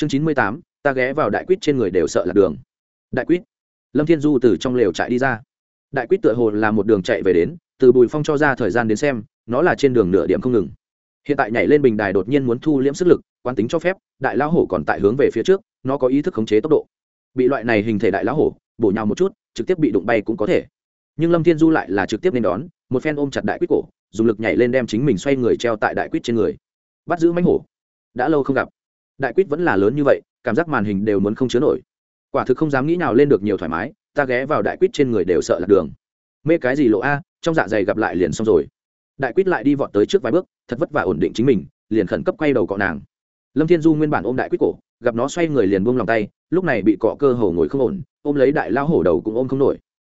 chương chín mươi tám, ta ghé vào đại quýt trên người đều sợ lạc đường. Đại quýt. Lâm thiên du từ trong lều chạy đi ra. Đại quýt tựa hồ là một đường chạy về đến, từ bùi phong cho ra thời gian đến xem, nó là trên đường nửa điểm không ngừng. Hiện tại nhảy lên bình đài đột nhiên muốn thu liễm sức lực, quán tính cho phép, đại lão hổ còn tại hướng về phía trước, nó có ý thức khống chế tốc độ. Bị loại này hình thể đại lão hổ, bổ nhào một chút, trực tiếp bị đụng bay cũng có thể. Nhưng lâm thiên du lại là trực tiếp nên đón, một phen ôm chặt đại quýt cổ, dùng lực nhảy lên đem chính mình xoay người treo tại đại quýt trên người. Bắt giữ mánh hổ. Đã lâu không gặp đại quýt vẫn là lớn như vậy, cảm giác màn hình đều muốn không chứa nổi. Quả thực không dám nghĩ nào lên được nhiều thoải mái, ta ghé vào đại quýt trên người đều sợ lạc đường. Mê cái gì lộ a, trong dạ dày gặp lại liền xong rồi. Đại quýt lại đi vọt tới trước vài bước, thật vất vả ổn định chính mình, liền khẩn cấp quay đầu cọ nàng. Lâm thiên du nguyên bản ôm đại quýt cổ, gặp nó xoay người liền buông lòng tay, lúc này bị cọ cơ hồ ngồi không ổn, ôm lấy đại lao hổ đầu cũng ôm không nổi.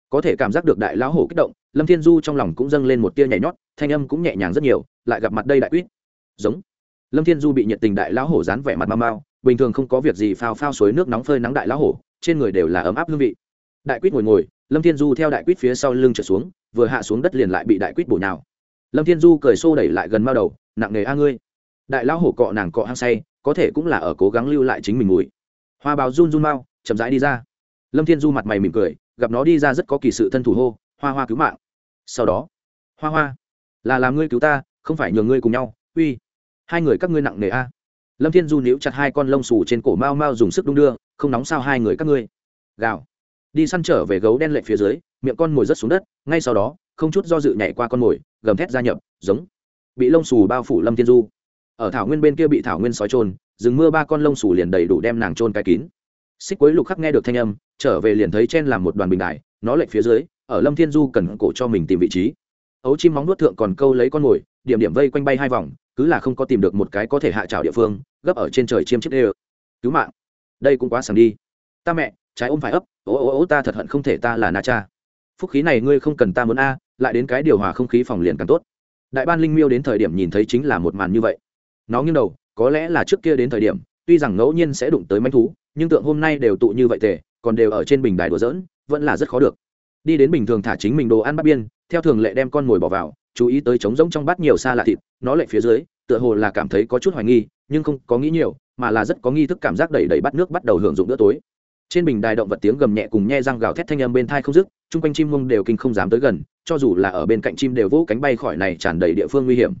Có thể cảm giác được đại lão hổ kích động, lâm thiên du trong lòng cũng dâng lên một tia nhảy nhót, thanh âm cũng nhẹ nhàng rất nhiều, lại gặp mặt đây đại quýt. Giống lâm thiên du bị nhiệt tình đại lão hổ dán vẻ mặt mau mau, bình thường không có việc gì phao phao suối nước nóng phơi nắng đại lão hổ, trên người đều là ấm áp hương vị. Đại quýt ngồi ngồi, lâm thiên du theo đại quýt phía sau lưng trở xuống, vừa hạ xuống đất liền lại bị đại quýt bổ nhào. Lâm thiên du cười xô đẩy lại gần mao đầu, nặng nề a ngươi. Đại lão hổ cọ nàng cọ hăng say, có thể cũng là ở cố gắng lưu lại chính mình mùi hoa báo run run mau, chậm rãi đi ra. Lâm thiên du mặt mày mỉm cười, gặp nó đi ra rất có kỳ sự thân thủ hô, hoa hoa cứu mạng. Sau đó, hoa hoa, là làm ngươi cứu ta, không phải nhường ngươi cùng nhau, uy hai người các ngươi nặng nề a. Lâm thiên du níu chặt hai con lông xù trên cổ mao mao dùng sức đung đưa, không nóng sao hai người các ngươi. Gào. Đi săn trở về gấu đen lệ phía dưới, miệng con mồi rất xuống đất, ngay sau đó, không chút do dự nhảy qua con mồi, gầm thét gia nhập, giống. Bị lông xù bao phủ lâm thiên du. Ở thảo nguyên bên kia bị thảo nguyên sói trôn, rừng mưa ba con lông xù liền đầy đủ đem nàng trôn cái kín. Xích quấy lục khắc nghe được thanh âm, trở về liền thấy chen làm một đoàn bình đại nó lệch phía dưới, ở lâm thiên du cần cổ cho mình tìm vị trí. Ấu chim móng nuốt thượng còn câu lấy con mồi, điểm điểm vây quanh bay hai vòng cứ là không có tìm được một cái có thể hạ trào địa phương, gấp ở trên trời chiêm chiếc đê cứu mạng. Đây cũng quá sảng đi. Ta mẹ, trái ôm phải ấp ố ố ố ta thật hận không thể ta là na cha. Phúc khí này ngươi không cần ta muốn a, lại đến cái điều hòa không khí phòng liền càng tốt. Đại ban linh miêu đến thời điểm nhìn thấy chính là một màn như vậy. Nó nghiêng đầu, có lẽ là trước kia đến thời điểm, tuy rằng ngẫu nhiên sẽ đụng tới manh thú, nhưng tượng hôm nay đều tụ như vậy tề, còn đều ở trên bình đài đùa dỡn vẫn là rất khó được. Đi đến bình thường thả chính mình đồ ăn bắt biên theo thường lệ đem con mồi bỏ vào, chú ý tới trống rỗng trong bát nhiều xa lạ thịt, nó lệ phía dưới, tựa hồ là cảm thấy có chút hoài nghi, nhưng không có nghĩ nhiều, mà là rất có nghi thức cảm giác đẩy đẩy bắt nước bắt đầu hưởng dụng bữa tối. Trên bình đài động vật tiếng gầm nhẹ cùng nhe răng gào thét thanh âm bên thai không dứt, chung quanh chim mông đều kinh không dám tới gần, cho dù là ở bên cạnh chim đều vỗ cánh bay khỏi này tràn đầy địa phương nguy hiểm.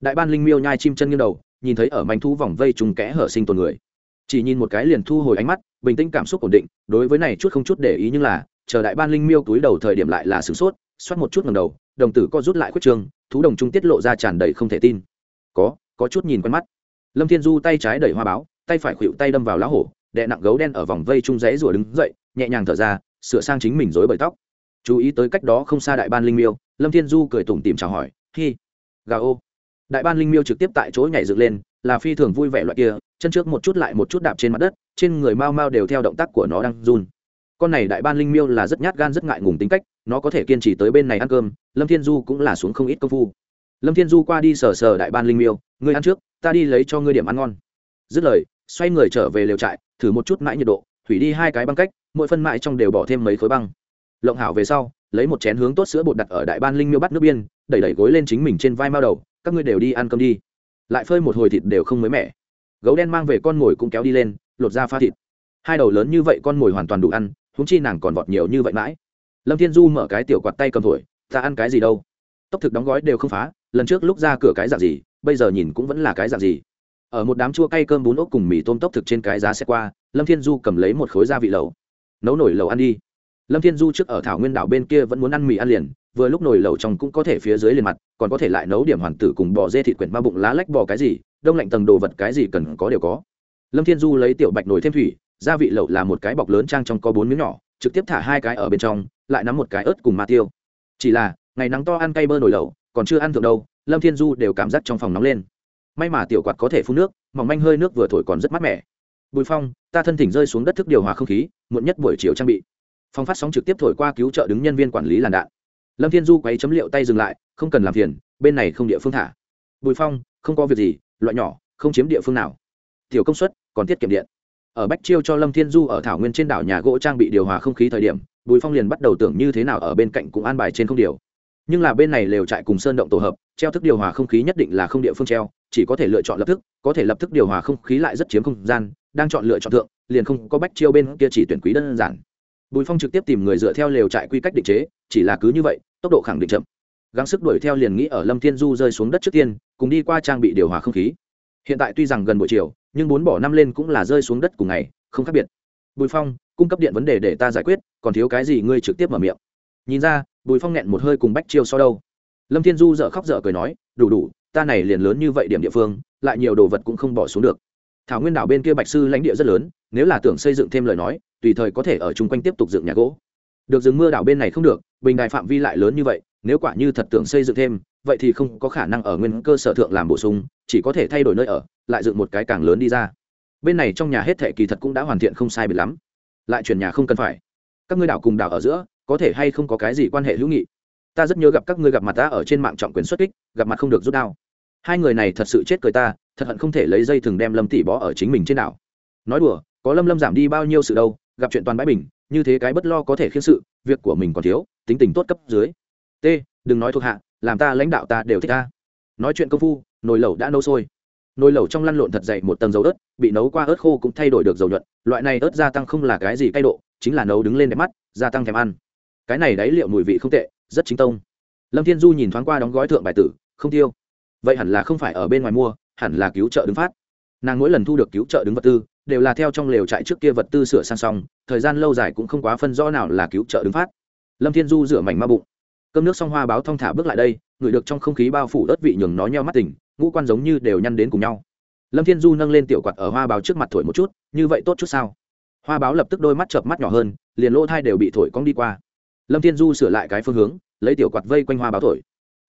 Đại ban linh miêu nhai chim chân nghiêng đầu, nhìn thấy ở manh thu vòng vây trùng kẽ hở sinh tồn người. Chỉ nhìn một cái liền thu hồi ánh mắt, bình tĩnh cảm xúc ổn định, đối với này chút không chút để ý nhưng là, chờ đại ban linh miêu túi đầu thời điểm lại là sửng sốt xoát một chút ngầm đầu, đồng tử co rút lại khuất trường, thú đồng trung tiết lộ ra tràn đầy không thể tin. Có có chút nhìn quen mắt. Lâm thiên du tay trái đẩy hoa báo, tay phải khuỵu tay đâm vào lá hổ đệ nặng gấu đen ở vòng vây trung rẽ rủa đứng dậy, nhẹ nhàng thở ra, sửa sang chính mình rối bời tóc. Chú ý tới cách đó không xa đại ban linh miêu, lâm thiên du cười tủm tìm chào hỏi, hi, gà ô. Đại ban linh miêu trực tiếp tại chỗ nhảy dựng lên, là phi thường vui vẻ loại kia, chân trước một chút lại một chút đạp trên mặt đất, trên người mau mau đều theo động tác của nó đang run. Con này đại ban linh miêu là rất nhát gan rất ngại ngùng tính cách nó có thể kiên trì tới bên này ăn cơm, lâm thiên du cũng là xuống không ít công phu. Lâm thiên du qua đi sờ sờ đại ban linh miêu, ngươi ăn trước, ta đi lấy cho ngươi điểm ăn ngon. Dứt lời, xoay người trở về lều trại, thử một chút mãi nhiệt độ thủy đi hai cái băng cách, mỗi phân mãi trong đều bỏ thêm mấy khối băng. Lộng hảo về sau, lấy một chén hướng tốt sữa bột đặt ở đại ban linh miêu bắt nước biên, đẩy đẩy gối lên chính mình trên vai mao đầu, các ngươi đều đi ăn cơm đi. Lại phơi một hồi thịt đều không mới mẻ. Gấu đen mang về con mồi cũng kéo đi lên, lột ra pha thịt. Hai đầu lớn như vậy con mồi hoàn toàn đủ ăn húng chi nàng còn vọt nhiều như vậy mãi lâm thiên du mở cái tiểu quạt tay cầm thổi, ta ăn cái gì đâu? Tốc thực đóng gói đều không phá, lần trước lúc ra cửa cái dạng gì, bây giờ nhìn cũng vẫn là cái dạng gì. Ở một đám chua cay cơm bún ốc cùng mì tôm tốc thực trên cái giá xe qua, lâm thiên du cầm lấy một khối gia vị lẩu. Nấu nổi lẩu ăn đi. Lâm thiên du trước ở thảo nguyên đảo bên kia vẫn muốn ăn mì ăn liền, vừa lúc nồi lẩu trong cũng có thể phía dưới liền mặt, còn có thể lại nấu điểm hoàn tử cùng bò dê thịt quyển ba bụng lá lách bò cái gì, đông lạnh tầng đồ vật cái gì cần có đều có. Lâm thiên du lấy tiểu bạch nồi thêm thủy, gia vị lẩu là một cái bọc lớn trang trong có bốn miếng nhỏ trực tiếp thả hai cái ở bên trong, lại nắm một cái ớt cùng ma tiêu. Chỉ là, ngày nắng to ăn cay bơ nổi lẩu, còn chưa ăn thượng đâu, lâm thiên du đều cảm giác trong phòng nóng lên. May mà tiểu quạt có thể phun nước, mỏng manh hơi nước vừa thổi còn rất mát mẻ. Bùi phong, ta thân thỉnh rơi xuống đất thức điều hòa không khí, muộn nhất buổi chiều trang bị. Phong phát sóng trực tiếp thổi qua cứu trợ đứng nhân viên quản lý làn đạn. Lâm thiên du quấy chấm liệu tay dừng lại, không cần làm phiền, bên này không địa phương thả. Bùi phong, không có việc gì, loại nhỏ, không chiếm địa phương nào. Tiểu công suất, còn tiết kiệm điện ở bách chiêu cho lâm thiên du ở thảo nguyên trên đảo nhà gỗ trang bị điều hòa không khí thời điểm, bùi phong liền bắt đầu tưởng như thế nào ở bên cạnh cũng an bài trên không điều. Nhưng là bên này lều trại cùng sơn động tổ hợp, treo thức điều hòa không khí nhất định là không địa phương treo, chỉ có thể lựa chọn lập tức có thể lập tức điều hòa không khí lại rất chiếm không gian, đang chọn lựa chọn thượng, liền không có bách chiêu bên kia chỉ tuyển quý đơn giản. Bùi phong trực tiếp tìm người dựa theo lều trại quy cách định chế, chỉ là cứ như vậy, tốc độ khẳng định chậm. Gắng sức đuổi theo liền nghĩ ở lâm thiên du rơi xuống đất trước tiên, cùng đi qua trang bị điều hòa không khí. Hiện tại tuy rằng gần buổi chiều nhưng bốn bỏ năm lên cũng là rơi xuống đất cùng ngày, không khác biệt. Bùi phong, cung cấp điện vấn đề để ta giải quyết, còn thiếu cái gì ngươi trực tiếp mở miệng. Nhìn ra, bùi phong nghẹn một hơi cùng bách chiêu so đâu. Lâm thiên du dợ khóc dở cười nói, đủ đủ, ta này liền lớn như vậy điểm địa phương, lại nhiều đồ vật cũng không bỏ xuống được. Thảo nguyên đảo bên kia bạch sư lãnh địa rất lớn, nếu là tưởng xây dựng thêm lời nói, tùy thời có thể ở chung quanh tiếp tục dựng nhà gỗ. Được rừng mưa đảo bên này không được, bình đài phạm vi lại lớn như vậy nếu quả như thật tưởng xây dựng thêm, vậy thì không có khả năng ở nguyên cơ sở thượng làm bổ sung, chỉ có thể thay đổi nơi ở, lại dựng một cái càng lớn đi ra. Bên này trong nhà hết thệ kỳ thật cũng đã hoàn thiện không sai biệt lắm. Lại chuyển nhà không cần phải. Các ngươi đảo cùng đảo ở giữa, có thể hay không có cái gì quan hệ hữu nghị? Ta rất nhớ gặp các ngươi gặp mặt ta ở trên mạng trọng quyền xuất kích, gặp mặt không được rút đao. Hai người này thật sự chết cười ta, thật hận không thể lấy dây thừng đem lâm tỷ bó ở chính mình trên đảo. Nói đùa, có lâm lâm giảm đi bao nhiêu sự đâu, gặp chuyện toàn bãi bình, như thế cái bất lo có thể khiến sự, việc của mình còn thiếu, tính tình tốt cấp dưới t, đừng nói thuộc hạ, làm ta lãnh đạo ta đều thích ta. Nói chuyện công phu, nồi lẩu đã nấu sôi. Nồi lẩu trong lăn lộn thật dày một tầng dầu ớt, bị nấu qua ớt khô cũng thay đổi được dầu nhuận. Loại này ớt gia tăng không là cái gì cay độ, chính là nấu đứng lên đẹp mắt, gia tăng thèm ăn. Cái này đáy liệu mùi vị không tệ, rất chính tông. Lâm thiên du nhìn thoáng qua đóng gói thượng bài tử, không tiêu. Vậy hẳn là không phải ở bên ngoài mua, hẳn là cứu trợ đứng phát. Nàng mỗi lần thu được cứu trợ đứng vật tư, đều là theo trong lều trại trước kia vật tư sửa sang xong, thời gian lâu dài cũng không quá phân rõ nào là cứu trợ đứng phát. Lâm thiên du rửa mảnh ma bụng cơm nước xong hoa báo thong thả bước lại đây ngửi được trong không khí bao phủ ớt vị nhường nó nheo mắt tỉnh, ngũ quan giống như đều nhăn đến cùng nhau. Lâm thiên du nâng lên tiểu quạt ở hoa báo trước mặt thổi một chút, như vậy tốt chút sao? Hoa báo lập tức đôi mắt chợp mắt nhỏ hơn, liền lỗ thai đều bị thổi cong đi qua. Lâm thiên du sửa lại cái phương hướng, lấy tiểu quạt vây quanh hoa báo thổi.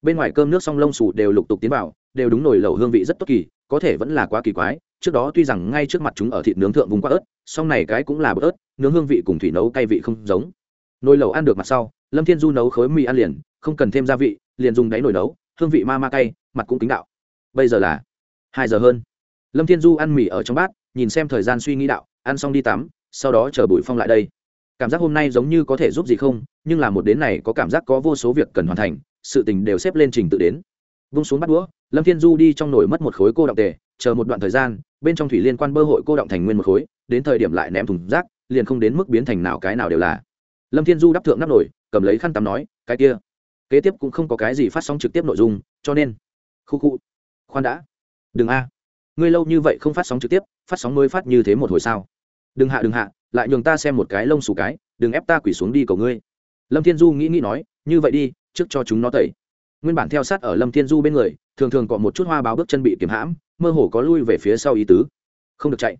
Bên ngoài cơm nước xong lông xù đều lục tục tiến vào, đều đúng nồi lẩu hương vị rất tốt kỳ, có thể vẫn là quá kỳ quái, trước đó tuy rằng ngay trước mặt chúng ở thịt nướng thượng vùng qua ớt, song này cái cũng là bớt ớt, nướng hương vị cùng thủy nấu cay vị không giống. Nồi lẩu ăn được mặt sau lâm thiên du nấu khối mì ăn liền, không cần thêm gia vị, liền dùng đáy nồi nấu, hương vị ma ma cay, mặt cũng tính đạo. Bây giờ là hai giờ hơn. Lâm thiên du ăn mì ở trong bát, nhìn xem thời gian suy nghĩ đạo, ăn xong đi tắm, sau đó chờ bùi phong lại đây. Cảm giác hôm nay giống như có thể giúp gì không, nhưng là một đến này có cảm giác có vô số việc cần hoàn thành, sự tình đều xếp lên trình tự đến. Vung xuống bắt đũa, lâm thiên du đi trong nồi mất một khối cô động tề, chờ một đoạn thời gian, bên trong thủy liên quan bơ hội cô động thành nguyên một khối, đến thời điểm lại ném thùng rác, liền không đến mức biến thành nào cái nào đều là. Lâm thiên du đắp thượng nắp nổi cầm lấy khăn tắm nói, cái kia, kế tiếp cũng không có cái gì phát sóng trực tiếp nội dung, cho nên, khu khu, khoan đã. Đừng a. Ngươi lâu như vậy không phát sóng trực tiếp, phát sóng mới phát như thế một hồi sao? Đừng hạ đừng hạ, lại nhường ta xem một cái lông xù cái, đừng ép ta quỷ xuống đi cầu ngươi. Lâm thiên du nghĩ nghĩ nói, như vậy đi, trước cho chúng nó tẩy. Nguyên bản theo sát ở lâm thiên du bên người, thường thường có một chút hoa báo bước chân bị kiếm hãm, mơ hồ có lui về phía sau ý tứ. Không được chạy.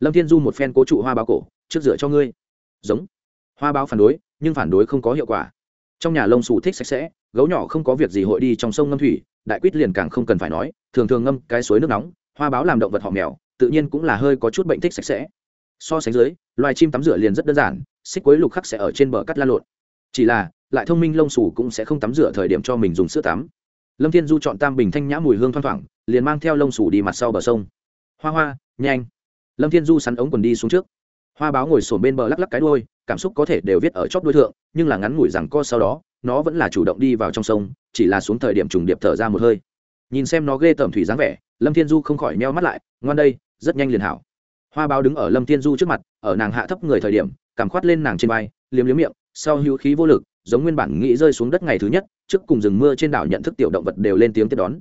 Lâm thiên du một phen cố trụ hoa báo cổ, trước dựa cho ngươi. Giống. Hoa báo phản đối nhưng phản đối không có hiệu quả. Trong nhà lông xù thích sạch sẽ, gấu nhỏ không có việc gì hội đi trong sông ngâm thủy, đại quýt liền càng không cần phải nói, thường thường ngâm cái suối nước nóng, hoa báo làm động vật họ mèo, tự nhiên cũng là hơi có chút bệnh thích sạch sẽ. So sánh dưới, loài chim tắm rửa liền rất đơn giản, xích quấy lục khắc sẽ ở trên bờ cắt la lộn. Chỉ là, lại thông minh lông xù cũng sẽ không tắm rửa thời điểm cho mình dùng sữa tắm. Lâm thiên du chọn tam bình thanh nhã mùi hương thoang thoảng, liền mang theo lông xù đi mặt sau bờ sông. Hoa hoa, nhanh. Lâm thiên du sắn ống quần đi xuống trước. Hoa báo ngồi sổn bên bờ lắc lắc cái đuôi cảm xúc có thể đều viết ở chóp đuôi thượng, nhưng là ngắn ngủi rằng co sau đó, nó vẫn là chủ động đi vào trong sông, chỉ là xuống thời điểm trùng điệp thở ra một hơi. Nhìn xem nó ghê tởm thủy dáng vẻ, lâm thiên du không khỏi meo mắt lại, ngoan đây, rất nhanh liền hảo. Hoa báo đứng ở lâm thiên du trước mặt, ở nàng hạ thấp người thời điểm, cảm khoát lên nàng trên vai, liếm liếm miệng, sau hữu khí vô lực, giống nguyên bản nghĩ rơi xuống đất ngày thứ nhất, trước cùng rừng mưa trên đảo nhận thức tiểu động vật đều lên tiếng tiếp đón.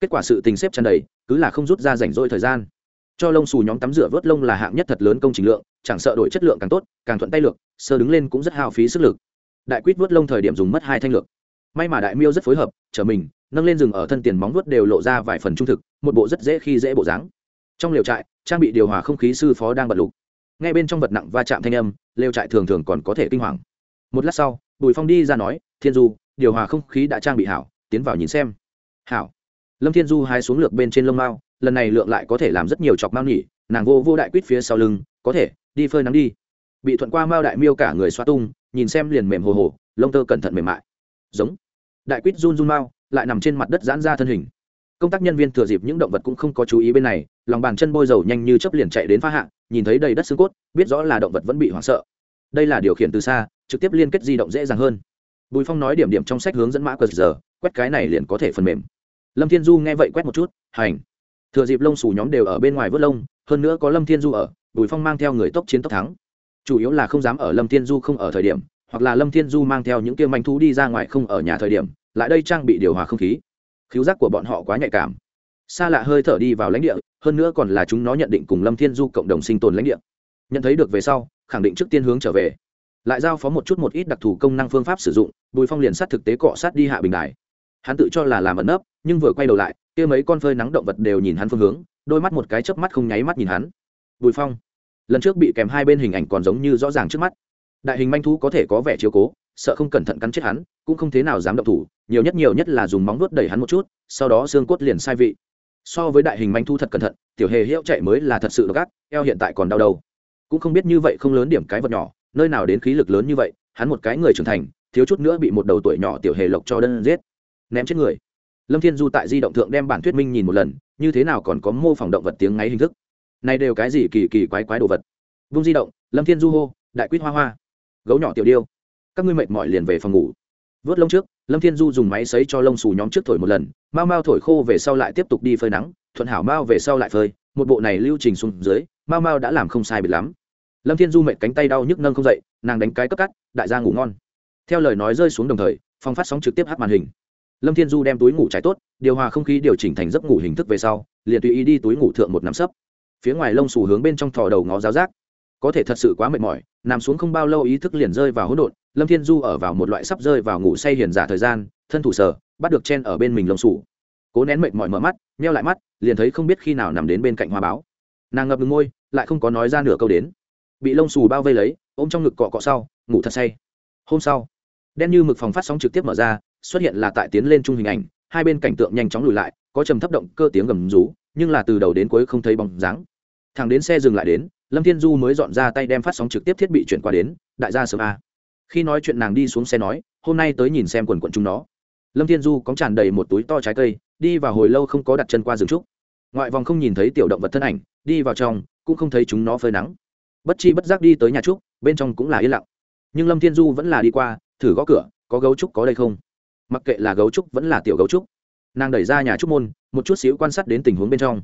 Kết quả sự tình xếp tràn đầy, cứ là không rút ra rảnh rỗi thời gian cho lông xù nhóm tắm rửa vớt lông là hạng nhất thật lớn công trình lượng, chẳng sợ đổi chất lượng càng tốt, càng thuận tay lược, sơ đứng lên cũng rất hao phí sức lực. Đại quýt vớt lông thời điểm dùng mất hai thanh lược. May mà đại miêu rất phối hợp chở mình, nâng lên rừng ở thân tiền móng vuốt đều lộ ra vài phần trung thực, một bộ rất dễ khi dễ bộ dáng. Trong lều trại, trang bị điều hòa không khí sư phó đang bật lục. Ngay bên trong vật nặng va chạm thanh âm, lều trại thường thường còn có thể kinh hoàng. Một lát sau, bùi phong đi ra nói, thiên du, điều hòa không khí đã trang bị hảo, tiến vào nhìn xem. Hảo. Lâm thiên du hai xuống lược bên trên lông mao lần này lượng lại có thể làm rất nhiều chọc mao nhỉ, nàng vô vô đại quýt phía sau lưng, có thể, đi phơi nắng đi. Bị thuận qua mao đại miêu cả người xoa tung, nhìn xem liền mềm hồ hồ, lông tơ cẩn thận mềm mại. Giống. Đại quýt run run mao, lại nằm trên mặt đất giãn ra thân hình. Công tác nhân viên thừa dịp những động vật cũng không có chú ý bên này, lòng bàn chân bôi dầu nhanh như chấp liền chạy đến phá hạ, nhìn thấy đầy đất xương cốt, biết rõ là động vật vẫn bị hoảng sợ. Đây là điều khiển từ xa, trực tiếp liên kết di động dễ dàng hơn. Bùi phong nói điểm điểm trong sách hướng dẫn mã cờ giờ, quét cái này liền có thể phần mềm. Lâm thiên du nghe vậy quét một chút, hành thừa dịp lông xù nhóm đều ở bên ngoài vớt lông, hơn nữa có lâm thiên du ở, bùi phong mang theo người tốc chiến tốc thắng. Chủ yếu là không dám ở lâm thiên du không ở thời điểm, hoặc là lâm thiên du mang theo những kia manh thú đi ra ngoài không ở nhà thời điểm, lại đây trang bị điều hòa không khí. Khiếu giác của bọn họ quá nhạy cảm. Xa lạ hơi thở đi vào lãnh địa, hơn nữa còn là chúng nó nhận định cùng lâm thiên du cộng đồng sinh tồn lãnh địa. Nhận thấy được về sau, khẳng định trước tiên hướng trở về. Lại giao phó một chút một ít đặc thù công năng phương pháp sử dụng, bùi phong liền sát thực tế cọ sát đi hạ bình đài. Hắn tự cho là làm ẩn nấp, nhưng vừa quay đầu lại kia mấy con phơi nắng động vật đều nhìn hắn phương hướng, đôi mắt một cái chớp mắt không nháy mắt nhìn hắn. Bùi phong, lần trước bị kèm hai bên hình ảnh còn giống như rõ ràng trước mắt. Đại hình manh thú có thể có vẻ chiếu cố, sợ không cẩn thận cắn chết hắn, cũng không thế nào dám động thủ, nhiều nhất nhiều nhất là dùng móng vuốt đẩy hắn một chút, sau đó xương cốt liền sai vị. So với đại hình manh thú thật cẩn thận, tiểu hề hiệu chạy mới là thật sự độc eo hiện tại còn đau đầu. Cũng không biết như vậy không lớn điểm cái vật nhỏ, nơi nào đến khí lực lớn như vậy, hắn một cái người trưởng thành, thiếu chút nữa bị một đầu tuổi nhỏ tiểu hề lộc cho đơn giết. Ném chết người lâm thiên du tại di động thượng đem bản thuyết minh nhìn một lần, như thế nào còn có mô phỏng động vật tiếng ngáy hình thức? Này đều cái gì kỳ kỳ quái quái đồ vật? Vung di động, lâm thiên du hô, đại quýt hoa hoa, gấu nhỏ tiểu điêu, các ngươi mệt mỏi liền về phòng ngủ. Vớt lông trước, lâm thiên du dùng máy xấy cho lông xù nhóm trước thổi một lần, mau mau thổi khô về sau lại tiếp tục đi phơi nắng, thuận hảo mau về sau lại phơi, một bộ này lưu trình xuống dưới, mau mau đã làm không sai biệt lắm. Lâm thiên du mệt cánh tay đau nhức nâng không dậy, nàng đánh cái cấp cắt, đại gia ngủ ngon. Theo lời nói rơi xuống đồng thời phong phát sóng trực tiếp hát màn hình lâm thiên du đem túi ngủ trái tốt điều hòa không khí điều chỉnh thành giấc ngủ hình thức về sau liền tùy ý đi túi ngủ thượng một nắm sấp. Phía ngoài lông xù hướng bên trong thò đầu ngó giáo giác. Có thể thật sự quá mệt mỏi nằm xuống không bao lâu ý thức liền rơi vào hỗn độn lâm thiên du ở vào một loại sắp rơi vào ngủ say hiền giả thời gian thân thủ sở bắt được chen ở bên mình lông xù. Cố nén mệt mỏi mở mắt neo lại mắt liền thấy không biết khi nào nằm đến bên cạnh hoa báo. Nàng ngập ngừng ngôi, lại không có nói ra nửa câu đến. Bị lông xù bao vây lấy ôm trong ngực cọ cọ sau ngủ thật say. Hôm sau đen như mực phòng phát sóng trực tiếp mở ra xuất hiện là tại tiến lên chung hình ảnh, hai bên cảnh tượng nhanh chóng lùi lại, có trầm thấp động cơ tiếng gầm rú, nhưng là từ đầu đến cuối không thấy bóng dáng. Thằng đến xe dừng lại đến, lâm thiên du mới dọn ra tay đem phát sóng trực tiếp thiết bị chuyển qua đến, đại gia sớm a. Khi nói chuyện nàng đi xuống xe nói, hôm nay tới nhìn xem quần quận chúng nó. Lâm thiên du có tràn đầy một túi to trái cây, đi vào hồi lâu không có đặt chân qua rừng trúc. Ngoại vòng không nhìn thấy tiểu động vật thân ảnh, đi vào trong, cũng không thấy chúng nó phơi nắng. Bất chi bất giác đi tới nhà trúc, bên trong cũng là yên lặng. Nhưng lâm thiên du vẫn là đi qua, thử gõ cửa, có gấu trúc có đây không? Mặc kệ là gấu trúc vẫn là tiểu gấu trúc. Nàng đẩy ra nhà trúc môn, một chút xíu quan sát đến tình huống bên trong.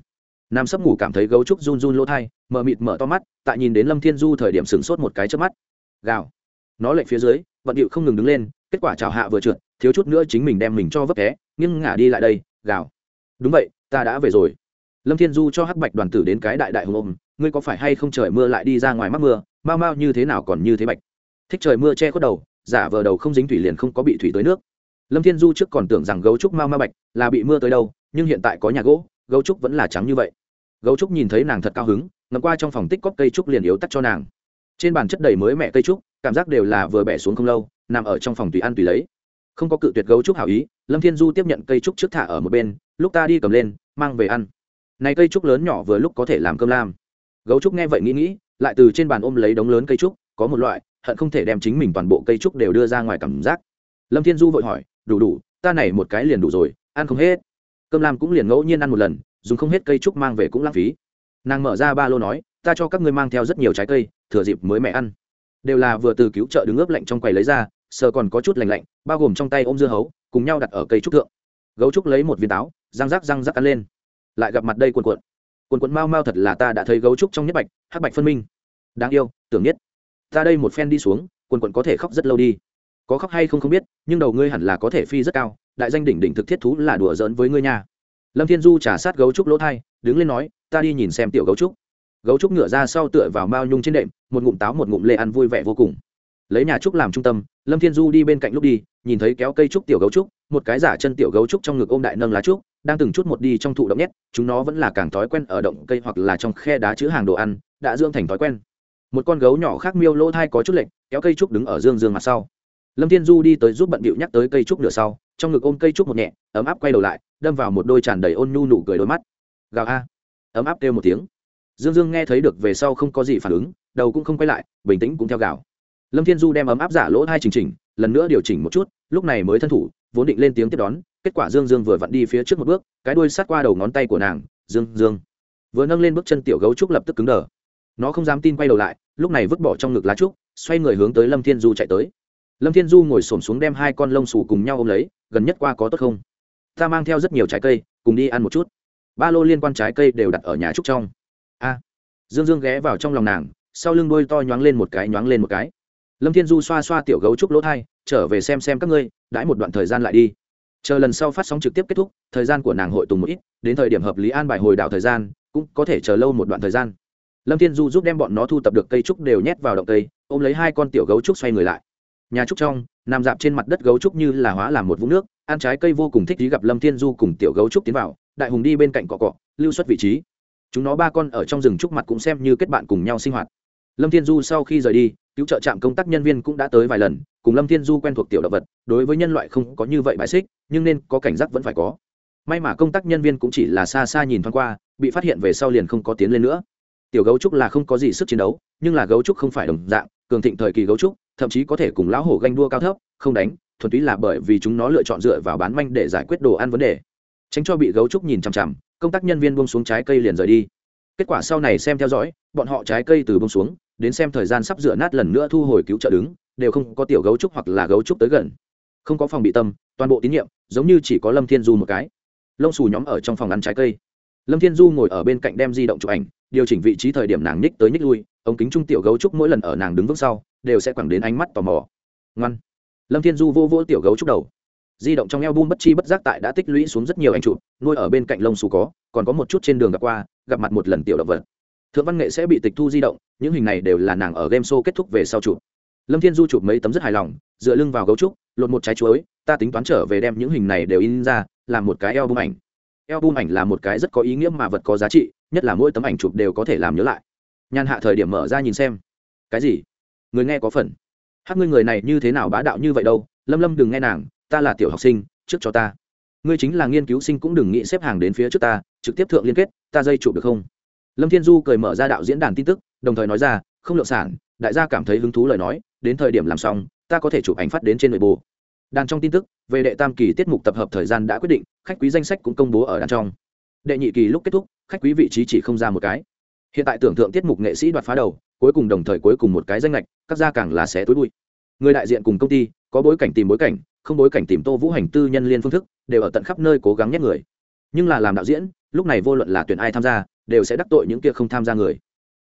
Nam sấp ngủ cảm thấy gấu trúc run run lỗ thai, mờ mịt mở to mắt, tại nhìn đến lâm thiên du thời điểm sửng sốt một cái trước mắt. Gào. Nó lệnh phía dưới, vận điệu không ngừng đứng lên, kết quả chào hạ vừa trượt, thiếu chút nữa chính mình đem mình cho vấp té nhưng ngả đi lại đây, gào. Đúng vậy, ta đã về rồi. Lâm thiên du cho hắc bạch đoàn tử đến cái đại đại hùng ôm, ngươi có phải hay không trời mưa lại đi ra ngoài mắc mưa, mau mau như thế nào còn như thế bạch. Thích trời mưa che khuất đầu, giả vờ đầu không dính thủy liền không có bị thủy tới nước lâm thiên du trước còn tưởng rằng gấu trúc mau ma bạch là bị mưa tới đâu, nhưng hiện tại có nhà gỗ, gấu trúc vẫn là trắng như vậy. Gấu trúc nhìn thấy nàng thật cao hứng ngầm qua trong phòng tích cóp cây trúc liền yếu tắt cho nàng. Trên bàn chất đầy mới mẹ cây trúc, cảm giác đều là vừa bẻ xuống không lâu, nằm ở trong phòng tùy ăn tùy lấy. Không có cự tuyệt gấu trúc hảo ý, lâm thiên du tiếp nhận cây trúc trước thả ở một bên, lúc ta đi cầm lên, mang về ăn. Này cây trúc lớn nhỏ vừa lúc có thể làm cơm lam. Gấu trúc nghe vậy nghĩ nghĩ, lại từ trên bàn ôm lấy đống lớn cây trúc, có một loại, hận không thể đem chính mình toàn bộ cây trúc đều đưa ra ngoài cảm giác. Lâm thiên du vội hỏi đủ đủ, ta này một cái liền đủ rồi, ăn không hết. Cơm lam cũng liền ngẫu nhiên ăn một lần, dùng không hết cây trúc mang về cũng lãng phí. Nàng mở ra ba lô nói, ta cho các ngươi mang theo rất nhiều trái cây, thừa dịp mới mẹ ăn. Đều là vừa từ cứu trợ đứng ướp lạnh trong quầy lấy ra, sờ còn có chút lành lạnh, bao gồm trong tay ôm dưa hấu, cùng nhau đặt ở cây trúc thượng. Gấu trúc lấy một viên táo, răng rắc răng rắc ăn lên. Lại gặp mặt đây quần quận quần quận mau mau thật là ta đã thấy gấu trúc trong nhất bạch, hắc bạch phân minh. Đáng yêu, tưởng nhất ta đây một phen đi xuống quần quận có thể khóc rất lâu đi có khóc hay không không biết, nhưng đầu ngươi hẳn là có thể phi rất cao, đại danh đỉnh đỉnh thực thiết thú là đùa giỡn với ngươi nha. Lâm thiên du trả sát gấu trúc lỗ thai, đứng lên nói, ta đi nhìn xem tiểu gấu trúc. Gấu trúc ngựa ra sau tựa vào mao nhung trên đệm, một ngụm táo một ngụm lê ăn vui vẻ vô cùng. Lấy nhà trúc làm trung tâm, lâm thiên du đi bên cạnh lúc đi, nhìn thấy kéo cây trúc tiểu gấu trúc, một cái giả chân tiểu gấu trúc trong ngực ôm đại nâng lá trúc, đang từng chút một đi trong thụ động nhét chúng nó vẫn là càng thói quen ở động cây hoặc là trong khe đá chứa hàng đồ ăn, đã dưỡng thành thói quen. Một con gấu nhỏ khác miêu lỗ thai có chút lệnh kéo cây trúc đứng ở dương dương mặt sau lâm thiên du đi tới giúp bận bịu nhắc tới cây trúc nửa sau, trong ngực ôm cây trúc một nhẹ, ấm áp quay đầu lại, đâm vào một đôi tràn đầy ôn nhu nụ cười đôi mắt. Gào a. Ấm áp kêu một tiếng. Dương dương nghe thấy được về sau không có gì phản ứng, đầu cũng không quay lại, bình tĩnh cũng theo gào. Lâm thiên du đem ấm áp giả lỗ hai chỉnh chỉnh, lần nữa điều chỉnh một chút, lúc này mới thân thủ, vốn định lên tiếng tiếp đón, kết quả dương dương vừa vặn đi phía trước một bước, cái đuôi sát qua đầu ngón tay của nàng, dương dương. Vừa nâng lên bước chân tiểu gấu trúc lập tức cứng đờ. Nó không dám tin quay đầu lại, lúc này vứt bỏ trong ngực lá trúc, xoay người hướng tới lâm thiên du chạy tới lâm thiên du ngồi s ổ m xuống đem hai con lông xù cùng nhau ôm lấy, gần nhất qua có tốt không? Ta mang theo rất nhiều trái cây, cùng đi ăn một chút. Ba lô liên quan trái cây đều đặt ở nhà trúc trong. A. Dương dương ghé vào trong lòng nàng, sau lưng đôi to nhoáng lên một cái, nhoáng lên một cái. Lâm thiên du xoa xoa tiểu gấu trúc lỗ thai, trở về xem xem các ngươi, đãi một đoạn thời gian lại đi. Chờ lần sau phát sóng trực tiếp kết thúc, thời gian của nàng hội tùng một ít, đến thời điểm hợp lý an bài hồi đạo thời gian, cũng có thể chờ lâu một đoạn thời gian. Lâm thiên du giúp đem bọn nó thu tập được cây trúc đều nhét vào động cây, ôm lấy hai con tiểu gấu trúc xoay người lại nhà trúc trong, nằm dạp trên mặt đất gấu trúc như là hóa làm một vũng nước, ăn trái cây vô cùng thích ý gặp lâm thiên du cùng tiểu gấu trúc tiến vào, đại hùng đi bên cạnh cọ cọ, lưu xuất vị trí. Chúng nó ba con ở trong rừng trúc mặt cũng xem như kết bạn cùng nhau sinh hoạt. Lâm thiên du sau khi rời đi, cứu trợ trạm công tác nhân viên cũng đã tới vài lần, cùng lâm thiên du quen thuộc tiểu động vật, đối với nhân loại không có như vậy bãi xích, nhưng nên có cảnh giác vẫn phải có. May mà công tác nhân viên cũng chỉ là xa xa nhìn thoáng qua, bị phát hiện về sau liền không có tiến lên nữa. Tiểu gấu trúc là không có gì sức chiến đấu, nhưng là gấu trúc không phải đồng dạng, cường thịnh thời kỳ gấu trúc thậm chí có thể cùng lão hổ ganh đua cao thấp, không đánh, thuần túy là bởi vì chúng nó lựa chọn dựa vào bán manh để giải quyết đồ ăn vấn đề. Tránh cho bị gấu trúc nhìn chằm chằm, công tác nhân viên buông xuống trái cây liền rời đi. Kết quả sau này xem theo dõi, bọn họ trái cây từ buông xuống, đến xem thời gian sắp rửa nát lần nữa thu hồi cứu trợ đứng, đều không có tiểu gấu trúc hoặc là gấu trúc tới gần. Không có phòng bị tâm, toàn bộ tín nhiệm, giống như chỉ có lâm thiên du một cái. Lông xù nhóm ở trong phòng ăn trái cây. Lâm thiên du ngồi ở bên cạnh đem di động chụp ảnh, điều chỉnh vị trí thời điểm nàng nhích tới nhích lui, ống kính trung tiểu gấu trúc mỗi lần ở nàng đứng vững sau đều sẽ quẳng đến ánh mắt tò mò. Ngoan. Lâm thiên du vô vô tiểu gấu trúc đầu. Di động trong eo bum bất chi bất giác tại đã tích lũy xuống rất nhiều ảnh chụp, nuôi ở bên cạnh lông xù có, còn có một chút trên đường gặp qua, gặp mặt một lần tiểu động vật. Thượng văn nghệ sẽ bị tịch thu di động, những hình này đều là nàng ở game show kết thúc về sau chụp. Lâm thiên du chụp mấy tấm rất hài lòng, dựa lưng vào gấu trúc, lột một trái chuối, ta tính toán trở về đem những hình này đều in ra, làm một cái eo bum ảnh. Eo bum ảnh là một cái rất có ý nghĩa mà vật có giá trị, nhất là mỗi tấm ảnh chụp đều có thể làm nhớ lại. Nhàn hạ thời điểm mở ra nhìn xem. Cái gì? Người nghe có phần. Hát ngươi người này như thế nào bá đạo như vậy đâu, lâm lâm đừng nghe nàng, ta là tiểu học sinh, trước cho ta. Ngươi chính là nghiên cứu sinh cũng đừng nghĩ xếp hàng đến phía trước ta, trực tiếp thượng liên kết, ta dây chụp được không? Lâm thiên du cười mở ra đạo diễn đàn tin tức, đồng thời nói ra, không lượng sản, đại gia cảm thấy hứng thú lời nói, đến thời điểm làm xong, ta có thể chụp ảnh phát đến trên nội bộ đàn trong tin tức, về đệ tam kỳ tiết mục tập hợp thời gian đã quyết định, khách quý danh sách cũng công bố ở đàn trong. Đệ nhị kỳ lúc kết thúc, khách quý vị trí chỉ không ra một cái. Hiện tại tưởng tượng tiết mục nghệ sĩ đoạt phá đầu cuối cùng đồng thời cuối cùng một cái danh lệch các gia càng là xé túi bụi người đại diện cùng công ty, có bối cảnh tìm bối cảnh, không bối cảnh tìm tô vũ hành tư nhân liên phương thức, đều ở tận khắp nơi cố gắng nhét người. Nhưng là làm đạo diễn, lúc này vô luận là tuyển ai tham gia, đều sẽ đắc tội những kia không tham gia người.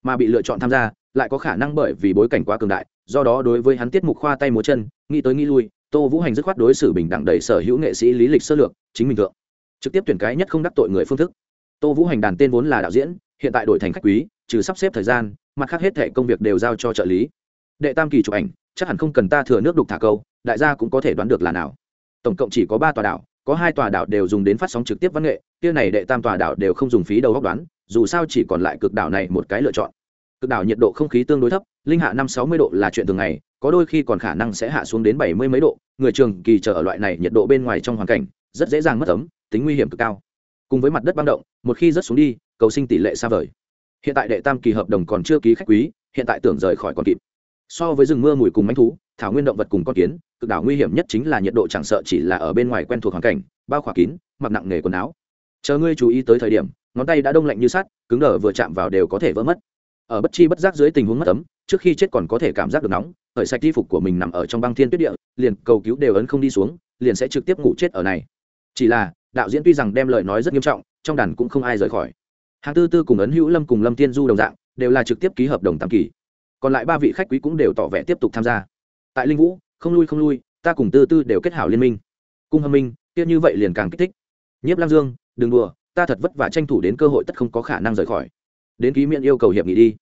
Mà bị lựa chọn tham gia, lại có khả năng bởi vì bối cảnh quá cường đại, do đó đối với hắn tiết mục khoa tay múa chân, nghĩ tới nghĩ lui, tô vũ hành dứt khoát đối xử bình đẳng đầy sở hữu nghệ sĩ lý lịch sơ lược, chính mình thượng. Trực tiếp tuyển cái nhất không đắc tội người phương thức. Tô vũ hành đàn tên vốn là đạo diễn, hiện tại đổi thành khách quý, trừ sắp xếp thời gian mặt khác hết thẻ công việc đều giao cho trợ lý. Đệ tam kỳ chụp ảnh, chắc hẳn không cần ta thừa nước đục thả câu, đại gia cũng có thể đoán được là nào. Tổng cộng chỉ có ba tòa đảo, có hai tòa đảo đều dùng đến phát sóng trực tiếp văn nghệ, kia này đệ tam tòa đảo đều không dùng phí đầu góc đoán, dù sao chỉ còn lại cực đảo này một cái lựa chọn. Cực đảo nhiệt độ không khí tương đối thấp, linh hạ năm sáu mươi độ là chuyện thường ngày, có đôi khi còn khả năng sẽ hạ xuống đến bảy mươi mấy độ, người trường kỳ chờ ở loại này nhiệt độ bên ngoài trong hoàn cảnh, rất dễ dàng mất ấm, tính nguy hiểm cực cao. Cùng với mặt đất băng động, một khi rớt xuống đi, cầu sinh tỷ lệ xa vời hiện tại đệ tam kỳ hợp đồng còn chưa ký khách quý, hiện tại tưởng rời khỏi còn kịp. So với rừng mưa mùi cùng manh thú, thảo nguyên động vật cùng con kiến, cực đảo nguy hiểm nhất chính là nhiệt độ chẳng sợ chỉ là ở bên ngoài quen thuộc hoàn cảnh, bao khỏa kín, mặc nặng nghề quần áo. Chờ ngươi chú ý tới thời điểm, ngón tay đã đông lạnh như sắt, cứng đờ vừa chạm vào đều có thể vỡ mất. Ở bất chi bất giác dưới tình huống mất ấm, trước khi chết còn có thể cảm giác được nóng khởi sạch y phục của mình nằm ở trong băng thiên tuyết địa, liền cầu cứu đều ấn không đi xuống, liền sẽ trực tiếp ngủ chết ở này. Chỉ là, đạo diễn tuy rằng đem lời nói rất nghiêm trọng, trong đàn cũng không ai rời khỏi hàng tư tư cùng ấn hữu lâm cùng lâm tiên du đồng dạng, đều là trực tiếp ký hợp đồng tam kỳ. Còn lại ba vị khách quý cũng đều tỏ vẻ tiếp tục tham gia. Tại linh vũ, không lui không lui, ta cùng tư tư đều kết hảo liên minh. Cung hâm minh tiếc như vậy liền càng kích thích. Nhiếp lam dương, đừng đùa, ta thật vất vả tranh thủ đến cơ hội tất không có khả năng rời khỏi. Đến ký miễn yêu cầu hiệp nghị đi.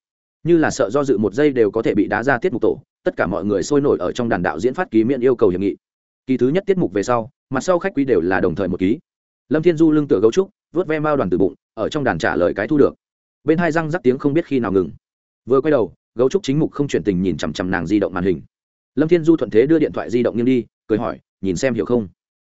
Như là sợ do dự một giây đều có thể bị đá ra tiết mục tổ, tất cả mọi người sôi nổi ở trong đàn đạo diễn phát ký miễn yêu cầu hiệp nghị. Kỳ thứ nhất tiết mục về sau, mặt sau khách quý đều là đồng thời một ký. Lâm thiên du lưng tựa gấu trúc vớt ve mao đoàn từ bụng ở trong đàn trả lời cái thu được. Bên hai răng rắc tiếng không biết khi nào ngừng. Vừa quay đầu, gấu trúc chính mục không chuyển tình nhìn chằm chằm nàng di động màn hình. Lâm thiên du thuận thế đưa điện thoại di động nghiêng đi, cười hỏi, nhìn xem hiểu không?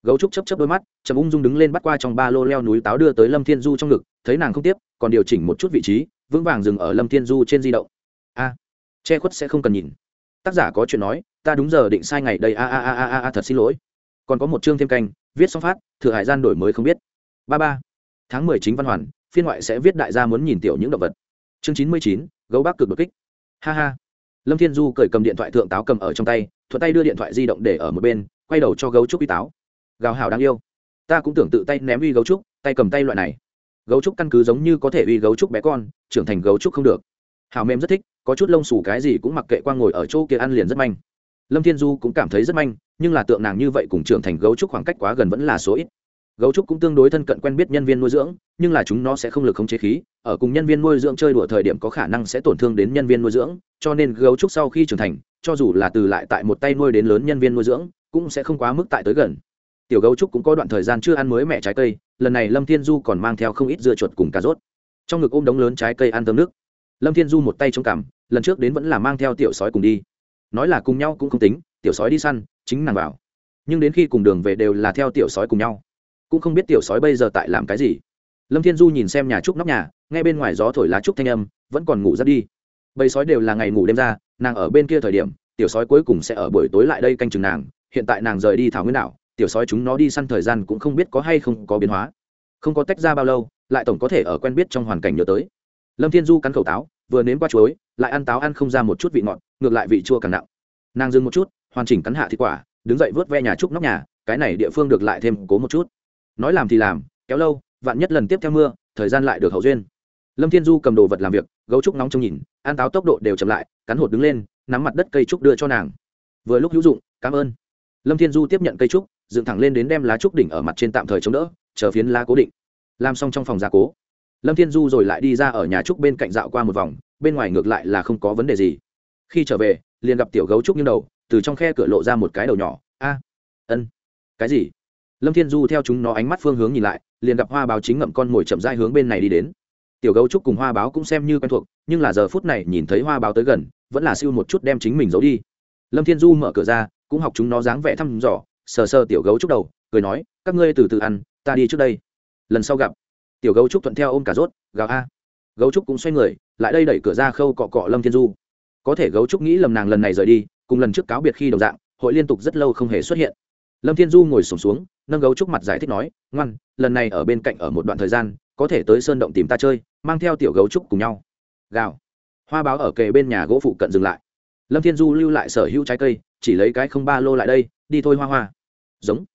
Gấu trúc chấp chấp đôi mắt chầm ung dung đứng lên bắt qua trong ba lô leo núi táo đưa tới lâm thiên du trong ngực, thấy nàng không tiếp, còn điều chỉnh một chút vị trí, vững vàng dừng ở lâm thiên du trên di động. A, che khuất sẽ không cần nhìn. Tác giả có chuyện nói, ta đúng giờ định sai ngày đây a a a a a, thật xin lỗi. Còn có một chương thêm canh, viết xong phát, thừa hải gian đổi mới không biết. Ba ba tháng mười chính văn hoàn, phiên ngoại sẽ viết đại gia muốn nhìn tiểu những động vật. Chương chín mươi chín, gấu bác cực đột kích. Ha ha. Lâm thiên du cởi cầm điện thoại thượng táo cầm ở trong tay, thuận tay đưa điện thoại di động để ở một bên, quay đầu cho gấu trúc uy táo. Gào hào đáng yêu. Ta cũng tưởng tự tay ném uy gấu trúc, tay cầm tay loại này. Gấu trúc căn cứ giống như có thể uy gấu trúc bé con, trưởng thành gấu trúc không được. Hào mềm rất thích, có chút lông xù cái gì cũng mặc kệ quang ngồi ở chỗ kia ăn liền rất manh. Lâm thiên du cũng cảm thấy rất manh, nhưng là tượng nàng như vậy cùng trưởng thành gấu trúc khoảng cách quá gần vẫn là số ít gấu trúc cũng tương đối thân cận quen biết nhân viên nuôi dưỡng, nhưng là chúng nó sẽ không lực khống chế khí, ở cùng nhân viên nuôi dưỡng chơi đùa thời điểm có khả năng sẽ tổn thương đến nhân viên nuôi dưỡng, cho nên gấu trúc sau khi trưởng thành, cho dù là từ lại tại một tay nuôi đến lớn nhân viên nuôi dưỡng, cũng sẽ không quá mức tại tới gần. Tiểu gấu trúc cũng có đoạn thời gian chưa ăn mới mẹ trái cây, lần này lâm thiên du còn mang theo không ít dưa chuột cùng cà rốt. Trong ngực ôm đống lớn trái cây ăn tấm nước. Lâm thiên du một tay chống cằm, lần trước đến vẫn là mang theo tiểu sói cùng đi. Nói là cùng nhau cũng không tính, tiểu sói đi săn, chính nàng vào. Nhưng đến khi cùng đường về đều là theo tiểu sói cùng nhau cũng không biết tiểu sói bây giờ tại làm cái gì. Lâm thiên du nhìn xem nhà trúc nóc nhà ngay bên ngoài gió thổi lá trúc thanh âm, vẫn còn ngủ rất đi. Bầy sói đều là ngày ngủ đêm ra, nàng ở bên kia thời điểm, tiểu sói cuối cùng sẽ ở buổi tối lại đây canh chừng nàng, hiện tại nàng rời đi thảo nguyên đảo, tiểu sói chúng nó đi săn thời gian cũng không biết có hay không có biến hóa. Không có tách ra bao lâu, lại tổng có thể ở quen biết trong hoàn cảnh nhớ tới. Lâm thiên du cắn khẩu táo, vừa nếm qua chuối, lại ăn táo ăn không ra một chút vị ngọt, ngược lại vị chua càng nặng. Nàng dừng một chút, hoàn chỉnh cắn hạ thịt quả, đứng dậy vớt ve nhà trúc nóc nhà, cái này địa phương được lại thêm cố một chút nói làm thì làm, kéo lâu, vạn nhất lần tiếp theo mưa, thời gian lại được hậu duyên. Lâm thiên du cầm đồ vật làm việc, gấu trúc nóng trong nhìn, an táo tốc độ đều chậm lại, cắn hột đứng lên, nắm mặt đất cây trúc đưa cho nàng. Vừa lúc hữu dụng, cảm ơn. Lâm thiên du tiếp nhận cây trúc, dựng thẳng lên đến đem lá trúc đỉnh ở mặt trên tạm thời chống đỡ, chờ phiến lá cố định. Làm xong trong phòng gia cố. Lâm thiên du rồi lại đi ra ở nhà trúc bên cạnh dạo qua một vòng, bên ngoài ngược lại là không có vấn đề gì. Khi trở về, liền gặp tiểu gấu trúc như đầu, từ trong khe cửa lộ ra một cái đầu nhỏ. A, ân, cái gì? Lâm thiên du theo chúng nó ánh mắt phương hướng nhìn lại liền gặp hoa báo chính ngậm con mồi chậm dai hướng bên này đi đến. Tiểu gấu trúc cùng hoa báo cũng xem như quen thuộc nhưng là giờ phút này nhìn thấy hoa báo tới gần vẫn là siêu một chút đem chính mình giấu đi. Lâm thiên du mở cửa ra cũng học chúng nó dáng vẻ thăm dò sờ sờ tiểu gấu trúc đầu cười nói các ngươi từ từ ăn ta đi trước đây. Lần sau gặp. Tiểu gấu trúc thuận theo ôm cả rốt gào a. Gấu trúc cũng xoay người lại đây đẩy cửa ra khâu cọ cọ lâm thiên du. Có thể gấu trúc nghĩ lầm nàng lần này rời đi cùng lần trước cáo biệt khi đồng dạng hội liên tục rất lâu không hề xuất hiện. Lâm thiên du ngồi sổm xuống, xuống nâng gấu trúc mặt giải thích nói, ngoan, lần này ở bên cạnh ở một đoạn thời gian, có thể tới sơn động tìm ta chơi, mang theo tiểu gấu trúc cùng nhau. Gào. Hoa báo ở kề bên nhà gỗ phụ cận dừng lại. Lâm thiên du lưu lại sở hữu trái cây, chỉ lấy cái không ba lô lại đây, đi thôi hoa hoa. Giống.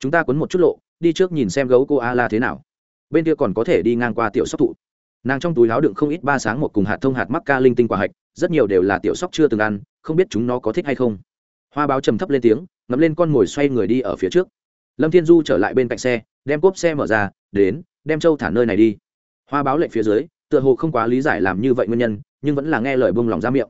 Chúng ta quấn một chút lộ, đi trước nhìn xem gấu cô a la thế nào. Bên kia còn có thể đi ngang qua tiểu sóc thụ. Nàng trong túi láo đựng không ít ba sáng một cùng hạt thông hạt mắc ca linh tinh quả hạch, rất nhiều đều là tiểu sóc chưa từng ăn, không biết chúng nó có thích hay không. Hoa báo trầm thấp lên tiếng ngắm lên con mồi xoay người đi ở phía trước lâm thiên du trở lại bên cạnh xe, đem cốp xe mở ra, đến, đem châu thả nơi này đi. Hoa báo lệnh phía dưới, tựa hồ không quá lý giải làm như vậy nguyên nhân, nhưng vẫn là nghe lời bông lòng ra miệng.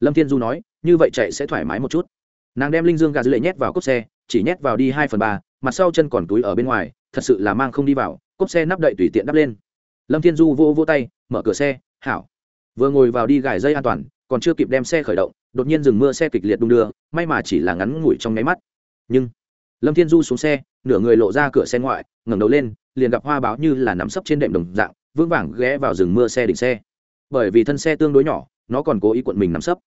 Lâm thiên du nói, như vậy chạy sẽ thoải mái một chút. Nàng đem linh dương gà dư lệ nhét vào cốp xe, chỉ nhét vào đi hai phần ba, mặt sau chân còn túi ở bên ngoài, thật sự là mang không đi vào, cốp xe nắp đậy tùy tiện đắp lên. Lâm thiên du vô vô tay, mở cửa xe, hảo. Vừa ngồi vào đi gài dây an toàn, còn chưa kịp đem xe khởi động, đột nhiên dừng mưa xe kịch liệt đung đưa, may mà chỉ là ngắn ngủi trong nháy mắt. Nhưng lâm thiên du xuống xe, nửa người lộ ra cửa xe ngoại, ngẩng đầu lên, liền gặp hoa báo như là nắm sấp trên đệm đồng dạng, vững vàng ghé vào rừng mưa xe đỉnh xe. Bởi vì thân xe tương đối nhỏ, nó còn cố ý cuộn mình nắm sấp.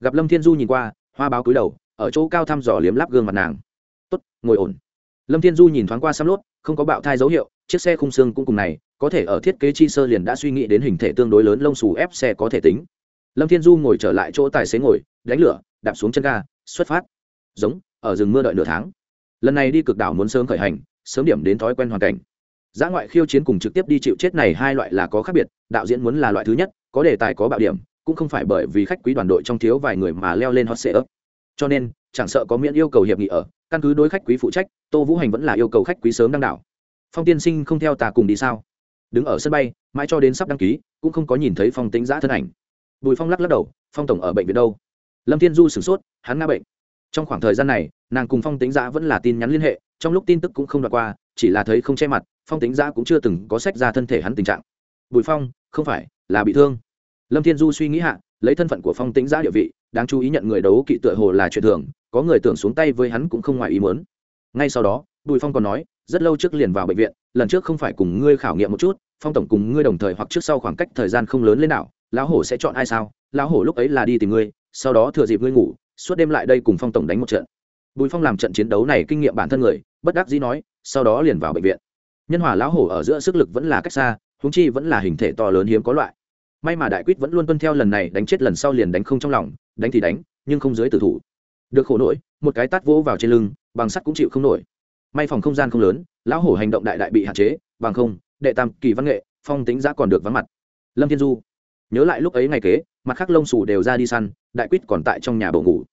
Gặp lâm thiên du nhìn qua, hoa báo cúi đầu, ở chỗ cao thăm dò liếm lắp gương mặt nàng. Tốt, ngồi ổn. Lâm thiên du nhìn thoáng qua xăm lốt, không có bạo thai dấu hiệu, chiếc xe khung xương cũng cùng này, có thể ở thiết kế chi sơ liền đã suy nghĩ đến hình thể tương đối lớn lông xù ép xe có thể tính. Lâm thiên du ngồi trở lại chỗ tài xế ngồi, đánh lửa, đạp xuống chân ga, xuất phát. Giống, ở rừng mưa đợi nửa tháng lần này đi cực đảo muốn sớm khởi hành, sớm điểm đến thói quen hoàn cảnh. Giã ngoại khiêu chiến cùng trực tiếp đi chịu chết này hai loại là có khác biệt, đạo diễn muốn là loại thứ nhất, có đề tài có bạo điểm, cũng không phải bởi vì khách quý đoàn đội trong thiếu vài người mà leo lên hot sệ ấp cho nên, chẳng sợ có miễn yêu cầu hiệp nghị ở, căn cứ đối khách quý phụ trách, tô vũ hành vẫn là yêu cầu khách quý sớm đăng đảo. Phong tiên sinh không theo ta cùng đi sao? Đứng ở sân bay, mãi cho đến sắp đăng ký, cũng không có nhìn thấy phong tính giã thân ảnh. Bùi phong lắc lắc đầu, phong tổng ở bệnh viện đâu? Lâm thiên du sửng sốt, hắn nga bệnh trong khoảng thời gian này, nàng cùng phong tính giã vẫn là tin nhắn liên hệ, trong lúc tin tức cũng không đoạt qua, chỉ là thấy không che mặt, phong tính giã cũng chưa từng có sách ra thân thể hắn tình trạng. Bùi phong, không phải là bị thương. Lâm thiên du suy nghĩ hạ, lấy thân phận của phong tính giã địa vị, đáng chú ý nhận người đấu kỵ tựa hồ là chuyện thường, có người tưởng xuống tay với hắn cũng không ngoài ý muốn. Ngay sau đó, bùi phong còn nói, rất lâu trước liền vào bệnh viện, lần trước không phải cùng ngươi khảo nghiệm một chút, phong tổng cùng ngươi đồng thời hoặc trước sau khoảng cách thời gian không lớn lên nào lão hổ sẽ chọn ai sao? Lão hổ lúc ấy là đi tìm ngươi, sau đó thừa dịp ngươi ngủ suốt đêm lại đây cùng phong tổng đánh một trận. Bùi phong làm trận chiến đấu này kinh nghiệm bản thân người, bất đắc dĩ nói, sau đó liền vào bệnh viện. Nhân hòa lão hổ ở giữa sức lực vẫn là cách xa húng chi vẫn là hình thể to lớn hiếm có loại. May mà đại quýt vẫn luôn tuân theo lần này, đánh chết lần sau liền đánh không trong lòng, đánh thì đánh, nhưng không dưới tử thủ. Được khổ nổi một cái tát vỗ vào trên lưng, bằng sắt cũng chịu không nổi. May phòng không gian không lớn, lão hổ hành động đại đại bị hạn chế, bằng không, đệ tam kỳ văn nghệ, phong tính giã còn được vắng mặt. Lâm thiên du, nhớ lại lúc ấy ngày kế, mặt khác lông xù đều ra đi săn, đại quýt còn tại trong nhà bầu ngủ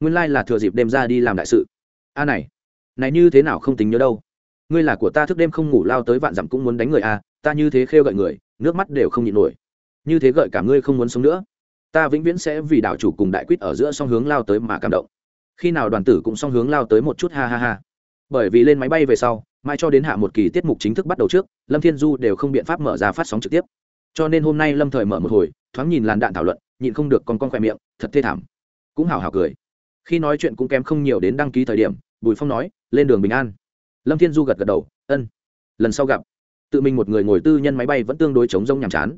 nguyên lai là thừa dịp đêm ra đi làm đại sự. A này này như thế nào không tính nhớ đâu. Ngươi là của ta thức đêm không ngủ lao tới vạn dặm cũng muốn đánh người a, ta như thế khêu gợi người, nước mắt đều không nhịn nổi. Như thế gợi cả ngươi không muốn sống nữa. Ta vĩnh viễn sẽ vì đảo chủ cùng đại quyết ở giữa song hướng lao tới mà cảm động. Khi nào đoàn tử cũng song hướng lao tới một chút ha ha ha. Bởi vì lên máy bay về sau, mai cho đến hạ một kỳ tiết mục chính thức bắt đầu trước, lâm thiên du đều không biện pháp mở ra phát sóng trực tiếp. Cho nên hôm nay lâm thời mở một hồi, thoáng nhìn làn đạn thảo luận, nhịn không được con con khoe miệng, thật thê thảm. Cũng hào hào cười khi nói chuyện cũng kém không nhiều đến đăng ký thời điểm, bùi phong nói, lên đường bình an. Lâm thiên du gật gật đầu, ân, lần sau gặp. Tự mình một người ngồi tư nhân máy bay vẫn tương đối chống rông nhàm chán.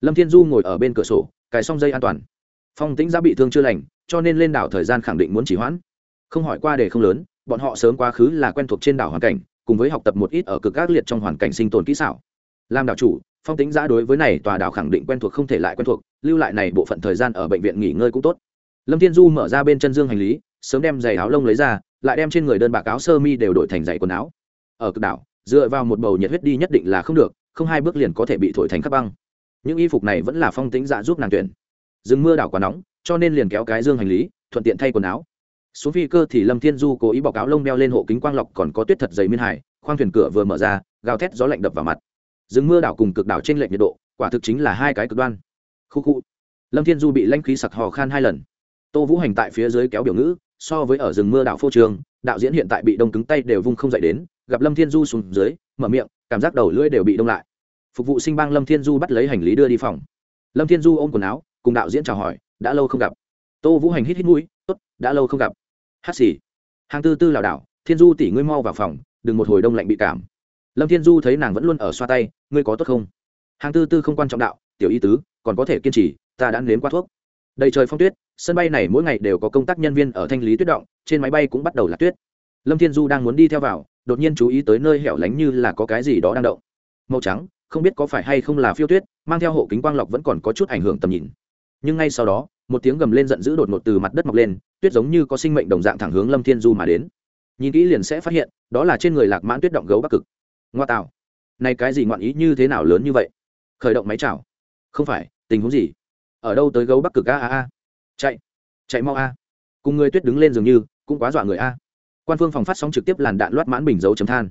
Lâm thiên du ngồi ở bên cửa sổ, cài xong dây an toàn. Phong tĩnh giá bị thương chưa lành, cho nên lên đảo thời gian khẳng định muốn chỉ hoãn. Không hỏi qua để không lớn, bọn họ sớm quá khứ là quen thuộc trên đảo hoàn cảnh, cùng với học tập một ít ở cực ác liệt trong hoàn cảnh sinh tồn kỹ xảo. Làm đảo chủ, phong tính giã đối với này tòa đảo khẳng định quen thuộc không thể lại quen thuộc, lưu lại này bộ phận thời gian ở bệnh viện nghỉ ngơi cũng tốt lâm thiên du mở ra bên chân dương hành lý, sớm đem giày áo lông lấy ra, lại đem trên người đơn bạc áo sơ mi đều đổi thành giày quần áo. Ở cực đảo, dựa vào một bầu nhiệt huyết đi nhất định là không được, không hai bước liền có thể bị thổi thành các băng. Những y phục này vẫn là phong tính dạ giúp nàng tuyển. Rừng mưa đảo quá nóng, cho nên liền kéo cái dương hành lý, thuận tiện thay quần áo. Xuống phi cơ thì lâm thiên du cố ý bọc áo lông đeo lên hộ kính quang lọc còn có tuyết thật dày miên hải khoang thuyền cửa vừa mở ra, gào thét gió lạnh đập vào mặt. Rừng mưa đảo cùng cực đảo trên lệnh nhiệt độ, quả thực chính là hai cái cực đoan. Khu khu. Lâm thiên du bị lanh khí sặc hò khan hai lần tô vũ hành tại phía dưới kéo biểu ngữ, so với ở rừng mưa đảo phô trường, đạo diễn hiện tại bị đông cứng tay đều vung không dậy đến, gặp lâm thiên du xuống dưới, mở miệng, cảm giác đầu lưỡi đều bị đông lại. Phục vụ sinh bang lâm thiên du bắt lấy hành lý đưa đi phòng. Lâm thiên du ôm quần áo, cùng đạo diễn chào hỏi, đã lâu không gặp. Tô vũ hành hít hít mũi, tốt, đã lâu không gặp. Hát xì. Hàng tư tư lảo đảo, thiên du tỉ ngươi mau vào phòng, đừng một hồi đông lạnh bị cảm. Lâm thiên du thấy nàng vẫn luôn ở xoa tay, ngươi có tốt không? Hàng tư tư không quan trọng đạo, tiểu y tứ, còn có thể kiên trì, ta đã nếm qua thuốc đầy trời phong tuyết, sân bay này mỗi ngày đều có công tác nhân viên ở thanh lý tuyết động, trên máy bay cũng bắt đầu là tuyết. Lâm thiên du đang muốn đi theo vào, đột nhiên chú ý tới nơi hẻo lánh như là có cái gì đó đang động. Màu trắng, không biết có phải hay không là phiêu tuyết, mang theo hộ kính quang lọc vẫn còn có chút ảnh hưởng tầm nhìn. Nhưng ngay sau đó, một tiếng gầm lên giận dữ đột ngột từ mặt đất mọc lên, tuyết giống như có sinh mệnh đồng dạng thẳng hướng lâm thiên du mà đến. Nhìn kỹ liền sẽ phát hiện, đó là trên người lạc mãn tuyết động gấu bắc cực. Ngoa tạo. Này cái gì ngoạn ý như thế nào lớn như vậy? Khởi động máy chảo. Không phải, tình huống gì? Ở đâu tới gấu bắc cực a a a. Chạy chạy mau a. Cùng người tuyết đứng lên dường như cũng quá dọa người a. Quan phương phòng phát sóng trực tiếp làn đạn loát mãn bình dấu chấm than.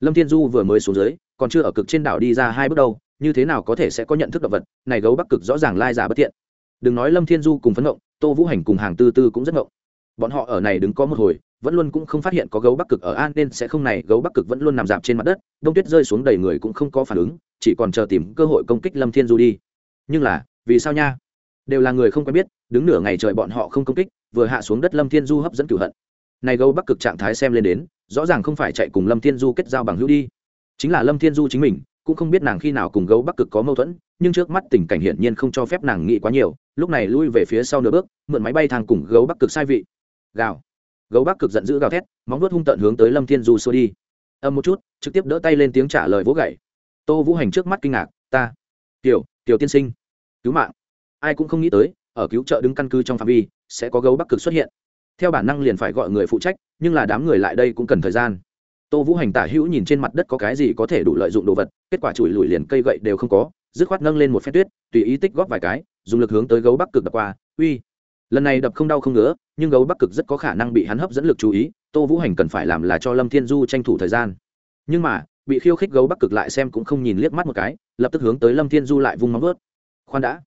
Lâm thiên du vừa mới xuống dưới còn chưa ở cực trên đảo đi ra hai bước đâu như thế nào có thể sẽ có nhận thức động vật? Này gấu bắc cực rõ ràng lai giả bất thiện, đừng nói lâm thiên du cùng phấn ngộng tô vũ hành cùng hàng tư tư cũng rất ngộng. Bọn họ ở này đứng có một hồi vẫn luôn cũng không phát hiện có gấu bắc cực ở an nên sẽ không này gấu bắc cực vẫn luôn nằm dạp trên mặt đất đông tuyết rơi xuống đầy người cũng không có phản ứng chỉ còn chờ tìm cơ hội công kích lâm thiên du đi. Nhưng là vì sao nha? Đều là người không quen biết, đứng nửa ngày trời bọn họ không công kích, vừa hạ xuống đất lâm thiên du hấp dẫn cửu hận. Này gấu bắc cực trạng thái xem lên đến, rõ ràng không phải chạy cùng lâm thiên du kết giao bằng hữu đi. Chính là lâm thiên du chính mình, cũng không biết nàng khi nào cùng gấu bắc cực có mâu thuẫn, nhưng trước mắt tình cảnh hiển nhiên không cho phép nàng nghĩ quá nhiều, lúc này lui về phía sau nửa bước, mượn máy bay thang cùng gấu bắc cực sai vị. Gào. Gấu bắc cực giận dữ gào thét, móng vuốt hung tận hướng tới lâm thiên du xua đi. Âm một chút, trực tiếp đỡ tay lên tiếng trả lời vỗ gậy. Tô vũ hành trước mắt kinh ngạc, ta, tiểu tiểu tiên sinh, cứu mạng ai cũng không nghĩ tới, ở cứu trợ đứng căn cứ trong phạm vi, sẽ có gấu bắc cực xuất hiện. Theo bản năng liền phải gọi người phụ trách, nhưng là đám người lại đây cũng cần thời gian. Tô vũ hành tả hữu nhìn trên mặt đất có cái gì có thể đủ lợi dụng đồ vật, kết quả chùi lùi liền cây gậy đều không có, dứt khoát nâng lên một phép tuyết, tùy ý tích góp vài cái, dùng lực hướng tới gấu bắc cực đập qua, uy. Lần này đập không đau không ngứa, nhưng gấu bắc cực rất có khả năng bị hắn hấp dẫn lực chú ý, tô vũ hành cần phải làm là cho lâm thiên du tranh thủ thời gian. Nhưng mà, bị khiêu khích gấu bắc cực lại xem cũng không nhìn liếc mắt một cái, lập tức hướng tới lâm thiên du lại vung móng ướt khoan đã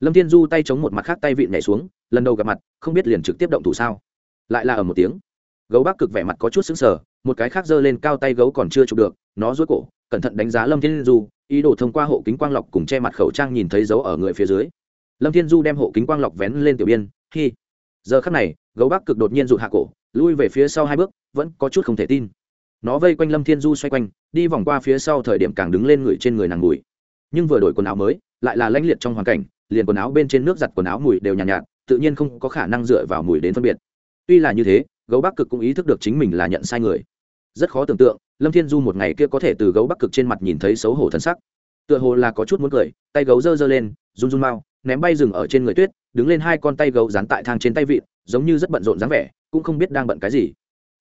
lâm thiên du tay chống một mặt khác tay vịn nhảy xuống, lần đầu gặp mặt, không biết liền trực tiếp động thủ sao. Lại là ở một tiếng. Gấu bắc cực vẻ mặt có chút xứng sở một cái khác giơ lên cao tay gấu còn chưa chụp được, nó rối cổ, cẩn thận đánh giá lâm thiên du, ý đồ thông qua hộ kính quang lọc cùng che mặt khẩu trang nhìn thấy dấu ở người phía dưới. Lâm thiên du đem hộ kính quang lọc vén lên tiểu biên khi giờ khắc này, gấu bắc cực đột nhiên rụt hạ cổ, lui về phía sau hai bước, vẫn có chút không thể tin. Nó vây quanh lâm thiên du xoay quanh, đi vòng qua phía sau thời điểm càng đứng lên người trên người nàng mùi nhưng vừa đổi quần áo mới, lại là lãnh liệt trong hoàn cảnh liền quần áo bên trên nước giặt quần áo mùi đều nhàn nhạt, nhạt tự nhiên không có khả năng dựa vào mùi đến phân biệt. Tuy là như thế gấu bắc cực cũng ý thức được chính mình là nhận sai người. Rất khó tưởng tượng lâm thiên du một ngày kia có thể từ gấu bắc cực trên mặt nhìn thấy xấu hổ thân sắc. Tựa hồ là có chút muốn cười tay gấu giơ giơ lên run run mau ném bay rừng ở trên người tuyết đứng lên hai con tay gấu dán tại thang trên tay vịn giống như rất bận rộn dáng vẻ cũng không biết đang bận cái gì.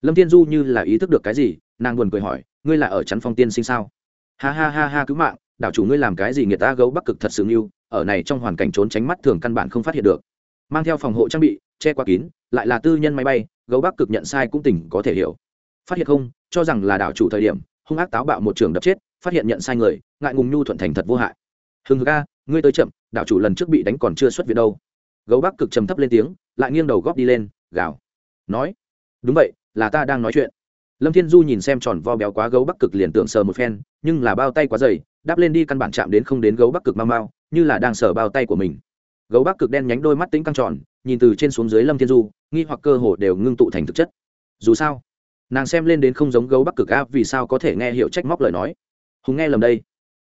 Lâm thiên du như là ý thức được cái gì nàng buồn cười hỏi ngươi là ở chắn phong tiên sinh sao? Ha ha ha ha cứu mạng đảo chủ ngươi làm cái gì người ta gấu bắc cực thật sự yêu ở này trong hoàn cảnh trốn tránh mắt thường căn bản không phát hiện được. Mang theo phòng hộ trang bị, che qua kín, lại là tư nhân máy bay, gấu bắc cực nhận sai cũng tỉnh có thể hiểu. Phát hiện không, cho rằng là đảo chủ thời điểm, hung ác táo bạo một trường đập chết, phát hiện nhận sai người, ngại ngùng nhu thuận thành thật vô hại. Hưng ga ngươi tới chậm, đảo chủ lần trước bị đánh còn chưa xuất viện đâu. Gấu bắc cực trầm thấp lên tiếng, lại nghiêng đầu góp đi lên, gào. Nói, đúng vậy, là ta đang nói chuyện. Lâm thiên du nhìn xem tròn vo béo quá gấu bắc cực liền tưởng sờ một phen, nhưng là bao tay quá dày, đáp lên đi căn bản chạm đến không đến gấu bắc cực mau mau như là đang sờ bao tay của mình. Gấu bắc cực đen nhánh đôi mắt tính căng tròn, nhìn từ trên xuống dưới lâm thiên du, nghi hoặc cơ hồ đều ngưng tụ thành thực chất. Dù sao, nàng xem lên đến không giống gấu bắc cực a vì sao có thể nghe hiểu trách móc lời nói? Hùng nghe lầm đây.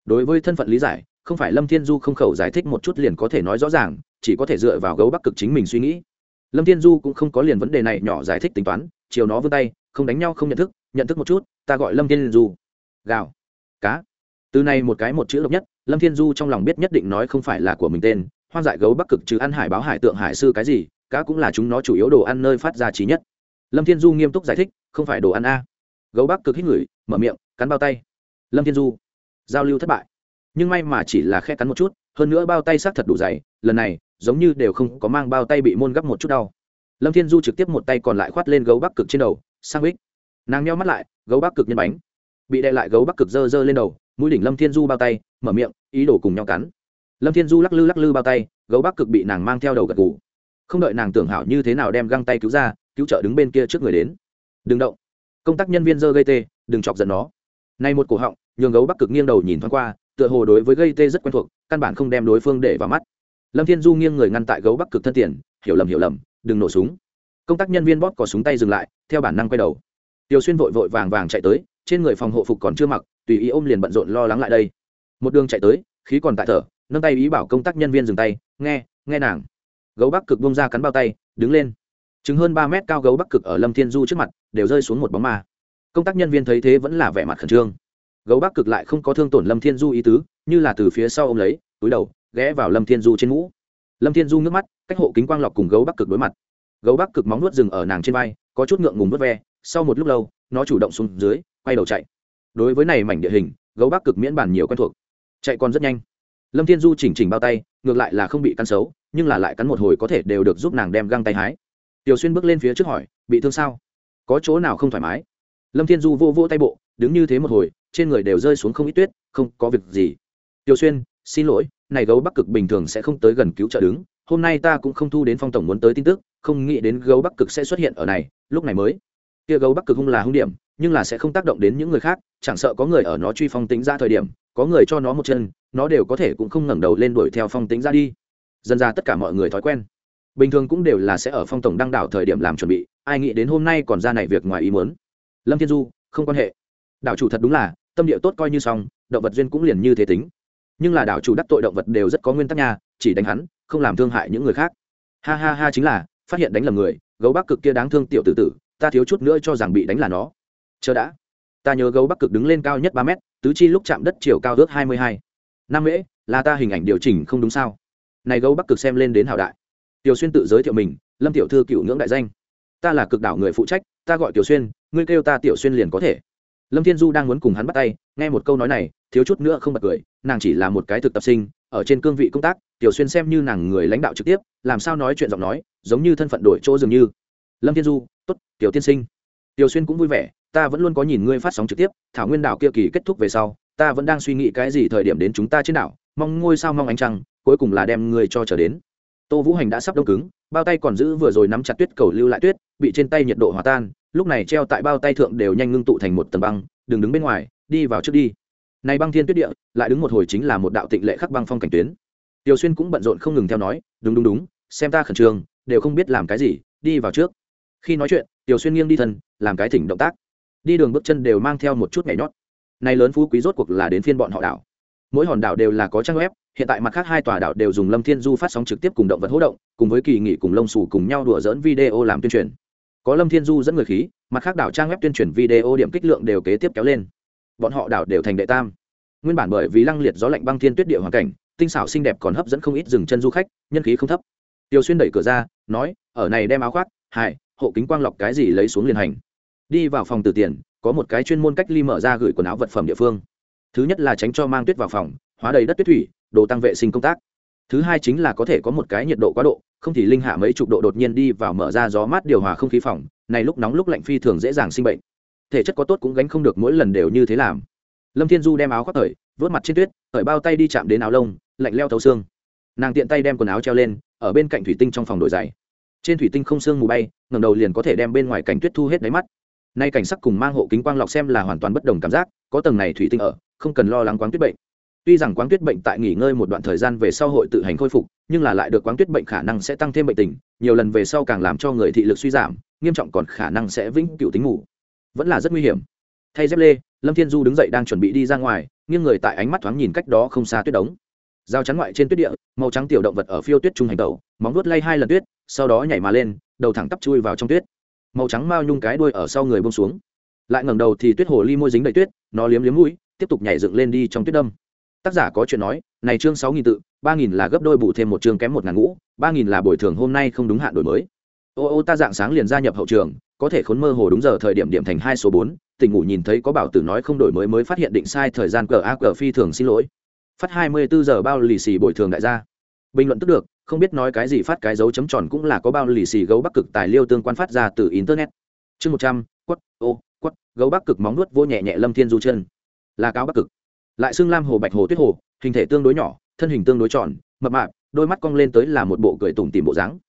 Đối với thân phận lý giải, không phải lâm thiên du không khẩu giải thích một chút liền có thể nói rõ ràng, chỉ có thể dựa vào gấu bắc cực chính mình suy nghĩ. Lâm thiên du cũng không có liền vấn đề này nhỏ giải thích tính toán, chiều nó vươn tay, không đánh nhau không nhận thức nhận thức một chút, ta gọi lâm thiên du. Gào. Cá. Từ này một cái một chữ độc nhất lâm thiên du trong lòng biết nhất định nói không phải là của mình tên, hoang dại gấu bắc cực trừ ăn hải báo hải tượng hải sư cái gì, cá cũng là chúng nó chủ yếu đồ ăn nơi phát ra trí nhất. Lâm thiên du nghiêm túc giải thích, không phải đồ ăn a. Gấu bắc cực hít ngửi, mở miệng, cắn bao tay. Lâm thiên du, giao lưu thất bại. Nhưng may mà chỉ là khe cắn một chút, hơn nữa bao tay xác thật đủ dày, lần này, giống như đều không có mang bao tay bị môn gấp một chút đau. Lâm thiên du trực tiếp một tay còn lại khoát lên gấu bắc cực trên đầu, sang bích. Nàng nheo mắt lại, gấu bắc cực nhân bánh. Bị đè lại gấu bắc cực dơ dơ lên đầu, mũi đỉnh lâm thiên du bao tay mở miệng, ý đồ cùng nhau cắn. Lâm thiên du lắc lư lắc lư bao tay, gấu bắc cực bị nàng mang theo đầu gật gù. Không đợi nàng tưởng hảo như thế nào đem găng tay cứu ra, cứu trợ đứng bên kia trước người đến. Đừng động. Công tác nhân viên dơ gây tê, đừng chọc giận nó. Nay một cổ họng, nhường gấu bắc cực nghiêng đầu nhìn thoáng qua, tựa hồ đối với gây tê rất quen thuộc, căn bản không đem đối phương để vào mắt. Lâm thiên du nghiêng người ngăn tại gấu bắc cực thân tiền, hiểu lầm hiểu lầm, đừng nổ súng. Công tác nhân viên bóp cò súng tay dừng lại, theo bản năng quay đầu. Tiểu xuyên vội vội vàng vàng chạy tới, trên người phòng hộ phục còn chưa mặc, tùy ý ôm liền bận rộn lo lắng lại đây một đường chạy tới, khí còn tại thở, nâng tay ý bảo công tác nhân viên dừng tay, nghe nghe nàng. Gấu bắc cực bông ra cắn bao tay, đứng lên. Chứng hơn ba mét cao gấu bắc cực ở lâm thiên du trước mặt, đều rơi xuống một bóng ma. Công tác nhân viên thấy thế vẫn là vẻ mặt khẩn trương. Gấu bắc cực lại không có thương tổn lâm thiên du ý tứ, như là từ phía sau ô m lấy, túi đầu, ghé vào lâm thiên du trên mũ. Lâm thiên du nước mắt, cách hộ kính quang lọc cùng gấu bắc cực đối mặt. Gấu bắc cực móng nuốt rừng ở nàng trên vai, có chút ngượng ngùng vớt ve, sau một lúc lâu, nó chủ động xuống dưới, quay đầu chạy. Đối với này mảnh địa hình, gấu bắc cực miễn bản nhiều quen thuộc chạy còn rất nhanh. Lâm thiên du chỉnh chỉnh bao tay, ngược lại là không bị cắn xấu, nhưng là lại cắn một hồi có thể đều được giúp nàng đem găng tay hái. Tiểu xuyên bước lên phía trước hỏi, bị thương sao? Có chỗ nào không thoải mái? Lâm thiên du vô vô tay bộ, đứng như thế một hồi, trên người đều rơi xuống không ít tuyết, không, có việc gì. Tiểu xuyên, xin lỗi, này gấu bắc cực bình thường sẽ không tới gần cứu trợ đứng, hôm nay ta cũng không thu đến phong tổng muốn tới tin tức, không nghĩ đến gấu bắc cực sẽ xuất hiện ở này, lúc này mới. Kia gấu bắc cực hung là hung điểm, nhưng là sẽ không tác động đến những người khác, chẳng sợ có người ở nó truy phong tính ra thời điểm có người cho nó một chân, nó đều có thể cũng không ngẩng đầu lên đuổi theo phong tính ra đi. Dần ra tất cả mọi người thói quen. Bình thường cũng đều là sẽ ở phong tổng đăng đảo thời điểm làm chuẩn bị, ai nghĩ đến hôm nay còn ra này việc ngoài ý muốn. Lâm thiên du, không quan hệ. Đảo chủ thật đúng là, tâm địa tốt coi như xong, động vật duyên cũng liền như thế tính. Nhưng là đảo chủ đắc tội động vật đều rất có nguyên tắc nha, chỉ đánh hắn, không làm thương hại những người khác. Ha ha ha chính là, phát hiện đánh lầm người, gấu bắc cực kia đáng thương tiểu tử tử, ta thiếu chút nữa cho rằng bị đánh là nó. Chờ đã ta nhớ gấu bắc cực đứng lên cao nhất ba mét, tứ chi lúc chạm đất chiều cao ước hai mươi hai. Năm mễ, là ta hình ảnh điều chỉnh không đúng sao? Này gấu bắc cực xem lên đến hào đại. Tiểu xuyên tự giới thiệu mình, lâm tiểu thư cựu ngưỡng đại danh. Ta là cực đảo người phụ trách, ta gọi tiểu xuyên, ngươi kêu ta tiểu xuyên liền có thể. Lâm thiên du đang muốn cùng hắn bắt tay, nghe một câu nói này, thiếu chút nữa không bật cười, nàng chỉ là một cái thực tập sinh, ở trên cương vị công tác, tiểu xuyên xem như nàng người lãnh đạo trực tiếp, làm sao nói chuyện giọng nói, giống như thân phận đổi chỗ dường như. Lâm thiên du, tốt, tiểu tiên sinh. Tiểu xuyên cũng vui vẻ ta vẫn luôn có nhìn ngươi phát sóng trực tiếp, thảo nguyên đảo kia kỳ kết thúc về sau, ta vẫn đang suy nghĩ cái gì thời điểm đến chúng ta trên đảo, mong ngôi sao mong ánh trăng, cuối cùng là đem ngươi cho trở đến. Tô vũ hành đã sắp đông cứng, bao tay còn giữ vừa rồi nắm chặt tuyết cầu lưu lại tuyết, bị trên tay nhiệt độ hòa tan, lúc này treo tại bao tay thượng đều nhanh ngưng tụ thành một tầng băng, đừng đứng bên ngoài, đi vào trước đi. Này băng thiên tuyết địa, lại đứng một hồi chính là một đạo tịnh lệ khắc băng phong cảnh tuyến. Tiểu xuyên cũng bận rộn không ngừng theo nói, đúng đúng đúng, xem ta khẩn trương, đều không biết làm cái gì, đi vào trước. Khi nói chuyện, tiểu xuyên nghiêng đi thân, làm cái thỉnh động tác đi đường bước chân đều mang theo một chút nhảy nhót. Này lớn phú quý rốt cuộc là đến phiên bọn họ đảo. Mỗi hòn đảo đều là có trang web, hiện tại mặt khác hai tòa đảo đều dùng lâm thiên du phát sóng trực tiếp cùng động vật hỗ động, cùng với kỳ nghỉ cùng lông xù cùng nhau đùa dỡn video làm tuyên truyền. Có lâm thiên du dẫn người khí, mặt khác đảo trang web tuyên truyền video điểm kích lượng đều kế tiếp kéo lên. Bọn họ đảo đều thành đệ tam. Nguyên bản bởi vì lăng liệt gió lạnh băng thiên tuyết địa hoàn cảnh, tinh xảo xinh đẹp còn hấp dẫn không ít dừng chân du khách, nhân khí không thấp. Tiêu xuyên đẩy cửa ra, nói, ở này đem áo khoác hại hộ kính quang lọc cái gì lấy xuống liền hành đi vào phòng từ tiền, có một cái chuyên môn cách ly mở ra gửi quần áo vật phẩm địa phương. Thứ nhất là tránh cho mang tuyết vào phòng, hóa đầy đất tuyết thủy, đồ tăng vệ sinh công tác. Thứ hai chính là có thể có một cái nhiệt độ quá độ, không thì linh hạ mấy chục độ đột nhiên đi vào mở ra gió mát điều hòa không khí phòng, này lúc nóng lúc lạnh phi thường dễ dàng sinh bệnh. Thể chất có tốt cũng gánh không được mỗi lần đều như thế làm. Lâm thiên du đem áo khoác thời, vớt mặt trên tuyết, thời bao tay đi chạm đến áo lông, lạnh leo thấu xương. Nàng tiện tay đem quần áo treo lên, ở bên cạnh thủy tinh trong phòng đổi giày. Trên thủy tinh không xương mù bay ngầm đầu liền có thể đem bên ngoài cảnh tuyết thu hết đáy mắt nay cảnh sắc cùng mang hộ kính quang lọc xem là hoàn toàn bất đồng cảm giác, có tầng này thủy tinh ở, không cần lo lắng quáng tuyết bệnh. Tuy rằng quáng tuyết bệnh tại nghỉ ngơi một đoạn thời gian về sau hội tự hành khôi phục, nhưng là lại được quáng tuyết bệnh khả năng sẽ tăng thêm bệnh tình, nhiều lần về sau càng làm cho người thị lực suy giảm, nghiêm trọng còn khả năng sẽ vĩnh cựu tính ngủ. Vẫn là rất nguy hiểm. Thay dép lê, lâm thiên du đứng dậy đang chuẩn bị đi ra ngoài, nghiêng người tại ánh mắt thoáng nhìn cách đó không xa tuyết đống. Dao chắn ngoại trên tuyết địa, màu trắng tiểu động vật ở phiêu tuyết trung hành tẩu, móng vuốt lay hai lần tuyết, sau đó nhảy mà lên, đầu thẳng tắp chui vào trong tuyết màu trắng mao nhung cái đuôi ở sau người bông xuống. Lại ngẩng đầu thì tuyết hồ ly môi dính đầy tuyết, nó liếm liếm mũi, tiếp tục nhảy dựng lên đi trong tuyết đâm. Tác giả có chuyện nói, này chương sáu nghìn tự, ba nghìn là gấp đôi bù thêm một chương kém một ngàn ngũ, ba nghìn là bồi thường hôm nay không đúng hạn đổi mới. Ô ô, ta dạng sáng liền gia nhập hậu trường, có thể khốn mơ hồ đúng giờ thời điểm điểm thành hai số bốn, tỉnh ngủ nhìn thấy có bảo tử nói không đổi mới mới phát hiện định sai thời gian cờ ác cờ phi thường xin lỗi. Phát hai mươi bốn giờ bao lì xì bồi thường đại gia. Bình luận tức được không biết nói cái gì phát cái dấu chấm tròn cũng là có bao lì xì gấu bắc cực tài liêu tương quan phát ra từ internet. Chương một trăm, quất, ô, quất, gấu bắc cực móng nuốt vô nhẹ nhẹ lâm thiên du chân. Là cáo bắc cực. Lại xưng lam hồ bạch hồ tuyết hồ, hình thể tương đối nhỏ, thân hình tương đối tròn, mập mạp, đôi mắt cong lên tới là một bộ cười tủm tìm bộ dáng.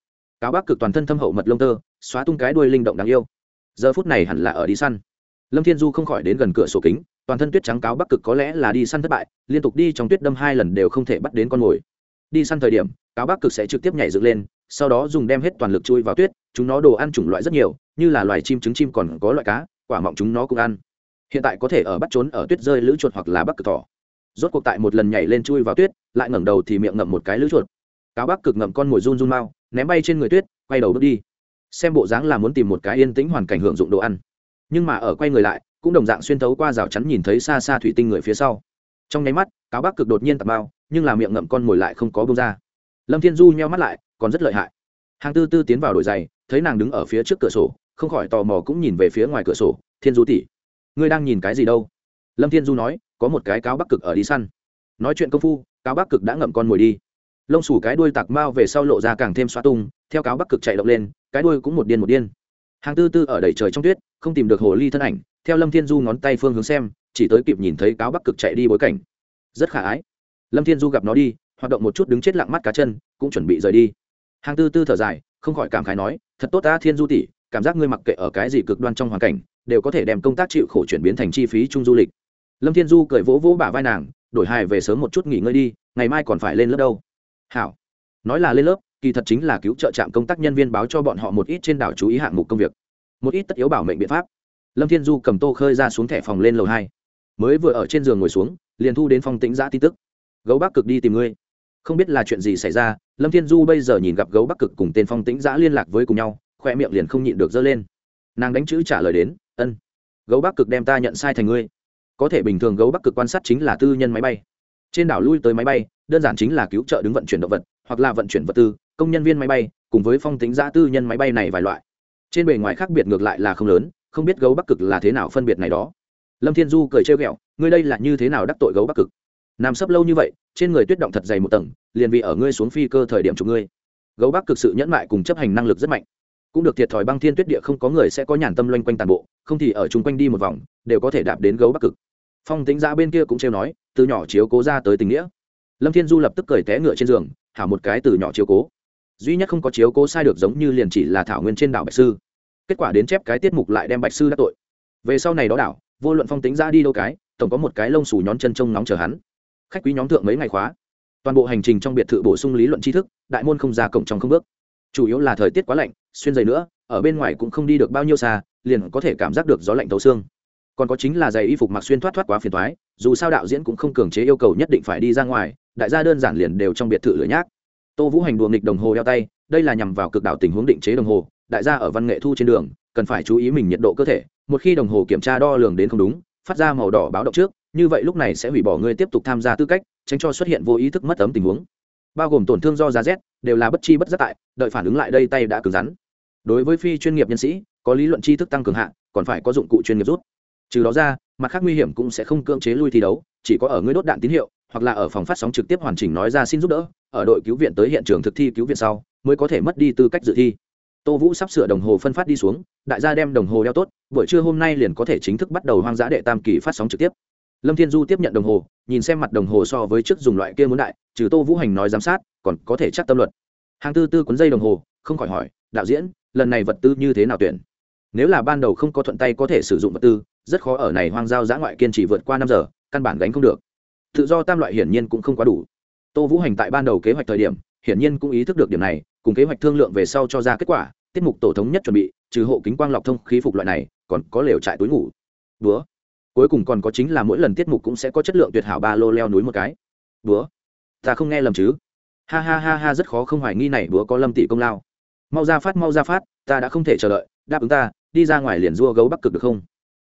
Cáo bắc cực toàn thân thâm hậu mật lông tơ, xóa tung cái đuôi linh động đáng yêu. Giờ phút này hẳn là ở đi săn. Lâm thiên du không khỏi đến gần cửa sổ kính, toàn thân tuyết trắng cáo bắc cực có lẽ là đi săn thất bại, liên tục đi trong tuyết đâm hai lần đều không thể bắt đến con mồi. Đi săn thời điểm cáo bắc cực sẽ trực tiếp nhảy dựng lên, sau đó dùng đem hết toàn lực chui vào tuyết, chúng nó đồ ăn chủng loại rất nhiều, như là loài chim trứng chim còn có loại cá, quả mọng chúng nó cũng ăn. Hiện tại có thể ở bắt trốn ở tuyết rơi lữ chuột hoặc là bắc cực thỏ. Rốt cuộc tại một lần nhảy lên chui vào tuyết, lại ngẩng đầu thì miệng ngậm một cái lữ chuột. Cáo bắc cực ngậm con mồi run run mau, ném bay trên người tuyết, quay đầu bước đi. Xem bộ dáng là muốn tìm một cái yên tĩnh hoàn cảnh hưởng dụng đồ ăn. Nhưng mà ở quay người lại, cũng đồng dạng xuyên thấu qua rào chắn nhìn thấy xa xa thủy tinh người phía sau. Trong nháy mắt, cáo bắc cực đột nhiên tạt bao nhưng là miệng ngậm con mồi lại không có bông ra lâm thiên du nheo mắt lại, còn rất lợi hại. Hàng tư tư tiến vào đổi giày, thấy nàng đứng ở phía trước cửa sổ, không khỏi tò mò cũng nhìn về phía ngoài cửa sổ, thiên du tỷ, ngươi đang nhìn cái gì đâu? Lâm thiên du nói, có một cái cáo bắc cực ở đi săn. Nói chuyện công phu, cáo bắc cực đã ngậm con mồi đi. Lông xù cái đuôi tạc mao về sau lộ ra càng thêm xoa tung, theo cáo bắc cực chạy động lên, cái đuôi cũng một điên một điên. Hàng tư tư ở đầy trời trong tuyết, không tìm được hồ ly thân ảnh, theo lâm thiên du ngón tay phương hướng xem, chỉ tới kịp nhìn thấy cáo bắc cực chạy đi bối cảnh. Rất khả ái. Lâm thiên du gặp nó đi hoạt động một chút đứng chết lặng mắt cá chân, cũng chuẩn bị rời đi. Hàng tư tư thở dài, không khỏi cảm khái nói, thật tốt ta, thiên du tỷ, cảm giác ngươi mặc kệ ở cái gì cực đoan trong hoàn cảnh, đều có thể đem công tác chịu khổ chuyển biến thành chi phí chung du lịch. Lâm thiên du cười vỗ vỗ bả vai nàng, đổi hài về sớm một chút nghỉ ngơi đi, ngày mai còn phải lên lớp đâu. Hảo. Nói là lên lớp, kỳ thật chính là cứu trợ trạm công tác nhân viên báo cho bọn họ một ít trên đảo chú ý hạng mục công việc. Một ít tất yếu bảo mệnh biện pháp. Lâm thiên du cầm tô khơi ra xuống thẻ phòng lên lầu hai. Mới vừa ở trên giường ngồi xuống, liền thu đến phong tĩnh giã tin tức. Gấu bắc cực đi tìm ngươi không biết là chuyện gì xảy ra, lâm thiên du bây giờ nhìn gặp gấu bắc cực cùng tên phong tĩnh giã liên lạc với cùng nhau khoe miệng liền không nhịn được dơ lên. Nàng đánh chữ trả lời đến, ân, gấu bắc cực đem ta nhận sai thành ngươi. Có thể bình thường gấu bắc cực quan sát chính là tư nhân máy bay. Trên đảo lui tới máy bay, đơn giản chính là cứu trợ đứng vận chuyển động vật, hoặc là vận chuyển vật tư, công nhân viên máy bay, cùng với phong tính giã tư nhân máy bay này vài loại. Trên bề ngoài khác biệt ngược lại là không lớn, không biết gấu bắc cực là thế nào phân biệt này đó. Lâm thiên du cười trêu ghẹo, ngươi đây là như thế nào đắc tội gấu bắc cực? Nằm sấp lâu như vậy trên người tuyết động thật dày một tầng, liền vì ở ngươi xuống phi cơ thời điểm chụp ngươi. Gấu bắc cực sự nhẫn mại cùng chấp hành năng lực rất mạnh. Cũng được thiệt thòi băng thiên tuyết địa không có người sẽ có nhàn tâm loanh quanh tàn bộ, không thì ở chung quanh đi một vòng, đều có thể đạp đến gấu bắc cực. Phong tính ra bên kia cũng trêu nói, từ nhỏ chiếu cố ra tới tình nghĩa. Lâm thiên du lập tức cười té ngựa trên giường thả một cái từ nhỏ chiếu cố. Duy nhất không có chiếu cố sai được giống như liền chỉ là thảo nguyên trên đảo bạch sư. Kết quả đến chép cái tiết mục lại đem bạch sư đắc tội. Về sau này đó đảo, vô luận phong tính ra đi đâu cái, tổng có một cái lông xù nhón chân trông nóng chờ hắn khách quý nhóm thượng mấy ngày khóa. Toàn bộ hành trình trong biệt thự bổ sung lý luận tri thức, đại môn không ra cổng trong không bước. Chủ yếu là thời tiết quá lạnh, xuyên dày nữa, ở bên ngoài cũng không đi được bao nhiêu xa, liền có thể cảm giác được gió lạnh thấu xương. Còn có chính là giày y phục mặc xuyên thoát thoát quá phiền thoái dù sao đạo diễn cũng không cường chế yêu cầu nhất định phải đi ra ngoài, đại gia đơn giản liền đều trong biệt thự lửa nhác. Tô vũ hành đùa nghịch đồng hồ đeo tay, đây là nhằm vào cực đảo tình huống định chế đồng hồ, đại gia ở văn nghệ thu trên đường, cần phải chú ý mình nhiệt độ cơ thể, một khi đồng hồ kiểm tra đo lường đến không đúng, phát ra màu đỏ báo động trước như vậy lúc này sẽ hủy bỏ ngươi tiếp tục tham gia tư cách, tránh cho xuất hiện vô ý thức mất ấm tình huống. Bao gồm tổn thương do giá rét, đều là bất chi bất giác tại, đợi phản ứng lại đây tay đã cứng rắn. Đối với phi chuyên nghiệp nhân sĩ, có lý luận tri thức tăng cường hạ, còn phải có dụng cụ chuyên nghiệp rút. Trừ đó ra, mặt khác nguy hiểm cũng sẽ không cưỡng chế lui thi đấu, chỉ có ở ngươi đốt đạn tín hiệu, hoặc là ở phòng phát sóng trực tiếp hoàn chỉnh nói ra xin giúp đỡ, ở đội cứu viện tới hiện trường thực thi cứu viện sau, mới có thể mất đi tư cách dự thi. Tô vũ sắp sửa đồng hồ phân phát đi xuống, đại gia đem đồng hồ đeo tốt, buổi trưa hôm nay liền có thể chính thức bắt đầu hoang dã đệ tam kỳ phát sóng trực tiếp lâm thiên du tiếp nhận đồng hồ, nhìn xem mặt đồng hồ so với trước dùng loại kia muốn đại, trừ tô vũ hành nói giám sát, còn có thể chắc tâm luật. Hàng tư tư cuốn dây đồng hồ, không khỏi hỏi, đạo diễn, lần này vật tư như thế nào tuyển? Nếu là ban đầu không có thuận tay có thể sử dụng vật tư, rất khó ở này hoang giao giã ngoại kiên trì vượt qua năm giờ, căn bản gánh không được. Tự do tam loại hiển nhiên cũng không quá đủ. Tô vũ hành tại ban đầu kế hoạch thời điểm, hiển nhiên cũng ý thức được điểm này, cùng kế hoạch thương lượng về sau cho ra kết quả, tiết mục tổ thống nhất chuẩn bị, trừ hộ kính quang lọc thông khí phục loại này, còn có lều trại túi ngủ. Búa cuối cùng còn có chính là mỗi lần tiết mục cũng sẽ có chất lượng tuyệt hảo ba lô leo núi một cái. Búa, ta không nghe lầm chứ? Ha ha ha ha, rất khó không hoài nghi này, búa có lâm tỷ công lao. Mau ra phát, mau ra phát, ta đã không thể chờ đợi. Đáp ứng ta, đi ra ngoài liền dua gấu bắc cực được không?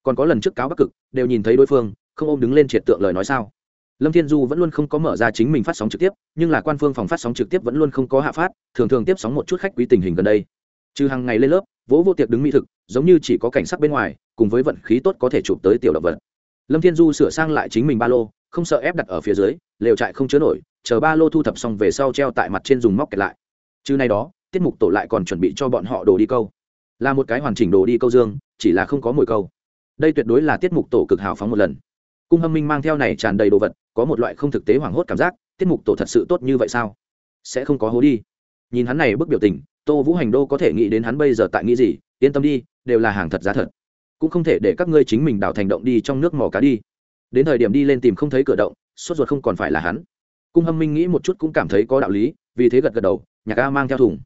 Còn có lần trước cáo bắc cực, đều nhìn thấy đối phương, không ôm đứng lên triệt tượng lời nói sao? Lâm thiên du vẫn luôn không có mở ra chính mình phát sóng trực tiếp, nhưng là quan phương phòng phát sóng trực tiếp vẫn luôn không có hạ phát, thường thường tiếp sóng một chút khách quý tình hình gần đây. Trừ hàng ngày lên lớp, vỗ vô tiệc đứng mỹ thực giống như chỉ có cảnh sắc bên ngoài, cùng với vận khí tốt có thể chụp tới tiểu động vật. Lâm thiên du sửa sang lại chính mình ba lô, không sợ ép đặt ở phía dưới, lều trại không chứa nổi, chờ ba lô thu thập xong về sau treo tại mặt trên dùng móc kẹt lại. Chứ nay đó, tiết mục tổ lại còn chuẩn bị cho bọn họ đồ đi câu. Là một cái hoàn chỉnh đồ đi câu dương, chỉ là không có mồi câu. Đây tuyệt đối là tiết mục tổ cực hào phóng một lần. Cung hâm minh mang theo này tràn đầy đồ vật, có một loại không thực tế hoảng hốt cảm giác, tiết mục tổ thật sự tốt như vậy sao? Sẽ không có hố đi. Nhìn hắn này bức biểu tình, tô vũ hành đô có thể nghĩ đến hắn bây giờ tại nghĩ gì yên tâm đi, đều là hàng thật giá thật. Cũng không thể để các ngươi chính mình đào thành động đi trong nước mò cá đi. Đến thời điểm đi lên tìm không thấy cửa động, sốt ruột không còn phải là hắn. Cung hâm minh nghĩ một chút cũng cảm thấy có đạo lý, vì thế gật gật đầu, nhạc ca mang theo thùng.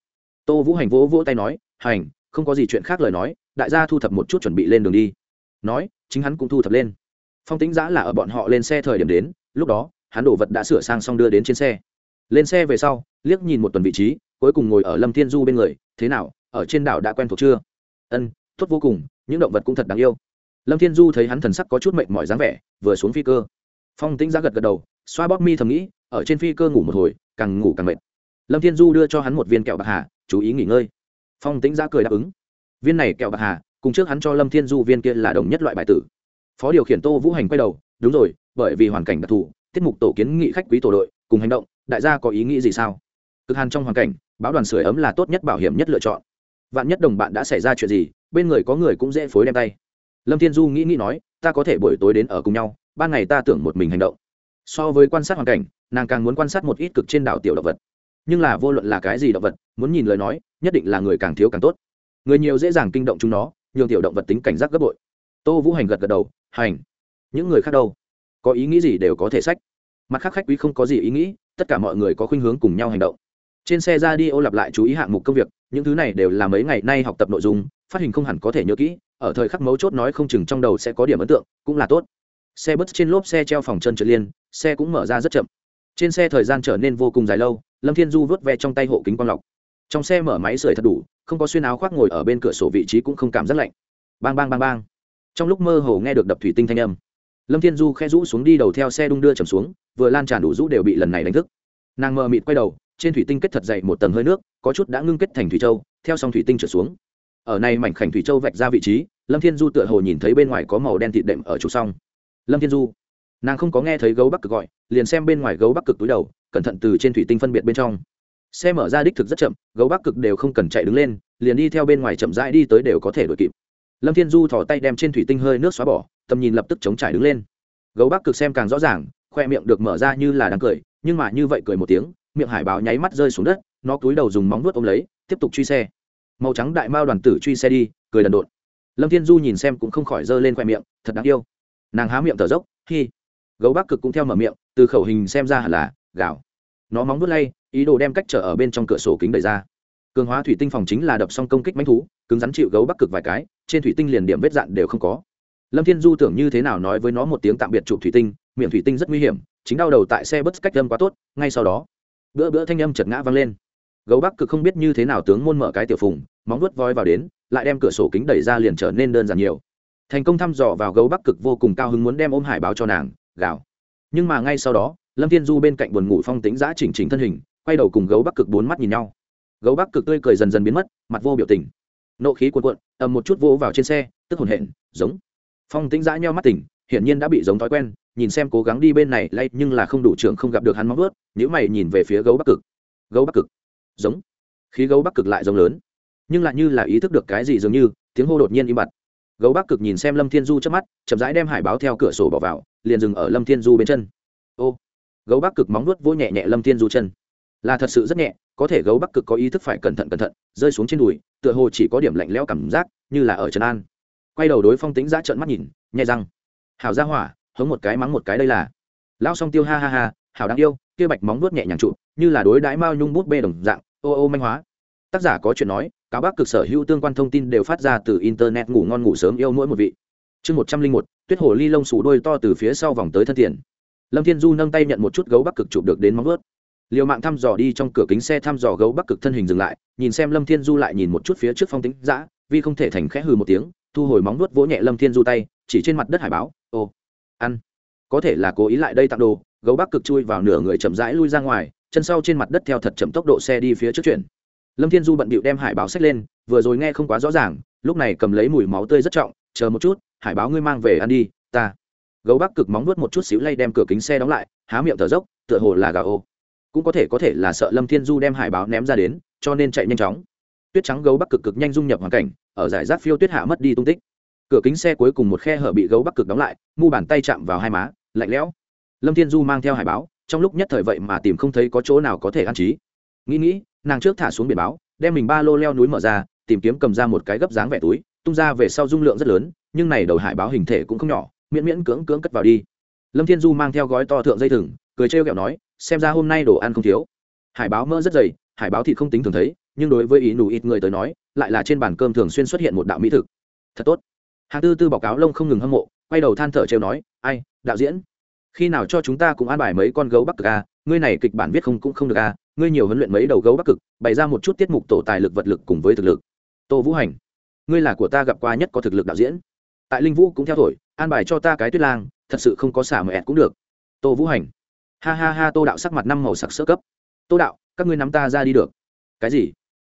Tô vũ hành vỗ vỗ tay nói, hành, không có gì chuyện khác lời nói, đại gia thu thập một chút chuẩn bị lên đường đi. Nói, chính hắn cũng thu thập lên. Phong tính giã là ở bọn họ lên xe thời điểm đến, lúc đó, hắn đổ vật đã sửa sang xong đưa đến trên xe. Lên xe về sau, liếc nhìn một tuần vị trí, cuối cùng ngồi ở lâm thiên du bên người, thế nào, ở trên đảo đã quen thuộc chưa? Ân, tốt vô cùng, những động vật cũng thật đáng yêu. Lâm thiên du thấy hắn thần sắc có chút mệnh mỏi dáng vẻ, vừa xuống phi cơ. Phong tĩnh ra gật gật đầu, xoa bóp mi thầm nghĩ, ở trên phi cơ ngủ một hồi, càng ngủ càng mệt. Lâm thiên du đưa cho hắn một viên kẹo bạc hà, chú ý nghỉ ngơi. Phong tĩnh ra cười đáp ứng. Viên này kẹo bạc hà, cùng trước hắn cho lâm thiên du viên kia là đồng nhất loại bài tử. Phó điều khiển tô vũ hành quay đầu, đúng rồi, bởi vì hoàn cảnh đặc thù, tiết mục tổ kiến nghị khách quý tổ đội, cùng hành động, đại gia có ý nghĩ gì sao? Cực hàn trong hoàn cảnh, báo đoàn sưởi ấm là tốt nhất, bảo hiểm nhất lựa chọn vạn nhất đồng bạn đã xảy ra chuyện gì, bên người có người cũng dễ phối đem tay. Lâm thiên du nghĩ nghĩ nói, ta có thể buổi tối đến ở cùng nhau, ban ngày ta tưởng một mình hành động. So với quan sát hoàn cảnh, nàng càng muốn quan sát một ít cực trên đảo tiểu động vật. Nhưng là vô luận là cái gì động vật, muốn nhìn lời nói, nhất định là người càng thiếu càng tốt. Người nhiều dễ dàng kinh động chúng nó, nhường tiểu động vật tính cảnh giác gấp bội. Tô vũ hành gật gật đầu, hành, những người khác đâu? Có ý nghĩ gì đều có thể sách. Mặt khác khách quý không có gì ý nghĩ, tất cả mọi người có khuynh hướng cùng nhau hành động. Trên xe ra đi ô lặp lại chú ý hạng mục công việc những thứ này đều là mấy ngày nay học tập nội dung, phát hình không hẳn có thể nhớ kỹ, ở thời khắc mấu chốt nói không chừng trong đầu sẽ có điểm ấn tượng, cũng là tốt. Xe bus trên lốp xe treo phòng chân trượt liên xe cũng mở ra rất chậm. Trên xe thời gian trở nên vô cùng dài lâu, lâm thiên du vớt ve trong tay hộ kính quang lọc. Trong xe mở máy sưởi thật đủ, không có xuyên áo khoác ngồi ở bên cửa sổ vị trí cũng không cảm giác lạnh. Bang bang bang bang. Trong lúc mơ hồ nghe được đập thủy tinh thanh âm, lâm thiên du khe rũ xuống đi đầu theo xe đung đưa trầm xuống, vừa lan tràn đủ rũ đều bị lần này đánh thức. Nàng mờ mịt quay đầu, trên thủy tinh kết thật dậy một tầng hơi nước có chút đã ngưng kết thành thủy châu, theo song thủy tinh trở xuống. Ở này mảnh khảnh thủy châu vạch ra vị trí, lâm thiên du tựa hồ nhìn thấy bên ngoài có màu đen thịt đệm ở chủ song. Lâm thiên du, nàng không có nghe thấy gấu bắc cực gọi, liền xem bên ngoài gấu bắc cực túi đầu, cẩn thận từ trên thủy tinh phân biệt bên trong. Xe mở ra đích thực rất chậm, gấu bắc cực đều không cần chạy đứng lên, liền đi theo bên ngoài chậm rãi đi tới đều có thể đuổi kịp. Lâm thiên du thò tay đem trên thủy tinh hơi nước xóa bỏ, tầm nhìn lập tức chống trải đứng lên. Gấu bắc cực xem càng rõ ràng, khoe miệng được mở ra như là đang cười, nhưng mà như vậy cười một tiếng, miệng hải báo nháy mắt rơi xuống đất nó cúi đầu dùng móng nuốt ôm lấy, tiếp tục truy xe. Màu trắng đại mao đoàn tử truy xe đi, cười đần độn. Lâm thiên du nhìn xem cũng không khỏi giơ lên khoe miệng, thật đáng yêu. Nàng há miệng thở dốc, hi. Gấu bắc cực cũng theo mở miệng, từ khẩu hình xem ra hẳn là gạo. Nó móng nuốt lay, ý đồ đem cách trở ở bên trong cửa sổ kính đẩy ra. Cường hóa thủy tinh phòng chính là đập xong công kích mãnh thú, cứng rắn chịu gấu bắc cực vài cái, trên thủy tinh liền điểm vết dạn đều không có. Lâm thiên du tưởng như thế nào nói với nó một tiếng tạm biệt chụp thủy tinh, miệng thủy tinh rất nguy hiểm, chính đau đầu tại xe bất cách âm quá tốt, ngay sau đó, bữa bữa thanh âm chật ngã vang lên gấu bắc cực không biết như thế nào tướng môn mở cái tiểu phùng, móng vuốt voi vào đến, lại đem cửa sổ kính đẩy ra liền trở nên đơn giản nhiều. Thành công thăm dò vào gấu bắc cực vô cùng cao hứng muốn đem ôm hải báo cho nàng gạo nhưng mà ngay sau đó, lâm thiên du bên cạnh buồn ngủ phong tính giã chỉnh chỉnh thân hình, quay đầu cùng gấu bắc cực bốn mắt nhìn nhau. Gấu bắc cực tươi cười dần dần biến mất, mặt vô biểu tình. Nộ khí cuộn cuộn, ầm một chút vô vào trên xe, tức hồn hển, giống. Phong tính giã nheo mắt tỉnh, hiển nhiên đã bị giống thói quen, nhìn xem cố gắng đi bên này lay, nhưng là không đủ trường không gặp được hắn móng ướt nếu mày nhìn về phía gấu bắc cực. Gấu bắc cực giống. Khí gấu bắc cực lại giống lớn. Nhưng lại như là ý thức được cái gì dường như, tiếng hô đột nhiên im bặt. Gấu bắc cực nhìn xem lâm thiên du trước mắt, chậm rãi đem hải báo theo cửa sổ bỏ vào, liền dừng ở lâm thiên du bên chân. Ô, gấu bắc cực móng nuốt vỗ nhẹ nhẹ lâm thiên du chân. Là thật sự rất nhẹ, có thể gấu bắc cực có ý thức phải cẩn thận cẩn thận, rơi xuống trên đùi, tựa hồ chỉ có điểm lạnh lẽo cảm giác, như là ở trần an. Quay đầu đối phong tính giã trợn mắt nhìn, nhẹ răng. Hảo ra hỏa, hống một cái mắng một cái đây là. Lão song tiêu ha ha ha, hảo đáng yêu, kia bạch móng nuốt nhẹ nhàng trụ như là đối đãi mao nhung bút bê đồng dạng, ô ô manh hóa. Tác giả có chuyện nói, cáo bác cực sở hữu tương quan thông tin đều phát ra từ internet ngủ ngon ngủ sớm yêu mỗi một vị. Chương một trăm linh một, tuyết hồ ly lông sủ đôi to từ phía sau vòng tới thân tiền. Lâm thiên du nâng tay nhận một chút gấu bắc cực chụp được đến móng ướt liều mạng thăm dò đi trong cửa kính xe thăm dò gấu bắc cực thân hình dừng lại, nhìn xem lâm thiên du lại nhìn một chút phía trước phong tính giã vì không thể thành khẽ hừ một tiếng, thu hồi móng nuốt vỗ nhẹ lâm thiên du tay, chỉ trên mặt đất hải báo, ô, ăn. Có thể là cố ý lại đây tặng đồ. Gấu bắc cực chui vào nửa người chậm rãi lui ra ngoài chân sau trên mặt đất theo thật chậm tốc độ xe đi phía trước chuyển. Lâm thiên du bận bịu đem hải báo xách lên, vừa rồi nghe không quá rõ ràng, lúc này cầm lấy mùi máu tươi rất trọng, chờ một chút, hải báo ngươi mang về ăn đi, ta. Gấu bắc cực móng nuốt một chút xíu lay đem cửa kính xe đóng lại, há miệng thở dốc, tựa hồ là gà ô. Cũng có thể có thể là sợ lâm thiên du đem hải báo ném ra đến, cho nên chạy nhanh chóng. Tuyết trắng gấu bắc cực cực nhanh dung nhập hoàn cảnh, ở giải rác phiêu tuyết hạ mất đi tung tích. Cửa kính xe cuối cùng một khe hở bị gấu bắc cực đóng lại, mu bàn tay chạm vào hai má, lạnh lẽo. Lâm thiên du mang theo hải báo trong lúc nhất thời vậy mà tìm không thấy có chỗ nào có thể an trí. Nghĩ nghĩ, nàng trước thả xuống biển báo, đem mình ba lô leo núi mở ra, tìm kiếm cầm ra một cái gấp dáng vẻ túi, tung ra về sau dung lượng rất lớn, nhưng này đầu hải báo hình thể cũng không nhỏ, miễn miễn cưỡng cưỡng cất vào đi. Lâm thiên du mang theo gói to thượng dây thừng, cười trêu ghẹo nói, xem ra hôm nay đồ ăn không thiếu. Hải báo mỡ rất dày, hải báo thịt không tính thường thấy, nhưng đối với ý nù ít người tới nói, lại là trên bàn cơm thường xuyên xuất hiện một đạo mỹ thực. Thật tốt. Hàng tư tư báo cáo lông không ngừng hâm mộ, quay đầu than thở trêu nói, ai, đạo diễn khi nào cho chúng ta cũng an bài mấy con gấu bắc cực a, ngươi này kịch bản viết không cũng không được a, ngươi nhiều huấn luyện mấy đầu gấu bắc cực, bày ra một chút tiết mục tổ tài lực vật lực cùng với thực lực. Tô vũ hành, ngươi là của ta gặp qua nhất có thực lực đạo diễn. Tại linh vũ cũng theo thổi, an bài cho ta cái tuyết lang, thật sự không có xả mẹ cũng được. Tô vũ hành, ha ha ha, tô đạo sắc mặt năm màu sặc sỡ cấp. Tô đạo, các ngươi nắm ta ra đi được. Cái gì?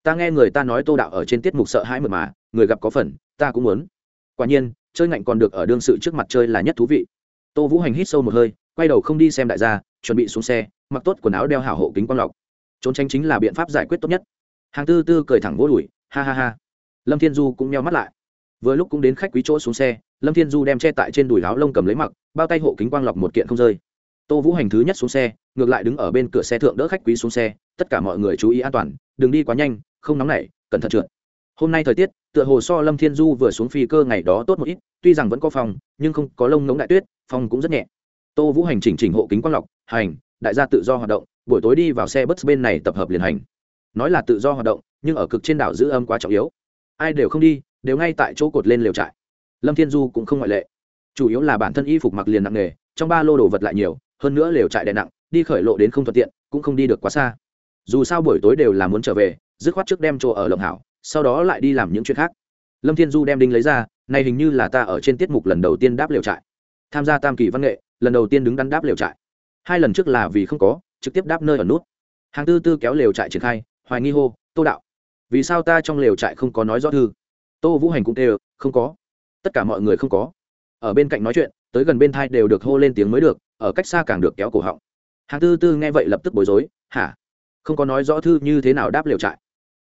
Ta nghe người ta nói tô đạo ở trên tiết mục sợ hãi mật mà, người gặp có phần, ta cũng muốn. Quả nhiên, chơi ngạnh còn được ở đương sự trước mặt chơi là nhất thú vị tô vũ hành hít sâu một hơi, quay đầu không đi xem đại gia, chuẩn bị xuống xe, mặc tốt quần áo đeo hảo hộ kính quang lọc. Trốn tránh chính là biện pháp giải quyết tốt nhất. Hàng tư tư cười thẳng vỗ đùi, ha ha ha. Lâm thiên du cũng meo mắt lại. Vừa lúc cũng đến khách quý chỗ xuống xe, lâm thiên du đem che tại trên đùi áo lông cầm lấy mặc, bao tay hộ kính quang lọc một kiện không rơi. Tô vũ hành thứ nhất xuống xe, ngược lại đứng ở bên cửa xe thượng đỡ khách quý xuống xe, tất cả mọi người chú ý an toàn, đừng đi quá nhanh, không nóng nảy, cẩn thận trượt hôm nay thời tiết, tựa hồ so lâm thiên du vừa xuống phi cơ ngày đó tốt một ít, tuy rằng vẫn có phòng nhưng không có lông ngống đại tuyết phòng cũng rất nhẹ. Tô vũ hành chỉnh chỉnh hộ kính quang lọc, hành, đại gia tự do hoạt động, buổi tối đi vào xe bus bên này tập hợp liền hành. Nói là tự do hoạt động, nhưng ở cực trên đảo giữ âm quá trọng yếu. Ai đều không đi, đều ngay tại chỗ cột lên lều trại. Lâm thiên du cũng không ngoại lệ. Chủ yếu là bản thân y phục mặc liền nặng nghề, trong ba lô đồ vật lại nhiều, hơn nữa lều trại đè nặng, đi khởi lộ đến không thuận tiện, cũng không đi được quá xa. Dù sao buổi tối đều là muốn trở về, dứt khoát trước đem chỗ ở lộng hảo sau đó lại đi làm những chuyện khác. Lâm thiên du đem đinh lấy ra, này hình như là ta ở trên tiết mục lần đầu tiên đáp liều trại. Tham gia tam kỳ văn nghệ, lần đầu tiên đứng đắn đáp liều trại. Hai lần trước là vì không có, trực tiếp đáp nơi ở nút. Hàng tư tư kéo lều trại triển khai, hoài nghi hô, tô đạo, vì sao ta trong lều trại không có nói rõ thư? Tô vũ hành cũng tê không có. Tất cả mọi người không có. Ở bên cạnh nói chuyện, tới gần bên thai đều được hô lên tiếng mới được, ở cách xa càng được kéo cổ họng. Hàng tư tư nghe vậy lập tức bối rối, hả? Không có nói rõ thư như thế nào đáp liều trại?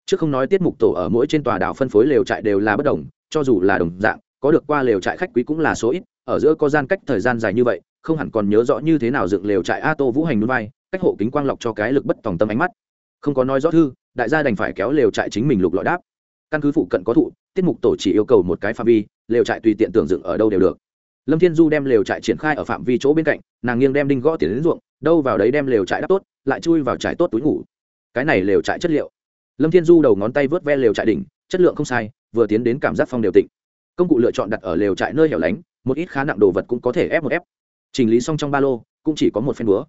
Chứ không nói tiết mục tổ ở mỗi trên tòa đảo phân phối lều trại đều là bất đồng, cho dù là đồng dạng, có được qua lều trại khách quý cũng là số ít, ở giữa có gian cách thời gian dài như vậy, không hẳn còn nhớ rõ như thế nào dựng lều trại a tô vũ hành núi vai, cách hộ kính quang lọc cho cái lực bất tòng tâm ánh mắt. Không có nói rõ thư, đại gia đành phải kéo lều trại chính mình lục lọi đáp. Căn cứ phụ cận có thụ, tiết mục tổ chỉ yêu cầu một cái phạm vi, lều trại tùy tiện tưởng dựng ở đâu đều được. Lâm thiên du đem lều trại triển khai ở phạm vi chỗ bên cạnh, nàng nghiêng đem đinh gõ tiền đến ruộng, đâu vào đấy đem lều trại đắp tốt, lại chui vào trại tốt túi ngủ. Cái này lều trại chất liệu lâm thiên du đầu ngón tay vớt ve lều trại đỉnh, chất lượng không sai, vừa tiến đến cảm giác phong đều tịnh. Công cụ lựa chọn đặt ở lều trại nơi hẻo lánh, một ít khá nặng đồ vật cũng có thể ép một ép. Chỉnh lý xong trong ba lô, cũng chỉ có một phen búa.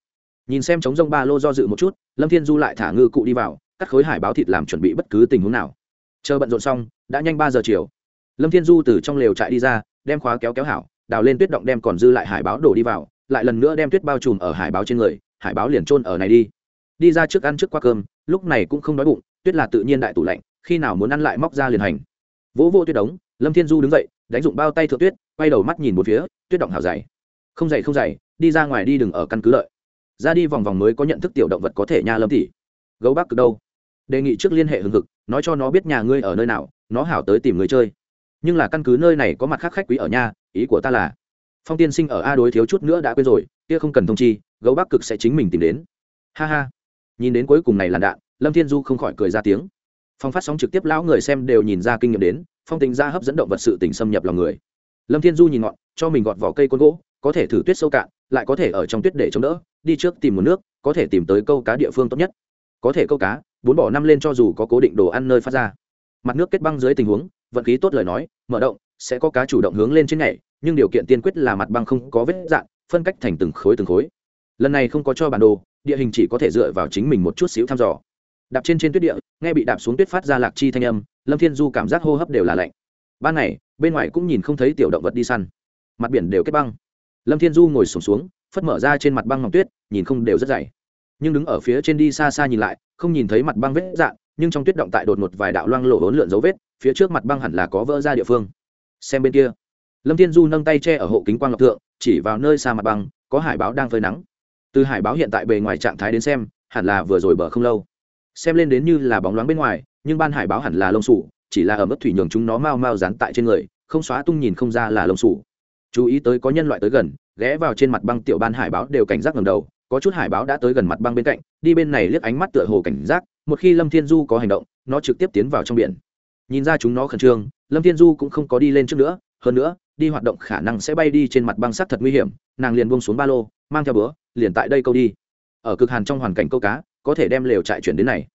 Nhìn xem chống rông ba lô do dự một chút, lâm thiên du lại thả ngư cụ đi vào, cắt khối hải báo thịt làm chuẩn bị bất cứ tình huống nào. Chờ bận rộn xong, đã nhanh ba giờ chiều. Lâm thiên du từ trong lều trại đi ra, đem khóa kéo kéo hảo, đào lên tuyết động đem còn dư lại hải báo đổ đi vào, lại lần nữa đem tuyết bao trùm ở hải báo trên người, hải báo liền trôn ở này đi. Đi ra trước ăn trước qua cơm, lúc này cũng không đói bụng tuyết là tự nhiên đại tủ lạnh, khi nào muốn ăn lại móc ra liền hành. Vỗ vô tuyết đống, lâm thiên du đứng dậy, đánh dụng bao tay thượng tuyết, quay đầu mắt nhìn một phía, tuyết động hào dày. Không dày không dày đi ra ngoài đi đừng ở căn cứ lợi. Ra đi vòng vòng mới có nhận thức tiểu động vật có thể nha lâm tỷ. Gấu bắc cực đâu? Đề nghị trước liên hệ hừng hực, nói cho nó biết nhà ngươi ở nơi nào, nó hảo tới tìm người chơi. Nhưng là căn cứ nơi này có mặt khác khách quý ở nhà ý của ta là, phong tiên sinh ở a đối thiếu chút nữa đã quên rồi, kia không cần thông chi, gấu bắc cực sẽ chính mình tìm đến. Ha ha. Nhìn đến cuối cùng này làn đạn lâm thiên du không khỏi cười ra tiếng. Phong phát sóng trực tiếp lão người xem đều nhìn ra kinh nghiệm đến, phong tình ra hấp dẫn động vật sự tình xâm nhập lòng người. Lâm thiên du nhìn ngọn, cho mình gọt vỏ cây côn gỗ, có thể thử tuyết sâu cạn, lại có thể ở trong tuyết để chống đỡ, đi trước tìm một nước, có thể tìm tới câu cá địa phương tốt nhất. Có thể câu cá, bốn bỏ năm lên cho dù có cố định đồ ăn nơi phát ra. Mặt nước kết băng dưới tình huống, vận khí tốt lời nói, mở động, sẽ có cá chủ động hướng lên trên nhảy, nhưng điều kiện tiên quyết là mặt băng không có vết dạn, phân cách thành từng khối từng khối. Lần này không có cho bản đồ, địa hình chỉ có thể dựa vào chính mình một chút xíu thăm dò đạp trên trên tuyết địa nghe bị đạp xuống tuyết phát ra lạc chi thanh âm lâm thiên du cảm giác hô hấp đều là lạnh. Ban ngày bên ngoài cũng nhìn không thấy tiểu động vật đi săn. Mặt biển đều kết băng. Lâm thiên du ngồi sùng xuống, xuống phất mở ra trên mặt băng ngọc tuyết nhìn không đều rất dày. Nhưng đứng ở phía trên đi xa xa nhìn lại không nhìn thấy mặt băng vết dạn nhưng trong tuyết động tại đột một vài đạo loang lộ hỗn lượn dấu vết phía trước mặt băng hẳn là có vỡ ra địa phương. Xem bên kia. Lâm thiên du nâng tay che ở hộ kính quang ngọc thượng chỉ vào nơi xa mặt băng có hải báo đang phơi nắng. Từ hải báo hiện tại bề ngoài trạng thái đến xem hẳn là vừa rồi bờ không lâu xem lên đến như là bóng loáng bên ngoài, nhưng ban hải báo hẳn là lông sủ, chỉ là ở mức thủy nhường chúng nó mau mau dán tại trên người, không xóa tung nhìn không ra là lông sủ. Chú ý tới có nhân loại tới gần, ghé vào trên mặt băng tiểu ban hải báo đều cảnh giác ngầm đầu, có chút hải báo đã tới gần mặt băng bên cạnh, đi bên này liếc ánh mắt tựa hồ cảnh giác, một khi lâm thiên du có hành động, nó trực tiếp tiến vào trong biển. Nhìn ra chúng nó khẩn trương, lâm thiên du cũng không có đi lên trước nữa, hơn nữa, đi hoạt động khả năng sẽ bay đi trên mặt băng sắt thật nguy hiểm, nàng liền buông xuống ba lô, mang theo bữa, liền tại đây câu đi. Ở cực hàn trong hoàn cảnh câu cá có thể đem lều trại chuyển đến này.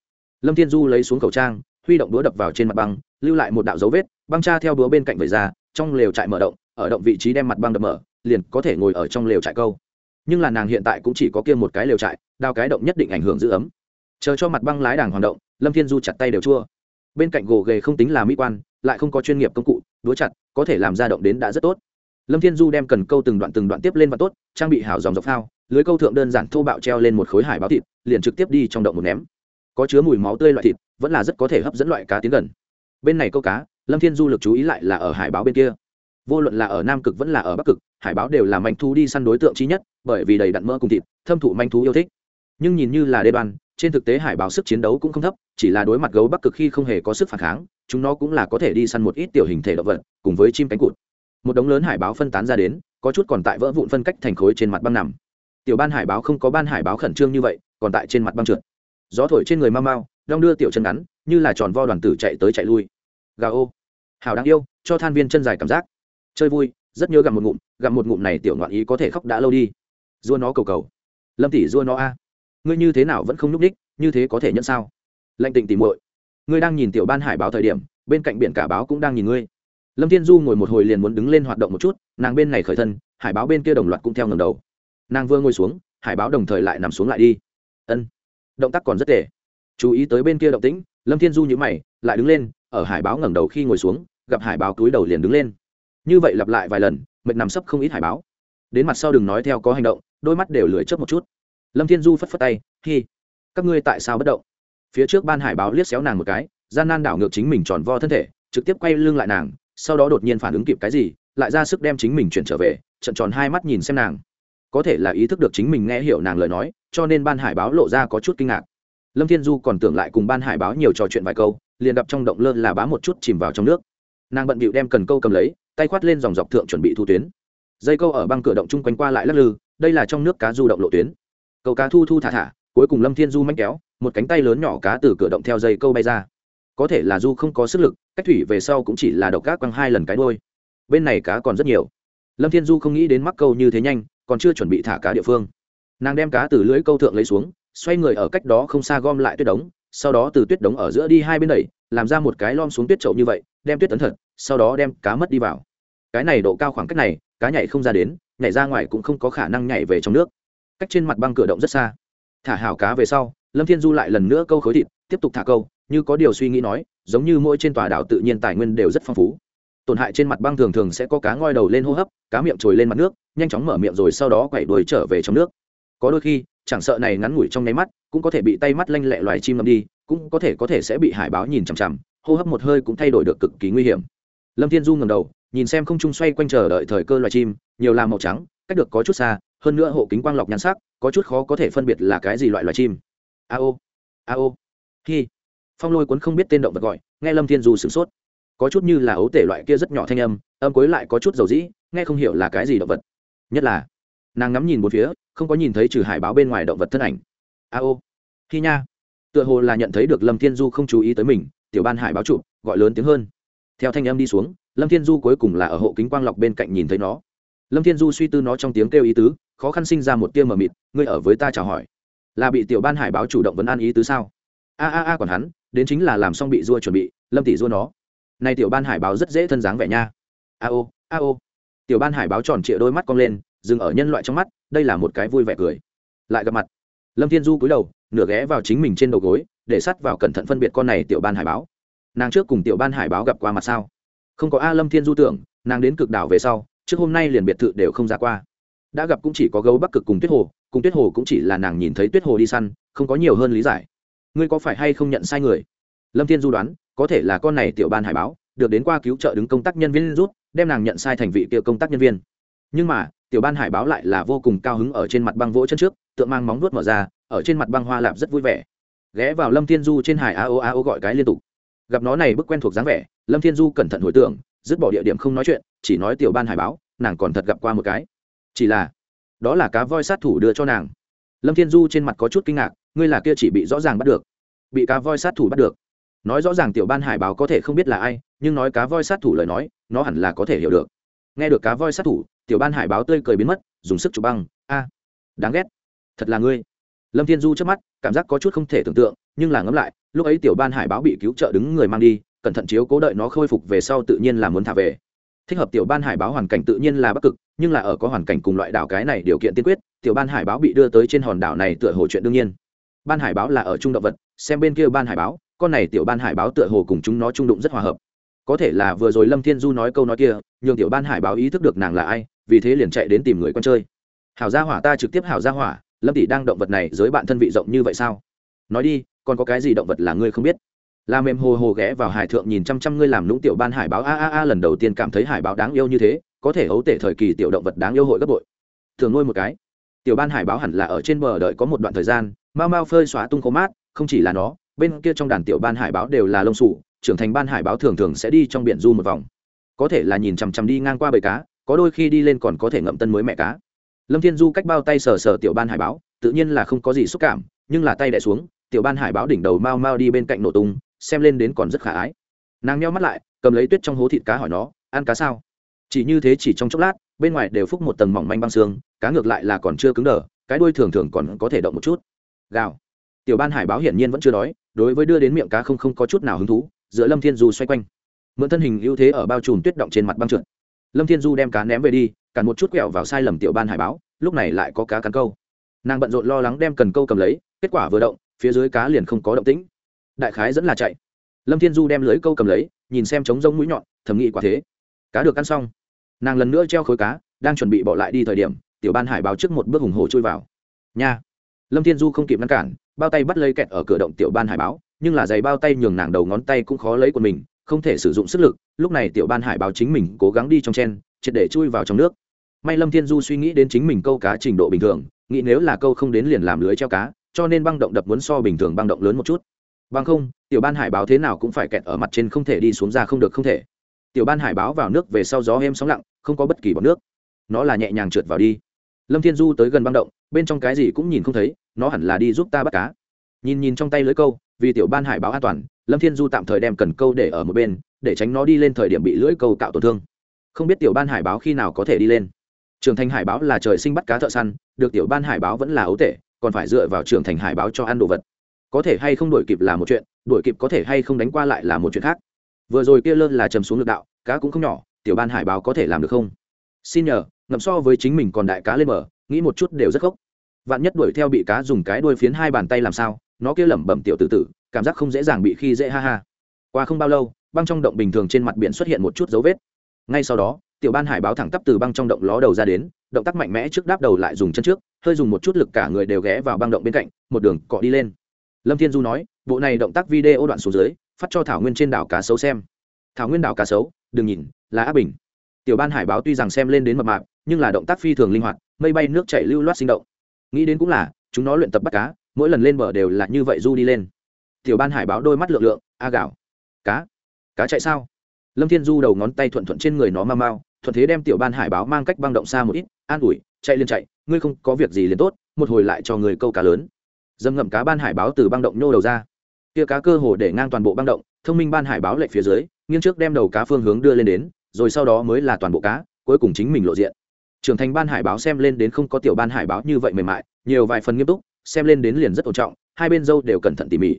Lâm thiên du lấy xuống khẩu trang, huy động đũa đập vào trên mặt băng, lưu lại một đạo dấu vết, băng cha theo đũa bên cạnh vẩy ra, trong lều trại mở động, ở động vị trí đem mặt băng đập mở, liền có thể ngồi ở trong lều trại câu. Nhưng là nàng hiện tại cũng chỉ có kia một cái lều trại đao cái động nhất định ảnh hưởng giữ ấm. Chờ cho mặt băng lái đàng hoạt động, lâm thiên du chặt tay đều chua. Bên cạnh gồ ghề không tính là mỹ quan, lại không có chuyên nghiệp công cụ, đũa chặt, có thể làm ra động đến đã rất tốt lâm thiên du đem cần câu từng đoạn từng đoạn tiếp lên và tốt, trang bị hảo dòng dọc phao, lưới câu thượng đơn giản thô bạo treo lên một khối hải báo thịt, liền trực tiếp đi trong động một ném. Có chứa mùi máu tươi loại thịt, vẫn là rất có thể hấp dẫn loại cá tiến gần. Bên này câu cá, lâm thiên du lực chú ý lại là ở hải báo bên kia. Vô luận là ở nam cực vẫn là ở bắc cực, hải báo đều là manh thú đi săn đối tượng chí nhất, bởi vì đầy đặn mỡ cùng thịt, thâm thụ manh thú yêu thích. Nhưng nhìn như là đê đoan, trên thực tế hải báo sức chiến đấu cũng không thấp, chỉ là đối mặt gấu bắc cực khi không hề có sức phản kháng, chúng nó cũng là có thể đi săn một ít tiểu hình thể động vật, cùng với chim cánh cụt một đống lớn hải báo phân tán ra đến, có chút còn tại vỡ vụn phân cách thành khối trên mặt băng nằm. Tiểu ban hải báo không có ban hải báo khẩn trương như vậy, còn tại trên mặt băng trượt. Gió thổi trên người mau mau đong đưa tiểu chân ngắn, như là tròn vo đoàn tử chạy tới chạy lui. Gà ô. Hào đáng yêu, cho than viên chân dài cảm giác. Chơi vui, rất nhớ gặm một ngụm, gặm một ngụm này tiểu ngoạn ý có thể khóc đã lâu đi. Dua nó cầu cầu. Lâm tỷ dua nó a. Ngươi như thế nào vẫn không nhúc ních như thế có thể nhận sao? Lạnh tịnh tìm muội. Ngươi đang nhìn tiểu ban hải báo thời điểm, bên cạnh biển cả báo cũng đang nhìn ngươi lâm thiên du ngồi một hồi liền muốn đứng lên hoạt động một chút, nàng bên này khởi thân, hải báo bên kia đồng loạt cũng theo ngầm đầu. Nàng vừa ngồi xuống, hải báo đồng thời lại nằm xuống lại đi. Ân, động tác còn rất tệ. Chú ý tới bên kia động tĩnh, lâm thiên du nhữ mày, lại đứng lên, ở hải báo ngẩng đầu khi ngồi xuống, gặp hải báo túi đầu liền đứng lên. Như vậy lặp lại vài lần, mệt nằm sấp không ít hải báo. Đến mặt sau đừng nói theo có hành động, đôi mắt đều lười chớp một chút. Lâm thiên du phất phất tay, hi, các ngươi tại sao bất động? Phía trước ban hải báo liếc xéo nàng một cái, gian nan đảo ngược chính mình tròn vo thân thể, trực tiếp quay lưng lại nàng sau đó đột nhiên phản ứng kịp cái gì, lại ra sức đem chính mình chuyển trở về, trận tròn hai mắt nhìn xem nàng. Có thể là ý thức được chính mình nghe hiểu nàng lời nói, cho nên ban hải báo lộ ra có chút kinh ngạc. Lâm thiên du còn tưởng lại cùng ban hải báo nhiều trò chuyện vài câu, liền gặp trong động lơ là bá một chút chìm vào trong nước. Nàng bận bịu đem cần câu cầm lấy, tay khoát lên dòng dọc thượng chuẩn bị thu tuyến. Dây câu ở băng cửa động chung quanh qua lại lắc lư, đây là trong nước cá du động lộ tuyến. Câu cá thu thu thả thả, cuối cùng lâm thiên du manh kéo, một cánh tay lớn nhỏ cá từ cửa động theo dây câu bay ra có thể là du không có sức lực, cách thủy về sau cũng chỉ là độc cá quăng hai lần cái đôi bên này cá còn rất nhiều. Lâm thiên du không nghĩ đến mắc câu như thế nhanh, còn chưa chuẩn bị thả cá địa phương. Nàng đem cá từ lưới câu thượng lấy xuống, xoay người ở cách đó không xa gom lại tuyết đống, sau đó từ tuyết đống ở giữa đi hai bên đẩy, làm ra một cái lom xuống tuyết trậu như vậy, đem tuyết tấn thật, sau đó đem cá mất đi vào. Cái này độ cao khoảng cách này, cá nhảy không ra đến, nhảy ra ngoài cũng không có khả năng nhảy về trong nước. Cách trên mặt băng cửa động rất xa. Thả hảo cá về sau, lâm thiên du lại lần nữa câu khối thịt, tiếp tục thả câu như có điều suy nghĩ nói, giống như mỗi trên tòa đảo tự nhiên tài nguyên đều rất phong phú. Tổn hại trên mặt băng thường thường sẽ có cá ngoi đầu lên hô hấp, cá miệng trồi lên mặt nước, nhanh chóng mở miệng rồi sau đó quẩy đuôi trở về trong nước. Có đôi khi, chẳng sợ này ngắn ngủi trong nháy mắt, cũng có thể bị tay mắt lanh lẹ loài chim ngâm đi, cũng có thể có thể sẽ bị hải báo nhìn chằm chằm, hô hấp một hơi cũng thay đổi được cực kỳ nguy hiểm. Lâm thiên du ngầm đầu, nhìn xem không trung xoay quanh chờ đợi thời cơ loài chim, nhiều là màu trắng, cách được có chút xa, hơn nữa hộ kính quang lọc nhan sắc, có chút khó có thể phân biệt là cái gì loại loài chim. A ô a ô, hi phong lôi cuốn không biết tên động vật gọi, nghe lâm thiên du sửng sốt. Có chút như là ấu tể loại kia rất nhỏ thanh âm âm cuối lại có chút dầu dĩ, nghe không hiểu là cái gì động vật. Nhất là, nàng ngắm nhìn một phía, không có nhìn thấy trừ hải báo bên ngoài động vật thân ảnh. A ô khi nha. Tựa hồ là nhận thấy được lâm thiên du không chú ý tới mình, tiểu ban hải báo chụp, gọi lớn tiếng hơn. Theo thanh âm đi xuống, lâm thiên du cuối cùng là ở hộ kính quang lọc bên cạnh nhìn thấy nó. Lâm thiên du suy tư nó trong tiếng kêu ý tứ, khó khăn sinh ra một tia mờ mịt, ngươi ở với ta chào hỏi. Là bị tiểu ban hải báo chủ động vấn an ý tứ sao? A a a còn hắn, đến chính là làm xong bị dua chuẩn bị, lâm tỷ dua nó. Này tiểu ban hải báo rất dễ thân dáng vẻ nha. A ô a ô. Tiểu ban hải báo tròn trịa đôi mắt cong lên, dừng ở nhân loại trong mắt, đây là một cái vui vẻ cười. Lại gặp mặt. Lâm thiên du cúi đầu, nửa ghé vào chính mình trên đầu gối, để sắt vào cẩn thận phân biệt con này tiểu ban hải báo. Nàng trước cùng tiểu ban hải báo gặp qua mặt sao? Không có a lâm thiên du tưởng, nàng đến cực đảo về sau, trước hôm nay liền biệt thự đều không ra qua. Đã gặp cũng chỉ có gấu bắc cực cùng tuyết hồ, cùng tuyết hồ cũng chỉ là nàng nhìn thấy tuyết hồ đi săn, không có nhiều hơn lý giải ngươi có phải hay không nhận sai người? Lâm thiên du đoán, có thể là con này tiểu ban hải báo, được đến qua cứu trợ đứng công tác nhân viên rút, đem nàng nhận sai thành vị tiểu công tác nhân viên. Nhưng mà, tiểu ban hải báo lại là vô cùng cao hứng ở trên mặt băng vỗ chân trước, tượng mang móng vuốt mở ra, ở trên mặt băng hoa lạp rất vui vẻ. Ghé vào lâm thiên du trên hải a o a o gọi cái liên tục. Gặp nó này bức quen thuộc dáng vẻ, lâm thiên du cẩn thận hồi tưởng, dứt bỏ địa điểm không nói chuyện, chỉ nói tiểu ban hải báo, nàng còn thật gặp qua một cái. Chỉ là, đó là cá voi sát thủ đưa cho nàng lâm thiên du trên mặt có chút kinh ngạc, ngươi là kia chỉ bị rõ ràng bắt được, bị cá voi sát thủ bắt được. Nói rõ ràng tiểu ban hải báo có thể không biết là ai, nhưng nói cá voi sát thủ lời nói, nó hẳn là có thể hiểu được. Nghe được cá voi sát thủ, tiểu ban hải báo tươi cười biến mất, dùng sức chụp băng, a, đáng ghét, thật là ngươi. Lâm thiên du trước mắt, cảm giác có chút không thể tưởng tượng, nhưng là ngẫm lại, lúc ấy tiểu ban hải báo bị cứu trợ đứng người mang đi, cẩn thận chiếu cố đợi nó khôi phục về sau tự nhiên là muốn thả về. Thích hợp tiểu ban hải báo hoàn cảnh tự nhiên là bắc cực, nhưng là ở có hoàn cảnh cùng loại đảo cái này điều kiện tiên quyết tiểu ban hải báo bị đưa tới trên hòn đảo này tựa hồ chuyện đương nhiên. Ban hải báo là ở trung động vật, xem bên kia ban hải báo, con này tiểu ban hải báo tựa hồ cùng chúng nó trung đụng rất hòa hợp. Có thể là vừa rồi lâm thiên du nói câu nói kia, nhường tiểu ban hải báo ý thức được nàng là ai, vì thế liền chạy đến tìm người con chơi. Hảo gia hỏa ta trực tiếp hảo gia hỏa, lâm tỷ đang động vật này giới bạn thân vị rộng như vậy sao? Nói đi, còn có cái gì động vật là ngươi không biết? La mềm hồ hồ ghé vào hải thượng nhìn chăm chăm ngươi làm lũng tiểu ban hải báo, a a a, lần đầu tiên cảm thấy hải báo đáng yêu như thế, có thể ấu tể thời kỳ tiểu động vật đáng yêu hội gấp bội. Thường nuôi một cái tiểu ban hải báo hẳn là ở trên bờ đợi có một đoạn thời gian, mau mau phơi xóa tung khô mát, không chỉ là nó, bên kia trong đàn tiểu ban hải báo đều là lông sủ, trưởng thành ban hải báo thường thường sẽ đi trong biển du một vòng. Có thể là nhìn chằm chằm đi ngang qua bầy cá, có đôi khi đi lên còn có thể ngậm tân mới mẹ cá. Lâm thiên du cách bao tay sờ sờ tiểu ban hải báo, tự nhiên là không có gì xúc cảm, nhưng là tay đẻ xuống, tiểu ban hải báo đỉnh đầu mau mau đi bên cạnh nổ tung, xem lên đến còn rất khả ái. Nàng nheo mắt lại, cầm lấy tuyết trong hố thịt cá hỏi nó, ăn cá sao? Chỉ như thế chỉ trong chốc lát bên ngoài đều phúc một tầng mỏng manh băng xương, cá ngược lại là còn chưa cứng đờ, cái đuôi thường thường còn có thể động một chút. Gào. Tiểu ban hải báo hiển nhiên vẫn chưa đói, đối với đưa đến miệng cá không không có chút nào hứng thú, giữa lâm thiên du xoay quanh. Mượn thân hình ưu thế ở bao trùm tuyết động trên mặt băng trượt. Lâm thiên du đem cá ném về đi, cản một chút quẹo vào sai lầm tiểu ban hải báo, lúc này lại có cá cắn câu. Nàng bận rộn lo lắng đem cần câu cầm lấy, kết quả vừa động, phía dưới cá liền không có động tĩnh. Đại khái dẫn là chạy. Lâm thiên du đem lưới câu cầm lấy, nhìn xem trống rông mũi nhọn, thầm nghĩ quả thế. Cá được ăn xong nàng lần nữa treo khối cá, đang chuẩn bị bỏ lại đi thời điểm, tiểu ban hải báo trước một bước hùng hồ chui vào. Nha! Lâm thiên du không kịp ngăn cản, bao tay bắt lấy kẹt ở cửa động tiểu ban hải báo, nhưng là giày bao tay nhường nàng đầu ngón tay cũng khó lấy của mình, không thể sử dụng sức lực, lúc này tiểu ban hải báo chính mình cố gắng đi trong chen, triệt để chui vào trong nước. May lâm thiên du suy nghĩ đến chính mình câu cá trình độ bình thường, nghĩ nếu là câu không đến liền làm lưới treo cá, cho nên băng động đập muốn so bình thường băng động lớn một chút. Băng không, tiểu ban hải báo thế nào cũng phải kẹt ở mặt trên không thể đi xuống ra không được không thể. Tiểu ban hải báo vào nước về sau gió êm sóng lặng không có bất kỳ bọt nước. Nó là nhẹ nhàng trượt vào đi. Lâm thiên du tới gần băng động, bên trong cái gì cũng nhìn không thấy, nó hẳn là đi giúp ta bắt cá. Nhìn nhìn trong tay lưới câu, vì tiểu ban hải báo an toàn, lâm thiên du tạm thời đem cần câu để ở một bên, để tránh nó đi lên thời điểm bị lưỡi câu cạo tổn thương. Không biết tiểu ban hải báo khi nào có thể đi lên. Trưởng thành hải báo là trời sinh bắt cá thợ săn, được tiểu ban hải báo vẫn là ấu tệ còn phải dựa vào trưởng thành hải báo cho ăn đồ vật. Có thể hay không đổi kịp là một chuyện, đổi kịp có thể hay không đánh qua lại là một chuyện khác. Vừa rồi kia lơn là chầm xuống lực đạo, cá cũng không nhỏ tiểu ban hải báo có thể làm được không? Xin nhờ, ngậm so với chính mình còn đại cá lên mở nghĩ một chút đều rất gốc vạn nhất đuổi theo bị cá dùng cái đuôi phiến hai bàn tay làm sao, nó kia lẩm bẩm tiểu tử tử, cảm giác không dễ dàng bị khi dễ ha ha. Qua không bao lâu, băng trong động bình thường trên mặt biển xuất hiện một chút dấu vết. Ngay sau đó, tiểu ban hải báo thẳng tắp từ băng trong động ló đầu ra đến, động tác mạnh mẽ trước đáp đầu lại dùng chân trước, hơi dùng một chút lực cả người đều ghé vào băng động bên cạnh, một đường cọ đi lên. Lâm thiên du nói, bộ này động tác video đoạn xuống dưới, phát cho thảo nguyên trên đảo cá sấu xem. Thảo nguyên đảo cá sấu, đừng nhìn là áp bình. Tiểu ban hải báo tuy rằng xem lên đến mập mạp, nhưng là động tác phi thường linh hoạt, mây bay nước chảy lưu loát sinh động. Nghĩ đến cũng là, chúng nó luyện tập bắt cá, mỗi lần lên bờ đều là như vậy du đi lên. Tiểu ban hải báo đôi mắt lượng lượng, a gạo. Cá? Cá chạy sao? Lâm thiên du đầu ngón tay thuận thuận trên người nó mau mau, thuận thế đem tiểu ban hải báo mang cách băng động xa một ít, an ủi, chạy liền chạy, ngươi không có việc gì liền tốt, một hồi lại cho người câu cá lớn. Dâm ngậm cá ban hải báo từ băng động nhô đầu ra. Kia cá cơ hồ để ngang toàn bộ băng động, thông minh ban hải báo lệch phía dưới, nghiêng trước đem đầu cá phương hướng đưa lên đến rồi sau đó mới là toàn bộ cá, cuối cùng chính mình lộ diện. Trưởng thành ban hải báo xem lên đến không có tiểu ban hải báo như vậy mềm mại, nhiều vài phần nghiêm túc, xem lên đến liền rất tôn trọng, hai bên dâu đều cẩn thận tỉ mỉ.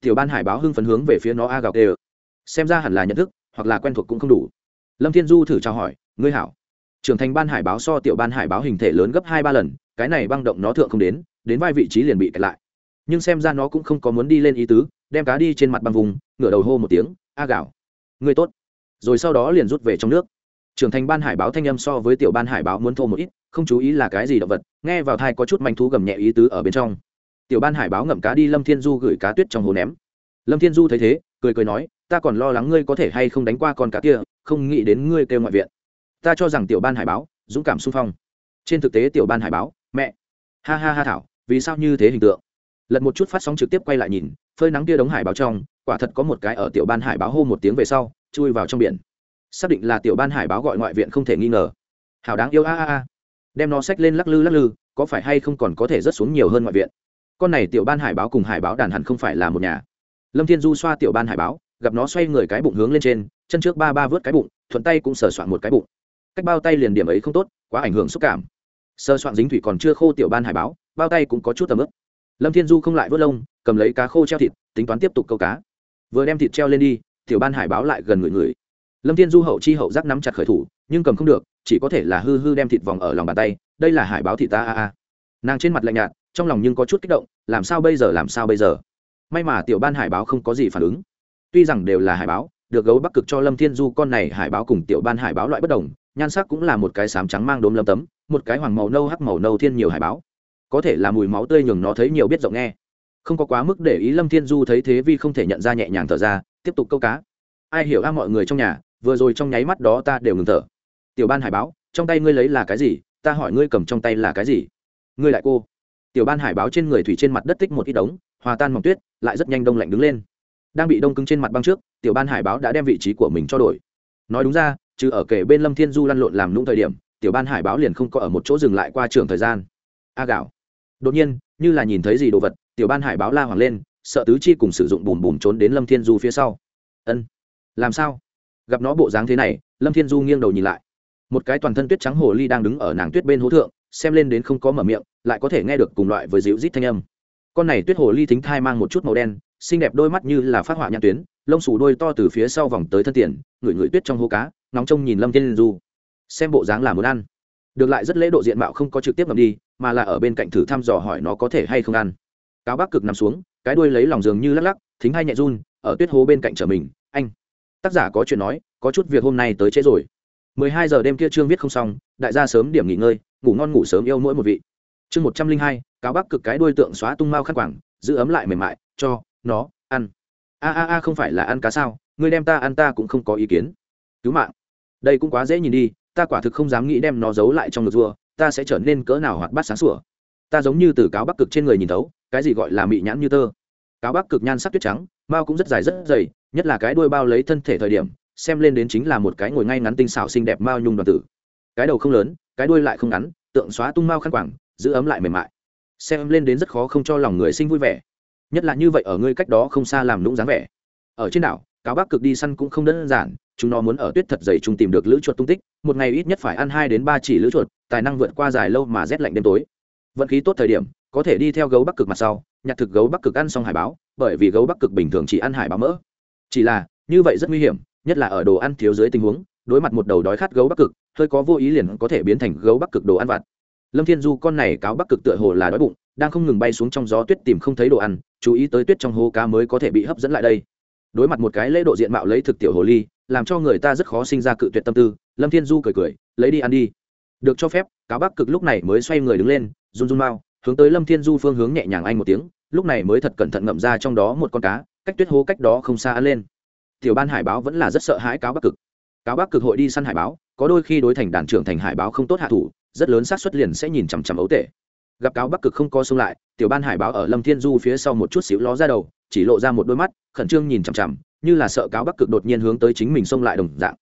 Tiểu ban hải báo hưng phấn hướng về phía nó a gào tê xem ra hẳn là nhận thức, hoặc là quen thuộc cũng không đủ. Lâm thiên du thử chào hỏi, ngươi hảo. Trưởng thành ban hải báo so tiểu ban hải báo hình thể lớn gấp hai ba lần, cái này băng động nó thượng không đến đến vai vị trí liền bị kẹt lại. Nhưng xem ra nó cũng không có muốn đi lên ý tứ, đem cá đi trên mặt băng vùng, ngửa đầu hô một tiếng, a gạo người tốt rồi sau đó liền rút về trong nước. Trưởng thành ban hải báo thanh âm so với tiểu ban hải báo muốn thô một ít, không chú ý là cái gì động vật, nghe vào thai có chút manh thú gầm nhẹ ý tứ ở bên trong. Tiểu ban hải báo ngậm cá đi, lâm thiên du gửi cá tuyết trong hồ ném. Lâm thiên du thấy thế, cười cười nói, ta còn lo lắng ngươi có thể hay không đánh qua con cá kia, không nghĩ đến ngươi kêu ngoại viện. Ta cho rằng tiểu ban hải báo, dũng cảm sung phong. Trên thực tế tiểu ban hải báo, mẹ. Ha ha ha thảo, vì sao như thế hình tượng? Lật một chút phát sóng trực tiếp quay lại nhìn, phơi nắng kia đống hải báo trong, quả thật có một cái ở tiểu ban hải báo hô một tiếng về sau chui vào trong biển. Xác định là tiểu ban hải báo gọi ngoại viện không thể nghi ngờ. Hảo đáng yêu a a a. Đem nó xách lên lắc lư lắc lư, có phải hay không còn có thể rớt xuống nhiều hơn ngoại viện? Con này tiểu ban hải báo cùng hải báo đàn hẳn không phải là một nhà. Lâm thiên du xoa tiểu ban hải báo, gặp nó xoay người cái bụng hướng lên trên, chân trước ba ba vớt cái bụng, thuận tay cũng sờ soạn một cái bụng. Cách bao tay liền điểm ấy không tốt, quá ảnh hưởng xúc cảm. Sờ soạn dính thủy còn chưa khô tiểu ban hải báo, bao tay cũng có chút tầm ướp lâm thiên du không lại vớt lông, cầm lấy cá khô treo thịt, tính toán tiếp tục câu cá. Vừa đem thịt treo lên đi tiểu ban hải báo lại gần người người. Lâm thiên du hậu chi hậu giác nắm chặt khởi thủ, nhưng cầm không được, chỉ có thể là hư hư đem thịt vòng ở lòng bàn tay, đây là hải báo thị ta a a. Nàng trên mặt lạnh nhạt, trong lòng nhưng có chút kích động, làm sao bây giờ, làm sao bây giờ? May mà tiểu ban hải báo không có gì phản ứng. Tuy rằng đều là hải báo, được gấu bắc cực cho lâm thiên du con này hải báo cùng tiểu ban hải báo loại bất đồng, nhan sắc cũng là một cái sám trắng mang đốm lâm tấm, một cái hoàng màu nâu hắc màu nâu thiên nhiều hải báo. Có thể là mùi máu tươi nhường nó thấy nhiều biết rộng nghe. Không có quá mức để ý lâm thiên du thấy thế vi không thể nhận ra nhẹ nhàng thở ra tiếp tục câu cá. Ai hiểu a mọi người trong nhà, vừa rồi trong nháy mắt đó ta đều ngừng thở. Tiểu ban hải báo, trong tay ngươi lấy là cái gì? Ta hỏi ngươi cầm trong tay là cái gì? Ngươi lại cô. Tiểu ban hải báo trên người thủy trên mặt đất tích một ít đống, hòa tan mỏng tuyết, lại rất nhanh đông lạnh đứng lên. Đang bị đông cứng trên mặt băng trước, tiểu ban hải báo đã đem vị trí của mình cho đổi. Nói đúng ra, trừ ở kể bên lâm thiên du lăn lộn làm lũng thời điểm, tiểu ban hải báo liền không có ở một chỗ dừng lại qua trường thời gian. A gạo. Đột nhiên, như là nhìn thấy gì đồ vật, tiểu ban hải báo la hoàng lên sợ tứ chi cùng sử dụng bùm bùm trốn đến lâm thiên du phía sau. Ân, làm sao? Gặp nó bộ dáng thế này, lâm thiên du nghiêng đầu nhìn lại. Một cái toàn thân tuyết trắng hồ ly đang đứng ở nàng tuyết bên hố thượng, xem lên đến không có mở miệng, lại có thể nghe được cùng loại với dịu rít thanh âm. Con này tuyết hồ ly thính thai mang một chút màu đen, xinh đẹp đôi mắt như là phát họa nhãn tuyến, lông xù đôi to từ phía sau vòng tới thân tiền, ngửi ngửi tuyết trong hố cá, nóng trông nhìn lâm thiên du. Xem bộ dáng là muốn ăn. Được lại rất lễ độ diện mạo không có trực tiếp ngầm đi, mà là ở bên cạnh thử thăm dò hỏi nó có thể hay không ăn cáo bác cực nằm xuống cái đuôi lấy lòng giường như lắc lắc thính hai nhẹ run ở tuyết hố bên cạnh trở mình. Anh tác giả có chuyện nói có chút việc hôm nay tới trễ rồi. Mười hai giờ đêm kia trương viết không xong đại gia sớm điểm nghỉ ngơi ngủ ngon ngủ sớm yêu mỗi một vị. Chương một trăm linh hai cáo bác cực cái đuôi tượng xóa tung mau khát quảng giữ ấm lại mềm mại cho nó ăn. A a a không phải là ăn cá sao ngươi đem ta ăn ta cũng không có ý kiến. Cứu mạng. Đây cũng quá dễ nhìn đi ta quả thực không dám nghĩ đem nó giấu lại trong ngực rùa, ta sẽ trở nên cỡ nào hoạt bát sáng sủa. Ta giống như từ cáo bắc cực trên người nhìn thấu cái gì gọi là mị nhãn như tơ. Cáo bắc cực nhan sắc tuyết trắng bao cũng rất dài rất dày, nhất là cái đuôi bao lấy thân thể thời điểm, xem lên đến chính là một cái ngồi ngay ngắn tinh xảo xinh đẹp mao nhung đoàn tử. Cái đầu không lớn, cái đuôi lại không ngắn, tượng xóa tung mao khăn quảng giữ ấm lại mềm mại. Xem lên đến rất khó không cho lòng người sinh vui vẻ. Nhất là như vậy ở ngươi cách đó không xa làm lũng dáng vẻ. Ở trên đảo, cáo bắc cực đi săn cũng không đơn giản, chúng nó muốn ở tuyết thật dày chung tìm được lữ chuột tung tích, một ngày ít nhất phải ăn hai đến ba chỉ lữ chuột, tài năng vượt qua dài lâu mà rét lạnh đêm tối. Vận khí tốt thời điểm có thể đi theo gấu bắc cực mặt sau, nhặt thực gấu bắc cực ăn xong hải báo, bởi vì gấu bắc cực bình thường chỉ ăn hải báo mỡ. Chỉ là, như vậy rất nguy hiểm, nhất là ở đồ ăn thiếu dưới tình huống, đối mặt một đầu đói khát gấu bắc cực, hơi có vô ý liền có thể biến thành gấu bắc cực đồ ăn vặt. Lâm thiên du con này cáo bắc cực tựa hồ là đói bụng, đang không ngừng bay xuống trong gió tuyết tìm không thấy đồ ăn, chú ý tới tuyết trong hố cá mới có thể bị hấp dẫn lại đây. Đối mặt một cái lễ độ diện mạo lấy thực tiểu hồ ly, làm cho người ta rất khó sinh ra cự tuyệt tâm tư, lâm thiên du cười cười, lấy đi ăn đi. Được cho phép, cáo bắc cực lúc này mới xoay người đứng lên, run run mau hướng tới lâm thiên du phương hướng nhẹ nhàng anh một tiếng, lúc này mới thật cẩn thận ngậm ra trong đó một con cá, cách tuyết hố cách đó không xa ăn lên. Tiểu ban hải báo vẫn là rất sợ hãi cáo bắc cực. Cáo bắc cực hội đi săn hải báo, có đôi khi đối thành đàn trưởng thành hải báo không tốt hạ thủ, rất lớn xác suất liền sẽ nhìn chằm chằm ấu tể. Gặp cáo bắc cực không co xông lại, tiểu ban hải báo ở lâm thiên du phía sau một chút xíu ló ra đầu, chỉ lộ ra một đôi mắt, khẩn trương nhìn chằm chằm, như là sợ cáo bắc cực đột nhiên hướng tới chính mình xông lại đồng dạng.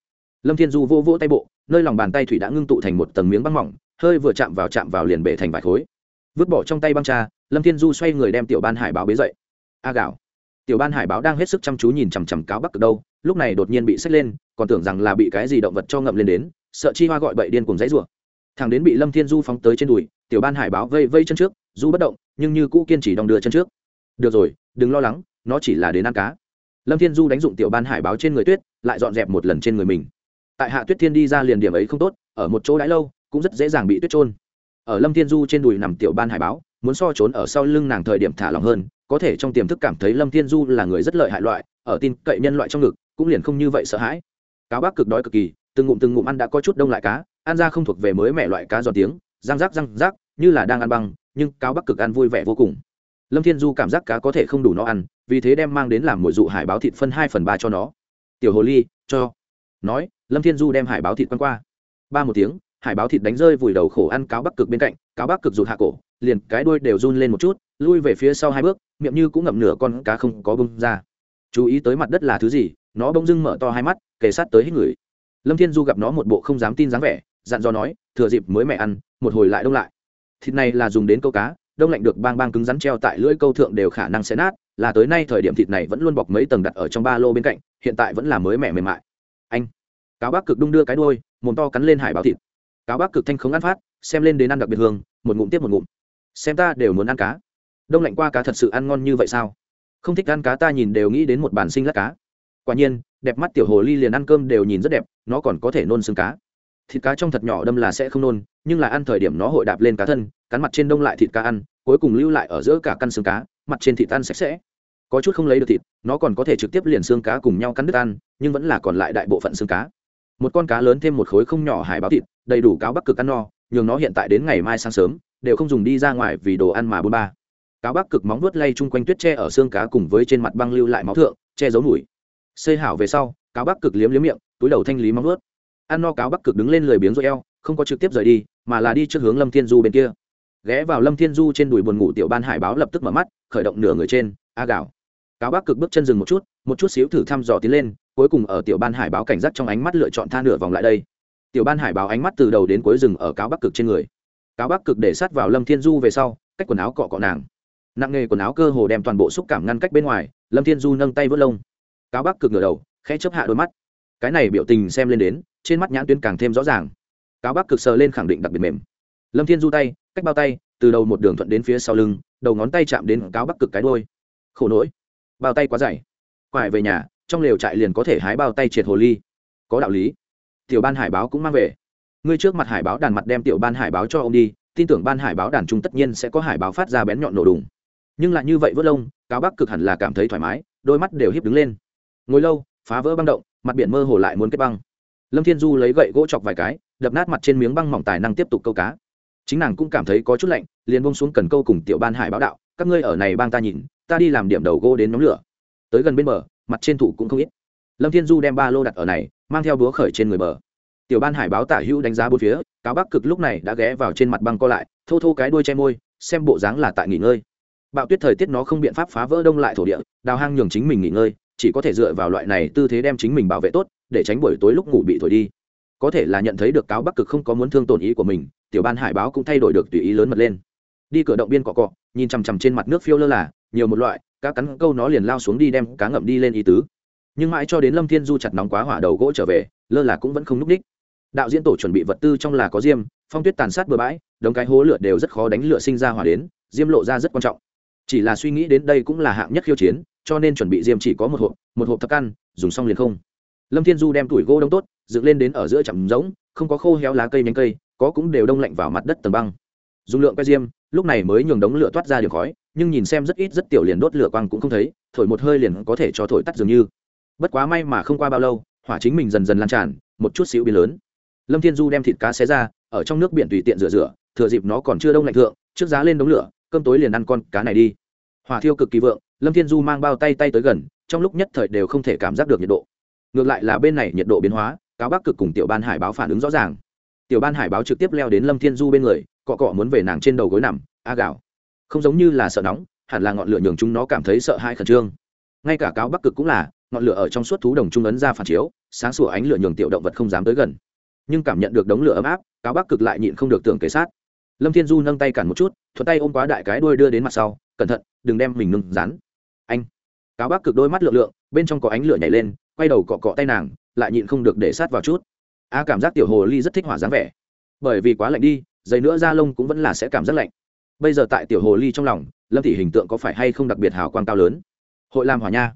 Lâm thiên du vô vỗ tay bộ, nơi lòng bàn tay thủy đã ngưng tụ thành một tầng miếng băng mỏng, hơi vừa chạm vào chạm vào liền bể thành vài khối vứt bỏ trong tay băng trà, lâm thiên du xoay người đem tiểu ban hải báo bế dậy. A gạo. Tiểu ban hải báo đang hết sức chăm chú nhìn chằm chằm cáo bắc cực đâu lúc này đột nhiên bị xách lên còn tưởng rằng là bị cái gì động vật cho ngậm lên đến sợ chi hoa gọi bậy điên cùng dãy rủa. Thằng đến bị lâm thiên du phóng tới trên đùi tiểu ban hải báo vây vây chân trước du bất động nhưng như cũ kiên trì đong đưa chân trước. Được rồi đừng lo lắng nó chỉ là đến ăn cá. Lâm thiên du đánh dụng tiểu ban hải báo trên người tuyết lại dọn dẹp một lần trên người mình. Tại hạ tuyết thiên đi ra liền điểm ấy không tốt ở một chỗ đãi lâu cũng rất dễ dàng bị tuyết trôn ở lâm thiên du trên đùi nằm tiểu ban hải báo, muốn so trốn ở sau lưng nàng thời điểm thả lòng hơn, có thể trong tiềm thức cảm thấy lâm thiên du là người rất lợi hại loại, ở tin cậy nhân loại trong ngực, cũng liền không như vậy sợ hãi. Cáo bác cực đói cực kỳ, từng ngụm từng ngụm ăn đã có chút đông lại cá, ăn ra không thuộc về mới mẹ loại cá giòn tiếng, răng rác răng rác, như là đang ăn băng, nhưng cáo bắc cực ăn vui vẻ vô cùng. Lâm thiên du cảm giác cá có thể không đủ nó ăn, vì thế đem mang đến làm mồi dụ hải báo thịt phân hai phần ba cho nó. Tiểu hồ ly, cho. Nói, lâm thiên du đem hải báo thịt quăng qua. Ba một tiếng hải báo thịt đánh rơi vùi đầu khổ ăn cáo bắc cực bên cạnh, cáo bắc cực rụt hạ cổ, liền cái đuôi đều run lên một chút, lui về phía sau hai bước, miệng như cũng ngậm nửa con cá không có bông ra. Chú ý tới mặt đất là thứ gì, nó bỗng dưng mở to hai mắt, kề sát tới hết người. Lâm thiên du gặp nó một bộ không dám tin dáng vẻ, dặn dò nói, thừa dịp mới mẹ ăn, một hồi lại đông lại. Thịt này là dùng đến câu cá, đông lạnh được bang bang cứng rắn treo tại lưỡi câu thượng đều khả năng sẽ nát, là tới nay thời điểm thịt này vẫn luôn bọc mấy tầng đặt ở trong ba lô bên cạnh, hiện tại vẫn là mới mẻ mềm mại. Anh, cáo bác cực đung đưa cái đôi mồm to cắn lên hải báo thịt cáo bác cực thanh không ăn phát, xem lên đến ăn đặc biệt hương, một ngụm tiếp một ngụm. Xem ta đều muốn ăn cá. Đông lạnh qua cá thật sự ăn ngon như vậy sao? Không thích ăn cá ta nhìn đều nghĩ đến một bàn sinh lát cá. Quả nhiên, đẹp mắt tiểu hồ ly liền ăn cơm đều nhìn rất đẹp, nó còn có thể nôn xương cá. Thịt cá trong thật nhỏ đâm là sẽ không nôn, nhưng là ăn thời điểm nó hội đạp lên cá thân, cắn mặt trên đông lại thịt cá ăn, cuối cùng lưu lại ở giữa cả căn xương cá, mặt trên thịt ăn sạch sẽ. Có chút không lấy được thịt, nó còn có thể trực tiếp liền xương cá cùng nhau cắn đứt ăn, nhưng vẫn là còn lại đại bộ phận xương cá. Một con cá lớn thêm một khối không nhỏ hải báo thịt đầy đủ cáo bắc cực ăn no, nhường nó hiện tại đến ngày mai sáng sớm, đều không dùng đi ra ngoài vì đồ ăn mà bôn ba. Cáo bắc cực móng vuốt lay chung quanh tuyết tre ở xương cá cùng với trên mặt băng lưu lại máu thượng, che giấu mùi. Xây hảo về sau, cáo bắc cực liếm liếm miệng, túi đầu thanh lý móng vuốt. Ăn no cáo bắc cực đứng lên lười biếng rồi eo, không có trực tiếp rời đi, mà là đi trước hướng lâm thiên du bên kia. Ghé vào lâm thiên du trên đùi buồn ngủ tiểu ban hải báo lập tức mở mắt, khởi động nửa người trên, a gạo cáo bắc cực bước chân dừng một chút một chút xíu thử thăm dò tiến lên, cuối cùng ở tiểu ban hải báo cảnh giác trong ánh mắt lựa chọn tha nửa vòng lại đây tiểu ban hải báo ánh mắt từ đầu đến cuối rừng ở cáo bắc cực trên người. Cáo bắc cực để sát vào lâm thiên du về sau, cách quần áo cọ cọ nàng. Nặng nghề quần áo cơ hồ đem toàn bộ xúc cảm ngăn cách bên ngoài, lâm thiên du nâng tay vớt lông. Cáo bắc cực ngửa đầu, khẽ chấp hạ đôi mắt. Cái này biểu tình xem lên đến, trên mắt nhãn tuyến càng thêm rõ ràng. Cáo bắc cực sờ lên khẳng định đặc biệt mềm. Lâm thiên du tay, cách bao tay, từ đầu một đường thuận đến phía sau lưng, đầu ngón tay chạm đến cáo bắc cực cái đôi khổ nỗi, bao tay quá dày. Quải về nhà, trong lều trại liền có thể hái bao tay triệt hồ ly. Có đạo lý tiểu ban hải báo cũng mang về. Ngươi trước mặt hải báo đàn mặt đem tiểu ban hải báo cho ông đi, tin tưởng ban hải báo đàn trung tất nhiên sẽ có hải báo phát ra bén nhọn nổ đùng. Nhưng lại như vậy vớt lông, cáo bắc cực hẳn là cảm thấy thoải mái, đôi mắt đều hiếp đứng lên. Ngồi lâu, phá vỡ băng động, mặt biển mơ hồ lại muốn kết băng. Lâm thiên du lấy gậy gỗ chọc vài cái, đập nát mặt trên miếng băng mỏng tài năng tiếp tục câu cá. Chính nàng cũng cảm thấy có chút lạnh, liền bông xuống cần câu cùng tiểu ban hải báo đạo, các ngươi ở này bang ta nhìn, ta đi làm điểm đầu gỗ đến nhóm lửa. Tới gần bên bờ, mặt trên thủ cũng không ít lâm thiên du đem ba lô đặt ở này, mang theo búa khởi trên người bờ. Tiểu ban hải báo tả hữu đánh giá bốn phía, cáo bắc cực lúc này đã ghé vào trên mặt băng co lại, thô thô cái đuôi che môi, xem bộ dáng là tại nghỉ ngơi. Bạo tuyết thời tiết nó không biện pháp phá vỡ đông lại thổ địa, đào hang nhường chính mình nghỉ ngơi, chỉ có thể dựa vào loại này tư thế đem chính mình bảo vệ tốt, để tránh buổi tối lúc ngủ bị thổi đi. Có thể là nhận thấy được cáo bắc cực không có muốn thương tổn ý của mình, tiểu ban hải báo cũng thay đổi được tùy ý lớn mật lên. Đi cửa động biên cọ cọ, nhìn chằm chằm trên mặt nước phiêu lơ là, nhiều một loại, cá cắn câu nó liền lao xuống đi đem cá ngậm đi lên ý tứ nhưng mãi cho đến lâm thiên du chặt nóng quá hỏa đầu gỗ trở về, lơ là cũng vẫn không núp đích. Đạo diễn tổ chuẩn bị vật tư trong là có diêm, phong tuyết tàn sát bừa bãi, đống cái hố lửa đều rất khó đánh lửa sinh ra hỏa đến, diêm lộ ra rất quan trọng. Chỉ là suy nghĩ đến đây cũng là hạng nhất khiêu chiến, cho nên chuẩn bị diêm chỉ có một hộp một hộp thập căn, dùng xong liền không. Lâm thiên du đem tuổi gỗ đông tốt, dựng lên đến ở giữa chậm rỗng không có khô héo lá cây nhánh cây, có cũng đều đông lạnh vào mặt đất tầng băng. Dùng lượng que diêm, lúc này mới nhường đống lửa toát ra điểm khói, nhưng nhìn xem rất ít rất tiểu liền đốt lửa quang cũng không thấy, thổi một hơi liền có thể cho thổi tắt dường như bất quá may mà không qua bao lâu, hỏa chính mình dần dần lan tràn, một chút xíu biến lớn. Lâm thiên du đem thịt cá xé ra, ở trong nước biển tùy tiện rửa rửa, thừa dịp nó còn chưa đông lạnh thượng, trước giá lên đống lửa, cơm tối liền ăn con cá này đi. Hỏa thiêu cực kỳ vượng, lâm thiên du mang bao tay tay tới gần, trong lúc nhất thời đều không thể cảm giác được nhiệt độ. Ngược lại là bên này nhiệt độ biến hóa, cáo bắc cực cùng tiểu ban hải báo phản ứng rõ ràng. Tiểu ban hải báo trực tiếp leo đến lâm thiên du bên người, cọ cọ muốn về nàng trên đầu gối nằm, a gạo không giống như là sợ nóng, hẳn là ngọn lửa nhường chúng nó cảm thấy sợ hãi khẩn trương. Ngay cả cáo bắc cực cũng là ngọn lửa ở trong suốt thú đồng trung ấn ra phản chiếu, sáng sủa ánh lửa nhường tiểu động vật không dám tới gần. Nhưng cảm nhận được đống lửa ấm áp, cáo bắc cực lại nhịn không được tưởng kế sát. Lâm thiên du nâng tay cản một chút, thuận tay ôm quá đại cái đuôi đưa đến mặt sau, cẩn thận, đừng đem mình nâng rán anh, cáo bắc cực đôi mắt lượng lượng, bên trong có ánh lửa nhảy lên, quay đầu cọ cọ tay nàng, lại nhịn không được để sát vào chút. A cảm giác tiểu hồ ly rất thích hỏa dáng vẻ. Bởi vì quá lạnh đi, giày nữa da lông cũng vẫn là sẽ cảm giác lạnh. Bây giờ tại tiểu hồ ly trong lòng, lâm thị hình tượng có phải hay không đặc biệt hào quang cao lớn? Hội làm hỏa nha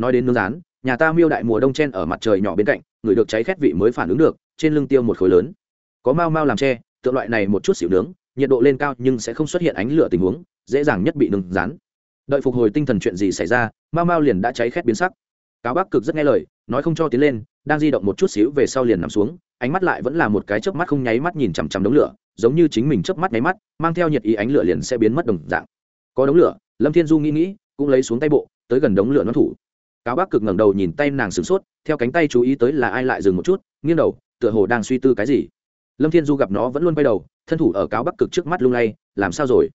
nói đến nướng rán, nhà ta miêu đại mùa đông chen ở mặt trời nhỏ bên cạnh, người được cháy khét vị mới phản ứng được, trên lưng tiêu một khối lớn. Có mau mau làm tre tượng loại này một chút xỉu nướng, nhiệt độ lên cao nhưng sẽ không xuất hiện ánh lửa tình huống, dễ dàng nhất bị nướng rán. Đợi phục hồi tinh thần chuyện gì xảy ra, mau mau liền đã cháy khét biến sắc. Cáo bắc cực rất nghe lời, nói không cho tiến lên, đang di động một chút xíu về sau liền nằm xuống, ánh mắt lại vẫn là một cái chớp mắt không nháy mắt nhìn chằm chằm đống lửa, giống như chính mình chớp mắt nháy mắt, mang theo nhiệt ý ánh lửa liền sẽ biến mất đồng dạng. Có đống lửa, lâm thiên du nghĩ nghĩ, cũng lấy xuống tay bộ, tới gần đống lửa nó thủ cáo bắc cực ngẩng đầu nhìn tay nàng sửng sốt, theo cánh tay chú ý tới là ai lại dừng một chút, nghiêng đầu, tựa hồ đang suy tư cái gì. Lâm thiên du gặp nó vẫn luôn quay đầu, thân thủ ở cáo bắc cực trước mắt lung lay, làm sao rồi?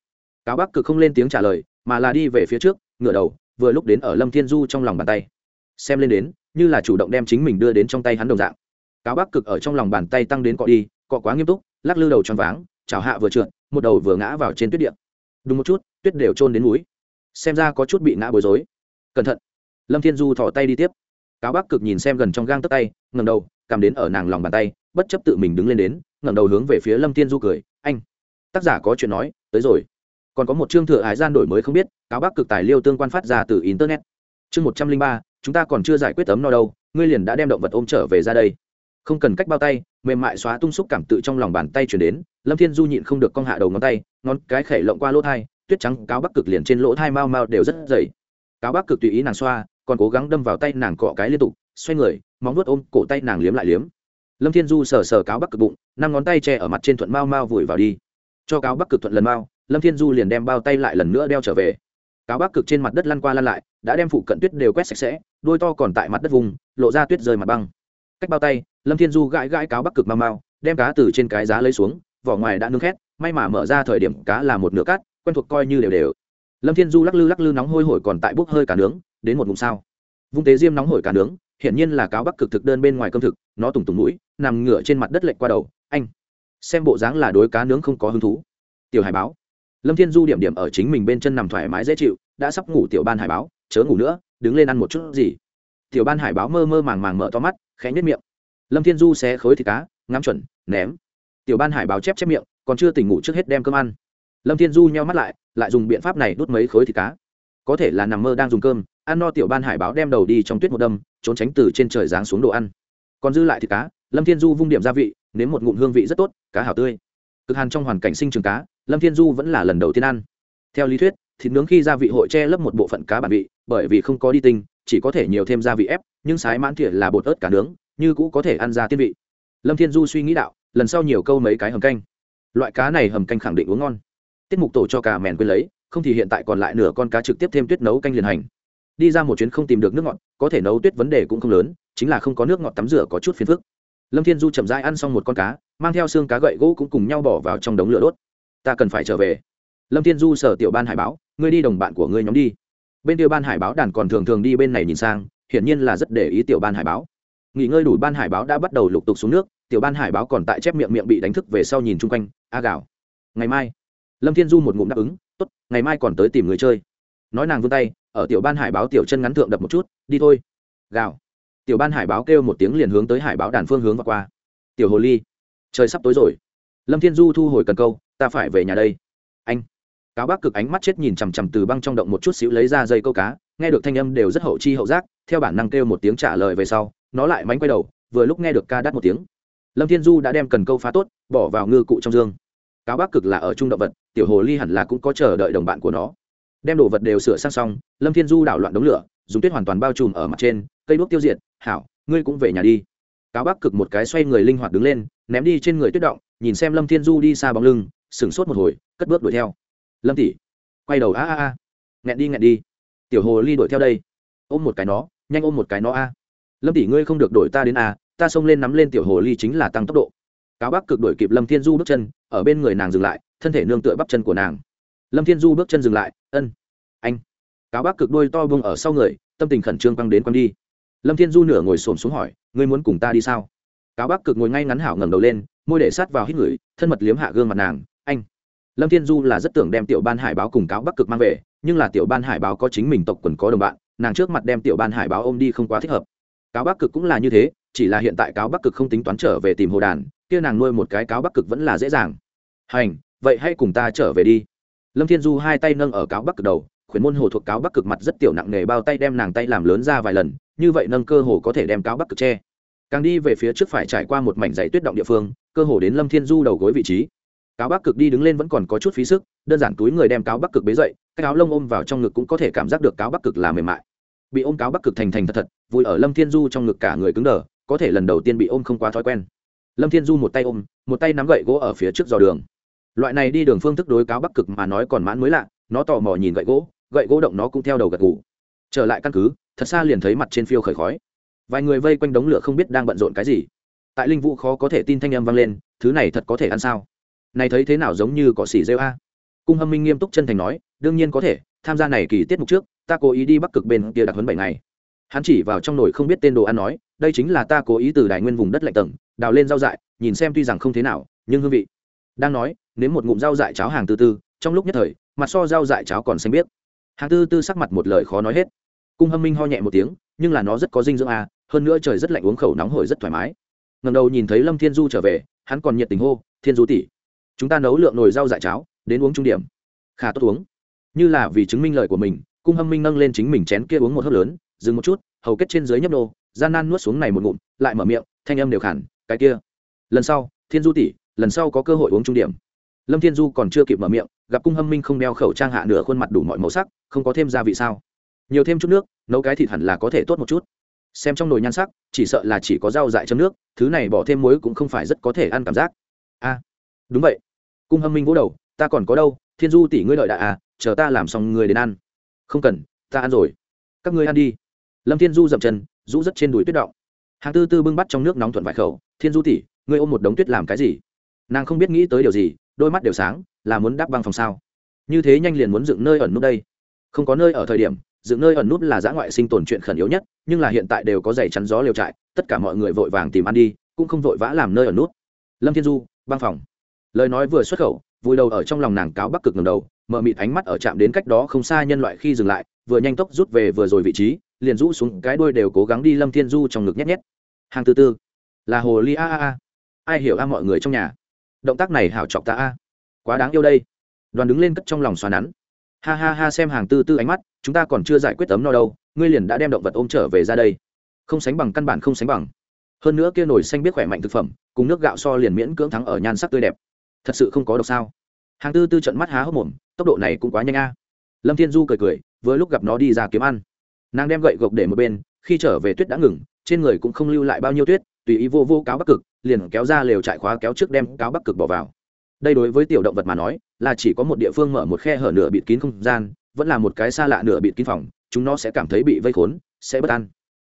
Cáo bắc cực không lên tiếng trả lời, mà là đi về phía trước, ngửa đầu, vừa lúc đến ở lâm thiên du trong lòng bàn tay. Xem lên đến, như là chủ động đem chính mình đưa đến trong tay hắn đồng dạng. Cáo bắc cực ở trong lòng bàn tay tăng đến cọ đi, cọ quá nghiêm túc, lắc lư đầu tròn váng, chảo hạ vừa trượt, một đầu vừa ngã vào trên tuyết điện đúng một chút, tuyết đều trôn đến núi. Xem ra có chút bị ngã bối rối. Cẩn thận lâm thiên du thỏ tay đi tiếp. Cáo bắc cực nhìn xem gần trong gang tấc tay ngầm đầu, cảm đến ở nàng lòng bàn tay, bất chấp tự mình đứng lên đến, ngẩng đầu hướng về phía lâm thiên du cười, anh, tác giả có chuyện nói, tới rồi. Còn có một chương thừa hải gian đổi mới không biết, cáo bắc cực tài liêu tương quan phát ra từ internet. Chương một trăm linh ba, chúng ta còn chưa giải quyết tấm no đâu, ngươi liền đã đem động vật ôm trở về ra đây. Không cần cách bao tay, mềm mại xóa tung xúc cảm tự trong lòng bàn tay chuyển đến, lâm thiên du nhịn không được cong hạ đầu ngón tay, ngón cái khẩy lộng qua lỗ thai, tuyết trắng, cáo bắc cực liền trên lỗ thai mau mau đều rất dày. Cáo bắc cực tùy ý nàng xoa còn cố gắng đâm vào tay nàng cọ cái liên tục, xoay người, móng nuốt ôm cổ tay nàng liếm lại liếm. Lâm thiên du sờ sờ cáo bắc cực bụng, năm ngón tay che ở mặt trên thuận mau mau vùi vào đi. Cho cáo bắc cực thuận lần mau, lâm thiên du liền đem bao tay lại lần nữa đeo trở về. Cáo bắc cực trên mặt đất lăn qua lăn lại, đã đem phụ cận tuyết đều quét sạch sẽ đuôi to còn tại mặt đất vùng, lộ ra tuyết rơi mặt băng. Cách bao tay, lâm thiên du gãi gãi cáo bắc cực mau mau, đem cá từ trên cái giá lấy xuống, vỏ ngoài đã nướng khét, may mà mở ra thời điểm cá là một nửa cát, quen thuộc coi như đều đều. Lâm thiên du lắc lư lắc lư nóng hôi hổi còn tại bốc hơi cả nướng đến một ngụm sao. Vung tế diêm nóng hổi cá nướng, hiển nhiên là cáo bắc cực thực đơn bên ngoài cơm thực, nó tùng tùng mũi, nằm ngửa trên mặt đất lệch qua đầu, anh, xem bộ dáng là đối cá nướng không có hứng thú. Tiểu hải báo. Lâm thiên du điểm điểm ở chính mình bên chân nằm thoải mái dễ chịu, đã sắp ngủ tiểu ban hải báo, chớ ngủ nữa, đứng lên ăn một chút gì. Tiểu ban hải báo mơ mơ màng màng mở to mắt, khẽ nhất miệng. Lâm thiên du xé khối thịt cá, ngắm chuẩn, ném. Tiểu ban hải báo chép chép miệng, còn chưa tỉnh ngủ trước hết đem cơm ăn. Lâm thiên du nheo mắt lại lại dùng biện pháp này đút mấy khối thịt cá. Có thể là nằm mơ đang dùng cơm ăn no tiểu ban hải báo đem đầu đi trong tuyết một đâm, trốn tránh từ trên trời giáng xuống đồ ăn. Còn dư lại thịt cá, lâm thiên du vung điểm gia vị, nếm một ngụm hương vị rất tốt, cá hảo tươi. Cực hàn trong hoàn cảnh sinh trường cá, lâm thiên du vẫn là lần đầu tiên ăn. Theo lý thuyết, thịt nướng khi gia vị hội che lấp một bộ phận cá bản vị, bởi vì không có đi tinh, chỉ có thể nhiều thêm gia vị ép, nhưng sái mãn thiệt là bột ớt cả nướng, như cũ có thể ăn ra tiên vị. Lâm thiên du suy nghĩ đạo, lần sau nhiều câu mấy cái hầm canh. Loại cá này hầm canh khẳng định uống ngon. Tiết mục tổ cho cả mèn quên lấy, không thì hiện tại còn lại nửa con cá trực tiếp thêm tuyết nấu canh liền hành đi ra một chuyến không tìm được nước ngọt, có thể nấu tuyết vấn đề cũng không lớn, chính là không có nước ngọt tắm rửa có chút phiền phức. Lâm thiên du chậm rãi ăn xong một con cá, mang theo xương cá gậy gỗ cũng cùng nhau bỏ vào trong đống lửa đốt. Ta cần phải trở về. Lâm thiên du sở tiểu ban hải báo, ngươi đi đồng bạn của ngươi nhóm đi. Bên Tiểu ban hải báo đàn còn thường thường đi bên này nhìn sang, hiển nhiên là rất để ý tiểu ban hải báo. Nghỉ ngơi đủ, ban hải báo đã bắt đầu lục tục xuống nước, tiểu ban hải báo còn tại chép miệng miệng bị đánh thức về sau nhìn chung quanh, a gạo, ngày mai. Lâm thiên du một ngụm đáp ứng, tốt, ngày mai còn tới tìm người chơi. Nói nàng vươn tay ở tiểu ban hải báo tiểu chân ngắn thượng đập một chút, đi thôi. Gào. tiểu ban hải báo kêu một tiếng liền hướng tới hải báo đàn phương hướng và qua. Tiểu hồ ly, trời sắp tối rồi. Lâm thiên du thu hồi cần câu, ta phải về nhà đây. Anh. Cáo bác cực ánh mắt chết nhìn chằm chằm từ băng trong động một chút xíu lấy ra dây câu cá, nghe được thanh âm đều rất hậu chi hậu giác, theo bản năng kêu một tiếng trả lời về sau, nó lại mánh quay đầu, vừa lúc nghe được ca đắt một tiếng. Lâm thiên du đã đem cần câu phá tốt, bỏ vào ngư cụ trong dương. Cáo bác cực là ở trung động vật, tiểu hồ ly hẳn là cũng có chờ đợi đồng bạn của nó đem đồ vật đều sửa sang xong, lâm thiên du đảo loạn đống lửa, dùng tuyết hoàn toàn bao trùm ở mặt trên, cây đuốc tiêu diệt, hảo, ngươi cũng về nhà đi. Cáo bắc cực một cái xoay người linh hoạt đứng lên, ném đi trên người tuyết động, nhìn xem lâm thiên du đi xa bóng lưng, sửng sốt một hồi, cất bước đuổi theo. Lâm tỷ, quay đầu, a a a. Nghẹn đi nghẹn đi. Tiểu hồ ly đuổi theo đây. Ôm một cái nó, nhanh ôm một cái nó a. Lâm tỷ, ngươi không được đổi ta đến a, ta xông lên nắm lên tiểu hồ ly chính là tăng tốc độ. Cáo bắc cực đuổi kịp lâm thiên du bước chân, ở bên người nàng dừng lại, thân thể nương tựa bắp chân của nàng lâm thiên du bước chân dừng lại, ân, anh. Cáo bắc cực đôi to bông ở sau người, tâm tình khẩn trương quăng đến quăng đi. Lâm thiên du nửa ngồi xổm xuống hỏi, ngươi muốn cùng ta đi sao? Cáo bắc cực ngồi ngay ngắn hảo ngẩng đầu lên, môi để sát vào hít người, thân mật liếm hạ gương mặt nàng, anh. Lâm thiên du là rất tưởng đem tiểu ban hải báo cùng cáo bắc cực mang về, nhưng là tiểu ban hải báo có chính mình tộc quần có đồng bạn, nàng trước mặt đem tiểu ban hải báo ôm đi không quá thích hợp. Cáo bắc cực cũng là như thế, chỉ là hiện tại cáo bắc cực không tính toán trở về tìm hồ đàn, kia nàng nuôi một cái cáo bắc cực vẫn là dễ dàng. Hành, vậy hãy cùng ta trở về đi lâm thiên du hai tay nâng ở cáo bắc cực đầu khuyến môn hồ thuộc cáo bắc cực mặt rất tiểu nặng nề bao tay đem nàng tay làm lớn ra vài lần, như vậy nâng cơ hồ có thể đem cáo bắc cực che. Càng đi về phía trước phải trải qua một mảnh dãy tuyết động địa phương, cơ hồ đến lâm thiên du đầu gối vị trí. Cáo bắc cực đi đứng lên vẫn còn có chút phí sức, đơn giản túi người đem cáo bắc cực bế dậy, cái áo lông ôm vào trong ngực cũng có thể cảm giác được cáo bắc cực là mềm mại. Bị ôm cáo bắc cực thành thành thật thật, vui ở lâm thiên du trong ngực cả người cứng đờ, có thể lần đầu tiên bị ôm không quá thói quen. Lâm thiên du một tay ôm, một tay nắm gậy gỗ ở phía trước dò đường loại này đi đường phương thức đối cáo bắc cực mà nói còn mãn mới lạ, nó tò mò nhìn gậy gỗ gậy gỗ động nó cũng theo đầu gật gù. trở lại căn cứ, thật xa liền thấy mặt trên phiêu khởi khói. Vài người vây quanh đống lửa không biết đang bận rộn cái gì. Tại linh vũ khó có thể tin thanh âm vang lên, thứ này thật có thể ăn sao? Này thấy thế nào giống như cỏ xỉ rêu a? Cung hâm minh nghiêm túc chân thành nói, đương nhiên có thể, tham gia này kỳ tiết mục trước, ta cố ý đi bắc cực bên kia đặc huấn bảy ngày. Hắn chỉ vào trong nồi không biết tên đồ ăn nói, đây chính là ta cố ý từ đài nguyên vùng đất lạnh tầng, đào lên rau dại, nhìn xem tuy rằng không thế nào, nhưng hương vị đang nói, nếm một ngụm rau dại cháo hàng tư tư, trong lúc nhất thời, mặt so rau dại cháo còn xanh biết hàng tư tư sắc mặt một lời khó nói hết. Cung hâm minh ho nhẹ một tiếng, nhưng là nó rất có dinh dưỡng à hơn nữa trời rất lạnh uống khẩu nóng hổi rất thoải mái. Ngần đầu nhìn thấy lâm thiên du trở về, hắn còn nhiệt tình hô, thiên du tỷ, chúng ta nấu lượng nồi rau dại cháo, đến uống trung điểm. Khá tốt uống. Như là vì chứng minh lời của mình, cung hâm minh nâng lên chính mình chén kia uống một hớp lớn, dừng một chút, hầu kết trên dưới nhấp nô, gian nan nuốt xuống này một ngụm, lại mở miệng, thanh âm đều khản cái kia, lần sau, thiên du tỷ lần sau có cơ hội uống trung điểm. Lâm thiên du còn chưa kịp mở miệng, gặp cung hâm minh không đeo khẩu trang hạ nửa khuôn mặt đủ mọi màu sắc, không có thêm gia vị sao? Nhiều thêm chút nước, nấu cái thịt hẳn là có thể tốt một chút. Xem trong nồi nhan sắc, chỉ sợ là chỉ có rau dại chấm nước, thứ này bỏ thêm muối cũng không phải rất có thể ăn cảm giác. A, đúng vậy. Cung hâm minh vỗ đầu, ta còn có đâu, thiên du tỷ ngươi đợi đại à chờ ta làm xong người đến ăn. Không cần, ta ăn rồi. Các ngươi ăn đi. Lâm thiên du dậm chân, rũ rất trên đùi tuyết động. Hàng tư tư bưng bắt trong nước nóng thuận vài khẩu. Thiên du tỷ, ngươi ôm một đống tuyết làm cái gì? Nàng không biết nghĩ tới điều gì, đôi mắt đều sáng, là muốn đáp băng phòng sao? Như thế nhanh liền muốn dựng nơi ẩn nút đây. Không có nơi ở thời điểm, dựng nơi ẩn nút là giã ngoại sinh tồn chuyện khẩn yếu nhất, nhưng là hiện tại đều có giày chắn gió liều trại, tất cả mọi người vội vàng tìm ăn đi, cũng không vội vã làm nơi ẩn nút lâm thiên du, băng phòng. Lời nói vừa xuất khẩu vùi đầu ở trong lòng nàng cáo bắc cực ngầm đầu, mở mịt ánh mắt ở chạm đến cách đó không xa nhân loại khi dừng lại, vừa nhanh tốc rút về vừa rồi vị trí, liền rũ xuống cái đuôi đều cố gắng đi lâm thiên du trong ngực nhét nhét. Hàng thứ tư là hồ ly a a a. Ai hiểu a mọi người trong nhà? Động tác này hảo chọc ta a. Quá đáng yêu đây. Đoàn đứng lên cất trong lòng xoa nắn. Ha ha ha xem hàng tư tư ánh mắt, chúng ta còn chưa giải quyết tấm no đâu, ngươi liền đã đem động vật ôm trở về ra đây. Không sánh bằng căn bản không sánh bằng. Hơn nữa kia nổi xanh biết khỏe mạnh thực phẩm, cùng nước gạo so liền miễn cưỡng thắng ở nhan sắc tươi đẹp. Thật sự không có độc sao. Hàng tư tư trận mắt há hốc mồm, tốc độ này cũng quá nhanh a. Lâm thiên du cười cười với lúc gặp nó đi ra kiếm ăn. Nàng đem gậy gộc để một bên, khi trở về tuyết đã ngừng, trên người cũng không lưu lại bao nhiêu tuyết, tùy ý vô vô cáo bắc cực liền kéo ra lều trại khóa kéo trước đem cáo bắc cực bỏ vào. Đây đối với tiểu động vật mà nói, là chỉ có một địa phương mở một khe hở nửa bịt kín không gian, vẫn là một cái xa lạ nửa bịt kín phòng, chúng nó sẽ cảm thấy bị vây khốn, sẽ bất an.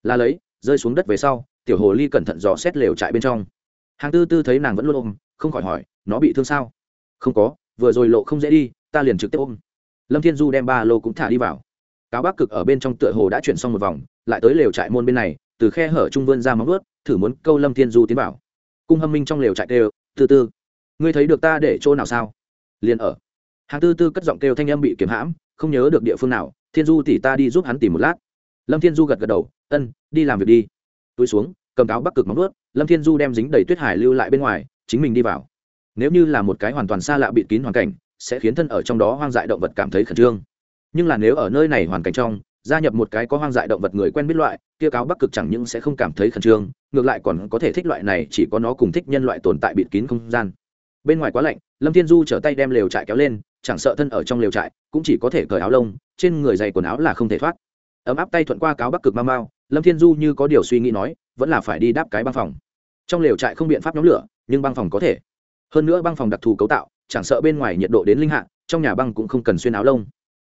Là lấy, rơi xuống đất về sau, tiểu hồ ly cẩn thận dò xét lều trại bên trong. Hàng tư tư thấy nàng vẫn luôn ôm, không khỏi hỏi, nó bị thương sao? Không có, vừa rồi lộ không dễ đi, ta liền trực tiếp ôm. Lâm thiên du đem ba lô cũng thả đi vào. Cáo bắc cực ở bên trong tựa hồ đã chuyển xong một vòng, lại tới lều trại môn bên này, từ khe hở trung vươn ra móng ướt thử muốn câu lâm thiên du tiến vào cung hâm minh trong lều chạy kêu từ từ ngươi thấy được ta để chỗ nào sao? Liền ở. Hàng tư tư cất giọng kêu thanh âm bị kiếm hãm, không nhớ được địa phương nào, thiên du tỉ ta đi giúp hắn tìm một lát. Lâm thiên du gật gật đầu, ân, đi làm việc đi. Túi xuống, cầm cáo bắc cực móng ướt lâm thiên du đem dính đầy tuyết hải lưu lại bên ngoài, chính mình đi vào. Nếu như là một cái hoàn toàn xa lạ bịt kín hoàn cảnh, sẽ khiến thân ở trong đó hoang dại động vật cảm thấy khẩn trương. Nhưng là nếu ở nơi này hoàn cảnh trong gia nhập một cái có hoang dại động vật người quen biết loại, kia cáo bắc cực chẳng những sẽ không cảm thấy khẩn trương, ngược lại còn có thể thích loại này, chỉ có nó cùng thích nhân loại tồn tại bịt kín không gian. Bên ngoài quá lạnh, lâm thiên du trở tay đem lều trại kéo lên, chẳng sợ thân ở trong lều trại, cũng chỉ có thể cởi áo lông, trên người dày quần áo là không thể thoát. Ấm áp tay thuận qua cáo bắc cực mau mau, lâm thiên du như có điều suy nghĩ nói, vẫn là phải đi đáp cái băng phòng. Trong lều trại không biện pháp nhóm lửa, nhưng băng phòng có thể. Hơn nữa băng phòng đặc thù cấu tạo, chẳng sợ bên ngoài nhiệt độ đến linh hạ, trong nhà băng cũng không cần xuyên áo lông.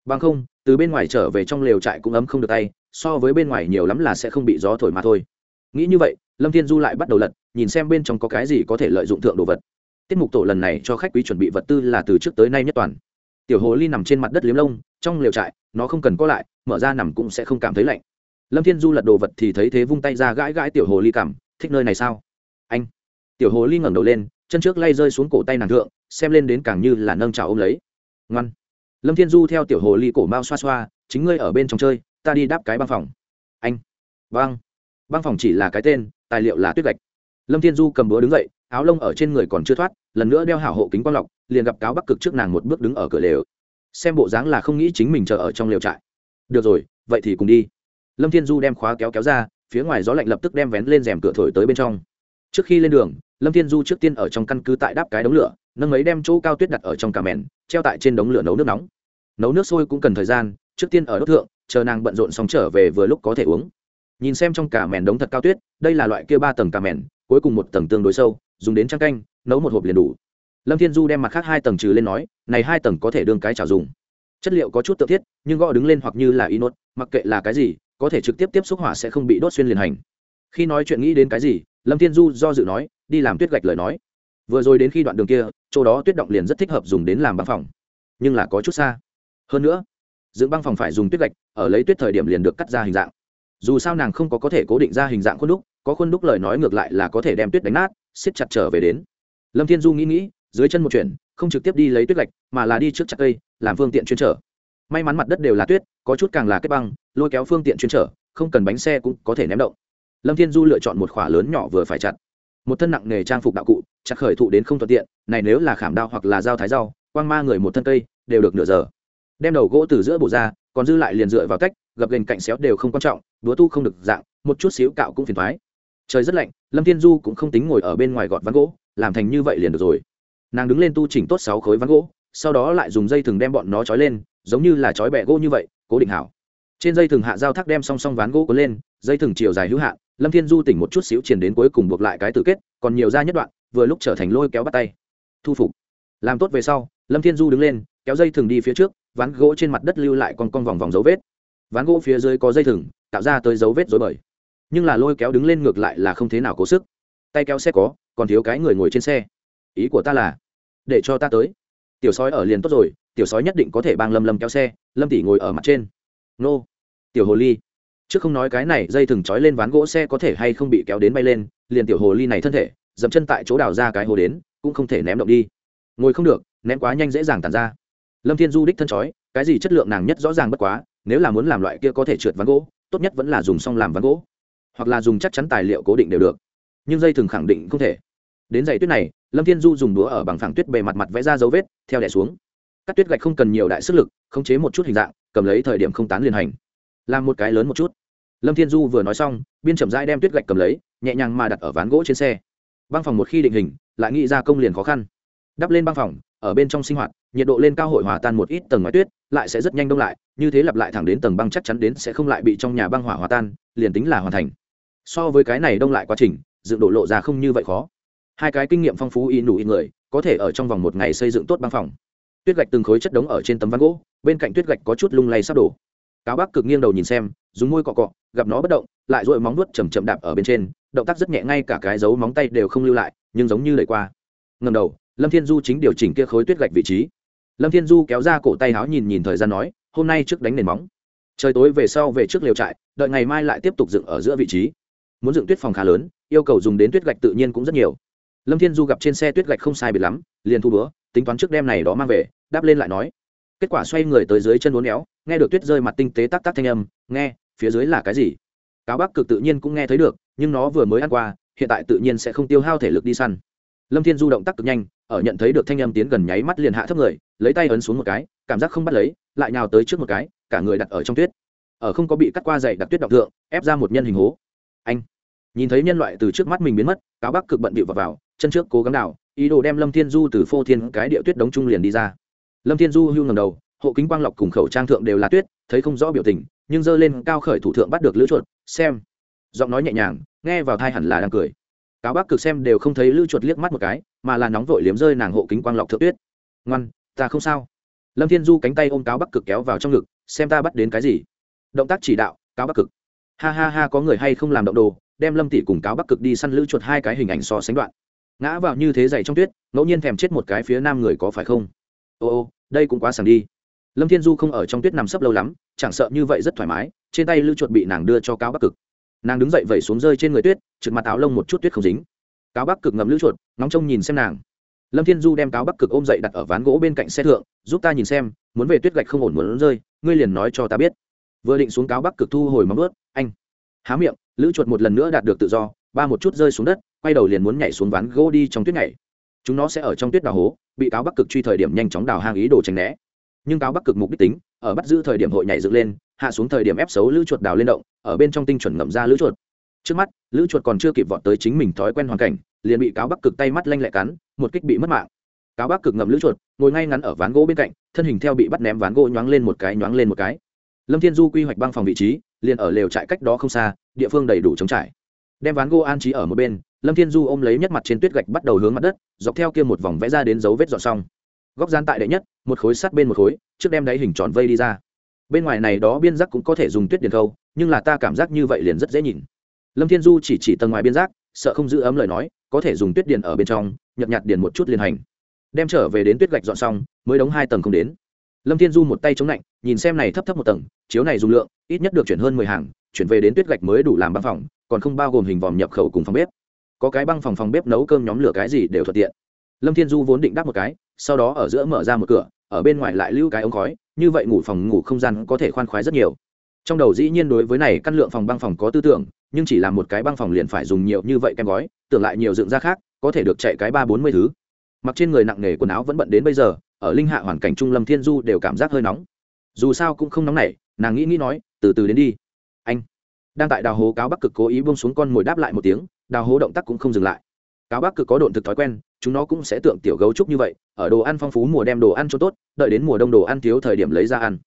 Băng không từ bên ngoài trở về trong lều trại cũng ấm không được tay, so với bên ngoài nhiều lắm là sẽ không bị gió thổi mà thôi. Nghĩ như vậy, lâm thiên du lại bắt đầu lật, nhìn xem bên trong có cái gì có thể lợi dụng thượng đồ vật. Tiết mục tổ lần này cho khách quý chuẩn bị vật tư là từ trước tới nay nhất toàn. Tiểu hồ ly nằm trên mặt đất liếm lông, trong lều trại, nó không cần có lại, mở ra nằm cũng sẽ không cảm thấy lạnh. Lâm thiên du lật đồ vật thì thấy thế vung tay ra gãi gãi tiểu hồ ly cảm, thích nơi này sao? Anh. Tiểu hồ ly ngẩng đầu lên, chân trước lay rơi xuống cổ tay nàng thượng, xem lên đến càng như là nâng trào ôm lấy. Ngoan lâm thiên du theo tiểu hồ ly cổ mao xoa xoa, chính ngươi ở bên trong chơi, ta đi đáp cái băng phòng. Anh. Băng băng phòng chỉ là cái tên, tài liệu là tuyết gạch. Lâm thiên du cầm búa đứng dậy, áo lông ở trên người còn chưa thoát, lần nữa đeo hảo hộ kính quang lọc, liền gặp cáo bắc cực trước nàng một bước đứng ở cửa lều. Xem bộ dáng là không nghĩ chính mình chờ ở trong lều trại. Được rồi, vậy thì cùng đi. Lâm thiên du đem khóa kéo kéo ra, phía ngoài gió lạnh lập tức đem vén lên rèm cửa thổi tới bên trong. Trước khi lên đường, lâm thiên du trước tiên ở trong căn cứ tại đáp cái đống lửa, nâng ấy đem chỗ cao tuyết đặt ở trong cà mèn, treo tại trên đống lửa nấu nước nóng nấu nước sôi cũng cần thời gian, trước tiên ở đốt thượng, chờ nàng bận rộn xong trở về vừa lúc có thể uống. Nhìn xem trong cả mèn đống thật cao tuyết, đây là loại kia ba tầng cà mèn, cuối cùng một tầng tương đối sâu, dùng đến trăng canh, nấu một hộp liền đủ. Lâm thiên du đem mặt khác hai tầng trừ lên nói, này hai tầng có thể đương cái chảo dùng. Chất liệu có chút tự thiết, nhưng gõ đứng lên hoặc như là inox mặc kệ là cái gì, có thể trực tiếp tiếp xúc hỏa sẽ không bị đốt xuyên liền hành. Khi nói chuyện nghĩ đến cái gì, lâm thiên du do dự nói, đi làm tuyết gạch lời nói. Vừa rồi đến khi đoạn đường kia, chỗ đó tuyết động liền rất thích hợp dùng đến làm băng phòng. Nhưng là có chút xa hơn nữa dựng băng phòng phải dùng tuyết gạch, ở lấy tuyết thời điểm liền được cắt ra hình dạng. Dù sao nàng không có có thể cố định ra hình dạng khuôn đúc, có khuôn đúc lời nói ngược lại là có thể đem tuyết đánh nát xiết chặt trở về đến. Lâm thiên du nghĩ nghĩ, dưới chân một chuyển không trực tiếp đi lấy tuyết gạch, mà là đi trước chặt cây, làm phương tiện chuyên trở. May mắn mặt đất đều là tuyết, có chút càng là kết băng, lôi kéo phương tiện chuyên trở, không cần bánh xe cũng có thể ném động. Lâm thiên du lựa chọn một khỏa lớn nhỏ vừa phải chặt. Một thân nặng nghề trang phục đạo cụ chặt khởi thụ đến không thuận tiện, này nếu là khảm đao hoặc là dao thái rau, quang ma người một thân cây, đều được nửa giờ đem đầu gỗ từ giữa bộ ra, còn dư lại liền dựa vào cách gập gành cạnh xéo đều không quan trọng đúa tu không được dạng, một chút xíu cạo cũng phiền thoái. Trời rất lạnh, lâm thiên du cũng không tính ngồi ở bên ngoài gọt ván gỗ, làm thành như vậy liền được rồi. Nàng đứng lên tu chỉnh tốt sáu khối ván gỗ, sau đó lại dùng dây thừng đem bọn nó trói lên, giống như là trói bẹ gỗ như vậy, cố định hảo. Trên dây thừng hạ dao thác đem song song ván gỗ cuốn lên, dây thừng chiều dài hữu hạn, lâm thiên du tỉnh một chút xíu triển đến cuối cùng buộc lại cái tử kết, còn nhiều ra nhất đoạn, vừa lúc trở thành lôi kéo bắt tay. Thu phục. Làm tốt về sau, lâm thiên du đứng lên, kéo dây thừng đi phía trước ván gỗ trên mặt đất lưu lại con con vòng vòng dấu vết. Ván gỗ phía dưới có dây thừng, tạo ra tới dấu vết dối bời. Nhưng là lôi kéo đứng lên ngược lại là không thế nào cố sức. Tay kéo xe có, còn thiếu cái người ngồi trên xe. Ý của ta là, để cho ta tới. Tiểu sói ở liền tốt rồi, tiểu sói nhất định có thể bang lâm lâm kéo xe, lâm tỷ ngồi ở mặt trên. Nô, tiểu hồ ly. Trước không nói cái này, dây thừng trói lên ván gỗ xe có thể hay không bị kéo đến bay lên, liền tiểu hồ ly này thân thể, dậm chân tại chỗ đào ra cái hồ đến, cũng không thể ném động đi. Ngồi không được, ném quá nhanh dễ dàng tàn ra lâm thiên du đích thân chói, cái gì chất lượng nàng nhất rõ ràng bất quá nếu là muốn làm loại kia có thể trượt ván gỗ tốt nhất vẫn là dùng xong làm ván gỗ. Hoặc là dùng chắc chắn tài liệu cố định đều được. Nhưng dây thừng khẳng định không thể. Đến giày tuyết này lâm thiên du dùng đũa ở bằng phẳng tuyết bề mặt mặt vẽ ra dấu vết theo đẻ xuống. Cắt tuyết gạch không cần nhiều đại sức lực khống chế một chút hình dạng cầm lấy thời điểm không tán liền hành. Làm một cái lớn một chút. Lâm thiên du vừa nói xong biên chậm rãi đem tuyết gạch cầm lấy nhẹ nhàng mà đặt ở ván gỗ trên xe. Băng phòng một khi định hình lại nghĩ ra công liền khó khăn. Đắp lên băng phòng ở bên trong sinh hoạt, nhiệt độ lên cao hội hòa tan một ít tầng ngoài tuyết, lại sẽ rất nhanh đông lại, như thế lặp lại thẳng đến tầng băng chắc chắn đến sẽ không lại bị trong nhà băng hỏa hòa tan, liền tính là hoàn thành. So với cái này đông lại quá trình, dựng độ lộ ra không như vậy khó. Hai cái kinh nghiệm phong phú y nủ y người, có thể ở trong vòng một ngày xây dựng tốt băng phòng. Tuyết gạch từng khối chất đống ở trên tấm ván gỗ, bên cạnh tuyết gạch có chút lung lay sắp đổ. Cáo bắc cực nghiêng đầu nhìn xem, dùng môi cọ cọ, gặp nó bất động, lại dội móng nuốt chầm chậm đạp ở bên trên, động tác rất nhẹ ngay cả cái dấu móng tay đều không lưu lại, nhưng giống như lầy qua. Ngầm đầu lâm thiên du chính điều chỉnh kia khối tuyết gạch vị trí. Lâm thiên du kéo ra cổ tay háo nhìn nhìn thời gian nói, hôm nay trước đánh nền móng. Trời tối về sau về trước liều trại, đợi ngày mai lại tiếp tục dựng ở giữa vị trí. Muốn dựng tuyết phòng khá lớn, yêu cầu dùng đến tuyết gạch tự nhiên cũng rất nhiều. Lâm thiên du gặp trên xe tuyết gạch không sai biệt lắm, liền thu bữa tính toán trước đêm này đó mang về, đáp lên lại nói. Kết quả xoay người tới dưới chân uốn éo, nghe được tuyết rơi mặt tinh tế tắc tắc thanh âm, nghe, phía dưới là cái gì? Cáo bắc cực tự nhiên cũng nghe thấy được, nhưng nó vừa mới ăn qua, hiện tại tự nhiên sẽ không tiêu hao thể lực đi săn lâm thiên du động tác cực nhanh ở nhận thấy được thanh âm tiến gần nháy mắt liền hạ thấp người lấy tay ấn xuống một cái cảm giác không bắt lấy lại nhào tới trước một cái cả người đặt ở trong tuyết. Ở không có bị cắt qua dày đặc tuyết đọc thượng ép ra một nhân hình hố. Anh nhìn thấy nhân loại từ trước mắt mình biến mất cáo bắc cực bận bịu vào, vào chân trước cố gắng đảo ý đồ đem lâm thiên du từ phô thiên cái địa tuyết đống trung liền đi ra. Lâm thiên du hưu ngầm đầu hộ kính quang lọc cùng khẩu trang thượng đều là tuyết thấy không rõ biểu tình nhưng giơ lên cao khởi thủ thượng bắt được lữ chuột xem. Giọng nói nhẹ nhàng nghe vào thai hẳn là đang cười cáo bác cực xem đều không thấy Lưu chuột liếc mắt một cái, mà là nóng vội liếm rơi nàng hộ kính quang lọc thượng tuyết. Ngoan, ta không sao. Lâm thiên du cánh tay ôm cáo bắc cực kéo vào trong ngực, xem ta bắt đến cái gì? Động tác chỉ đạo, cáo bắc cực. Ha ha ha, có người hay không làm động đồ? Đem lâm tỷ cùng cáo bắc cực đi săn lữ chuột hai cái hình ảnh so sánh đoạn. Ngã vào như thế dày trong tuyết, ngẫu nhiên thèm chết một cái phía nam người có phải không? Ô ô, đây cũng quá sàng đi. Lâm thiên du không ở trong tuyết nằm sấp lâu lắm, chẳng sợ như vậy rất thoải mái, trên tay lữ chuột bị nàng đưa cho cáo bắc cực nàng đứng dậy vẩy xuống rơi trên người tuyết trượt mặt áo lông một chút tuyết không dính cáo bắc cực ngậm lữ chuột nóng trông nhìn xem nàng lâm thiên du đem cáo bắc cực ôm dậy đặt ở ván gỗ bên cạnh xe thượng giúp ta nhìn xem muốn về tuyết gạch không ổn muốn rơi ngươi liền nói cho ta biết vừa định xuống cáo bắc cực thu hồi móng ướt anh há miệng lữ chuột một lần nữa đạt được tự do ba một chút rơi xuống đất quay đầu liền muốn nhảy xuống ván gỗ đi trong tuyết nhảy chúng nó sẽ ở trong tuyết đào hố bị cáo bắc cực truy thời điểm nhanh chóng đào hang ý đồ tránh né nhưng cáo bắc cực mục đích tính ở bắt giữ thời điểm hội nhảy dựng lên hạ xuống thời điểm ép xấu lữ chuột đào lên động, ở bên trong tinh chuẩn ngậm ra lữ chuột. Trước mắt, lữ chuột còn chưa kịp vọt tới chính mình thói quen hoàn cảnh, liền bị cáo bắc cực tay mắt lanh lẹ cắn, một kích bị mất mạng. Cáo bắc cực ngậm lữ chuột, ngồi ngay ngắn ở ván gỗ bên cạnh, thân hình theo bị bắt ném ván gỗ nhoáng lên một cái, nhoáng lên một cái. Lâm thiên du quy hoạch băng phòng vị trí, liền ở lều trại cách đó không xa, địa phương đầy đủ chống trải. Đem ván gỗ an trí ở một bên, lâm thiên du ôm lấy nhất mặt trên tuyết gạch bắt đầu hướng mặt đất, dọc theo kia một vòng vẽ ra đến dấu vết dọn xong. Góc gian tại đệ nhất, một khối sắt bên một khối, trước đem đáy hình tròn vây đi ra bên ngoài này đó biên giác cũng có thể dùng tuyết điền khâu nhưng là ta cảm giác như vậy liền rất dễ nhìn. Lâm thiên du chỉ chỉ tầng ngoài biên giác, sợ không giữ ấm lời nói, có thể dùng tuyết điền ở bên trong, nhợt nhạt điền một chút liền hành. Đem trở về đến tuyết gạch dọn xong, mới đóng hai tầng không đến. Lâm thiên du một tay chống lạnh, nhìn xem này thấp thấp một tầng, chiếu này dùng lượng, ít nhất được chuyển hơn mười hàng, chuyển về đến tuyết gạch mới đủ làm băng phòng, còn không bao gồm hình vòm nhập khẩu cùng phòng bếp. Có cái băng phòng phòng bếp nấu cơm nhóm lửa cái gì đều thuận tiện. Lâm thiên du vốn định đáp một cái, sau đó ở giữa mở ra một cửa ở bên ngoài lại lưu cái ống khói, như vậy ngủ phòng ngủ không gian có thể khoan khoái rất nhiều. Trong đầu dĩ nhiên đối với này căn lượng phòng băng phòng có tư tưởng, nhưng chỉ là một cái băng phòng liền phải dùng nhiều như vậy kem gói, tưởng lại nhiều dựng ra khác, có thể được chạy cái ba bốn mươi thứ. Mặc trên người nặng nề quần áo vẫn bận đến bây giờ, ở linh hạ hoàn cảnh trung lâm thiên du đều cảm giác hơi nóng. Dù sao cũng không nóng nảy, nàng nghĩ nghĩ nói, từ từ đến đi. Anh. Đang tại đào hố cáo bắc cực cố ý bông xuống con mồi đáp lại một tiếng, đào hố động tác cũng không dừng lại. Cáo bắc cực có độn thực thói quen chúng nó cũng sẽ tượng tiểu gấu trúc như vậy, ở đồ ăn phong phú mùa đem đồ ăn cho tốt, đợi đến mùa đông đồ ăn thiếu thời điểm lấy ra ăn.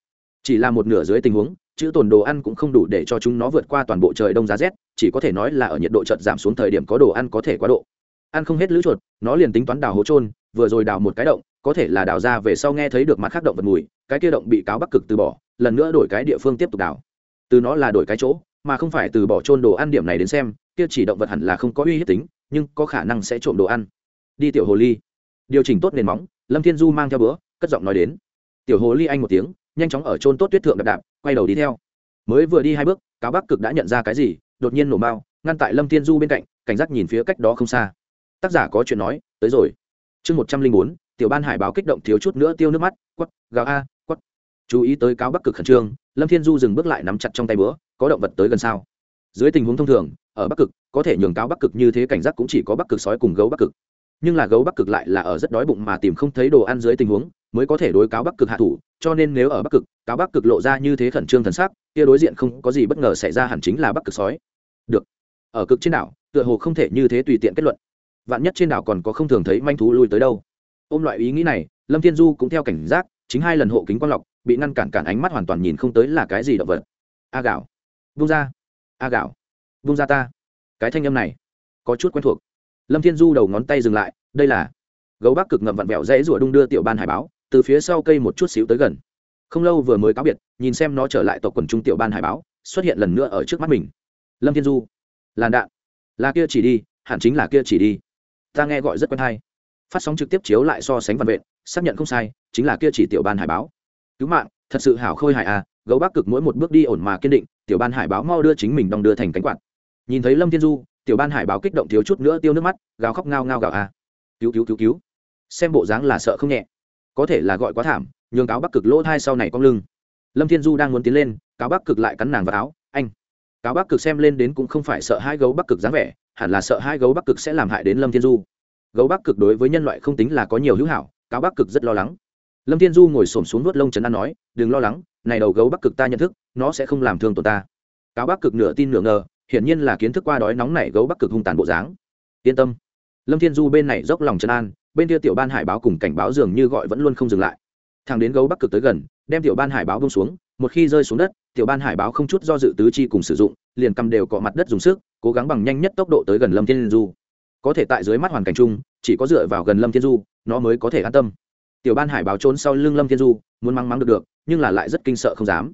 Chỉ là một nửa dưới tình huống, chữ tồn đồ ăn cũng không đủ để cho chúng nó vượt qua toàn bộ trời đông giá rét, chỉ có thể nói là ở nhiệt độ chợt giảm xuống thời điểm có đồ ăn có thể quá độ. Ăn không hết lữ chuột, nó liền tính toán đào hố trôn vừa rồi đào một cái động, có thể là đào ra về sau nghe thấy được mặt khác động vật mùi, cái kia động bị cáo bắc cực từ bỏ, lần nữa đổi cái địa phương tiếp tục đào. Từ nó là đổi cái chỗ, mà không phải từ bỏ trôn đồ ăn điểm này đến xem, kia chỉ động vật hẳn là không có uy hiếp tính, nhưng có khả năng sẽ trộm đồ ăn đi tiểu hồ ly. Điều chỉnh tốt nền móng, lâm thiên du mang theo bữa, cất giọng nói đến. Tiểu hồ ly anh một tiếng, nhanh chóng ở trôn tốt tuyết thượng đạp đạp, quay đầu đi theo. Mới vừa đi hai bước, cáo bắc cực đã nhận ra cái gì, đột nhiên nổ mao, ngăn tại lâm thiên du bên cạnh, cảnh giác nhìn phía cách đó không xa. Tác giả có chuyện nói, tới rồi. Chương một trăm linh bốn, tiểu ban hải báo kích động thiếu chút nữa tiêu nước mắt quất gào a quất chú ý tới cáo bắc cực khẩn trương, lâm thiên du dừng bước lại nắm chặt trong tay bữa, có động vật tới gần sao? Dưới tình huống thông thường, ở bắc cực, có thể nhường cáo bắc cực như thế cảnh giác cũng chỉ có bắc cực sói cùng gấu bắc cực nhưng là gấu bắc cực lại là ở rất đói bụng mà tìm không thấy đồ ăn dưới tình huống, mới có thể đối cáo bắc cực hạ thủ, cho nên nếu ở bắc cực, cáo bắc cực lộ ra như thế khẩn trương thần sắc, kia đối diện không có gì bất ngờ xảy ra hẳn chính là bắc cực sói. Được. Ở cực trên đảo, tựa hồ không thể như thế tùy tiện kết luận. Vạn nhất trên đảo còn có không thường thấy manh thú lui tới đâu. Ôm loại ý nghĩ này, lâm thiên du cũng theo cảnh giác, chính hai lần hộ kính quang lọc, bị ngăn cản cản ánh mắt hoàn toàn nhìn không tới là cái gì động vật. A gạo. Vung ra. A gạo. Vung ra ta. Cái thanh âm này, có chút quen thuộc lâm thiên du đầu ngón tay dừng lại, đây là. Gấu bắc cực ngậm vặn vẹo dãy rủa đung đưa tiểu ban hải báo, từ phía sau cây một chút xíu tới gần. Không lâu vừa mới cáo biệt, nhìn xem nó trở lại tộc quần trung tiểu ban hải báo, xuất hiện lần nữa ở trước mắt mình. Lâm thiên du. Làn đạn. Là kia chỉ đi, hẳn chính là kia chỉ đi. Ta nghe gọi rất quen hay. Phát sóng trực tiếp chiếu lại so sánh văn vệ xác nhận không sai, chính là kia chỉ tiểu ban hải báo. Cứu mạng, thật sự hảo khôi hài à gấu bắc cực mỗi một bước đi ổn mà kiên định, tiểu ban hải báo mau đưa chính mình đong đưa thành cánh quạt. Nhìn thấy lâm thiên du tiểu ban hải báo kích động thiếu chút nữa tiêu nước mắt, gào khóc ngao ngao gào à cứu cứu cứu cứu. Xem bộ dáng là sợ không nhẹ. Có thể là gọi quá thảm, nhường cáo bắc cực lỗ thai sau này cong lưng. Lâm thiên du đang muốn tiến lên, cáo bắc cực lại cắn nàng vào áo, anh. Cáo bắc cực xem lên đến cũng không phải sợ hai gấu bắc cực dáng vẻ, hẳn là sợ hai gấu bắc cực sẽ làm hại đến lâm thiên du. Gấu bắc cực đối với nhân loại không tính là có nhiều hữu hảo, cáo bắc cực rất lo lắng. Lâm thiên du ngồi s ổ m xuống nuốt lông trấn an nói, đừng lo lắng, này đầu gấu bắc cực ta nhận thức, nó sẽ không làm thương tổn ta. Cáo bắc cực nửa tin nửa ngờ hiển nhiên là kiến thức qua đói nóng này gấu bắc cực hung tàn bộ dáng. Yên tâm. Lâm thiên du bên này dốc lòng chân an, bên kia tiểu ban hải báo cùng cảnh báo dường như gọi vẫn luôn không dừng lại. Thằng đến gấu bắc cực tới gần, đem tiểu ban hải báo bông xuống, một khi rơi xuống đất, tiểu ban hải báo không chút do dự tứ chi cùng sử dụng, liền cầm đều cọ mặt đất dùng sức, cố gắng bằng nhanh nhất tốc độ tới gần lâm thiên du. Có thể tại dưới mắt hoàn cảnh chung, chỉ có dựa vào gần lâm thiên du, nó mới có thể an tâm. Tiểu ban hải báo trốn sau lưng lâm thiên du, muốn mắng mắng được được, nhưng là lại rất kinh sợ không dám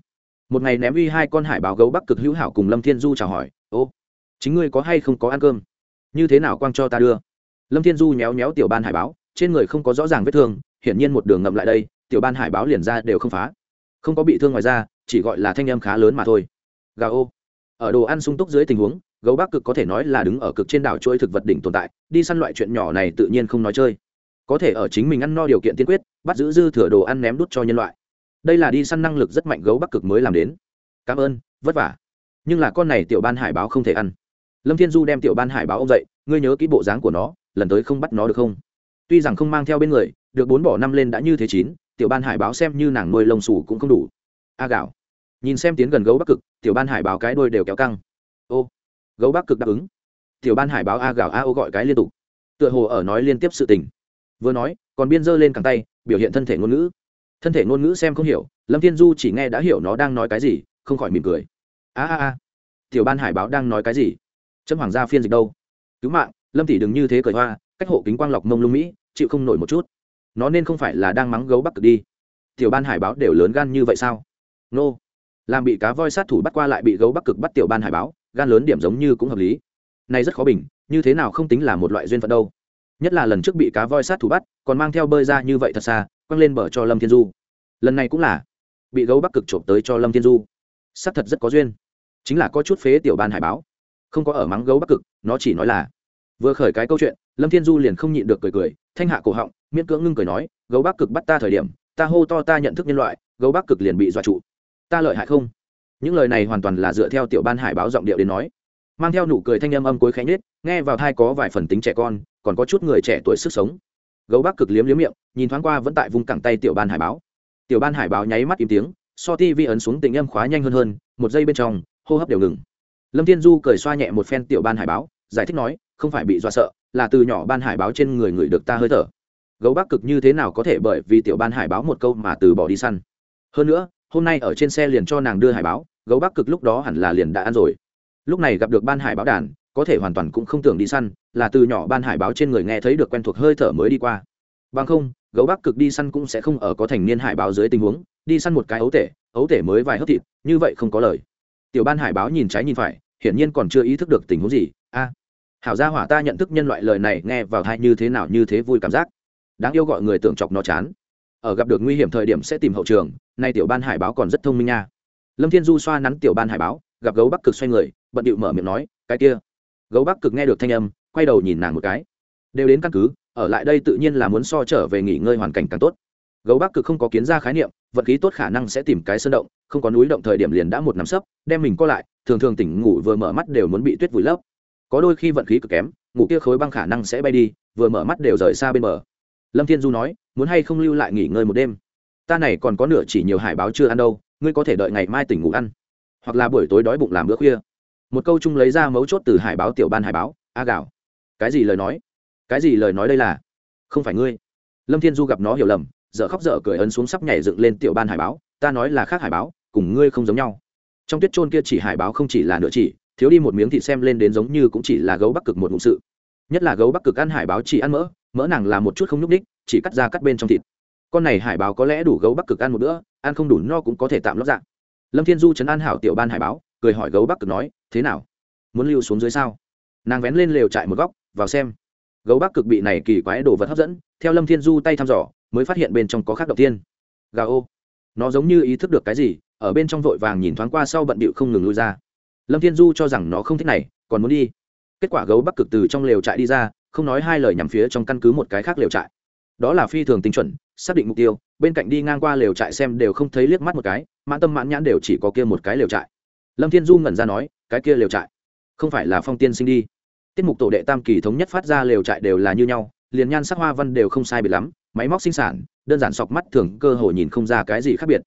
một ngày ném uy hai con hải báo gấu bắc cực hữu hảo cùng lâm thiên du chào hỏi, ô, chính ngươi có hay không có ăn cơm? Như thế nào quang cho ta đưa? Lâm thiên du nhéo nhéo tiểu ban hải báo, trên người không có rõ ràng vết thương, hiển nhiên một đường ngậm lại đây, tiểu ban hải báo liền ra đều không phá. Không có bị thương ngoài ra chỉ gọi là thanh em khá lớn mà thôi. Gà ô. Ở đồ ăn sung túc dưới tình huống, gấu bắc cực có thể nói là đứng ở cực trên đảo chuỗi thực vật đỉnh tồn tại, đi săn loại chuyện nhỏ này tự nhiên không nói chơi. Có thể ở chính mình ăn no điều kiện tiên quyết, bắt giữ dư thừa đồ ăn ném đút cho nhân loại đây là đi săn năng lực rất mạnh gấu bắc cực mới làm đến. Cảm ơn, vất vả. Nhưng là con này tiểu ban hải báo không thể ăn. Lâm thiên du đem tiểu ban hải báo ông dậy, ngươi nhớ kỹ bộ dáng của nó, lần tới không bắt nó được không? Tuy rằng không mang theo bên người, được bốn bỏ năm lên đã như thế chín, tiểu ban hải báo xem như nàng nuôi lông xù cũng không đủ. A gạo. Nhìn xem tiến gần gấu bắc cực, tiểu ban hải báo cái đôi đều kéo căng. Ô, gấu bắc cực đáp ứng. Tiểu ban hải báo a gạo a ô gọi cái liên tục. Tựa hồ ở nói liên tiếp sự tình. Vừa nói, còn biên dơ lên cẳng tay, biểu hiện thân thể ngôn ngữ thân thể ngôn ngữ xem không hiểu, lâm thiên du chỉ nghe đã hiểu nó đang nói cái gì, không khỏi mỉm cười. A a a. Tiểu ban hải báo đang nói cái gì? Chấm hoàng gia phiên dịch đâu? Cứu mạng, lâm tỷ đừng như thế cởi hoa, cách hộ kính quang lọc mông lung mỹ, chịu không nổi một chút. Nó nên không phải là đang mắng gấu bắc cực đi. Tiểu ban hải báo đều lớn gan như vậy sao? Nô. Làm bị cá voi sát thủ bắt qua lại bị gấu bắc cực bắt tiểu ban hải báo, gan lớn điểm giống như cũng hợp lý. Này rất khó bình, như thế nào không tính là một loại duyên phận đâu. Nhất là lần trước bị cá voi sát thủ bắt, còn mang theo bơi ra như vậy thật xa quăng lên bờ cho lâm thiên du. Lần này cũng là bị gấu bắc cực trộm tới cho lâm thiên du. Xác thật rất có duyên. Chính là có chút phế tiểu ban hải báo. Không có ở mắng gấu bắc cực, nó chỉ nói là vừa khởi cái câu chuyện, lâm thiên du liền không nhịn được cười cười, thanh hạ cổ họng, miễn cưỡng ngưng cười nói, gấu bắc cực bắt ta thời điểm, ta hô to ta nhận thức nhân loại, gấu bắc cực liền bị dọa trụ. Ta lợi hại không? Những lời này hoàn toàn là dựa theo tiểu ban hải báo giọng điệu đến nói. Mang theo nụ cười thanh âm âm cuối khánh nết nghe vào thai có vài phần tính trẻ con, còn có chút người trẻ tuổi sức sống gấu bắc cực liếm liếm miệng, nhìn thoáng qua vẫn tại vùng cẳng tay tiểu ban hải báo. Tiểu ban hải báo nháy mắt im tiếng, so ti vi ấn xuống tình âm khóa nhanh hơn hơn, một giây bên trong, hô hấp đều ngừng. Lâm thiên du cười xoa nhẹ một phen tiểu ban hải báo, giải thích nói, không phải bị dọa sợ, là từ nhỏ ban hải báo trên người người được ta hơi thở. Gấu bắc cực như thế nào có thể bởi vì tiểu ban hải báo một câu mà từ bỏ đi săn? Hơn nữa, hôm nay ở trên xe liền cho nàng đưa hải báo, gấu bắc cực lúc đó hẳn là liền đã ăn rồi. Lúc này gặp được ban hải báo đàn có thể hoàn toàn cũng không tưởng đi săn, là từ nhỏ ban hải báo trên người nghe thấy được quen thuộc hơi thở mới đi qua. Bằng không, gấu bắc cực đi săn cũng sẽ không ở có thành niên hải báo dưới tình huống, đi săn một cái ấu tể ấu tể mới vài hớp thịt, như vậy không có lời. Tiểu ban hải báo nhìn trái nhìn phải, hiển nhiên còn chưa ý thức được tình huống gì. A, hảo gia hỏa ta nhận thức nhân loại lời này nghe vào thai như thế nào như thế vui cảm giác. Đáng yêu gọi người tưởng chọc nó chán. Ở gặp được nguy hiểm thời điểm sẽ tìm hậu trường, nay tiểu ban hải báo còn rất thông minh nha. Lâm thiên du xoa nắn tiểu ban hải báo, gặp gấu bắc cực xoay người, bận điệu mở miệng nói, cái kia gấu bắc cực nghe được thanh âm, quay đầu nhìn nàng một cái. Đều đến căn cứ, ở lại đây tự nhiên là muốn so trở về nghỉ ngơi hoàn cảnh càng tốt. Gấu bắc cực không có kiến ra khái niệm vật khí tốt khả năng sẽ tìm cái sơn động, không có núi động thời điểm liền đã một nắm sấp, đem mình co lại, thường thường tỉnh ngủ vừa mở mắt đều muốn bị tuyết vùi lấp. Có đôi khi vận khí cực kém, ngủ kia khối băng khả năng sẽ bay đi, vừa mở mắt đều rời xa bên bờ. Lâm thiên du nói, muốn hay không lưu lại nghỉ ngơi một đêm? Ta này còn có nửa chỉ nhiều hải báo chưa ăn đâu, ngươi có thể đợi ngày mai tỉnh ngủ ăn. Hoặc là buổi tối đói bụng làm bữa khuya một câu chung lấy ra mấu chốt từ hải báo tiểu ban hải báo, a gạo. Cái gì lời nói? Cái gì lời nói đây là? Không phải ngươi. Lâm thiên du gặp nó hiểu lầm, dở khóc dở cười ấn xuống sắp nhảy dựng lên tiểu ban hải báo, ta nói là khác hải báo, cùng ngươi không giống nhau. Trong tuyết trôn kia chỉ hải báo không chỉ là nửa chỉ, thiếu đi một miếng thịt xem lên đến giống như cũng chỉ là gấu bắc cực một ngụ sự. Nhất là gấu bắc cực ăn hải báo chỉ ăn mỡ mỡ nàng là một chút không nhúc ních chỉ cắt ra cắt bên trong thịt. Con này hải báo có lẽ đủ gấu bắc cực ăn một bữa, ăn không đủ no cũng có thể tạm lót dạng lâm thiên du chấn an hảo tiểu ban hải báo cười hỏi gấu bắc cực nói, thế nào? Muốn lưu xuống dưới sao? Nàng vén lên lều trại một góc, vào xem. Gấu bắc cực bị này kỳ quái đồ vật hấp dẫn, theo lâm thiên du tay thăm dò, mới phát hiện bên trong có khác đầu tiên. Gà ô. Nó giống như ý thức được cái gì, ở bên trong vội vàng nhìn thoáng qua sau bận bịu không ngừng lui ra. Lâm thiên du cho rằng nó không thích này, còn muốn đi. Kết quả gấu bắc cực từ trong lều trại đi ra, không nói hai lời nhằm phía trong căn cứ một cái khác lều trại. Đó là phi thường tinh chuẩn, xác định mục tiêu, bên cạnh đi ngang qua lều trại xem đều không thấy liếc mắt một cái, mãn tâm mãn nhãn đều chỉ có kia một cái lều trại lâm thiên du ngẩn ra nói, cái kia lều trại, không phải là phong tiên sinh đi. Tiết mục tổ đệ tam kỳ thống nhất phát ra lều trại đều là như nhau, liền nhan sắc hoa văn đều không sai biệt lắm, máy móc sinh sản, đơn giản sọc mắt thường, cơ hội nhìn không ra cái gì khác biệt.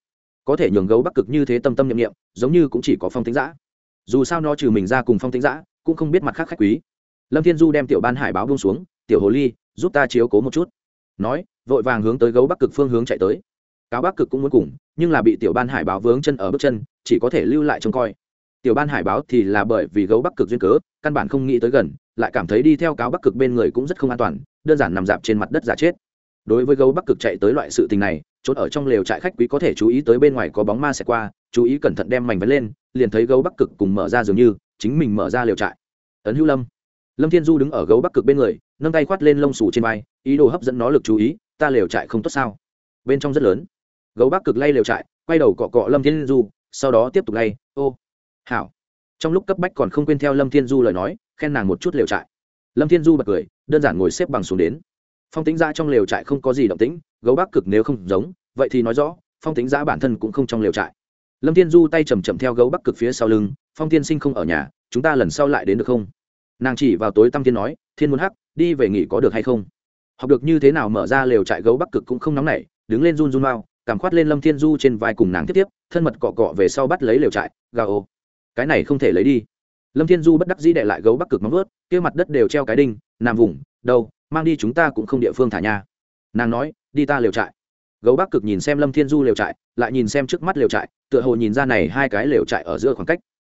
Có thể nhường gấu bắc cực như thế tâm tâm nhiệm nghiệm giống như cũng chỉ có phong tính giã dù sao nó trừ mình ra cùng phong tính giã cũng không biết mặt khác khách quý. Lâm thiên du đem tiểu ban hải báo bông xuống, tiểu hồ ly, giúp ta chiếu cố một chút. Nói, vội vàng hướng tới gấu bắc cực phương hướng chạy tới cáo bắc cực cũng muốn cùng, nhưng là bị tiểu ban hải báo vướng chân ở bước chân, chỉ có thể lưu lại trông coi. Tiểu ban hải báo thì là bởi vì gấu bắc cực duyên cớ, căn bản không nghĩ tới gần, lại cảm thấy đi theo cáo bắc cực bên người cũng rất không an toàn, đơn giản nằm dạp trên mặt đất giả chết. Đối với gấu bắc cực chạy tới loại sự tình này trốn ở trong lều trại khách quý có thể chú ý tới bên ngoài có bóng ma sẽ qua, chú ý cẩn thận đem mảnh vấn lên, liền thấy gấu bắc cực cùng mở ra dường như, chính mình mở ra lều trại. Ấn hữu lâm. Lâm thiên du đứng ở gấu bắc cực bên người, nâng tay khoát lên lông sủ trên vai, ý đồ hấp dẫn nó lực chú ý, ta lều trại không tốt sao? Bên trong rất lớn gấu bắc cực lay lều trại, quay đầu cọ cọ lâm thiên du, sau đó tiếp tục lay, ô, hảo. Trong lúc cấp bách còn không quên theo lâm thiên du lời nói, khen nàng một chút lều trại. Lâm thiên du bật cười, đơn giản ngồi xếp bằng xuống đến. Phong tính ra trong lều trại không có gì động tĩnh, gấu bắc cực nếu không giống, vậy thì nói rõ, phong tính ra bản thân cũng không trong lều trại. Lâm thiên du tay chầm chậm theo gấu bắc cực phía sau lưng, phong tiên sinh không ở nhà, chúng ta lần sau lại đến được không? Nàng chỉ vào tối tăm thiên nói, thiên muốn hắc, đi về nghỉ có được hay không? Học được như thế nào mở ra lều trại gấu bắc cực cũng không nóng nảy, đứng lên run run mau cảm khoát lên lâm thiên du trên vai cùng nàng tiếp tiếp, thân mật cọ cọ về sau bắt lấy lều trại gà ô. Cái này không thể lấy đi. Lâm thiên du bất đắc dĩ đệ lại gấu bắc cực móng vớt kia mặt đất đều treo cái đinh, nằm vùng, đâu, mang đi chúng ta cũng không địa phương thả nha. Nàng nói, đi ta lều trại. Gấu bắc cực nhìn xem lâm thiên du lều trại, lại nhìn xem trước mắt lều trại, tựa hồ nhìn ra này hai cái lều trại ở giữa khoảng cách.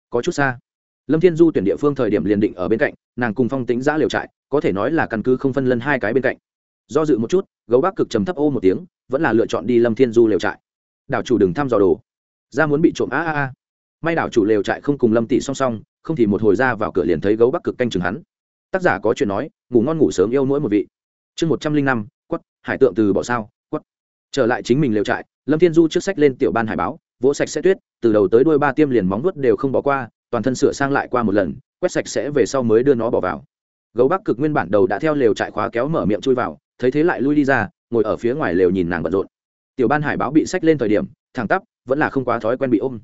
Có chút xa. Lâm thiên du tuyển địa phương thời điểm liền định ở bên cạnh, nàng cùng phong tính giã lều trại, có thể nói là căn cứ không phân lân hai cái bên cạnh do dự một chút, gấu bắc cực trầm thấp ô một tiếng, vẫn là lựa chọn đi lâm thiên du lều trại. Đảo chủ đừng thăm dò đồ. Ra muốn bị trộm, a a a. May đảo chủ lều trại không cùng lâm tỷ song song, không thì một hồi ra vào cửa liền thấy gấu bắc cực canh chừng hắn. Tác giả có chuyện nói, ngủ ngon ngủ sớm yêu mỗi một vị. Chương một trăm linh năm, quất, hải tượng từ bỏ sao, quất. Trở lại chính mình lều trại, lâm thiên du trước sách lên tiểu ban hải báo, vỗ sạch sẽ tuyết, từ đầu tới đuôi ba tiêm liền móng nuốt đều không bỏ qua, toàn thân sửa sang lại qua một lần, quét sạch sẽ về sau mới đưa nó bỏ vào. Gấu bắc cực nguyên bản đầu đã theo lều trại khóa kéo mở miệng chui vào thấy thế lại lui đi ra, ngồi ở phía ngoài lều nhìn nàng bận rộn. Tiểu ban hải báo bị sách lên thời điểm, thẳng tắp, vẫn là không quá thói quen bị ôm.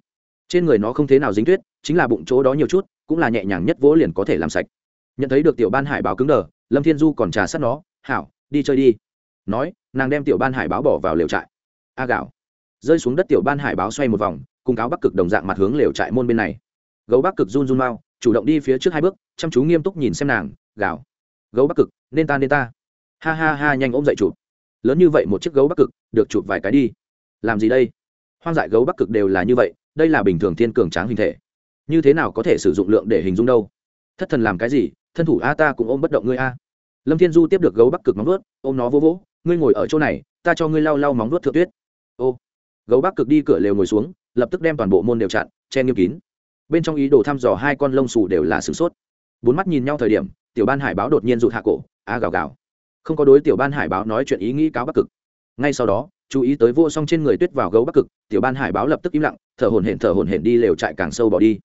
Trên người nó không thế nào dính tuyết, chính là bụng chỗ đó nhiều chút, cũng là nhẹ nhàng nhất vỗ liền có thể làm sạch. Nhận thấy được tiểu ban hải báo cứng đờ, lâm thiên du còn trà sát nó, hảo, đi chơi đi. Nói, nàng đem tiểu ban hải báo bỏ vào lều trại. A gạo. Rơi xuống đất tiểu ban hải báo xoay một vòng, cùng cáo bắc cực đồng dạng mặt hướng lều trại môn bên này. Gấu bắc cực run run mau, chủ động đi phía trước hai bước, chăm chú nghiêm túc nhìn xem nàng, gạo. Gấu bắc cực, nên ta nên ta ha ha ha nhanh ôm dậy chụp. Lớn như vậy một chiếc gấu bắc cực, được chụp vài cái đi. Làm gì đây? Hoang dại gấu bắc cực đều là như vậy, đây là bình thường thiên cường tráng hình thể. Như thế nào có thể sử dụng lượng để hình dung đâu? Thất thần làm cái gì? Thân thủ a, ta cũng ôm bất động ngươi a. Lâm thiên du tiếp được gấu bắc cực móng vuốt, ôm nó vô vỗ, ngươi ngồi ở chỗ này, ta cho ngươi lau lau móng vuốt thượng tuyết. Ô. Gấu bắc cực đi cửa lều ngồi xuống, lập tức đem toàn bộ môn đều chặn, che nghiêm kín. Bên trong ý đồ thăm dò hai con lông xù đều là sửng sốt. Bốn mắt nhìn nhau thời điểm, tiểu ban hải báo đột nhiên rụt hạ cổ, a gào gào không có đối tiểu ban hải báo nói chuyện ý nghĩ cáo bắc cực. Ngay sau đó, chú ý tới vô song trên người tuyết vào gấu bắc cực, tiểu ban hải báo lập tức im lặng, thở hồn hển, thở hồn hển đi lều trại càng sâu bỏ đi.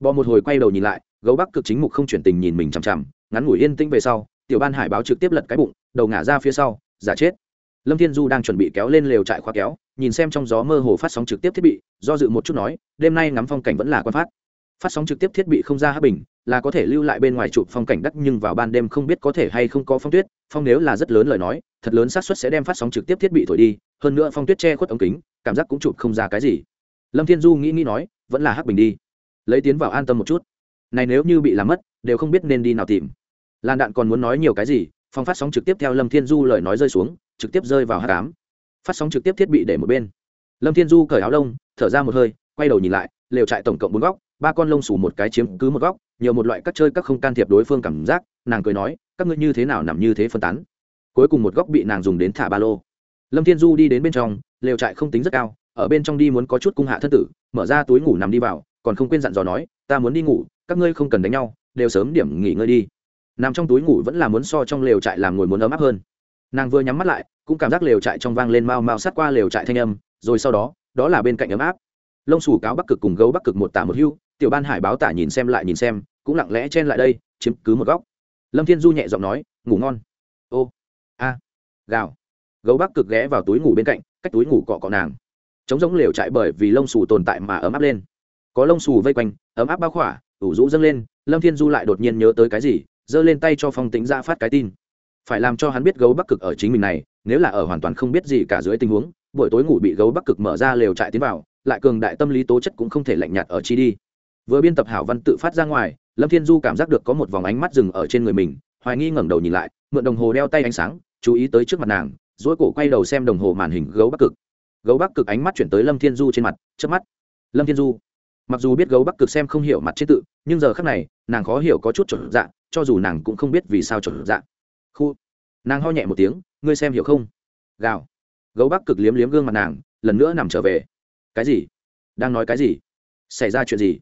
Bỏ một hồi quay đầu nhìn lại, gấu bắc cực chính mục không chuyển tình nhìn mình chằm chằm, ngắn ngủi yên tĩnh về sau, tiểu ban hải báo trực tiếp lật cái bụng, đầu ngả ra phía sau, giả chết. Lâm thiên du đang chuẩn bị kéo lên lều trại khoa kéo, nhìn xem trong gió mơ hồ phát sóng trực tiếp thiết bị, do dự một chút nói, đêm nay ngắm phong cảnh vẫn là quan phát. Phát sóng trực tiếp thiết bị không ra hấp bình là có thể lưu lại bên ngoài chụp phong cảnh đất nhưng vào ban đêm không biết có thể hay không có phong tuyết, phong nếu là rất lớn lời nói, thật lớn xác suất sẽ đem phát sóng trực tiếp thiết bị thổi đi, hơn nữa phong tuyết che khuất ống kính, cảm giác cũng chụp không ra cái gì. Lâm thiên du nghĩ nghĩ nói, vẫn là hắc bình đi. Lấy tiến vào an tâm một chút. Này nếu như bị làm mất, đều không biết nên đi nào tìm. Lan đạn còn muốn nói nhiều cái gì, phong phát sóng trực tiếp theo lâm thiên du lời nói rơi xuống, trực tiếp rơi vào hát cám phát sóng trực tiếp thiết bị để một bên. Lâm thiên du cởi áo lông, thở ra một hơi, quay đầu nhìn lại, lều trại tổng cộng bốn góc, ba con lông xù một cái chiếm cứ một góc nhiều một loại các chơi các không can thiệp đối phương cảm giác, nàng cười nói, các ngươi như thế nào nằm như thế phân tán? Cuối cùng một góc bị nàng dùng đến thả ba lô. Lâm thiên du đi đến bên trong, lều trại không tính rất cao, ở bên trong đi muốn có chút cung hạ thân tử, mở ra túi ngủ nằm đi vào, còn không quên dặn dò nói, ta muốn đi ngủ, các ngươi không cần đánh nhau, đều sớm điểm nghỉ ngơi đi. Nằm trong túi ngủ vẫn là muốn so trong lều trại làm ngồi muốn ấm áp hơn. Nàng vừa nhắm mắt lại, cũng cảm giác lều trại trong vang lên mau mau sát qua lều trại thanh âm, rồi sau đó đó là bên cạnh ấm áp. Lông xù cáo bắc cực cùng gấu bắc cực một tả một hưu tiểu ban hải báo tả nhìn xem lại nhìn xem, cũng lặng lẽ chen lại đây, chiếm cứ một góc. Lâm thiên du nhẹ giọng nói, ngủ ngon. Ô, a, gào. Gấu bắc cực ghé vào túi ngủ bên cạnh, cách túi ngủ cọ cọ nàng. Chống giống lều chạy bởi vì lông xù tồn tại mà ấm áp lên. Có lông xù vây quanh, ấm áp bao khỏa, ủ rũ dâng lên, lâm thiên du lại đột nhiên nhớ tới cái gì, giơ lên tay cho phong tính ra dạ phát cái tin. Phải làm cho hắn biết gấu bắc cực ở chính mình này, nếu là ở hoàn toàn không biết gì cả dưới tình huống, buổi tối ngủ bị gấu bắc cực mở ra lều trại tiến vào, lại cường đại tâm lý tố chất cũng không thể lạnh nhạt ở chi đi vừa biên tập hảo văn tự phát ra ngoài, lâm thiên du cảm giác được có một vòng ánh mắt rừng ở trên người mình, hoài nghi ngẩng đầu nhìn lại, mượn đồng hồ đeo tay ánh sáng, chú ý tới trước mặt nàng, duỗi cổ quay đầu xem đồng hồ màn hình gấu bắc cực. Gấu bắc cực ánh mắt chuyển tới lâm thiên du trên mặt trước mắt. Lâm thiên du, mặc dù biết gấu bắc cực xem không hiểu mặt chế tự, nhưng giờ khác này, nàng khó hiểu có chút chuẩn dạ cho dù nàng cũng không biết vì sao chuẩn dạ. Khu, nàng ho nhẹ một tiếng, ngươi xem hiểu không? Gào. Gấu bắc cực liếm liếm gương mặt nàng, lần nữa nằm trở về. Cái gì? Đang nói cái gì? Xảy ra chuyện gì?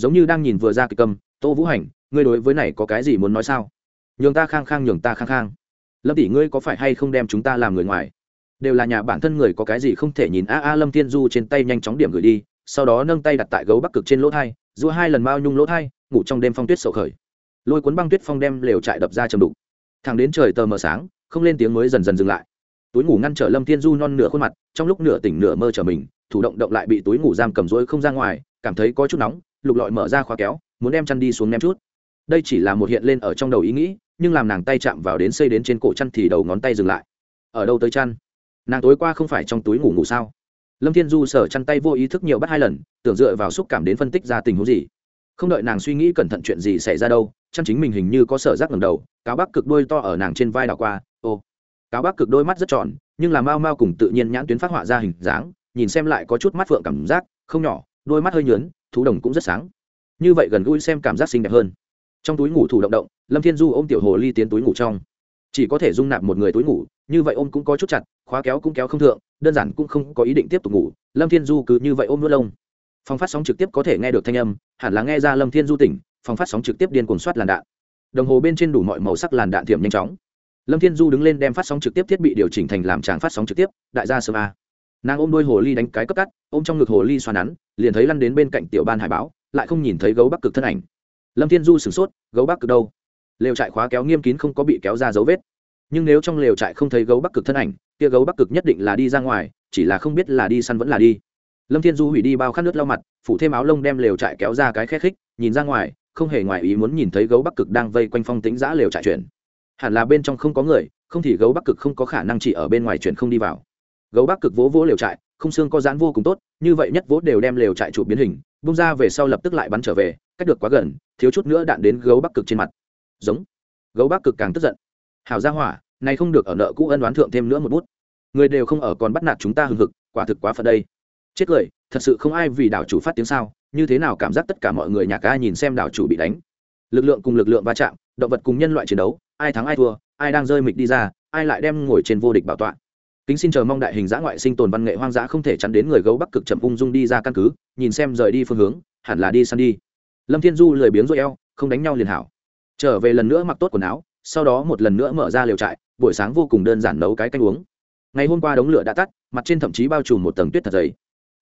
Giống như đang nhìn vừa ra kịch cầm, tô vũ hành, ngươi đối với này có cái gì muốn nói sao? Nhường ta khang khang, nhường ta khang khang. Lâm tỷ ngươi có phải hay không đem chúng ta làm người ngoài? Đều là nhà bản thân người có cái gì không thể nhìn? A a, lâm thiên du trên tay nhanh chóng điểm gửi đi, sau đó nâng tay đặt tại gấu bắc cực trên lỗ thai giữa hai lần bao nhung lỗ thai, ngủ trong đêm phong tuyết sầu khởi. Lôi cuốn băng tuyết phong đem lều trại đập ra chầm đục. Thẳng đến trời tờ mờ sáng, không lên tiếng mới dần dần dừng lại. Túi ngủ ngăn trở lâm thiên du non nửa khuôn mặt, trong lúc nửa tỉnh nửa mơ trở mình, thủ động động lại bị túi ngủ giam cầm rối không ra ngoài, cảm thấy có chút nóng lục lọi mở ra khóa kéo, muốn đem chăn đi xuống ném chút. Đây chỉ là một hiện lên ở trong đầu ý nghĩ, nhưng làm nàng tay chạm vào đến xây đến trên cổ chăn thì đầu ngón tay dừng lại. Ở đâu tới chăn? Nàng tối qua không phải trong túi ngủ ngủ sao? Lâm thiên du sở chăn tay vô ý thức nhiều bắt hai lần, tưởng dựa vào xúc cảm đến phân tích ra tình huống gì. Không đợi nàng suy nghĩ cẩn thận chuyện gì xảy ra đâu, chăn chính mình hình như có sở rác ngầm đầu, cáo bắc cực đôi to ở nàng trên vai đảo qua, ô. Cáo bắc cực đôi mắt rất tròn, nhưng là mau mau cùng tự nhiên nhãn tuyến phát họa ra hình dáng, nhìn xem lại có chút mắt phượng cảm giác, không nhỏ đôi mắt hơi nhớn thú đồng cũng rất sáng. Như vậy gần gũi xem cảm giác xinh đẹp hơn. Trong túi ngủ thủ động động, lâm thiên du ôm tiểu hồ ly tiến túi ngủ trong. Chỉ có thể dung nạp một người túi ngủ, như vậy ôm cũng có chút chặt, khóa kéo cũng kéo không thượng, đơn giản cũng không có ý định tiếp tục ngủ, lâm thiên du cứ như vậy ôm nuốt lông. Phòng phát sóng trực tiếp có thể nghe được thanh âm, hẳn là nghe ra lâm thiên du tỉnh, phòng phát sóng trực tiếp điên cuồng soát làn đạn. Đồng hồ bên trên đủ mọi màu sắc làn đạn thiểm nhanh chóng. Lâm thiên du đứng lên đem phát sóng trực tiếp thiết bị điều chỉnh thành làm tràng phát sóng trực tiếp, đại gia sơ a nàng ôm đôi hồ ly đánh cái cấp cắt ôm trong ngực hồ ly xoa nắn, liền thấy lăn đến bên cạnh tiểu ban hải báo, lại không nhìn thấy gấu bắc cực thân ảnh. Lâm thiên du sửng sốt, gấu bắc cực đâu? Lều trại khóa kéo nghiêm kín không có bị kéo ra dấu vết. Nhưng nếu trong lều trại không thấy gấu bắc cực thân ảnh, kia gấu bắc cực nhất định là đi ra ngoài, chỉ là không biết là đi săn vẫn là đi. Lâm thiên du hủy đi bao khát nước lau mặt, phủ thêm áo lông đem lều trại kéo ra cái khe khích, nhìn ra ngoài, không hề ngoài ý muốn nhìn thấy gấu bắc cực đang vây quanh phong tính giã lều trại chuyển hẳn là bên trong không có người, không thì gấu bắc cực không có khả năng chỉ ở bên ngoài chuyển không đi vào gấu bắc cực vỗ vỗ lều trại, không xương có dán vô cùng tốt, như vậy nhất vỗ đều đem lều trại chụp biến hình, bung ra về sau lập tức lại bắn trở về, cách được quá gần, thiếu chút nữa đạn đến gấu bắc cực trên mặt. Giống. Gấu bắc cực càng tức giận. Hảo ra hỏa, này không được ở nợ cũ ân đoán thượng thêm nữa một bút. Người đều không ở còn bắt nạt chúng ta hừng hực, quả thực quá phật đây. Chết cười, thật sự không ai vì đảo chủ phát tiếng sao, như thế nào cảm giác tất cả mọi người nhà ca nhìn xem đảo chủ bị đánh. Lực lượng cùng lực lượng va chạm, động vật cùng nhân loại chiến đấu, ai thắng ai thua, ai đang rơi mịch đi ra, ai lại đem ngồi trên vô địch bảo tọa kính xin chờ mong đại hình giã ngoại sinh tồn văn nghệ hoang dã không thể chắn đến người gấu bắc cực chậm ung dung đi ra căn cứ, nhìn xem rời đi phương hướng, hẳn là đi săn đi. Lâm thiên du lười biếng rồi eo, không đánh nhau liền hảo. Trở về lần nữa mặc tốt quần áo, sau đó một lần nữa mở ra liều trại, buổi sáng vô cùng đơn giản nấu cái canh uống. Ngày hôm qua đống lửa đã tắt, mặt trên thậm chí bao trùm một tầng tuyết thật dày.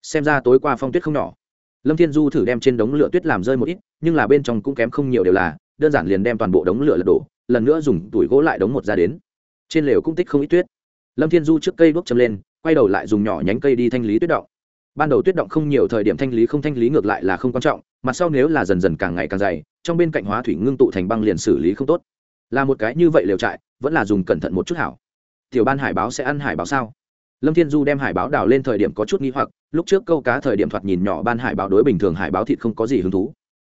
Xem ra tối qua phong tuyết không nhỏ. Lâm thiên du thử đem trên đống lửa tuyết làm rơi một ít, nhưng là bên trong cũng kém không nhiều đều là, đơn giản liền đem toàn bộ đống lửa lật đổ, lần nữa dùng tủi gỗ lại đống một ra đến. Trên lều cũng tích không ít tuyết lâm thiên du trước cây đuốc châm lên, quay đầu lại dùng nhỏ nhánh cây đi thanh lý tuyết động. Ban đầu tuyết động không nhiều, thời điểm thanh lý không thanh lý ngược lại là không quan trọng mặt sau nếu là dần dần càng ngày càng dày, trong bên cạnh hóa thủy ngưng tụ thành băng liền xử lý không tốt. Là một cái như vậy liều trại, vẫn là dùng cẩn thận một chút hảo. Tiểu ban hải báo sẽ ăn hải báo sao? Lâm thiên du đem hải báo đào lên thời điểm có chút nghi hoặc, lúc trước câu cá thời điểm thoạt nhìn nhỏ ban hải báo đối bình thường hải báo thịt không có gì hứng thú.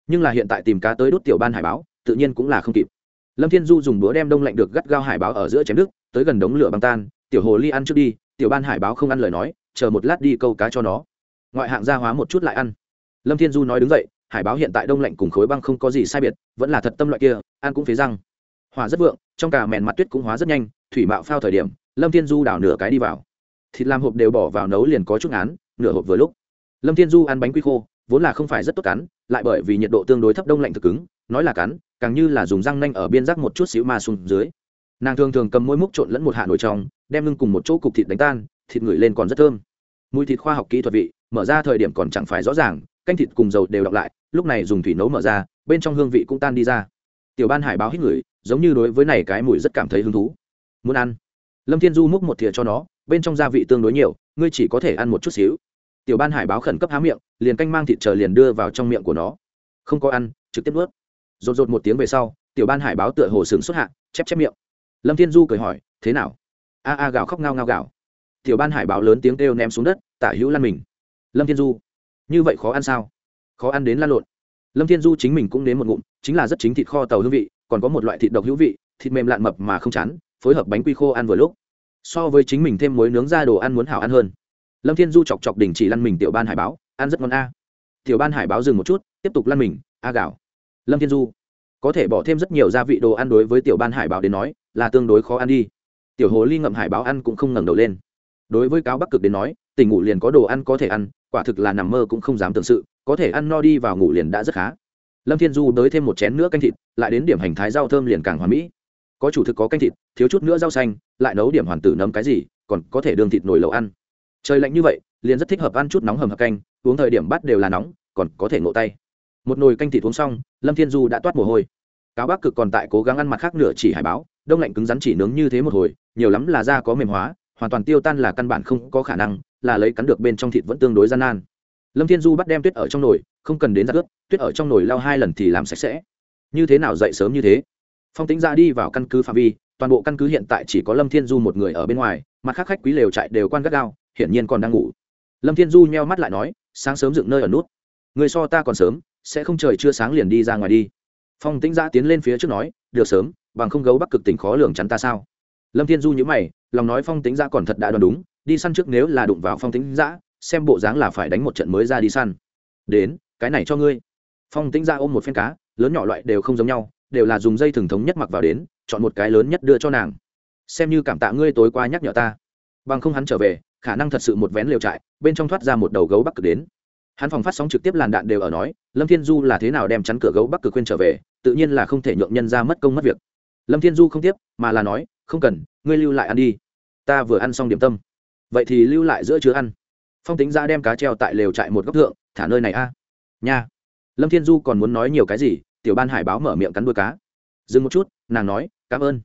Nhưng là hiện tại tìm cá tới đốt tiểu ban hải báo, tự nhiên cũng là không kịp. Lâm thiên du dùng búa đem đông lạnh được gắt gao hải báo ở giữa chém nước, tới gần đống lửa băng tan tiểu hồ ly ăn trước đi, tiểu ban hải báo không ăn lời nói, chờ một lát đi câu cá cho nó. Ngoại hạng gia hóa một chút lại ăn. Lâm thiên du nói đứng dậy, hải báo hiện tại đông lạnh cùng khối băng không có gì sai biệt, vẫn là thật tâm loại kia, ăn cũng phế răng. Hòa rất vượng, trong cả mẹn mặt tuyết cũng hóa rất nhanh, thủy mạo phao thời điểm, lâm thiên du đảo nửa cái đi vào. Thịt làm hộp đều bỏ vào nấu liền có chút án nửa hộp vừa lúc. Lâm thiên du ăn bánh quy khô, vốn là không phải rất tốt cắn, lại bởi vì nhiệt độ tương đối thấp đông lạnh thực cứng, nói là cắn, càng như là dùng răng nanh ở biên giác một chút xíu ma xuống dưới nàng thường thường cầm môi múc trộn lẫn một hạ nồi trong, đem lưng cùng một chỗ cục thịt đánh tan, thịt ngửi lên còn rất thơm. Mùi thịt khoa học kỹ thuật vị, mở ra thời điểm còn chẳng phải rõ ràng, canh thịt cùng dầu đều đọc lại, lúc này dùng thủy nấu mở ra, bên trong hương vị cũng tan đi ra. Tiểu ban hải báo hít ngửi, giống như đối với này cái mùi rất cảm thấy hứng thú. Muốn ăn? Lâm thiên du múc một thìa cho nó, bên trong gia vị tương đối nhiều, ngươi chỉ có thể ăn một chút xíu. Tiểu ban hải báo khẩn cấp há miệng, liền canh mang thịt chờ liền đưa vào trong miệng của nó. Không có ăn, trực tiếp ướt rột rột một tiếng về sau, tiểu ban hải báo tựa hồ sừng xuất hạ, chép chép miệng lâm thiên du cười hỏi, thế nào? A a gào khóc ngao ngao gào. Tiểu ban hải báo lớn tiếng kêu ném xuống đất, tả hữu lan mình. Lâm thiên du, như vậy khó ăn sao? Khó ăn đến lan lộn. Lâm thiên du chính mình cũng đến một ngụm, chính là rất chính thịt kho tàu hương vị, còn có một loại thịt độc hữu vị, thịt mềm lạn mập mà không chán, phối hợp bánh quy khô ăn vừa lúc. So với chính mình thêm muối nướng ra đồ ăn muốn hảo ăn hơn. Lâm thiên du chọc chọc đình chỉ lăn mình tiểu ban hải báo, ăn rất ngon a. Tiểu ban hải báo dừng một chút, tiếp tục lăn mình, a gạo lâm thiên du, có thể bỏ thêm rất nhiều gia vị đồ ăn đối với tiểu ban hải báo đến nói là tương đối khó ăn đi. Tiểu hồ ly ngậm hải báo ăn cũng không ngẩng đầu lên. Đối với cáo bắc cực đến nói tỉnh ngủ liền có đồ ăn có thể ăn, quả thực là nằm mơ cũng không dám tưởng sự, có thể ăn no đi vào ngủ liền đã rất khá. Lâm thiên du đới thêm một chén nữa canh thịt, lại đến điểm hành thái rau thơm liền càng hoàn mỹ. Có chủ thực có canh thịt, thiếu chút nữa rau xanh, lại nấu điểm hoàn tử nấm cái gì, còn có thể đường thịt nồi lẩu ăn. Trời lạnh như vậy, liền rất thích hợp ăn chút nóng hầm hập canh, uống thời điểm bắt đều là nóng, còn có thể ngộ tay. Một nồi canh thịt uống xong, lâm thiên du đã toát mồ hôi cáo bắc cực còn tại cố gắng ăn mặt khác nửa chỉ hải báo, đông lạnh cứng rắn chỉ nướng như thế một hồi, nhiều lắm là da có mềm hóa, hoàn toàn tiêu tan là căn bản không có khả năng, là lấy cắn được bên trong thịt vẫn tương đối gian nan. Lâm thiên du bắt đem tuyết ở trong nồi, không cần đến giặt ướp tuyết ở trong nồi lau hai lần thì làm sạch sẽ. Như thế nào dậy sớm như thế? Phong tính ra dạ đi vào căn cứ phạm vi, toàn bộ căn cứ hiện tại chỉ có lâm thiên du một người ở bên ngoài, mặt khác khách quý lều trại đều quan gắt gao, hiển nhiên còn đang ngủ. Lâm thiên du nheo mắt lại nói, sáng sớm dựng nơi ở nút. Người so ta còn sớm, sẽ không trời chưa sáng liền đi ra ngoài đi phong tĩnh giã tiến lên phía trước nói, được sớm, bằng không gấu bắc cực tỉnh khó lường chắn ta sao? Lâm thiên du nhữ mày, lòng nói phong tĩnh giã còn thật đã đoán đúng, đi săn trước nếu là đụng vào phong tĩnh giã, xem bộ dáng là phải đánh một trận mới ra đi săn. Đến, cái này cho ngươi. Phong tĩnh giã ôm một phen cá, lớn nhỏ loại đều không giống nhau, đều là dùng dây thừng thống nhất mặc vào đến, chọn một cái lớn nhất đưa cho nàng. Xem như cảm tạ ngươi tối qua nhắc nhở ta. Bằng không hắn trở về, khả năng thật sự một vén liều trại, bên trong thoát ra một đầu gấu bắc cực đến hắn phòng phát sóng trực tiếp làn đạn đều ở nói, lâm thiên du là thế nào đem chắn cửa gấu bắc cực khuyên trở về, tự nhiên là không thể nhượng nhân ra mất công mất việc. Lâm thiên du không tiếp, mà là nói, không cần, ngươi lưu lại ăn đi. Ta vừa ăn xong điểm tâm. Vậy thì lưu lại giữa chứa ăn. Phong tính ra đem cá treo tại lều trại một góc thượng, thả nơi này a. Nha. Lâm thiên du còn muốn nói nhiều cái gì, tiểu ban hải báo mở miệng cắn đuôi cá. Dừng một chút, nàng nói, cảm ơn.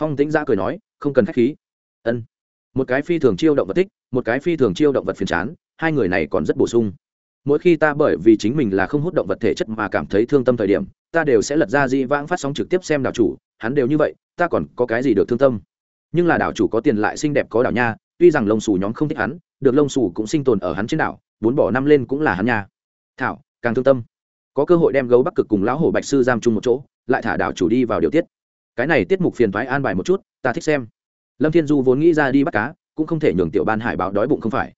Phong tính ra cười nói, không cần k h á c h khí. Ân. Một cái phi thường chiêu động vật thích, một cái phi thường chiêu động vật phiền chán, hai người này còn rất bổ sung mỗi khi ta bởi vì chính mình là không hút động vật thể chất mà cảm thấy thương tâm thời điểm, ta đều sẽ lật ra di vãng phát sóng trực tiếp xem đảo chủ, hắn đều như vậy, ta còn có cái gì được thương tâm? Nhưng là đảo chủ có tiền lại xinh đẹp có đảo nha, tuy rằng lông xù nhóm không thích hắn, được lông xù cũng sinh tồn ở hắn trên đảo, bốn bỏ năm lên cũng là hắn nha. Thảo, càng thương tâm. Có cơ hội đem gấu bắc cực cùng lão hổ bạch sư giam chung một chỗ, lại thả đảo chủ đi vào điều tiết. Cái này tiết mục phiền thoái an bài một chút, ta thích xem. Lâm thiên du vốn nghĩ ra đi bắt cá, cũng không thể nhường tiểu ban hải báo đói bụng không phải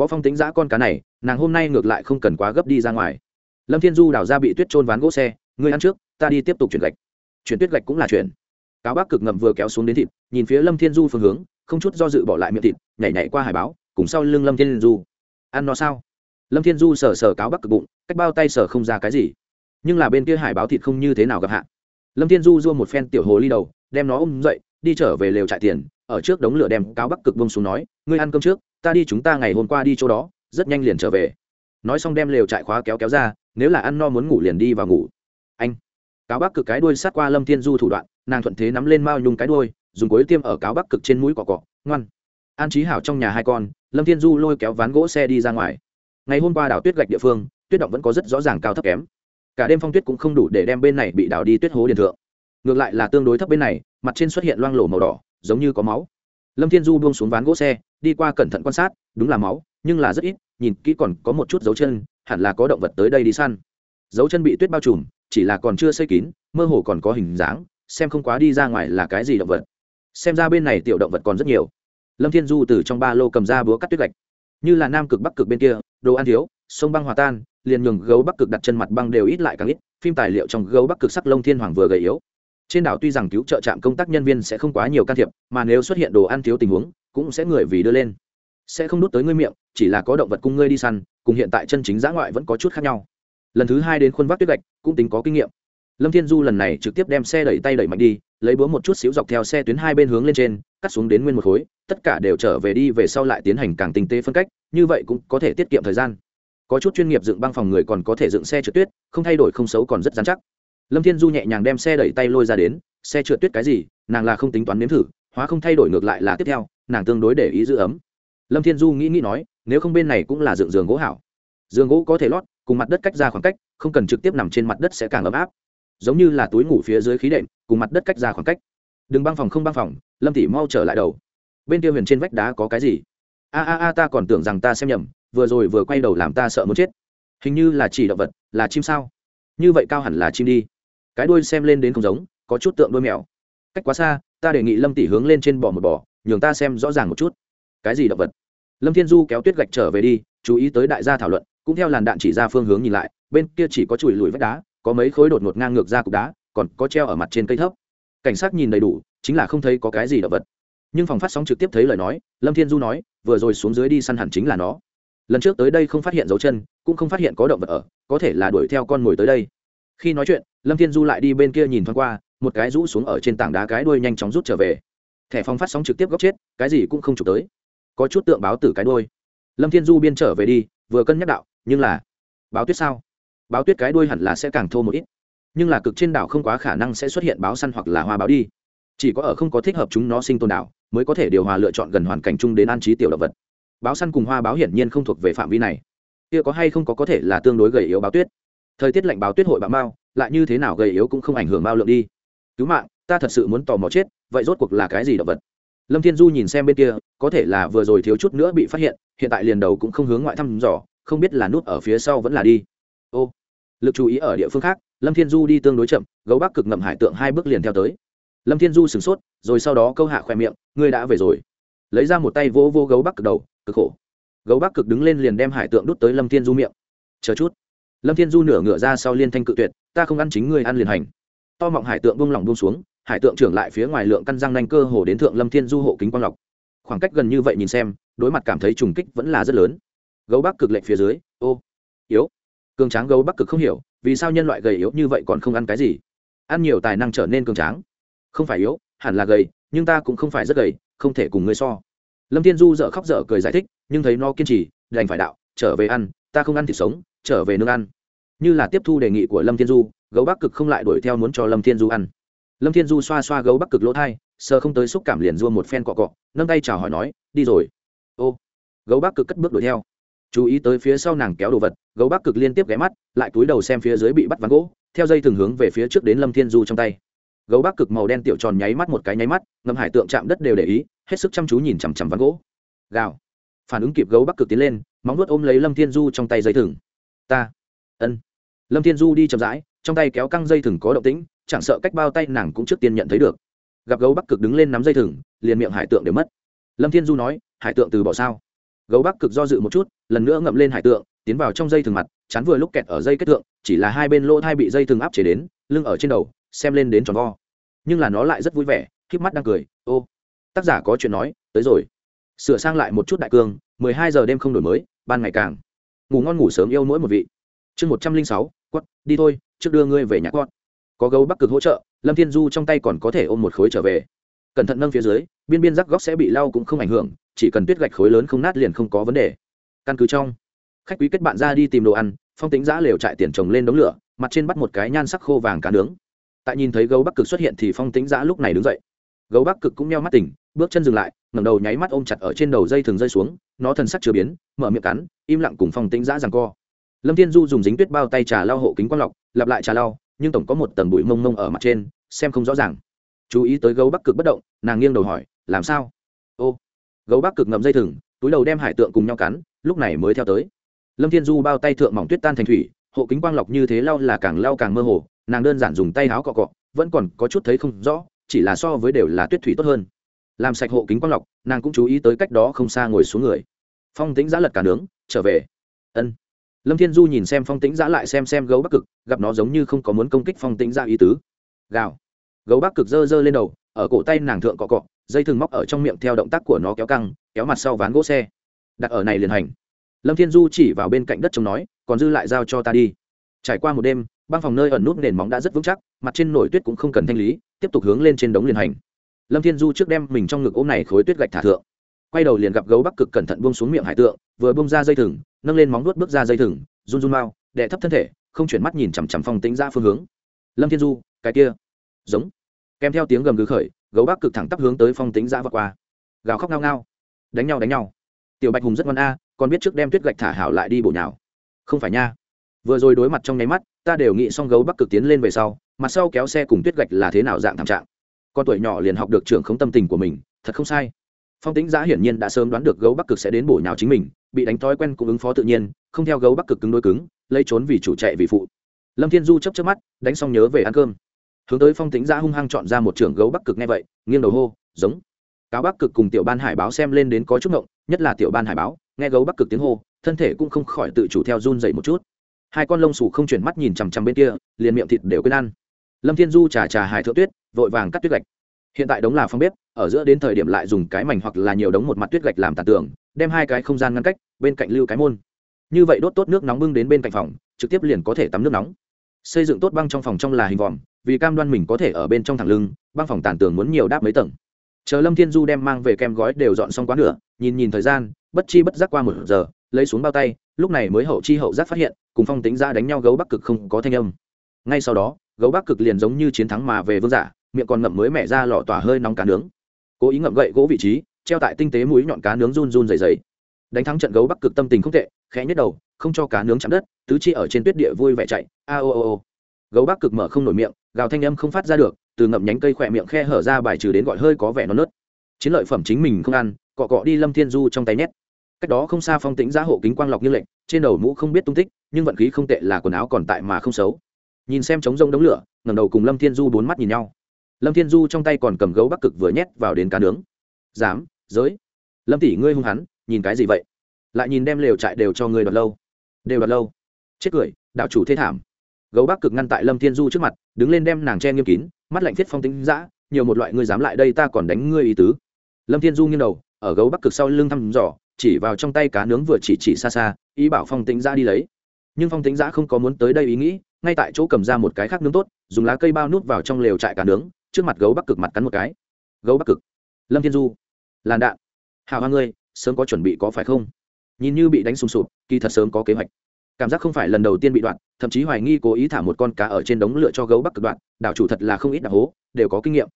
có phong tính giã con cá này, nàng hôm nay ngược lại không cần quá gấp đi ra ngoài. Lâm thiên du đào ra bị tuyết trôn ván gỗ xe, ngươi ăn trước, ta đi tiếp tục chuyển gạch. Chuyển tuyết gạch cũng là chuyển. Cáo bác cực ngầm vừa kéo xuống đến thịt, nhìn phía lâm thiên du phương hướng, không chút do dự bỏ lại miệng thịt, nhảy nhảy qua hải báo, cùng sau lưng lâm thiên du. Ăn nó sao? Lâm thiên du sờ sờ cáo bắc cực bụng, cách bao tay sờ không ra cái gì. Nhưng là bên kia hải báo thịt không như thế nào gặp hạ. Lâm thiên du dua một phen tiểu hồ ly đầu, đem nó ôm dậy, đi trở về lều trại tiền ở trước đống lửa đem cáo bắc cực bông xuống nói, ngươi ăn cơm trước, ta đi chúng ta ngày hôm qua đi chỗ đó, rất nhanh liền trở về. Nói xong đem lều trại khóa kéo kéo ra, nếu là ăn no muốn ngủ liền đi vào ngủ. Anh, cáo bắc cực cái đuôi sát qua lâm thiên du thủ đoạn, nàng thuận thế nắm lên mao nhung cái đuôi, dùng cối tiêm ở cáo bắc cực trên mũi cọ cọ, ngoan. An trí hảo trong nhà hai con, lâm thiên du lôi kéo ván gỗ xe đi ra ngoài. Ngày hôm qua đảo tuyết gạch địa phương, tuyết động vẫn có rất rõ ràng cao thấp kém. Cả đêm phong tuyết cũng không đủ để đem bên này bị đảo đi tuyết hố điền thượng. Ngược lại là tương đối thấp bên này, mặt trên xuất hiện loang lổ màu đỏ giống như có máu. Lâm thiên du buông xuống ván gỗ xe, đi qua cẩn thận quan sát, đúng là máu, nhưng là rất ít, nhìn kỹ còn có một chút dấu chân, hẳn là có động vật tới đây đi săn. Dấu chân bị tuyết bao trùm, chỉ là còn chưa xây kín, mơ hồ còn có hình dáng, xem không quá đi ra ngoài là cái gì động vật. Xem ra bên này tiểu động vật còn rất nhiều. Lâm thiên du từ trong ba lô cầm ra búa cắt tuyết gạch. Như là nam cực bắc cực bên kia, đồ ăn thiếu, sông băng hòa tan, liền nhường gấu bắc cực đặt chân mặt băng đều ít lại càng ít, phim tài liệu trong gấu bắc cực sắc lông thiên hoàng vừa gầy yếu trên đảo tuy rằng cứu trợ trạm công tác nhân viên sẽ không quá nhiều can thiệp, mà nếu xuất hiện đồ ăn thiếu tình huống, cũng sẽ người vì đưa lên. Sẽ không đút tới ngươi miệng, chỉ là có động vật cung ngươi đi săn, cùng hiện tại chân chính giã ngoại vẫn có chút khác nhau. Lần thứ hai đến khuôn vác tuyết gạch, cũng tính có kinh nghiệm. Lâm thiên du lần này trực tiếp đem xe đẩy tay đẩy mạnh đi, lấy búa một chút xíu dọc theo xe tuyến hai bên hướng lên trên, cắt xuống đến nguyên một khối, tất cả đều trở về đi về sau lại tiến hành càng tinh tế phân cách, như vậy cũng có thể tiết kiệm thời gian. Có chút chuyên nghiệp dựng băng phòng người còn có thể dựng xe trượt tuyết, không thay đổi không xấu còn rất dán chắc lâm thiên du nhẹ nhàng đem xe đẩy tay lôi ra đến, xe trượt tuyết cái gì, nàng là không tính toán nếm thử, hóa không thay đổi ngược lại là tiếp theo, nàng tương đối để ý giữ ấm. Lâm thiên du nghĩ nghĩ nói, nếu không bên này cũng là dựng giường gỗ hảo. Giường gỗ có thể lót, cùng mặt đất cách ra khoảng cách, không cần trực tiếp nằm trên mặt đất sẽ càng ấm áp. Giống như là túi ngủ phía dưới khí đệm, cùng mặt đất cách ra khoảng cách. Đừng băng phòng không băng phòng, lâm tỷ mau trở lại đầu. Bên kia huyền trên vách đá có cái gì? A a a, ta còn tưởng rằng ta xem nhầm, vừa rồi vừa quay đầu làm ta sợ muốn chết. Hình như là chỉ động vật, là chim sao? Như vậy cao hẳn là chim đi cái đuôi xem lên đến không giống, có chút tượng đuôi mèo. Cách quá xa, ta đề nghị lâm tỷ hướng lên trên bò một bò, nhường ta xem rõ ràng một chút. Cái gì động vật? Lâm thiên du kéo tuyết gạch trở về đi, chú ý tới đại gia thảo luận, cũng theo làn đạn chỉ ra phương hướng nhìn lại, bên kia chỉ có chùi lùi vách đá, có mấy khối đột ngột ngang ngược ra cục đá, còn có treo ở mặt trên cây thấp. Cảnh sát nhìn đầy đủ, chính là không thấy có cái gì động vật. Nhưng phòng phát sóng trực tiếp thấy lời nói, lâm thiên du nói, vừa rồi xuống dưới đi săn hẳn chính là nó. Lần trước tới đây không phát hiện dấu chân, cũng không phát hiện có động vật ở, có thể là đuổi theo con mồi tới đây khi nói chuyện, lâm thiên du lại đi bên kia nhìn thoáng qua, một cái rũ xuống ở trên tảng đá cái đuôi nhanh chóng rút trở về. Thẻ phong phát sóng trực tiếp góc chết, cái gì cũng không chụp tới. Có chút tượng báo tử cái đuôi. Lâm thiên du biên trở về đi, vừa cân nhắc đạo, nhưng là, báo tuyết sao? Báo tuyết cái đuôi hẳn là sẽ càng thô một ít. Nhưng là cực trên đảo không quá khả năng sẽ xuất hiện báo săn hoặc là hoa báo đi. Chỉ có ở không có thích hợp chúng nó sinh tồn đảo, mới có thể điều hòa lựa chọn gần hoàn cảnh chung đến an trí tiểu động vật. Báo săn cùng hoa báo hiển nhiên không thuộc về phạm vi này. Kia có hay không có có thể là tương đối gầy yếu báo tuyết thời tiết lạnh báo tuyết hội bão mao, lại như thế nào gầy yếu cũng không ảnh hưởng bao lượng đi. Cứu mạng, ta thật sự muốn tò mò chết, vậy rốt cuộc là cái gì động vật? Lâm thiên du nhìn xem bên kia, có thể là vừa rồi thiếu chút nữa bị phát hiện hiện tại liền đầu cũng không hướng ngoại thăm dò, không biết là nút ở phía sau vẫn là đi. Ô, lực chú ý ở địa phương khác, lâm thiên du đi tương đối chậm, gấu bắc cực ngậm hải tượng hai bước liền theo tới. Lâm thiên du sửng sốt, rồi sau đó câu hạ khoe miệng, ngươi đã về rồi. Lấy ra một tay vô vô gấu bắc cực đầu, cực khổ. Gấu bắc cực đứng lên liền đem hải tượng đút tới lâm thiên du miệng. Chờ chút lâm thiên du nửa ngửa ra sau liên thanh cự tuyệt, ta không ăn chính ngươi ăn liền hành. To mọng hải tượng buông lỏng buông xuống, hải tượng trưởng lại phía ngoài lượng căn răng nanh cơ hồ đến thượng lâm thiên du hộ kính quang lọc. Khoảng cách gần như vậy nhìn xem, đối mặt cảm thấy trùng kích vẫn là rất lớn. Gấu bắc cực lệnh phía dưới, ô, yếu. Cường tráng gấu bắc cực không hiểu, vì sao nhân loại gầy yếu như vậy còn không ăn cái gì? Ăn nhiều tài năng trở nên cường tráng. Không phải yếu, hẳn là gầy, nhưng ta cũng không phải rất gầy, không thể cùng ngươi so. Lâm thiên du dợ khóc dở cười giải thích, nhưng thấy nó kiên trì, đành phải đạo, trở về ăn ta không ăn thịt sống, trở về nương ăn. Như là tiếp thu đề nghị của lâm thiên du, gấu bắc cực không lại đuổi theo muốn cho lâm thiên du ăn. Lâm thiên du xoa xoa gấu bắc cực lỗ thai, sờ không tới xúc cảm liền dua một phen cọ cọ, nâng tay chào hỏi nói, đi rồi. Ô. Gấu bắc cực cất bước đuổi theo. Chú ý tới phía sau nàng kéo đồ vật, gấu bắc cực liên tiếp ghé mắt, lại túi đầu xem phía dưới bị bắt ván gỗ, theo dây thường hướng về phía trước đến lâm thiên du trong tay. Gấu bắc cực màu đen tiểu tròn nháy mắt một cái nháy mắt, ngầm hải tượng chạm đất đều để ý, hết sức chăm chú nhìn chằm chằm ván gỗ. Gào. Phản ứng kịp gấu bắc cực tiến lên móng nuốt ôm lấy lâm thiên du trong tay dây thừng. Ta, ân. Lâm thiên du đi chậm rãi, trong tay kéo căng dây thừng có động tĩnh, chẳng sợ cách bao tay nàng cũng trước tiên nhận thấy được. Gặp gấu bắc cực đứng lên nắm dây thừng, liền miệng hải tượng đều mất. Lâm thiên du nói, hải tượng từ bỏ sao? Gấu bắc cực do dự một chút, lần nữa ngậm lên hải tượng, tiến vào trong dây thừng mặt chắn vừa lúc kẹt ở dây kết tượng, chỉ là hai bên lỗ thai bị dây thừng áp chế đến, lưng ở trên đầu, xem lên đến tròn vo. Nhưng là nó lại rất vui vẻ k mắt đang cười, ô, tác giả có chuyện nói, tới rồi. Sửa sang lại một chút đại cương mười hai giờ đêm không đổi mới, ban ngày càng. Ngủ ngon ngủ sớm yêu mỗi một vị. Chương một trăm linh sáu quất đi thôi, trước đưa ngươi về nhà con có gấu bắc cực hỗ trợ, lâm thiên du trong tay còn có thể ôm một khối trở về. Cẩn thận nâng phía dưới, biên biên rắc góc sẽ bị lau cũng không ảnh hưởng, chỉ cần tuyết gạch khối lớn không nát liền không có vấn đề. Căn cứ trong, khách quý kết bạn ra đi tìm đồ ăn, phong tính giã lều trại tiền trồng lên đống lửa, mặt trên bắt một cái nhan sắc khô vàng cá nướng. Tại nhìn thấy gấu bắc cực xuất hiện thì phong tính giã lúc này đứng dậy. Gấu bắc cực cũng meo mắt tỉnh bước chân dừng lại, ngẩng đầu nháy mắt ôm chặt ở trên đầu dây thường rơi xuống, nó thần sắc chưa biến, mở miệng cắn, im lặng cùng phong tính giã rằng co. Lâm thiên du dùng dính tuyết bao tay trà lau hộ kính quang lọc, lặp lại trà lau, nhưng tổng có một tầng bụi mông mông ở mặt trên, xem không rõ ràng. Chú ý tới gấu bắc cực bất động, nàng nghiêng đầu hỏi, làm sao? Ô. Gấu bắc cực ngậm dây thừng, túi đầu đem hải tượng cùng nhau cắn, lúc này mới theo tới. Lâm thiên du bao tay thượng mỏng tuyết tan thành thủy, hộ kính quang lọc như thế lau là càng lau càng mơ hồ, nàng đơn giản dùng tay áo cọ cọ, vẫn còn có chút thấy không rõ, chỉ là so với đều là tuyết thủy tốt hơn làm sạch hộ kính quang lọc, nàng cũng chú ý tới cách đó không xa ngồi xuống người. Phong tính giã lật cả nướng, trở về. Ân. Lâm thiên du nhìn xem phong tính giã lại xem xem gấu bắc cực, gặp nó giống như không có muốn công kích phong tính giã ý tứ. Gào. Gấu bắc cực giơ giơ lên đầu, ở cổ tay nàng thượng cọ cọ, dây thừng móc ở trong miệng theo động tác của nó kéo căng, kéo mặt sau ván gỗ xe. Đặt ở này liền hành. Lâm thiên du chỉ vào bên cạnh đất trống nói, còn dư lại giao cho ta đi. Trải qua một đêm, băng phòng nơi ẩn nút nền móng đã rất vững chắc, mặt trên nổi tuyết cũng không cần thanh lý, tiếp tục hướng lên trên đống liền hành lâm thiên du trước đem mình trong ngực ôm này khối tuyết gạch thả thượng. Quay đầu liền gặp gấu bắc cực cẩn thận buông xuống miệng hải tượng, vừa buông ra dây thừng, nâng lên móng nuốt bước ra dây thừng, run run mau, đè thấp thân thể, không chuyển mắt nhìn chằm chằm phong tính ra phương hướng. Lâm thiên du, cái kia. Giống. Kèm theo tiếng gầm gừ khởi, gấu bắc cực thẳng tắp hướng tới phong tính ra vượt qua. Gào khóc ngao ngao. Đánh nhau đánh nhau. Tiểu bạch hùng rất ngoan a, còn biết trước đem tuyết gạch thả hảo lại đi bổ nhào. Không phải nha. Vừa rồi đối mặt trong nháy mắt, ta đều nghĩ xong gấu bắc cực tiến lên về sau, mặt sau kéo xe cùng tuyết gạch là thế nào dạng thảm trạng con tuổi nhỏ liền học được trưởng không tâm tình của mình, thật không sai. Phong tính giã hiển nhiên đã sớm đoán được gấu bắc cực sẽ đến bổ nhào chính mình, bị đánh thói quen cũng ứng phó tự nhiên, không theo gấu bắc cực cứng đôi cứng lây trốn vì chủ chạy vì phụ. Lâm thiên du chấp chấp mắt, đánh xong nhớ về ăn cơm. Hướng tới phong tính giã hung hăng chọn ra một trưởng gấu bắc cực nghe vậy, nghiêng đầu hô, giống. Cáo bắc cực cùng tiểu ban hải báo xem lên đến có chút ngộng, nhất là tiểu ban hải báo, nghe gấu bắc cực tiếng hô, thân thể cũng không khỏi tự chủ theo run dậy một chút. Hai con lông xù không chuyển mắt nhìn chằm chằm bên kia, liền miệng thịt đều quên ăn lâm thiên du trà trà hải thượng tuyết, vội vàng cắt tuyết gạch. Hiện tại đống là phong bếp, ở giữa đến thời điểm lại dùng cái mảnh hoặc là nhiều đống một mặt tuyết gạch làm tàn tường, đem hai cái không gian ngăn cách, bên cạnh lưu cái môn. Như vậy đốt tốt nước nóng bưng đến bên cạnh phòng, trực tiếp liền có thể tắm nước nóng. Xây dựng tốt băng trong phòng trong là hình vòm, vì cam đoan mình có thể ở bên trong thẳng lưng, băng phòng tàn tường muốn nhiều đáp mấy tầng. Chờ lâm thiên du đem mang về kem gói đều dọn xong quá nửa, nhìn nhìn thời gian, bất chi bất giác qua một giờ, lấy xuống bao tay, lúc này mới hậu chi hậu giác phát hiện, cùng phong tính ra đánh nhau gấu bắc cực không có thanh âm. Ngay sau đó gấu bắc cực liền giống như chiến thắng mà về vương giả, miệng còn ngậm mới mẻ ra lọ tỏa hơi nóng cá nướng. Cố ý ngậm gậy gỗ vị trí, treo tại tinh tế mũi nhọn cá nướng run run dày dày đánh thắng trận gấu bắc cực tâm tình không tệ, khẽ nhất đầu, không cho cá nướng chạm đất, tứ chi ở trên tuyết địa vui vẻ chạy, a o o o. Gấu bắc cực mở không nổi miệng, gào thanh âm không phát ra được, từ ngậm nhánh cây khỏe miệng khe hở ra bài trừ đến gọi hơi có vẻ non nớt. Chiến lợi phẩm chính mình không ăn, cọ cọ đi lâm thiên du trong tay nhét. Cách đó không xa phong tĩnh giá hộ kính quang lọc như lệnh, trên đầu mũ không biết tung tích, nhưng vận khí không tệ là quần áo còn tại mà không xấu nhìn xem trống rông đống lửa ngầm đầu cùng lâm thiên du bốn mắt nhìn nhau. Lâm thiên du trong tay còn cầm gấu bắc cực vừa nhét vào đến cá nướng. Dám, giới. Lâm tỷ, ngươi hung hắn nhìn cái gì vậy? Lại nhìn đem lều trại đều cho ngươi đoạt lâu. Đều đoạt lâu. Chết cười, đạo chủ thế thảm. Gấu bắc cực ngăn tại lâm thiên du trước mặt, đứng lên đem nàng che nghiêm kín, mắt lạnh thiết phong tính giã nhiều một loại ngươi dám lại đây ta còn đánh ngươi ý tứ. Lâm thiên du nghiêng đầu, ở gấu bắc cực sau lưng thăm dò, chỉ vào trong tay cá nướng vừa chỉ chỉ xa xa, ý bảo phong tính ra đi lấy nhưng phong tính giã không có muốn tới đây ý nghĩ, ngay tại chỗ cầm ra một cái khác nướng tốt, dùng lá cây bao nút vào trong lều trại cả nướng, trước mặt gấu bắc cực mặt cắn một cái. Gấu bắc cực. Lâm thiên du. Làn đạn. Hào hoa ngươi, sớm có chuẩn bị có phải không? Nhìn như bị đánh sùng sụp, kỳ thật sớm có kế hoạch. Cảm giác không phải lần đầu tiên bị đoạn, thậm chí hoài nghi cố ý thả một con cá ở trên đống lửa cho gấu bắc cực đoạn, đảo chủ thật là không ít đạp hố, đều có kinh nghiệm.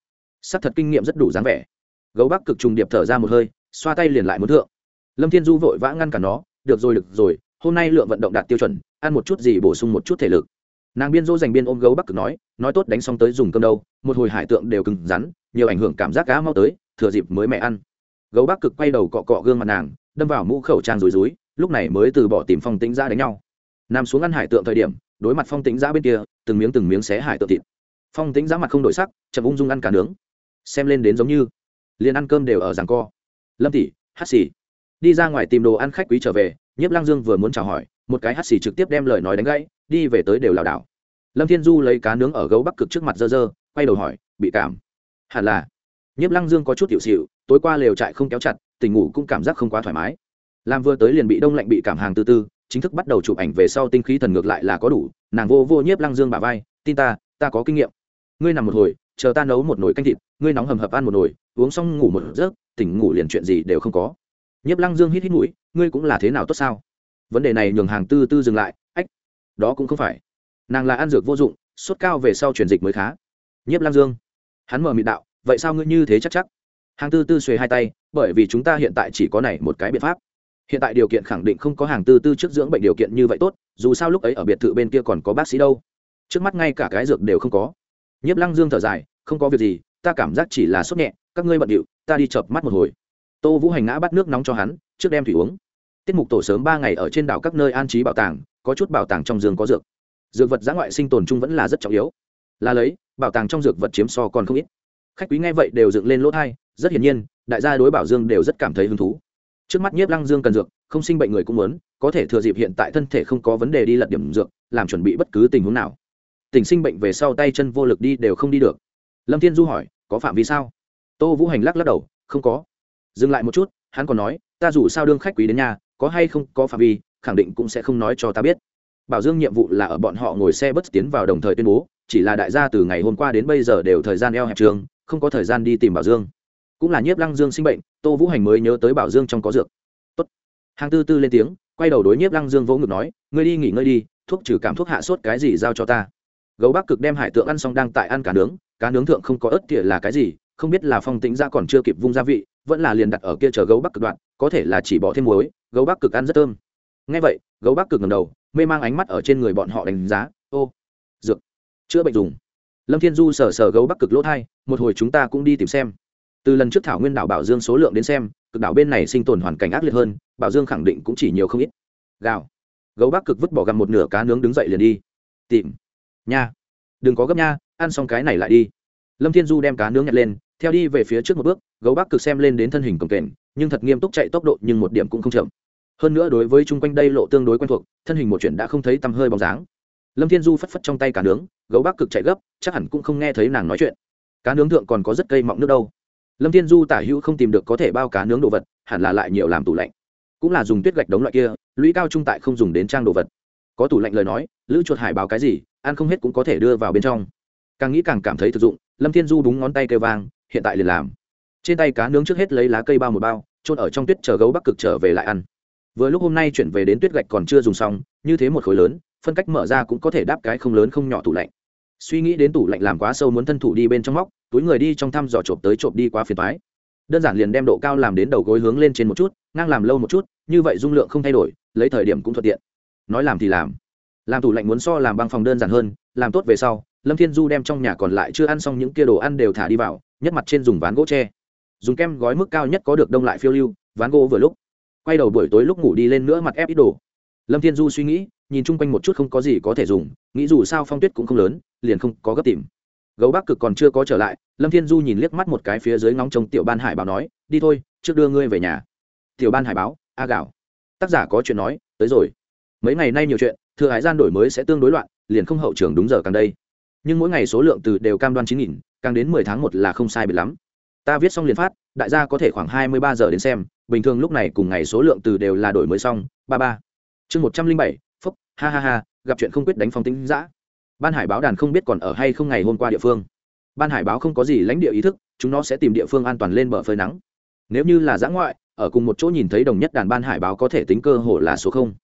Sắc thật kinh nghiệm rất đủ dáng vẻ. Gấu bắc cực trùng điệp thở ra một hơi, xoa tay liền lại muốn thượng. Lâm thiên du vội vã ngăn cả nó, được rồi được rồi hôm nay lượng vận động đạt tiêu chuẩn, ăn một chút gì bổ sung một chút thể lực. Nàng biên dỗ dành biên ôm gấu bắc cực nói nói tốt đánh xong tới dùng cơm đâu, một hồi hải tượng đều cứng rắn, nhiều ảnh hưởng cảm giác cá mau tới, thừa dịp mới mẹ ăn. Gấu bắc cực quay đầu cọ cọ gương mặt nàng, đâm vào mũ khẩu trang rối rối. lúc này mới từ bỏ tìm phong tính ra đánh nhau. Nằm xuống ăn hải tượng thời điểm, đối mặt phong tính ra bên kia, từng miếng từng miếng xé hải tượng thịt. Phong tính ra mặt không đổi sắc, chậm ung dung ăn cả nướng. Xem lên đến giống như, liền ăn cơm đều ở giảng co. Lâm tỷ, hát xì. Đi ra ngoài tìm đồ ăn khách quý trở về nhiếp lang dương vừa muốn chào hỏi, một cái hắt xì trực tiếp đem lời nói đánh gãy, đi về tới đều lảo đảo. Lâm thiên du lấy cá nướng ở gấu bắc cực trước mặt dơ dơ, quay đầu hỏi, bị cảm? Hẳn là. Nhiếp lăng dương có chút hiệu xịu tối qua lều trại không kéo chặt, tỉnh ngủ cũng cảm giác không quá thoải mái. Làm vừa tới liền bị đông lạnh bị cảm hàng từ từ, chính thức bắt đầu chụp ảnh về sau tinh khí thần ngược lại là có đủ, nàng vô vô nhiếp lăng dương bà vai, tin ta ta có kinh nghiệm. Ngươi nằm một hồi, chờ ta nấu một nồi canh thịt, ngươi nóng hầm hập ăn một nồi, uống xong ngủ một giấc, tỉnh ngủ liền chuyện gì đều không có nhiếp lăng dương hít hít mũi, ngươi cũng là thế nào tốt sao? Vấn đề này nhường hàng tư tư dừng lại, ách, đó cũng không phải. Nàng là ăn dược vô dụng, sốt cao về sau truyền dịch mới khá. Nhiếp lăng dương, hắn mở mịt đạo, vậy sao ngươi như thế chắc chắc? Hàng tư tư xuề hai tay, bởi vì chúng ta hiện tại chỉ có này một cái biện pháp. Hiện tại điều kiện khẳng định không có hàng tư tư trước dưỡng bệnh điều kiện như vậy tốt, dù sao lúc ấy ở biệt thự bên kia còn có bác sĩ đâu. Trước mắt ngay cả cái dược đều không có. Nhiếp lăng dương thở dài, không có việc gì, ta cảm giác chỉ là sốt nhẹ, các ngươi bận điệu, ta đi chợp mắt một hồi tô vũ hành ngã bắt nước nóng cho hắn, trước đem thủy uống. Tiết mục tổ sớm ba ngày ở trên đảo các nơi an trí bảo tàng, có chút bảo tàng trong giường có dược. Dược vật giã ngoại sinh tồn chung vẫn là rất trọng yếu. Là lấy, bảo tàng trong dược vật chiếm so còn không ít. Khách quý nghe vậy đều dựng lên lỗ thai, rất hiển nhiên, đại gia đối bảo dương đều rất cảm thấy hứng thú. Trước mắt nhiếp lăng dương cần dược, không sinh bệnh người cũng muốn, có thể thừa dịp hiện tại thân thể không có vấn đề đi lật điểm dược, làm chuẩn bị bất cứ tình huống nào. Tình sinh bệnh về sau tay chân vô lực đi đều không đi được. Lâm thiên du hỏi, có phạm vi sao? Tô vũ hành lắc lắc đầu, không có dừng lại một chút, hắn còn nói, ta dù sao đương khách quý đến nhà, có hay không có phạm vi, khẳng định cũng sẽ không nói cho ta biết. Bảo dương nhiệm vụ là ở bọn họ ngồi xe bất tiến vào đồng thời tuyên bố, chỉ là đại gia từ ngày hôm qua đến bây giờ đều thời gian eo hẹp trường, không có thời gian đi tìm bảo dương. Cũng là nhiếp lăng dương sinh bệnh, tô vũ hành mới nhớ tới bảo dương trong có dược. Tốt. hàng tư tư lên tiếng, quay đầu đối nhiếp lăng dương vỗ ngực nói, ngươi đi nghỉ ngơi đi, thuốc trừ cảm thuốc hạ sốt cái gì giao cho ta. Gấu bắc cực đem hải tượng ăn xong đang tại ăn cá nướng cá nướng thượng không có ớt tỉa là cái gì, không biết là phong tĩnh ra còn chưa kịp vung gia vị vẫn là liền đặt ở kia chờ gấu bắc cực đoạn, có thể là chỉ bỏ thêm muối, gấu bắc cực ăn rất thơm. Ngay vậy, gấu bắc cực ngầm đầu, mê mang ánh mắt ở trên người bọn họ đánh giá, ô, dược, chữa bệnh dùng. Lâm thiên du sờ sờ gấu bắc cực lỗ thai, một hồi chúng ta cũng đi tìm xem. Từ lần trước thảo nguyên đảo bảo dương số lượng đến xem, cực đảo bên này sinh tồn hoàn cảnh ác liệt hơn, bảo dương khẳng định cũng chỉ nhiều không ít. Gạo gấu bắc cực vứt bỏ gặm một nửa cá nướng đứng dậy liền đi. Tìm. Nha. Đừng có gấp nha, ăn xong cái này lại đi. Lâm thiên du đem cá nướng nhặt lên theo đi về phía trước một bước, gấu bắc cực xem lên đến thân hình cồng kềnh, nhưng thật nghiêm túc chạy tốc độ nhưng một điểm cũng không chậm. Hơn nữa đối với chung quanh đây lộ tương đối quen thuộc, thân hình một chuyện đã không thấy tăm hơi bóng dáng. Lâm thiên du phất phất trong tay cá nướng, gấu bắc cực chạy gấp, chắc hẳn cũng không nghe thấy nàng nói chuyện. Cá nướng thượng còn có rất cây mọng nước đâu. Lâm thiên du tả hữu không tìm được có thể bao cá nướng đồ vật, hẳn là lại nhiều làm tủ lạnh. Cũng là dùng tuyết gạch đống loại kia, lũy cao trung tại không dùng đến trang đồ vật. Có tủ lạnh lời nói, lữ chuột hải báo cái gì, ăn không hết cũng có thể đưa vào bên trong. Càng nghĩ càng cảm thấy thực dụng, lâm thiên du đúng ngón tay kêu vang hiện tại liền làm. Trên tay cá nướng trước hết lấy lá cây bao một bao trôn ở trong tuyết chờ gấu bắc cực trở về lại ăn. Vừa lúc hôm nay chuyển về đến tuyết gạch còn chưa dùng xong, như thế một khối lớn, phân cách mở ra cũng có thể đáp cái không lớn không nhỏ tủ lạnh. Suy nghĩ đến tủ lạnh làm quá sâu muốn thân thủ đi bên trong móc, túi người đi trong thăm dò trộm tới trộm đi quá phiền thoái đơn giản liền đem độ cao làm đến đầu gối hướng lên trên một chút, ngang làm lâu một chút, như vậy dung lượng không thay đổi, lấy thời điểm cũng thuận tiện. Nói làm thì làm. Làm tủ lạnh muốn so làm băng phòng đơn giản hơn, làm tốt về sau, lâm thiên du đem trong nhà còn lại chưa ăn xong những kia đồ ăn đều thả đi vào nhất mặt trên dùng ván gỗ tre. Dùng kem gói mức cao nhất có được đông lại phiêu lưu, ván gỗ vừa lúc. Quay đầu buổi tối lúc ngủ đi lên nữa mặt ép ít đồ. Lâm thiên du suy nghĩ, nhìn chung quanh một chút không có gì có thể dùng, nghĩ dù sao phong tuyết cũng không lớn, liền không có gấp tìm. Gấu bắc cực còn chưa có trở lại, lâm thiên du nhìn liếc mắt một cái phía dưới ngóng trông tiểu ban hải báo nói, đi thôi, trước đưa ngươi về nhà. Tiểu ban hải báo, a gạo. Tác giả có chuyện nói, tới rồi. Mấy ngày nay nhiều chuyện, thừa hải gian đổi mới sẽ tương đối loạn, liền không hậu trường đúng giờ càng đây nhưng mỗi ngày số lượng từ đều cam đoan chín nghìn, càng đến mười tháng một là không sai biệt lắm. Ta viết xong liền phát, đại gia có thể khoảng hai mươi ba giờ đến xem, bình thường lúc này cùng ngày số lượng từ đều là đổi mới xong, ba ba. Chương một trăm linh bảy, phúc, ha ha ha, gặp chuyện không quyết đánh phong tính giã ban hải báo đàn không biết còn ở hay không ngày hôm qua địa phương. Ban hải báo không có gì lãnh địa ý thức, chúng nó sẽ tìm địa phương an toàn lên bờ phơi nắng. Nếu như là giã ngoại, ở cùng một chỗ nhìn thấy đồng nhất đàn ban hải báo có thể tính cơ hồ là số không.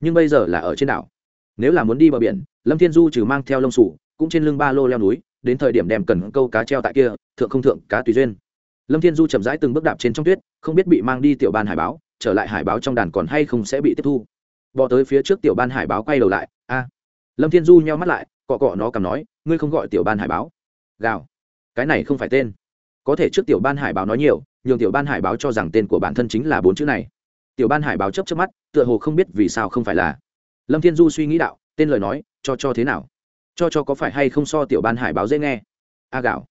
Nhưng bây giờ là ở trên đảo. Nếu là muốn đi bờ biển, lâm thiên du trừ mang theo lông sủ cũng trên lưng ba lô leo núi, đến thời điểm đem cần câu cá treo tại kia, thượng không thượng, cá tùy duyên. Lâm thiên du chậm rãi từng bước đạp trên trong tuyết, không biết bị mang đi tiểu ban hải báo, trở lại hải báo trong đàn còn hay không sẽ bị tiếp thu. Bỏ tới phía trước tiểu ban hải báo quay đầu lại, a. Lâm thiên du nheo mắt lại, cọ cọ nó cầm nói, ngươi không gọi tiểu ban hải báo? Gào. Cái này không phải tên. Có thể trước tiểu ban hải báo nói nhiều, nhường tiểu ban hải báo cho rằng tên của bản thân chính là bốn chữ này. Tiểu ban hải báo chấp chấp mắt, tựa hồ không biết vì sao không phải là. Lâm thiên du suy nghĩ đạo, tên lời nói, cho cho thế nào? Cho cho có phải hay không so tiểu ban hải báo dễ nghe. A gạo.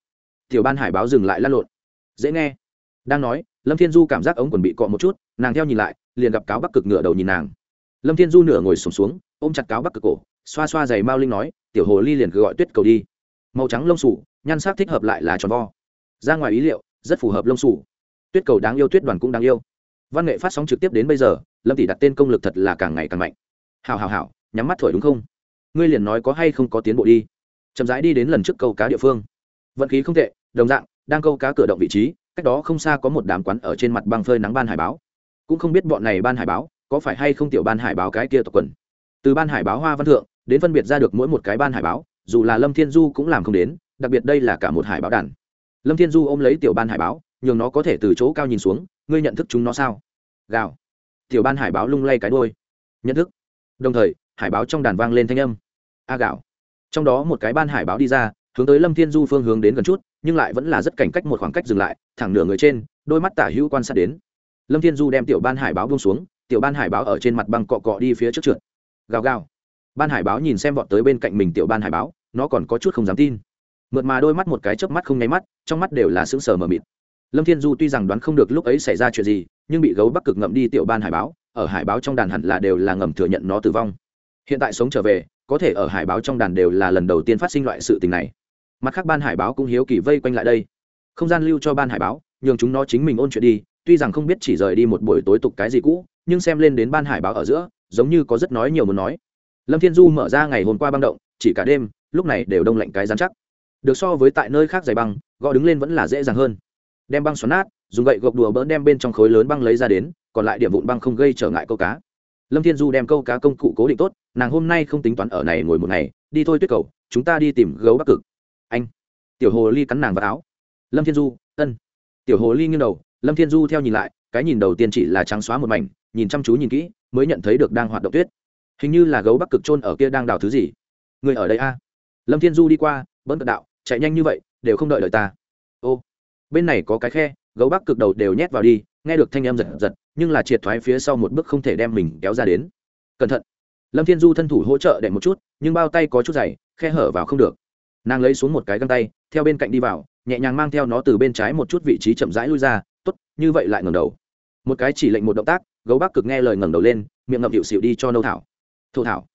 Tiểu ban hải báo dừng lại lăn lộn. Dễ nghe. Đang nói lâm thiên du cảm giác ống quần bị cọ một chút nàng theo nhìn lại liền gặp cáo bắc cực ngựa đầu nhìn nàng. Lâm thiên du nửa ngồi sùng xuống, xuống ôm chặt cáo bắc cực cổ xoa xoa giày mao linh nói tiểu hồ ly liền cứ gọi tuyết cầu đi. Màu trắng lông sủ nhan sắc thích hợp lại là tròn vo. Ra ngoài ý liệu rất phù hợp lông sủ tuyết cầu đáng yêu tuyết đoàn cũng đáng yêu. Văn nghệ phát sóng trực tiếp đến bây giờ lâm tỷ đặt tên công lực thật là càng ngày càng mạnh. Hào hào hào nhắm mắt thổi đúng không? Ngươi liền nói có hay không có tiến bộ đi. Chậm rãi đi đến lần trước câu cá địa phương. Vận khí không tệ, đồng dạng, đang câu cá cửa động vị trí, cách đó không xa có một đám quán ở trên mặt băng phơi nắng ban hải báo. Cũng không biết bọn này ban hải báo, có phải hay không tiểu ban hải báo cái kia tộc quần. Từ ban hải báo hoa văn thượng, đến phân biệt ra được mỗi một cái ban hải báo, dù là lâm thiên du cũng làm không đến, đặc biệt đây là cả một hải báo đàn. Lâm thiên du ôm lấy tiểu ban hải báo, nhường nó có thể từ chỗ cao nhìn xuống, ngươi nhận thức chúng nó sao? Gào. Tiểu ban hải báo lung lay cái đôi nhận thức. Đồng thời, hải báo trong đàn vang lên thanh âm a gạo. Trong đó một cái ban hải báo đi ra, hướng tới lâm thiên du phương hướng đến gần chút, nhưng lại vẫn là rất cảnh cách một khoảng cách dừng lại, thẳng nửa người trên, đôi mắt tả hữu quan sát đến. Lâm thiên du đem tiểu ban hải báo buông xuống, tiểu ban hải báo ở trên mặt băng cọ cọ đi phía trước trượt. Gào gào. Ban hải báo nhìn xem vọt tới bên cạnh mình tiểu ban hải báo, nó còn có chút không dám tin. Mượt mà đôi mắt một cái chớp mắt không nháy mắt, trong mắt đều là sững sờ mờ mịt. Lâm thiên du tuy rằng đoán không được lúc ấy xảy ra chuyện gì, nhưng bị gấu bắc cực ngậm đi tiểu ban hải báo, ở hải báo trong đàn hẳn là đều là ngầm thừa nhận nó tử vong. Hiện tại sống trở về có thể ở hải báo trong đàn đều là lần đầu tiên phát sinh loại sự tình này. Mặt khác ban hải báo cũng hiếu kỳ vây quanh lại đây. Không gian lưu cho ban hải báo, nhường chúng nó chính mình ôn chuyện đi, tuy rằng không biết chỉ rời đi một buổi tối tục cái gì cũ, nhưng xem lên đến ban hải báo ở giữa, giống như có rất nói nhiều muốn nói. Lâm thiên du mở ra ngày hôm qua băng động, chỉ cả đêm, lúc này đều đông lạnh cái dán chắc. Được so với tại nơi khác dày băng, gõ đứng lên vẫn là dễ dàng hơn. Đem băng xoắn nát, dùng gậy gộc đùa bỡn đem bên trong khối lớn băng lấy ra đến, còn lại điểm vụn băng không gây trở ngại câu cá. Lâm thiên du đem câu cá công cụ cố định tốt nàng hôm nay không tính toán ở này ngồi một ngày, đi thôi tuyết cầu, chúng ta đi tìm gấu bắc cực. Anh, tiểu hồ ly cắn nàng vào áo. Lâm thiên du, ân. Tiểu hồ ly nghiêng đầu, lâm thiên du theo nhìn lại, cái nhìn đầu tiên chỉ là trắng xóa một mảnh, nhìn chăm chú nhìn kỹ, mới nhận thấy được đang hoạt động tuyết. Hình như là gấu bắc cực trôn ở kia đang đào thứ gì. Người ở đây a. Lâm thiên du đi qua bỡn cận đạo, chạy nhanh như vậy, đều không đợi đợi ta. Ô. Bên này có cái khe, gấu bắc cực đầu đều nhét vào đi, nghe được thanh em giật giật, nhưng là triệt thoái phía sau một bước không thể đem mình kéo ra đến. Cẩn thận lâm thiên du thân thủ hỗ trợ đệm một chút, nhưng bao tay có chút dày, khe hở vào không được. Nàng lấy xuống một cái găng tay, theo bên cạnh đi vào, nhẹ nhàng mang theo nó từ bên trái một chút vị trí chậm rãi lui ra, tốt, như vậy lại ngẩng đầu. Một cái chỉ lệnh một động tác, gấu bắc cực nghe lời ngẩng đầu lên, miệng ngậm hiệu xịu đi cho nâu thảo. Thổ thảo.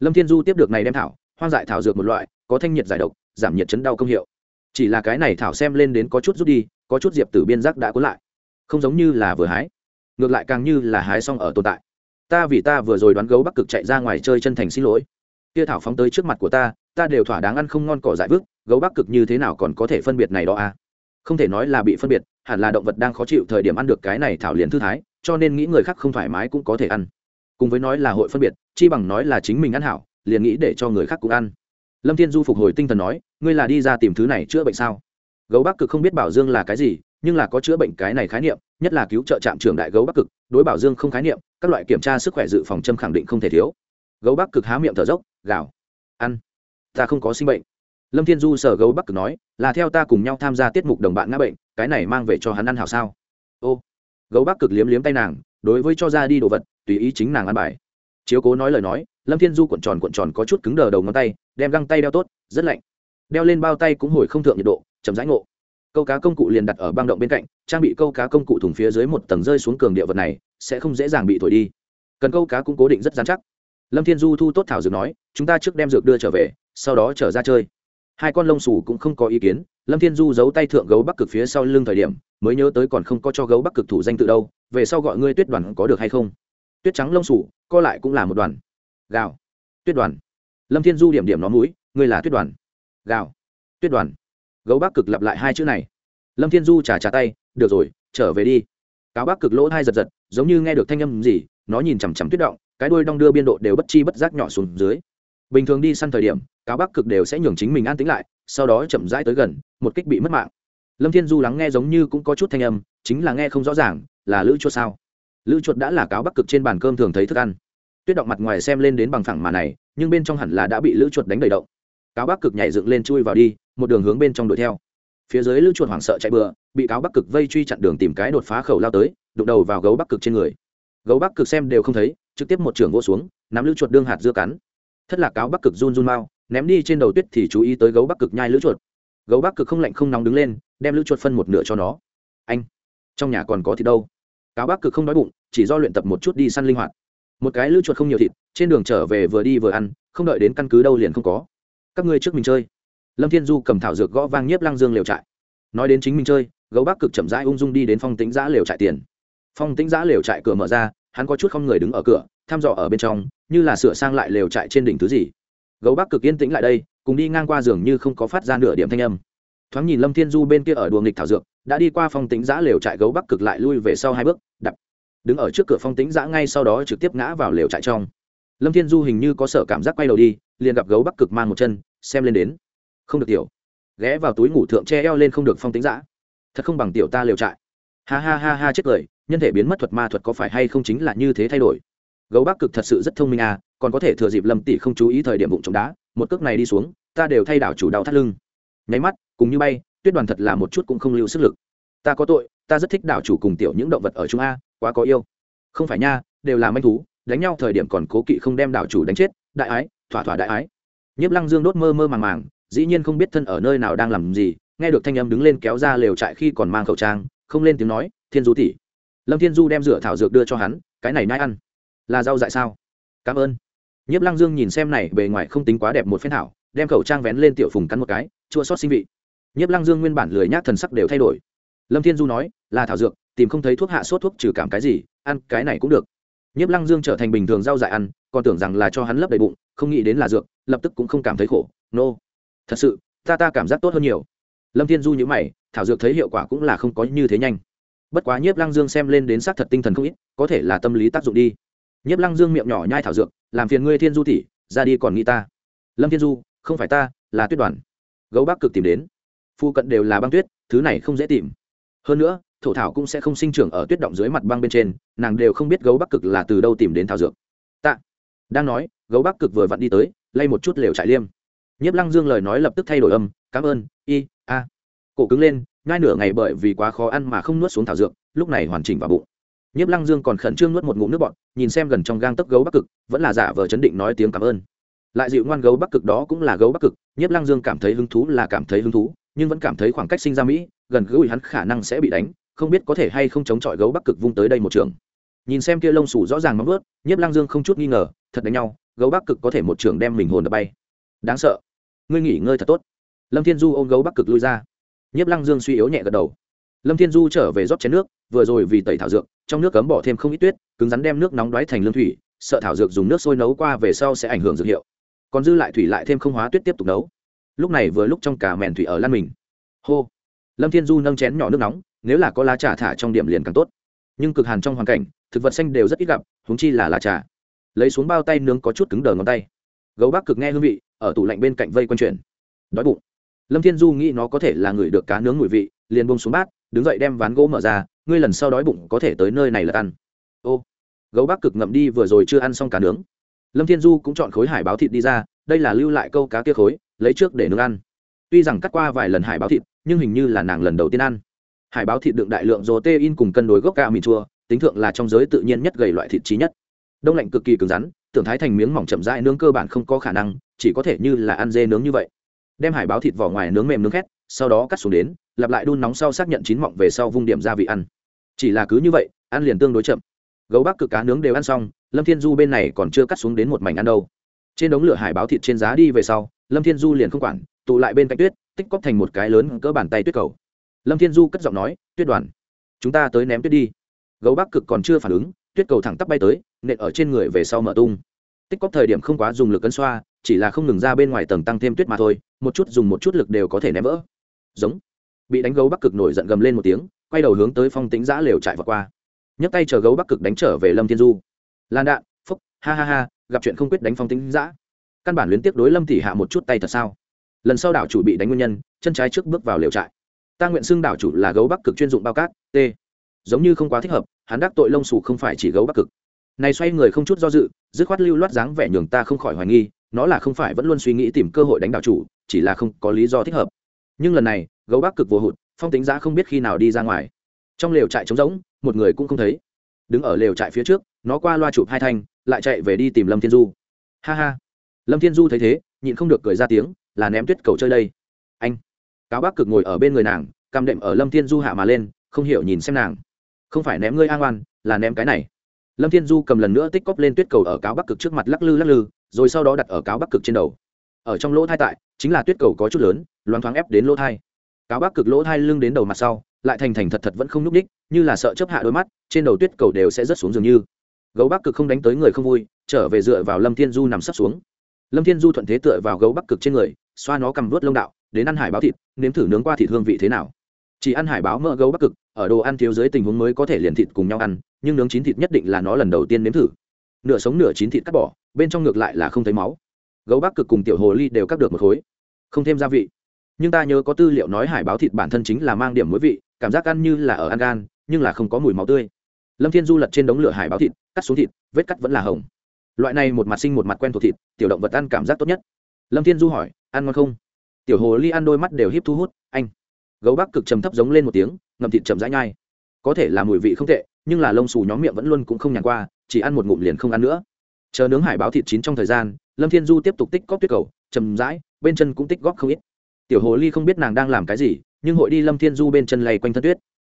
Lâm thiên du tiếp được này đem thảo, hoang dại thảo dược một loại, có thanh nhiệt giải độc, giảm nhiệt chấn đau công hiệu. Chỉ là cái này thảo xem lên đến có chút rút đi, có chút diệp tử biên giác đã cuốn lại. Không giống như là vừa hái, ngược lại càng như là hái xong ở tồn tại ta vì ta vừa rồi đoán gấu bắc cực chạy ra ngoài chơi chân thành xin lỗi. Kia thảo phóng tới trước mặt của ta ta đều thỏa đáng ăn không ngon cỏ dại vứt, gấu bắc cực như thế nào còn có thể phân biệt này đó à? Không thể nói là bị phân biệt, hẳn là động vật đang khó chịu thời điểm ăn được cái này thảo liền thư thái, cho nên nghĩ người khác không thoải mái cũng có thể ăn. Cùng với nói là hội phân biệt, chi bằng nói là chính mình ăn hảo, liền nghĩ để cho người khác cũng ăn. Lâm thiên du phục hồi tinh thần nói, ngươi là đi ra tìm thứ này chữa bệnh sao? Gấu bắc cực không biết bảo dương là cái gì nhưng là có chữa bệnh cái này khái niệm, nhất là cứu trợ trạm trưởng đại gấu bắc cực, đối bảo dương không khái niệm, các loại kiểm tra sức khỏe dự phòng châm khẳng định không thể thiếu. Gấu bắc cực há miệng thở dốc, gào. Ăn. Ta không có sinh bệnh. Lâm thiên du sở gấu bắc cực nói, là theo ta cùng nhau tham gia tiết mục đồng bạn ngã bệnh, cái này mang về cho hắn ăn hảo sao? Ô. Gấu bắc cực liếm liếm tay nàng, đối với cho ra đi đồ vật, tùy ý chính nàng ăn bài. Chiếu cố nói lời nói, lâm thiên du cuộn tròn cuộn tròn có chút cứng đờ đầu ngón tay, đem găng tay đeo tốt, rất lạnh. Đeo lên bao tay cũng hồi không thượng nhiệt độ, chậm rãi ngộ câu cá công cụ liền đặt ở băng động bên cạnh, trang bị câu cá công cụ thùng phía dưới một tầng rơi xuống cường địa vật này, sẽ không dễ dàng bị thổi đi. Cần câu cá cũng cố định rất dán chắc. Lâm thiên du thu tốt thảo dược nói, chúng ta trước đem dược đưa trở về, sau đó trở ra chơi. Hai con lông xù cũng không có ý kiến, lâm thiên du giấu tay thượng gấu bắc cực phía sau lưng thời điểm, mới nhớ tới còn không có cho gấu bắc cực thủ danh tự đâu, về sau gọi ngươi tuyết đoàn có được hay không? Tuyết trắng lông xù, co lại cũng là một đoàn. Gào. Tuyết đoàn. Lâm thiên du điểm điểm nó mũi, ngươi là tuyết đoàn. Gào. Tuyết đoàn gấu bắc cực lặp lại hai chữ này. Lâm thiên du trả trả tay, được rồi, trở về đi. Cáo bắc cực lỗ hai giật giật, giống như nghe được thanh âm gì, nó nhìn chằm chằm tuyết động, cái đuôi đong đưa biên độ đều bất chi bất giác nhỏ xuống dưới. Bình thường đi săn thời điểm, cáo bắc cực đều sẽ nhường chính mình an tính lại, sau đó chậm rãi tới gần, một kích bị mất mạng. Lâm thiên du lắng nghe giống như cũng có chút thanh âm, chính là nghe không rõ ràng, là lữ chuột sao? Lữ chuột đã là cáo bắc cực trên bàn cơm thường thấy thức ăn. Tuyết động mặt ngoài xem lên đến bằng phẳng mà này, nhưng bên trong hẳn là đã bị lữ chuột đánh đầy động cáo bắc cực nhảy dựng lên chui vào đi, một đường hướng bên trong đuổi theo. Phía dưới lữ chuột hoảng sợ chạy bừa, bị cáo bắc cực vây truy chặn đường tìm cái đột phá khẩu lao tới, đụng đầu vào gấu bắc cực trên người. Gấu bắc cực xem đều không thấy, trực tiếp một trường vô xuống, nắm lữ chuột đương hạt dưa cắn. Thất là cáo bắc cực run run mau, ném đi trên đầu tuyết thì chú ý tới gấu bắc cực nhai lữ chuột. Gấu bắc cực không lạnh không nóng đứng lên, đem lữ chuột phân một nửa cho nó. Anh, trong nhà còn có thịt đâu? Cáo bắc cực không đói bụng, chỉ do luyện tập một chút đi săn linh hoạt. Một cái lữ chuột không nhiều thịt, trên đường trở về vừa đi vừa ăn, không đợi đến căn cứ đâu liền không có các ngươi trước mình chơi. Lâm thiên du cầm thảo dược gõ vang nhiếp lăng dương liều trại. Nói đến chính mình chơi, gấu bắc cực chậm rãi ung dung đi đến phong tính giã liều trại tiền. Phong tính giã liều trại cửa mở ra, hắn có chút không người đứng ở cửa, thăm dò ở bên trong, như là sửa sang lại lều trại trên đỉnh thứ gì. Gấu bắc cực yên tĩnh lại đây, cùng đi ngang qua giường như không có phát ra nửa điểm thanh âm. Thoáng nhìn lâm thiên du bên kia ở đùa nghịch thảo dược, đã đi qua phong tính giã lều trại, gấu bắc cực lại lui về sau hai bước, đập. Đứng ở trước cửa phong tính giã ngay sau đó trực tiếp ngã vào lều trại trong. Lâm thiên du hình như có sợ cảm giác quay đầu đi liền gặp gấu bắc cực mang một chân, xem lên đến. Không được tiểu. Ghé vào túi ngủ thượng che eo lên không được phong tính giã thật không bằng tiểu ta liều trại. Ha ha ha ha chết cười, nhân thể biến mất thuật ma thuật có phải hay không chính là như thế thay đổi. Gấu bắc cực thật sự rất thông minh à còn có thể thừa dịp lâm tỷ không chú ý thời điểm bụng trống đá, một cước này đi xuống, ta đều thay đảo chủ đau thắt lưng. Nháy mắt, cùng như bay, tuyết đoàn thật là một chút cũng không lưu sức lực. Ta có tội, ta rất thích đảo chủ cùng tiểu những động vật ở trung a, quá có yêu. Không phải nha, đều là manh thú, đánh nhau thời điểm còn cố kỵ không đem đảo chủ đánh chết, đại ái thỏa thỏa đại ái. Nhiếp lăng dương đốt mơ mơ màng màng, dĩ nhiên không biết thân ở nơi nào đang làm gì, nghe được thanh âm đứng lên kéo ra lều trại khi còn mang khẩu trang, không lên tiếng nói, thiên du tỷ. Lâm thiên du đem rửa thảo dược đưa cho hắn, cái này nai ăn. Là rau dại sao? Cảm ơn. Nhiếp lăng dương nhìn xem này, bề ngoài không tính quá đẹp một phen thảo, đem khẩu trang vén lên tiểu phùng cắn một cái, chua sót sinh vị. Nhiếp lăng dương nguyên bản lười nhác thần sắc đều thay đổi. Lâm thiên du nói, là thảo dược, tìm không thấy thuốc hạ sốt thuốc trừ cảm cái gì, ăn cái này cũng được. Nhiếp lăng dương trở thành bình thường rau dại ăn, còn tưởng rằng là cho hắn lấp đầy bụng không nghĩ đến là dược, lập tức cũng không cảm thấy khổ. Nô、no. thật sự, ta ta cảm giác tốt hơn nhiều. Lâm thiên du nhữ mày, thảo dược thấy hiệu quả cũng là không có như thế nhanh. Bất quá nhiếp lăng dương xem lên đến xác thật tinh thần không ít, có thể là tâm lý tác dụng đi. Nhiếp lăng dương miệng nhỏ nhai thảo dược, làm phiền ngươi thiên du tỷ, ra đi còn nghĩ ta. Lâm thiên du, không phải ta, là tuyết đoàn. Gấu bắc cực tìm đến. Phu cận đều là băng tuyết, thứ này không dễ tìm. Hơn nữa, thổ thảo cũng sẽ không sinh trưởng ở tuyết động dưới mặt băng bên trên, nàng đều không biết gấu bắc cực là từ đâu tìm đến thảo dược. Tạ đang nói gấu bắc cực vừa vặn đi tới, lay một chút lều trại liêm. Nhiếp lăng dương lời nói lập tức thay đổi âm, cảm ơn, y, a. Cổ cứng lên, ngay nửa ngày bởi vì quá khó ăn mà không nuốt xuống thảo dược, lúc này hoàn chỉnh vào bụng. Nhiếp lăng dương còn khẩn trương nuốt một ngụm nước bọt, nhìn xem gần trong gang tấc gấu bắc cực, vẫn là giả vờ chấn định nói tiếng cảm ơn. Lại dịu ngoan gấu bắc cực đó cũng là gấu bắc cực, nhiếp lăng dương cảm thấy hứng thú là cảm thấy hứng thú, nhưng vẫn cảm thấy khoảng cách sinh ra mỹ, gần gũi hắn khả năng sẽ bị đánh, không biết có thể hay không chống chọi gấu bắc cực vung tới đây một trường nhìn xem kia lông sủ rõ ràng móng vớt nhiếp lang dương không chút nghi ngờ, thật đánh nhau, gấu bắc cực có thể một trường đem mình hồn đập bay. Đáng sợ. Ngươi nghỉ ngơi thật tốt. Lâm thiên du ôm gấu bắc cực lui ra. Nhiếp lăng dương suy yếu nhẹ gật đầu. Lâm thiên du trở về rót chén nước, vừa rồi vì tẩy thảo dược, trong nước cấm bỏ thêm không ít tuyết, cứng rắn đem nước nóng đói thành lương thủy, sợ thảo dược dùng nước sôi nấu qua về sau sẽ ảnh hưởng dược hiệu. Còn dư lại thủy lại thêm không hóa tuyết tiếp tục nấu. Lúc này vừa lúc trong cả mẹn thủy ở lan mình. Hô. Lâm thiên du nâng chén nhỏ nước nóng, nếu là có lá trà thả trong điểm liền càng tốt. Nhưng cực hàn trong hoàn cảnh thực vật xanh đều rất ít gặp húng chi là lá trà. Lấy xuống bao tay nướng có chút cứng đờ ngón tay. Gấu bắc cực nghe hương vị, ở tủ lạnh bên cạnh vây quanh chuyển đói bụng. Lâm thiên du nghĩ nó có thể là người được cá nướng mùi vị, liền bông xuống bát, đứng dậy đem ván gỗ mở ra, ngươi lần sau đói bụng có thể tới nơi này là ăn. Ô. Gấu bắc cực ngậm đi vừa rồi chưa ăn xong cá nướng. Lâm thiên du cũng chọn khối hải báo thịt đi ra, đây là lưu lại câu cá kia khối, lấy trước để nướng ăn. Tuy rằng cắt qua vài lần hải báo thịt, nhưng hình như là nàng lần đầu tiên ăn. Hải báo thịt đựng đại lượng dồ tê in cùng cân đối gốc gạo mì chua tính thượng là trong giới tự nhiên nhất gầy loại thịt trí nhất. Đông lạnh cực kỳ cứng rắn, tưởng thái thành miếng mỏng chậm rãi nướng cơ bản không có khả năng, chỉ có thể như là ăn dê nướng như vậy. Đem hải báo thịt vỏ ngoài nướng mềm nướng khét, sau đó cắt xuống đến, lặp lại đun nóng sau xác nhận chín mọng về sau vung điểm gia vị ăn. Chỉ là cứ như vậy, ăn liền tương đối chậm. Gấu bắc cực cá nướng đều ăn xong, lâm thiên du bên này còn chưa cắt xuống đến một mảnh ăn đâu. Trên đống lửa hải báo thịt trên giá đi về sau, lâm thiên du liền không quản, tụ lại bên cạnh tuyết, tích cóp thành một cái lớn cỡ bàn tay tuyết cầu. Lâm thiên du cất giọng nói, tuyết đoàn, chúng ta tới ném tuyết đi gấu bắc cực còn chưa phản ứng, tuyết cầu thẳng tắp bay tới, nện ở trên người về sau mở tung. Tích cóp thời điểm không quá dùng lực cân xoa, chỉ là không ngừng ra bên ngoài tầng tăng thêm tuyết mà thôi, một chút dùng một chút lực đều có thể ném vỡ. Giống. Bị đánh gấu bắc cực nổi giận gầm lên một tiếng, quay đầu hướng tới phong tính giã lều chạy vào qua. Nhấc tay chờ gấu bắc cực đánh trở về lâm thiên du. Lan đạn, phúc, ha ha ha, gặp chuyện không quyết đánh phong tính giã. Căn bản liên tiếp đối lâm tỷ hạ một chút tay thật sao? Lần sau đảo chủ bị đánh nguyên nhân, chân trái trước bước vào lều trại. Ta nguyện xưng đảo chủ là gấu bắc cực chuyên dụng bao cát t giống như không quá thích hợp hắn đắc tội lông xù không phải chỉ gấu bắc cực. Này xoay người không chút do dự, dứt khoát lưu loát dáng vẻ nhường ta không khỏi hoài nghi, nó là không phải vẫn luôn suy nghĩ tìm cơ hội đánh đảo chủ, chỉ là không có lý do thích hợp. Nhưng lần này, gấu bắc cực vô hụt, phong tính giã không biết khi nào đi ra ngoài. Trong lều trại trống rỗng, một người cũng không thấy. Đứng ở lều trại phía trước, nó qua loa chụp hai thanh, lại chạy về đi tìm lâm thiên du. Ha ha. Lâm thiên du thấy thế, nhịn không được cười ra tiếng, là ném tuyết cầu chơi đây. Anh. Cáo bác cực ngồi ở bên người nàng cam đệm ở lâm thiên du hạ mà lên, không hiểu nhìn xem nàng không phải ném ngươi an oan là ném cái này. Lâm thiên du cầm lần nữa tích cóp lên tuyết cầu ở cáo bắc cực trước mặt lắc lư lắc lư, rồi sau đó đặt ở cáo bắc cực trên đầu. Ở trong lỗ thai tại, chính là tuyết cầu có chút lớn, loáng thoáng ép đến lỗ thai. Cáo bắc cực lỗ thai lưng đến đầu mặt sau, lại thành thành thật thật vẫn không n ú c ních như là sợ chấp hạ đôi mắt, trên đầu tuyết cầu đều sẽ rớt xuống dường như. Gấu bắc cực không đánh tới người không vui, trở về dựa vào lâm thiên du nằm sấp xuống. Lâm thiên du thuận thế tựa vào gấu bắc cực trên người, xoa nó cầm vớt lông đạo, đến ăn hải báo thịt, nếm thử nướng qua thịt hương vị thế nào chỉ ăn hải báo mỡ gấu bắc cực, ở đồ ăn thiếu dưới tình huống mới có thể liền thịt cùng nhau ăn, nhưng nướng chín thịt nhất định là nó lần đầu tiên nếm thử. Nửa sống nửa chín thịt cắt bỏ, bên trong ngược lại là không thấy máu. Gấu bắc cực cùng tiểu hồ ly đều cắt được một khối, không thêm gia vị. Nhưng ta nhớ có tư liệu nói hải báo thịt bản thân chính là mang điểm muối vị, cảm giác ăn như là ở ăn gan, nhưng là không có mùi máu tươi. Lâm thiên du lật trên đống lửa hải báo thịt, cắt xuống thịt, vết cắt vẫn là hồng. Loại này một mặt sinh một mặt quen thuộc thịt, tiểu động vật ăn cảm giác tốt nhất. Lâm thiên du hỏi, ăn ngon không? Tiểu hồ ly ăn đôi mắt đều hiếp thu hút, anh gấu bắc cực trầm thấp giống lên một tiếng ngầm thịt chậm rãi nhai. Có thể là mùi vị không tệ, nhưng là lông xù nhóm miệng vẫn luôn cũng không nhàn qua, chỉ ăn một ngụm liền không ăn nữa. Chờ nướng hải báo thịt chín trong thời gian, lâm thiên du tiếp tục tích góp tuyết cầu chầm rãi, bên chân cũng tích góp không ít. Tiểu hồ ly không biết nàng đang làm cái gì, nhưng hội đi lâm thiên du bên chân lay quanh thân tuyết.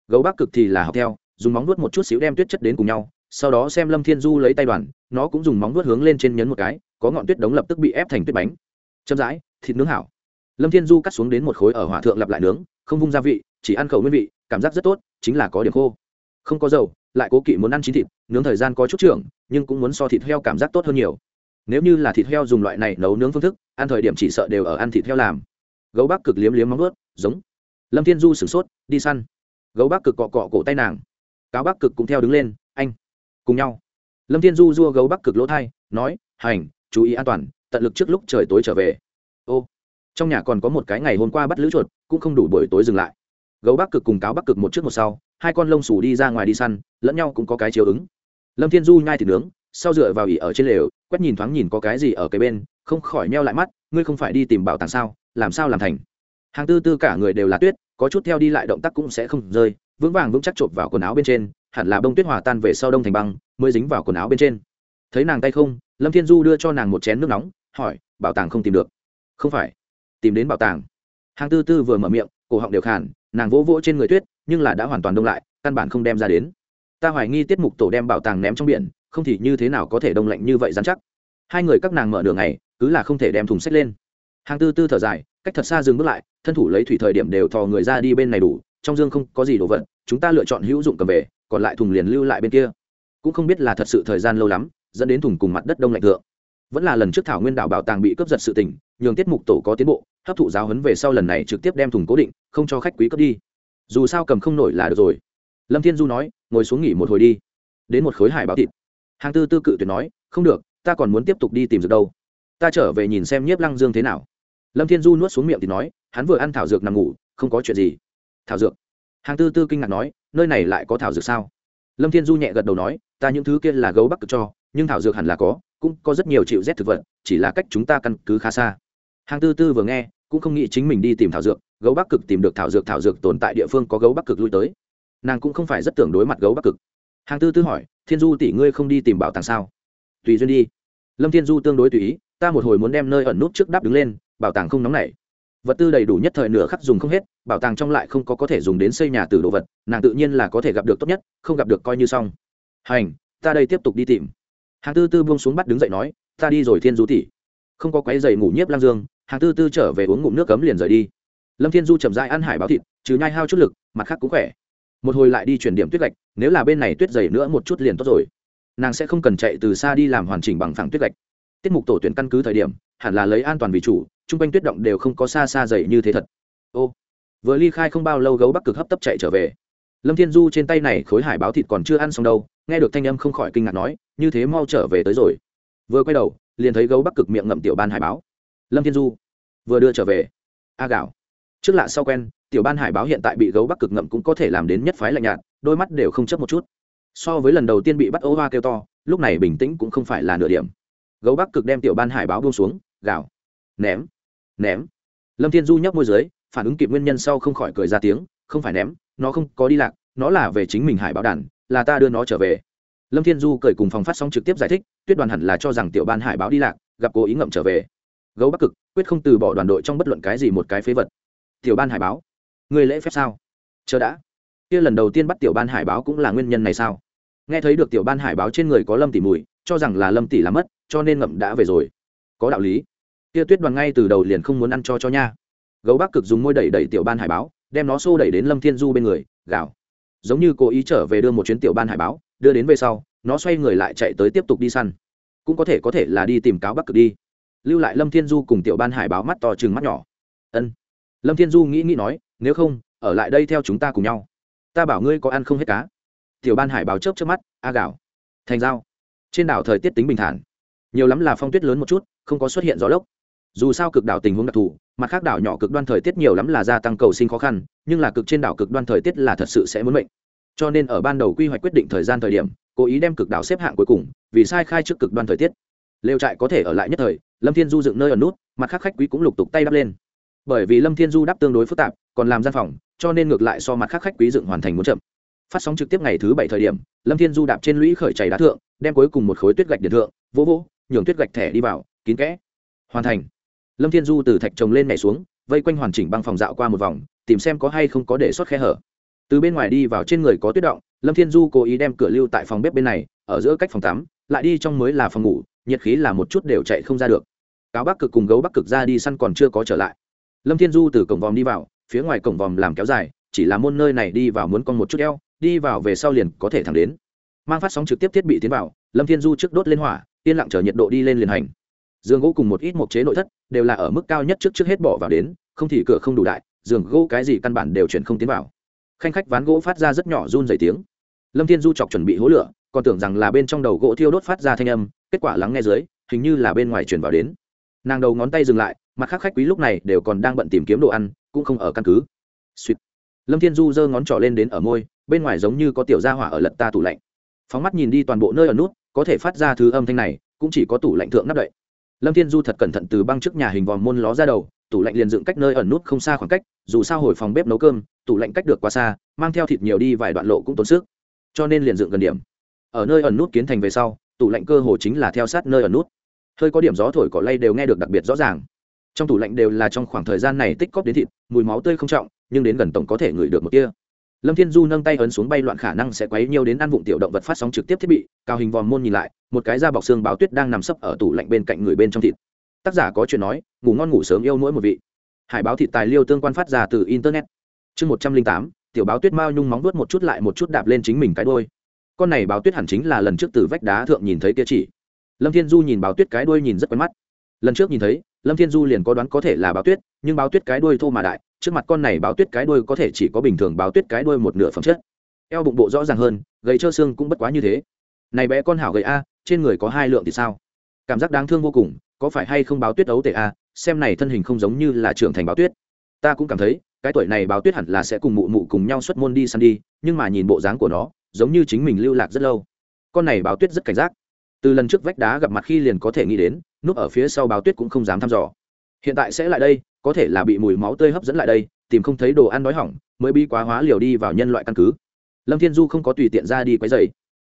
Gấu bắc cực thì là học theo, dùng móng nuốt một chút xíu đem tuyết chất đến cùng nhau, sau đó xem lâm thiên du lấy tay đoàn, nó cũng dùng móng nuốt hướng lên trên nhấn một cái, có ngọn tuyết đống lập tức bị ép thành tuyết bánh. Chậm rãi, thịt nướng hảo. Lâm thiên du cắt xuống đến một khối ở hỏa thượng lặp lại nướng không vung gia vị, chỉ ăn khẩu nguyên vị, cảm giác rất tốt, chính là có điểm khô. Không có dầu, lại cố kỵ muốn ăn chín thịt, nướng thời gian có chút trưởng, nhưng cũng muốn so thịt heo cảm giác tốt hơn nhiều. Nếu như là thịt heo dùng loại này nấu nướng phương thức, ăn thời điểm chỉ sợ đều ở ăn thịt heo làm. Gấu bắc cực liếm liếm móng ướt giống. Lâm thiên du sửng sốt, đi săn. Gấu bắc cực cọ cọ cổ tay nàng. Cáo bắc cực cũng theo đứng lên, anh. Cùng nhau. Lâm thiên du dua gấu bắc cực lỗ thai, nói, hành, chú ý an toàn, tận lực trước lúc trời tối trở về. Ô. Trong nhà còn có một cái ngày hôm qua bắt lữ chuột cũng không đủ buổi tối dừng lại. Gấu bắc cực cùng cáo bắc cực một trước một sau, hai con lông xù đi ra ngoài đi săn, lẫn nhau cũng có cái chiếu ứng. Lâm thiên du nhai thịt nướng, sau dựa vào ỉ ở trên lều, quét nhìn thoáng nhìn có cái gì ở cái bên, không khỏi meo lại mắt, ngươi không phải đi tìm bảo tàng sao, làm sao làm thành? Hàng tư tư cả người đều là tuyết, có chút theo đi lại động tác cũng sẽ không rơi, vững vàng vững chắc chộp vào quần áo bên trên, hẳn là bông tuyết hòa tan về sau đông thành băng, mới dính vào quần áo bên trên. Thấy nàng tay không, lâm thiên du đưa cho nàng một chén nước nóng, hỏi, bảo tàng không tìm được? Không phải, tìm đến bảo tàng hàng tư tư vừa mở miệng, cổ họng đều khàn, nàng vỗ vỗ trên người tuyết, nhưng là đã hoàn toàn đông lại, căn bản không đem ra đến. Ta hoài nghi tiết mục tổ đem bảo tàng ném trong biển, không thì như thế nào có thể đông lạnh như vậy dán chắc? Hai người các nàng mở đường này cứ là không thể đem thùng sách lên. Hàng tư tư thở dài, cách thật xa dừng bước lại, thân thủ lấy thủy thời điểm đều thò người ra đi bên này đủ, trong dương không có gì đồ vật, chúng ta lựa chọn hữu dụng cầm về, còn lại thùng liền lưu lại bên kia. Cũng không biết là thật sự thời gian lâu lắm, dẫn đến thùng cùng mặt đất đông lạnh thượng. Vẫn là lần trước thảo nguyên đảo bảo tàng bị cướp giật sự tình, nhường tiết mục tổ có tiến bộ hấp thụ giáo huấn về sau lần này trực tiếp đem thùng cố định, không cho khách quý cướp đi. Dù sao cầm không nổi là được rồi. Lâm thiên du nói, ngồi xuống nghỉ một hồi đi. Đến một khối hải báo thịt. Hàng tư tư cự tuyệt nói, không được, ta còn muốn tiếp tục đi tìm dược đâu. Ta trở về nhìn xem nhiếp lăng dương thế nào. Lâm thiên du nuốt xuống miệng thì nói, hắn vừa ăn thảo dược nằm ngủ, không có chuyện gì. Thảo dược? Hàng tư tư kinh ngạc nói, nơi này lại có thảo dược sao? Lâm thiên du nhẹ gật đầu nói, ta những thứ kia là gấu bắc cực cho, nhưng thảo dược hẳn là có, cũng có rất nhiều chịu rét thực vật, chỉ là cách chúng ta căn cứ khá xa hàng tư tư vừa nghe, cũng không nghĩ chính mình đi tìm thảo dược, gấu bắc cực tìm được thảo dược thảo dược tồn tại địa phương có gấu bắc cực lui tới. Nàng cũng không phải rất tưởng đối mặt gấu bắc cực. Hàng tư tư hỏi, thiên du tỷ ngươi không đi tìm bảo tàng sao? Tùy duyên đi. Lâm thiên du tương đối tùy ý, ta một hồi muốn đem nơi ẩn nút trước đáp đứng lên, bảo tàng không nóng nảy. Vật tư đầy đủ nhất thời nửa khắc dùng không hết, bảo tàng trong lại không có có thể dùng đến xây nhà từ đồ vật, nàng tự nhiên là có thể gặp được tốt nhất, không gặp được coi như xong. Hành, ta đây tiếp tục đi tìm. Hàng tư tư buông xuống bắt đứng dậy nói, ta đi rồi thiên du tỷ không có quái giày ngủ nhiếp lang dương, hàng tư tư trở về uống ngụm nước cấm liền rời đi. Lâm thiên du chậm dai ăn hải báo thịt, trừ nhai hao chút lực, mặt khác cũng khỏe. Một hồi lại đi chuyển điểm tuyết gạch, nếu là bên này tuyết dày nữa một chút liền tốt rồi. Nàng sẽ không cần chạy từ xa đi làm hoàn chỉnh bằng phẳng tuyết gạch. Tiết mục tổ tuyển căn cứ thời điểm, hẳn là lấy an toàn vì chủ, chung quanh tuyết động đều không có xa xa dày như thế thật. Ô, vừa ly khai không bao lâu gấu bắc cực hấp tấp chạy trở về. Lâm thiên du trên tay này khối hải báo thịt còn chưa ăn xong đâu, nghe được thanh âm không khỏi kinh ngạc nói, như thế mau trở về tới rồi vừa quay đầu, liền thấy gấu bắc cực miệng ngậm tiểu ban hải báo. Lâm thiên du, vừa đưa trở về. A gạo. Trước lạ sau quen, tiểu ban hải báo hiện tại bị gấu bắc cực ngậm cũng có thể làm đến nhất phái lạnh nhạt, đôi mắt đều không chấp một chút. So với lần đầu tiên bị bắt ấu hoa kêu to, lúc này bình tĩnh cũng không phải là nửa điểm. Gấu bắc cực đem tiểu ban hải báo buông xuống, gạo. Ném. Ném. Lâm thiên du nhấp môi dưới, phản ứng kịp nguyên nhân sau không khỏi cười ra tiếng, không phải ném, nó không có đi lạc, nó là về chính mình hải báo đàn, là ta đưa nó trở về lâm thiên du cười cùng phòng phát sóng trực tiếp giải thích, tuyết đoàn hẳn là cho rằng tiểu ban hải báo đi lạc, gặp cố ý ngậm trở về. Gấu bắc cực, quyết không từ bỏ đoàn đội trong bất luận cái gì một cái phế vật. Tiểu ban hải báo người lễ phép sao? Chờ đã. Kia lần đầu tiên bắt tiểu ban hải báo cũng là nguyên nhân này sao? Nghe thấy được tiểu ban hải báo trên người có lâm tỷ mùi, cho rằng là lâm tỷ làm mất, cho nên ngậm đã về rồi. Có đạo lý. Kia tuyết đoàn ngay từ đầu liền không muốn ăn cho cho nha. Gấu bắc cực dùng môi đẩy đẩy tiểu ban hải báo, đem nó xô đẩy đến lâm thiên du bên người, gào. Giống như cố ý trở về đưa một chuyến tiểu ban hải báo đưa đến về sau, nó xoay người lại chạy tới tiếp tục đi săn. Cũng có thể có thể là đi tìm cáo bắc cực đi. Lưu lại lâm thiên du cùng tiểu ban hải báo mắt to chừng mắt nhỏ. Ân. Lâm thiên du nghĩ nghĩ nói, nếu không, ở lại đây theo chúng ta cùng nhau. Ta bảo ngươi có ăn không hết cá. Tiểu ban hải báo chớp chớp mắt, a gạo. Thành dao trên đảo thời tiết tính bình thản. Nhiều lắm là phong tuyết lớn một chút, không có xuất hiện gió lốc. Dù sao cực đảo tình huống đặc thù, mặt khác đảo nhỏ cực đoan thời tiết nhiều lắm là gia tăng cầu sinh khó khăn, nhưng là cực trên đảo cực đoan thời tiết là thật sự sẽ muốn mệnh cho nên ở ban đầu quy hoạch quyết định thời gian thời điểm, cố ý đem cực đảo xếp hạng cuối cùng, vì sai khai trước cực đoan thời tiết. Lều trại có thể ở lại nhất thời, lâm thiên du dựng nơi ở nút, mặt khác khách quý cũng lục tục tay đắp lên. Bởi vì lâm thiên du đắp tương đối phức tạp, còn làm gian phòng, cho nên ngược lại so mặt khác khách quý dựng hoàn thành muốn chậm. Phát sóng trực tiếp ngày thứ bảy thời điểm, lâm thiên du đạp trên lũy khởi chảy đá thượng, đem cuối cùng một khối tuyết gạch điện thượng, vỗ vỗ, nhường tuyết gạch thẻ đi vào, kín kẽ. Hoàn thành. Lâm thiên du từ thạch trồng lên nhảy xuống, vây quanh hoàn chỉnh băng phòng dạo qua một vòng, tìm xem có hay không có để xuất khe hở từ bên ngoài đi vào trên người có tuyết động, lâm thiên du cố ý đem cửa lưu tại phòng bếp bên này, ở giữa cách phòng tắm, lại đi trong mới là phòng ngủ, nhiệt khí là một chút đều chạy không ra được. Cáo bắc cực cùng gấu bắc cực ra đi săn còn chưa có trở lại. Lâm thiên du từ cổng vòm đi vào, phía ngoài cổng vòm làm kéo dài, chỉ là môn nơi này đi vào muốn con một chút eo, đi vào về sau liền có thể thẳng đến. Mang phát sóng trực tiếp thiết bị tiến vào, lâm thiên du trước đốt lên hỏa, yên lặng chờ nhiệt độ đi lên liền hành. Giường gỗ cùng một ít mộc chế nội thất, đều là ở mức cao nhất trước trước hết bỏ vào đến, không thì cửa không đủ đại, giường gỗ cái gì căn bản đều chuyển không tiến vào khanh khách ván gỗ phát ra rất nhỏ run dày tiếng. Lâm thiên du chọc chuẩn bị hố lửa, còn tưởng rằng là bên trong đầu gỗ thiêu đốt phát ra thanh âm, kết quả lắng nghe dưới, hình như là bên ngoài chuyển vào đến. Nàng đầu ngón tay dừng lại, mặt khác khách quý lúc này đều còn đang bận tìm kiếm đồ ăn, cũng không ở căn cứ. Sweet. lâm thiên du giơ ngón trỏ lên đến ở môi, bên ngoài giống như có tiểu gia hỏa ở lật ta tủ lạnh. Phóng mắt nhìn đi toàn bộ nơi ở nút, có thể phát ra thứ âm thanh này, cũng chỉ có tủ lạnh thượng nắp đậy. Lâm thiên du thật cẩn thận từ băng trước nhà hình vòm môn ló ra đầu, tủ lạnh liền dựng cách nơi ẩn nút không xa khoảng cách dù sao hồi phòng bếp nấu cơm, tủ lạnh cách được quá xa, mang theo thịt nhiều đi vài đoạn lộ cũng tốn sức. Cho nên liền dựng gần điểm. Ở nơi ẩn nút kiến thành về sau, tủ lạnh cơ hồ chính là theo sát nơi ẩn nút. Hơi có điểm gió thổi cỏ lay đều nghe được đặc biệt rõ ràng. Trong tủ lạnh đều là trong khoảng thời gian này tích cóp đến thịt, mùi máu tươi không trọng, nhưng đến gần tổng có thể ngửi được một kia lâm thiên du nâng tay ấn xuống bay loạn khả năng sẽ quấy nhiều đến ăn vụng tiểu động vật phát sóng trực tiếp thiết bị, cao hình vòm môn nhìn lại, một cái da bọc xương báo tuyết đang nằm sấp ở tủ lạnh bên cạnh người bên trong thịt. Tác giả có chuyện nói, ngủ ngon ngủ sớm yêu mỗi một vị hải báo thịt tài liêu tương quan phát ra từ internet. Chương một trăm linh tám, tiểu báo tuyết mao nhung móng vuốt một chút lại một chút đạp lên chính mình cái đôi con này báo tuyết hẳn chính là lần trước từ vách đá thượng nhìn thấy kia chỉ. Lâm thiên du nhìn báo tuyết cái đuôi nhìn rất quen mắt. Lần trước nhìn thấy, lâm thiên du liền có đoán có thể là báo tuyết, nhưng báo tuyết cái đuôi thô mà đại, trước mặt con này báo tuyết cái đuôi có thể chỉ có bình thường báo tuyết cái đuôi một nửa phẩm chất. Eo bụng bộ rõ ràng hơn, gầy trơ xương cũng bất quá như thế. Này bé con hảo gầy a, trên người có hai lượng thì sao? Cảm giác đáng thương vô cùng, có phải hay không báo tuyết ấu tệ a xem này thân hình không giống như là trưởng thành báo tuyết. Ta cũng cảm thấy, cái tuổi này báo tuyết hẳn là sẽ cùng mụ mụ cùng nhau xuất môn đi săn đi, nhưng mà nhìn bộ dáng của nó, giống như chính mình lưu lạc rất lâu. Con này báo tuyết rất cảnh giác. Từ lần trước vách đá gặp mặt khi liền có thể nghĩ đến, núp ở phía sau báo tuyết cũng không dám thăm dò. Hiện tại sẽ lại đây, có thể là bị mùi máu tươi hấp dẫn lại đây, tìm không thấy đồ ăn đói hỏng, mới bi quá hóa liều đi vào nhân loại căn cứ. Lâm thiên du không có tùy tiện ra đi quấy dày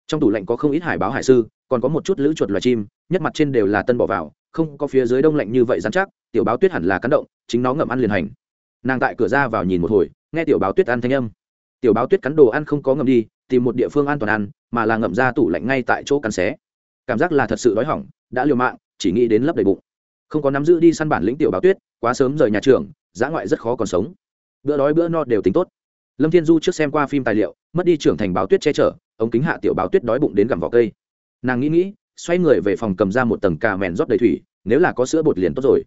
trong tủ lạnh có không ít hải báo hải sư còn có một chút lữ chuột loài chim, nhất mặt trên đều là tân bỏ vào, không có phía dưới đông lạnh như vậy dán chắc, tiểu báo tuyết hẳn là cắn động, chính nó ngậm ăn liền hành. Nàng tại cửa ra vào nhìn một hồi, nghe tiểu báo tuyết ăn thanh âm. Tiểu báo tuyết cắn đồ ăn không có ngậm đi, tìm một địa phương an toàn ăn, mà là ngậm ra tủ lạnh ngay tại chỗ cắn xé. Cảm giác là thật sự đói hỏng, đã liều mạng, chỉ nghĩ đến lấp đầy bụng. Không có nắm giữ đi săn bản lĩnh tiểu báo tuyết, quá sớm rời nhà trường giã ngoại rất khó còn sống. Bữa đói bữa no đều tính tốt. Lâm thiên du trước xem qua phim tài liệu, mất đi trưởng thành báo tuyết che chở, ống kính hạ tiểu báo tuyết đói bụng đến gặm vỏ cây nàng nghĩ nghĩ, xoay người về phòng cầm ra một tầng cà mèn rót đầy thủy, nếu là có sữa bột liền tốt rồi.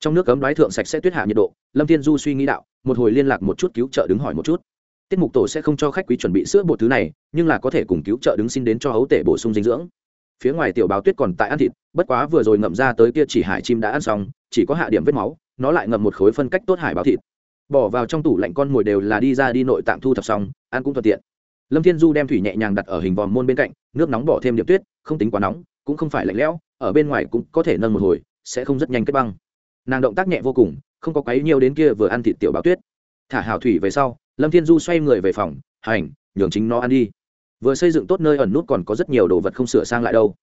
Trong nước cấm đoái thượng sạch sẽ tuyết hạ nhiệt độ, lâm thiên du suy nghĩ đạo, một hồi liên lạc một chút cứu trợ đứng hỏi một chút. Tiết mục tổ sẽ không cho khách quý chuẩn bị sữa bột thứ này, nhưng là có thể cùng cứu trợ đứng xin đến cho hấu tể bổ sung dinh dưỡng. Phía ngoài tiểu báo tuyết còn tại ăn thịt, bất quá vừa rồi ngậm ra tới kia chỉ hải chim đã ăn xong, chỉ có hạ điểm vết máu, nó lại ngậm một khối phân cách tốt hải báo thịt. Bỏ vào trong tủ lạnh con mồi đều là đi ra đi nội tạng thu thập xong, ăn cũng thuận tiện lâm thiên du đem thủy nhẹ nhàng đặt ở hình vòm môn bên cạnh, nước nóng bỏ thêm điệp tuyết, không tính quá nóng, cũng không phải lạnh lẽo, ở bên ngoài cũng có thể nâng một hồi, sẽ không rất nhanh kết băng. Nàng động tác nhẹ vô cùng, không có quấy nhiều đến kia vừa ăn thịt tiểu báo tuyết. Thả hào thủy về sau, lâm thiên du xoay người về phòng, hành, nhường chính nó ăn đi. Vừa xây dựng tốt nơi ẩn nút còn có rất nhiều đồ vật không sửa sang lại đâu.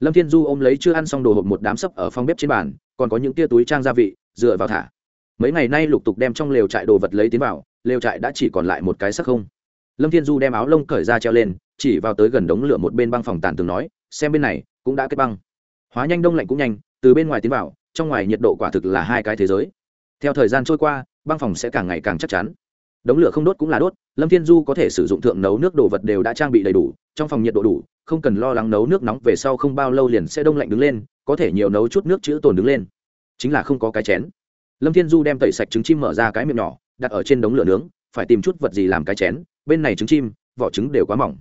Lâm thiên du ôm lấy chưa ăn xong đồ hộp một đám sấp ở phòng bếp trên bàn, còn có những tia túi trang gia vị, dựa vào thả. Mấy ngày nay lục tục đem trong lều trại đồ vật lấy tiến vào, lều trại đã chỉ còn lại một cái sắc không lâm thiên du đem áo lông cởi ra treo lên, chỉ vào tới gần đống lửa một bên băng phòng tàn tường nói, xem bên này, cũng đã kết băng. Hóa nhanh đông lạnh cũng nhanh, từ bên ngoài tiến vào, trong ngoài nhiệt độ quả thực là hai cái thế giới. Theo thời gian trôi qua, băng phòng sẽ càng ngày càng chắc chắn. Đống lửa không đốt cũng là đốt, lâm thiên du có thể sử dụng thượng nấu nước đồ vật đều đã trang bị đầy đủ, trong phòng nhiệt độ đủ, không cần lo lắng nấu nước nóng về sau không bao lâu liền sẽ đông lạnh đứng lên, có thể nhiều nấu chút nước chữ tồn đứng lên. Chính là không có cái chén. Lâm thiên du đem tẩy sạch trứng chim mở ra cái miệng nhỏ, đặt ở trên đống lửa nướng, phải tìm chút vật gì làm cái chén bên này trứng chim, vỏ trứng đều quá mỏng.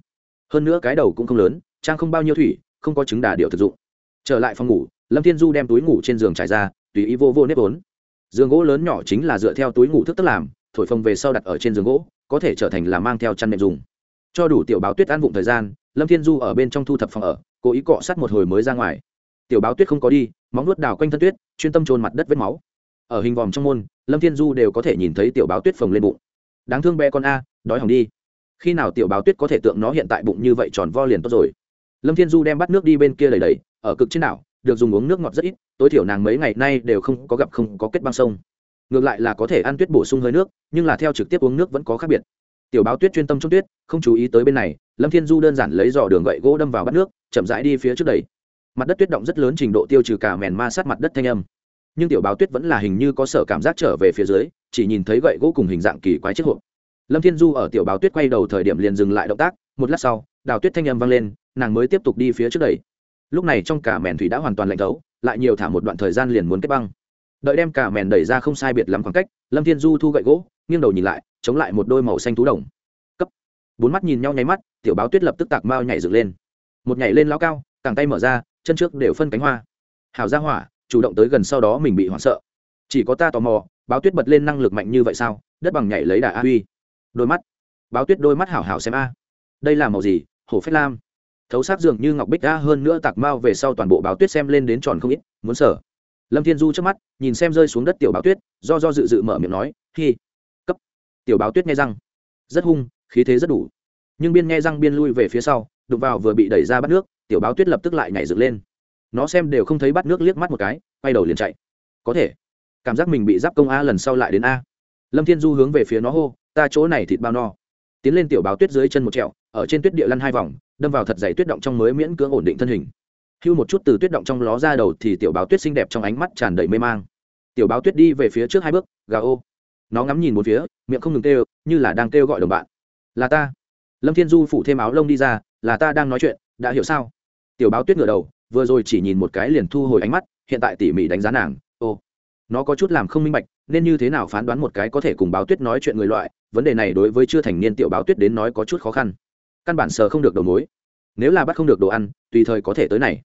Hơn nữa cái đầu cũng không lớn, trang không bao nhiêu thủy, không có trứng đà điệu thực dụng. Trở lại phòng ngủ, lâm thiên du đem túi ngủ trên giường trải ra, tùy ý vô vô nếp vốn. Giường gỗ lớn nhỏ chính là dựa theo túi ngủ thức tức làm, thổi phồng về sau đặt ở trên giường gỗ, có thể trở thành là mang theo chăn nệm dùng. Cho đủ tiểu báo tuyết ăn vụng thời gian, lâm thiên du ở bên trong thu thập phòng ở, cố ý cọ sát một hồi mới ra ngoài. Tiểu báo tuyết không có đi, móng nuốt đào quanh thân tuyết, chuyên tâm trôn mặt đất vết máu. Ở hình vòm trong môn, lâm thiên du đều có thể nhìn thấy tiểu báo tuyết phồng lên bụng. Đáng thương bé con a đói hỏng đi. Khi nào tiểu báo tuyết có thể tượng nó hiện tại bụng như vậy tròn vo liền tốt rồi. Lâm thiên du đem bắt nước đi bên kia lầy đầy ở cực trên đảo, được dùng uống nước ngọt rất ít, tối thiểu nàng mấy ngày nay đều không có gặp không có kết băng sông. Ngược lại là có thể ăn tuyết bổ sung hơi nước, nhưng là theo trực tiếp uống nước vẫn có khác biệt. Tiểu báo tuyết chuyên tâm trong tuyết, không chú ý tới bên này, lâm thiên du đơn giản lấy dò đường gậy gỗ đâm vào bắt nước, chậm rãi đi phía trước đầy. Mặt đất tuyết động rất lớn trình độ tiêu trừ cả mèn ma sát mặt đất thanh âm. Nhưng tiểu báo tuyết vẫn là hình như có sở cảm giác trở về phía dưới, chỉ nhìn thấy gậy gỗ cùng hình dạng kỳ quái chiếc hộp lâm thiên du ở tiểu báo tuyết quay đầu thời điểm liền dừng lại động tác, một lát sau, đào tuyết thanh âm vang lên, nàng mới tiếp tục đi phía trước đây lúc này trong cả mèn thủy đã hoàn toàn lạnh thấu, lại nhiều thả một đoạn thời gian liền muốn kết băng. Đợi đem cả mèn đẩy ra không sai biệt lắm khoảng cách, lâm thiên du thu gậy gỗ, nghiêng đầu nhìn lại, chống lại một đôi màu xanh thú đồng. Cấp. Bốn mắt nhìn nhau nháy mắt, tiểu báo tuyết lập tức tạc mao nhảy dựng lên. Một nhảy lên lao cao càng tay mở ra, chân trước đều phân cánh hoa. Hào ra hỏa, chủ động tới gần sau đó mình bị hoảng sợ. Chỉ có ta tò mò báo tuyết bật lên năng lực mạnh như vậy sao? Đất bằng nhảy lấy đà a huy đôi mắt. Báo tuyết đôi mắt hảo hảo xem a. Đây là màu gì? Hổ phách lam. Thấu sát dường như ngọc bích a hơn nữa tạc mao về sau toàn bộ báo tuyết xem lên đến tròn không ít, muốn sở lâm thiên du trước mắt, nhìn xem rơi xuống đất tiểu báo tuyết, do do dự dự mở miệng nói, hi. Cấp. Tiểu báo tuyết nghe răng. Rất hung, khí thế rất đủ. Nhưng biên nghe răng biên lui về phía sau, đụng vào vừa bị đẩy ra bắt nước, tiểu báo tuyết lập tức lại nhảy dựng lên. Nó xem đều không thấy bắt nước liếc mắt một cái, quay đầu liền chạy. Có thể. Cảm giác mình bị giáp công a lần sau lại đến a. Lâm thiên du hướng về phía nó hô ta chỗ này thịt bao no. Tiến lên tiểu báo tuyết dưới chân một trẹo, ở trên tuyết địa lăn hai vòng, đâm vào thật dày tuyết động trong mới miễn cưỡng ổn định thân hình. Hưu một chút từ tuyết động trong ló ra đầu thì tiểu báo tuyết xinh đẹp trong ánh mắt tràn đầy mê mang. Tiểu báo tuyết đi về phía trước hai bước gà ô. Nó ngắm nhìn một phía, miệng không ngừng kêu, như là đang kêu gọi đồng bạn. Là ta. Lâm thiên du phủ thêm áo lông đi ra, là ta đang nói chuyện, đã hiểu sao? Tiểu báo tuyết ngửa đầu, vừa rồi chỉ nhìn một cái liền thu hồi ánh mắt, hiện tại tỉ mỉ đánh giá nàng, ô. Nó có chút làm không minh bạch, nên như thế nào phán đoán một cái có thể cùng báo tuyết nói chuyện người loại vấn đề này đối với chưa thành niên tiểu báo tuyết đến nói có chút khó khăn. Căn bản sờ không được đầu mối. Nếu là bắt không được đồ ăn, tùy thời có thể tới này.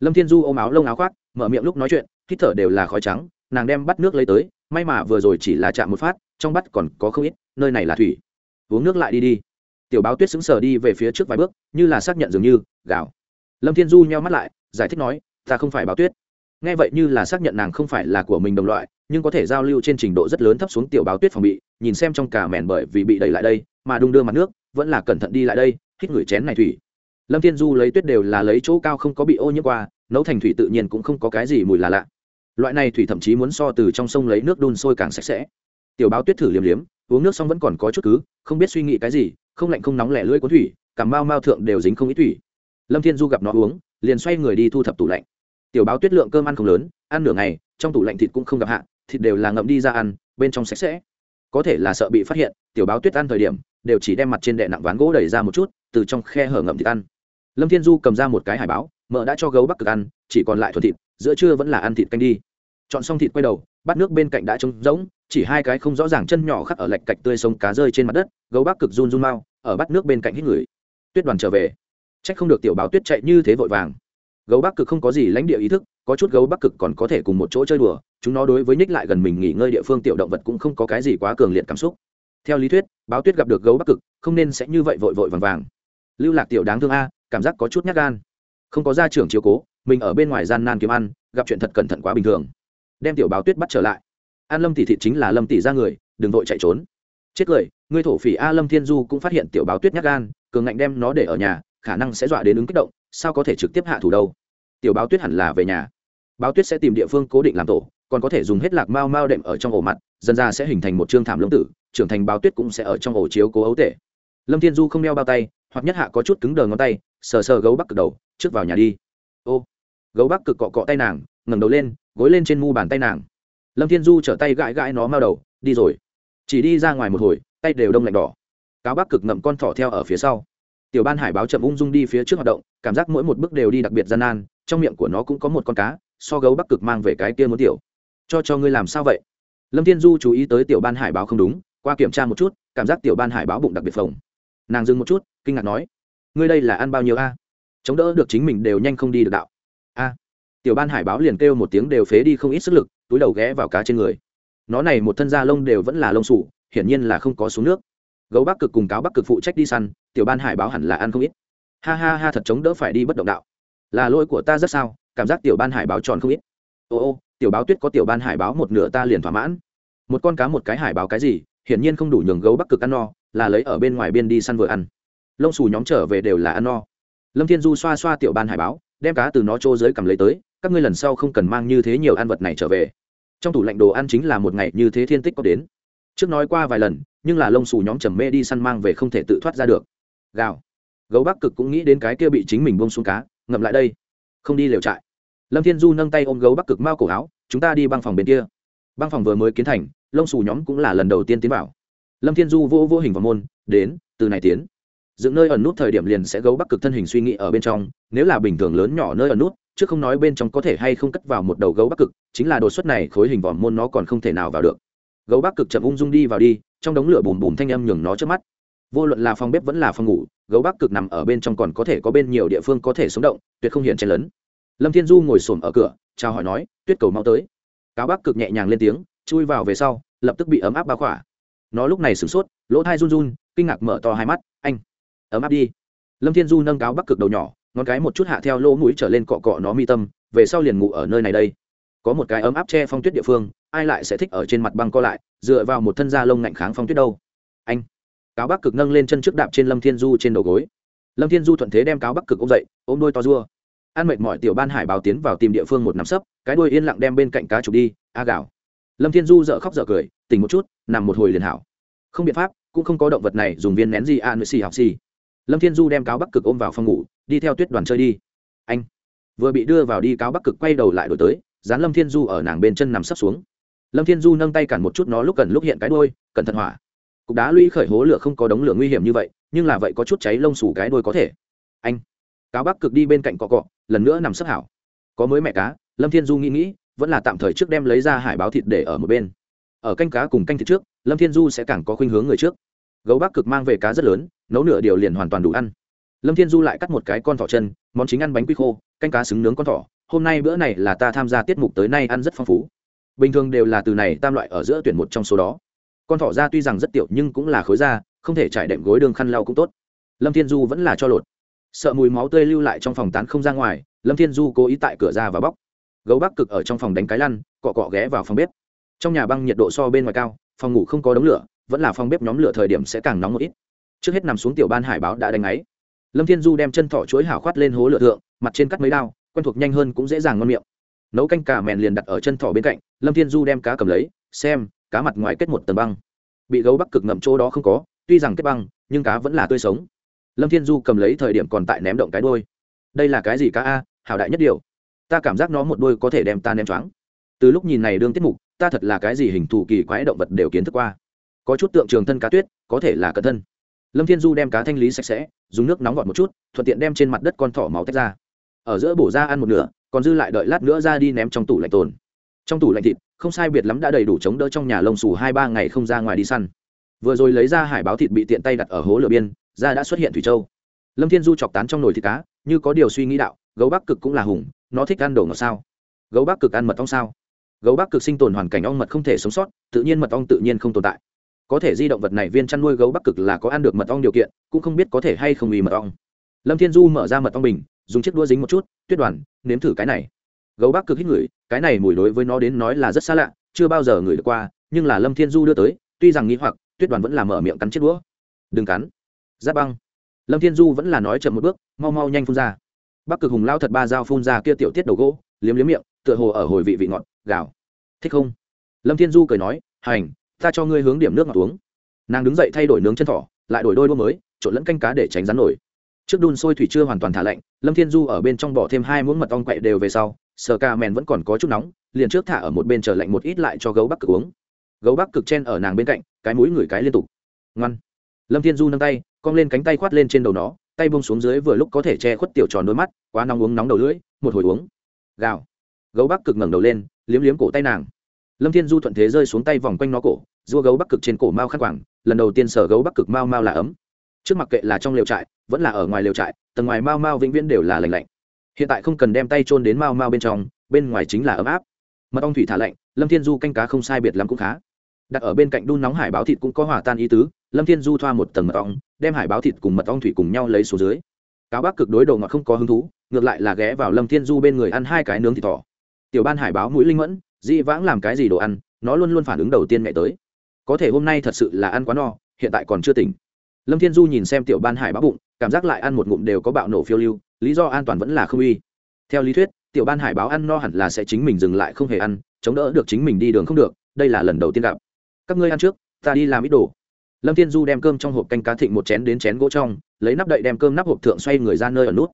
Lâm thiên du ôm áo lông áo khoác, mở miệng lúc nói chuyện, hít thở đều là khói trắng, nàng đem bắt nước lấy tới, may mà vừa rồi chỉ là chạm một phát, trong bắt còn có không ít, nơi này là thủy. Uống nước lại đi đi. Tiểu báo tuyết sững sờ đi về phía trước vài bước, như là xác nhận dường như gạo lâm thiên du nheo mắt lại, giải thích nói, ta không phải báo tuyết. Nghe vậy như là xác nhận nàng không phải là của mình đồng loại nhưng có thể giao lưu trên trình độ rất lớn thấp xuống tiểu báo tuyết phòng bị, nhìn xem trong cả mẻn bởi vì bị đẩy lại đây, mà đung đưa mặt nước, vẫn là cẩn thận đi lại đây, hít ngửi chén này thủy. Lâm thiên du lấy tuyết đều là lấy chỗ cao không có bị ô nhiễm qua, nấu thành thủy tự nhiên cũng không có cái gì mùi là lạ. Loại này thủy thậm chí muốn so từ trong sông lấy nước đun sôi càng sạch sẽ. Tiểu báo tuyết thử liếm liếm, uống nước xong vẫn còn có chút cứ, không biết suy nghĩ cái gì, không lạnh không nóng lẻ lưỡi cuốn thủy cảm mau mau thượng đều dính không ít thủy. Lâm thiên du gặp nó uống, liền xoay người đi thu thập tủ lạnh. Tiểu báo tuyết lượng cơm ăn không lớn, ăn nửa ngày, trong tủ lạnh thịt cũng không gặp hạ thịt đều là ngậm đi ra ăn, bên trong sạch sẽ. Có thể là sợ bị phát hiện, tiểu báo tuyết ăn thời điểm, đều chỉ đem mặt trên đệ nặng ván gỗ đẩy ra một chút, từ trong khe hở ngậm thịt ăn. Lâm thiên du cầm ra một cái hải báo mợ đã cho gấu bắc cực ăn, chỉ còn lại thuần thịt, giữa trưa vẫn là ăn thịt canh đi. Chọn xong thịt quay đầu, bát nước bên cạnh đã trống rỗng, chỉ hai cái không rõ ràng chân nhỏ khắc ở lạch cạch tươi sông cá rơi trên mặt đất, gấu bắc cực run run mau, ở bát nước bên cạnh hít người. Tuyết đoàn trở về. Trách không được tiểu báo tuyết chạy như thế vội vàng. Gấu bắc cực không có gì lãnh địa ý thức có chút gấu bắc cực còn có thể cùng một chỗ chơi đùa, chúng nó đối với nhích lại gần mình nghỉ ngơi địa phương tiểu động vật cũng không có cái gì quá cường liệt cảm xúc. Theo lý thuyết, báo tuyết gặp được gấu bắc cực, không nên sẽ như vậy vội vội vàng vàng. Lưu lạc tiểu đáng thương a, cảm giác có chút nhát gan. Không có gia trưởng chiếu cố, mình ở bên ngoài gian nan kiếm ăn, gặp chuyện thật cẩn thận quá bình thường. Đem tiểu báo tuyết bắt trở lại. An lâm tỷ thị chính là lâm tỷ ra người, đừng vội chạy trốn. Chết cười, ngươi thổ phỉ a lâm thiên du cũng phát hiện tiểu báo tuyết nhát gan, cường ngạnh đem nó để ở nhà, khả năng sẽ dọa đến ứng kích động, sao có thể trực tiếp hạ thủ đâu? Tiểu báo tuyết hẳn là về nhà báo tuyết sẽ tìm địa phương cố định làm tổ, còn có thể dùng hết lạc mao mao đệm ở trong ổ mặt, dần ra sẽ hình thành một trương thảm lưỡng tử, trưởng thành báo tuyết cũng sẽ ở trong ổ chiếu cố ấu tể. Lâm thiên du không đeo bao tay, hoặc nhất hạ có chút cứng đờ ngón tay, sờ sờ gấu bắc cực đầu, trước vào nhà đi. Ô, gấu bắc cực cọ cọ tay nàng, ngẩng đầu lên, gối lên trên mu bàn tay nàng. Lâm thiên du trở tay gãi gãi nó mau đầu, đi rồi. Chỉ đi ra ngoài một hồi, tay đều đông lạnh đỏ. Cáo bắc cực ngậm con thỏ theo ở phía sau. Tiểu ban hải báo chậm ung dung đi phía trước hoạt động, cảm giác mỗi một bước đều đi đặc biệt gian nan, trong miệng của nó cũng có một con cá so gấu bắc cực mang về cái kia muốn tiểu. Cho cho ngươi làm sao vậy? Lâm thiên du chú ý tới tiểu ban hải báo không đúng, qua kiểm tra một chút, cảm giác tiểu ban hải báo bụng đặc biệt phồng. Nàng dừng một chút, kinh ngạc nói, ngươi đây là ăn bao nhiêu a? Chống đỡ được chính mình đều nhanh không đi được đạo. A. Tiểu ban hải báo liền kêu một tiếng đều phế đi không ít sức lực, túi đầu ghé vào cá trên người. Nó này một thân da lông đều vẫn là lông sủ hiển nhiên là không có xuống nước. Gấu bắc cực cùng cáo bắc cực phụ trách đi săn, tiểu ban hải báo hẳn là ăn không ít. Ha ha ha thật chống đỡ phải đi bất động đạo. Là lỗi của ta rất sao? Cảm giác tiểu ban hải báo tròn không ít. Ô ô, tiểu báo tuyết có tiểu ban hải báo một nửa ta liền thỏa mãn. Một con cá một cái hải báo cái gì, hiển nhiên không đủ nhường gấu bắc cực ăn no, là lấy ở bên ngoài biên đi săn vừa ăn. Lông xù nhóm trở về đều là ăn no. Lâm thiên du xoa xoa tiểu ban hải báo, đem cá từ nó trô dưới cầm lấy tới, các ngươi lần sau không cần mang như thế nhiều ăn vật này trở về. Trong tủ lạnh đồ ăn chính là một ngày như thế thiên tích có đến. Trước nói qua vài lần, nhưng là lông xù nhóm trầm mê đi săn mang về không thể tự thoát ra được. Gào. Gấu bắc cực cũng nghĩ đến cái kia bị chính mình bông xuống cá, ngậm lại đây. Không đi lều trại lâm thiên du nâng tay ôm gấu bắc cực mau cổ áo, chúng ta đi băng phòng bên kia. Băng phòng vừa mới kiến thành, lông xù nhóm cũng là lần đầu tiên tiến vào. Lâm thiên du vô vô hình vào môn, đến, từ này tiến. Dựng nơi ẩn nút thời điểm liền sẽ gấu bắc cực thân hình suy nghĩ ở bên trong, nếu là bình thường lớn nhỏ nơi ẩn nút, chứ không nói bên trong có thể hay không cất vào một đầu gấu bắc cực, chính là đột xuất này khối hình vòm môn nó còn không thể nào vào được. Gấu bắc cực chậm ung dung đi vào đi, trong đống lửa bùm bùm thanh âm nhường nó trước mắt. Vô luận là phòng bếp vẫn là phòng ngủ, gấu bắc cực nằm ở bên trong còn có thể có bên nhiều địa phương có thể sống động, tuyệt không hiện chen lấn lâm thiên du ngồi xổm ở cửa, chào hỏi nói, tuyết cầu mau tới. Cáo bắc cực nhẹ nhàng lên tiếng, chui vào về sau, lập tức bị ấm áp bao khỏa. Nó lúc này sửng sốt, lỗ thai run run, kinh ngạc mở to hai mắt, anh, ấm áp đi. Lâm thiên du nâng cáo bắc cực đầu nhỏ, ngón cái một chút hạ theo lỗ mũi trở lên cọ cọ nó mi tâm, về sau liền ngủ ở nơi này đây. Có một cái ấm áp che phong tuyết địa phương, ai lại sẽ thích ở trên mặt băng co lại, dựa vào một thân da lông ngạnh kháng phong tuyết đâu. Anh. Cáo bắc cực nâng lên chân trước đạp trên lâm thiên du trên đầu gối. Lâm thiên du thuận thế đem cáo bắc cực ôm dậy, ôm đôi to dua ăn mệt mỏi tiểu ban hải báo tiến vào tìm địa phương một nắm sấp, cái đuôi yên lặng đem bên cạnh cá chụp đi, a gạo lâm thiên du dợ khóc dợ cười, tỉnh một chút, nằm một hồi liền hảo. Không biện pháp, cũng không có động vật này dùng viên nén gì a nữ xì học xì. Lâm thiên du đem cáo bắc cực ôm vào phòng ngủ, đi theo tuyết đoàn chơi đi. Anh. Vừa bị đưa vào đi, cáo bắc cực quay đầu lại đổi tới, dán lâm thiên du ở nàng bên chân nằm sấp xuống. Lâm thiên du nâng tay cản một chút nó lúc cần lúc hiện cái đôi cẩn thận hỏa. Cục đá lũy khởi hố lửa không có đống lửa nguy hiểm như vậy, nhưng là vậy có chút cháy lông xù cái đôi có thể. Anh cáo bắc cực đi bên cạnh cọ cọ, lần nữa nằm sấp hảo. Có mới mẹ cá, lâm thiên du nghĩ nghĩ, vẫn là tạm thời trước đem lấy ra hải báo thịt để ở một bên. Ở canh cá cùng canh thịt trước, lâm thiên du sẽ càng có khuynh hướng người trước. Gấu bắc cực mang về cá rất lớn, nấu nửa điều liền hoàn toàn đủ ăn. Lâm thiên du lại cắt một cái con thỏ chân, món chính ăn bánh quy khô, canh cá xứng nướng con thỏ. Hôm nay bữa này là ta tham gia tiết mục tới nay ăn rất phong phú. Bình thường đều là từ này tam loại ở giữa tuyển một trong số đó. Con thỏ ra tuy rằng rất tiểu nhưng cũng là khối da, không thể trải đệm gối đường khăn lau cũng tốt. Lâm thiên du vẫn là cho lột sợ mùi máu tươi lưu lại trong phòng tán không ra ngoài, lâm thiên du cố ý tại cửa ra và bóc. Gấu bắc cực ở trong phòng đánh cái lăn, cọ cọ ghé vào phòng bếp. Trong nhà băng nhiệt độ so bên ngoài cao, phòng ngủ không có đống lửa, vẫn là phòng bếp nhóm lửa thời điểm sẽ càng nóng một ít. Trước hết nằm xuống tiểu ban hải báo đã đánh ấy. Lâm thiên du đem chân thỏ chuối hảo khoát lên hố lửa thượng, mặt trên cắt mấy đao, quen thuộc nhanh hơn cũng dễ dàng ngon miệng. Nấu canh cà mèn liền đặt ở chân thỏ bên cạnh, lâm thiên du đem cá cầm lấy, xem, cá mặt ngoài kết một tầng băng. Bị gấu bắc cực ngậm chỗ đó không có, tuy rằng kết băng, nhưng cá vẫn là tươi sống lâm thiên du cầm lấy thời điểm còn tại ném động cái đôi đây là cái gì cá a? Hảo đại nhất điều. Ta cảm giác nó một đôi có thể đem ta ném choáng. Từ lúc nhìn này đương tiết mục, ta thật là cái gì hình thù kỳ quái động vật đều kiến thức qua. Có chút tượng trường thân cá tuyết, có thể là cận thân. Lâm thiên du đem cá thanh lý sạch sẽ, dùng nước nóng gọt một chút, thuận tiện đem trên mặt đất con thỏ máu tách ra. Ở giữa bổ ra ăn một nửa, còn dư lại đợi lát nữa ra đi ném trong tủ lạnh tồn. Trong tủ lạnh thịt, không sai biệt lắm đã đầy đủ chống đỡ trong nhà lông xù hai ba ngày không ra ngoài đi săn. Vừa rồi lấy ra hải báo thịt bị tiện tay đặt ở hố lửa biên ra đã xuất hiện thủy châu. Lâm thiên du chọc tán trong nồi thịt cá, như có điều suy nghĩ đạo, gấu bắc cực cũng là hùng, nó thích ăn đồ ngọt sao? Gấu bắc cực ăn mật ong sao? Gấu bắc cực sinh tồn hoàn cảnh ong mật không thể sống sót, tự nhiên mật ong tự nhiên không tồn tại. Có thể di động vật này viên chăn nuôi gấu bắc cực là có ăn được mật ong điều kiện, cũng không biết có thể hay không vì mật ong. Lâm thiên du mở ra mật ong bình, dùng chiếc đũa dính một chút, tuyết đoàn, nếm thử cái này. Gấu bắc cực hít ngửi, cái này mùi đối với nó đến nói là rất xa lạ, chưa bao giờ ngửi được qua, nhưng là lâm thiên du đưa tới, tuy rằng nghĩ hoặc, tuyết đoàn vẫn làm mở miệng cắn chiếc đũa. Đừng cắn giáp băng. Lâm thiên du vẫn là nói chậm một bước, mau mau nhanh phun ra. Bắc cực hùng lao thật ba dao phun ra kia tiểu tiết đầu gỗ, liếm liếm miệng, tựa hồ ở hồi vị vị ngọt gạo thích không? Lâm thiên du cười nói, hành, ta cho ngươi hướng điểm nước ngọt uống. Nàng đứng dậy thay đổi nướng chân thỏ, lại đổi đôi đua mới, trộn lẫn canh cá để tránh rắn nổi. Trước đun sôi thủy chưa hoàn toàn thả lạnh, lâm thiên du ở bên trong bỏ thêm hai muỗng mật ong quậy đều về sau, sờ ca mèn vẫn còn có chút nóng, liền trước thả ở một bên chờ lạnh một ít lại cho gấu bắc cực uống. Gấu bắc cực chen ở nàng bên cạnh, cái mũi ngửi cái liên tục. Ngoan. Lâm thiên du nâng tay cong lên cánh tay khoát lên trên đầu nó, tay bông xuống dưới vừa lúc có thể che khuất tiểu tròn đôi mắt, quá nóng uống nóng đầu lưỡi, một hồi uống. Gào. Gấu bắc cực ngẩng đầu lên, liếm liếm cổ tay nàng. Lâm thiên du thuận thế rơi xuống tay vòng quanh nó cổ dua gấu bắc cực trên cổ mao khắc quảng lần đầu tiên sở gấu bắc cực mao mao là ấm. Trước mặc kệ là trong lều trại, vẫn là ở ngoài lều trại, tầng ngoài mao mao vĩnh viễn đều là lành lạnh. Hiện tại không cần đem tay trôn đến mao mao bên trong, bên ngoài chính là ấm áp. Mật ong thủy thả lạnh, lâm thiên du canh cá không sai biệt lắm cũng khá. Đặt ở bên cạnh đun nóng hải báo thịt cũng có hòa tan ý tứ lâm thiên du thoa một tầng mật ong, đem hải báo thịt cùng mật ong thủy cùng nhau lấy xuống dưới. Cáo bác cực đối đầu ngọt không có hứng thú, ngược lại là ghé vào lâm thiên du bên người ăn hai cái nướng thịt thỏ. Tiểu ban hải báo mũi linh mẫn dị vãng làm cái gì đồ ăn, nó luôn luôn phản ứng đầu tiên mẹ tới. Có thể hôm nay thật sự là ăn quá no, hiện tại còn chưa tỉnh. Lâm thiên du nhìn xem tiểu ban hải báo bụng, cảm giác lại ăn một ngụm đều có bạo nổ phiêu lưu, lý do an toàn vẫn là không uy. Theo lý thuyết, tiểu ban hải báo ăn no hẳn là sẽ chính mình dừng lại không hề ăn, chống đỡ được chính mình đi đường không được, đây là lần đầu tiên gặp. Các ngươi ăn trước, ta đi làm ít đồ lâm thiên du đem cơm trong hộp canh cá thịnh một chén đến chén gỗ trong, lấy nắp đậy đem cơm nắp hộp thượng xoay người ra nơi ở nút.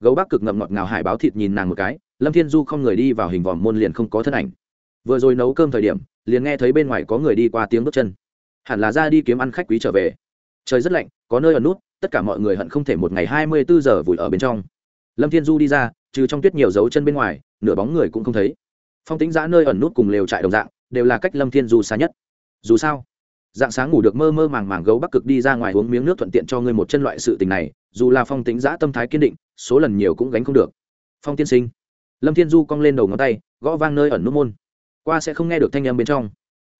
Gấu bác cực ngậm ngọt ngào hải báo thịt nhìn nàng một cái, lâm thiên du không người đi vào hình vòm môn liền không có thân ảnh. Vừa rồi nấu cơm thời điểm, liền nghe thấy bên ngoài có người đi qua tiếng bước chân. Hẳn là ra đi kiếm ăn khách quý trở về. Trời rất lạnh, có nơi ở nút, tất cả mọi người hận không thể một ngày hai mươi bốn giờ vùi ở bên trong. Lâm thiên du đi ra, trừ trong tuyết nhiều dấu chân bên ngoài, nửa bóng người cũng không thấy. Phong tính giã nơi ẩn nút cùng lều trại đồng dạng, đều là cách lâm thiên du xa nhất. Dù sao dạng sáng ngủ được mơ mơ màng màng gấu bắc cực đi ra ngoài uống miếng nước thuận tiện cho ngươi một chân loại sự tình này, dù là phong tính giã tâm thái kiên định, số lần nhiều cũng gánh không được. Phong tiên sinh. Lâm thiên du cong lên đầu ngón tay, gõ vang nơi ẩn nút môn. Qua sẽ không nghe được thanh âm bên trong.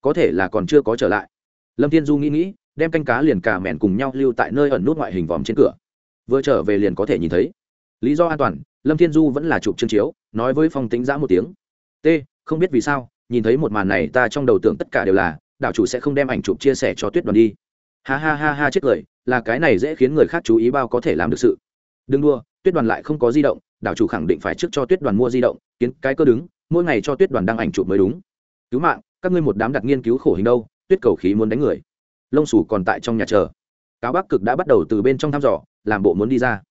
Có thể là còn chưa có trở lại. Lâm thiên du nghĩ nghĩ, đem canh cá liền cả mẹn cùng nhau lưu tại nơi ẩn nút ngoại hình vòm trên cửa. Vừa trở về liền có thể nhìn thấy. Lý do an toàn, lâm thiên du vẫn là chụp chương chiếu, nói với phong tính giã một tiếng. T, không biết vì sao, nhìn thấy một màn này ta trong đầu tưởng tất cả đều là đảo chủ sẽ không đem ảnh chụp chia sẻ cho tuyết đoàn đi. Ha ha ha ha, chết cười, là cái này dễ khiến người khác chú ý bao có thể làm được sự. Đừng đua tuyết đoàn lại không có di động, đảo chủ khẳng định phải trước cho tuyết đoàn mua di động, kiến cái cơ đứng, mỗi ngày cho tuyết đoàn đăng ảnh chụp mới đúng. Cứu mạng, các ngươi một đám đặt nghiên cứu khổ hình đâu, tuyết cầu khí muốn đánh người. Lông sủ còn tại trong nhà chờ. Cáo bắc cực đã bắt đầu từ bên trong thăm dò, làm bộ muốn đi ra.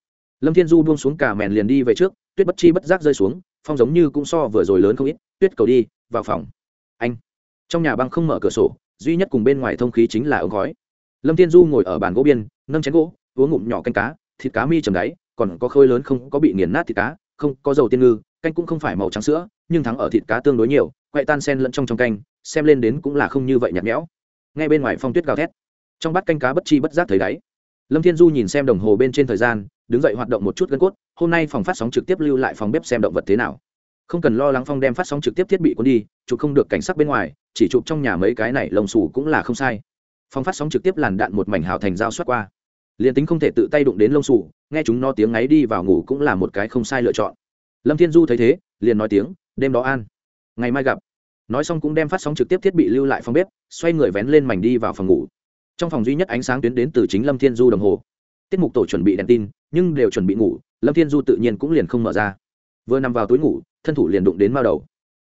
Lâm thiên du buông xuống cả mèn liền đi về trước, tuyết bất chi bất giác rơi xuống, phong giống như cũng so vừa rồi lớn không ít, tuyết cầu đi, vào phòng. Anh trong nhà băng không mở cửa sổ, duy nhất cùng bên ngoài thông khí chính là ống khói. Lâm thiên du ngồi ở bàn gỗ biên, nâng chén gỗ, uống ngụm nhỏ canh cá, thịt cá mi trầm đáy, còn có khơi lớn không có bị nghiền nát thịt cá, không có dầu tiên ngư, canh cũng không phải màu trắng sữa, nhưng thắng ở thịt cá tương đối nhiều, quậy tan sen lẫn trong trong canh, xem lên đến cũng là không như vậy nhạt nhẽo. Ngay bên ngoài phong tuyết gào thét. Trong bát canh cá bất chi bất giác thấy đáy. Lâm thiên du nhìn xem đồng hồ bên trên thời gian, đứng dậy hoạt động một chút gân cốt, hôm nay phòng phát sóng trực tiếp lưu lại phòng bếp xem động vật thế nào không cần lo lắng phong đem phát sóng trực tiếp thiết bị cuốn đi, chụp không được cảnh sắc bên ngoài, chỉ chụp trong nhà mấy cái này lồng xù cũng là không sai. Phong phát sóng trực tiếp làn đạn một mảnh hào thành dao xoát qua. Liền tính không thể tự tay đụng đến lông xù, nghe chúng no tiếng ấy đi vào ngủ cũng là một cái không sai lựa chọn. Lâm thiên du thấy thế, liền nói tiếng, đêm đó an, ngày mai gặp. Nói xong cũng đem phát sóng trực tiếp thiết bị lưu lại phòng bếp, xoay người vén lên mảnh đi vào phòng ngủ. Trong phòng duy nhất ánh sáng tuyến đến từ chính lâm thiên du đồng hồ. Tiết mục tổ chuẩn bị đèn tin, nhưng đều chuẩn bị ngủ, lâm thiên du tự nhiên cũng liền không mở ra vừa nằm vào túi ngủ, thân thủ liền đụng đến mao đầu.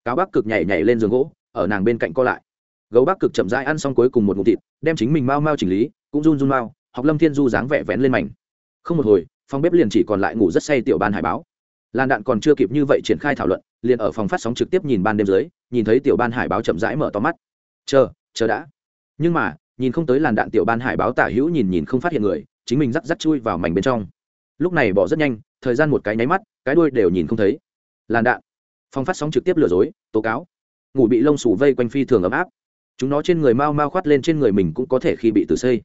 Cáo bắc cực nhảy nhảy lên giường gỗ, ở nàng bên cạnh co lại. Gấu bắc cực chậm rãi ăn xong cuối cùng một ngụm thịt, đem chính mình mau mau chỉnh lý, cũng run run mau, học lâm thiên du dáng vẻ vén lên mảnh. Không một hồi, phòng bếp liền chỉ còn lại ngủ rất say tiểu ban hải báo. Làn đạn còn chưa kịp như vậy triển khai thảo luận, liền ở phòng phát sóng trực tiếp nhìn ban đêm dưới, nhìn thấy tiểu ban hải báo chậm rãi mở to mắt. Chờ chờ đã. Nhưng mà, nhìn không tới làn đạn tiểu ban hải báo tả hữu nhìn nhìn không phát hiện người, chính mình rắc rắc chui vào mảnh bên trong. Lúc này bỏ rất nhanh, thời gian một cái nháy mắt cái đuôi đều nhìn không thấy. Làn đạn. Phong phát sóng trực tiếp lừa dối, tố cáo. Ngủ bị lông xù vây quanh phi thường ấm áp. Chúng nó trên người mau mau khoát lên trên người mình cũng có thể khi bị tử xây.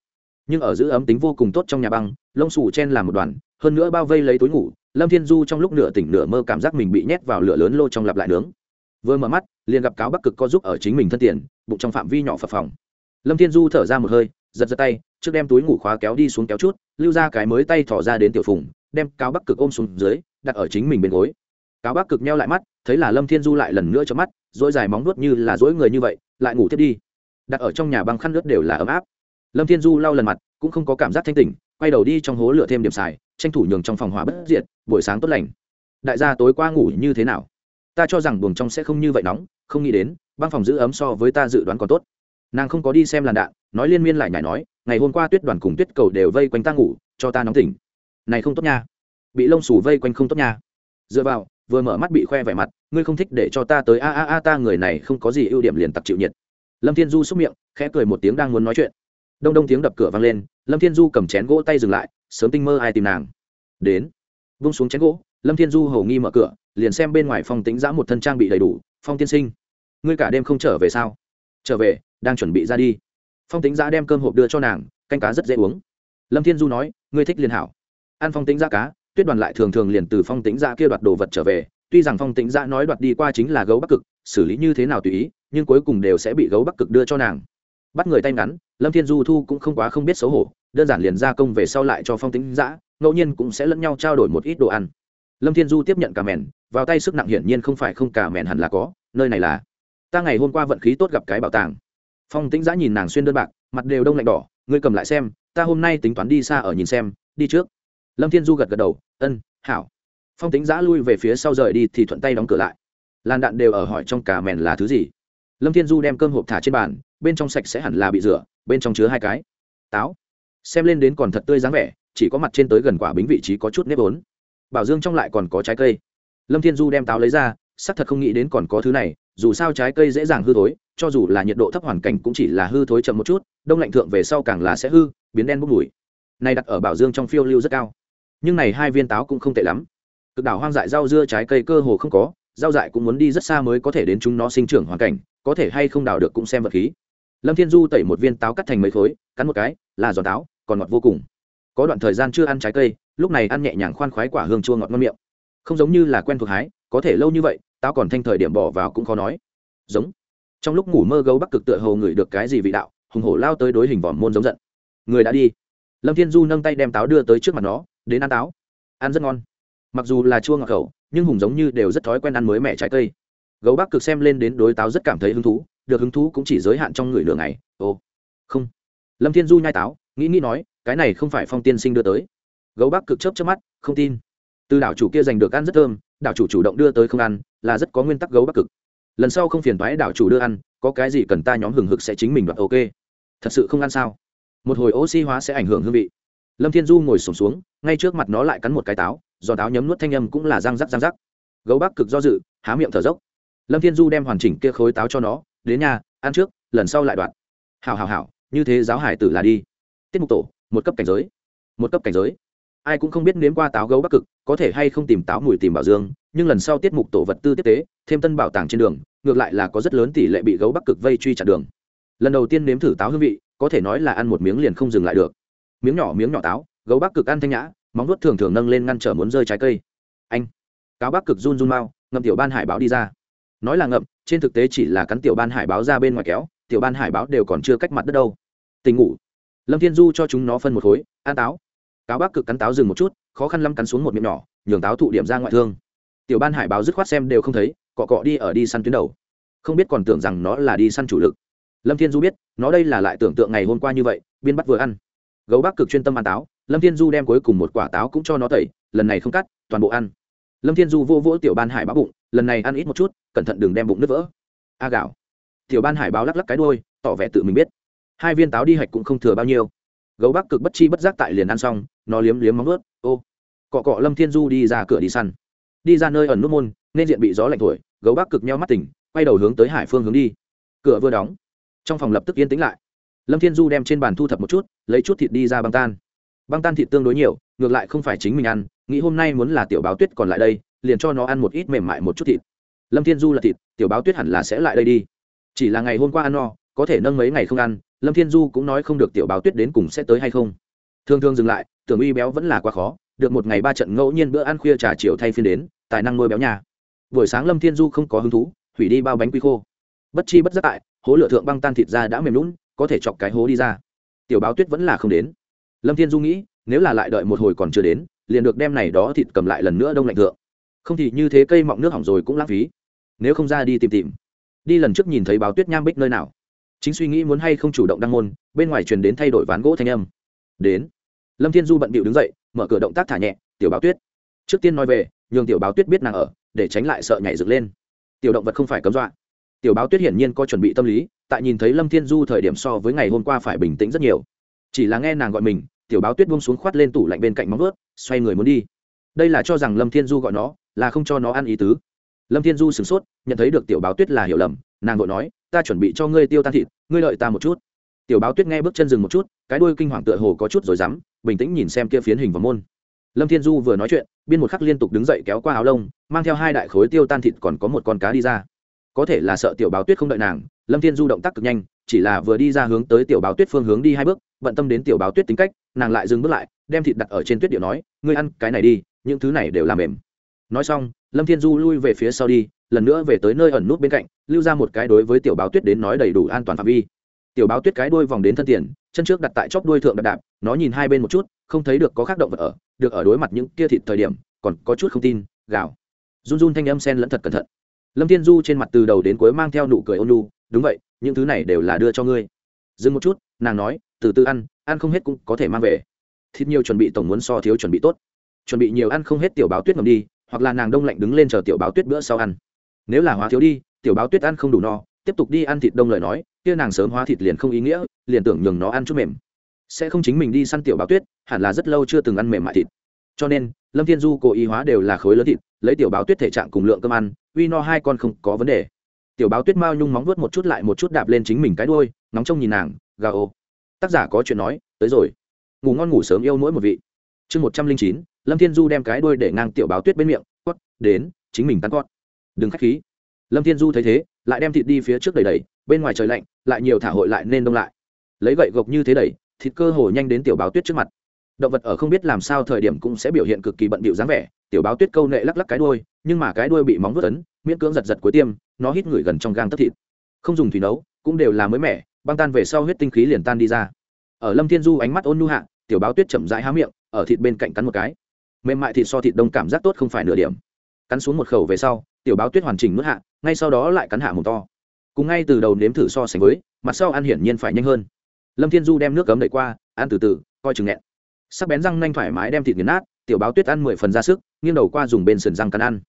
Nhưng ở giữ ấm tính vô cùng tốt trong nhà băng, lông xù chen làm một đoàn, hơn nữa bao vây lấy túi ngủ, lâm thiên du trong lúc nửa tỉnh nửa mơ cảm giác mình bị nhét vào lửa lớn lô trong lặp lại nướng. Vừa mở mắt, liền gặp cáo bắc cực co giúp ở chính mình thân tiền, bụng trong phạm vi nhỏ phập phòng lâm thiên du thở ra một hơi, giật giật tay, trước đem túi ngủ khóa kéo đi xuống kéo chút, lưu ra cái mới tay thỏ ra đến tiểu phùng, đem cáo bắc cực ôm xuống dưới đặt ở chính mình bên gối. Cáo bắc cực meo lại mắt, thấy là lâm thiên du lại lần nữa cho mắt dỗi dài móng nuốt như là dỗi người như vậy, lại ngủ tiếp đi. Đặt ở trong nhà băng khăn nước đều là ấm áp. Lâm thiên du lau lần mặt, cũng không có cảm giác thanh tỉnh, quay đầu đi trong hố lửa thêm điểm xài, tranh thủ nhường trong phòng hỏa bất diệt, buổi sáng tốt lành. Đại gia tối qua ngủ như thế nào? Ta cho rằng buồng trong sẽ không như vậy nóng, không nghĩ đến, băng phòng giữ ấm so với ta dự đoán còn tốt. Nàng không có đi xem làn đạn, nói liên miên lại nhảy nói, ngày hôm qua tuyết đoàn cùng tuyết cầu đều vây quanh ta ngủ, cho ta nóng tỉnh. Này không tốt nha bị lông xù vây quanh không tốt nha. Dựa vào, vừa mở mắt bị khoe vẻ mặt, ngươi không thích để cho ta tới a a a ta người này không có gì ưu điểm liền tặc chịu nhiệt. Lâm thiên du xúc miệng, khẽ cười một tiếng đang muốn nói chuyện. Đông đông tiếng đập cửa vang lên, lâm thiên du cầm chén gỗ tay dừng lại, sớm tinh mơ ai tìm nàng. Đến, vung xuống chén gỗ, lâm thiên du hầu nghi mở cửa, liền xem bên ngoài phong tính giã một thân trang bị đầy đủ, phong tiên sinh, ngươi cả đêm không trở về sao? Trở về, đang chuẩn bị ra đi. Phong tính giã đem cơm hộp đưa cho nàng, canh cá rất dễ uống. Lâm thiên du nói, ngươi thích liền hảo. Ăn phong tính giã cá tuyết đoàn lại thường thường liền từ phong tính giã kia đoạt đồ vật trở về, tuy rằng phong tính giã nói đoạt đi qua chính là gấu bắc cực, xử lý như thế nào tùy ý, nhưng cuối cùng đều sẽ bị gấu bắc cực đưa cho nàng. Bắt người tay ngắn, lâm thiên du thu cũng không quá không biết xấu hổ, đơn giản liền ra công về sau lại cho phong tính giã ngẫu nhiên cũng sẽ lẫn nhau trao đổi một ít đồ ăn. Lâm thiên du tiếp nhận cả mèn, vào tay sức nặng hiển nhiên không phải không cả mèn hẳn là có, nơi này là, ta ngày hôm qua vận khí tốt gặp cái bảo tàng. Phong tính giã nhìn nàng xuyên đơn bạc, mặt đều đông lạnh đỏ, ngươi cầm lại xem, ta hôm nay tính toán đi xa ở nhìn xem, đi trước lâm thiên du gật gật đầu, ân, hảo. Phong tính giã lui về phía sau rời đi thì thuận tay đóng cửa lại. Làn đạn đều ở hỏi trong cả mèn là thứ gì. Lâm thiên du đem cơm hộp thả trên bàn, bên trong sạch sẽ hẳn là bị rửa, bên trong chứa hai cái. Táo. Xem lên đến còn thật tươi dáng vẻ, chỉ có mặt trên tới gần quả bính vị trí có chút nếp ốn bảo dương trong lại còn có trái cây. Lâm thiên du đem táo lấy ra, xác thật không nghĩ đến còn có thứ này, dù sao trái cây dễ dàng hư thối, cho dù là nhiệt độ thấp hoàn cảnh cũng chỉ là hư thối chậm một chút, đông lạnh thượng về sau càng là sẽ hư, biến đen bốc mùi. Này đặt ở bảo dương trong phiêu lưu rất cao nhưng này hai viên táo cũng không tệ lắm. Cực đảo hoang dại rau dưa trái cây cơ hồ không có, rau dại cũng muốn đi rất xa mới có thể đến chúng nó sinh trưởng hoàn cảnh, có thể hay không đào được cũng xem vật khí. Lâm thiên du tẩy một viên táo cắt thành mấy khối, cắn một cái, là giòn táo, còn ngọt vô cùng. Có đoạn thời gian chưa ăn trái cây, lúc này ăn nhẹ nhàng khoan khoái quả hương chua ngọt ngon miệng. Không giống như là quen thuộc hái, có thể lâu như vậy, táo còn thanh thời điểm bỏ vào cũng khó nói. Giống. Trong lúc ngủ mơ gấu bắc cực tựa hồ ngửi được cái gì vị đạo, hùng hổ lao tới đối hình vòm môn giống giận. Người đã đi. Lâm thiên du nâng tay đem táo đưa tới trước mặt nó đến ăn táo. Ăn rất ngon. Mặc dù là chua ngọt khẩu, nhưng hùng giống như đều rất thói quen ăn mới mẻ trái cây. Gấu bắc cực xem lên đến đối táo rất cảm thấy hứng thú, được hứng thú cũng chỉ giới hạn trong người lửa này. ồ, không. Lâm thiên du nhai táo, nghĩ nghĩ nói, cái này không phải phong tiên sinh đưa tới. Gấu bắc cực chớp chớp mắt, không tin. Từ đảo chủ kia giành được ăn rất thơm, đảo chủ chủ động đưa tới không ăn, là rất có nguyên tắc gấu bắc cực. Lần sau không phiền thoái đảo chủ đưa ăn, có cái gì cần ta nhóm hừng hực sẽ chính mình đoạt, ok. Thật sự không ăn sao? Một hồi oxy hóa sẽ ảnh hưởng hương vị lâm thiên du ngồi sổm xuống, xuống ngay trước mặt nó lại cắn một cái táo do táo nhấm nuốt thanh âm cũng là răng rắc răng rắc. Gấu bắc cực do dự há miệng thở dốc. Lâm thiên du đem hoàn chỉnh kia khối táo cho nó đến nhà ăn trước lần sau lại đoạn. Hào hào hào như thế giáo hải tử là đi. Tiết mục tổ một cấp cảnh giới. Một cấp cảnh giới. Ai cũng không biết nếm qua táo gấu bắc cực có thể hay không tìm táo mùi tìm bảo dương nhưng lần sau tiết mục tổ vật tư tiếp tế thêm tân bảo tàng trên đường ngược lại là có rất lớn tỷ lệ bị gấu bắc cực vây truy chặn đường. Lần đầu tiên nếm thử táo hương vị có thể nói là ăn một miếng liền không dừng lại được miếng nhỏ miếng nhỏ táo, gấu bắc cực ăn thanh nhã, móng nuốt thường thường nâng lên ngăn trở muốn rơi trái cây. Anh, cáo bắc cực run run mau, ngậm tiểu ban hải báo đi ra. Nói là ngậm, trên thực tế chỉ là cắn tiểu ban hải báo ra bên ngoài kéo, tiểu ban hải báo đều còn chưa cách mặt đất đâu. Tình ngủ. Lâm thiên du cho chúng nó phân một khối, ăn táo. Cáo bắc cực cắn táo dừng một chút, khó khăn lắm cắn xuống một miệng nhỏ, nhường táo thụ điểm ra ngoại thương. Tiểu ban hải báo dứt khoát xem đều không thấy, cọ cọ đi ở đi săn tuyến đầu. Không biết còn tưởng rằng nó là đi săn chủ lực. Lâm thiên du biết, nó đây là lại tưởng tượng ngày hôm qua như vậy, biên bắt vừa ăn gấu bắc cực chuyên tâm ăn táo, lâm thiên du đem cuối cùng một quả táo cũng cho nó tẩy, lần này không cắt, toàn bộ ăn. Lâm thiên du vô vỗ tiểu ban hải báo bụng, lần này ăn ít một chút, cẩn thận đừng đem bụng nứt vỡ. A gạo. Tiểu ban hải báo lắc lắc cái đôi tỏ vẻ tự mình biết. Hai viên táo đi hạch cũng không thừa bao nhiêu. Gấu bắc cực bất chi bất giác tại liền ăn xong, nó liếm liếm móng ướt ô, cọ cọ, lâm thiên du đi ra cửa đi săn. Đi ra nơi ẩn nút môn, nên diện bị gió lạnh thổi, gấu bắc cực nheo mắt tỉnh, quay đầu hướng tới hải phương hướng đi. Cửa vừa đóng, trong phòng lập tức yên tĩnh lại lâm thiên du đem trên bàn thu thập một chút, lấy chút thịt đi ra băng tan. Băng tan thịt tương đối nhiều, ngược lại không phải chính mình ăn, nghĩ hôm nay muốn là tiểu báo tuyết còn lại đây, liền cho nó ăn một ít mềm mại một chút thịt. Lâm thiên du là thịt, tiểu báo tuyết hẳn là sẽ lại đây đi. Chỉ là ngày hôm qua ăn no, có thể nâng mấy ngày không ăn, lâm thiên du cũng nói không được tiểu báo tuyết đến cùng sẽ tới hay không. Thường thường dừng lại, tưởng uy béo vẫn là quá khó, được một ngày ba trận ngẫu nhiên bữa ăn khuya trà chiều thay phiên đến, tài năng nuôi béo nhà. Buổi sáng lâm thiên du không có hứng thú, hủy đi bao bánh quy khô. Bất chi bất giác tại, hố lửa thượng băng tan thịt ra đã mềm lún có thể chọc cái hố đi ra. Tiểu báo tuyết vẫn là không đến. Lâm thiên du nghĩ, nếu là lại đợi một hồi còn chưa đến, liền được đem này đó thịt cầm lại lần nữa đông lạnh thượng. Không thì như thế cây mọng nước hỏng rồi cũng lãng phí. Nếu không ra đi tìm tìm. Đi lần trước nhìn thấy báo tuyết nham bích nơi nào. Chính suy nghĩ muốn hay không chủ động đăng môn, bên ngoài truyền đến thay đổi ván gỗ thanh âm. Đến. Lâm thiên du bận bịu đứng dậy, mở cửa động tác thả nhẹ, tiểu báo tuyết. Trước tiên nói về, nhường tiểu báo tuyết biết nàng ở, để tránh lại sợ nhảy dựng lên. Tiểu động vật không phải cấm dọa tiểu báo tuyết hiển nhiên có chuẩn bị tâm lý, tại nhìn thấy lâm thiên du thời điểm so với ngày hôm qua phải bình tĩnh rất nhiều. Chỉ là nghe nàng gọi mình, tiểu báo tuyết buông xuống khoát lên tủ lạnh bên cạnh móng vớt xoay người muốn đi. Đây là cho rằng lâm thiên du gọi nó, là không cho nó ăn ý tứ. Lâm thiên du sửng sốt, nhận thấy được tiểu báo tuyết là hiểu lầm, nàng vội nói, ta chuẩn bị cho ngươi tiêu tan thịt, ngươi lợi ta một chút. Tiểu báo tuyết nghe bước chân dừng một chút, cái đuôi kinh hoàng tựa hồ có chút rồi dám, bình tĩnh nhìn xem kia phiến hình và môn. Lâm thiên du vừa nói chuyện, biên một khắc liên tục đứng dậy kéo qua áo lông, mang theo hai đại khối tiêu tan thịt còn có một con cá đi ra có thể là sợ tiểu báo tuyết không đợi nàng, lâm thiên du động tác cực nhanh, chỉ là vừa đi ra hướng tới tiểu báo tuyết phương hướng đi hai bước, bận tâm đến tiểu báo tuyết tính cách, nàng lại dừng bước lại, đem thịt đặt ở trên tuyết điệu nói, ngươi ăn cái này đi, những thứ này đều làm mềm. Nói xong, lâm thiên du lui về phía sau đi, lần nữa về tới nơi ẩn nút bên cạnh, lưu ra một cái đối với tiểu báo tuyết đến nói đầy đủ an toàn phạm vi. Tiểu báo tuyết cái đuôi vòng đến thân tiền, chân trước đặt tại chóp đuôi thượng đạp đạp, nó nhìn hai bên một chút, không thấy được có khác động vật ở, được ở đối mặt những kia thịt thời điểm, còn có chút không tin, gào. Run run thanh âm sen lẫn thật cẩn thận lâm thiên du trên mặt từ đầu đến cuối mang theo nụ cười ôn lu đúng vậy, những thứ này đều là đưa cho ngươi. Dừng một chút, nàng nói, từ từ ăn ăn không hết cũng có thể mang về. Thịt nhiều chuẩn bị tổng muốn so thiếu chuẩn bị tốt. Chuẩn bị nhiều ăn không hết tiểu báo tuyết ngầm đi, hoặc là nàng đông lạnh đứng lên chờ tiểu báo tuyết bữa sau ăn. Nếu là hóa thiếu đi, tiểu báo tuyết ăn không đủ no, tiếp tục đi ăn thịt đông lời nói, kia nàng sớm hóa thịt liền không ý nghĩa, liền tưởng nhường nó ăn chút mềm. Sẽ không chính mình đi săn tiểu báo tuyết, hẳn là rất lâu chưa từng ăn mềm mại thịt. Cho nên, lâm thiên du cố ý hóa đều là khối lớn thịt lấy tiểu báo tuyết thể trạng cùng lượng cơm ăn, uy no hai con không có vấn đề. Tiểu báo tuyết mao nhung móng vuốt một chút lại một chút đạp lên chính mình cái đuôi nóng trông nhìn nàng, gà ô. Tác giả có chuyện nói, tới rồi. Ngủ ngon ngủ sớm yêu mỗi một vị. Chương một trăm linh chín, lâm thiên du đem cái đuôi để ngang tiểu báo tuyết bên miệng quất đến, chính mình tắn con đừng k h á c h khí. Lâm thiên du thấy thế, lại đem thịt đi phía trước đầy đầy bên ngoài trời lạnh, lại nhiều thả hội lại nên đông lại. Lấy gậy gộc như thế đẩy, thịt cơ hồ nhanh đến tiểu báo tuyết trước mặt động vật ở không biết làm sao thời điểm cũng sẽ biểu hiện cực kỳ bận bịu dáng vẻ, tiểu báo tuyết câu nệ lắc lắc cái đuôi, nhưng mà cái đuôi bị móng vớt ấn, miễn cưỡng giật giật cuối tiêm, nó hít ngửi gần trong gang tấc thịt. Không dùng thủy nấu, cũng đều là mới mẻ, băng tan về sau huyết tinh khí liền tan đi ra. Ở lâm thiên du ánh mắt ôn nhu hạ, tiểu báo tuyết chậm rãi há miệng, ở thịt bên cạnh cắn một cái. Mềm mại thịt so thịt đông cảm giác tốt không phải nửa điểm. Cắn xuống một khẩu về sau, tiểu báo tuyết hoàn chỉnh nuốt hạ, ngay sau đó lại cắn hạ một to. Cùng ngay từ đầu nếm thử so sánh với, mặt sau ăn hiển nhiên phải nhanh hơn. Lâm thiên du đem nước cấm đẩy qua, ăn từ từ, coi chừng nghẹn sắc bén răng nanh thoải mái đem thịt nghiền nát, tiểu báo tuyết ăn mười phần ra sức, nghiêng đầu qua dùng bên sườn răng cắn ăn.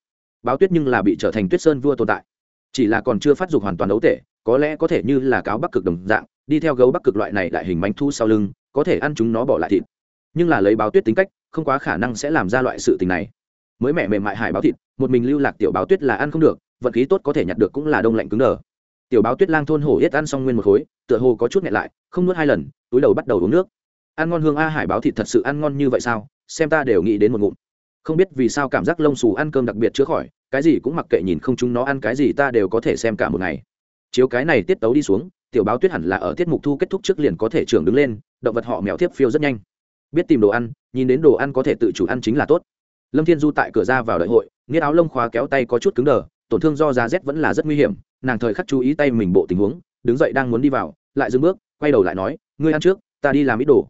Báo tuyết nhưng là bị trở thành tuyết sơn vua tồn tại. Chỉ là còn chưa phát dục hoàn toàn đấu tể, có lẽ có thể như là cáo bắc cực đồng dạng, đi theo gấu bắc cực loại này lại hình bánh thu sau lưng, có thể ăn chúng nó bỏ lại thịt. Nhưng là lấy báo tuyết tính cách, không quá khả năng sẽ làm ra loại sự tình này. Mới mẹ mềm mại hải báo thịt, một mình lưu lạc tiểu báo tuyết là ăn không được, vận khí tốt có thể nhặt được cũng là đông lạnh cứng đờ. Tiểu báo tuyết lang thôn hổ yết ăn xong nguyên một khối, tựa hồ có chút nghẹn lại, không nuốt hai lần, túi đầu bắt đầu uống nước ăn ngon hương a hải báo thịt thật sự ăn ngon như vậy sao? Xem ta đều nghĩ đến một ngụm. Không biết vì sao cảm giác lông xù ăn cơm đặc biệt chữa khỏi, cái gì cũng mặc kệ nhìn không chúng nó ăn cái gì ta đều có thể xem cả một ngày. Chiếu cái này tiết tấu đi xuống, tiểu báo tuyết hẳn là ở tiết mục thu kết thúc trước liền có thể trưởng đứng lên, động vật họ mèo thiếp phiêu rất nhanh. Biết tìm đồ ăn, nhìn đến đồ ăn có thể tự chủ ăn chính là tốt. Lâm thiên du tại cửa ra vào đại hội nghĩa áo lông khóa kéo tay có chút cứng đờ, tổn thương do giá rét vẫn là rất nguy hiểm, nàng thời khắc chú ý tay mình bộ tình huống, đứng dậy đang muốn đi vào, lại dừng bước, quay đầu lại nói, ngươi ăn trước, ta đi làm ít đồ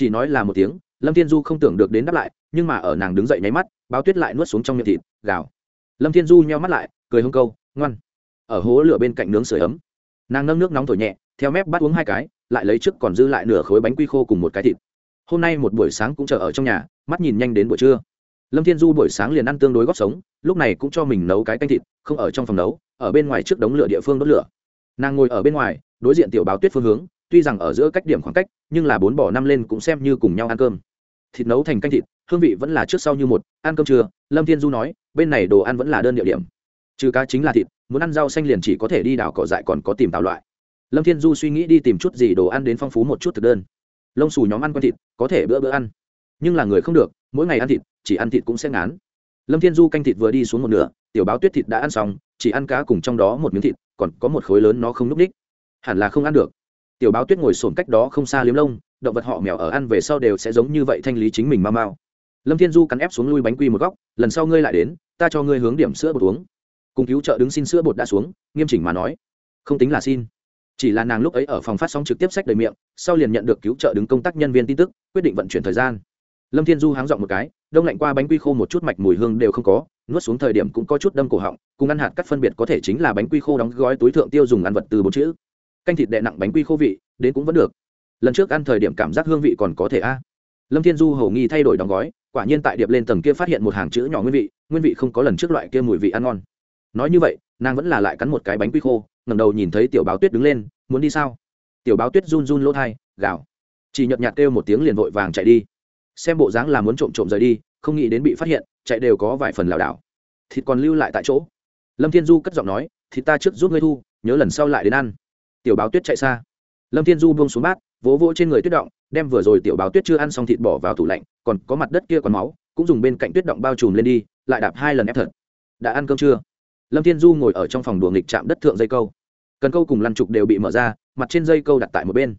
chỉ nói là một tiếng, lâm thiên du không tưởng được đến đáp lại, nhưng mà ở nàng đứng dậy nháy mắt, báo tuyết lại nuốt xuống trong miệng thịt, gào. Lâm thiên du nheo mắt lại, cười hông câu, ngoan. Ở hố lửa bên cạnh nướng sưởi ấm, nàng nâng nước nóng thổi nhẹ, theo mép bắt uống hai cái, lại lấy trước còn dư lại nửa khối bánh quy khô cùng một cái thịt. Hôm nay một buổi sáng cũng chờ ở trong nhà, mắt nhìn nhanh đến buổi trưa. Lâm thiên du buổi sáng liền ăn tương đối góp sống, lúc này cũng cho mình nấu cái canh thịt, không ở trong phòng nấu, ở bên ngoài trước đống lửa địa phương đốt lửa. Nàng ngồi ở bên ngoài, đối diện tiểu báo tuyết phương hướng tuy rằng ở giữa cách điểm khoảng cách, nhưng là bốn bỏ năm lên cũng xem như cùng nhau ăn cơm. Thịt nấu thành canh thịt, hương vị vẫn là trước sau như một, ăn cơm trưa, lâm thiên du nói, bên này đồ ăn vẫn là đơn địa điểm. Trừ cá chính là thịt, muốn ăn rau xanh liền chỉ có thể đi đảo cỏ dại còn có tìm tạo loại. Lâm thiên du suy nghĩ đi tìm chút gì đồ ăn đến phong phú một chút thực đơn. Lông xù nhóm ăn quen thịt, có thể bữa bữa ăn. Nhưng là người không được, mỗi ngày ăn thịt, chỉ ăn thịt cũng sẽ ngán. Lâm thiên du canh thịt vừa đi xuống một nửa, tiểu báo tuyết thịt đã ăn xong, chỉ ăn cá cùng trong đó một miếng thịt, còn có một khối lớn nó không n ú c ních hẳn là không ăn được tiểu báo tuyết ngồi sồn cách đó không xa liếm lông, động vật họ mèo ở ăn về sau đều sẽ giống như vậy thanh lý chính mình mau mau. Lâm thiên du cắn ép xuống lui bánh quy một góc, lần sau ngươi lại đến, ta cho ngươi hướng điểm sữa bột uống. Cùng cứu trợ đứng xin sữa bột đã xuống, nghiêm chỉnh mà nói. Không tính là xin. Chỉ là nàng lúc ấy ở phòng phát sóng trực tiếp sách đầy miệng, sau liền nhận được cứu trợ đứng công tác nhân viên tin tức, quyết định vận chuyển thời gian. Lâm thiên du háng dọn một cái, đông lạnh qua bánh quy khô một chút mạch mùi hương đều không có, nuốt xuống thời điểm cũng có chút đâm cổ họng, cùng ăn hạt cắt phân biệt có thể chính là bánh quy khô đóng gói túi thượng tiêu dùng ăn vật từ bốn chữ canh thịt đệ nặng bánh quy khô vị, đến cũng vẫn được. Lần trước ăn thời điểm cảm giác hương vị còn có thể a. Lâm thiên du hầu nghi thay đổi đóng gói, quả nhiên tại điệp lên tầng kia phát hiện một hàng chữ nhỏ nguyên vị nguyên vị không có lần trước loại kia mùi vị ăn ngon. Nói như vậy, nàng vẫn là lại cắn một cái bánh quy khô ngầm đầu nhìn thấy tiểu báo tuyết đứng lên, muốn đi sao? Tiểu báo tuyết run run lỗ thai gào. Chỉ nhợt nhạt kêu một tiếng liền vội vàng chạy đi. Xem bộ dáng là muốn trộm trộm rời đi, không nghĩ đến bị phát hiện, chạy đều có vài phần lảo đảo. Thịt còn lưu lại tại chỗ. Lâm thiên du cất giọng nói, thịt ta trước giúp ngươi thu, nhớ lần sau lại đến ăn tiểu báo tuyết chạy xa. Lâm thiên du buông xuống bát, vỗ vỗ trên người tuyết động, đem vừa rồi tiểu báo tuyết chưa ăn xong thịt bỏ vào tủ lạnh, còn có mặt đất kia còn máu, cũng dùng bên cạnh tuyết động bao trùm lên đi, lại đạp hai lần ép thật. Đã ăn cơm chưa? Lâm thiên du ngồi ở trong phòng đùa nghịch chạm đất thượng dây câu. Cần câu cùng lăn trục đều bị mở ra, mặt trên dây câu đặt tại một bên.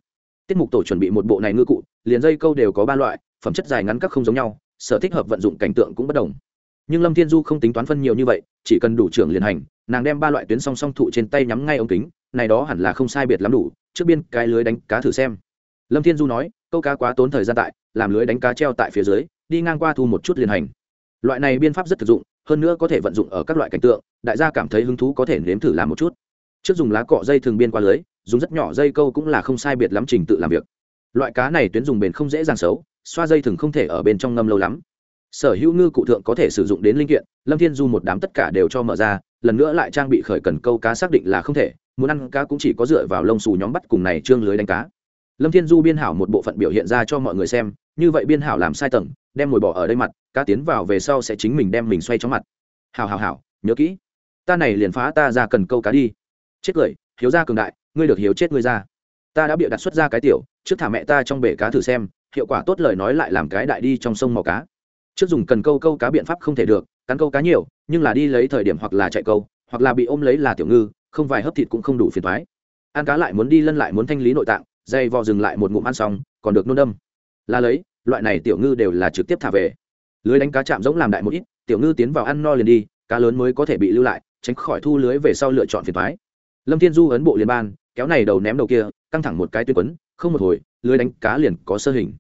Tiết mục tổ chuẩn bị một bộ này ngư cụ, liền dây câu đều có ba loại, phẩm chất dài ngắn các không giống nhau, sở thích hợp vận dụng cảnh tượng cũng bất đồng. Nhưng lâm thiên du không tính toán phân nhiều như vậy, chỉ cần đủ trưởng liền hành, nàng đem ba loại tuyến song song thụ trên tay nhắm ngay ống kính này đó hẳn là không sai biệt lắm đủ, trước biên cái lưới đánh cá thử xem. Lâm thiên du nói, câu cá quá tốn thời gian tại, làm lưới đánh cá treo tại phía dưới, đi ngang qua thu một chút liền hành. Loại này biên pháp rất thực dụng, hơn nữa có thể vận dụng ở các loại cảnh tượng, đại gia cảm thấy hứng thú có thể nếm thử làm một chút. Trước dùng lá cọ dây thường biên qua lưới, dùng rất nhỏ dây câu cũng là không sai biệt lắm trình tự làm việc. Loại cá này tuyến dùng bền không dễ dàng xấu, xoa dây thường không thể ở bên trong ngâm lâu lắm. Sở hữu ngư cụ thượng có thể sử dụng đến linh kiện, lâm thiên du một đám tất cả đều cho mở ra, lần nữa lại trang bị khởi cần câu cá xác định là không thể muốn ăn cá cũng chỉ có dựa vào lông xù nhóm bắt cùng này trương lưới đánh cá. Lâm thiên du biên hảo một bộ phận biểu hiện ra cho mọi người xem, như vậy biên hảo làm sai tầng, đem mồi bỏ ở đây mặt, cá tiến vào về sau sẽ chính mình đem mình xoay chóng mặt. Hảo hảo hảo, nhớ kỹ, ta này liền phá ta ra cần câu cá đi. Chết cười, hiếu ra cường đại, ngươi được hiếu chết ngươi ra. Ta đã bịa đặt xuất ra cái tiểu, trước thả mẹ ta trong bể cá thử xem, hiệu quả tốt lời nói lại làm cái đại đi trong sông mò cá. Trước dùng cần câu câu cá biện pháp không thể được, cắn câu cá nhiều, nhưng là đi lấy thời điểm hoặc là chạy câu, hoặc là bị ôm lấy là tiểu ngư không vài hấp thịt cũng không đủ phiền thoái. Ăn cá lại muốn đi lân lại muốn thanh lý nội tạng dây vò dừng lại một ngụm ăn xong, còn được nôn đâm. Là lấy, loại này tiểu ngư đều là trực tiếp thả về. Lưới đánh cá chạm giống làm đại một ít, tiểu ngư tiến vào ăn no liền đi, cá lớn mới có thể bị lưu lại, tránh khỏi thu lưới về sau lựa chọn phiền thoái. Lâm thiên du ấn bộ liên ban, kéo này đầu ném đầu kia, căng thẳng một cái tuyến quấn, không một hồi, lưới đánh cá liền có sơ hình.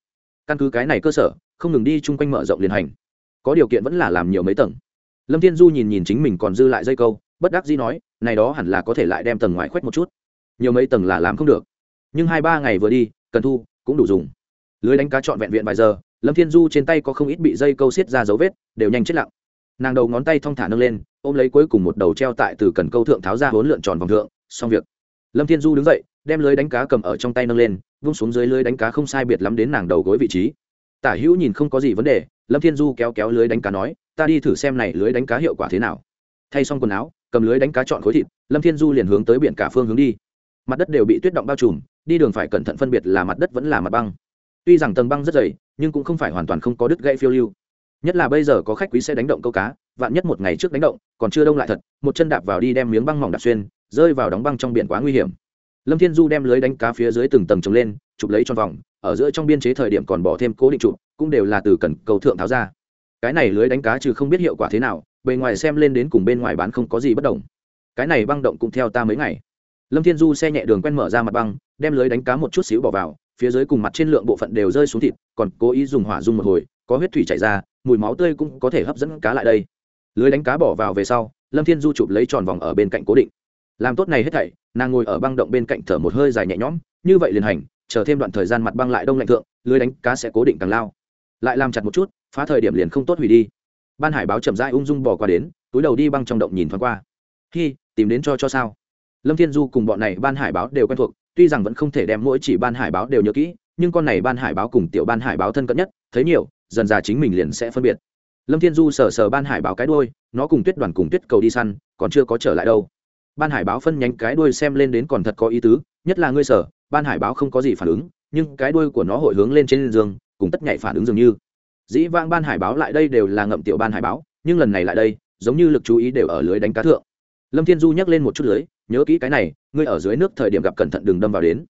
Căn cứ cái này cơ sở, không ngừng đi chung quanh mở rộng liền hành. Có điều kiện vẫn là làm nhiều mấy tầng. Lâm thiên du nhìn nhìn chính mình còn dư lại dây câu bất đắc dĩ nói, này đó hẳn là có thể lại đem tầng ngoài khoét một chút. Nhiều mấy tầng là làm không được. Nhưng hai ba ngày vừa đi, cần thu cũng đủ dùng. Lưới đánh cá trọn vẹn viện vài giờ, lâm thiên du trên tay có không ít bị dây câu xiết ra dấu vết, đều nhanh chết lặng. Nàng đầu ngón tay thong thả nâng lên, ôm lấy cuối cùng một đầu treo tại từ cần câu thượng tháo ra hốn lượn tròn vòng thượng, xong việc. Lâm thiên du đứng dậy, đem lưới đánh cá cầm ở trong tay nâng lên, vung xuống dưới lưới đánh cá không sai biệt lắm đến nàng đầu gối vị trí. Tả hữu nhìn không có gì vấn đề, lâm thiên du kéo kéo lưới đánh cá nói, ta đi thử xem này lưới đánh cá hiệu quả thế nào. Thay xong quần áo cầm lưới đánh cá chọn khối thịt, lâm thiên du liền hướng tới biển cả phương hướng đi. Mặt đất đều bị tuyết động bao trùm, đi đường phải cẩn thận phân biệt là mặt đất vẫn là mặt băng. Tuy rằng tầng băng rất dày, nhưng cũng không phải hoàn toàn không có đứt gãy phiêu lưu. Nhất là bây giờ có khách quý sẽ đánh động câu cá, vạn nhất một ngày trước đánh động, còn chưa đông lại thật, một chân đạp vào đi đem miếng băng mỏng đạp xuyên, rơi vào đóng băng trong biển quá nguy hiểm. Lâm thiên du đem lưới đánh cá phía dưới từng tầng trồng lên, chụp lấy tròn vòng, ở giữa trong biên chế thời điểm còn bỏ thêm cố định chụp, cũng đều là từ cần cầu thượng tháo ra. Cái này lưới đánh cá trừ không biết hiệu quả thế nào bề ngoài xem lên đến cùng bên ngoài bán không có gì bất đồng. Cái này băng động cũng theo ta mấy ngày. Lâm thiên du xe nhẹ đường quen mở ra mặt băng, đem lưới đánh cá một chút xíu bỏ vào, phía dưới cùng mặt trên lượng bộ phận đều rơi xuống thịt, còn cố ý dùng hỏa dung một hồi, có huyết thủy chảy ra, mùi máu tươi cũng có thể hấp dẫn cá lại đây. Lưới đánh cá bỏ vào về sau, lâm thiên du chụp lấy tròn vòng ở bên cạnh cố định. Làm tốt này hết thảy, nàng ngồi ở băng động bên cạnh thở một hơi dài nhẹ nhõm, như vậy liền hành, chờ thêm đoạn thời gian mặt băng lại đông lạnh thượng, lưới đánh cá sẽ cố định càng lao. Lại làm chặt một chút, phá thời điểm liền không tốt hủy đi ban hải báo chậm rãi ung dung bỏ qua đến, túi đầu đi băng trong động nhìn thoáng qua. Khi tìm đến cho cho sao? Lâm thiên du cùng bọn này ban hải báo đều quen thuộc, tuy rằng vẫn không thể đem mỗi chỉ ban hải báo đều nhớ kỹ, nhưng con này ban hải báo cùng tiểu ban hải báo thân cận nhất, thấy nhiều, dần già chính mình liền sẽ phân biệt. Lâm thiên du sờ sờ ban hải báo cái đuôi, nó cùng tuyết đoàn cùng tuyết cầu đi săn, còn chưa có trở lại đâu. Ban hải báo phân nhánh cái đuôi xem lên đến còn thật có ý tứ, nhất là ngươi sở ban hải báo không có gì phản ứng, nhưng cái đuôi của nó hội hướng lên trên giường, cùng tất nhảy phản ứng dường như dĩ vãng ban hải báo lại đây đều là ngậm tiểu ban hải báo, nhưng lần này lại đây, giống như lực chú ý đều ở lưới đánh cá thượng. Lâm thiên du nhắc lên một chút lưới, nhớ kỹ cái này, ngươi ở dưới nước thời điểm gặp cẩn thận đừng đâm vào đến.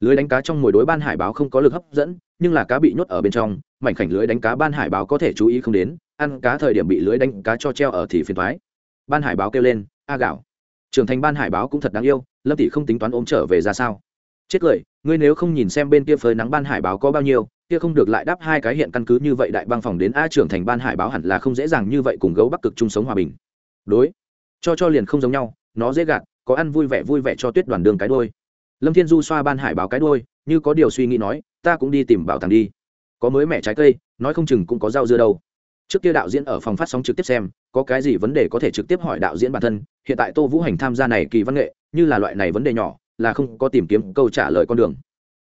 Lưới đánh cá trong mồi đối ban hải báo không có lực hấp dẫn, nhưng là cá bị nhốt ở bên trong, mảnh khảnh lưới đánh cá ban hải báo có thể chú ý không đến, ăn cá thời điểm bị lưới đánh cá cho treo ở thì phiền thoái ban hải báo kêu lên, a gạo. Trưởng thành ban hải báo cũng thật đáng yêu, lâm tỷ không tính toán ôm trở về ra sao chết cười, ngươi nếu không nhìn xem bên kia phơi nắng ban hải báo có bao nhiêu, kia không được lại đáp hai cái hiện căn cứ như vậy đại băng phòng đến a trưởng thành ban hải báo hẳn là không dễ dàng như vậy cùng gấu bắc cực chung sống hòa bình. Đối. Cho cho liền không giống nhau, nó dễ gạt, có ăn vui vẻ vui vẻ cho tuyết đoàn đường cái đôi lâm thiên du xoa ban hải báo cái đôi như có điều suy nghĩ nói, ta cũng đi tìm bảo tàng đi. Có mới mẻ trái cây, nói không chừng cũng có rau dưa đâu. Trước kia đạo diễn ở phòng phát sóng trực tiếp xem, có cái gì vấn đề có thể trực tiếp hỏi đạo diễn bản thân, hiện tại tô vũ hành tham gia này kỳ văn nghệ, như là loại này vấn đề nhỏ là không có tìm kiếm câu trả lời con đường.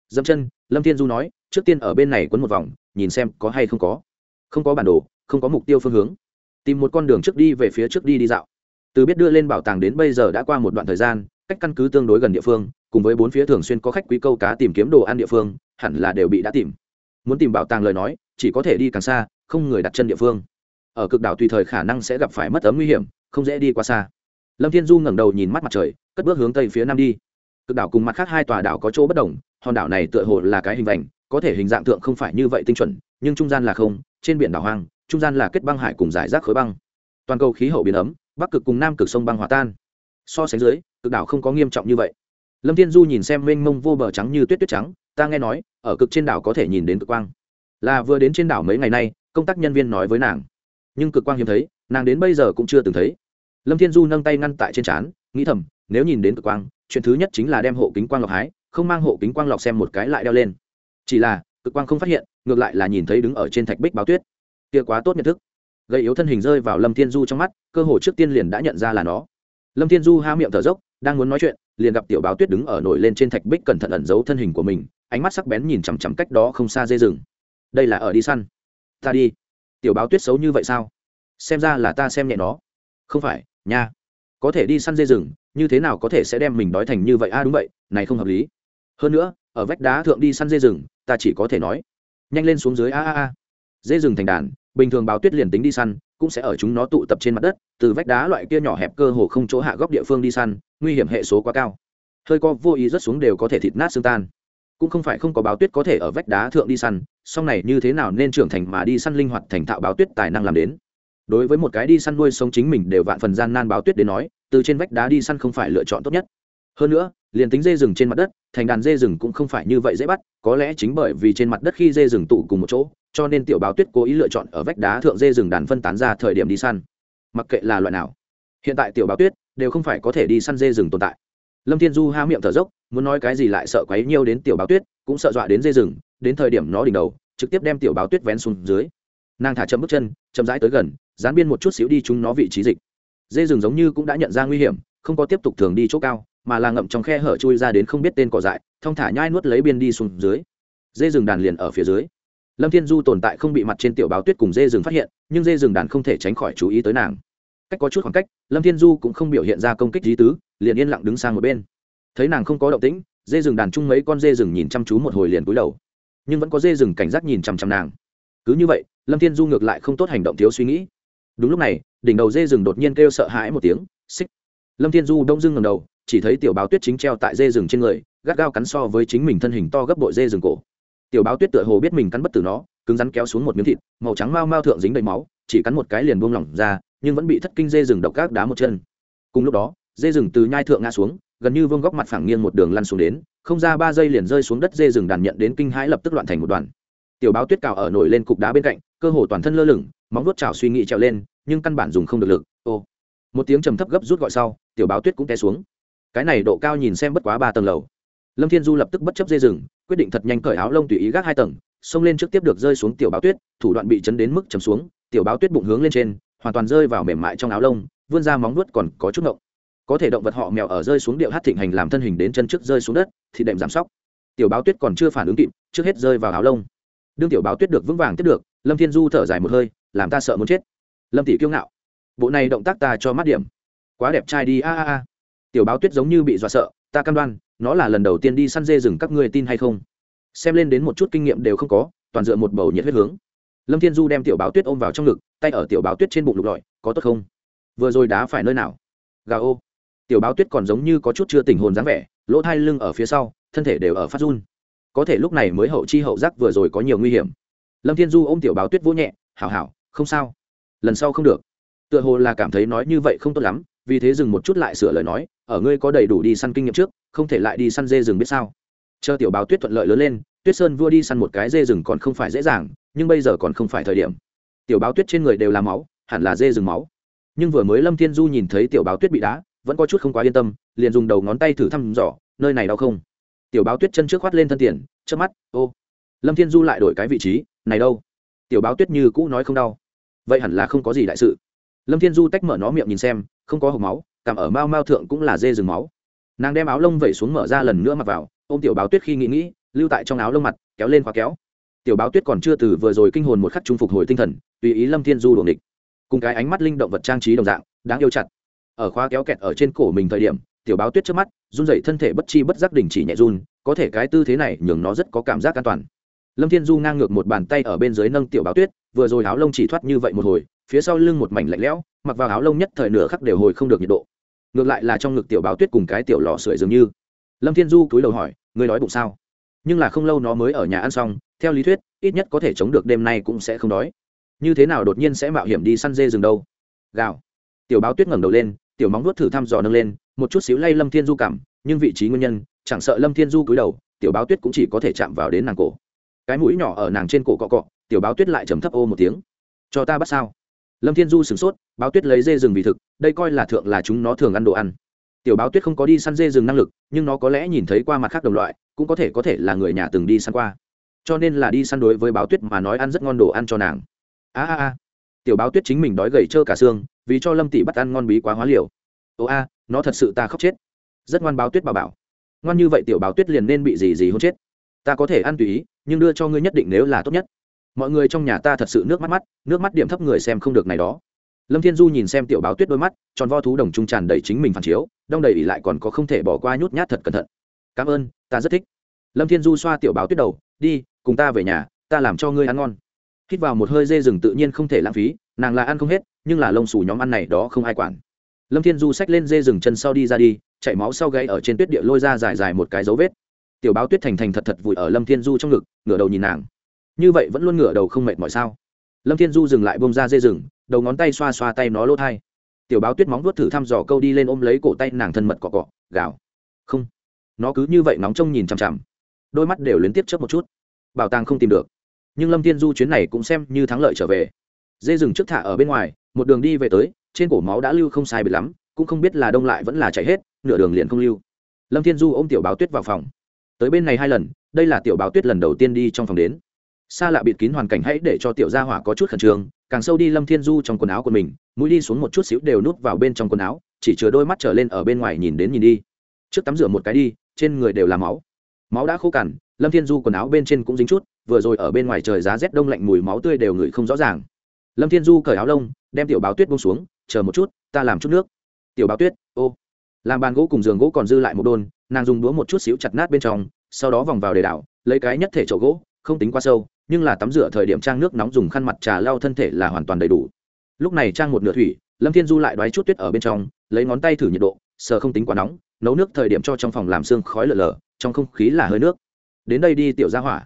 Dẫm chân, lâm thiên du nói, trước tiên ở bên này quấn một vòng, nhìn xem có hay không có. Không có bản đồ, không có mục tiêu phương hướng. Tìm một con đường trước đi về phía trước đi đi dạo. Từ biết đưa lên bảo tàng đến bây giờ đã qua một đoạn thời gian, cách căn cứ tương đối gần địa phương, cùng với bốn phía thường xuyên có khách quý câu cá tìm kiếm đồ ăn địa phương, hẳn là đều bị đã tìm. Muốn tìm bảo tàng lời nói, chỉ có thể đi càng xa, không người đặt chân địa phương. Ở cực đảo tùy thời khả năng sẽ gặp phải mất ấm nguy hiểm, không dễ đi quá xa. Lâm thiên du ngẩng đầu nhìn mắt mặt trời, cất bước hướng tây phía nam đi cực đảo cùng mặt khác hai tòa đảo có chỗ bất đồng, hòn đảo này tựa hồ là cái hình vành, có thể hình dạng tượng không phải như vậy tinh chuẩn, nhưng trung gian là không, trên biển đảo hoang, trung gian là kết băng hải cùng giải rác khối băng. Toàn cầu khí hậu biến ấm, bắc cực cùng nam cực sông băng hòa tan. So sánh dưới, cực đảo không có nghiêm trọng như vậy. Lâm thiên du nhìn xem mênh mông vô bờ trắng như tuyết tuyết trắng, ta nghe nói, ở cực trên đảo có thể nhìn đến cực quang. Là vừa đến trên đảo mấy ngày nay, công tác nhân viên nói với nàng. Nhưng cực quang hiếm thấy, nàng đến bây giờ cũng chưa từng thấy. Lâm thiên du nâng tay ngăn tại trên trán, nghĩ thầm nếu nhìn đến cực quang, chuyện thứ nhất chính là đem hộ kính quang lọc hái, không mang hộ kính quang lọc xem một cái lại đeo lên. Chỉ là, cực quang không phát hiện, ngược lại là nhìn thấy đứng ở trên thạch bích báo tuyết. Kia quá tốt nhận thức. Gây yếu thân hình rơi vào lâm thiên du trong mắt, cơ hồ trước tiên liền đã nhận ra là nó. Lâm thiên du ha miệng thở dốc, đang muốn nói chuyện, liền gặp tiểu báo tuyết đứng ở nổi lên trên thạch bích cẩn thận ẩn giấu thân hình của mình, ánh mắt sắc bén nhìn chằm chằm cách đó không xa dây rừng. Đây là ở đi săn. Ta đi. Tiểu báo tuyết xấu như vậy sao? Xem ra là ta xem nhẹ nó. Không phải, nha. Có thể đi săn dây rừng như thế nào có thể sẽ đem mình đói thành như vậy? A à, đúng vậy này không hợp lý. Hơn nữa ở vách đá thượng đi săn dê rừng ta chỉ có thể nói nhanh lên xuống dưới a a a. Dê rừng thành đàn bình thường báo tuyết liền tính đi săn cũng sẽ ở chúng nó tụ tập trên mặt đất từ vách đá loại kia nhỏ hẹp cơ hồ không chỗ hạ góc địa phương đi săn nguy hiểm hệ số quá cao. Hơi co vô ý rất xuống đều có thể thịt nát xương tan. Cũng không phải không có báo tuyết có thể ở vách đá thượng đi săn song này như thế nào nên trưởng thành mà đi săn linh hoạt thành thạo báo tuyết tài năng làm đến. Đối với một cái đi săn nuôi sống chính mình đều vạn phần gian nan báo tuyết đến nói từ trên vách đá đi săn không phải lựa chọn tốt nhất. Hơn nữa, liền tính dê rừng trên mặt đất, thành đàn dê rừng cũng không phải như vậy dễ bắt, có lẽ chính bởi vì trên mặt đất khi dê rừng tụ cùng một chỗ, cho nên tiểu báo tuyết cố ý lựa chọn ở vách đá thượng dê rừng đàn phân tán ra thời điểm đi săn. Mặc kệ là loại nào, hiện tại tiểu báo tuyết đều không phải có thể đi săn dê rừng tồn tại. Lâm thiên du há miệng thở dốc, muốn nói cái gì lại sợ quấy nhiêu đến tiểu báo tuyết, cũng sợ dọa đến dê rừng, đến thời điểm nó đỉnh đầu, trực tiếp đem tiểu báo tuyết vén xuống dưới. Nàng thả chậm bước chân, chậm rãi tới gần, dán biên một chút xíu đi chúng nó vị trí dịch dê rừng giống như cũng đã nhận ra nguy hiểm, không có tiếp tục thường đi chỗ cao, mà là ngậm trong khe hở chui ra đến không biết tên cỏ dại, thong thả nhai nuốt lấy biên đi xuống dưới. Dê rừng đàn liền ở phía dưới. Lâm thiên du tồn tại không bị mặt trên tiểu báo tuyết cùng dê rừng phát hiện, nhưng dê rừng đàn không thể tránh khỏi chú ý tới nàng. Cách có chút khoảng cách, lâm thiên du cũng không biểu hiện ra công kích lý tứ, liền yên lặng đứng sang một bên. Thấy nàng không có động tĩnh, dê rừng đàn chung mấy con dê rừng nhìn chăm chú một hồi liền cúi đầu. Nhưng vẫn có dê rừng cảnh giác nhìn chằm chằm nàng. Cứ như vậy, lâm thiên du ngược lại không tốt hành động thiếu suy nghĩ đúng lúc này, đỉnh đầu dê rừng đột nhiên kêu sợ hãi một tiếng, xích. Lâm thiên du đông dưng ngầm đầu, chỉ thấy tiểu báo tuyết chính treo tại dê rừng trên người, gắt gao cắn so với chính mình thân hình to gấp bội dê rừng cổ. Tiểu báo tuyết tựa hồ biết mình cắn bất tử nó, cứng rắn kéo xuống một miếng thịt, màu trắng mau mau thượng dính đầy máu, chỉ cắn một cái liền buông lỏng ra, nhưng vẫn bị thất kinh dê rừng độc gác đá một chân. Cùng lúc đó, dê rừng từ nhai thượng ngã xuống, gần như vương góc mặt phẳng nghiêng một đường lăn xuống đến, không ra ba giây liền rơi xuống đất dê rừng đàn nhận đến kinh hãi lập tức loạn thành một đoàn. Tiểu báo tuyết cào ở nổi lên cục đá bên cạnh, cơ hồ toàn thân lơ lửng móng vuốt chảo suy nghĩ trèo lên, nhưng căn bản dùng không được lực. Ô. Một tiếng trầm thấp gấp rút gọi sau, tiểu báo tuyết cũng té xuống. Cái này độ cao nhìn xem bất quá ba tầng lầu. Lâm thiên du lập tức bất chấp dây rừng quyết định thật nhanh cởi áo lông tùy ý gác hai tầng, xông lên trước tiếp được rơi xuống tiểu báo tuyết, thủ đoạn bị chấn đến mức chầm xuống, tiểu báo tuyết bụng hướng lên trên, hoàn toàn rơi vào mềm mại trong áo lông, vươn ra móng vuốt còn có chút ngộng. Có thể động vật họ mèo ở rơi xuống điệu hát thịnh hành làm thân hình đến chân trước rơi xuống đất, thì đệm giảm sóc. Tiểu báo tuyết còn chưa phản ứng kịp, trước hết rơi vào áo lông. Đương tiểu báo tuyết được vững vàng tiếp được, lâm thiên du thở dài một hơi làm ta sợ muốn chết. Lâm tỷ kiêu ngạo. Bộ này động tác ta cho mắt điểm. Quá đẹp trai đi, a a a. Tiểu báo tuyết giống như bị dọa sợ, ta cam đoan, nó là lần đầu tiên đi săn dê rừng các ngươi tin hay không? Xem lên đến một chút kinh nghiệm đều không có, toàn dựa một bầu nhiệt huyết hướng. Lâm thiên du đem tiểu báo tuyết ôm vào trong ngực, tay ở tiểu báo tuyết trên bụng lục lọi, có tốt không? Vừa rồi đá phải nơi nào? Gà ô. Tiểu báo tuyết còn giống như có chút chưa tình hồn dáng vẻ, lỗ thai lưng ở phía sau, thân thể đều ở phát run. Có thể lúc này mới hậu chi hậu giác vừa rồi có nhiều nguy hiểm. Lâm thiên du ôm tiểu báo tuyết vỗ nhẹ, hảo hảo không sao. Lần sau không được. Tựa hồ là cảm thấy nói như vậy không tốt lắm, vì thế dừng một chút lại sửa lời nói, ở ngươi có đầy đủ đi săn kinh nghiệm trước, không thể lại đi săn dê rừng biết sao? Chờ tiểu báo tuyết thuận lợi lớn lên, tuyết sơn vua đi săn một cái dê rừng còn không phải dễ dàng, nhưng bây giờ còn không phải thời điểm. Tiểu báo tuyết trên người đều là máu, hẳn là dê rừng máu. Nhưng vừa mới lâm thiên du nhìn thấy tiểu báo tuyết bị đá, vẫn có chút không quá yên tâm, liền dùng đầu ngón tay thử thăm dò, nơi này đau không? Tiểu báo tuyết chân trước khoát lên thân tiền, trước mắt, ô. Lâm thiên du lại đổi cái vị trí, này đâu? Tiểu báo tuyết như cũ nói không đau vậy hẳn là không có gì đại sự. Lâm thiên du tách mở nó miệng nhìn xem, không có hộp máu, cảm ở mao mao thượng cũng là dê rừng máu. Nàng đem áo lông vẩy xuống mở ra lần nữa mặc vào ô m tiểu báo tuyết khi nghĩ nghĩ, lưu tại trong áo lông mặt, kéo lên khóa kéo. Tiểu báo tuyết còn chưa từ vừa rồi kinh hồn một khắc trung phục hồi tinh thần, tùy ý lâm thiên du đuồng địch cùng cái ánh mắt linh động vật trang trí đồng dạng, đáng yêu chặt. Ở khóa kéo kẹt ở trên cổ mình thời điểm, tiểu báo tuyết trước mắt, run dậy thân thể bất chi bất giác đình chỉ nhẹ run, có thể cái tư thế này nhường nó rất có cảm giác an toàn. Lâm thiên du ngang ngược một bàn tay ở bên dưới nâng tiểu báo tuyết vừa rồi áo lông chỉ thoát như vậy một hồi, phía sau lưng một mảnh lạnh lẽo, mặc vào áo lông nhất thời nửa khắc đều hồi không được nhiệt độ. Ngược lại là trong ngực tiểu báo tuyết cùng cái tiểu lò sưởi dường như. Lâm thiên du cúi đầu hỏi, ngươi nói bụng sao? Nhưng là không lâu nó mới ở nhà ăn xong, theo lý thuyết, ít nhất có thể chống được đêm nay cũng sẽ không đói. Như thế nào đột nhiên sẽ mạo hiểm đi săn dê rừng đâu? Gào. Tiểu báo tuyết ngẩng đầu lên, tiểu móng nuốt thử thăm dò nâng lên, một chút xíu lay lâm thiên du cảm, nhưng vị trí nguyên nhân, chẳng sợ lâm thiên du cúi đầu, tiểu báo tuyết cũng chỉ có thể chạm vào đến nàng cổ. Cái mũi nhỏ ở nàng trên cổ cọ cọ tiểu báo tuyết lại trầm thấp ô một tiếng. Cho ta bắt sao? Lâm thiên du sửng sốt, báo tuyết lấy dê rừng vì thực, đây coi là thượng là chúng nó thường ăn đồ ăn. Tiểu báo tuyết không có đi săn dê rừng năng lực, nhưng nó có lẽ nhìn thấy qua mặt khác đồng loại, cũng có thể có thể là người nhà từng đi săn qua. Cho nên là đi săn đối với báo tuyết mà nói ăn rất ngon đồ ăn cho nàng. A a a. Tiểu báo tuyết chính mình đói gầy trơ cả xương, vì cho lâm tỷ bắt ăn ngon bí quá hóa liều. Ồ a, nó thật sự ta khóc chết. Rất ngoan báo tuyết bà bảo. Ngoan như vậy tiểu báo tuyết liền nên bị gì gì hôn chết. Ta có thể ăn tùy ý, nhưng đưa cho ngươi nhất định nếu là tốt nhất mọi người trong nhà ta thật sự nước mắt mắt, nước mắt điểm thấp người xem không được này đó. Lâm thiên du nhìn xem tiểu báo tuyết đôi mắt, tròn vo thú đồng trung tràn đầy chính mình phản chiếu đong đầy ỉ lại còn có không thể bỏ qua nhút nhát thật cẩn thận. Cảm ơn, ta rất thích. Lâm thiên du xoa tiểu báo tuyết đầu, đi, cùng ta về nhà, ta làm cho ngươi ăn ngon. Hít vào một hơi dê rừng tự nhiên không thể lãng phí, nàng là ăn không hết, nhưng là lông xù nhóm ăn này đó không ai quản. Lâm thiên du xách lên dê rừng chân sau đi ra đi chạy máu sau gáy ở trên tuyết địa lôi ra dài dài một cái dấu vết. Tiểu báo tuyết thành thành thật thật vùi ở lâm thiên du trong ngực, ngửa đầu nhìn nàng như vậy vẫn luôn ngửa đầu không mệt mỏi sao? Lâm thiên du dừng lại bông ra dê rừng, đầu ngón tay xoa xoa tay nó lỗ thai. Tiểu báo tuyết móng vuốt thử thăm dò câu đi lên ôm lấy cổ tay nàng thân mật cọ cọ, gào. Không. Nó cứ như vậy nóng trông nhìn chằm chằm. Đôi mắt đều liên tiếp chớp một chút. Bảo tàng không tìm được. Nhưng lâm thiên du chuyến này cũng xem như thắng lợi trở về. Dê rừng trước thả ở bên ngoài, một đường đi về tới, trên cổ máu đã lưu không sai biệt lắm, cũng không biết là đông lại vẫn là chảy hết, nửa đường liền không lưu. Lâm thiên du ôm tiểu báo tuyết vào phòng. Tới bên này hai lần, đây là tiểu báo tuyết lần đầu tiên đi trong phòng đến xa lạ bịt kín hoàn cảnh hãy để cho tiểu gia hỏa có chút khẩn trương, càng sâu đi lâm thiên du trong quần áo của mình, mũi đi xuống một chút xíu đều núp vào bên trong quần áo, chỉ chứa đôi mắt trở lên ở bên ngoài nhìn đến nhìn đi. Trước tắm rửa một cái đi, trên người đều là máu. Máu đã khô cằn, lâm thiên du quần áo bên trên cũng dính chút, vừa rồi ở bên ngoài trời giá rét đông lạnh mùi máu tươi đều ngửi không rõ ràng. Lâm thiên du cởi áo lông, đem tiểu báo tuyết bông xuống, chờ một chút, ta làm chút nước. Tiểu báo tuyết, ô. Làm bàn gỗ cùng giường gỗ còn dư lại một đôn, nàng dùng đũa một chút xíu chặt nát bên trong, sau đó vòng vào để đảo, lấy cái nhất thể chậu gỗ, không tính quá sâu nhưng là tắm rửa thời điểm trang nước nóng dùng khăn mặt trà lau thân thể là hoàn toàn đầy đủ. Lúc này trang một nửa thủy, lâm thiên du lại đoái chút tuyết ở bên trong, lấy ngón tay thử nhiệt độ, sờ không tính quá nóng, nấu nước thời điểm cho trong phòng làm xương khói lở lở, trong không khí là hơi nước. Đến đây đi tiểu ra hỏa.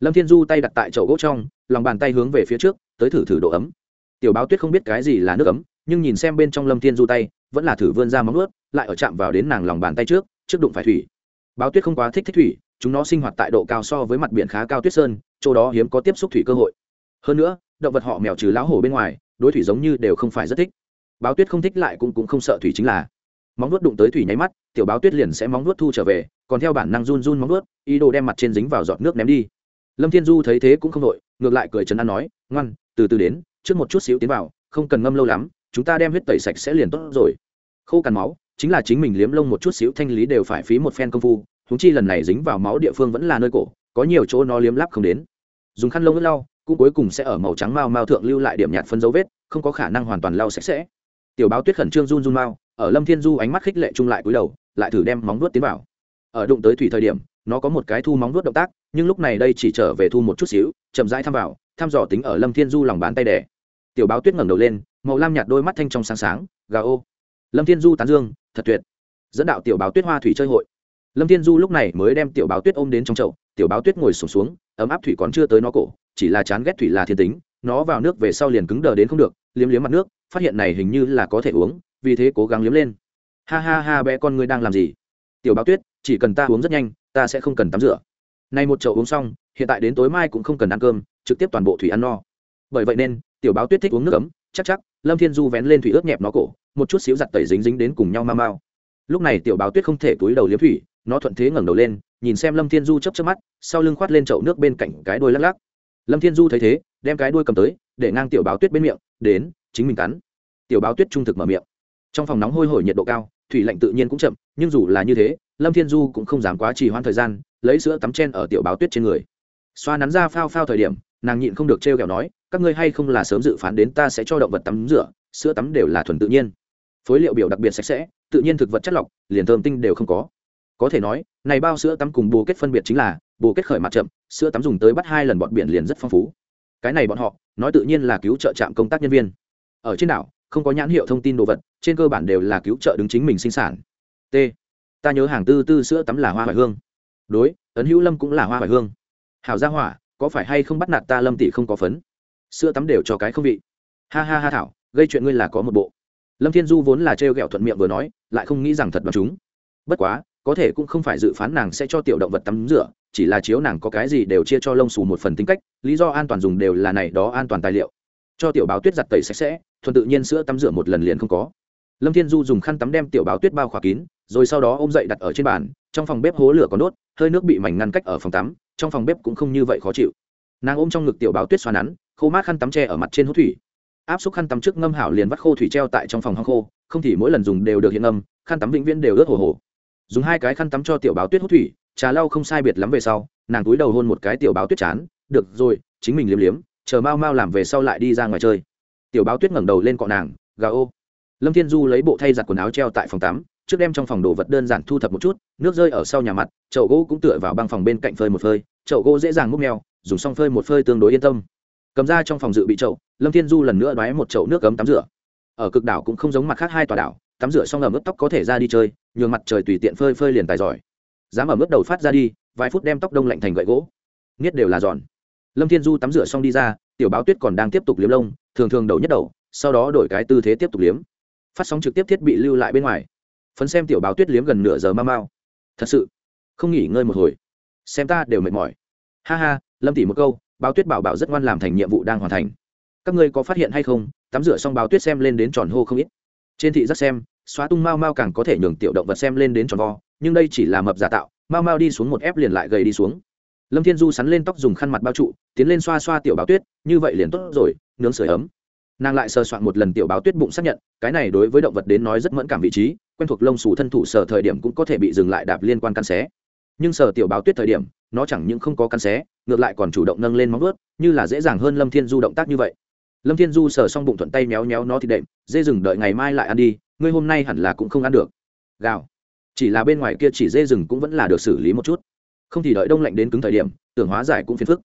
Lâm thiên du tay đặt tại chậu gỗ trong, lòng bàn tay hướng về phía trước, tới thử thử độ ấm. Tiểu báo tuyết không biết cái gì là nước ấm, nhưng nhìn xem bên trong lâm thiên du tay, vẫn là thử vươn ra móng ướt lại ở chạm vào đến nàng lòng bàn tay trước trước đụng phải thủy. Báo tuyết không quá thích thích thủy, chúng nó sinh hoạt tại độ cao so với mặt biển khá cao tuyết sơn chỗ đó hiếm có tiếp xúc thủy cơ hội. Hơn nữa, động vật họ mèo trừ lão hổ bên ngoài, đối thủy giống như đều không phải rất thích. Báo tuyết không thích lại cũng cũng không sợ thủy chính là. Móng nuốt đụng tới thủy nháy mắt, tiểu báo tuyết liền sẽ móng nuốt thu trở về, còn theo bản năng run run móng nuốt ý đồ đem mặt trên dính vào giọt nước ném đi. Lâm thiên du thấy thế cũng không đội ngược lại cười trấn an nói, ngoan, từ từ đến, trước một chút xíu tiến vào, không cần ngâm lâu lắm, chúng ta đem huyết tẩy sạch sẽ liền tốt rồi. Khô cằn máu, chính là chính mình liếm lông một chút xíu, thanh lý đều phải phí một phen công phu húng chi lần này dính vào máu địa phương vẫn là nơi cổ có nhiều chỗ nó liếm láp không đến. Dùng khăn lông ướt lau, cũng cuối cùng sẽ ở màu trắng mao mao thượng lưu lại điểm nhạt phân dấu vết, không có khả năng hoàn toàn lau sạch sẽ. Tiểu báo tuyết khẩn trương run run mao ở lâm thiên du ánh mắt khích lệ chung lại cúi đầu, lại thử đem móng vuốt tiến vào. Ở đụng tới thủy thời điểm, nó có một cái thu móng vuốt động tác, nhưng lúc này đây chỉ trở về thu một chút xíu, chậm rãi thăm vào, thăm dò tính ở lâm thiên du lòng bàn tay đẻ. Tiểu báo tuyết ngẩng đầu lên, màu lam nhạt đôi mắt thanh trong sáng sáng gà ô. Lâm thiên du tán dương, thật tuyệt. Dẫn đạo tiểu báo tuyết hoa thủy chơi hội. Lâm thiên du lúc này mới đem tiểu báo tuyết ôm đến trong chậu tiểu báo tuyết ngồi sùng xuống, xuống ấm áp thủy còn chưa tới nó cổ chỉ là chán ghét thủy là thiên tính nó vào nước về sau liền cứng đờ đến không được liếm liếm mặt nước phát hiện này hình như là có thể uống vì thế cố gắng liếm lên. Ha ha ha bé con ngươi đang làm gì? Tiểu báo tuyết chỉ cần ta uống rất nhanh ta sẽ không cần tắm rửa. Nay một chậu uống xong hiện tại đến tối mai cũng không cần ăn cơm trực tiếp toàn bộ thủy ăn no. Bởi vậy nên tiểu báo tuyết thích uống nước ấm chắc chắc lâm thiên du vén lên thủy ướt nhẹp nó cổ một chút xíu giặt tẩy dính dính đến cùng nhau mau mau. Lúc này tiểu báo tuyết không thể túi đầu liếm thủy nó thuận thế ngẩng đầu lên nhìn xem lâm thiên du chấp chấp mắt, sau lưng khoát lên chậu nước bên cạnh cái đuôi lắc lắc. Lâm thiên du thấy thế, đem cái đuôi cầm tới, để ngang tiểu báo tuyết bên miệng, đến, chính mình cắn. Tiểu báo tuyết trung thực mở miệng. Trong phòng nóng hôi hổi nhiệt độ cao, thủy lạnh tự nhiên cũng chậm, nhưng dù là như thế, lâm thiên du cũng không dám quá trì hoãn thời gian, lấy sữa tắm chen ở tiểu báo tuyết trên người. Xoa nắn ra phao phao thời điểm, nàng nhịn không được t r kẹo nói, các ngươi hay không là sớm dự phán đến ta sẽ cho động vật tắm rửa, sữa tắm đều là thuần tự nhiên. Phối liệu biểu đặc biệt sạch sẽ, tự nhiên thực vật chất lọc, liền thơm tinh đều không có có thể nói, này bao sữa tắm cùng bồ kết phân biệt chính là, bồ kết khởi mặt chậm, sữa tắm dùng tới bắt hai lần bọn biển liền rất phong phú. Cái này bọn họ, nói tự nhiên là cứu trợ trạm công tác nhân viên. Ở trên đảo, không có nhãn hiệu thông tin đồ vật, trên cơ bản đều là cứu trợ đứng chính mình sinh sản. T. Ta nhớ hàng tư tư sữa tắm là hoa hoài hương. Đối ấn hữu lâm cũng là hoa hoài hương. Hảo gia hỏa, có phải hay không bắt nạt ta lâm tỷ không có phấn? Sữa tắm đều cho cái không vị. Ha ha ha thảo, gây chuyện ngươi là có một bộ. Lâm thiên du vốn là trêu ghẹo thuận miệng vừa nói, lại không nghĩ rằng thật bằng chúng. Bất quá có thể cũng không phải dự phán nàng sẽ cho tiểu động vật tắm rửa, chỉ là chiếu nàng có cái gì đều chia cho lông xù một phần tính cách, lý do an toàn dùng đều là này đó an toàn tài liệu. Cho tiểu báo tuyết giặt tẩy sạch sẽ, thuần tự nhiên sữa tắm rửa một lần liền không có. Lâm thiên du dùng khăn tắm đem tiểu báo tuyết bao khỏa kín, rồi sau đó ôm dậy đặt ở trên bàn, trong phòng bếp hố lửa còn đốt, hơi nước bị mảnh ngăn cách ở phòng tắm, trong phòng bếp cũng không như vậy khó chịu. Nàng ôm trong ngực tiểu báo tuyết xoa nắn, khô mát khăn tắm tre ở mặt trên hút thủy. Áp xúc khăn tắm trước ngâm hảo liền vắt khô thủy treo tại trong phòng hang khô, không thì mỗi lần dùng đều được hiện ngâm, khăn tắm vĩnh viễn đều ướt hồ hồ dùng hai cái khăn tắm cho tiểu báo tuyết hút thủy, trà lau không sai biệt lắm về sau, nàng túi đầu hôn một cái tiểu báo tuyết chán, được rồi, chính mình liếm liếm, chờ mau mau làm về sau lại đi ra ngoài chơi. Tiểu báo tuyết ngẩng đầu lên cọ nàng, gà ô. Lâm thiên du lấy bộ thay giặt quần áo treo tại phòng tắm, trước đem trong phòng đồ vật đơn giản thu thập một chút, nước rơi ở sau nhà mặt, chậu gỗ cũng tựa vào băng phòng bên cạnh phơi một phơi, chậu gỗ dễ dàng múc mèo dùng xong phơi một phơi tương đối yên tâm. Cầm ra trong phòng dự bị chậu, lâm thiên du lần nữa đoái một chậu nước cấm tắm rửa. Ở cực đảo cũng không giống mặt khác hai tòa đảo tắm rửa xong ẩm ướt tóc có thể ra đi chơi, nhường mặt trời tùy tiện phơi phơi liền tài giỏi. Dám ẩm ướt đầu phát ra đi, vài phút đem tóc đông lạnh thành gậy gỗ. Nghiết đều là giòn. Lâm thiên du tắm rửa xong đi ra, tiểu báo tuyết còn đang tiếp tục liếm lông, thường thường đầu nhất đầu, sau đó đổi cái tư thế tiếp tục liếm. Phát sóng trực tiếp thiết bị lưu lại bên ngoài. Phấn xem tiểu báo tuyết liếm gần nửa giờ mau mau. Thật sự, không nghỉ ngơi một hồi. Xem ta đều mệt mỏi. Ha ha, lâm tỉ một câu, báo tuyết bảo bảo rất ngoan làm thành nhiệm vụ đang hoàn thành. Các ngươi có phát hiện hay không? Tắm rửa xong báo tuyết xem lên đến tròn hô không ít. Trên thị giác xem xóa tung mau mau càng có thể nhường tiểu động vật xem lên đến tròn vo, nhưng đây chỉ là mập giả tạo mau mau đi xuống một ép liền lại gầy đi xuống. Lâm thiên du sắn lên tóc dùng khăn mặt bao trụ, tiến lên xoa xoa tiểu báo tuyết, như vậy liền tốt rồi, nướng sưởi ấm. Nàng lại sờ soạn một lần tiểu báo tuyết bụng xác nhận, cái này đối với động vật đến nói rất mẫn cảm vị trí, quen thuộc lông xù thân thủ sờ thời điểm cũng có thể bị dừng lại đạp liên quan căn xé. Nhưng sờ tiểu báo tuyết thời điểm, nó chẳng những không có căn xé, ngược lại còn chủ động nâng lên móng ướt như là dễ dàng hơn lâm thiên du động tác như vậy. Lâm thiên du sờ xong bụng thuận tay méo méo nó thì đệm, dê rừng đợi ngày mai lại ăn đi ngươi hôm nay hẳn là cũng không ăn được. Gạo chỉ là bên ngoài kia chỉ dê rừng cũng vẫn là được xử lý một chút. Không thì đợi đông lạnh đến cứng thời điểm tưởng hóa giải cũng phiền phức.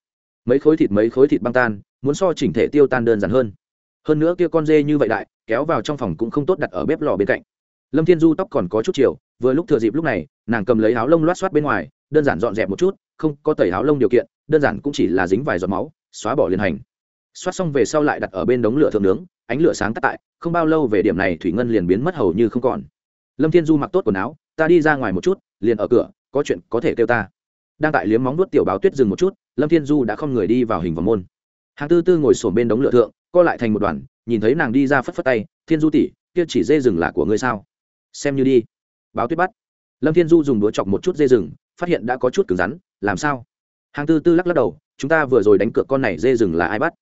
Mấy khối thịt mấy khối thịt băng tan, muốn so chỉnh thể tiêu tan đơn giản hơn. Hơn nữa kia con dê như vậy đại, kéo vào trong phòng cũng không tốt đặt ở bếp lò bên cạnh. Lâm thiên du tóc còn có chút chiều, vừa lúc thừa dịp lúc này, nàng cầm lấy áo lông loát xoát bên ngoài, đơn giản dọn dẹp một chút, không có tẩy áo lông điều kiện, đơn giản cũng chỉ là dính vài giọt máu, xóa bỏ liền hành xoát xong về sau lại đặt ở bên đống lửa thượng nướng, ánh lửa sáng tắt tại, không bao lâu về điểm này thủy ngân liền biến mất hầu như không còn. Lâm thiên du mặc tốt quần áo, ta đi ra ngoài một chút, liền ở cửa, có chuyện có thể kêu ta. Đang tại liếm móng nuốt tiểu báo tuyết dừng một chút, lâm thiên du đã không người đi vào hình vòng môn. Hàng tư tư ngồi sổm bên đống lửa thượng, co lại thành một đoàn, nhìn thấy nàng đi ra phất phất tay, thiên du tỉ kia chỉ dê rừng là của ngươi sao? Xem như đi. Báo tuyết bắt. Lâm thiên du dùng đũa chọc một chút dê rừng, phát hiện đã có chút cứng rắn, làm sao? Hàng tư tư lắc lắc đầu, chúng ta vừa rồi đánh cược con này dê rừng là ai bắt?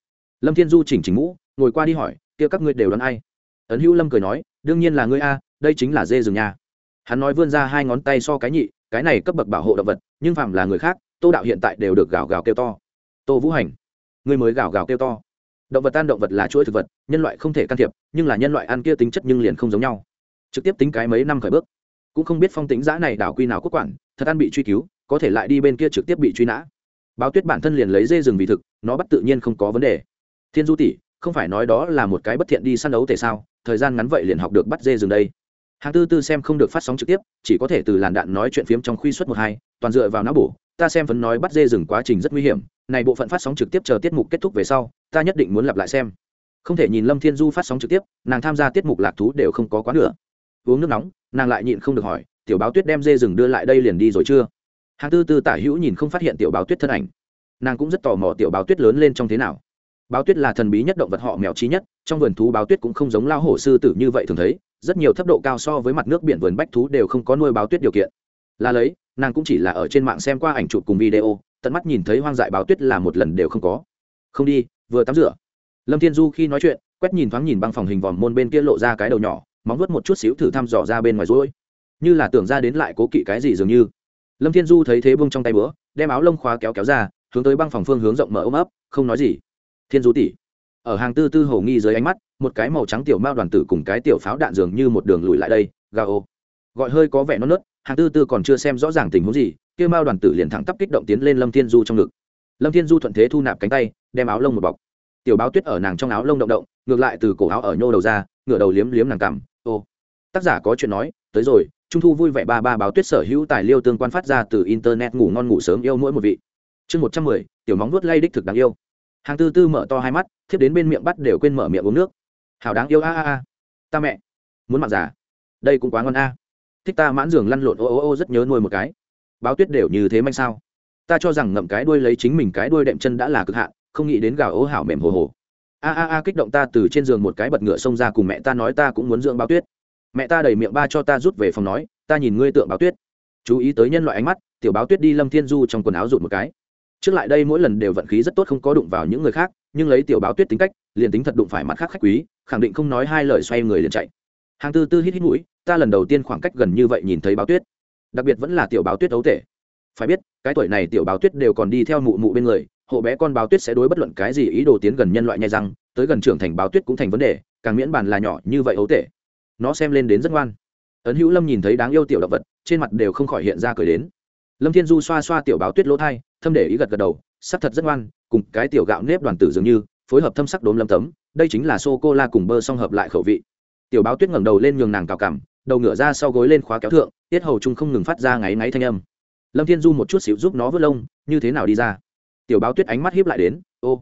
Lâm thiên du chỉnh chỉnh mũ, ngồi qua đi hỏi, kia các ngươi đều đoán ai? Ấn hữu lâm cười nói, đương nhiên là ngươi a, đây chính là dê rừng nha hắn nói vươn ra hai ngón tay so cái nhị, cái này cấp bậc bảo hộ động vật, nhưng phạm là người khác, tô đạo hiện tại đều được gào gào kêu to. Tô vũ hành người mới gào gào kêu to. Động vật tan động vật là chuỗi thực vật, nhân loại không thể can thiệp, nhưng là nhân loại ăn kia tính chất nhưng liền không giống nhau. Trực tiếp tính cái mấy năm khởi bước. Cũng không biết phong tính giã này đảo quy nào quốc quản, thật ăn bị truy cứu, có thể lại đi bên kia trực tiếp bị truy nã. Báo tuyết bản thân liền lấy dê rừng vì thực, nó bắt tự nhiên không có vấn đề thiên du tỷ, không phải nói đó là một cái bất thiện đi săn đấu thể sao? Thời gian ngắn vậy liền học được bắt dê rừng đây. Hàng tư tư xem không được phát sóng trực tiếp, chỉ có thể từ làn đạn nói chuyện phiếm trong khuy suất một hai, toàn dựa vào não bổ. Ta xem phấn nói bắt dê rừng quá trình rất nguy hiểm. Này bộ phận phát sóng trực tiếp chờ tiết mục kết thúc về sau, ta nhất định muốn lặp lại xem. Không thể nhìn lâm thiên du phát sóng trực tiếp, nàng tham gia tiết mục lạc thú đều không có quá nữa. uống nước nóng, nàng lại nhịn không được hỏi, tiểu báo tuyết đem dê rừng đưa lại đây liền đi rồi chưa? Hàng tư tư tả hữu nhìn không phát hiện tiểu báo tuyết thân ảnh. Nàng cũng rất tò mò tiểu báo tuyết lớn lên trong thế nào báo tuyết là thần bí nhất động vật họ mèo trí nhất, trong vườn thú báo tuyết cũng không giống lao hổ sư tử như vậy thường thấy, rất nhiều thấp độ cao so với mặt nước biển vườn bách thú đều không có nuôi báo tuyết điều kiện. Là lấy, nàng cũng chỉ là ở trên mạng xem qua ảnh chụp cùng video, tận mắt nhìn thấy hoang dại báo tuyết là một lần đều không có. Không đi, vừa tắm rửa. Lâm thiên du khi nói chuyện, quét nhìn thoáng nhìn băng phòng hình vòm môn bên kia lộ ra cái đầu nhỏ, móng vuốt một chút xíu thử thăm dò ra bên ngoài rối như là tưởng ra đến lại cố kỵ cái gì dường như. Lâm thiên du thấy thế bông trong tay bữa đem áo lông khóa kéo kéo ra, hướng tới băng phòng phương hướng rộng mở ôm ấp, không nói gì thiên du tỷ. Ở hàng tư tư hầu nghi dưới ánh mắt, một cái màu trắng tiểu mao đoàn tử cùng cái tiểu pháo đạn dường như một đường lùi lại đây ga ô. Gọi hơi có vẻ non nớt, hàng tư tư còn chưa xem rõ ràng tình huống gì, kia mao đoàn tử liền thẳng tắp kích động tiến lên lâm thiên du trong ngực. Lâm thiên du thuận thế thu nạp cánh tay, đem áo lông một bọc. Tiểu báo tuyết ở nàng trong áo lông động động, ngược lại từ cổ áo ở nhô đầu ra, ngửa đầu liếm liếm nàng cằm, ô. Tác giả có chuyện nói, tới rồi, trung thu vui vẻ ba ba báo tuyết sở hữu tài liệu tương quan phát ra từ internet ngủ ngon ngủ sớm yêu mỗi một vị. Chương một trăm mười, tiểu móng nuốt lay đích thực đáng yêu hàng tư tư mở to hai mắt, thiếp đến bên miệng bắt đều quên mở miệng uống nước. Hào đáng yêu, a a a. Ta mẹ. Muốn mặc giả đây cũng quá ngon, a. Thích ta mãn giường lăn lộn, ô ô ô, rất nhớ nuôi một cái. Báo tuyết đều như thế manh sao. Ta cho rằng ngậm cái đuôi lấy chính mình cái đuôi đệm chân đã là cực hạn, không nghĩ đến gào ố hảo mềm hồ hồ. A a a, kích động ta từ trên giường một cái bật ngựa xông ra cùng mẹ ta nói ta cũng muốn dưỡng báo tuyết. Mẹ ta đẩy miệng ba cho ta rút về phòng nói, ta nhìn ngươi tượng báo tuyết. Chú ý tới nhân loại ánh mắt, tiểu báo tuyết đi lâm thiên du trong quần áo rụt một cái trước lại đây mỗi lần đều vận khí rất tốt không có đụng vào những người khác, nhưng lấy tiểu báo tuyết tính cách, liền tính thật đụng phải mặt khác khách quý, khẳng định không nói hai lời xoay người liền chạy. Hàng tư tư hít hít mũi, ta lần đầu tiên khoảng cách gần như vậy nhìn thấy báo tuyết. Đặc biệt vẫn là tiểu báo tuyết ấu tể. Phải biết, cái tuổi này tiểu báo tuyết đều còn đi theo mụ mụ bên người, hộ bé con báo tuyết sẽ đối bất luận cái gì ý đồ tiến gần nhân loại nhai răng, tới gần trưởng thành báo tuyết cũng thành vấn đề, càng miễn bàn là nhỏ như vậy ấu tể. Nó xem lên đến rất ngoan. Ấn hữu lâm nhìn thấy đáng yêu tiểu động vật, trên mặt đều không khỏi hiện ra cười đến. Lâm thiên du xoa xoa tiểu báo tuyết lỗ thai thâm để ý gật gật đầu sắc thật rất ngoan cùng cái tiểu gạo nếp đoàn tử dường như phối hợp thâm sắc đốm lâm tấm đây chính là sô cô la cùng bơ song hợp lại khẩu vị. Tiểu báo tuyết ngẩng đầu lên nhường nàng cào cảm, đầu ngửa ra sau gối lên khóa kéo thượng tiết hầu trung không ngừng phát ra ngáy ngáy thanh âm. Lâm thiên du một chút xíu giúp nó vớt lông như thế nào đi ra? Tiểu báo tuyết ánh mắt hiếp lại đến ô.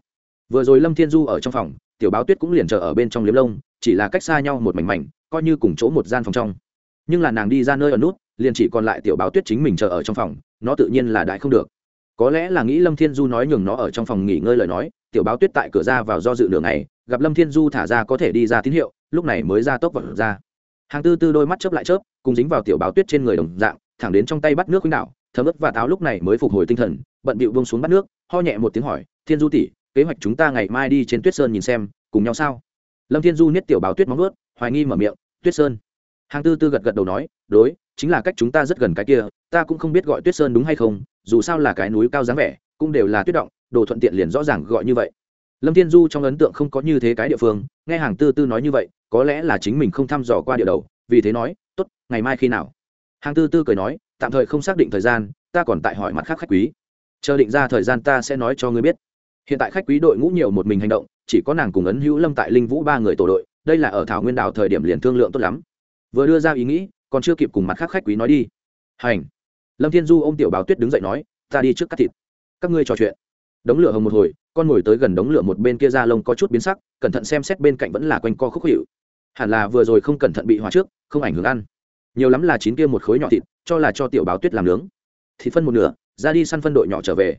Vừa rồi lâm thiên du ở trong phòng tiểu báo tuyết cũng liền chờ ở bên trong liếm lông chỉ là cách xa nhau một mảnh mảnh coi như cùng chỗ một gian phòng trong. Nhưng là nàng đi ra nơi ở nút liền chỉ còn lại tiểu báo tuyết chính mình chờ ở trong phòng nó tự nhiên là đại không được có lẽ là nghĩ lâm thiên du nói nhường nó ở trong phòng nghỉ ngơi lời nói, tiểu báo tuyết tại cửa ra vào do dự đường này gặp lâm thiên du thả ra có thể đi ra tín hiệu, lúc này mới ra tốc vật ra. Hàng tư tư đôi mắt chớp lại chớp, cùng dính vào tiểu báo tuyết trên người đồng dạng, thẳng đến trong tay bắt nước khuynh đạo thấm ướt và táo lúc này mới phục hồi tinh thần, bận bịu bông xuống bắt nước, ho nhẹ một tiếng hỏi, thiên du tỷ, kế hoạch chúng ta ngày mai đi trên tuyết sơn nhìn xem, cùng nhau sao? Lâm thiên du niết tiểu báo tuyết móng ướt hoài nghi mở miệng, tuyết sơn? Hàng tư tư gật gật đầu nói, đối chính là cách chúng ta rất gần cái kia, ta cũng không biết gọi tuyết sơn đúng hay không, dù sao là cái núi cao dáng vẻ, cũng đều là tuyết động, đồ thuận tiện liền rõ ràng gọi như vậy. Lâm thiên du trong ấn tượng không có như thế cái địa phương, nghe hàng tư tư nói như vậy, có lẽ là chính mình không thăm dò qua địa đầu, vì thế nói, tốt, ngày mai khi nào? Hàng tư tư cười nói, tạm thời không xác định thời gian, ta còn tại hỏi mặt khác khách quý. Chờ định ra thời gian ta sẽ nói cho ngươi biết. Hiện tại khách quý đội ngũ nhiều một mình hành động, chỉ có nàng cùng ấn hữu lâm tại linh vũ ba người tổ đội, đây là ở thảo nguyên đảo thời điểm liền thương lượng tốt lắm. Vừa đưa ra ý nghĩ còn chưa kịp cùng mặt khác khách quý nói đi. Hành. Lâm thiên du ô m tiểu báo tuyết đứng dậy nói, ta đi trước cắt thịt. Các ngươi trò chuyện. Đống lửa hồng một hồi, con ngồi tới gần đống lửa một bên kia da lông có chút biến sắc, cẩn thận xem xét bên cạnh vẫn là quanh co khúc hiệu. Hẳn là vừa rồi không cẩn thận bị hỏa trước, không ảnh hưởng ăn. Nhiều lắm là chín kia một khối nhỏ thịt, cho là cho tiểu báo tuyết làm nướng. Thịt phân một nửa, ra đi săn phân đội nhỏ trở về.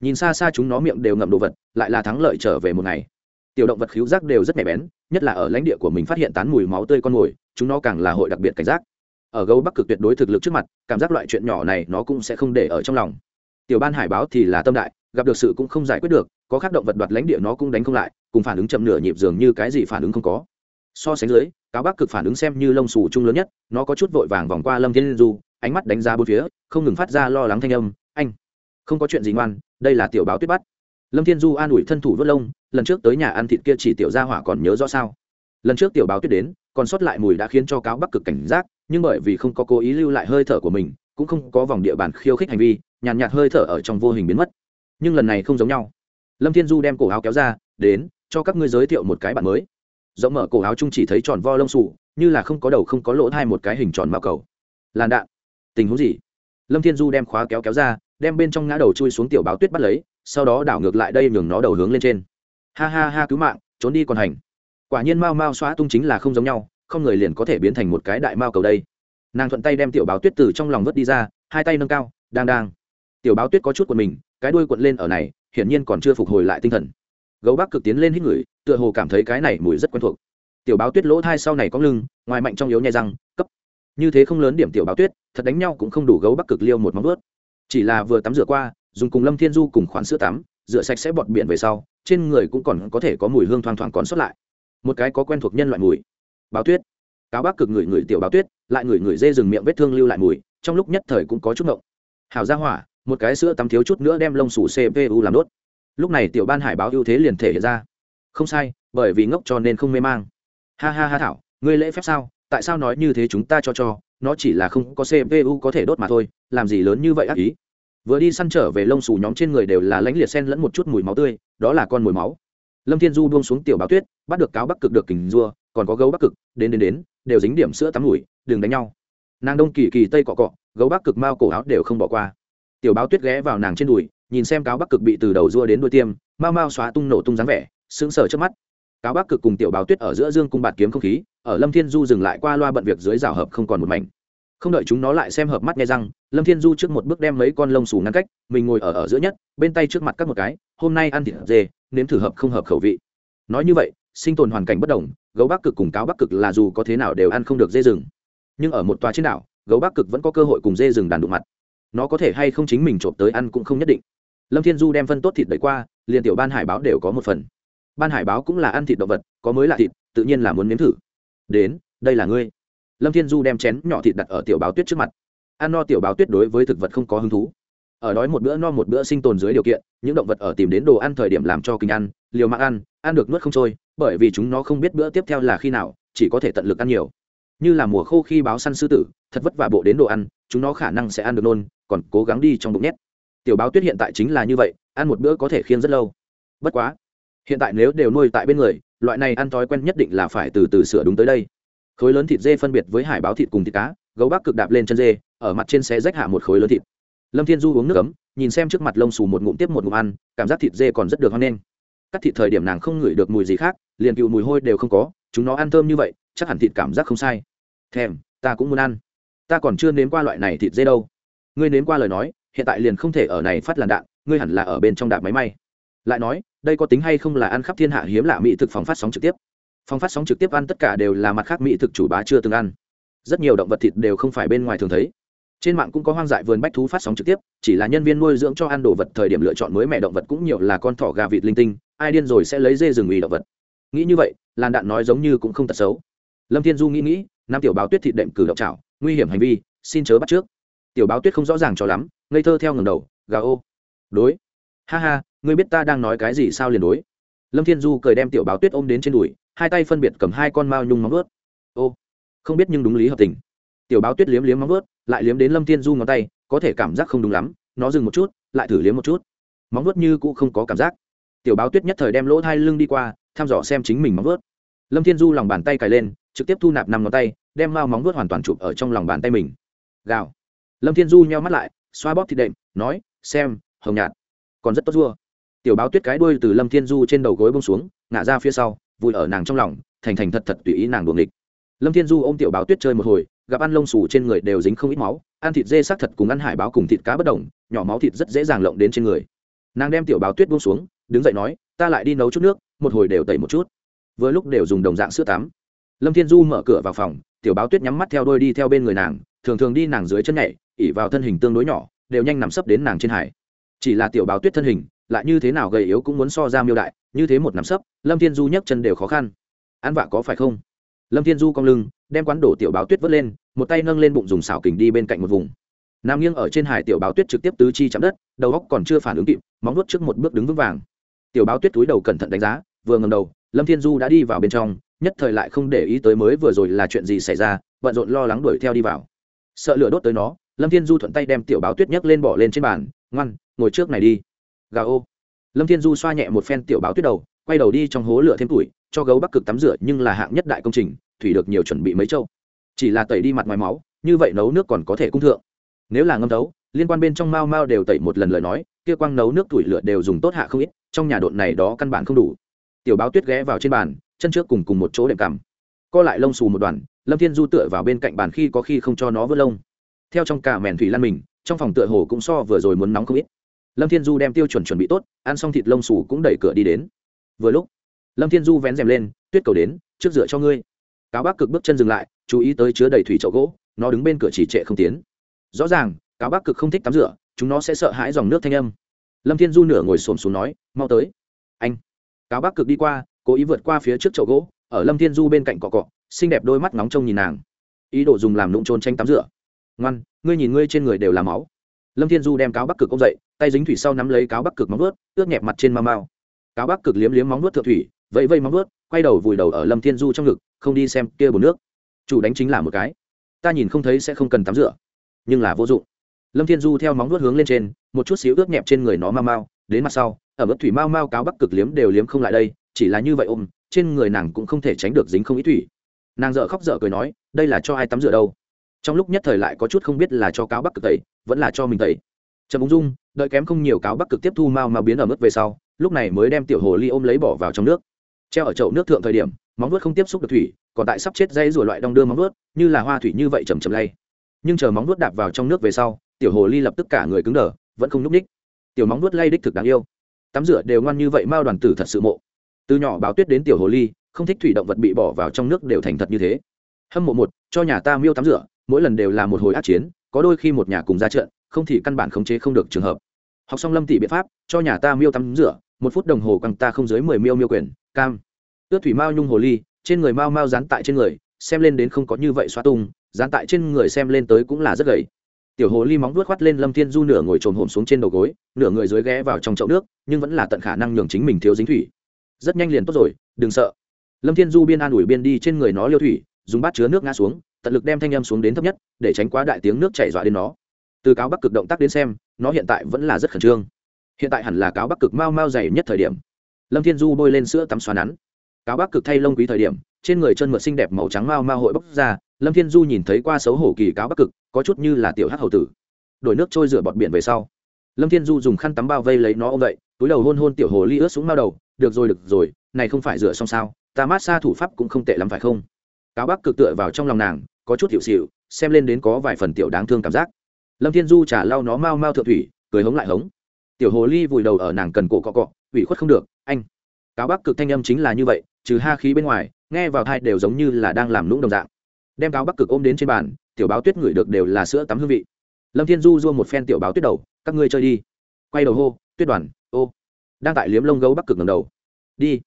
Nhìn xa xa chúng nó miệng đều ngậm đồ vật, lại là thắng lợi trở về một ngày. Tiểu động vật khíu giác đều rất nhạy bén, nhất là ở lãnh địa của mình phát hiện tán mùi máu tươi con mồi, chúng nó càng là hội đặc biệt cảnh giác ở gấu bắc cực tuyệt đối thực lực trước mặt, cảm giác loại chuyện nhỏ này nó cũng sẽ không để ở trong lòng. Tiểu ban hải báo thì là tâm đại, gặp được sự cũng không giải quyết được, có khác động vật đoạt lãnh địa nó cũng đánh không lại, cùng phản ứng chậm nửa nhịp dường như cái gì phản ứng không có. So sánh dưới, cáo bắc cực phản ứng xem như lông xù chung lớn nhất, nó có chút vội vàng vòng qua lâm thiên du, ánh mắt đánh ra bốn phía, không ngừng phát ra lo lắng thanh âm, anh, không có chuyện gì ngoan, đây là tiểu báo tuyết bắt. Lâm thiên du an ủi thân thủ vớt lông, lần trước tới nhà ăn thịt kia chỉ tiểu gia hỏa còn nhớ rõ sao? Lần trước tiểu báo tuyết đến, còn sót lại mùi đã khiến cho cáo bắc cực cảnh giác nhưng bởi vì không có cố ý lưu lại hơi thở của mình cũng không có vòng địa bàn khiêu khích hành vi nhàn nhạt, nhạt hơi thở ở trong vô hình biến mất. Nhưng lần này không giống nhau. Lâm thiên du đem cổ áo kéo ra đến cho các ngươi giới thiệu một cái bạn mới. Rộng mở cổ áo chung chỉ thấy tròn vo lông sụ như là không có đầu không có lỗ hai một cái hình tròn mao cầu. Làn đạn. Tình huống gì? Lâm thiên du đem khóa kéo kéo ra đem bên trong ngã đầu chui xuống tiểu báo tuyết bắt lấy sau đó đảo ngược lại đây nhường nó đầu hướng lên trên. Ha ha ha cứu mạng trốn đi còn hành. Quả nhiên mao mao xóa tung chính là không giống nhau không người liền có thể biến thành một cái đại mao cầu đây. Nàng thuận tay đem tiểu báo tuyết từ trong lòng vớt đi ra, hai tay nâng cao, đang đang. Tiểu báo tuyết có chút của mình, cái đuôi cuộn lên ở này, hiển nhiên còn chưa phục hồi lại tinh thần. Gấu bắc cực tiến lên hít người tựa hồ cảm thấy cái này mùi rất quen thuộc. Tiểu báo tuyết lỗ thai sau này có lưng, ngoài mạnh trong yếu nhai răng, cấp. Như thế không lớn điểm tiểu báo tuyết, thật đánh nhau cũng không đủ gấu bắc cực liêu một móng ướt chỉ là vừa tắm rửa qua, dùng cùng lâm thiên du cùng khoán sữa tắm, rửa sạch sẽ bọt biển về sau, trên người cũng còn có thể có mùi hương thoang thoảng còn sót lại. Một cái có quen thuộc nhân loại mùi báo tuyết. Cáo bác cực người người tiểu báo tuyết, lại người người dê rừng miệng vết thương lưu lại mùi, trong lúc nhất thời cũng có chút ngộng. Hảo ra hỏa, một cái sữa tắm thiếu chút nữa đem lông sủ cpu làm đốt. Lúc này tiểu ban hải báo ưu thế liền thể hiện ra. Không sai, bởi vì ngốc cho nên không mê mang. Ha ha ha thảo, ngươi lễ phép sao? Tại sao nói như thế chúng ta cho cho? Nó chỉ là không có cpu có thể đốt mà thôi, làm gì lớn như vậy ác ý? Vừa đi săn trở về lông xù nhóm trên người đều là lãnh liệt sen lẫn một chút mùi máu tươi, đó là con mùi máu. Lâm thiên du buông xuống tiểu báo tuyết, bắt được cáo bắc cực được kình dua còn có gấu bắc cực, đến đến đến, đều dính điểm sữa tắm ngủi đừng đánh nhau. Nàng đông kỳ kỳ tây cọ cọ, gấu bắc cực mao cổ áo đều không bỏ qua. Tiểu báo tuyết ghé vào nàng trên đùi, nhìn xem cáo bắc cực bị từ đầu rua đến đuôi tiêm, mau mau xóa tung nổ tung dáng vẻ, sững sờ trước mắt. Cáo bắc cực cùng tiểu báo tuyết ở giữa dương cung bạt kiếm không khí, ở lâm thiên du dừng lại qua loa bận việc dưới rào hợp không còn một mảnh. Không đợi chúng nó lại xem hợp mắt nghe răng, lâm thiên du trước một bước đem mấy con lông xù ngăn cách, mình ngồi ở ở giữa nhất, bên tay trước mặt các một cái, hôm nay ăn thịt dê, nếm thử hợp không hợp khẩu vị. Nói như vậy, sinh tồn hoàn cảnh bất đồng gấu bắc cực cùng cáo bắc cực là dù có thế nào đều ăn không được dê rừng. Nhưng ở một tòa trên đảo, gấu bắc cực vẫn có cơ hội cùng dê rừng đàn đụng mặt. Nó có thể hay không chính mình trộm tới ăn cũng không nhất định. Lâm thiên du đem phân tốt thịt đẩy qua, liền tiểu ban hải báo đều có một phần. Ban hải báo cũng là ăn thịt động vật, có mới là thịt, tự nhiên là muốn nếm thử. Đến, đây là ngươi. Lâm thiên du đem chén nhỏ thịt đặt ở tiểu báo tuyết trước mặt. Ăn no tiểu báo tuyết đối với thực vật không có hứng thú ở đói một bữa no một bữa sinh tồn dưới điều kiện, những động vật ở tìm đến đồ ăn thời điểm làm cho kinh ăn, liều mạng ăn ăn được nuốt không trôi, bởi vì chúng nó không biết bữa tiếp theo là khi nào, chỉ có thể tận lực ăn nhiều. Như là mùa khô khi báo săn sư tử, thật vất vả bộ đến đồ ăn, chúng nó khả năng sẽ ăn được nôn, còn cố gắng đi trong bụng nhét. Tiểu báo tuyết hiện tại chính là như vậy, ăn một bữa có thể khiêng rất lâu. Bất quá, hiện tại nếu đều nuôi tại bên người, loại này ăn thói quen nhất định là phải từ từ sửa đúng tới đây. Khối lớn thịt dê phân biệt với hải báo thịt cùng thịt cá, gấu bắc cực đạp lên chân dê, ở mặt trên xe rách hạ một khối lớn thịt lâm thiên du uống nước ấm, nhìn xem trước mặt lông xù một ngụm tiếp một ngụm ăn, cảm giác thịt dê còn rất được hoan nghênh. Cắt thịt thời điểm nàng không ngửi được mùi gì khác, liền cựu mùi hôi đều không có, chúng nó ăn thơm như vậy, chắc hẳn thịt cảm giác không sai. Thèm, ta cũng muốn ăn. Ta còn chưa nếm qua loại này thịt dê đâu. Ngươi nếm qua lời nói, hiện tại liền không thể ở này phát làn đạn, ngươi hẳn là ở bên trong đạp máy may. Lại nói, đây có tính hay không là ăn khắp thiên hạ hiếm lạ mỹ thực phòng phát sóng trực tiếp? Phòng phát sóng trực tiếp ăn tất cả đều là mặt khác mỹ thực chủ bá chưa từng ăn. Rất nhiều động vật thịt đều không phải bên ngoài thường thấy trên mạng cũng có hoang dại vườn bách thú phát sóng trực tiếp, chỉ là nhân viên nuôi dưỡng cho ăn đồ vật thời điểm lựa chọn mới mẹ động vật cũng nhiều là con thỏ, gà vịt, linh tinh, ai điên rồi sẽ lấy dê rừng ủy động vật. Nghĩ như vậy làn đạn nói giống như cũng không tật xấu. Lâm thiên du nghĩ nghĩ nam tiểu báo tuyết thịt đệm cử động trào nguy hiểm hành vi, xin chớ bắt trước. Tiểu báo tuyết không rõ ràng cho lắm, ngây thơ theo ngầm đầu gà ô. Đối. Ha ha, ngươi biết ta đang nói cái gì sao liền đối. Lâm thiên du cười đem tiểu báo tuyết ôm đến trên đùi, hai tay phân biệt cầm hai con mao nhung móng ướt ô. Không biết nhưng đúng lý hợp tình tiểu báo tuyết liếm liếm móng vớt lại liếm đến lâm thiên du ngón tay, có thể cảm giác không đúng lắm, nó dừng một chút, lại thử liếm một chút. Móng vớt như cũng không có cảm giác. Tiểu báo tuyết nhất thời đem lỗ thai lưng đi qua, thăm dò xem chính mình móng vuốt. Lâm thiên du lòng bàn tay cài lên, trực tiếp thu nạp năm ngón tay, đem mao móng vuốt hoàn toàn chụp ở trong lòng bàn tay mình. Gào. Lâm thiên du nheo mắt lại, xoa bóp thịt đệm, nói, xem, hồng nhạt. Còn rất tốt dua tiểu báo tuyết cái đuôi từ lâm thiên du trên đầu gối bông xuống ngã ra phía sau, vùi ở nàng trong lòng, thành thành thật thật tùy ý nàng đuổi địch lâm thiên du ôm tiểu báo tuyết chơi một hồi gặp ăn lông xù trên người đều dính không ít máu, ăn thịt dê xác thật cùng ăn hải báo cùng thịt cá bất đồng, nhỏ máu thịt rất dễ dàng lộng đến trên người. Nàng đem tiểu báo tuyết buông xuống, đứng dậy nói, ta lại đi nấu chút nước, một hồi đều tẩy một chút. Vừa lúc đều dùng đồng dạng sữa tắm. Lâm thiên du mở cửa vào phòng, tiểu báo tuyết nhắm mắt theo đôi đi theo bên người nàng, thường thường đi nàng dưới chân nhảy, ỉ vào thân hình tương đối nhỏ, đều nhanh nằm sấp đến nàng trên hải. Chỉ là tiểu báo tuyết thân hình, lại như thế nào gầy yếu cũng muốn so ra miêu đại, như thế một nằm sấp, lâm thiên du nhấc chân đều khó khăn. Ăn vạ có phải không? Lâm thiên du cong lưng đem quán đổ tiểu báo tuyết vớt lên, một tay nâng lên bụng dùng xảo kình đi bên cạnh một vùng. Nằm nghiêng ở trên hải tiểu báo tuyết trực tiếp tứ chi chạm đất, đầu góc còn chưa phản ứng kịp, móng nuốt trước một bước đứng vững vàng. Tiểu báo tuyết túi đầu cẩn thận đánh giá, vừa ngầm đầu, lâm thiên du đã đi vào bên trong, nhất thời lại không để ý tới mới vừa rồi là chuyện gì xảy ra, bận rộn lo lắng đuổi theo đi vào. Sợ lửa đốt tới nó, lâm thiên du thuận tay đem tiểu báo tuyết nhấc lên bỏ lên trên bàn, ngoan, ngồi trước này đi. Gà ô. Lâm thiên du xoa nhẹ một phen tiểu báo tuyết đầu, quay đầu đi trong hố lửa thêm tuổi, cho gấu bắc cực tắm rửa nhưng là hạng nhất đại công trình thủy được nhiều chuẩn bị mấy châu. Chỉ là tẩy đi mặt ngoài máu, như vậy nấu nước còn có thể cung thượng. Nếu là ngâm thấu, liên quan bên trong mao mao đều tẩy một lần lời nói, kia quang nấu nước tuổi lửa đều dùng tốt hạ không ít, trong nhà độn này đó căn bản không đủ. Tiểu báo tuyết ghé vào trên bàn, chân trước cùng cùng một chỗ đệm cằm. Co lại lông xù một đoàn, lâm thiên du tựa vào bên cạnh bàn khi có khi không cho nó vớt lông. Theo trong cả mèn thủy lan mình, trong phòng tựa hồ cũng so vừa rồi muốn nóng không ít. Lâm thiên du đem tiêu chuẩn chuẩn bị tốt, ăn xong thịt lông xù cũng đẩy cửa đi đến. Vừa lúc, lâm thiên du vén rèm lên, tuyết cầu đến, trước dựa cho ngươi cáo bác cực bước chân dừng lại, chú ý tới chứa đầy thủy chậu gỗ, nó đứng bên cửa chỉ trệ không tiến. Rõ ràng, cáo bác cực không thích tắm rửa, chúng nó sẽ sợ hãi dòng nước thanh âm. Lâm thiên du nửa ngồi xổm xuống nói, mau tới. Anh. Cáo bác cực đi qua, cố ý vượt qua phía trước chậu gỗ, ở lâm thiên du bên cạnh cọ cọ, xinh đẹp đôi mắt nóng trông nhìn nàng. Ý đồ dùng làm nụng trôn tranh tắm rửa. Ngoan, ngươi nhìn ngươi trên người đều là máu. Lâm thiên du đem cáo bắc cực ông dậy, tay dính thủy sau nắm lấy cáo bắc cực móng vớt ướt nhẹp mặt trên mau mau. Cáo bắc cực liếm liếm móng vớt thượng thủy, vẫy vây móng vớt quay đầu vùi đầu ở lâm thiên du trong ngực không đi xem kia bồn nước. Chủ đánh chính là một cái. Ta nhìn không thấy sẽ không cần tắm rửa. Nhưng là vô dụng. Lâm thiên du theo móng vuốt hướng lên trên, một chút xíu ướt nhẹp trên người nó mau mau, đến mặt sau, ở mức thủy mau mau cáo bắc cực liếm đều liếm không lại đây, chỉ là như vậy ôm, trên người nàng cũng không thể tránh được dính không ít thủy. Nàng dợ khóc dợ cười nói, đây là cho ai tắm rửa đâu? Trong lúc nhất thời lại có chút không biết là cho cáo bắc cực tẩy, vẫn là cho mình tẩy. Trầm ung dung, đợi kém không nhiều cáo bắc cực tiếp thu mau mau biến ở mức về sau, lúc này mới đem tiểu hồ ly ôm lấy bỏ vào trong nước. Treo ở chậu nước thượng thời điểm móng vuốt không tiếp xúc được thủy, còn tại sắp chết dây rùa loại đong đưa móng vuốt, như là hoa thủy như vậy chầm chầm lay. Nhưng chờ móng vuốt đạp vào trong nước về sau, tiểu hồ ly lập tức cả người cứng đờ, vẫn không n ú c ních. Tiểu móng vuốt lay đích thực đáng yêu. Tắm rửa đều ngoan như vậy, mao đoàn tử thật sự mộ. Từ nhỏ báo tuyết đến tiểu hồ ly, không thích thủy động vật bị bỏ vào trong nước đều thành thật như thế. Hâm mộ một, cho nhà ta miêu tắm rửa, mỗi lần đều là một hồi át chiến, có đôi khi một nhà cùng ra trận, không thì căn bản khống chế không được trường hợp. Học xong lâm tỷ biện pháp, cho nhà ta miêu tắm rửa, một phút đồng hồ căng ta không dưới mười miêu miêu quyền, cam ướt thủy mao nhung hồ ly, trên người mao mao dán tại trên người, xem lên đến không có như vậy xoa tung, dán tại trên người xem lên tới cũng là rất gầy. Tiểu hồ ly móng vuốt khoắt lên lâm thiên du nửa ngồi trồn hổm xuống trên đầu gối, nửa người dưới ghé vào trong chậu nước, nhưng vẫn là tận khả năng nhường chính mình thiếu dính thủy. Rất nhanh liền tốt rồi, đừng sợ. Lâm thiên du biên an ủi biên đi trên người nó liêu thủy, dùng bát chứa nước ngã xuống, tận lực đem thanh âm xuống đến thấp nhất, để tránh quá đại tiếng nước chảy dọa đến nó. Từ cáo bắc cực động tác đến xem, nó hiện tại vẫn là rất khẩn trương. Hiện tại hẳn là cáo bắc cực mau mau dày nhất thời điểm. Lâm thiên du bôi lên sữa tắm xoa nắn cáo bắc cực thay lông quý thời điểm, trên người chân mượt xinh đẹp màu trắng mau mau hội bốc ra, lâm thiên du nhìn thấy qua xấu hổ kỳ cáo bắc cực, có chút như là tiểu hắc hầu tử. Đổi nước trôi rửa bọt biển về sau, lâm thiên du dùng khăn tắm bao vây lấy nó ôm vậy túi đầu hôn hôn tiểu hồ ly ướt xuống mao đầu, được rồi được rồi, này không phải rửa xong sao, ta mát xa thủ pháp cũng không tệ lắm phải không? Cáo bắc cực tựa vào trong lòng nàng, có chút hiệu xịu xem lên đến có vài phần tiểu đáng thương cảm giác. Lâm thiên du trả lau nó mau mau thượng thủy, cười hống lại hống. Tiểu hồ ly vùi đầu ở nàng cần cổ cọ cọ, ủy khuất không được, anh. Cáo bắc cực thanh âm chính là như vậy trừ ha khí bên ngoài, nghe vào thai đều giống như là đang làm lũng đồng dạng. Đem cáo bắc cực ôm đến trên bàn, tiểu báo tuyết ngửi được đều là sữa tắm hương vị. Lâm thiên du dua một phen tiểu báo tuyết đầu, các ngươi chơi đi. Quay đầu hô, tuyết đoàn, ô. Đang tại liếm lông gấu bắc cực ngầm đầu. Đi.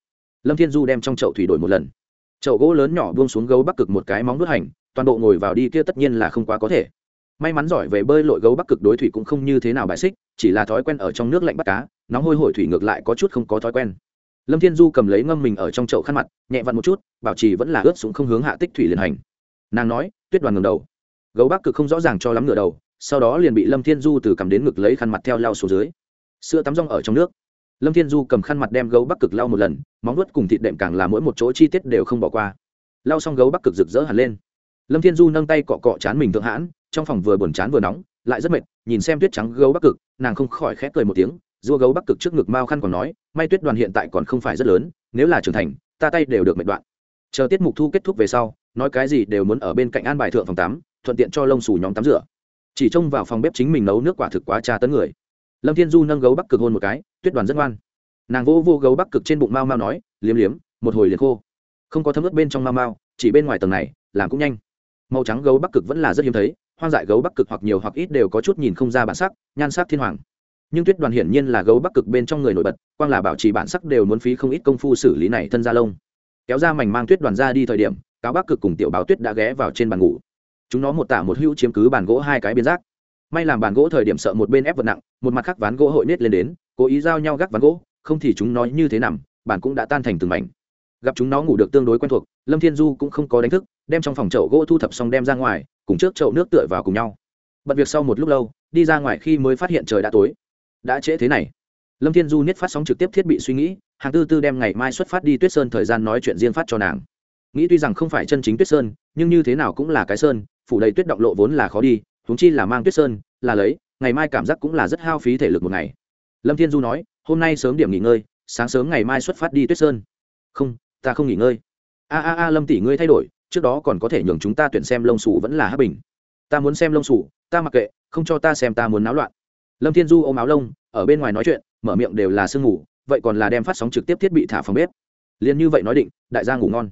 Lâm thiên du đem trong chậu thủy đổi một lần. Chậu gỗ lớn nhỏ buông xuống gấu bắc cực một cái móng nuốt hành, toàn bộ ngồi vào đi kia tất nhiên là không quá có thể. May mắn giỏi về bơi lội gấu bắc cực đối thủy cũng không như thế nào bại xích, chỉ là thói quen ở trong nước lạnh bắt cá, nóng hôi hổi thủy ngược lại có chút không có thói quen lâm thiên du cầm lấy ngâm mình ở trong chậu khăn mặt, nhẹ vặn một chút, bảo trì vẫn là ướt súng không hướng hạ tích thủy liền hành. Nàng nói, tuyết đoàn ngầm đầu. Gấu bắc cực không rõ ràng cho lắm ngựa đầu, sau đó liền bị lâm thiên du từ cầm đến ngực lấy khăn mặt theo lao xuống dưới. Sữa tắm rong ở trong nước. Lâm thiên du cầm khăn mặt đem gấu bắc cực lau một lần, móng nuốt cùng thịt đệm càng là mỗi một chỗ chi tiết đều không bỏ qua. Lau xong gấu bắc cực rực rỡ hẳn lên. Lâm thiên du nâng tay cọ cọ chán mình thượng hãn, trong phòng vừa buồn chán vừa nóng, lại rất mệt, nhìn xem tuyết trắng gấu bắc cực, nàng không khỏi khẽ cười một tiếng dua gấu bắc cực trước ngực mao khăn còn nói, may tuyết đoàn hiện tại còn không phải rất lớn, nếu là trưởng thành, ta tay đều được mệt đoạn. Chờ tiết mục thu kết thúc về sau, nói cái gì đều muốn ở bên cạnh an bài thượng phòng tắm, thuận tiện cho lông xù nhóm tắm rửa. Chỉ trông vào phòng bếp chính mình nấu nước quả thực quá tra tấn người. Lâm thiên du nâng gấu bắc cực hôn một cái, tuyết đoàn rất ngoan. Nàng vô vô gấu bắc cực trên bụng mau mau nói, liếm liếm, một hồi liền khô. Không có thấm ướt bên trong mau mau chỉ bên ngoài tầng này, làm cũng nhanh. Màu trắng gấu bắc cực vẫn là rất hiếm thấy, hoang dại gấu bắc cực hoặc nhiều hoặc ít đều có chút nhìn không ra bản sắc, nhan sắc thiên hoàng nhưng tuyết đoàn hiển nhiên là gấu bắc cực bên trong người nổi bật, quang là bảo trì bản sắc đều muốn phí không ít công phu xử lý này thân da lông. Kéo ra mảnh mang tuyết đoàn ra đi thời điểm, cáo bắc cực cùng tiểu báo tuyết đã ghé vào trên bàn ngủ. Chúng nó một tả một hữu chiếm cứ bàn gỗ hai cái biên giác. May làm bàn gỗ thời điểm sợ một bên ép vật nặng, một mặt khác ván gỗ hội nết lên đến, cố ý giao nhau gác ván gỗ, không thì chúng nó như thế nằm, bàn cũng đã tan thành từng mảnh. Gặp chúng nó ngủ được tương đối quen thuộc, lâm thiên du cũng không có đánh thức, đem trong phòng chậu gỗ thu thập xong đem ra ngoài, cùng trước chậu nước tựa vào cùng nhau. Bật việc sau một lúc lâu, đi ra ngoài khi mới phát hiện trời đã tối đã trễ thế này. Lâm thiên du niết phát sóng trực tiếp thiết bị suy nghĩ, hàng tư tư đem ngày mai xuất phát đi tuyết sơn thời gian nói chuyện riêng phát cho nàng. Nghĩ tuy rằng không phải chân chính tuyết sơn, nhưng như thế nào cũng là cái sơn, phủ đầy tuyết động lộ vốn là khó đi, huống chi là mang tuyết sơn, là lấy, ngày mai cảm giác cũng là rất hao phí thể lực một ngày. Lâm thiên du nói, hôm nay sớm điểm nghỉ ngơi, sáng sớm ngày mai xuất phát đi tuyết sơn. Không, ta không nghỉ ngơi. A a a, lâm tỷ ngươi thay đổi, trước đó còn có thể nhường chúng ta tuyển xem lông sủ vẫn là hấp bình. Ta muốn xem lông sủ ta mặc kệ, không cho ta xem, ta muốn náo loạn lâm thiên du ôm áo lông, ở bên ngoài nói chuyện, mở miệng đều là sương ngủ, vậy còn là đem phát sóng trực tiếp thiết bị thả phòng bếp. Liền như vậy nói định, đại gia ngủ ngon.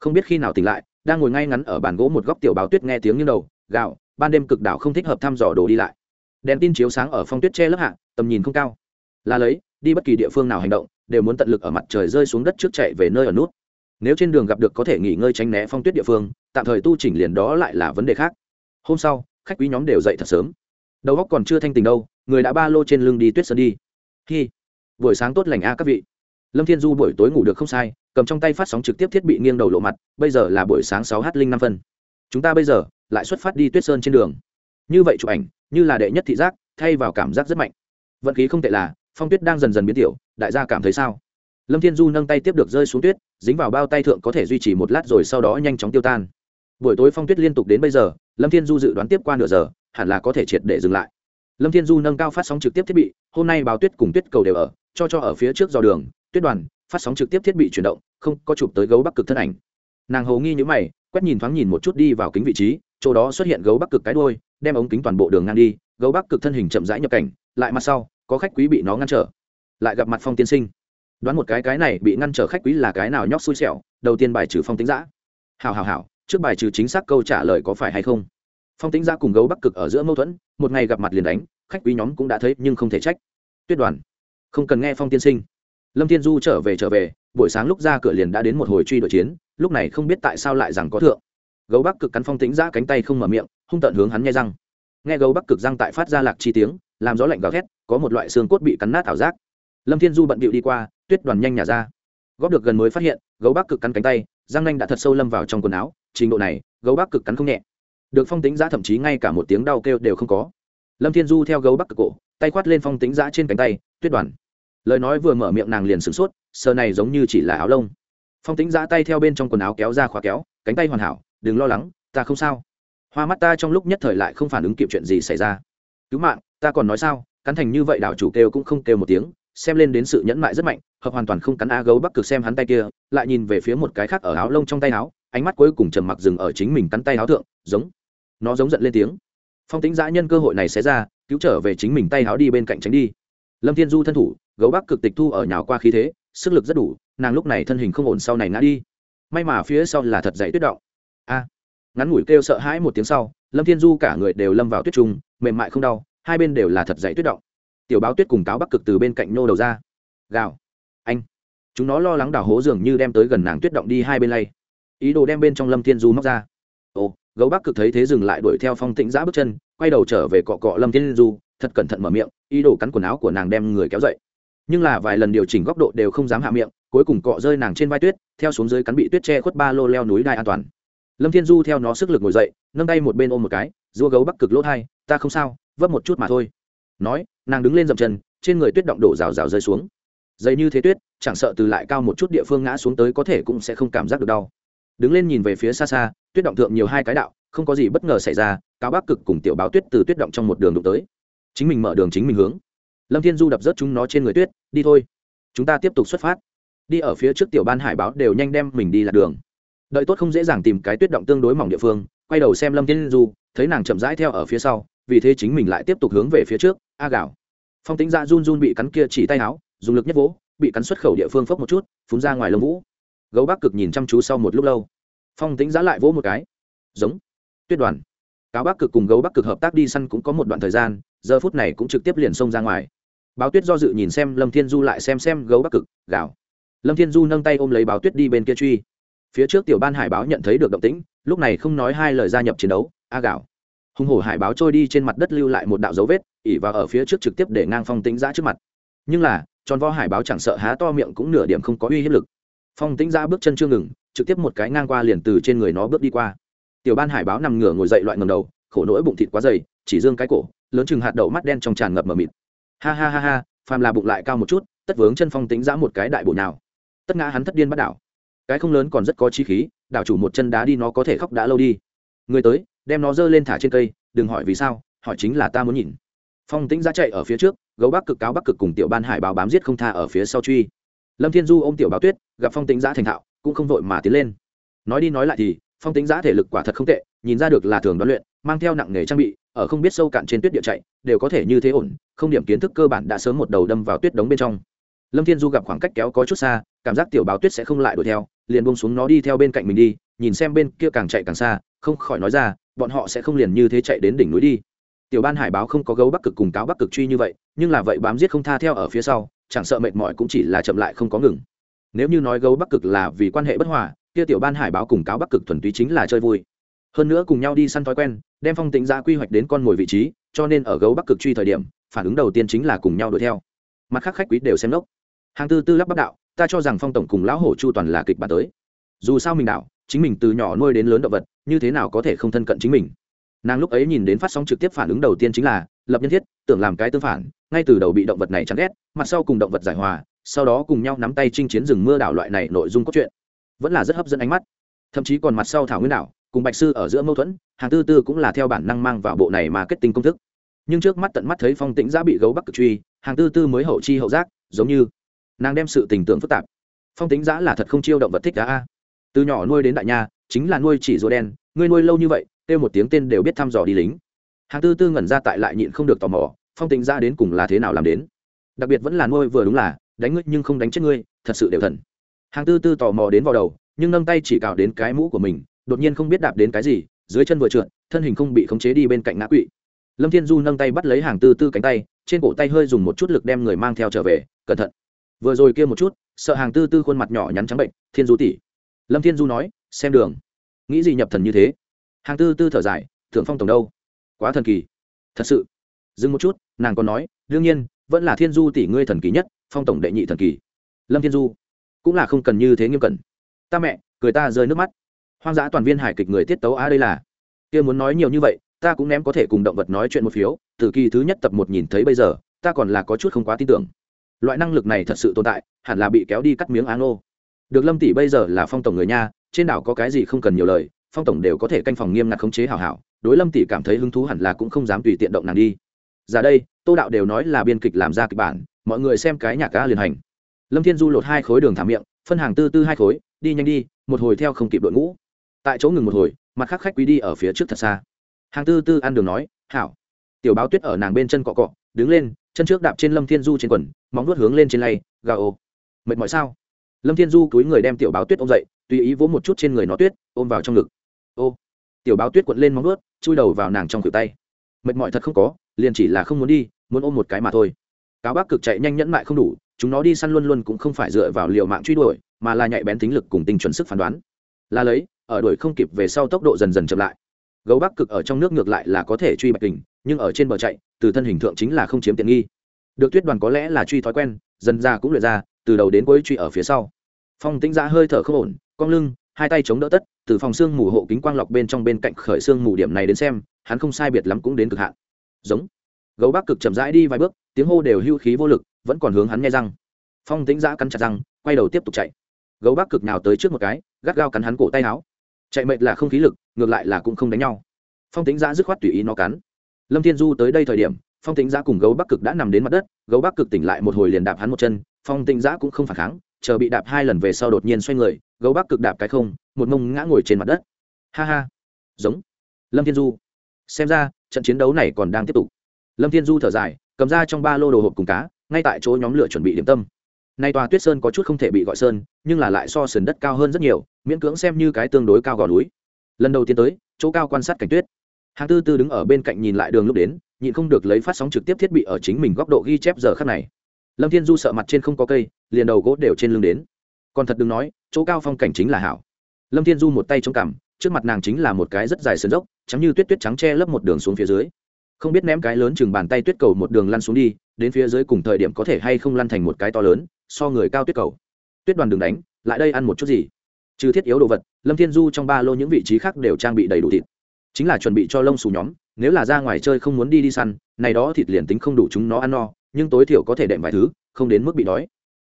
Không biết khi nào tỉnh lại, đang ngồi ngay ngắn ở bàn gỗ một góc tiểu báo tuyết nghe tiếng như đầu gạo ban đêm cực đảo không thích hợp thăm dò đồ đi lại. Đèn tin chiếu sáng ở phong tuyết che lớp hạ, tầm nhìn không cao. Là lấy, đi bất kỳ địa phương nào hành động, đều muốn tận lực ở mặt trời rơi xuống đất trước chạy về nơi ở nút. Nếu trên đường gặp được có thể nghỉ ngơi tránh né phong tuyết địa phương, tạm thời tu chỉnh liền đó lại là vấn đề khác. Hôm sau, khách quý nhóm đều dậy thật sớm. Đầu góc còn chưa thanh tình đâu người đã ba lô trên lưng đi tuyết sơn đi. Hi. Buổi sáng tốt lành a các vị. Lâm thiên du buổi tối ngủ được không sai, cầm trong tay phát sóng trực tiếp thiết bị nghiêng đầu lộ mặt, bây giờ là buổi sáng sáu h linh năm phân. Chúng ta bây giờ lại xuất phát đi tuyết sơn trên đường. Như vậy chụp ảnh, như là đệ nhất thị giác, thay vào cảm giác rất mạnh. Vận khí không tệ là, phong tuyết đang dần dần biến tiểu, đại gia cảm thấy sao? Lâm thiên du nâng tay tiếp được rơi xuống tuyết, dính vào bao tay thượng có thể duy trì một lát rồi sau đó nhanh chóng tiêu tan. Buổi tối phong tuyết liên tục đến bây giờ, lâm thiên du dự đoán tiếp qua nửa giờ, hẳn là có thể triệt để dừng lại lâm thiên du nâng cao phát sóng trực tiếp thiết bị, hôm nay báo tuyết cùng tuyết cầu đều ở, cho cho ở phía trước dò đường, tuyết đoàn, phát sóng trực tiếp thiết bị chuyển động, không có chụp tới gấu bắc cực thân ảnh. Nàng hầu nghi nhữ mày, quét nhìn thoáng nhìn một chút đi vào kính vị trí, chỗ đó xuất hiện gấu bắc cực cái đôi đem ống kính toàn bộ đường ngang đi, gấu bắc cực thân hình chậm rãi nhập cảnh, lại mặt sau, có khách quý bị nó ngăn trở. Lại gặp mặt phong tiên sinh. Đoán một cái cái này bị ngăn trở khách quý là cái nào nhóc xui xẻo, đầu tiên bài trừ phong tính giã hào hào hào trước bài trừ chính xác câu trả lời có phải hay không? Phong tính ra cùng gấu bắc cực ở giữa mâu thuẫn, một ngày gặp mặt liền đánh, khách quý nhóm cũng đã thấy nhưng không thể trách. Tuyết đoàn, không cần nghe phong tiên sinh. Lâm thiên du trở về trở về, buổi sáng lúc ra cửa liền đã đến một hồi truy đuổi chiến, lúc này không biết tại sao lại rằng có thượng. Gấu bắc cực cắn phong tính ra cánh tay không mở miệng, hung tận hướng hắn nghe răng. Nghe gấu bắc cực răng tại phát ra lạc chi tiếng, làm gió lạnh gào thét, có một loại xương cốt bị cắn nát ảo giác. Lâm thiên du bận bịu đi qua, tuyết đoàn nhanh nhả ra. Góp được gần mới phát hiện, gấu bắc cực cắn cánh tay, răng nanh đã thật sâu lâm vào trong quần áo, trình độ này, gấu bắc cực cắn không nhẹ được phong tính giã thậm chí ngay cả một tiếng đau kêu đều không có. Lâm thiên du theo gấu bắc cực cổ, tay khoát lên phong tính giã trên cánh tay, tuyết đoàn. Lời nói vừa mở miệng nàng liền sửng sốt, sờ này giống như chỉ là áo lông. Phong tính giã tay theo bên trong quần áo kéo ra khóa kéo, cánh tay hoàn hảo, đừng lo lắng, ta không sao. Hoa mắt ta trong lúc nhất thời lại không phản ứng kịp chuyện gì xảy ra. Cứu mạng, ta còn nói sao, cắn thành như vậy đảo chủ kêu cũng không kêu một tiếng, xem lên đến sự nhẫn mại rất mạnh, hợp hoàn toàn không cắn a gấu bắc cực xem hắn tay kia, lại nhìn về phía một cái khác ở áo lông trong tay áo, ánh mắt cuối cùng trầm mặc dừng ở chính mình cắn tay áo thượng, giống nó giống giận lên tiếng. Phong tính giã nhân cơ hội này sẽ ra cứu trở về chính mình tay áo đi bên cạnh tránh đi. Lâm thiên du thân thủ gấu bắc cực tịch thu ở nhào qua khí thế sức lực rất đủ nàng lúc này thân hình không ổn sau này ngã đi. May mà phía sau là thật dày tuyết động. A! Ngắn ngủi kêu sợ hãi một tiếng sau lâm thiên du cả người đều lâm vào tuyết trùng, mềm mại không đau hai bên đều là thật dày tuyết động. Tiểu báo tuyết cùng cáo bắc cực từ bên cạnh nô đầu ra. Gào! Anh! Chúng nó lo lắng đào hố dường như đem tới gần nàng tuyết động đi hai bên lay. Ý đồ đem bên trong lâm thiên du móc ra. Ồ! Gấu bắc cực thấy thế dừng lại đuổi theo phong tĩnh giã bước chân, quay đầu trở về cọ cọ lâm thiên du, thật cẩn thận mở miệng, ý đồ cắn quần áo của nàng đem người kéo dậy. Nhưng là vài lần điều chỉnh góc độ đều không dám hạ miệng, cuối cùng cọ rơi nàng trên vai tuyết, theo xuống dưới cắn bị tuyết che khuất ba lô leo núi đai an toàn. Lâm thiên du theo nó sức lực ngồi dậy, nâng tay một bên ôm một cái dua gấu bắc cực lỗ hai ta không sao, vấp một chút mà thôi. Nói, nàng đứng lên dậm chân, trên người tuyết động đổ rào rào rơi xuống. Dày như thế tuyết, chẳng sợ từ lại cao một chút địa phương ngã xuống tới có thể cũng sẽ không cảm giác được đau đứng lên nhìn về phía xa xa, tuyết động thượng nhiều hai cái đạo, không có gì bất ngờ xảy ra, cáo bắc cực cùng tiểu báo tuyết từ tuyết động trong một đường đụng tới. Chính mình mở đường chính mình hướng. Lâm thiên du đập rớt chúng nó trên người tuyết, đi thôi. Chúng ta tiếp tục xuất phát. Đi ở phía trước tiểu ban hải báo đều nhanh đem mình đi lạc đường. Đợi tốt không dễ dàng tìm cái tuyết động tương đối mỏng địa phương, quay đầu xem lâm thiên du, thấy nàng chậm rãi theo ở phía sau, vì thế chính mình lại tiếp tục hướng về phía trước, a gạo phong tính ra dạ run run bị cắn kia chỉ tay áo, dùng lực nhất vỗ, bị cắn xuất khẩu địa phương phốc một chút, phun ra ngoài lông vũ gấu bắc cực nhìn chăm chú sau một lúc lâu. Phong tính giã lại vỗ một cái. Giống. Tuyết đoàn. Cáo bắc cực cùng gấu bắc cực hợp tác đi săn cũng có một đoạn thời gian, giờ phút này cũng trực tiếp liền xông ra ngoài. Báo tuyết do dự nhìn xem lâm thiên du lại xem xem gấu bắc cực, gào. Lâm thiên du nâng tay ôm lấy báo tuyết đi bên kia truy. Phía trước tiểu ban hải báo nhận thấy được động tĩnh, lúc này không nói hai lời gia nhập chiến đấu, a gạo hùng hổ hải báo trôi đi trên mặt đất lưu lại một đạo dấu vết, ỉ và ở phía trước trực tiếp để ngang phong tĩnh giã trước mặt. Nhưng là, tròn vo hải báo chẳng sợ há to miệng cũng nửa điểm không có uy hiếp lực phong tĩnh giã bước chân chưa ngừng, trực tiếp một cái ngang qua liền từ trên người nó bước đi qua. Tiểu ban hải báo nằm ngửa ngồi dậy loại ngầm đầu, khổ nỗi bụng thịt quá dày, chỉ dương cái cổ, lớn chừng hạt đậu mắt đen trong tràn ngập mờ mịt. Ha ha ha ha, phàm là bụng lại cao một chút, tất vướng chân phong tính giã một cái đại bộ nào tất ngã hắn thất điên bắt đảo. Cái không lớn còn rất có chi khí, đảo chủ một chân đá đi nó có thể khóc đã lâu đi. Người tới, đem nó giơ lên thả trên cây, đừng hỏi vì sao, hỏi chính là ta muốn nhìn. Phong tĩnh giã chạy ở phía trước, gấu bắc cực cáo bắc cực cùng tiểu ban hải báo bám giết không tha ở phía sau truy lâm thiên du ô m tiểu báo tuyết, gặp phong tính giã thành thạo, cũng không vội mà tiến lên. Nói đi nói lại thì, phong tính giã thể lực quả thật không tệ, nhìn ra được là thường đoán luyện, mang theo nặng nghề trang bị, ở không biết sâu cạn trên tuyết địa chạy, đều có thể như thế ổn, không điểm kiến thức cơ bản đã sớm một đầu đâm vào tuyết đống bên trong. Lâm thiên du gặp khoảng cách kéo có chút xa, cảm giác tiểu báo tuyết sẽ không lại đuổi theo, liền buông xuống nó đi theo bên cạnh mình đi, nhìn xem bên kia càng chạy càng xa, không khỏi nói ra, bọn họ sẽ không liền như thế chạy đến đỉnh núi đi. Tiểu ban hải báo không có gấu bắc cực cùng cáo bắc cực truy như vậy, nhưng là vậy bám giết không tha theo ở phía sau chẳng sợ mệt mỏi cũng chỉ là chậm lại không có ngừng. Nếu như nói gấu bắc cực là vì quan hệ bất hòa, kia tiểu ban hải báo cùng cáo bắc cực thuần túy chính là chơi vui. Hơn nữa cùng nhau đi săn thói quen, đem phong tĩnh ra quy hoạch đến con mồi vị trí, cho nên ở gấu bắc cực truy thời điểm, phản ứng đầu tiên chính là cùng nhau đuổi theo. Mặt khác khách quý đều xem lốc hàng tư tư lắp bắp đạo, ta cho rằng phong tổng cùng lão hổ chu toàn là kịch bản tới. Dù sao mình đạo, chính mình từ nhỏ nuôi đến lớn động vật, như thế nào có thể không thân cận chính mình? Nàng lúc ấy nhìn đến phát sóng trực tiếp phản ứng đầu tiên chính là lập nhân thiết, tưởng làm cái tương phản, ngay từ đầu bị động vật này chán ghét, mặt sau cùng động vật giải hòa, sau đó cùng nhau nắm tay chinh chiến rừng mưa đảo loại này nội dung cốt truyện. Vẫn là rất hấp dẫn ánh mắt. Thậm chí còn mặt sau thảo nguyên đảo, cùng bạch sư ở giữa mâu thuẫn, hàng tư tư cũng là theo bản năng mang vào bộ này mà kết tinh công thức. Nhưng trước mắt tận mắt thấy phong tĩnh giã bị gấu bắc cực truy, hàng tư tư mới hậu chi hậu giác, giống như nàng đem sự tình tưởng phức tạp. Phong tính giã là thật không chiêu động vật thích đã a. Từ nhỏ nuôi đến đại nha, chính là nuôi chỉ rùa đen, ngươi nuôi lâu như vậy, kêu một tiếng tên đều biết thăm dò đi lính hàng tư tư ngẩn ra tại lại nhịn không được tò mò, phong tình ra đến cùng là thế nào làm đến. Đặc biệt vẫn là nuôi vừa đúng là, đánh ngươi nhưng không đánh chết ngươi, thật sự đều thần. Hàng tư tư tò mò đến vào đầu, nhưng nâng tay chỉ cào đến cái mũ của mình, đột nhiên không biết đạp đến cái gì, dưới chân vừa trượt, thân hình không bị khống chế đi bên cạnh ngã quỵ. Lâm thiên du nâng tay bắt lấy hàng tư tư cánh tay, trên cổ tay hơi dùng một chút lực đem người mang theo trở về, cẩn thận. Vừa rồi kia một chút, sợ hàng tư tư khuôn mặt nhỏ nhắn trắng bệnh, thiên du tỷ. Lâm thiên du nói, xem đường. Nghĩ gì nhập thần như thế? Hàng tư tư thở dài, thượng phong tổng đâu? Quá thần kỳ. Thật sự. Dừng một chút, nàng còn nói, đương nhiên, vẫn là thiên du tỷ ngươi thần kỳ nhất, phong tổng đệ nhị thần kỳ. Lâm thiên du cũng là không cần như thế nghiêm cẩn. Ta mẹ, cười ta rơi nước mắt. Hoang dã toàn viên hải kịch người tiết tấu á đây là. Kia muốn nói nhiều như vậy, ta cũng ném có thể cùng động vật nói chuyện một phiếu, từ kỳ thứ nhất tập một nhìn thấy bây giờ, ta còn là có chút không quá tin tưởng. Loại năng lực này thật sự tồn tại, hẳn là bị kéo đi cắt miếng áng ô được lâm tỷ bây giờ là phong tổng người nha, trên đảo có cái gì không cần nhiều lời, phong tổng đều có thể canh phòng nghiêm ngặt khống chế hảo hảo đối lâm tỷ cảm thấy hứng thú hẳn là cũng không dám tùy tiện động nàng đi. Giờ đây, tô đạo đều nói là biên kịch làm ra kịch bản, mọi người xem cái nhạc ca liền hành. Lâm thiên du lột hai khối đường thả miệng, phân hàng tư tư hai khối, đi nhanh đi, một hồi theo không kịp đội ngũ. Tại chỗ ngừng một hồi, mặt khác khách quý đi ở phía trước thật xa. Hàng tư tư ăn đường nói, hảo. Tiểu báo tuyết ở nàng bên chân cọ cọ, đứng lên, chân trước đạp trên lâm thiên du trên quần, móng nuốt hướng lên trên lay, gà ô. Mệt mỏi sao? Lâm thiên du cúi người đem tiểu báo tuyết ôm dậy, tùy ý vỗ một chút trên người nó tuyết, ôm vào trong ngực. Ô tiểu báo tuyết quận lên móng nuốt chui đầu vào nàng trong cửa tay. Mệt mỏi thật không có, liền chỉ là không muốn đi, muốn ôm một cái mà thôi. Cáo bác cực chạy nhanh nhẫn mại không đủ, chúng nó đi săn luôn luôn cũng không phải dựa vào liều mạng truy đuổi, mà là nhạy bén tính lực cùng tinh chuẩn sức phán đoán. Là lấy, ở đuổi không kịp về sau tốc độ dần dần chậm lại. Gấu bắc cực ở trong nước ngược lại là có thể truy bạch kình nhưng ở trên bờ chạy, từ thân hình thượng chính là không chiếm tiện nghi. Được tuyết đoàn có lẽ là truy thói quen, dần ra cũng luyện ra, từ đầu đến cuối truy ở phía sau. Phong tĩnh giã hơi thở không ổn, cong lưng hai tay chống đỡ tất, từ phòng xương mù hộ kính quang lọc bên trong bên cạnh khởi xương mù điểm này đến xem, hắn không sai biệt lắm cũng đến cực hạn. Giống. Gấu bắc cực chậm rãi đi vài bước, tiếng hô đều hưu khí vô lực, vẫn còn hướng hắn nghe răng. Phong tính giã cắn chặt răng, quay đầu tiếp tục chạy. Gấu bắc cực nào tới trước một cái, gắt gao cắn hắn cổ tay áo. Chạy mệt là không khí lực, ngược lại là cũng không đánh nhau. Phong tính giã dứt khoát tùy ý nó cắn. Lâm thiên du tới đây thời điểm, phong tính giã cùng gấu bắc cực đã nằm đến mặt đất, gấu bắc cực tỉnh lại một hồi liền đạp hắn một chân, phong tính giã cũng không phản kháng chờ bị đạp hai lần về sau đột nhiên xoay người, gấu bắc cực đạp cái không, một mông ngã ngồi trên mặt đất. Ha ha. Giống. Lâm thiên du. Xem ra, trận chiến đấu này còn đang tiếp tục. Lâm thiên du thở dài, cầm ra trong ba lô đồ hộp cùng cá, ngay tại chỗ nhóm lửa chuẩn bị điểm tâm. Nay tòa tuyết sơn có chút không thể bị gọi sơn, nhưng là lại so sườn đất cao hơn rất nhiều, miễn cưỡng xem như cái tương đối cao gò núi. Lần đầu tiên tới, chỗ cao quan sát cảnh tuyết. Hàng tư tư đứng ở bên cạnh nhìn lại đường lúc đến, nhịn không được lấy phát sóng trực tiếp thiết bị ở chính mình góc độ ghi chép giờ khắc này lâm thiên du sợ mặt trên không có cây, liền đầu gỗ đều trên lưng đến. Còn thật đừng nói, chỗ cao phong cảnh chính là hảo. Lâm thiên du một tay chống cằm, trước mặt nàng chính là một cái rất dài sườn dốc chắm như tuyết tuyết trắng che lấp một đường xuống phía dưới. Không biết ném cái lớn chừng bàn tay tuyết cầu một đường lăn xuống đi, đến phía dưới cùng thời điểm có thể hay không lăn thành một cái to lớn, so người cao tuyết cầu. Tuyết đoàn đường đánh, lại đây ăn một chút gì. Trừ thiết yếu đồ vật, lâm thiên du trong ba lô những vị trí khác đều trang bị đầy đủ thịt. Chính là chuẩn bị cho lông xù nhóm, nếu là ra ngoài chơi không muốn đi đi săn, này đó thịt liền tính không đủ chúng nó ăn no nhưng tối thiểu có thể đệm vài thứ, không đến mức bị đói.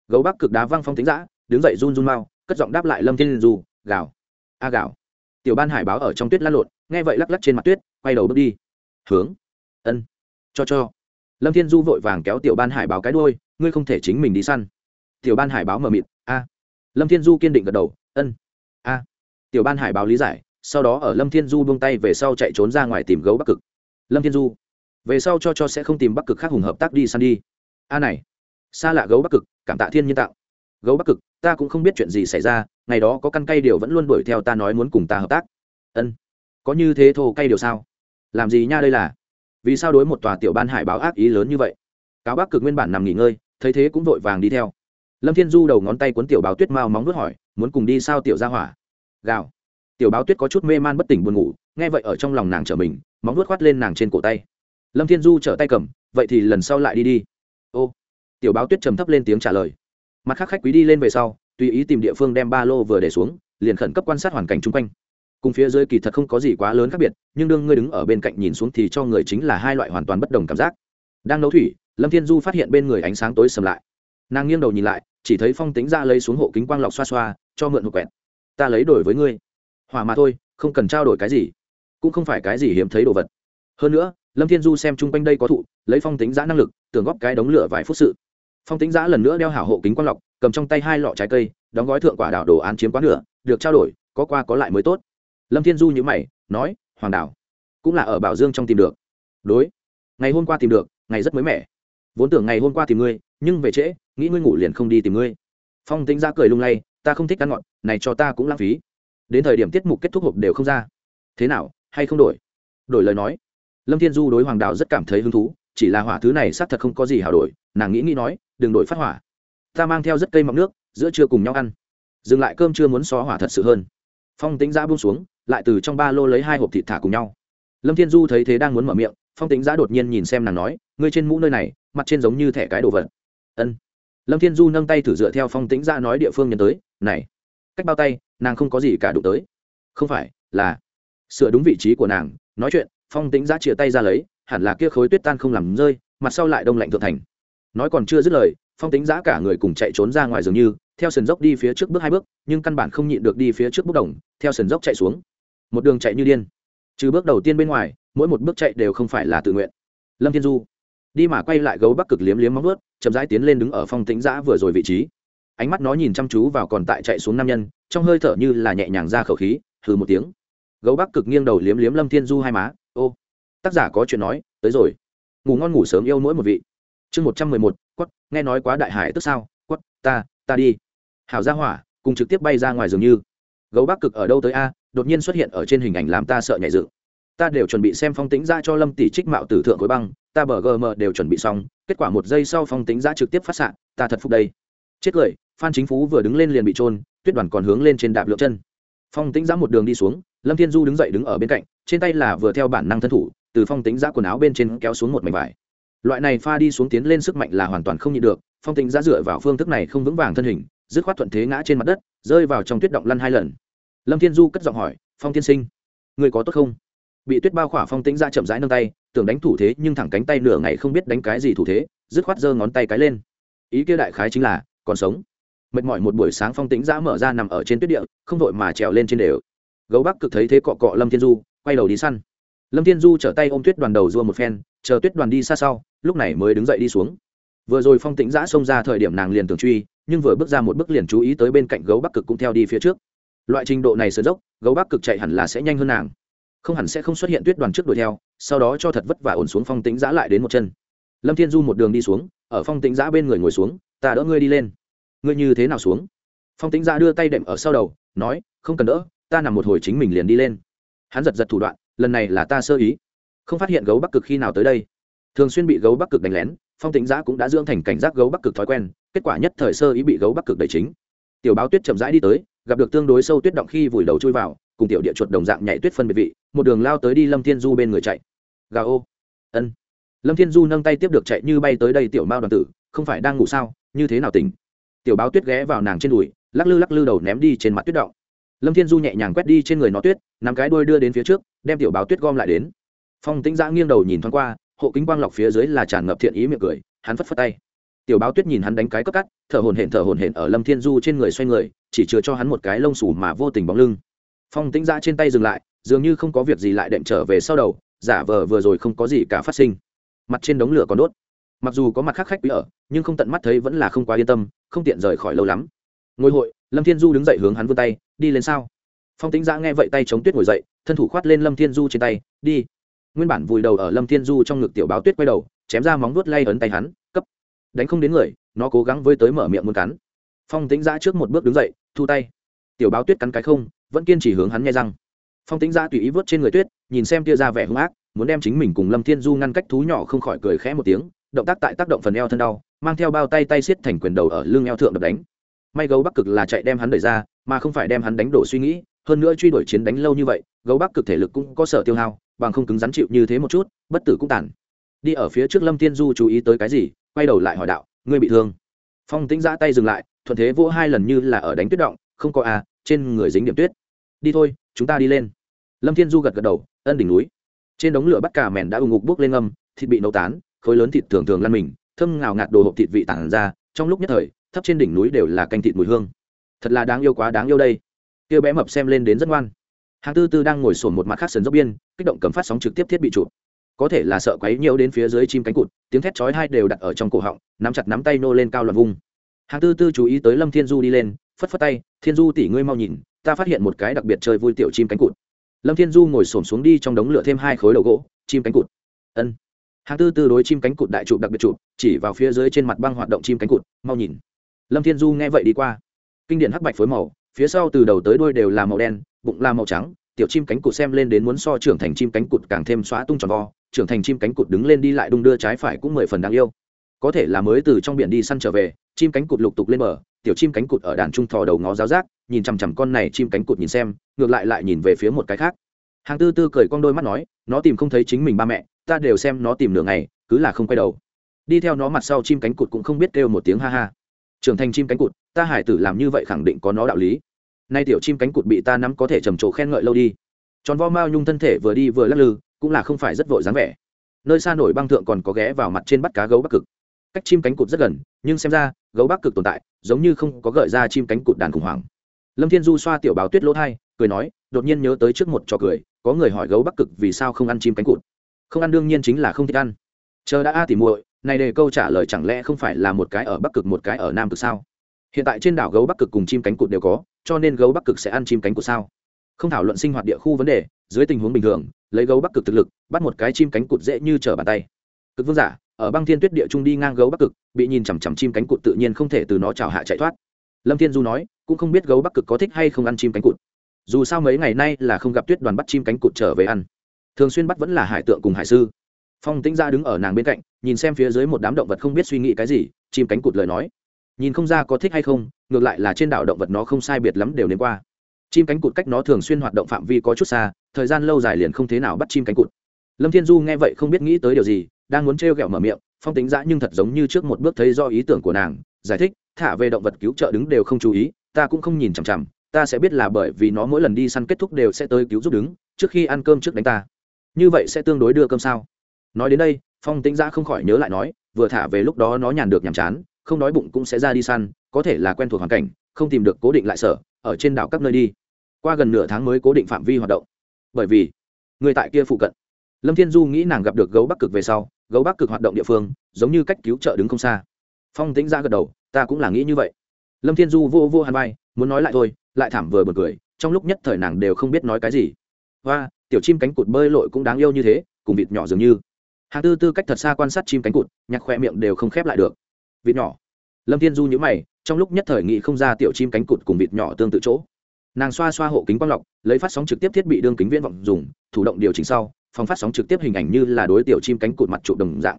Gấu bắc cực đá văng phong tính giã đứng dậy run run mau, cất giọng đáp lại lâm thiên du gào, a gào. Tiểu ban hải báo ở trong tuyết lăn lộn, nghe vậy lắc lắc trên mặt tuyết, quay đầu bước đi. Hướng, ân, cho cho. Lâm thiên du vội vàng kéo tiểu ban hải báo cái đuôi, ngươi không thể chính mình đi săn. Tiểu ban hải báo mờ mịt a. Lâm thiên du kiên định gật đầu, ân, a. Tiểu ban hải báo lý giải, sau đó ở lâm thiên du buông tay về sau chạy trốn ra ngoài tìm gấu bắc cực. Lâm thiên du về sau cho cho sẽ không tìm bắc cực khác hùng hợp tác đi săn đi. A này, xa lạ gấu bắc cực, cảm tạ thiên nhiên tạo. Gấu bắc cực, ta cũng không biết chuyện gì xảy ra, ngày đó có căn cây điều vẫn luôn đuổi theo ta nói muốn cùng ta hợp tác. Ân, có như thế thô cây điều sao? Làm gì nha đây là? Vì sao đối một tòa tiểu ban hải báo ác ý lớn như vậy? Cáo bắc cực nguyên bản nằm nghỉ ngơi, thấy thế cũng vội vàng đi theo. Lâm thiên du đầu ngón tay cuốn tiểu báo tuyết mao móng nuốt hỏi, muốn cùng đi sao tiểu ra hỏa? Gào. Tiểu báo tuyết có chút mê man bất tỉnh buồn ngủ, nghe vậy ở trong lòng nàng trở mình, móng nuốt khoát lên nàng trên cổ tay lâm thiên du trở tay cầm, vậy thì lần sau lại đi đi. Ô, tiểu báo tuyết trầm thấp lên tiếng trả lời. Mặt khác khách quý đi lên về sau, tùy ý tìm địa phương đem ba lô vừa để xuống, liền khẩn cấp quan sát hoàn cảnh chung quanh. Cùng phía dưới kỳ thật không có gì quá lớn khác biệt, nhưng đương ngươi đứng ở bên cạnh nhìn xuống thì cho người chính là hai loại hoàn toàn bất đồng cảm giác. Đang nấu thủy, lâm thiên du phát hiện bên người ánh sáng tối sầm lại. Nàng nghiêng đầu nhìn lại, chỉ thấy phong tính ra lấy xuống hộ kính quang lọc xoa xoa, cho mượn hộp quẹt. Ta lấy đổi với ngươi. Hỏa mà thôi, không cần trao đổi cái gì. Cũng không phải cái gì hiếm thấy đồ vật. Hơn nữa lâm thiên du xem chung quanh đây có thụ, lấy phong tính giã năng lực, tưởng góp cái đống lửa vài phút sự. Phong tính giã lần nữa đeo hảo hộ kính quang lọc, cầm trong tay hai lọ trái cây, đóng gói thượng quả đảo đồ án chiếm quá nửa được trao đổi, có qua có lại mới tốt. Lâm thiên du nhữ mày, nói, hoàng đảo, cũng là ở bảo dương trong tìm được. Đối, ngày hôm qua tìm được, ngày rất mới mẻ. Vốn tưởng ngày hôm qua tìm ngươi, nhưng về trễ, nghĩ ngươi ngủ liền không đi tìm ngươi. Phong tính Giã cười lung lay, ta không thích ăn ngọn này cho ta cũng lãng phí. Đến thời điểm tiết mục kết thúc hộp đều không ra. Thế nào, hay không đổi? Đổi lời nói lâm thiên du đối hoàng đào rất cảm thấy hứng thú, chỉ là hỏa thứ này xác thật không có gì hảo đổi, nàng nghĩ nghĩ nói, đừng đổi phát hỏa. Ta mang theo rất cây mọng nước, giữa trưa cùng nhau ăn. Dừng lại cơm chưa muốn xó hỏa thật sự hơn. Phong tính giã buông xuống, lại từ trong ba lô lấy hai hộp thịt thả cùng nhau. Lâm thiên du thấy thế đang muốn mở miệng, phong tính giã đột nhiên nhìn xem nàng nói, ngươi trên mũ nơi này, mặt trên giống như thẻ cái đồ vật. Ân. Lâm thiên du nâng tay thử dựa theo phong tính giã nói địa phương nhấn tới, này, cách bao tay, nàng không có gì cả đụng tới. Không phải, là sửa đúng vị trí của nàng, nói chuyện phong Tĩnh giã chia tay ra lấy, hẳn là kia khối tuyết tan không làm rơi, mặt sau lại đông lạnh thượng thành. Nói còn chưa dứt lời, phong tính giã cả người cùng chạy trốn ra ngoài dường như, theo sườn dốc đi phía trước bước hai bước, nhưng căn bản không nhịn được đi phía trước bước đồng, theo sườn dốc chạy xuống. Một đường chạy như điên. Trừ bước đầu tiên bên ngoài, mỗi một bước chạy đều không phải là tự nguyện. Lâm thiên du đi mà quay lại gấu bắc cực liếm liếm móng vớt chậm rãi tiến lên đứng ở phong tính giã vừa rồi vị trí. Ánh mắt nó nhìn chăm chú vào còn tại chạy xuống nam nhân, trong hơi thở như là nhẹ nhàng ra khẩu khí, hừ một tiếng. Gấu bắc cực nghiêng đầu liếm liếm lâm thiên du hai má tác giả có chuyện nói, tới rồi. Ngủ ngon ngủ sớm yêu mỗi một vị. Chương một trăm mười một quất nghe nói quá đại hải tức sao? Quất ta ta đi. Hảo ra hỏa, cùng trực tiếp bay ra ngoài dường như. Gấu bắc cực ở đâu tới a? Đột nhiên xuất hiện ở trên hình ảnh làm ta sợ nhảy dựng. Ta đều chuẩn bị xem phong tính ra cho lâm tỷ trích mạo tử thượng khối băng, ta bờ gm đều chuẩn bị xong, kết quả một giây sau phong tính ra trực tiếp phát s ta thật phục đây. Chết cười, phan chính phú vừa đứng lên liền bị trôn, tuyết đoàn còn hướng lên trên đạp lượt chân. Phong tính ra một đường đi xuống, lâm thiên du đứng dậy đứng ở bên cạnh, trên tay là vừa theo bản năng thân thủ từ phong tính giã quần áo bên trên kéo xuống một mảnh vải. Loại này pha đi xuống tiến lên sức mạnh là hoàn toàn không nhịn được, phong tính giã dựa vào phương thức này không vững vàng thân hình, dứt khoát thuận thế ngã trên mặt đất, rơi vào trong tuyết động lăn hai lần. Lâm thiên du cất giọng hỏi, phong tiên sinh, người có tốt không? Bị tuyết bao khỏa, phong tính giã chậm rãi nâng tay, tưởng đánh thủ thế nhưng thẳng cánh tay nửa ngày không biết đánh cái gì thủ thế, dứt khoát giơ ngón tay cái lên. Ý kia đại khái chính là, còn sống. Mệt mỏi một buổi sáng, phong tĩnh giã mở ra nằm ở trên tuyết địa, không vội mà trèo lên trên đều. Gấu bắc cực thấy thế cọ cọ lâm thiên du, quay đầu đi săn lâm thiên du trở tay ôm tuyết đoàn đầu dua một phen, chờ tuyết đoàn đi xa sau, lúc này mới đứng dậy đi xuống. Vừa rồi phong tĩnh giã xông ra thời điểm nàng liền tưởng truy, nhưng vừa bước ra một bước liền chú ý tới bên cạnh gấu bắc cực cũng theo đi phía trước. Loại trình độ này sờ dốc, gấu bắc cực chạy hẳn là sẽ nhanh hơn nàng. Không hẳn sẽ không xuất hiện tuyết đoàn trước đuổi theo, sau đó cho thật vất vả ổn xuống phong tĩnh giã lại đến một chân. Lâm thiên du một đường đi xuống, ở phong tĩnh giã bên người ngồi xuống, ta đỡ ngươi đi lên. Ngươi như thế nào xuống? Phong tĩnh giã đưa tay đệm ở sau đầu, nói, không cần đỡ, ta nằm một hồi chính mình liền đi lên. Hắn giật giật thủ đoạn lần này là ta sơ ý. Không phát hiện gấu bắc cực khi nào tới đây. Thường xuyên bị gấu bắc cực đánh lén, phong tính giã cũng đã dưỡng thành cảnh giác gấu bắc cực thói quen, kết quả nhất thời sơ ý bị gấu bắc cực đẩy chính. Tiểu báo tuyết chậm rãi đi tới, gặp được tương đối sâu tuyết động khi vùi đầu chui vào, cùng tiểu địa chuột đồng dạng nhảy tuyết phân biệt vị, một đường lao tới đi lâm thiên du bên người chạy. Gà ô. Ân. Lâm thiên du nâng tay tiếp được chạy như bay tới đây tiểu mao đoàn tử, không phải đang ngủ sao, như thế nào tỉnh? Tiểu báo tuyết ghé vào nàng trên đùi, lắc lư lắc lư đầu ném đi trên mặt tuyết động. Lâm thiên du nhẹ nhàng quét đi trên người nó tuyết nắm cái đuôi đưa đến phía trước, đem tiểu báo tuyết gom lại đến. Phong tĩnh giã nghiêng đầu nhìn thoáng qua, hộ kính quang lọc phía dưới là tràn ngập thiện ý miệng cười, hắn phất phất tay. Tiểu báo tuyết nhìn hắn đánh cái cấp cắt, thở hồn hển thở hồn hển ở lâm thiên du trên người xoay người, chỉ chừa cho hắn một cái lông xù mà vô tình bóng lưng. Phong tĩnh giã trên tay dừng lại, dường như không có việc gì lại đệm trở về sau đầu, giả vờ vừa rồi không có gì cả phát sinh. Mặt trên đống lửa còn đốt. Mặc dù có mặt khác khách quý ở, nhưng không tận mắt thấy vẫn là không quá yên tâm, không tiện rời khỏi lâu lắm. Ngồi hội, lâm thiên du đứng dậy hướng hắn vươn tay, đi lên sao? Phong tính giã nghe vậy tay chống tuyết ngồi dậy, thân thủ khoát lên lâm thiên du trên tay, đi. Nguyên bản vùi đầu ở lâm thiên du trong ngực tiểu báo tuyết quay đầu, chém ra móng vuốt lay ấn tay hắn, cấp. Đánh không đến người, nó cố gắng với tới mở miệng muốn cắn. Phong tính giã trước một bước đứng dậy, thu tay. Tiểu báo tuyết cắn cái không, vẫn kiên trì hướng hắn nghe răng. Phong tính giã tùy ý vớt trên người tuyết, nhìn xem tia ra vẻ hung ác, muốn đem chính mình cùng lâm thiên du ngăn cách thú nhỏ không khỏi cười khẽ một tiếng, động tác tại tác động phần eo thân đau, mang theo bao tay tay xiết thành quyền đầu ở lưng eo thượng đập đánh. May gấu bắc cực là chạy đem hắn đẩy ra, mà không phải đem hắn đánh đổ suy nghĩ hơn nữa truy đuổi chiến đánh lâu như vậy, gấu bắc cực thể lực cũng có sở tiêu hao, bằng không cứng rắn chịu như thế một chút, bất tử cũng tàn. Đi ở phía trước lâm thiên du chú ý tới cái gì, quay đầu lại hỏi đạo, ngươi bị thương? Phong tĩnh giã tay dừng lại, thuận thế vỗ hai lần như là ở đánh tuyết động, không có à trên người dính điểm tuyết. Đi thôi, chúng ta đi lên. Lâm thiên du gật gật đầu, ân đỉnh núi. Trên đống lửa bắt cả mèn đã ù ngục bước lên ngâm thịt bị nấu tán, khối lớn thịt thường thường lăn mình, thơm ngào ngạt đồ hộp thịt vị tản ra, trong lúc nhất thời, thấp trên đỉnh núi đều là canh thịt mùi hương. Thật là đáng yêu quá đáng yêu đây kia bé mập xem lên đến rất ngoan. Hàng tư tư đang ngồi sồn một mặt khác sườn dốc biên, kích động cầm phát sóng trực tiếp thiết bị chụp. Có thể là sợ quấy nhiễu đến phía dưới chim cánh cụt, tiếng thét chói hai đều đặt ở trong cổ họng, nắm chặt nắm tay nô lên cao loạn vung. Hàng tư tư chú ý tới lâm thiên du đi lên, phất phất tay, thiên du tỷ ngươi mau nhìn, ta phát hiện một cái đặc biệt chơi vui tiểu chim cánh cụt. Lâm thiên du ngồi xổm xuống đi trong đống lửa thêm hai khối đầu gỗ, chim cánh cụt. Ân. Hàng tư tư đối chim cánh cụt đại trụ đặc biệt trụ chỉ vào phía dưới trên mặt băng hoạt động chim cánh cụt, mau nhìn. Lâm thiên du nghe vậy đi qua. Kinh điển hắc bạch phối màu phía sau từ đầu tới đuôi đều là màu đen, bụng là màu trắng, tiểu chim cánh cụt xem lên đến muốn so trưởng thành chim cánh cụt càng thêm xóa tung tròn vo, trưởng thành chim cánh cụt đứng lên đi lại đung đưa trái phải cũng mười phần đáng yêu. Có thể là mới từ trong biển đi săn trở về, chim cánh cụt lục tục lên bờ, tiểu chim cánh cụt ở đàn trung thò đầu ngó giáo giác, nhìn chằm chằm con này chim cánh cụt nhìn xem, ngược lại lại nhìn về phía một cái khác. Hàng tư tư cười con đôi mắt nói, nó tìm không thấy chính mình ba mẹ, ta đều xem nó tìm nửa ngày, cứ là không quay đầu. Đi theo nó mặt sau chim cánh cụt cũng không biết kêu một tiếng ha ha. Trưởng thành chim cánh cụt, ta hải tử làm như vậy khẳng định có nó đạo lý nay tiểu chim cánh cụt bị ta nắm có thể trầm trồ khen ngợi lâu đi. Tròn vo mao nhung thân thể vừa đi vừa lắc lư, cũng là không phải rất vội dáng vẻ. Nơi xa nổi băng thượng còn có ghé vào mặt trên bắt cá gấu bắc cực. Cách chim cánh cụt rất gần, nhưng xem ra, gấu bắc cực tồn tại, giống như không có gợi ra chim cánh cụt đàn khủng hoảng. Lâm thiên du xoa tiểu báo tuyết lỗ thai, cười nói, đột nhiên nhớ tới trước một trò cười, có người hỏi gấu bắc cực vì sao không ăn chim cánh cụt. Không ăn đương nhiên chính là không thích ăn. Chờ đã a tỉ muội, này đề câu trả lời chẳng lẽ không phải là một cái ở bắc cực một cái ở nam cực sao? Hiện tại trên đảo gấu bắc cực cùng chim cánh cụt đều có, cho nên gấu bắc cực sẽ ăn chim cánh cụt sao? Không thảo luận sinh hoạt địa khu vấn đề, dưới tình huống bình thường, lấy gấu bắc cực thực lực, bắt một cái chim cánh cụt dễ như trở bàn tay. Cực vương giả, ở băng thiên tuyết địa trung đi ngang gấu bắc cực, bị nhìn chằm chằm chim cánh cụt tự nhiên không thể từ nó trào hạ chạy thoát. Lâm thiên du nói, cũng không biết gấu bắc cực có thích hay không ăn chim cánh cụt. Dù sao mấy ngày nay là không gặp tuyết đoàn bắt chim cánh cụt trở về ăn. Thường xuyên bắt vẫn là hải tượng cùng hải sư. Phong tĩnh ra đứng ở nàng bên cạnh, nhìn xem phía dưới một đám động vật không biết suy nghĩ cái gì, chim cánh cụt lời nói nhìn không ra có thích hay không, ngược lại là trên đảo động vật nó không sai biệt lắm đều đến qua. Chim cánh cụt cách nó thường xuyên hoạt động phạm vi có chút xa, thời gian lâu dài liền không thế nào bắt chim cánh cụt. Lâm thiên du nghe vậy không biết nghĩ tới điều gì, đang muốn trêu ghẹo mở miệng, phong tính giã nhưng thật giống như trước một bước thấy do ý tưởng của nàng, giải thích, thả về động vật cứu trợ đứng đều không chú ý, ta cũng không nhìn chằm chằm, ta sẽ biết là bởi vì nó mỗi lần đi săn kết thúc đều sẽ tới cứu giúp đứng, trước khi ăn cơm trước đánh ta. Như vậy sẽ tương đối đưa cơm sao? Nói đến đây, phong tính giã không khỏi nhớ lại nói, vừa thả về lúc đó nó nhàn được nhàm chán không đói bụng cũng sẽ ra đi săn, có thể là quen thuộc hoàn cảnh, không tìm được cố định lại sở, ở trên đảo các nơi đi. Qua gần nửa tháng mới cố định phạm vi hoạt động. Bởi vì, người tại kia phụ cận. Lâm thiên du nghĩ nàng gặp được gấu bắc cực về sau, gấu bắc cực hoạt động địa phương, giống như cách cứu trợ đứng không xa. Phong tĩnh ra gật đầu, ta cũng là nghĩ như vậy. Lâm thiên du vô vô hàn vai, muốn nói lại thôi, lại thảm vừa bật cười, trong lúc nhất thời nàng đều không biết nói cái gì. Và tiểu chim cánh cụt bơi lội cũng đáng yêu như thế, cùng vịt nhỏ dường như. Hàng tư tư cách thật xa quan sát chim cánh cụt nhạc khoe miệng đều không khép lại được vịt nhỏ. Lâm thiên du nhữ mày, trong lúc nhất thời nghị không ra tiểu chim cánh cụt cùng vịt nhỏ tương tự chỗ. Nàng xoa xoa hộ kính quang lọc, lấy phát sóng trực tiếp thiết bị đương kính viễn vọng dùng, thủ động điều chỉnh sau, phòng phát sóng trực tiếp hình ảnh như là đối tiểu chim cánh cụt mặt trụ đồng dạng.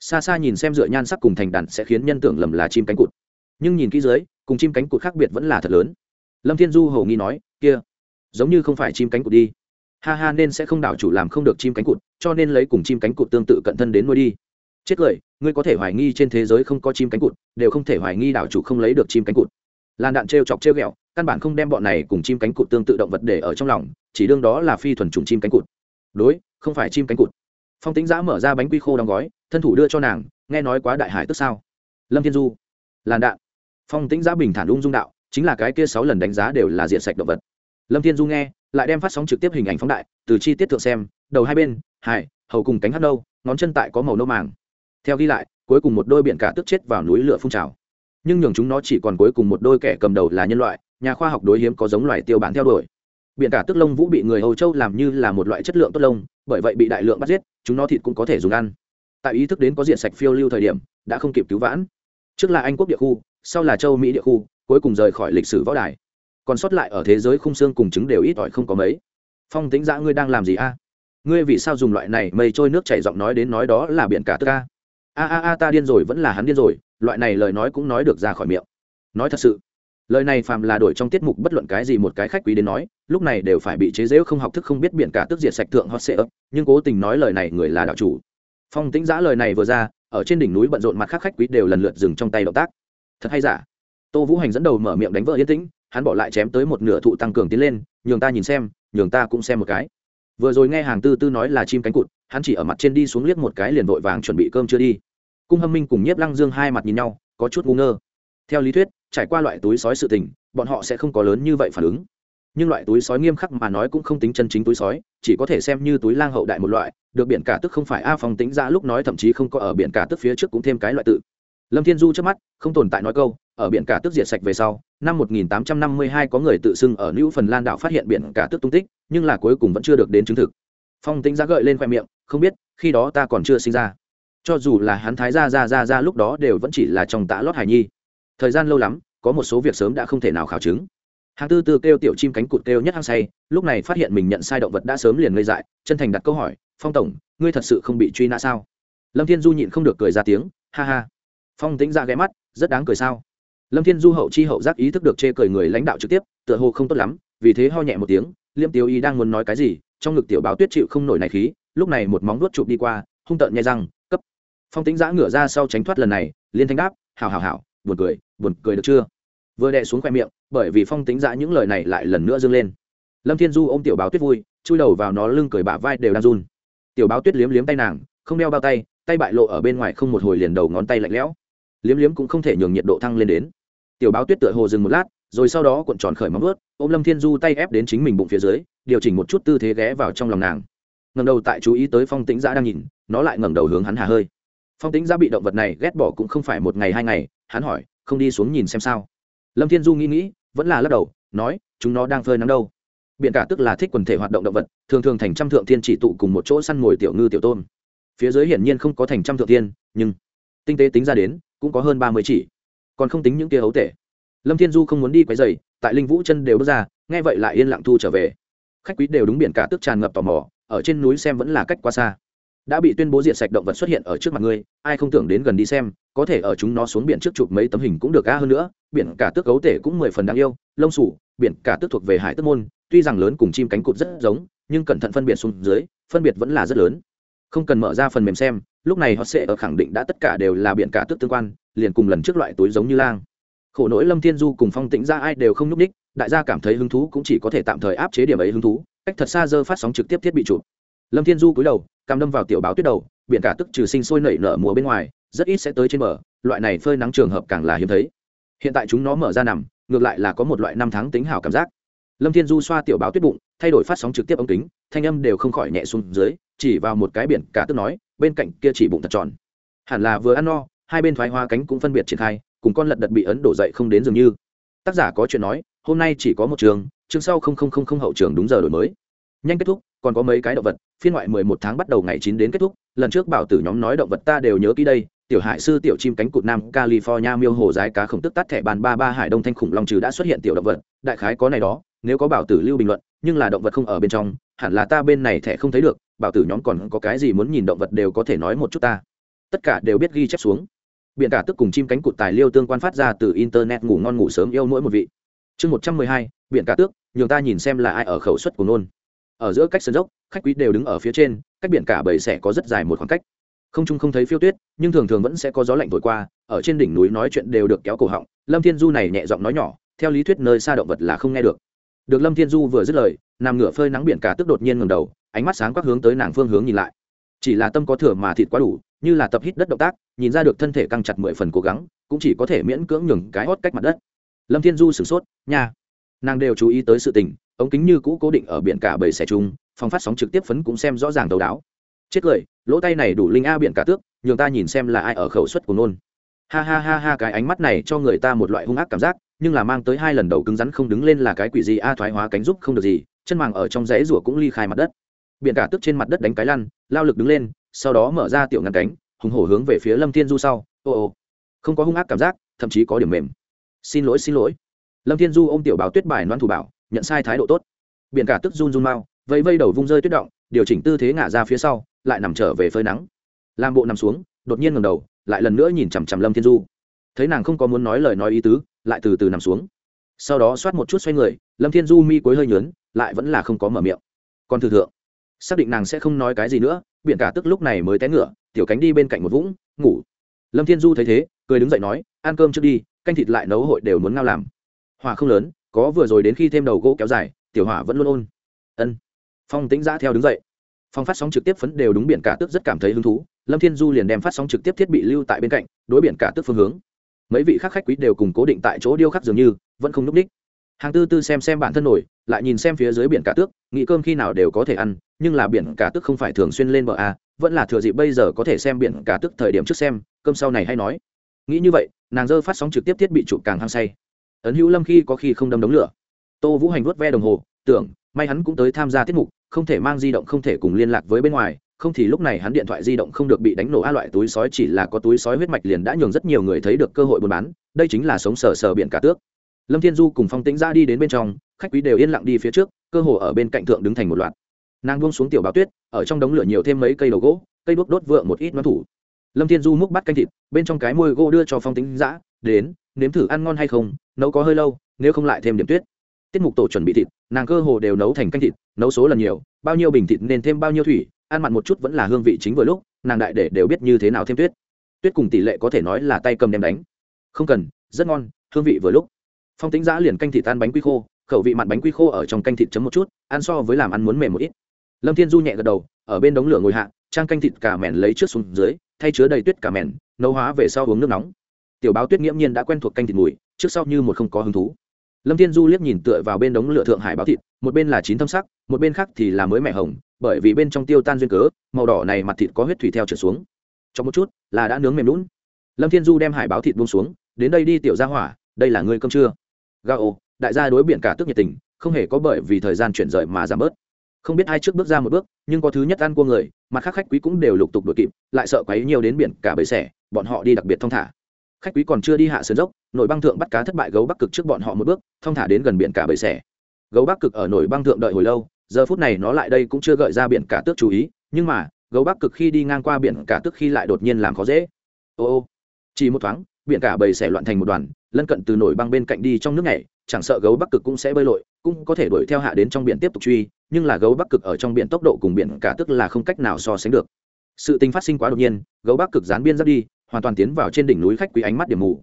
Xa xa nhìn xem dựa nhan sắc cùng thành đàn sẽ khiến nhân tưởng lầm là chim cánh cụt. Nhưng nhìn kỹ dưới, cùng chim cánh cụt khác biệt vẫn là thật lớn. Lâm thiên du hầu nghi nói, kia, giống như không phải chim cánh cụt đi. Ha ha, nên sẽ không đảo chủ làm không được chim cánh cụt, cho nên lấy cùng chim cánh cụt tương tự cận thân đến nuôi đi chết cười ngươi có thể hoài nghi trên thế giới không có chim cánh cụt đều không thể hoài nghi đảo chủ không lấy được chim cánh cụt. Làn đạn t chọc t r ghẹo căn bản không đem bọn này cùng chim cánh cụt tương tự động vật để ở trong lòng chỉ đương đó là phi thuần trùng chim cánh cụt. Đối không phải chim cánh cụt. Phong tính giã mở ra bánh quy khô đóng gói thân thủ đưa cho nàng nghe nói quá đại hải tức sao? Lâm thiên du. Làn đạn. Phong tính giã bình thản ung dung đạo chính là cái kia sáu lần đánh giá đều là diện sạch động vật. Lâm thiên du nghe lại đem phát sóng trực tiếp hình ảnh phóng đại từ chi tiết thượng xem đầu hai bên hải hầu cùng cánh hát đâu, ngón chân tại có màu nâu màng theo ghi lại, cuối cùng một đôi biển cả tức chết vào núi lửa phun trào. Nhưng nhường chúng nó chỉ còn cuối cùng một đôi kẻ cầm đầu là nhân loại, nhà khoa học đối hiếm có giống loài tiêu bản theo đuổi. Biển cả tức lông vũ bị người âu châu làm như là một loại chất lượng tốt lông, bởi vậy bị đại lượng bắt giết, chúng nó thịt cũng có thể dùng ăn. Tại ý thức đến có diện sạch phiêu lưu thời điểm, đã không kịp cứu vãn. Trước là anh quốc địa khu, sau là châu mỹ địa khu, cuối cùng rời khỏi lịch sử võ đài. Còn sót lại ở thế giới khung xương cùng chứng đều ít ỏi không có mấy. Phong tính giã, ngươi đang làm gì a? Ngươi vì sao dùng loại này mây trôi nước chảy giọng nói đến nói đó là biển cả tức a? A a a, ta điên rồi, vẫn là hắn điên rồi, loại này lời nói cũng nói được ra khỏi miệng. Nói thật sự, lời này phàm là đổi trong tiết mục bất luận cái gì một cái khách quý đến nói, lúc này đều phải bị chế giễu không học thức không biết biển cả tức diệt sạch thượng hot sệ ấp, nhưng cố tình nói lời này người là đạo chủ. Phong tĩnh giã lời này vừa ra, ở trên đỉnh núi bận rộn mặt khác khách quý đều lần lượt dừng trong tay động tác. Thật hay giả? Tô vũ hành dẫn đầu mở miệng đánh vợ yên tĩnh, hắn bỏ lại chém tới một nửa thụ tăng cường tiến lên, nhường ta nhìn xem, nhường ta cũng xem một cái. Vừa rồi nghe hàng tư tư nói là chim cánh cụt, hắn chỉ ở mặt trên đi xuống liếc một cái liền vội vàng chuẩn bị cơm chưa đi cung hâm minh cùng nhiếp lăng dương hai mặt nhìn nhau, có chút ngu ngơ. Theo lý thuyết, trải qua loại túi sói sự tình, bọn họ sẽ không có lớn như vậy phản ứng. Nhưng loại túi sói nghiêm khắc mà nói cũng không tính chân chính túi sói, chỉ có thể xem như túi lang hậu đại một loại, được biển cả tức không phải a phòng tính ra lúc nói thậm chí không có ở biển cả tức phía trước cũng thêm cái loại tự. Lâm thiên du trước mắt, không tồn tại nói câu, ở biển cả tức diệt sạch về sau, năm 1852 có người tự xưng ở nữ Phần Lan đảo phát hiện biển cả tức tung tích, nhưng là cuối cùng vẫn chưa được đến chứng thực. Phong tính ra gợi lên khoe miệng, không biết, khi đó ta còn chưa sinh ra cho dù là hắn thái gia ra ra ra lúc đó đều vẫn chỉ là trong tã lót hải nhi. Thời gian lâu lắm, có một số việc sớm đã không thể nào khảo chứng. Hàng tư tư kêu tiểu chim cánh cụt kêu nhất hăng say, lúc này phát hiện mình nhận sai động vật đã sớm liền ngây dại, chân thành đặt câu hỏi, phong tổng, ngươi thật sự không bị truy nã sao? Lâm thiên du nhịn không được cười ra tiếng, ha ha. Phong tính ra dạ ghé mắt, rất đáng cười sao? Lâm thiên du hậu chi hậu giác ý thức được chê cười người lãnh đạo trực tiếp, tựa hồ không tốt lắm, vì thế ho nhẹ một tiếng, liêm tiêu y đang muốn nói cái gì? Trong ngực tiểu báo tuyết chịu không nổi này khí, lúc này một móng vuốt chụp đi qua, hung tợn nhai răng phong tính giã ngửa ra sau tránh thoát lần này, liên thanh đáp hào hào hào buồn cười buồn cười được chưa? Vừa đè xuống khoe miệng, bởi vì phong tính giã những lời này lại lần nữa dâng lên. Lâm thiên du ôm tiểu báo tuyết vui, chui đầu vào nó lưng cười bả vai đều đang run. Tiểu báo tuyết liếm liếm tay nàng, không đeo bao tay tay bại lộ ở bên ngoài không một hồi liền đầu ngón tay lạnh lẽo. Liếm liếm cũng không thể nhường nhiệt độ thăng lên đến. Tiểu báo tuyết tựa hồ dừng một lát, rồi sau đó cuộn tròn khởi móng ướt ôm lâm thiên du tay ép đến chính mình bụng phía dưới, điều chỉnh một chút tư thế ghé vào trong lòng nàng. Ngẩng đầu tại chú ý tới phong tĩnh giã đang nhìn, nó lại ngẩng đầu hướng hắn hà hơi phong tính ra bị động vật này ghét bỏ cũng không phải một ngày hai ngày, hắn hỏi, không đi xuống nhìn xem sao? Lâm thiên du nghĩ nghĩ, vẫn là lắc đầu, nói, chúng nó đang phơi nắng đâu. Biện cả tức là thích quần thể hoạt động động vật, thường thường thành trăm thượng thiên chỉ tụ cùng một chỗ săn mồi tiểu ngư tiểu tôn phía dưới hiển nhiên không có thành trăm thượng thiên, nhưng tinh tế tính ra đến, cũng có hơn ba mươi chỉ. Còn không tính những kia hấu tể. Lâm thiên du không muốn đi quấy dày tại linh vũ chân đều bước ra, nghe vậy lại yên lặng thu trở về. Khách quý đều đúng biển cả tức tràn ngập tò mò, ở trên núi xem vẫn là cách quá xa đã bị tuyên bố diệt sạch động vật xuất hiện ở trước mặt ngươi, ai không tưởng đến gần đi xem, có thể ở chúng nó xuống biển trước chụp mấy tấm hình cũng được ca hơn nữa, biển cả tước gấu tể cũng mười phần đáng yêu, lông sủ, biển cả tước thuộc về hải tước môn, tuy rằng lớn cùng chim cánh cụt rất giống, nhưng cẩn thận phân biệt xuống dưới, phân biệt vẫn là rất lớn. Không cần mở ra phần mềm xem, lúc này họ sẽ ở khẳng định đã tất cả đều là biển cả tước tương quan, liền cùng lần trước loại túi giống như lang. Khổ nỗi lâm thiên du cùng phong tĩnh ra ai đều không nhúc ních đại gia cảm thấy hứng thú cũng chỉ có thể tạm thời áp chế điểm ấy hứng thú, cách thật xa dơ phát sóng trực tiếp thiết bị chụp lâm thiên du cúi đầu, cằm đâm vào tiểu báo tuyết đầu, biển cả tức trừ sinh sôi nảy nở mùa bên ngoài, rất ít sẽ tới trên bờ, loại này phơi nắng trường hợp càng là hiếm thấy. Hiện tại chúng nó mở ra nằm, ngược lại là có một loại năm tháng tính hảo cảm giác. Lâm thiên du xoa tiểu báo tuyết bụng, thay đổi phát sóng trực tiếp ống kính, thanh âm đều không khỏi nhẹ xuống dưới, chỉ vào một cái biển cả tức nói, bên cạnh kia chỉ bụng thật tròn. Hẳn là vừa ăn no, hai bên thoái hoa cánh cũng phân biệt triển khai, cùng con lật đật bị ấn đổ dậy không đến dường như. Tác giả có chuyện nói, hôm nay chỉ có một trường, chương sau không không không không hậu trường đúng giờ đổi mới nhanh kết thúc, còn có mấy cái động vật, phiên ngoại mười một tháng bắt đầu ngày chín đến kết thúc. Lần trước bảo tử nhóm nói động vật ta đều nhớ kỹ đây. Tiểu hải sư, tiểu chim cánh cụt nam california miêu hồ rái cá khổng tức tắt thẻ bàn ba ba hải đông thanh khủng long trừ đã xuất hiện tiểu động vật. Đại khái có này đó, nếu có bảo tử lưu bình luận, nhưng là động vật không ở bên trong, hẳn là ta bên này thẻ không thấy được. Bảo tử nhóm còn có cái gì muốn nhìn động vật đều có thể nói một chút ta. Tất cả đều biết ghi chép xuống. Biển cả tức cùng chim cánh cụt tài liêu tương quan phát ra từ internet ngủ ngon ngủ sớm yêu mỗi một vị. Chương một trăm mười hai, biển cả tước, nhường ta nhìn xem là ai ở khẩu suất của nôn ở giữa cách sân dốc, khách quý đều đứng ở phía trên, cách biển cả bầy sẽ có rất dài một khoảng cách. Không trung không thấy phiêu tuyết, nhưng thường thường vẫn sẽ có gió lạnh thổi qua, ở trên đỉnh núi nói chuyện đều được kéo cổ họng, lâm thiên du này nhẹ giọng nói nhỏ, theo lý thuyết nơi xa động vật là không nghe được. Được lâm thiên du vừa dứt lời, nằm ngửa phơi nắng biển cả tức đột nhiên ngầm đầu, ánh mắt sáng quắc hướng tới nàng phương hướng nhìn lại. Chỉ là tâm có thừa mà thịt quá đủ, như là tập hít đất động tác, nhìn ra được thân thể căng chặt mười phần cố gắng, cũng chỉ có thể miễn cưỡng nhường cái hót cách mặt đất. Lâm thiên du sửng sốt, nha. Nàng đều chú ý tới sự tình ống kính như cũ cố định ở biển cả bầy xẻ chung, phòng phát sóng trực tiếp phấn cũng xem rõ ràng đầu đáo. Chết cười, lỗ tay này đủ linh a biển cả tước, nhường ta nhìn xem là ai ở khẩu suất của nôn. Ha ha ha ha, cái ánh mắt này cho người ta một loại hung ác cảm giác, nhưng là mang tới hai lần đầu cứng rắn không đứng lên là cái quỷ gì a, thoái hóa cánh giúp không được gì, chân màng ở trong rẽ rủa cũng ly khai mặt đất. Biển cả tức trên mặt đất đánh cái lăn, lao lực đứng lên, sau đó mở ra tiểu ngăn cánh, hùng hổ hướng về phía lâm thiên du sau. Ô ô, không có hung ác cảm giác, thậm chí có điểm mềm. Xin lỗi xin lỗi. Lâm thiên du ô m tiểu báo tuyết bài noan thủ bảo nhận sai thái độ tốt. Biển cả tức run run mau vây vây đầu vung rơi tuyết động, điều chỉnh tư thế ngả ra phía sau, lại nằm trở về phơi nắng. Làm bộ nằm xuống, đột nhiên ngầm đầu, lại lần nữa nhìn chằm chằm lâm thiên du. Thấy nàng không có muốn nói lời nói ý tứ, lại từ từ nằm xuống. Sau đó xoát một chút xoay người, lâm thiên du mi cuối hơi nhớn, lại vẫn là không có mở miệng. Còn thừa thượng, xác định nàng sẽ không nói cái gì nữa, biển cả tức lúc này mới té ngựa, tiểu cánh đi bên cạnh một vũng, ngủ. Lâm thiên du thấy thế, cười đứng dậy nói, ăn cơm trước đi, canh thịt lại nấu hội đều muốn ngao làm. Hòa không lớn có vừa rồi đến khi thêm đầu gỗ kéo dài, tiểu hỏa vẫn luôn ôn. Ân. Phong tính giã theo đứng dậy. Phong phát sóng trực tiếp phấn đều đúng biển cả tức rất cảm thấy hứng thú, lâm thiên du liền đem phát sóng trực tiếp thiết bị lưu tại bên cạnh, đối biển cả tức phương hướng. Mấy vị khác khách quý đều cùng cố định tại chỗ điêu khắc dường như, vẫn không núp đích. Hàng tư tư xem xem bản thân nổi, lại nhìn xem phía dưới biển cả tước, nghĩ cơm khi nào đều có thể ăn, nhưng là biển cả tước không phải thường xuyên lên bờ a vẫn là thừa dịp bây giờ có thể xem biển cả tước thời điểm trước xem, cơm sau này hay nói. Nghĩ như vậy, nàng dơ phát sóng trực tiếp thiết bị chụp càng hăng say ấn hữu lâm khi có khi không đâm đống lửa. Tô vũ hành vuốt ve đồng hồ, tưởng, may hắn cũng tới tham gia tiết mục, không thể mang di động, không thể cùng liên lạc với bên ngoài, không thì lúc này hắn điện thoại di động không được bị đánh nổ a loại túi sói chỉ là có túi sói huyết mạch liền đã nhường rất nhiều người thấy được cơ hội buôn bán, đây chính là sống sờ sờ biển cả tước. Lâm thiên du cùng phong tĩnh ra đi đến bên trong, khách quý đều yên lặng đi phía trước, cơ hồ ở bên cạnh thượng đứng thành một loạt. Nàng buông xuống tiểu báo tuyết, ở trong đống lửa nhiều thêm mấy cây đầu gỗ, cây đuốc đốt vượng một ít nó thủ. Lâm thiên du múc bắt canh thịt, bên trong cái môi gỗ đưa cho phong tĩnh giã đến, nếm thử ăn ngon hay không? Nấu có hơi lâu, nếu không lại thêm điểm tuyết. Tiết mục tổ chuẩn bị thịt, nàng cơ hồ đều nấu thành canh thịt, nấu số lần nhiều, bao nhiêu bình thịt nên thêm bao nhiêu thủy, ăn mặn một chút vẫn là hương vị chính vừa lúc, nàng đại để đều biết như thế nào thêm tuyết. Tuyết cùng tỷ lệ có thể nói là tay cầm đem đánh. Không cần, rất ngon, hương vị vừa lúc. Phong tính giã liền canh thịt tan bánh quy khô, khẩu vị mặn bánh quy khô ở trong canh thịt chấm một chút, ăn so với làm ăn muốn mềm một ít. Lâm thiên du nhẹ gật đầu, ở bên đống lửa ngồi hạ, trang canh thịt cả mèn lấy trước xuống dưới, thay chứa đầy tuyết cả mèn, nấu hóa về sau uống nước nóng. Tiểu báo tuyết nghiễm nhiên đã quen thuộc canh thịt mùi trước sau như một không có hứng thú. Lâm thiên du liếc nhìn tựa vào bên đống lửa thượng hải báo thịt một bên là chín thâm sắc một bên khác thì là mới mẻ hồng bởi vì bên trong tiêu tan duyên cớ màu đỏ này mặt thịt có huyết thủy theo trở xuống. Trong một chút là đã nướng mềm lún lâm thiên du đem hải báo thịt buông xuống đến đây đi tiểu ra hỏa đây là ngươi cơm trưa. Gao đại gia đối biển cả tức nhiệt tình không hề có bởi vì thời gian chuyển rời mà giảm bớt. Không biết ai trước bước ra một bước nhưng có thứ nhất ăn cua người mặt khác khách quý cũng đều lục tục đội kịp lại sợ quấy nhiều đến biển cả bầy sẻ, bọn họ đi đặc biệt thong thả khách quý còn chưa đi hạ sườn dốc nội băng thượng bắt cá thất bại gấu bắc cực trước bọn họ một bước thong thả đến gần biển cả bầy xẻ gấu bắc cực ở nổi băng thượng đợi hồi lâu, giờ phút này nó lại đây cũng chưa gợi ra biển cả tước chú ý, nhưng mà, gấu bắc cực khi đi ngang qua biển cả tước khi lại đột nhiên làm khó dễ. Ô ô, chỉ một thoáng, biển cả bầy xẻ loạn thành một đoàn, lân cận từ nổi băng bên cạnh đi trong nước này chẳng sợ gấu bắc cực cũng sẽ bơi lội, cũng có thể đuổi theo hạ đến trong biển tiếp tục truy, nhưng là gấu bắc cực ở trong biển tốc độ cùng biển cả tức là không cách nào so sánh được. Sự tình phát sinh quá đột nhiên, gấu bắc cực dán biên giáp đi hoàn toàn tiến vào trên đỉnh núi khách quý ánh mắt điểm mù.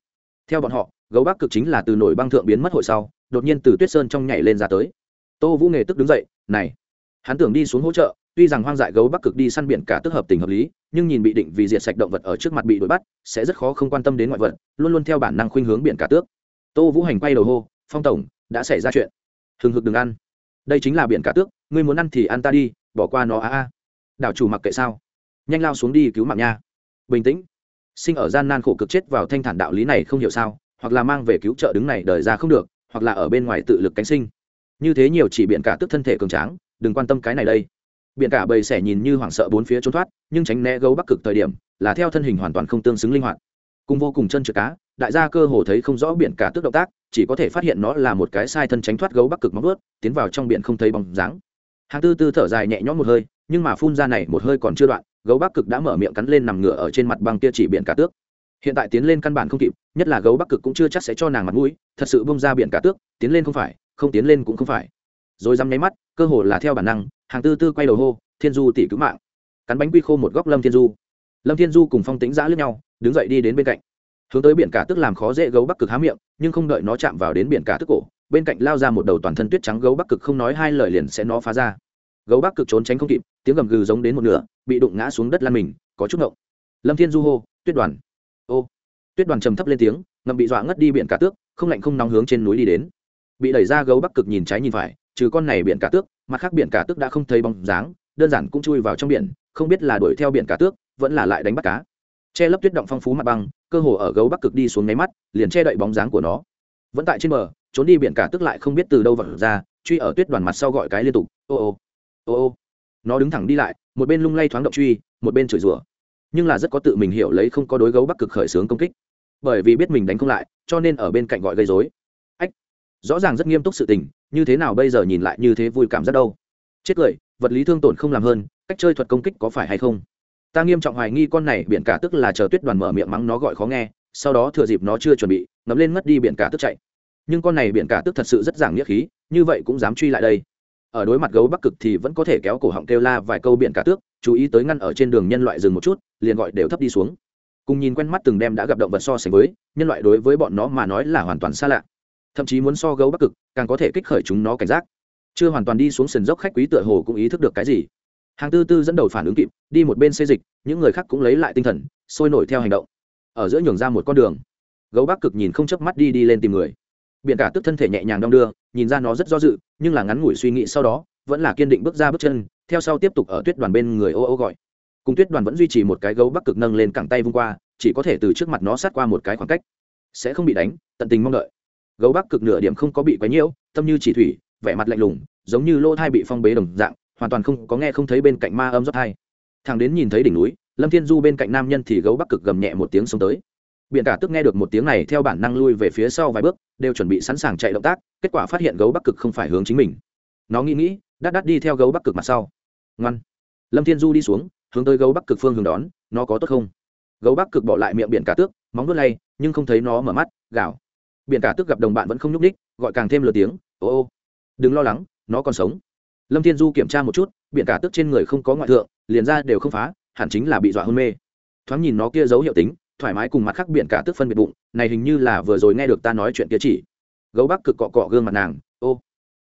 Theo bọn họ, gấu bắc cực chính là từ nổi băng thượng biến mất hội sau, đột nhiên từ tuyết sơn trong nhảy lên ra tới. Tô vũ nghề tức đứng dậy, này, hắn tưởng đi xuống hỗ trợ, tuy rằng hoang dại gấu bắc cực đi săn biển cả tức hợp tình hợp lý, nhưng nhìn bị định vì diệt sạch động vật ở trước mặt bị đuổi bắt, sẽ rất khó không quan tâm đến ngoại vật, luôn luôn theo bản năng khuynh hướng biển cả tước. Tô vũ hành quay đầu hô, phong tổng, đã xảy ra chuyện. Hừng hực đừng ăn. Đây chính là biển cả tước, ngươi muốn ăn thì ăn ta đi, bỏ qua nó a a. Đảo chủ mặc kệ sao. Nhanh lao xuống đi cứu mạng nha. Bình tĩnh sinh ở gian nan khổ cực chết vào thanh thản đạo lý này không hiểu sao, hoặc là mang về cứu trợ đứng này đời ra không được, hoặc là ở bên ngoài tự lực cánh sinh. Như thế nhiều chỉ biện cả tức thân thể cường tráng, đừng quan tâm cái này đây. Biện cả bầy sẻ nhìn như hoảng sợ bốn phía trốn thoát, nhưng tránh né gấu bắc cực thời điểm, là theo thân hình hoàn toàn không tương xứng linh hoạt. Cùng vô cùng chân trượt cá, đại gia cơ hồ thấy không rõ biển cả tức động tác, chỉ có thể phát hiện nó là một cái sai thân tránh thoát gấu bắc cực móng ướt tiến vào trong biển không thấy bóng dáng. Hàng tư tư thở dài nhẹ nhõm một hơi, nhưng mà phun ra này một hơi còn chưa đoạn gấu bắc cực đã mở miệng cắn lên nằm ngửa ở trên mặt băng kia chỉ biển cả tước. Hiện tại tiến lên căn bản không kịp, nhất là gấu bắc cực cũng chưa chắc sẽ cho nàng mặt mũi, thật sự bông ra biển cả tước, tiến lên không phải, không tiến lên cũng không phải. Rồi dám nháy mắt, cơ hồ là theo bản năng, hàng tư tư quay đầu hô, thiên du tỷ cứu mạng. Cắn bánh quy khô một góc lâm thiên du. Lâm thiên du cùng phong tính giã lướt nhau, đứng dậy đi đến bên cạnh. Hướng tới biển cả tức làm khó dễ gấu bắc cực há miệng, nhưng không đợi nó chạm vào đến biển cả tức cổ, bên cạnh lao ra một đầu toàn thân tuyết trắng gấu bắc cực không nói hai lời liền sẽ nó phá ra gấu bắc cực trốn tránh không kịp, tiếng gầm gừ giống đến một nửa, bị đụng ngã xuống đất lan mình, có chút ngộng. Lâm thiên du hô, tuyết đoàn. Ô. Tuyết đoàn trầm thấp lên tiếng ngầm bị dọa ngất đi biển cả tước, không lạnh không nóng hướng trên núi đi đến. Bị đẩy ra gấu bắc cực nhìn trái nhìn phải, trừ con này biển cả tước, mặt khác biển cả tước đã không thấy bóng dáng, đơn giản cũng chui vào trong biển, không biết là đuổi theo biển cả tước, vẫn là lại đánh bắt cá. Che lấp tuyết động phong phú mặt băng, cơ hồ ở gấu bắc cực đi xuống nháy mắt, liền che đậy bóng dáng của nó. Vẫn tại trên bờ, trốn đi biển cả tước lại không biết từ đâu vật ra, truy ở tuyết đoàn mặt sau gọi cái liên tục, ô ô ô ô. Nó đứng thẳng đi lại, một bên lung lay thoáng động truy, một bên chửi rủa. Nhưng là rất có tự mình hiểu lấy không có đối gấu bắc cực khởi xướng công kích. Bởi vì biết mình đánh không lại, cho nên ở bên cạnh gọi gây dối ách, rõ ràng rất nghiêm túc sự tình, như thế nào bây giờ nhìn lại như thế vui cảm rất đâu. Chết cười, vật lý thương tổn không làm hơn, cách chơi thuật công kích có phải hay không? Ta nghiêm trọng hoài nghi con này biển cả tức là chờ tuyết đoàn mở miệng mắng nó gọi khó nghe, sau đó thừa dịp nó chưa chuẩn bị ngấm lên mất đi biển cả tức chạy. Nhưng con này biển cả tức thật sự rất giảng nghĩa khí, như vậy cũng dám truy lại đây ở đối mặt gấu bắc cực thì vẫn có thể kéo cổ họng kêu la vài câu biển cả tước, chú ý tới ngăn ở trên đường nhân loại dừng một chút, liền gọi đều thấp đi xuống. Cùng nhìn quen mắt từng đem đã gặp động vật so sánh với, nhân loại đối với bọn nó mà nói là hoàn toàn xa lạ. Thậm chí muốn so gấu bắc cực, càng có thể kích khởi chúng nó cảnh giác. Chưa hoàn toàn đi xuống sườn dốc khách quý tựa hồ cũng ý thức được cái gì. Hàng tư tư dẫn đầu phản ứng kịp, đi một bên xê dịch, những người khác cũng lấy lại tinh thần, sôi nổi theo hành động. Ở giữa nhường ra một con đường. Gấu bắc cực nhìn không chớp mắt đi đi lên tìm người biển cả tức thân thể nhẹ nhàng đong đưa, nhìn ra nó rất do dự, nhưng là ngắn ngủi suy nghĩ sau đó, vẫn là kiên định bước ra bước chân, theo sau tiếp tục ở tuyết đoàn bên người ô ô gọi. Cùng tuyết đoàn vẫn duy trì một cái gấu bắc cực nâng lên cẳng tay vung qua, chỉ có thể từ trước mặt nó sát qua một cái khoảng cách. Sẽ không bị đánh, tận tình mong đợi. Gấu bắc cực nửa điểm không có bị quấy nhiễu, tâm như chỉ thủy, vẻ mặt lạnh lùng, giống như lỗ thai bị phong bế đồng dạng, hoàn toàn không có nghe không thấy bên cạnh ma âm rót thai. Thằng đến nhìn thấy đỉnh núi, lâm thiên du bên cạnh nam nhân thì gấu bắc cực gầm nhẹ một tiếng xông tới. Biển cả tức nghe được một tiếng này theo bản năng lui về phía sau vài bước, đều chuẩn bị sẵn sàng chạy động tác, kết quả phát hiện gấu bắc cực không phải hướng chính mình. Nó nghĩ nghĩ, đắt đắt đi theo gấu bắc cực mặt sau. Ngoan. Lâm thiên du đi xuống, hướng tới gấu bắc cực phương hướng đón, nó có tốt không? Gấu bắc cực bỏ lại miệng biển cả tước, móng vuốt lay, nhưng không thấy nó mở mắt, gào. Biển cả tước gặp đồng bạn vẫn không nhúc ních gọi càng thêm lừa tiếng, ô ô, đừng lo lắng, nó còn sống. Lâm thiên du kiểm tra một chút, biển cả tước trên người không có ngoại thượng, liền ra đều không phá, hẳn chính là bị dọa hôn mê. Thoáng nhìn nó kia dấu hiệu tính thoải mái cùng mặt khác biển cả tức phân biệt bụng, này hình như là vừa rồi nghe được ta nói chuyện kia chỉ. Gấu bắc cực cọ cọ gương mặt nàng, ô,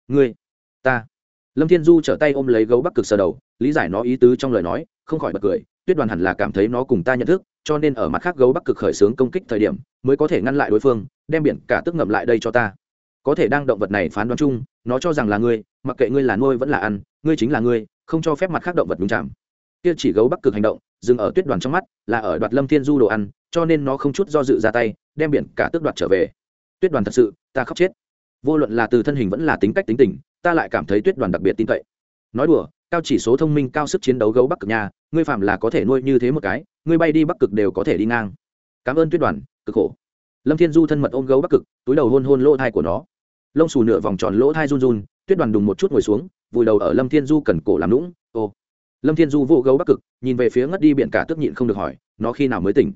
ngươi, ta. Lâm thiên du trở tay ôm lấy gấu bắc cực sờ đầu, lý giải nó ý tứ trong lời nói, không khỏi bật cười, tuyết đoàn hẳn là cảm thấy nó cùng ta nhận thức, cho nên ở mặt khác gấu bắc cực khởi xướng công kích thời điểm, mới có thể ngăn lại đối phương, đem biển cả tức ngậm lại đây cho ta. Có thể đang động vật này phán đoán chung, nó cho rằng là ngươi, mặc kệ ngươi là nuôi vẫn là ăn, ngươi chính là ngươi, không cho phép mặt khác động vật đúng chạm kia chỉ gấu bắc cực hành động, dừng ở tuyết đoàn trong mắt, là ở đoạt lâm thiên du đồ ăn cho nên nó không chút do dự ra tay, đem biển cả tước đoạt trở về. Tuyết đoàn thật sự, ta khóc chết. Vô luận là từ thân hình vẫn là tính cách tính tình, ta lại cảm thấy tuyết đoàn đặc biệt tin cậy. Nói đùa, cao chỉ số thông minh, cao sức chiến đấu gấu bắc cực nhà ngươi phạm là có thể nuôi như thế một cái, ngươi bay đi bắc cực đều có thể đi ngang. Cảm ơn tuyết đoàn, cực khổ. Lâm thiên du thân mật ôm gấu bắc cực, túi đầu hôn hôn lỗ thai của nó. Lông xù nửa vòng tròn lỗ thai run run, tuyết đoàn đùng một chút ngồi xuống, vùi đầu ở lâm thiên du cần cổ làm lũng ô. Lâm thiên du vô gấu bắc cực, nhìn về phía ngất đi biển cả tức nhịn không được hỏi, nó khi nào mới tỉnh?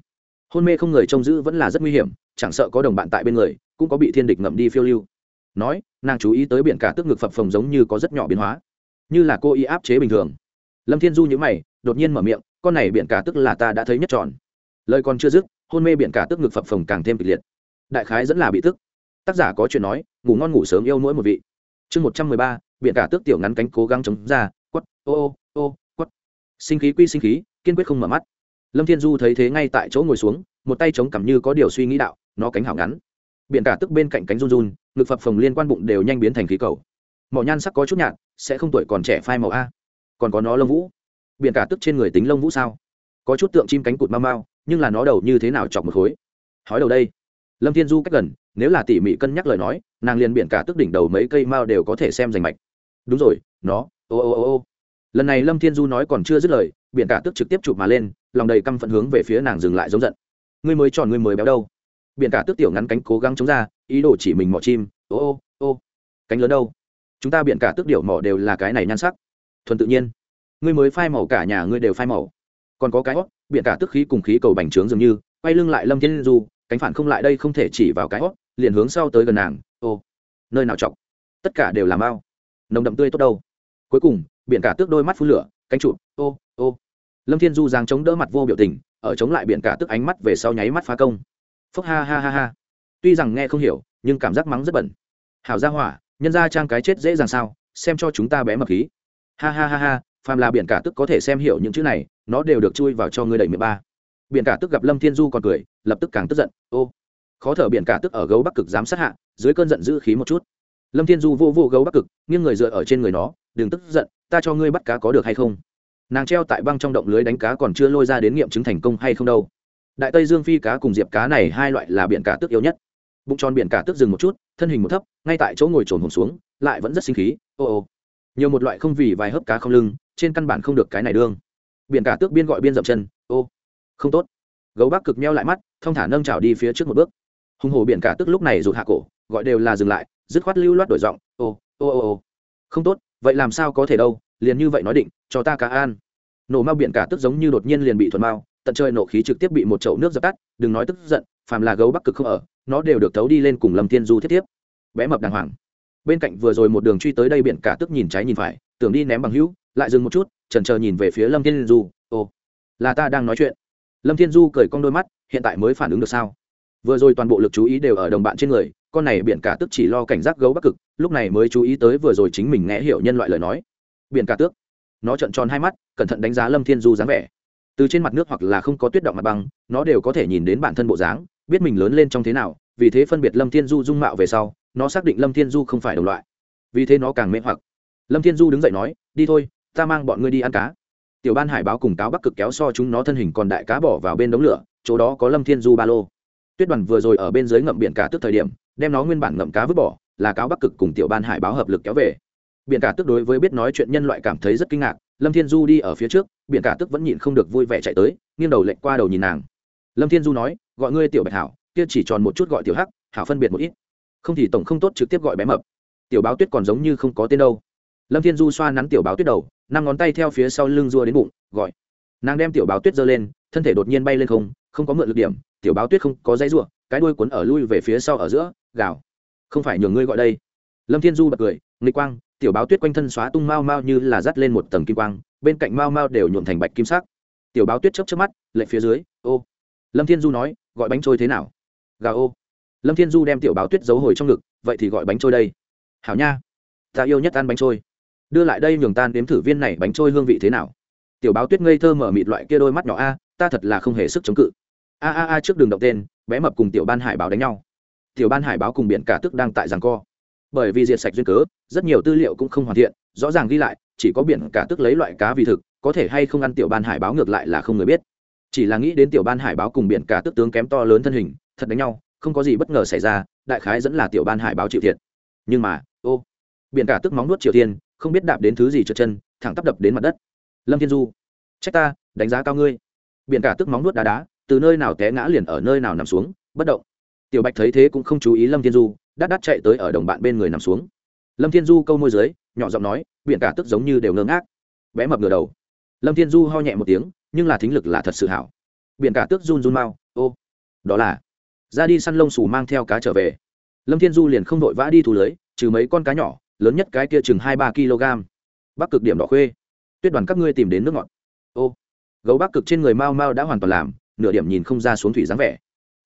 Hôn mê không người trông giữ vẫn là rất nguy hiểm, chẳng sợ có đồng bạn tại bên người, cũng có bị thiên địch ngậm đi phiêu lưu. Nói, nàng chú ý tới biển cả tức ngực phập phồng giống như có rất nhỏ biến hóa. Như là cô y áp chế bình thường. Lâm thiên du nhữ mày, đột nhiên mở miệng, con này biển cả tức là ta đã thấy nhất tròn. Lời còn chưa dứt, hôn mê biển cả tức ngực phập phồng càng thêm kịch liệt. Đại khái dẫn là bị tức. Tác giả có chuyện nói, ngủ ngon ngủ sớm yêu mỗi một vị. Chương một trăm mười ba, biển cả tước tiểu ngắn cánh cố gắng chống ra, quất, ô ô ô, quất. Sinh khí quy sinh khí, kiên quyết không mở mắt lâm thiên du thấy thế ngay tại chỗ ngồi xuống, một tay chống cằm như có điều suy nghĩ đạo, nó cánh hảo ngắn. Biển cả tức bên cạnh cánh run run, ngực phập phồng liên quan bụng đều nhanh biến thành khí cầu. Mỏ nhan sắc có chút nhạt, sẽ không tuổi còn trẻ phai màu a? Còn có nó lông vũ? Biển cả tức trên người tính lông vũ sao? Có chút tượng chim cánh cụt mau mau, nhưng là nó đầu như thế nào chọc một khối? Hói đầu đây. Lâm thiên du cách gần, nếu là tỉ mỉ cân nhắc lời nói, nàng liền biển cả tức đỉnh đầu mấy cây mao đều có thể xem rành mạch. Đúng rồi, nó, ô ô ô ô. Lần này lâm thiên du nói còn chưa dứt lời, biển cả tức trực tiếp chụp mà lên lòng đầy căm phận hướng về phía nàng dừng lại giống giận. Ngươi mới tròn, ngươi mới béo đâu? Biển cả tước tiểu ngắn cánh cố gắng chống ra, ý đồ chỉ mình mỏ chim. Ô ô ô. Cánh lớn đâu? Chúng ta biển cả tước điệu mỏ đều là cái này nhan sắc. Thuần tự nhiên. Ngươi mới phai màu cả nhà ngươi đều phai màu. Còn có cái hót biển cả tức khí cùng khí cầu bành trướng dường như, quay lưng lại lâm thiên du, cánh phản không lại đây không thể chỉ vào cái hót liền hướng sau tới gần nàng. Ô, nơi nào trọng tất cả đều làm bao nồng đậm tươi tốt đâu? Cuối cùng, biển cả tước đôi mắt phun lửa, cánh trụ ô ô lâm thiên du giang chống đỡ mặt vô biểu tình, ở chống lại biển cả tức ánh mắt về sau nháy mắt phá công. Phúc ha ha ha ha. Tuy rằng nghe không hiểu, nhưng cảm giác mắng rất bẩn. Hảo ra hỏa, nhân ra trang cái chết dễ dàng sao, xem cho chúng ta bé mập khí. Ha ha ha ha, phàm là biển cả tức có thể xem hiểu những chữ này, nó đều được chui vào cho ngươi đầy mười ba. Biển cả tức gặp lâm thiên du còn cười, lập tức càng tức giận, ô, khó thở biển cả tức ở gấu bắc cực dám sát hạ, dưới cơn giận giữ khí một chút. Lâm thiên du vô vô gấu bắc cực, nghiêng người dựa ở trên người nó, đừng tức giận, ta cho ngươi bắt cá có được hay không? Nàng treo tại băng trong động lưới đánh cá còn chưa lôi ra đến nghiệm chứng thành công hay không đâu. Đại tây dương phi cá cùng diệp cá này hai loại là biển cả tước yếu nhất. Bụng tròn biển cả tước dừng một chút, thân hình một thấp, ngay tại chỗ ngồi trồn hồn xuống, lại vẫn rất sinh khí, ô ô. Nhiều một loại không vì vài hớp cá không lưng, trên căn bản không được cái này đương. Biển cả tước biên gọi biên dậm chân, ô. Không tốt. Gấu bắc cực meo lại mắt, thông thả nâng trào đi phía trước một bước. Hùng hồ biển cả tước lúc này rụt hạ cổ, gọi đều là dừng lại, dứt khoát lưu loát đổi giọng, ô ô ô ô. Không tốt, vậy làm sao có thể đâu? Liền như vậy nói định, cho ta cá an. Nổ mao biển cả tức giống như đột nhiên liền bị thuần mao tận trời nổ khí trực tiếp bị một chậu nước dập tắt, đừng nói tức giận, phàm là gấu bắc cực không ở, nó đều được thấu đi lên cùng lâm thiên du thiết tiếp. Bé mập đàng hoàng. Bên cạnh vừa rồi một đường truy tới đây biển cả tức nhìn trái nhìn phải, tưởng đi ném bằng hữu, lại dừng một chút, chần chờ nhìn về phía lâm thiên du, ồ, là ta đang nói chuyện. Lâm thiên du cười cong đôi mắt, hiện tại mới phản ứng được sao? Vừa rồi toàn bộ lực chú ý đều ở đồng bạn trên người, con này biển cả tức chỉ lo cảnh giác gấu bắc cực, lúc này mới chú ý tới vừa rồi chính mình nghe hiểu nhân loại lời nói biển cả tước. Nó trợn tròn hai mắt, cẩn thận đánh giá lâm thiên du dáng vẻ. Từ trên mặt nước hoặc là không có tuyết động mặt băng, nó đều có thể nhìn đến bản thân bộ dáng, biết mình lớn lên trong thế nào, vì thế phân biệt lâm thiên du dung mạo về sau, nó xác định lâm thiên du không phải đồng loại. Vì thế nó càng mê hoặc. Lâm thiên du đứng dậy nói, đi thôi, ta mang bọn ngươi đi ăn cá. Tiểu ban hải báo cùng cáo bắc cực kéo so chúng nó thân hình còn đại cá bỏ vào bên đống lửa, chỗ đó có lâm thiên du ba lô. Tuyết đoàn vừa rồi ở bên dưới ngậm biển cá tức thời điểm, đem nó nguyên bản ngậm cá vứt bỏ, là cáo bắc cực cùng tiểu ban hải báo hợp lực kéo về biển cả tức đối với biết nói chuyện nhân loại cảm thấy rất kinh ngạc, lâm thiên du đi ở phía trước, biển cả tức vẫn nhịn không được vui vẻ chạy tới, nghiêng đầu lệnh qua đầu nhìn nàng. Lâm thiên du nói, gọi ngươi tiểu bạch hảo, kia chỉ tròn một chút gọi tiểu hắc, hảo phân biệt một ít. Không thì tổng không tốt trực tiếp gọi bé mập. Tiểu báo tuyết còn giống như không có tên đâu. Lâm thiên du xoa nắn tiểu báo tuyết đầu, năm ngón tay theo phía sau lưng rua đến bụng, gọi. Nàng đem tiểu báo tuyết giơ lên, thân thể đột nhiên bay lên không không có mượn lực điểm, tiểu báo tuyết không có dây rua cái đuôi cuốn ở lui về phía sau ở giữa, gào. Không phải nhường ngươi gọi đây. Lâm thiên du bật cười, nghịch quang tiểu báo tuyết quanh thân xóa tung mau mau như là dắt lên một tầng kim quang, bên cạnh mau mau đều nhuộm thành bạch kim sắc. Tiểu báo tuyết chớp chớp mắt, lệ phía dưới, ô. Lâm thiên du nói, gọi bánh trôi thế nào? Gà ô. Lâm thiên du đem tiểu báo tuyết giấu hồi trong ngực, vậy thì gọi bánh trôi đây. Hảo nha, ta yêu nhất ăn bánh trôi. Đưa lại đây nhường tan đếm thử viên này bánh trôi hương vị thế nào. Tiểu báo tuyết ngây thơ mở mịt loại kia đôi mắt nhỏ a, ta thật là không hề sức chống cự. A a a, trước đường động tên, bé mập cùng tiểu ban hải báo đánh nhau. Tiểu ban hải báo cùng biển cả tức đang tại giằng co bởi vì diệt sạch duyên cớ, rất nhiều tư liệu cũng không hoàn thiện, rõ ràng ghi lại, chỉ có biển cả tức lấy loại cá vì thực, có thể hay không ăn tiểu ban hải báo ngược lại là không người biết. Chỉ là nghĩ đến tiểu ban hải báo cùng biển cả tức tướng kém to lớn thân hình, thật đánh nhau, không có gì bất ngờ xảy ra, đại khái dẫn là tiểu ban hải báo chịu thiệt. Nhưng mà, ô, biển cả tức móng nuốt triều tiên, không biết đạp đến thứ gì trượt chân, thẳng tắp đập đến mặt đất. Lâm thiên du, trách ta, đánh giá cao ngươi. Biển cả tức móng nuốt đá đá, từ nơi nào té ngã liền ở nơi nào nằm xuống, bất động. Tiểu bạch thấy thế cũng không chú ý lâm thiên du đắt đắt chạy tới ở đồng bạn bên người nằm xuống. Lâm thiên du câu môi dưới, nhỏ giọng nói, biển cả tức giống như đều ngơ ngác. Bé mập ngửa đầu. Lâm thiên du ho nhẹ một tiếng, nhưng là thính lực là thật sự hảo. Biển cả tước run run mau, ô. Đó là, ra đi săn lông xù mang theo cá trở về. Lâm thiên du liền không vội vã đi thu lưới, trừ mấy con cá nhỏ, lớn nhất cái kia chừng hai ba kg. Bắc cực điểm đỏ khuê. Tuyết đoàn các ngươi tìm đến nước ngọt. Ô. Gấu bắc cực trên người mau mau đã hoàn toàn làm, nửa điểm nhìn không ra xuống thủy dáng vẻ.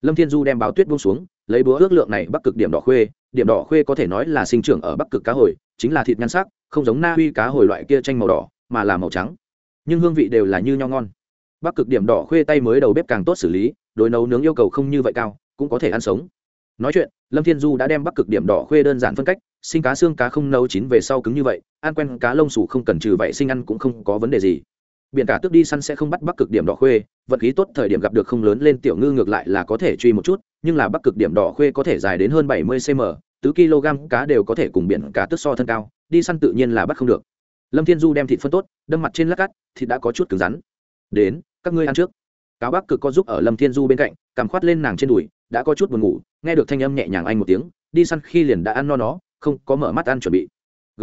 Lâm thiên du đem báo tuyết buông xuống lấy búa ước lượng này bắc cực điểm đỏ khuê, điểm đỏ khuê có thể nói là sinh trưởng ở bắc cực cá hồi, chính là thịt nhan sắc, không giống na uy cá hồi loại kia tranh màu đỏ, mà là màu trắng. Nhưng hương vị đều là như nho ngon. Bắc cực điểm đỏ khuê tay mới đầu bếp càng tốt xử lý, đối nấu nướng yêu cầu không như vậy cao, cũng có thể ăn sống. Nói chuyện, lâm thiên du đã đem bắc cực điểm đỏ khuê đơn giản phân cách, sinh cá xương cá không nấu chín về sau cứng như vậy, ăn quen cá lông sủ không cần trừ vậy sinh ăn cũng không có vấn đề gì biển cả tước đi săn sẽ không bắt bắc cực điểm đỏ khuê, vận khí tốt thời điểm gặp được không lớn lên tiểu ngư ngược lại là có thể truy một chút, nhưng là bắc cực điểm đỏ khuê có thể dài đến hơn bảy mươi cm tứ kg cá đều có thể cùng biển cả tước so thân cao, đi săn tự nhiên là bắt không được. Lâm thiên du đem thịt phân tốt, đâm mặt trên lát cắt, thịt đã có chút cứng rắn. Đến, các ngươi ăn trước. Cáo bắc cực có giúp ở lâm thiên du bên cạnh cằm khoát lên nàng trên đùi, đã có chút buồn ngủ, nghe được thanh âm nhẹ nhàng anh một tiếng, đi săn khi liền đã ăn no nó, không có mở mắt ăn chuẩn bị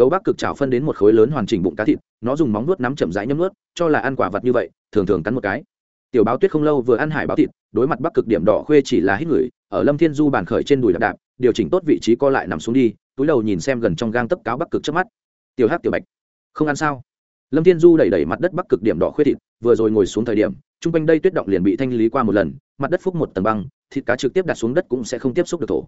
gấu bắc cực chảo phân đến một khối lớn hoàn chỉnh bụng cá thịt, nó dùng móng nuốt nắm chậm rãi nhấm nuốt, cho là ăn quả vật như vậy, thường thường cắn một cái. Tiểu báo tuyết không lâu vừa ăn hải báo thịt, đối mặt bắc cực điểm đỏ khuê chỉ là hít người ở lâm thiên du bàn khởi trên đùi đạp đạp, điều chỉnh tốt vị trí co lại nằm xuống đi, túi đầu nhìn xem gần trong gang tấp cáo bắc cực trước mắt. Tiểu hát tiểu bạch, không ăn sao? Lâm thiên du đẩy đẩy mặt đất bắc cực điểm đỏ khuê thịt, vừa rồi ngồi xuống thời điểm, chung quanh đây tuyết động liền bị thanh lý qua một lần, mặt đất phúc một tầng băng, thịt cá trực tiếp đặt xuống đất cũng sẽ không tiếp xúc được thổ.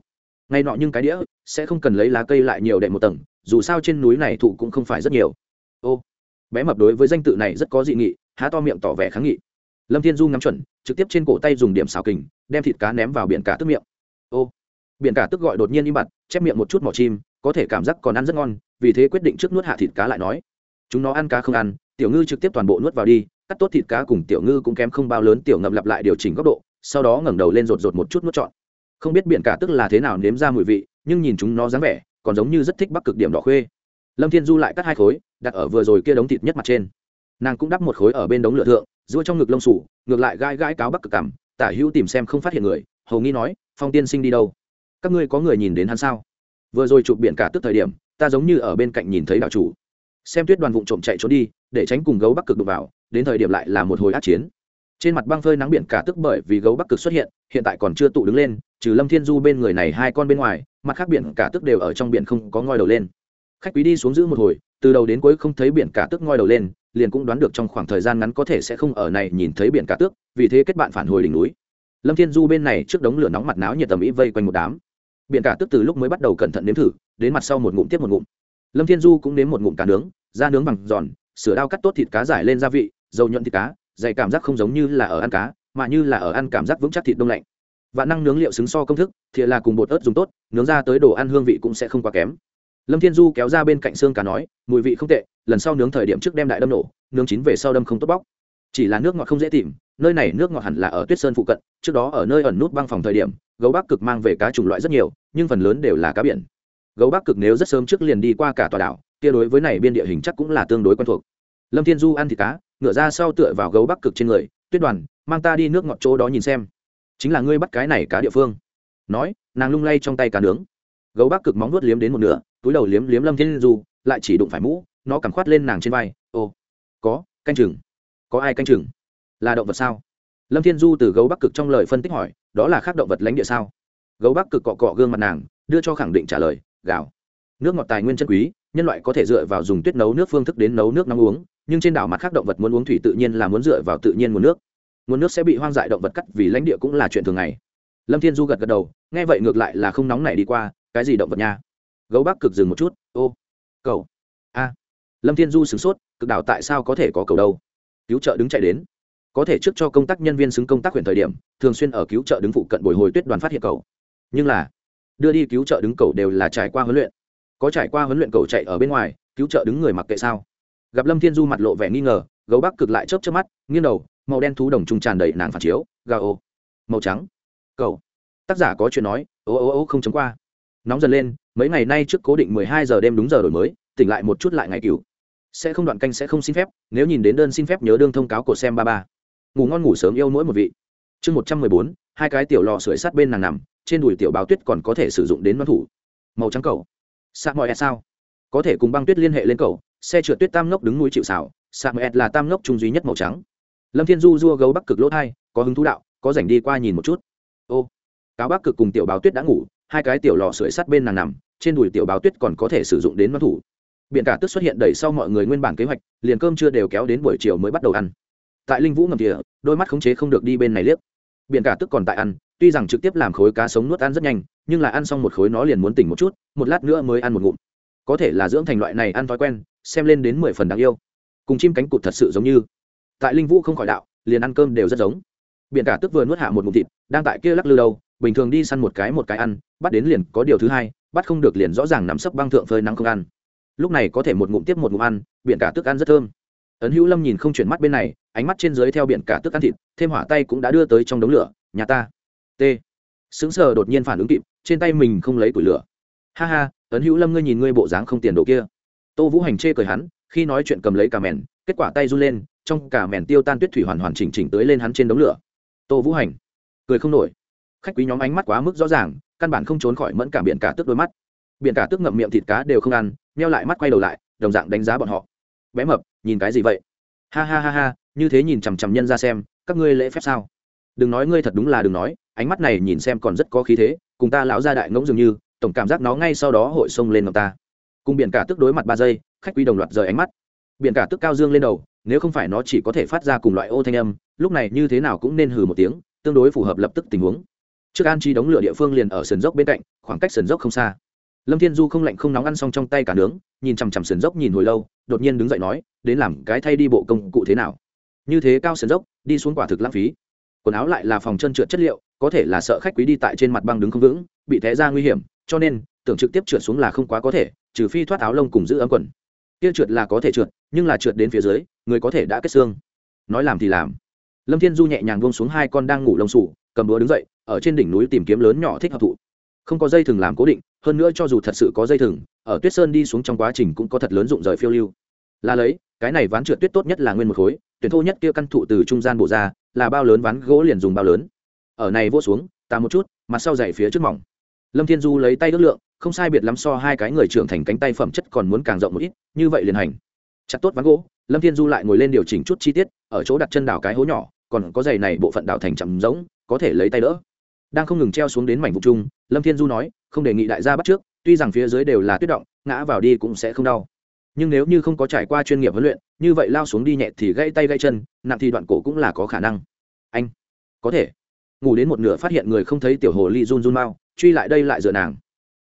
Ngay nọ nhưng cái đĩa, sẽ không cần lấy lá cây lại nhiều đệm một tầng dù sao trên núi này thụ cũng không phải rất nhiều. Ô, bé mập đối với danh tự này rất có dị nghị, há to miệng tỏ vẻ kháng nghị. Lâm thiên du ngắm chuẩn, trực tiếp trên cổ tay dùng điểm xào kình, đem thịt cá ném vào biển cả tức miệng. Ô, biển cả tức gọi đột nhiên im bặt, chép miệng một chút mỏ chim, có thể cảm giác còn ăn rất ngon, vì thế quyết định trước nuốt hạ thịt cá lại nói. Chúng nó ăn cá không ăn, tiểu ngư trực tiếp toàn bộ nuốt vào đi, cắt tốt thịt cá cùng tiểu ngư cũng kém không bao lớn, tiểu ngậm lặp lại điều chỉnh góc độ, sau đó ngẩng đầu lên rột rột một chút nuốt trọn. Không biết biển cả tức là thế nào nếm ra mùi vị, nhưng nhìn chúng nó dáng vẻ còn giống như rất thích bắc cực điểm đỏ khuê. Lâm thiên du lại cắt hai khối, đặt ở vừa rồi kia đống thịt nhất mặt trên. Nàng cũng đắp một khối ở bên đống lửa thượng giữa trong ngực lông sủ, ngược lại gai gai cáo bắc cực cảm, tả hữu tìm xem không phát hiện người, hầu nghi nói, phong tiên sinh đi đâu? Các ngươi có người nhìn đến hắn sao? Vừa rồi chụp biển cả tức thời điểm, ta giống như ở bên cạnh nhìn thấy đạo chủ. Xem tuyết đoàn vụ trộm chạy trốn đi, để tránh cùng gấu bắc cực đụng vào, đến thời điểm lại là một hồi át chiến. Trên mặt băng phơi nắng biển cả tức bởi vì gấu bắc cực xuất hiện hiện tại còn chưa tụ đứng lên, trừ lâm thiên du bên người này hai con bên ngoài mặt khác biển cả tức đều ở trong biển không có ngoi đầu lên. Khách quý đi xuống giữ một hồi, từ đầu đến cuối không thấy biển cả tức ngoi đầu lên, liền cũng đoán được trong khoảng thời gian ngắn có thể sẽ không ở này nhìn thấy biển cả tước vì thế kết bạn phản hồi đỉnh núi. Lâm thiên du bên này trước đống lửa nóng mặt náo nhiệt tầm ý vây quanh một đám. Biển cả tức từ lúc mới bắt đầu cẩn thận nếm thử, đến mặt sau một ngụm tiếp một ngụm. Lâm thiên du cũng nếm một ngụm cá nướng, da nướng bằng giòn sửa đao cắt tốt thịt cá giải lên gia vị, dầu nhuận thịt cá, dày cảm giác không giống như là ở ăn cá, mà như là ở ăn cảm giác vững chắc thịt đông lạnh và năng nướng liệu xứng so công thức thì là cùng bột ớt dùng tốt, nướng ra tới đồ ăn hương vị cũng sẽ không quá kém. Lâm thiên du kéo ra bên cạnh xương cá nói, mùi vị không tệ, lần sau nướng thời điểm trước đem đại đâm nổ, nướng chín về sau đâm không tốt bóc. Chỉ là nước ngọt không dễ tìm, nơi này nước ngọt hẳn là ở tuyết sơn phụ cận, trước đó ở nơi ẩn nút băng phòng thời điểm, gấu bắc cực mang về cá chủng loại rất nhiều, nhưng phần lớn đều là cá biển. Gấu bắc cực nếu rất sớm trước liền đi qua cả tòa đảo, kia đối với này biên địa hình chắc cũng là tương đối quen thuộc. Lâm thiên du ăn thịt cá ngựa ra sau tựa vào gấu bắc cực trên người, tuyết đoàn, mang ta đi nước ngọt chỗ đó nhìn xem chính là ngươi bắt cái này cá địa phương. Nói, nàng lung lay trong tay cá nướng. Gấu bắc cực móng vuốt liếm đến một nửa, túi đầu liếm liếm lâm thiên du, lại chỉ đụng phải mũ, nó cằm khoát lên nàng trên vai. Ô, có, canh chừng. Có ai canh chừng? Là động vật sao? Lâm thiên du từ gấu bắc cực trong lời phân tích hỏi, đó là khác động vật lãnh địa sao? Gấu bắc cực cọ cọ gương mặt nàng, đưa cho khẳng định trả lời gạo nước ngọt tài nguyên chân quý, nhân loại có thể dựa vào dùng tuyết nấu nước phương thức đến nấu nước nóng uống, nhưng trên đảo mặt khác động vật muốn uống thủy tự nhiên là muốn dựa vào tự nhiên nguồn nước nguồn nước sẽ bị hoang dại động vật cắt vì lãnh địa cũng là chuyện thường ngày. Lâm thiên du gật gật đầu, nghe vậy ngược lại là không nóng này đi qua, cái gì động vật nha? Gấu bắc cực dừng một chút, ô, cầu, a. Lâm thiên du sửng sốt, cực đảo tại sao có thể có cầu đâu? Cứu trợ đứng chạy đến. Có thể trước cho công tác nhân viên xứng công tác huyện thời điểm, thường xuyên ở cứu trợ đứng phụ cận bồi hồi tuyết đoàn phát hiện cầu. Nhưng là, đưa đi cứu trợ đứng cầu đều là trải qua huấn luyện. Có trải qua huấn luyện cầu chạy ở bên ngoài, cứu trợ đứng người mặc kệ sao? Gặp lâm thiên du mặt lộ vẻ nghi ngờ, gấu bắc cực lại chớp chớp mắt, nghiêng đầu, màu đen thú đồng trung tràn đầy nàng phản chiếu, gà ô, màu trắng, cầu. Tác giả có chuyện nói, ô ô ô không chấm qua. Nóng dần lên, mấy ngày nay trước cố định mười hai giờ đêm đúng giờ đổi mới, tỉnh lại một chút lại ngày cứu sẽ không đoạn canh sẽ không xin phép, nếu nhìn đến đơn xin phép nhớ đương thông cáo của xem ba ba. Ngủ ngon ngủ sớm yêu mỗi một vị. Chương một trăm mười bốn, hai cái tiểu lò sưởi sát bên nàng nằm, trên đùi tiểu báo tuyết còn có thể sử dụng đến văn thủ. Màu trắng cầu. Sa mọi e sao? Có thể cùng băng tuyết liên hệ lên cầu xe trượt tuyết tam ngốc đứng núi chịu xảo sa mọi là tam ngốc trung duy nhất màu trắng. Lâm thiên du dua gấu bắc cực lỗ thai có hứng thú đạo có rảnh đi qua nhìn một chút. Ô cáo bắc cực cùng tiểu báo tuyết đã ngủ hai cái tiểu lò sưởi sắt bên nàng nằm trên đùi tiểu báo tuyết còn có thể sử dụng đến văn thủ. Biện cả tức xuất hiện đẩy sau mọi người nguyên bản kế hoạch liền cơm chưa đều kéo đến buổi chiều mới bắt đầu ăn. Tại linh vũ ngầm thìa, đôi mắt khống chế không được đi bên này liếc. Biện cả tức còn tại ăn tuy rằng trực tiếp làm khối cá sống nuốt ăn rất nhanh nhưng là ăn xong một khối nó liền muốn tỉnh một chút một lát nữa mới ăn một ngụm có thể là dưỡng thành loại này ăn thói quen, xem lên đến mười phần đáng yêu. Cùng chim cánh cụt thật sự giống như. Tại linh vũ không khỏi đạo, liền ăn cơm đều rất giống. Biển cả tức vừa nuốt hạ một ngụm thịt, đang tại kia lắc lư đâu, bình thường đi săn một cái một cái ăn, bắt đến liền có điều thứ hai, bắt không được liền rõ ràng nắm sấp băng thượng phơi nắng không ăn. Lúc này có thể một ngụm tiếp một ngụm ăn, biển cả tức ăn rất thơm. Ấn hữu lâm nhìn không chuyển mắt bên này, ánh mắt trên dưới theo biển cả tức ăn thịt, thêm hỏa tay cũng đã đưa tới trong đống lửa, nhà ta. T. Sững sờ đột nhiên phản ứng kịp, trên tay mình không lấy củi lửa. Ha ha ấn hữu lâm ngươi nhìn ngươi bộ dáng không tiền đồ kia tô vũ hành chê cười hắn khi nói chuyện cầm lấy cả mèn kết quả tay run lên trong cả mèn tiêu tan tuyết thủy hoàn hoàn chỉnh chỉnh tới lên hắn trên đống lửa tô vũ hành cười không nổi khách quý nhóm ánh mắt quá mức rõ ràng căn bản không trốn khỏi mẫn cả biển cả tức đôi mắt biển cả tức ngậm miệng thịt cá đều không ăn neo lại mắt quay đầu lại đồng dạng đánh giá bọn họ bé mập nhìn cái gì vậy ha ha ha ha như thế nhìn chằm chằm nhân ra xem các ngươi lễ phép sao đừng nói ngươi thật đúng là đừng nói ánh mắt này nhìn xem còn rất có khí thế cùng ta lão gia đại ngỗng dường như tổng cảm giác nó ngay sau đó hội xông lên ngọc ta. Cùng biển cả tức đối mặt ba giây, khách quý đồng loạt rời ánh mắt. Biển cả tức cao dương lên đầu, nếu không phải nó chỉ có thể phát ra cùng loại ô thanh âm, lúc này như thế nào cũng nên hừ một tiếng, tương đối phù hợp lập tức tình huống. Trước an chi đóng lửa địa phương liền ở sườn dốc bên cạnh, khoảng cách sườn dốc không xa. Lâm thiên du không lạnh không nóng ăn xong trong tay cả nướng, nhìn chằm chằm sườn dốc nhìn hồi lâu, đột nhiên đứng dậy nói, đến làm cái thay đi bộ công cụ thế nào? Như thế cao sườn dốc, đi xuống quả thực lãng phí. Quần áo lại là phòng chân trượt chất liệu, có thể là sợ khách quý đi tại trên mặt băng đứng không vững, bị té ra nguy hiểm cho nên, tưởng trực tiếp trượt xuống là không quá có thể, trừ phi thoát áo lông cùng giữ ấm quần. Kia trượt là có thể trượt, nhưng là trượt đến phía dưới, người có thể đã kết xương. Nói làm thì làm. Lâm thiên du nhẹ nhàng buông xuống hai con đang ngủ lông sủ cầm đũa đứng dậy, ở trên đỉnh núi tìm kiếm lớn nhỏ thích hợp thụ. Không có dây thừng làm cố định, hơn nữa cho dù thật sự có dây thừng, ở tuyết sơn đi xuống trong quá trình cũng có thật lớn dụng rời phiêu lưu. Là lấy, cái này ván trượt tuyết tốt nhất là nguyên một khối, tuyển thô nhất kia căn thụ từ trung gian bổ ra, là bao lớn ván gỗ liền dùng bao lớn. Ở này vô xuống, ta một chút, mặt sau dày phía trước mỏng lâm thiên du lấy tay ước lượng, không sai biệt lắm so hai cái người trưởng thành cánh tay phẩm chất còn muốn càng rộng một ít, như vậy liền hành. Chặt tốt ván gỗ, lâm thiên du lại ngồi lên điều chỉnh chút chi tiết, ở chỗ đặt chân đảo cái hố nhỏ, còn có giày này bộ phận đảo thành chậm giống, có thể lấy tay đỡ. Đang không ngừng treo xuống đến mảnh vụ chung, lâm thiên du nói, không đề nghị đại gia bắt trước, tuy rằng phía dưới đều là tuyết động, ngã vào đi cũng sẽ không đau. Nhưng nếu như không có trải qua chuyên nghiệp huấn luyện, như vậy lao xuống đi nhẹ thì gãy tay gãy chân, nặng thì đoạn cổ cũng là có khả năng. Anh, có thể ngủ đến một nửa phát hiện người không thấy tiểu hồ ly run run mau, truy lại đây lại dựa nàng.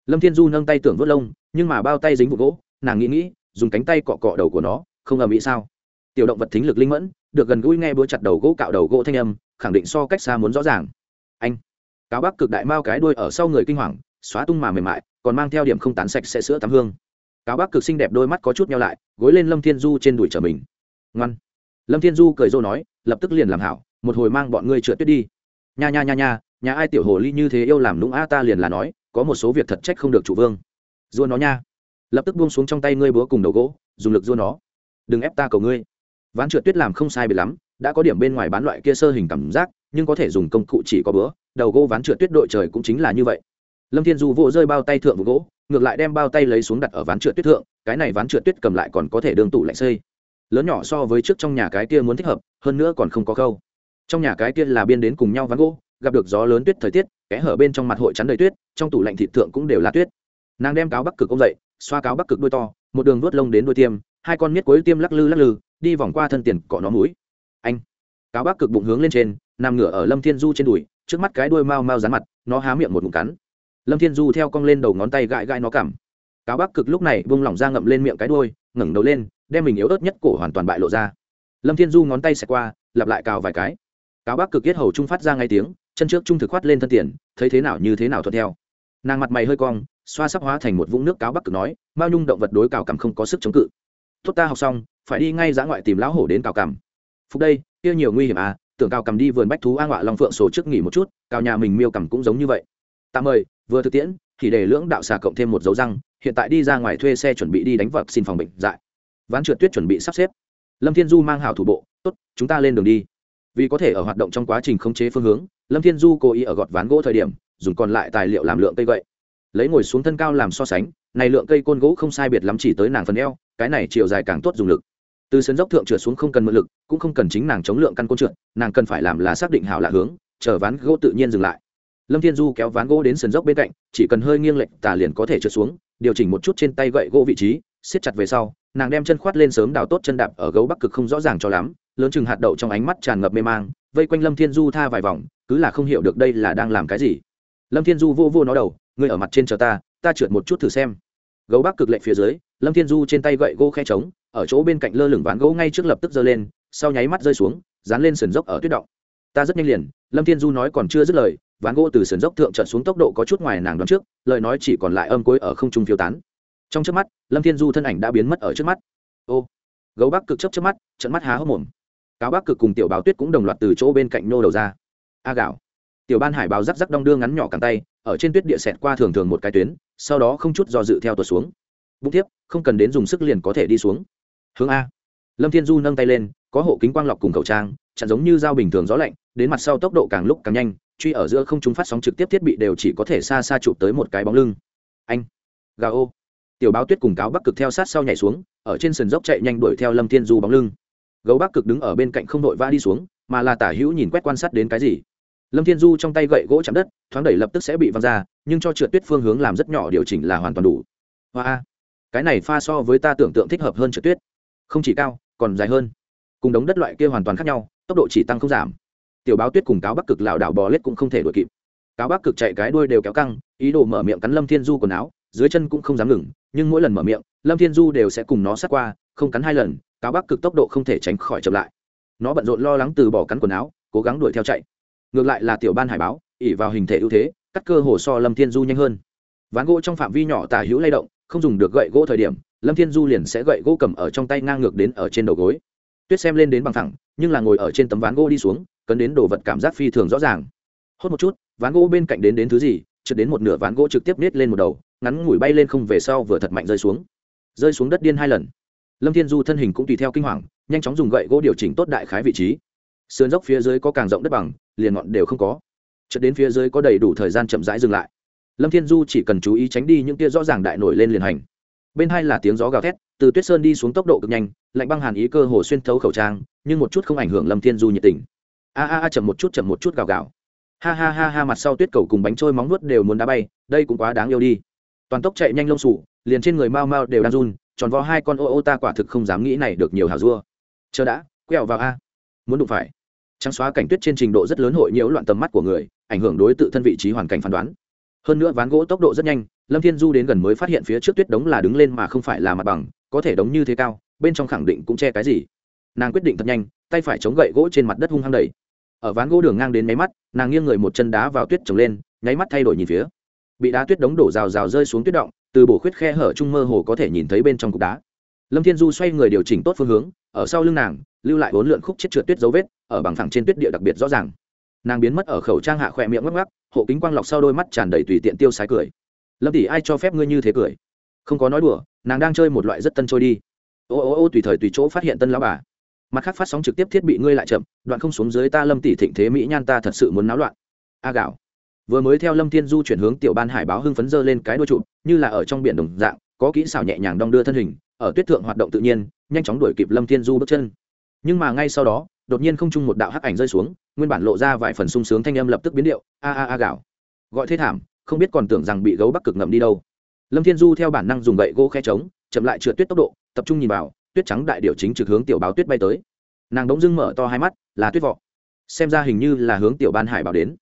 Lâm thiên du nâng tay tưởng vớt lông, nhưng mà bao tay dính vụ gỗ, nàng nghĩ nghĩ, dùng cánh tay cọ cọ đầu của nó, không ầm ĩ sao? Tiểu động vật thính lực linh mẫn, được gần gũi nghe búa chặt đầu gỗ cạo đầu gỗ thanh âm, khẳng định so cách xa muốn rõ ràng. Anh, cáo bắc cực đại mao cái đuôi ở sau người kinh hoàng, xóa tung mà mềm mại, còn mang theo điểm không tán sạch sẽ sữa tắm hương. Cáo bắc cực xinh đẹp đôi mắt có chút nhau lại, gối lên lâm thiên du trên đùi trở mình. Ngoan. Lâm thiên du cười rô nói, lập tức liền làm hảo, một hồi mang bọn ngươi trượt tuyết đi nha nha nha nha, nhà ai tiểu hồ ly như thế yêu làm lũng a ta liền là nói, có một số việc thật trách không được chủ vương. Dua nó nha. Lập tức buông xuống trong tay ngươi búa cùng đầu gỗ, dùng lực dua nó. Đừng ép ta cầu ngươi. Ván trượt tuyết làm không sai bị lắm, đã có điểm bên ngoài bán loại kia sơ hình cảm giác, nhưng có thể dùng công cụ chỉ có bữa đầu gỗ ván trượt tuyết đội trời cũng chính là như vậy. Lâm thiên du vỗ rơi bao tay thượng vụ gỗ, ngược lại đem bao tay lấy xuống đặt ở ván trượt tuyết thượng, cái này ván trượt tuyết cầm lại còn có thể đường tủ lạnh xây. Lớn nhỏ so với trước trong nhà cái kia muốn thích hợp, hơn nữa còn không có khâu trong nhà cái kia là biên đến cùng nhau ván gỗ, gặp được gió lớn tuyết thời tiết, kẽ hở bên trong mặt hội chắn đầy tuyết, trong tủ lạnh thịt thượng cũng đều là tuyết. Nàng đem cáo bắc cực ông dậy, xoa cáo bắc cực đuôi to, một đường vuốt lông đến đuôi tiêm, hai con miết cuối tiêm lắc lư lắc lư, đi vòng qua thân tiền cọ nó mũi. Anh, cáo bắc cực bụng hướng lên trên, nằm ngửa ở lâm thiên du trên đùi, trước mắt cái đuôi mau mau dán mặt, nó há miệng một ngụm cắn. Lâm thiên du theo cong lên đầu ngón tay gãi gãi nó cảm cáo bắc cực lúc này buông lỏng ra ngậm lên miệng cái đuôi, ngẩng đầu lên, đem mình yếu ớt nhất cổ hoàn toàn bại lộ ra. Lâm thiên du ngón tay xẹt qua, lặp lại cào vài cái cáo bắc cực yết hầu trung phát ra ngay tiếng, chân trước trung thực khoát lên thân tiền, thấy thế nào như thế nào thuận theo. Nàng mặt mày hơi cong, xoa sắp hóa thành một vũng nước cáo bắc cực nói, mao nhung động vật đối cào cằm không có sức chống cự. Tốt ta học xong, phải đi ngay dã ngoại tìm lão hổ đến cào cằm phục đây, kia nhiều nguy hiểm à tưởng cào cằm đi vườn bách thú a ngọa long phượng sổ trước nghỉ một chút cào nhà mình miêu cằm cũng giống như vậy. Tạm mời, vừa thực tiễn, thì để lưỡng đạo xà cộng thêm một dấu răng, hiện tại đi ra ngoài thuê xe chuẩn bị đi đánh vật xin phòng bệnh dại. Ván trượt tuyết chuẩn bị sắp xếp. Lâm thiên du mang hảo thủ bộ, tốt, chúng ta lên đường đi vì có thể ở hoạt động trong quá trình khống chế phương hướng, lâm thiên du cố ý ở gọt ván gỗ thời điểm, dùng còn lại tài liệu làm lượng cây gậy. Lấy ngồi xuống thân cao làm so sánh, này lượng cây côn gỗ không sai biệt lắm chỉ tới nàng phần eo, cái này chiều dài càng tốt dùng lực. Từ sân dốc thượng trượt xuống không cần mượn lực, cũng không cần chính nàng chống lượng căn côn trượt, nàng cần phải làm là xác định hảo lạ hướng, chờ ván gỗ tự nhiên dừng lại. Lâm thiên du kéo ván gỗ đến sườn dốc bên cạnh, chỉ cần hơi nghiêng lệch tà liền có thể trượt xuống, điều chỉnh một chút trên tay gậy gỗ vị trí, siết chặt về sau, nàng đem chân khoát lên sớm đào tốt chân đạp ở gấu bắc cực không rõ ràng cho lắm lớn chừng hạt đậu trong ánh mắt tràn ngập mê mang, vây quanh lâm thiên du tha vài vòng, cứ là không hiểu được đây là đang làm cái gì. Lâm thiên du vô vô nó đầu, ngươi ở mặt trên chờ ta ta trượt một chút thử xem. Gấu bắc cực lệ phía dưới, lâm thiên du trên tay gậy gỗ khe trống, ở chỗ bên cạnh lơ lửng ván gỗ ngay trước lập tức giơ lên, sau nháy mắt rơi xuống, dán lên sườn dốc ở tuyết động. Ta rất nhanh liền, lâm thiên du nói còn chưa dứt lời, ván gỗ từ sườn dốc thượng trận xuống tốc độ có chút ngoài nàng đoán trước, lời nói chỉ còn lại âm cuối ở không trung phiêu tán. Trong trước mắt, lâm thiên du thân ảnh đã biến mất ở trước mắt. Ô, gấu bắc cực chấp trước mắt, trận mắt há hốc mồm cáo bắc cực cùng tiểu báo tuyết cũng đồng loạt từ chỗ bên cạnh nô đầu ra. A gạo. Tiểu ban hải báo rắc rắc đong đưa ngắn nhỏ cẳng tay, ở trên tuyết địa xẹt qua thường thường một cái tuyến, sau đó không chút do dự theo tuột xuống. Bụng tiếp không cần đến dùng sức liền có thể đi xuống. Hướng a. Lâm thiên du nâng tay lên, có hộ kính quang lọc cùng khẩu trang, chặn giống như dao bình thường gió lạnh, đến mặt sau tốc độ càng lúc càng nhanh, truy ở giữa không chúng phát sóng trực tiếp thiết bị đều chỉ có thể xa xa chụp tới một cái bóng lưng. Anh. Gà ô. Tiểu báo tuyết cùng cáo bắc cực theo sát sau nhảy xuống, ở trên sườn dốc chạy nhanh đuổi theo lâm thiên du bóng lưng gấu bắc cực đứng ở bên cạnh không đội va đi xuống, mà là tả hữu nhìn quét quan sát đến cái gì. Lâm thiên du trong tay gậy gỗ chạm đất, thoáng đẩy lập tức sẽ bị văng ra, nhưng cho trượt tuyết phương hướng làm rất nhỏ điều chỉnh là hoàn toàn đủ. Hoa cái này pha so với ta tưởng tượng thích hợp hơn trượt tuyết. Không chỉ cao, còn dài hơn. Cùng đống đất loại kia hoàn toàn khác nhau, tốc độ chỉ tăng không giảm. Tiểu báo tuyết cùng cáo bắc cực lảo đảo bò lết cũng không thể đuổi kịp. Cáo bắc cực chạy cái đuôi đều kéo căng, ý đồ mở miệng cắn lâm thiên du quần áo, dưới chân cũng không dám ngừng, nhưng mỗi lần mở miệng, lâm thiên du đều sẽ cùng nó sát qua, không cắn hai lần cáo bắc cực tốc độ không thể tránh khỏi chậm lại. Nó bận rộn lo lắng từ bỏ cắn quần áo, cố gắng đuổi theo chạy. Ngược lại là tiểu ban hải báo ỉ vào hình thể ưu thế, cắt cơ hồ so lâm thiên du nhanh hơn. Ván gỗ trong phạm vi nhỏ tả hữu lay động, không dùng được gậy gỗ thời điểm, lâm thiên du liền sẽ gậy gỗ cầm ở trong tay ngang ngược đến ở trên đầu gối. Tuyết xem lên đến bằng thẳng nhưng là ngồi ở trên tấm ván gỗ đi xuống, cấn đến đồ vật cảm giác phi thường rõ ràng. Hốt một chút, ván gỗ bên cạnh đến đến thứ gì, trượt đến một nửa ván gỗ trực tiếp nết lên một đầu, ngắn ngủi bay lên không về sau vừa thật mạnh rơi xuống. Rơi xuống đất điên hai lần lâm thiên du thân hình cũng tùy theo kinh hoàng, nhanh chóng dùng gậy gỗ điều chỉnh tốt đại khái vị trí. Sườn dốc phía dưới có càng rộng đất bằng, liền ngọn đều không có. Chợt đến phía dưới có đầy đủ thời gian chậm rãi dừng lại. Lâm thiên du chỉ cần chú ý tránh đi những tia rõ ràng đại nổi lên liền hành. Bên hai là tiếng gió gào thét, từ tuyết sơn đi xuống tốc độ cực nhanh, lạnh băng hàn ý cơ hồ xuyên thấu khẩu trang, nhưng một chút không ảnh hưởng lâm thiên du nhiệt tình. A a a, chậm một chút, chậm một chút gào gào. Ha ha ha ha, mặt sau tuyết cầu cùng bánh trôi móng nuốt đều muốn đá bay, đây cũng quá đáng yêu đi. Toàn tốc chạy nhanh lông sụ liền trên người mau mau đều đang run tròn vo hai con ô ô ta quả thực không dám nghĩ này được nhiều hào dua. Chờ đã, quẹo vào a. Muốn đụng phải. Trắng xóa cảnh tuyết trên trình độ rất lớn hội nhiễu loạn tầm mắt của người, ảnh hưởng đối tự thân vị trí hoàn cảnh phán đoán. Hơn nữa ván gỗ tốc độ rất nhanh, lâm thiên du đến gần mới phát hiện phía trước tuyết đống là đứng lên mà không phải là mặt bằng, có thể đống như thế cao, bên trong khẳng định cũng che cái gì. Nàng quyết định thật nhanh, tay phải chống gậy gỗ trên mặt đất hung hăng đầy ở ván gỗ đường ngang đến nháy mắt, nàng nghiêng người một chân đá vào tuyết trồng lên, nháy mắt thay đổi nhìn phía. Bị đá tuyết đống đổ rào rào rơi xuống tuyết động từ bổ khuyết khe hở trung mơ hồ có thể nhìn thấy bên trong cục đá. Lâm thiên du xoay người điều chỉnh tốt phương hướng, ở sau lưng nàng, lưu lại bốn lượn khúc chết trượt tuyết dấu vết, ở bằng thẳng trên tuyết địa đặc biệt rõ ràng. Nàng biến mất ở khẩu trang hạ khỏe miệng ngắc ngắc, hộ kính quang lọc sau đôi mắt tràn đầy tùy tiện tiêu sái cười. Lâm tỷ, ai cho phép ngươi như thế cười? Không có nói đùa, nàng đang chơi một loại rất tân trôi đi. Ô ô ô, tùy thời tùy chỗ phát hiện tân lão bà. Mặt khác phát sóng trực tiếp thiết bị ngươi lại chậm, đoạn không xuống dưới ta, lâm tỷ thịnh thế mỹ nhan ta thật sự muốn náo loạn. A gạo vừa mới theo lâm thiên du chuyển hướng tiểu ban hải báo hưng phấn dơ lên cái đôi trụ, như là ở trong biển đồng dạng, có kỹ xảo nhẹ nhàng đong đưa thân hình, ở tuyết thượng hoạt động tự nhiên, nhanh chóng đuổi kịp lâm thiên du bước chân. Nhưng mà ngay sau đó, đột nhiên không chung một đạo hắc ảnh rơi xuống, nguyên bản lộ ra vài phần sung sướng thanh âm lập tức biến điệu, a a a gạo gọi thế thảm, không biết còn tưởng rằng bị gấu bắc cực ngậm đi đâu. Lâm thiên du theo bản năng dùng gậy gỗ khe trống, chậm lại trượt tuyết tốc độ, tập trung nhìn vào, tuyết trắng đại điệu chính trực hướng tiểu báo tuyết bay tới. Nàng đống dưng mở to hai mắt, là tuyết vọ. Xem ra hình như là hướng tiểu ban hải bảo đến.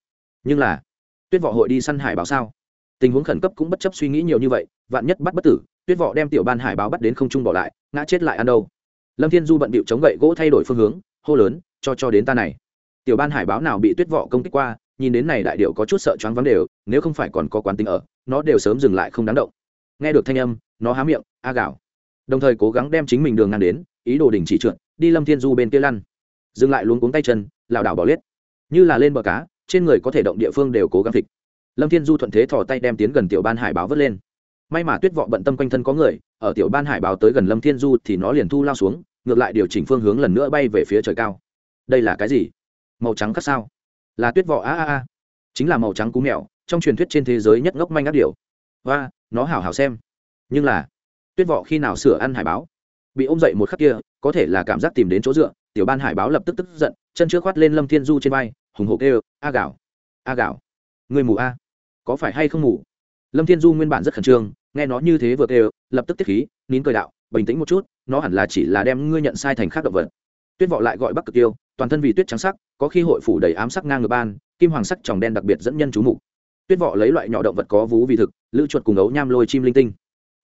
Nhưng là tuyết vọ hội đi săn hải báo sao? Tình huống khẩn cấp cũng bất chấp suy nghĩ nhiều như vậy, vạn nhất bắt bất tử, tuyết vọ đem tiểu ban hải báo bắt đến không trung bỏ lại, ngã chết lại ăn đâu? Lâm thiên du bận bịu chống gậy gỗ thay đổi phương hướng, hô lớn, cho cho đến ta này. Tiểu ban hải báo nào bị tuyết vọ công kích qua, nhìn đến này đại điệu có chút sợ choáng vắng đều, nếu không phải còn có quán tính ở, nó đều sớm dừng lại không đáng động. Nghe được thanh âm, nó há miệng, a gạo đồng thời cố gắng đem chính mình đường ngang đến, ý đồ đình chỉ trượt, đi lâm thiên du bên kia lăn. Dừng lại luống cuống tay chân, lảo đảo bỏ liết. Như là lên bờ cá trên người có thể động địa phương đều cố gắng thịt lâm thiên du thuận thế thò tay đem tiến gần tiểu ban hải báo vớt lên. May mà tuyết vọ bận tâm quanh thân có người, ở tiểu ban hải báo tới gần lâm thiên du thì nó liền thu lao xuống, ngược lại điều chỉnh phương hướng lần nữa bay về phía trời cao. Đây là cái gì? Màu trắng cắt sao? Là tuyết vọ a a a. Chính là màu trắng cú mèo, trong truyền thuyết trên thế giới nhất ngốc manh ác điều và nó hảo hảo xem. Nhưng là, tuyết vọ khi nào sửa ăn hải báo? Bị ôm dậy một khắc kia, có thể là cảm giác tìm đến chỗ dựa, tiểu ban hải báo lập tức tức giận, chân trước khoát lên lâm thiên du trên vai hùng hổ kêu, a gạo a gạo người mù a, có phải hay không mù? Lâm thiên du nguyên bản rất khẩn trương, nghe nó như thế vừa kêu, lập tức tiết khí, nín cười đạo, bình tĩnh một chút, nó hẳn là chỉ là đem ngươi nhận sai thành khác động vật. Tuyết vọ lại gọi bắc cực tiêu toàn thân vì tuyết trắng sắc, có khi hội phủ đầy ám sắc ngang ngược ban, kim hoàng sắc tròng đen đặc biệt dẫn nhân chú mục. Tuyết vọ lấy loại nhỏ động vật có vú vì thực, lữ chuột cùng ấu nham lôi chim linh tinh.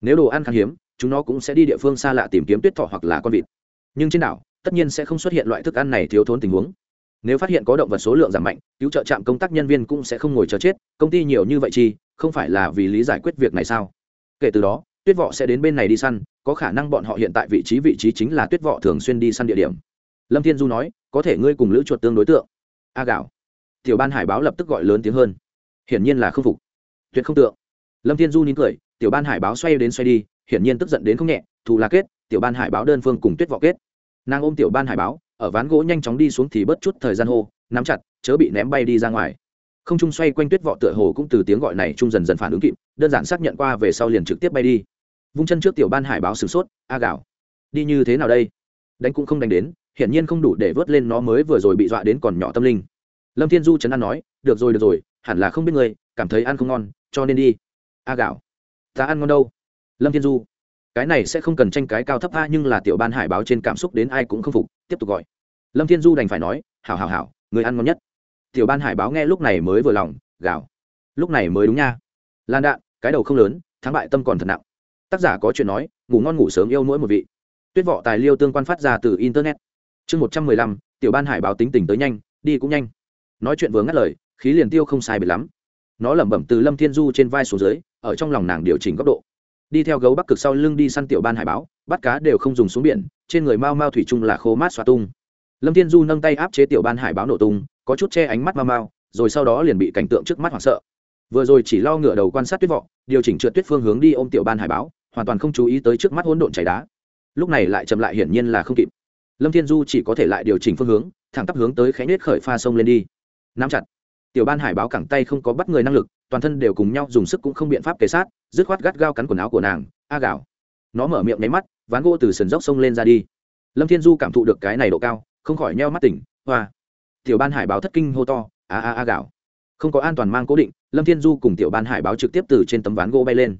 Nếu đồ ăn khan hiếm, chúng nó cũng sẽ đi địa phương xa lạ tìm kiếm tuyết thọ hoặc là con vịt. Nhưng trên đảo, tất nhiên sẽ không xuất hiện loại thức ăn này thiếu thốn tình huống nếu phát hiện có động vật số lượng giảm mạnh, cứu trợ trạm công tác nhân viên cũng sẽ không ngồi chờ chết, công ty nhiều như vậy chi, không phải là vì lý giải quyết việc này sao? Kể từ đó, tuyết vọ sẽ đến bên này đi săn, có khả năng bọn họ hiện tại vị trí vị trí chính là tuyết vọ thường xuyên đi săn địa điểm. Lâm thiên du nói, có thể ngươi cùng lữ chuột tương đối tượng. A à gạo. Tiểu ban hải báo lập tức gọi lớn tiếng hơn. Hiển nhiên là không phục. Tuyệt không tượng. Lâm thiên du nín cười, tiểu ban hải báo xoay đến xoay đi, hiển nhiên tức giận đến không nhẹ, thù là kết, tiểu ban hải báo đơn phương cùng tuyết vọ kết. Nàng ôm tiểu ban hải báo ở ván gỗ nhanh chóng đi xuống thì bớt chút thời gian hô, nắm chặt, chớ bị ném bay đi ra ngoài. Không trung xoay quanh tuyết vọ tựa hồ cũng từ tiếng gọi này trung dần dần phản ứng kịp, đơn giản xác nhận qua về sau liền trực tiếp bay đi. Vung chân trước tiểu ban hải báo sửng sốt, a gạo, đi như thế nào đây? Đánh cũng không đánh đến, hiển nhiên không đủ để vớt lên nó mới vừa rồi bị dọa đến còn nhỏ tâm linh. Lâm thiên du chấn an nói, được rồi được rồi, hẳn là không biết người cảm thấy ăn không ngon, cho nên đi. A gạo, ta ăn ngon đâu? Lâm thiên du, cái này sẽ không cần tranh cái cao thấp a nhưng là tiểu ban hải báo trên cảm xúc đến ai cũng không phục, tiếp tục gọi lâm thiên du đành phải nói, hảo hảo hảo, người ăn ngon nhất. Tiểu ban hải báo nghe lúc này mới vừa lòng gạo lúc này mới đúng nha. Lan đạn, cái đầu không lớn, thắng bại tâm còn thật nặng. Tác giả có chuyện nói, ngủ ngon ngủ sớm yêu mỗi một vị. Tuyết vọ tài liêu tương quan phát ra từ internet. Chương một trăm mười lăm, tiểu ban hải báo tính tình tới nhanh, đi cũng nhanh. Nói chuyện vừa ngắt lời, khí liền tiêu không sai biệt lắm. Nó lẩm bẩm từ lâm thiên du trên vai xuống dưới, ở trong lòng nàng điều chỉnh góc độ. Đi theo gấu bắc cực sau lưng đi săn tiểu ban hải báo, bắt cá đều không dùng xuống biển, trên người mau mau thủy chung là khô mát xoa tung lâm thiên du nâng tay áp chế tiểu ban hải báo nổ tung, có chút che ánh mắt mau mao rồi sau đó liền bị cảnh tượng trước mắt hoảng sợ. Vừa rồi chỉ lo ngửa đầu quan sát tuyết vọ, điều chỉnh trượt tuyết phương hướng đi ôm tiểu ban hải báo, hoàn toàn không chú ý tới trước mắt hỗn độn chảy đá. Lúc này lại chậm lại hiển nhiên là không kịp. Lâm thiên du chỉ có thể lại điều chỉnh phương hướng, thẳng tắp hướng tới khẽ nết khởi pha sông lên đi. Nắm chặt. Tiểu ban hải báo cẳng tay không có bắt người năng lực, toàn thân đều cùng nhau dùng sức cũng không biện pháp kề sát, dứt khoát gắt gao cắn quần áo của nàng, a gạo nó mở miệng nháy mắt, ván gỗ từ sườn dốc sông lên ra đi. Lâm thiên du cảm thụ được cái này độ cao không khỏi nheo mắt tỉnh, hoa. Tiểu ban hải báo thất kinh hô to, a a a gạo không có an toàn mang cố định, lâm thiên du cùng tiểu ban hải báo trực tiếp từ trên tấm ván gỗ bay lên.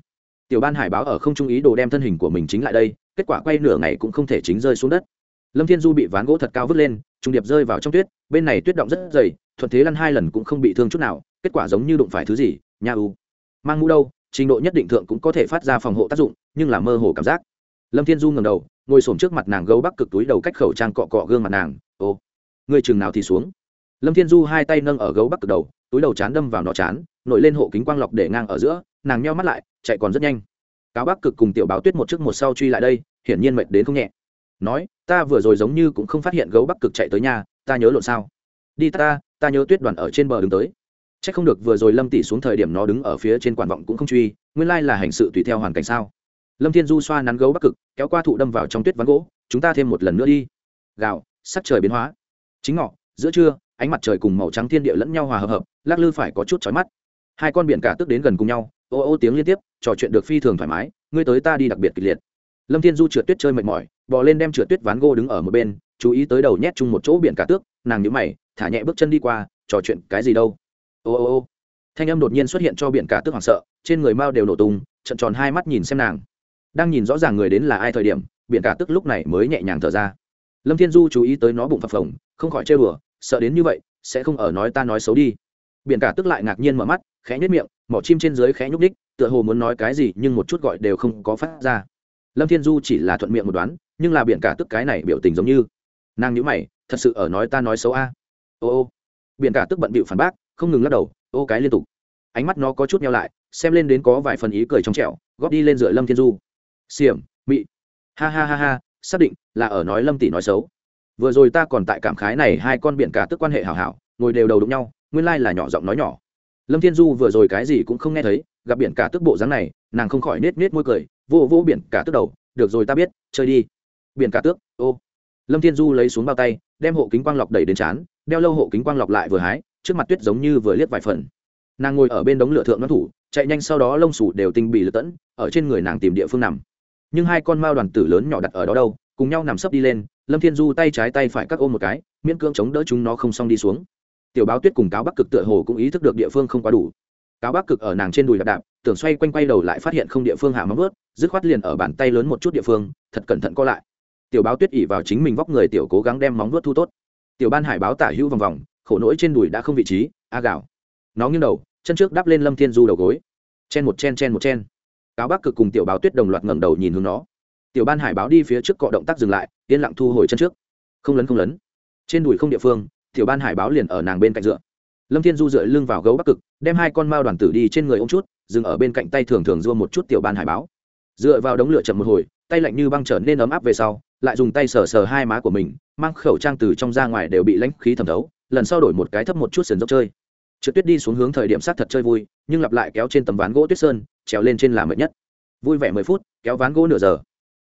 Tiểu ban hải báo ở không trung ý đồ đem thân hình của mình chính lại đây, kết quả quay nửa ngày cũng không thể chính rơi xuống đất. Lâm thiên du bị ván gỗ thật cao vứt lên, trung điệp rơi vào trong tuyết, bên này tuyết động rất dày, thuận thế lăn hai lần cũng không bị thương chút nào, kết quả giống như đụng phải thứ gì, nha u. Mang mũ đâu, trình độ nhất định thượng cũng có thể phát ra phòng hộ tác dụng, nhưng là mơ hồ cảm giác. Lâm thiên du ngầm đầu ngồi s trước mặt nàng gấu bắc cực túi đầu cách khẩu trang cọ cọ gương mặt nàng, ô người chừng nào thì xuống? Lâm thiên du hai tay nâng ở gấu bắc cực đầu, túi đầu chán đâm vào nó chán, nổi lên hộ kính quang lọc để ngang ở giữa, nàng nheo mắt lại, chạy còn rất nhanh. Cáo bắc cực cùng tiểu báo tuyết một trước một sau truy lại đây, hiển nhiên mệt đến không nhẹ. Nói, ta vừa rồi giống như cũng không phát hiện gấu bắc cực chạy tới nhà, ta nhớ lộn sao? Đi ta ta nhớ tuyết đoàn ở trên bờ đứng tới. C h ắ c không được vừa rồi lâm tỷ xuống thời điểm nó đứng ở phía trên quản vọng cũng không truy, nguyên lai là hành sự tùy theo hoàn cảnh sao? Lâm thiên du xoa nắn gấu bắc cực, kéo qua thụ đâm vào trong tuyết ván gỗ, chúng ta thêm một lần nữa đi. Gạo sắc trời biến hóa. Chính ngọ, giữa trưa, ánh mặt trời cùng màu trắng thiên địa lẫn nhau hòa hợp hợp, lắc lư phải có chút chói mắt. Hai con biển cả tức đến gần cùng nhau, ô ô tiếng liên tiếp, trò chuyện được phi thường thoải mái, ngươi tới ta đi đặc biệt kịch liệt. Lâm thiên du trượt tuyết chơi mệt mỏi, bò lên đem trượt tuyết ván gỗ đứng ở một bên, chú ý tới đầu nhét chung một chỗ biển cả tước, nàng nhíu mày, thả nhẹ bước chân đi qua, trò chuyện cái gì đâu? Ô ô ô. Thanh âm đột nhiên xuất hiện cho biển cả tước hoảng sợ, trên người mao đều nổ tung, trận tròn hai mắt nhìn xem nàng đang nhìn rõ ràng người đến là ai thời điểm, biển cả tức lúc này mới nhẹ nhàng thở ra. Lâm thiên du chú ý tới nó bụng phập phồng, không khỏi chơi bừa sợ đến như vậy, sẽ không ở nói ta nói xấu đi. Biển cả tức lại ngạc nhiên mở mắt, khẽ nhếch miệng, mỏ chim trên dưới khẽ nhúc đích tựa hồ muốn nói cái gì nhưng một chút gọi đều không có phát ra. Lâm thiên du chỉ là thuận miệng một đoán, nhưng là biển cả tức cái này biểu tình giống như. Nàng nhữ mày, thật sự ở nói ta nói xấu a. Ô ô. Biển cả tức bận bịu phản bác, không ngừng lắc đầu, ô cái liên tục. Ánh mắt nó có chút nhau lại, xem lên đến có vài phần ý cười trong trẻo, góp đi lên dựa lâm thiên du xiểm mị. Ha ha ha ha, xác định là ở nói lâm tỷ nói xấu. Vừa rồi ta còn tại cảm khái này hai con biển cả tức quan hệ hảo hảo, ngồi đều đầu đụng nhau, nguyên lai là nhỏ giọng nói nhỏ. Lâm thiên du vừa rồi cái gì cũng không nghe thấy, gặp biển cả tức bộ dáng này, nàng không khỏi nết nết môi cười, vô vô biển cả tức đầu, được rồi ta biết, chơi đi. Biển cả tước, ô. Lâm thiên du lấy xuống bao tay, đem hộ kính quang lọc đẩy đến chán đeo lâu hộ kính quang lọc lại vừa hái, trước mặt tuyết giống như vừa liếc vài phần. Nàng ngồi ở bên đống lửa thượng nó thủ, chạy nhanh sau đó lông sủ đều tinh bị lật tẫn, ở trên người nàng tìm địa phương nằm nhưng hai con mao đoàn tử lớn nhỏ đặt ở đó đâu, cùng nhau nằm sấp đi lên, lâm thiên du tay trái tay phải các ôm một cái, miễn cưỡng chống đỡ chúng nó không xong đi xuống. Tiểu báo tuyết cùng cáo bắc cực tựa hồ cũng ý thức được địa phương không quá đủ. Cáo bắc cực ở nàng trên đùi đạp đạp, tưởng xoay quanh quay đầu lại phát hiện không địa phương hạ móng ướt dứt khoát liền ở bàn tay lớn một chút địa phương, thật cẩn thận co lại. Tiểu báo tuyết ỉ vào chính mình vóc người tiểu cố gắng đem móng ướt thu tốt. Tiểu ban hải báo tả hữu vòng vòng, khổ nỗi trên đùi đã không vị trí, a gạo nó nghiêng đầu, chân trước đắp lên lâm thiên du đầu gối. Chen một chen chen một chen cáo bắc cực cùng tiểu báo tuyết đồng loạt ngẩng đầu nhìn hướng nó. Tiểu ban hải báo đi phía trước cọ động tác dừng lại, yên lặng thu hồi chân trước. Không lấn không lấn. Trên đùi không địa phương, tiểu ban hải báo liền ở nàng bên cạnh dựa. Lâm thiên du dựa lưng vào gấu bắc cực, đem hai con mao đoàn tử đi trên người ông chút, dừng ở bên cạnh tay thường thường dua một chút tiểu ban hải báo. Dựa vào đống lửa chậm một hồi, tay lạnh như băng trở nên ấm áp về sau, lại dùng tay sờ sờ hai má của mình, mang khẩu trang từ trong ra ngoài đều bị lãnh khí thẩm thấu, lần sau đổi một cái thấp một chút sườn dốc chơi. Trượt tuyết đi xuống hướng thời điểm sát thật chơi vui, nhưng lặp lại kéo trên tấm ván gỗ tuyết sơn trèo lên trên là mệt nhất. Vui vẻ mười phút, kéo ván gỗ nửa giờ.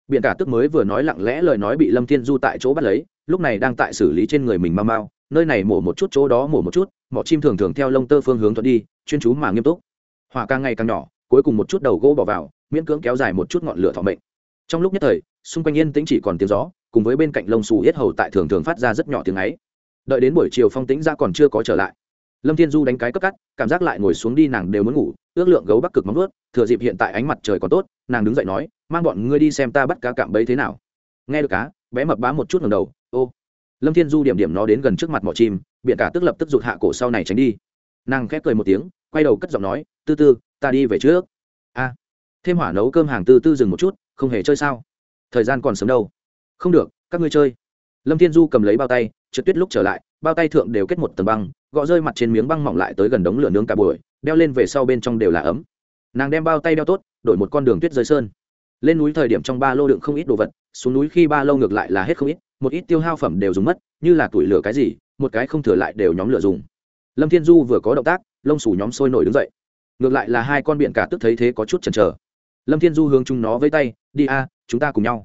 Biện cả tức mới vừa nói lặng lẽ lời nói bị lâm thiên du tại chỗ bắt lấy, lúc này đang tại xử lý trên người mình mau mau, nơi này mổ một chút, chỗ đó mổ một chút, mỏ chim thường thường theo lông tơ phương hướng thuận đi, chuyên chú mà nghiêm túc. Hỏa càng ngày càng nhỏ, cuối cùng một chút đầu gỗ bỏ vào, miễn cưỡng kéo dài một chút ngọn lửa thọ mệnh. Trong lúc nhất thời, xung quanh yên tĩnh chỉ còn tiếng gió, cùng với bên cạnh lông xù hết hầu tại thường thường phát ra rất nhỏ tiếng ấy. Đợi đến buổi chiều phong tĩnh ra còn chưa có trở lại lâm thiên du đánh cái cấp cắt, cảm giác lại ngồi xuống đi nàng đều muốn ngủ, ước lượng gấu bắc cực móng ướt thừa dịp hiện tại ánh mặt trời còn tốt, nàng đứng dậy nói, mang bọn ngươi đi xem ta bắt cá cạm bẫy thế nào. Nghe được cá, bé mập bá một chút ngầm đầu, ô. Lâm thiên du điểm điểm nó đến gần trước mặt mỏ chim biện cả tức lập tức rụt hạ cổ sau này tránh đi. Nàng khép cười một tiếng, quay đầu cất giọng nói, tư tư, ta đi về trước. A. Thêm hỏa nấu cơm hàng tư tư dừng một chút, không hề chơi sao? Thời gian còn sớm đâu. Không được, các ngươi chơi. Lâm thiên du cầm lấy bao tay, trượt tuyết lúc trở lại, bao tay thượng đều kết một tầng băng gõ rơi mặt trên miếng băng mỏng lại tới gần đống lửa nướng cả buổi, đeo lên về sau bên trong đều là ấm. Nàng đem bao tay đeo tốt, đổi một con đường tuyết rơi sơn. Lên núi thời điểm trong ba lô đựng không ít đồ vật, xuống núi khi ba lô ngược lại là hết không ít, một ít tiêu hao phẩm đều dùng mất, như là tuổi lửa cái gì, một cái không thừa lại đều nhóm lửa dùng. Lâm thiên du vừa có động tác, lông sủ nhóm sôi nổi đứng dậy. Ngược lại là hai con biển cả tức thấy thế có chút chần chờ. Lâm thiên du hướng chúng nó với tay, đi a, chúng ta cùng nhau.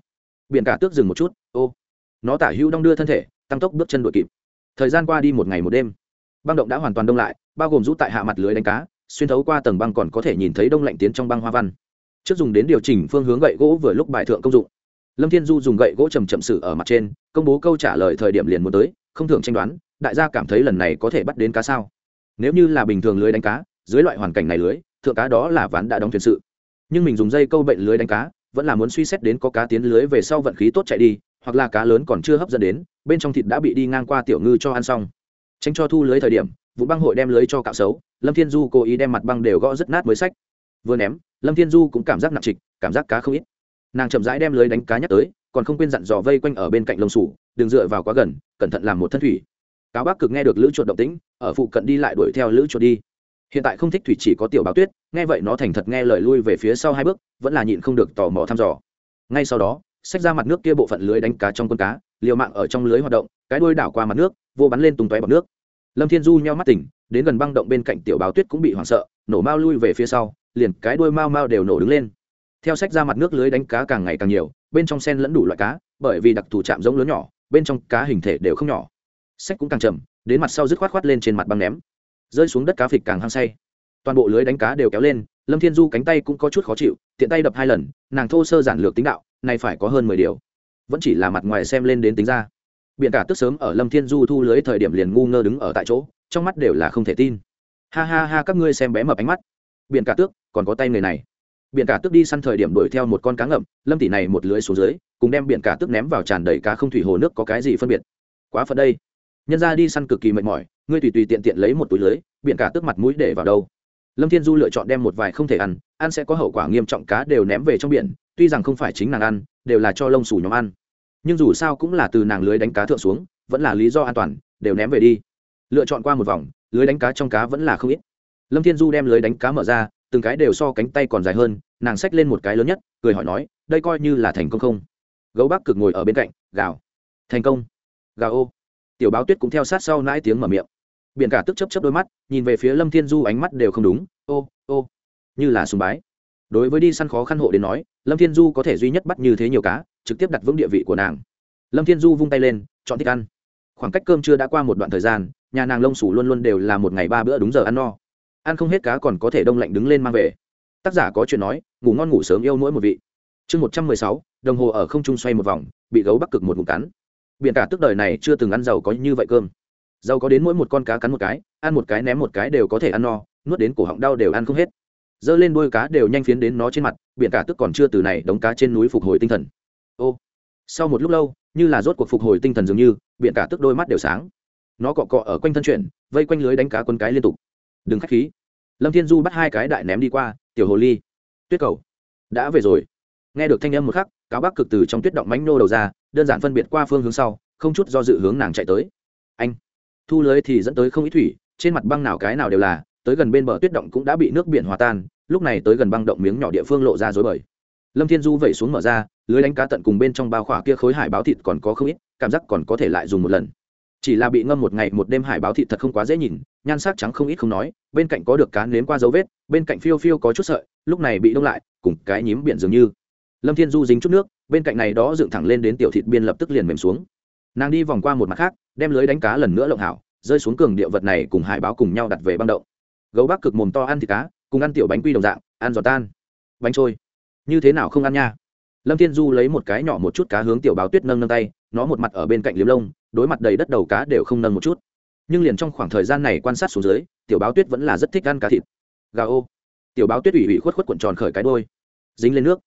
Biển cả tước dừng một chút, ô. Nó tả hữu đong đưa thân thể, tăng tốc bước chân đội kịp. Thời gian qua đi một ngày một đêm băng động đã hoàn toàn đông lại, bao gồm rũ tại hạ mặt lưới đánh cá, xuyên thấu qua tầng băng còn có thể nhìn thấy đông lạnh tiến trong băng hoa văn. Trước dùng đến điều chỉnh phương hướng gậy gỗ vừa lúc bài thượng công dụng. Lâm thiên du dùng gậy gỗ chầm chậm xử ở mặt trên, công bố câu trả lời thời điểm liền muốn tới, không thường tranh đoán, đại gia cảm thấy lần này có thể bắt đến cá sao? Nếu như là bình thường lưới đánh cá, dưới loại hoàn cảnh này lưới, thượng cá đó là ván đã đóng thuyền sự. Nhưng mình dùng dây câu bệnh lưới đánh cá, vẫn là muốn suy xét đến có cá tiến lưới về sau vận khí tốt chạy đi, hoặc là cá lớn còn chưa hấp dẫn đến, bên trong thịt đã bị đi ngang qua tiểu ngư cho ăn xong tránh cho thu lưới thời điểm, vụ băng hội đem lưới cho cạo xấu, lâm thiên du cố ý đem mặt băng đều gõ rất nát mới sách. Vừa ném, lâm thiên du cũng cảm giác nặng trịch, cảm giác cá không ít. Nàng chậm rãi đem lưới đánh cá nhắc tới, còn không quên dặn dò vây quanh ở bên cạnh lồng sủ, đừng dựa vào quá gần, cẩn thận làm một thân thủy. Cáo bác cực nghe được lữ chuột động tĩnh, ở phụ cận đi lại đuổi theo lữ chuột đi. Hiện tại không thích thủy chỉ có tiểu báo tuyết, nghe vậy nó thành thật nghe lời lui về phía sau hai bước, vẫn là nhịn không được tò mò thăm dò. Ngay sau đó, xách ra mặt nước kia bộ phận lưới đánh cá trong con cá, liều mạng ở trong lưới hoạt động, cái đuôi đảo qua mặt nước vô bắn lên tung tóe bọc nước. Lâm thiên du nheo mắt tỉnh, đến gần băng động bên cạnh tiểu báo tuyết cũng bị hoảng sợ, nổ mau lui về phía sau, liền cái đuôi mau mau đều nổ đứng lên. Theo sách ra mặt nước lưới đánh cá càng ngày càng nhiều, bên trong sen lẫn đủ loại cá, bởi vì đặc thù chạm giống lớn nhỏ, bên trong cá hình thể đều không nhỏ. Sách cũng càng chậm, đến mặt sau dứt khoát khoát lên trên mặt băng ném. Rơi xuống đất cá phịch càng hăng say. Toàn bộ lưới đánh cá đều kéo lên, lâm thiên du cánh tay cũng có chút khó chịu, tiện tay đập hai lần, nàng thô sơ giản lược tính đạo, này phải có hơn mười điều. Vẫn chỉ là mặt ngoài xem lên đến tính ra biện cả tức sớm ở lâm thiên du thu lưới thời điểm liền ngu ngơ đứng ở tại chỗ, trong mắt đều là không thể tin. Ha ha ha, các ngươi xem bé mập ánh mắt. Biện cả tước, còn có tay người này. Biển cả tước đi săn thời điểm đuổi theo một con cá ngậm, lâm tỷ này một lưới xuống dưới, cùng đem biển cả tước ném vào tràn đầy cá không thủy hồ nước có cái gì phân biệt. Quá phần đây. Nhân ra đi săn cực kỳ mệt mỏi, ngươi tùy tùy tiện tiện lấy một túi lưới, biển cả tước mặt mũi để vào đâu. Lâm thiên du lựa chọn đem một vài không thể ăn ăn sẽ có hậu quả nghiêm trọng, cá đều ném về trong biển, tuy rằng không phải chính nàng ăn, đều là cho lông xù nhóm ăn nhưng dù sao cũng là từ nàng lưới đánh cá thượng xuống, vẫn là lý do an toàn, đều ném về đi. Lựa chọn qua một vòng, lưới đánh cá trong cá vẫn là không ít. Lâm thiên du đem lưới đánh cá mở ra, từng cái đều so cánh tay còn dài hơn, nàng xách lên một cái lớn nhất, cười hỏi nói, đây coi như là thành công không? Gấu bắc cực ngồi ở bên cạnh, gào. Thành công. Gào ô. Tiểu báo tuyết cũng theo sát sau nãi tiếng mở miệng. Biển cả tức chấp chấp đôi mắt, nhìn về phía lâm thiên du ánh mắt đều không đúng. Ô ô. Như là sùng bái đối với đi săn khó khăn hộ đến nói, lâm thiên du có thể duy nhất bắt như thế nhiều cá, trực tiếp đặt vững địa vị của nàng. Lâm thiên du vung tay lên, chọn thích ăn. Khoảng cách cơm chưa đã qua một đoạn thời gian, nhà nàng lông sủ luôn luôn đều là một ngày ba bữa đúng giờ ăn no. Ăn không hết cá còn có thể đông lạnh đứng lên mang về. Tác giả có chuyện nói, ngủ ngon ngủ sớm yêu mỗi một vị. Chương một trăm mười sáu, đồng hồ ở không trung xoay một vòng, bị gấu bắc cực một ngụm cắn. Biển cả tức đời này chưa từng ăn giàu có như vậy cơm. Giàu có đến mỗi một con cá cắn một cái, ăn một cái ném một cái đều có thể ăn no, nuốt đến cổ họng đau đều ăn không hết giơ lên đuôi cá đều nhanh phiến đến nó trên mặt, biển cả tức còn chưa từ này đống cá trên núi phục hồi tinh thần. Ô, sau một lúc lâu, như là rốt cuộc phục hồi tinh thần dường như, biển cả tức đôi mắt đều sáng. Nó cọ cọ ở quanh thân chuyển, vây quanh lưới đánh cá quân cái liên tục. Đừng k h á c h khí. Lâm thiên du bắt hai cái đại ném đi qua, tiểu hồ ly, tuyết cầu, đã về rồi. Nghe được thanh âm một khắc, cáo bắc cực từ trong tuyết động mánh nô đầu ra, đơn giản phân biệt qua phương hướng sau, không chút do dự hướng nàng chạy tới. Anh, thu lưới thì dẫn tới không ít thủy, trên mặt băng nào cái nào đều là tới gần bên bờ tuyết động cũng đã bị nước biển hòa tan, lúc này tới gần băng động miếng nhỏ địa phương lộ ra dối bời. Lâm thiên du vẩy xuống mở ra, lưới đánh cá tận cùng bên trong bao khỏa kia khối hải báo thịt còn có không ít, cảm giác còn có thể lại dùng một lần. Chỉ là bị ngâm một ngày một đêm hải báo thịt thật không quá dễ nhìn, nhan sắc trắng không ít không nói, bên cạnh có được cá nếm qua dấu vết, bên cạnh phiêu phiêu có chút sợi, lúc này bị đông lại, cùng cái nhím biển dường như. Lâm thiên du dính chút nước, bên cạnh này đó dựng thẳng lên đến tiểu thịt biên lập tức liền mềm xuống. Nàng đi vòng qua một mặt khác, đem lưới đánh cá lần nữa lộng hảo, rơi xuống cường địa vật này cùng hải báo cùng nhau đặt về băng động gấu bắc cực mồm to ăn thịt cá, cùng ăn tiểu bánh quy đồng dạng, ăn giòn tan. Bánh trôi. Như thế nào không ăn nha? Lâm thiên du lấy một cái nhỏ một chút cá hướng tiểu báo tuyết nâng nâng tay, nó một mặt ở bên cạnh liếm lông, đối mặt đầy đất đầu cá đều không nâng một chút. Nhưng liền trong khoảng thời gian này quan sát xuống dưới, tiểu báo tuyết vẫn là rất thích ăn cá thịt. Gà ô. Tiểu báo tuyết ủy ủy khuất khuất cuộn tròn khởi cái đôi. Dính lên nước.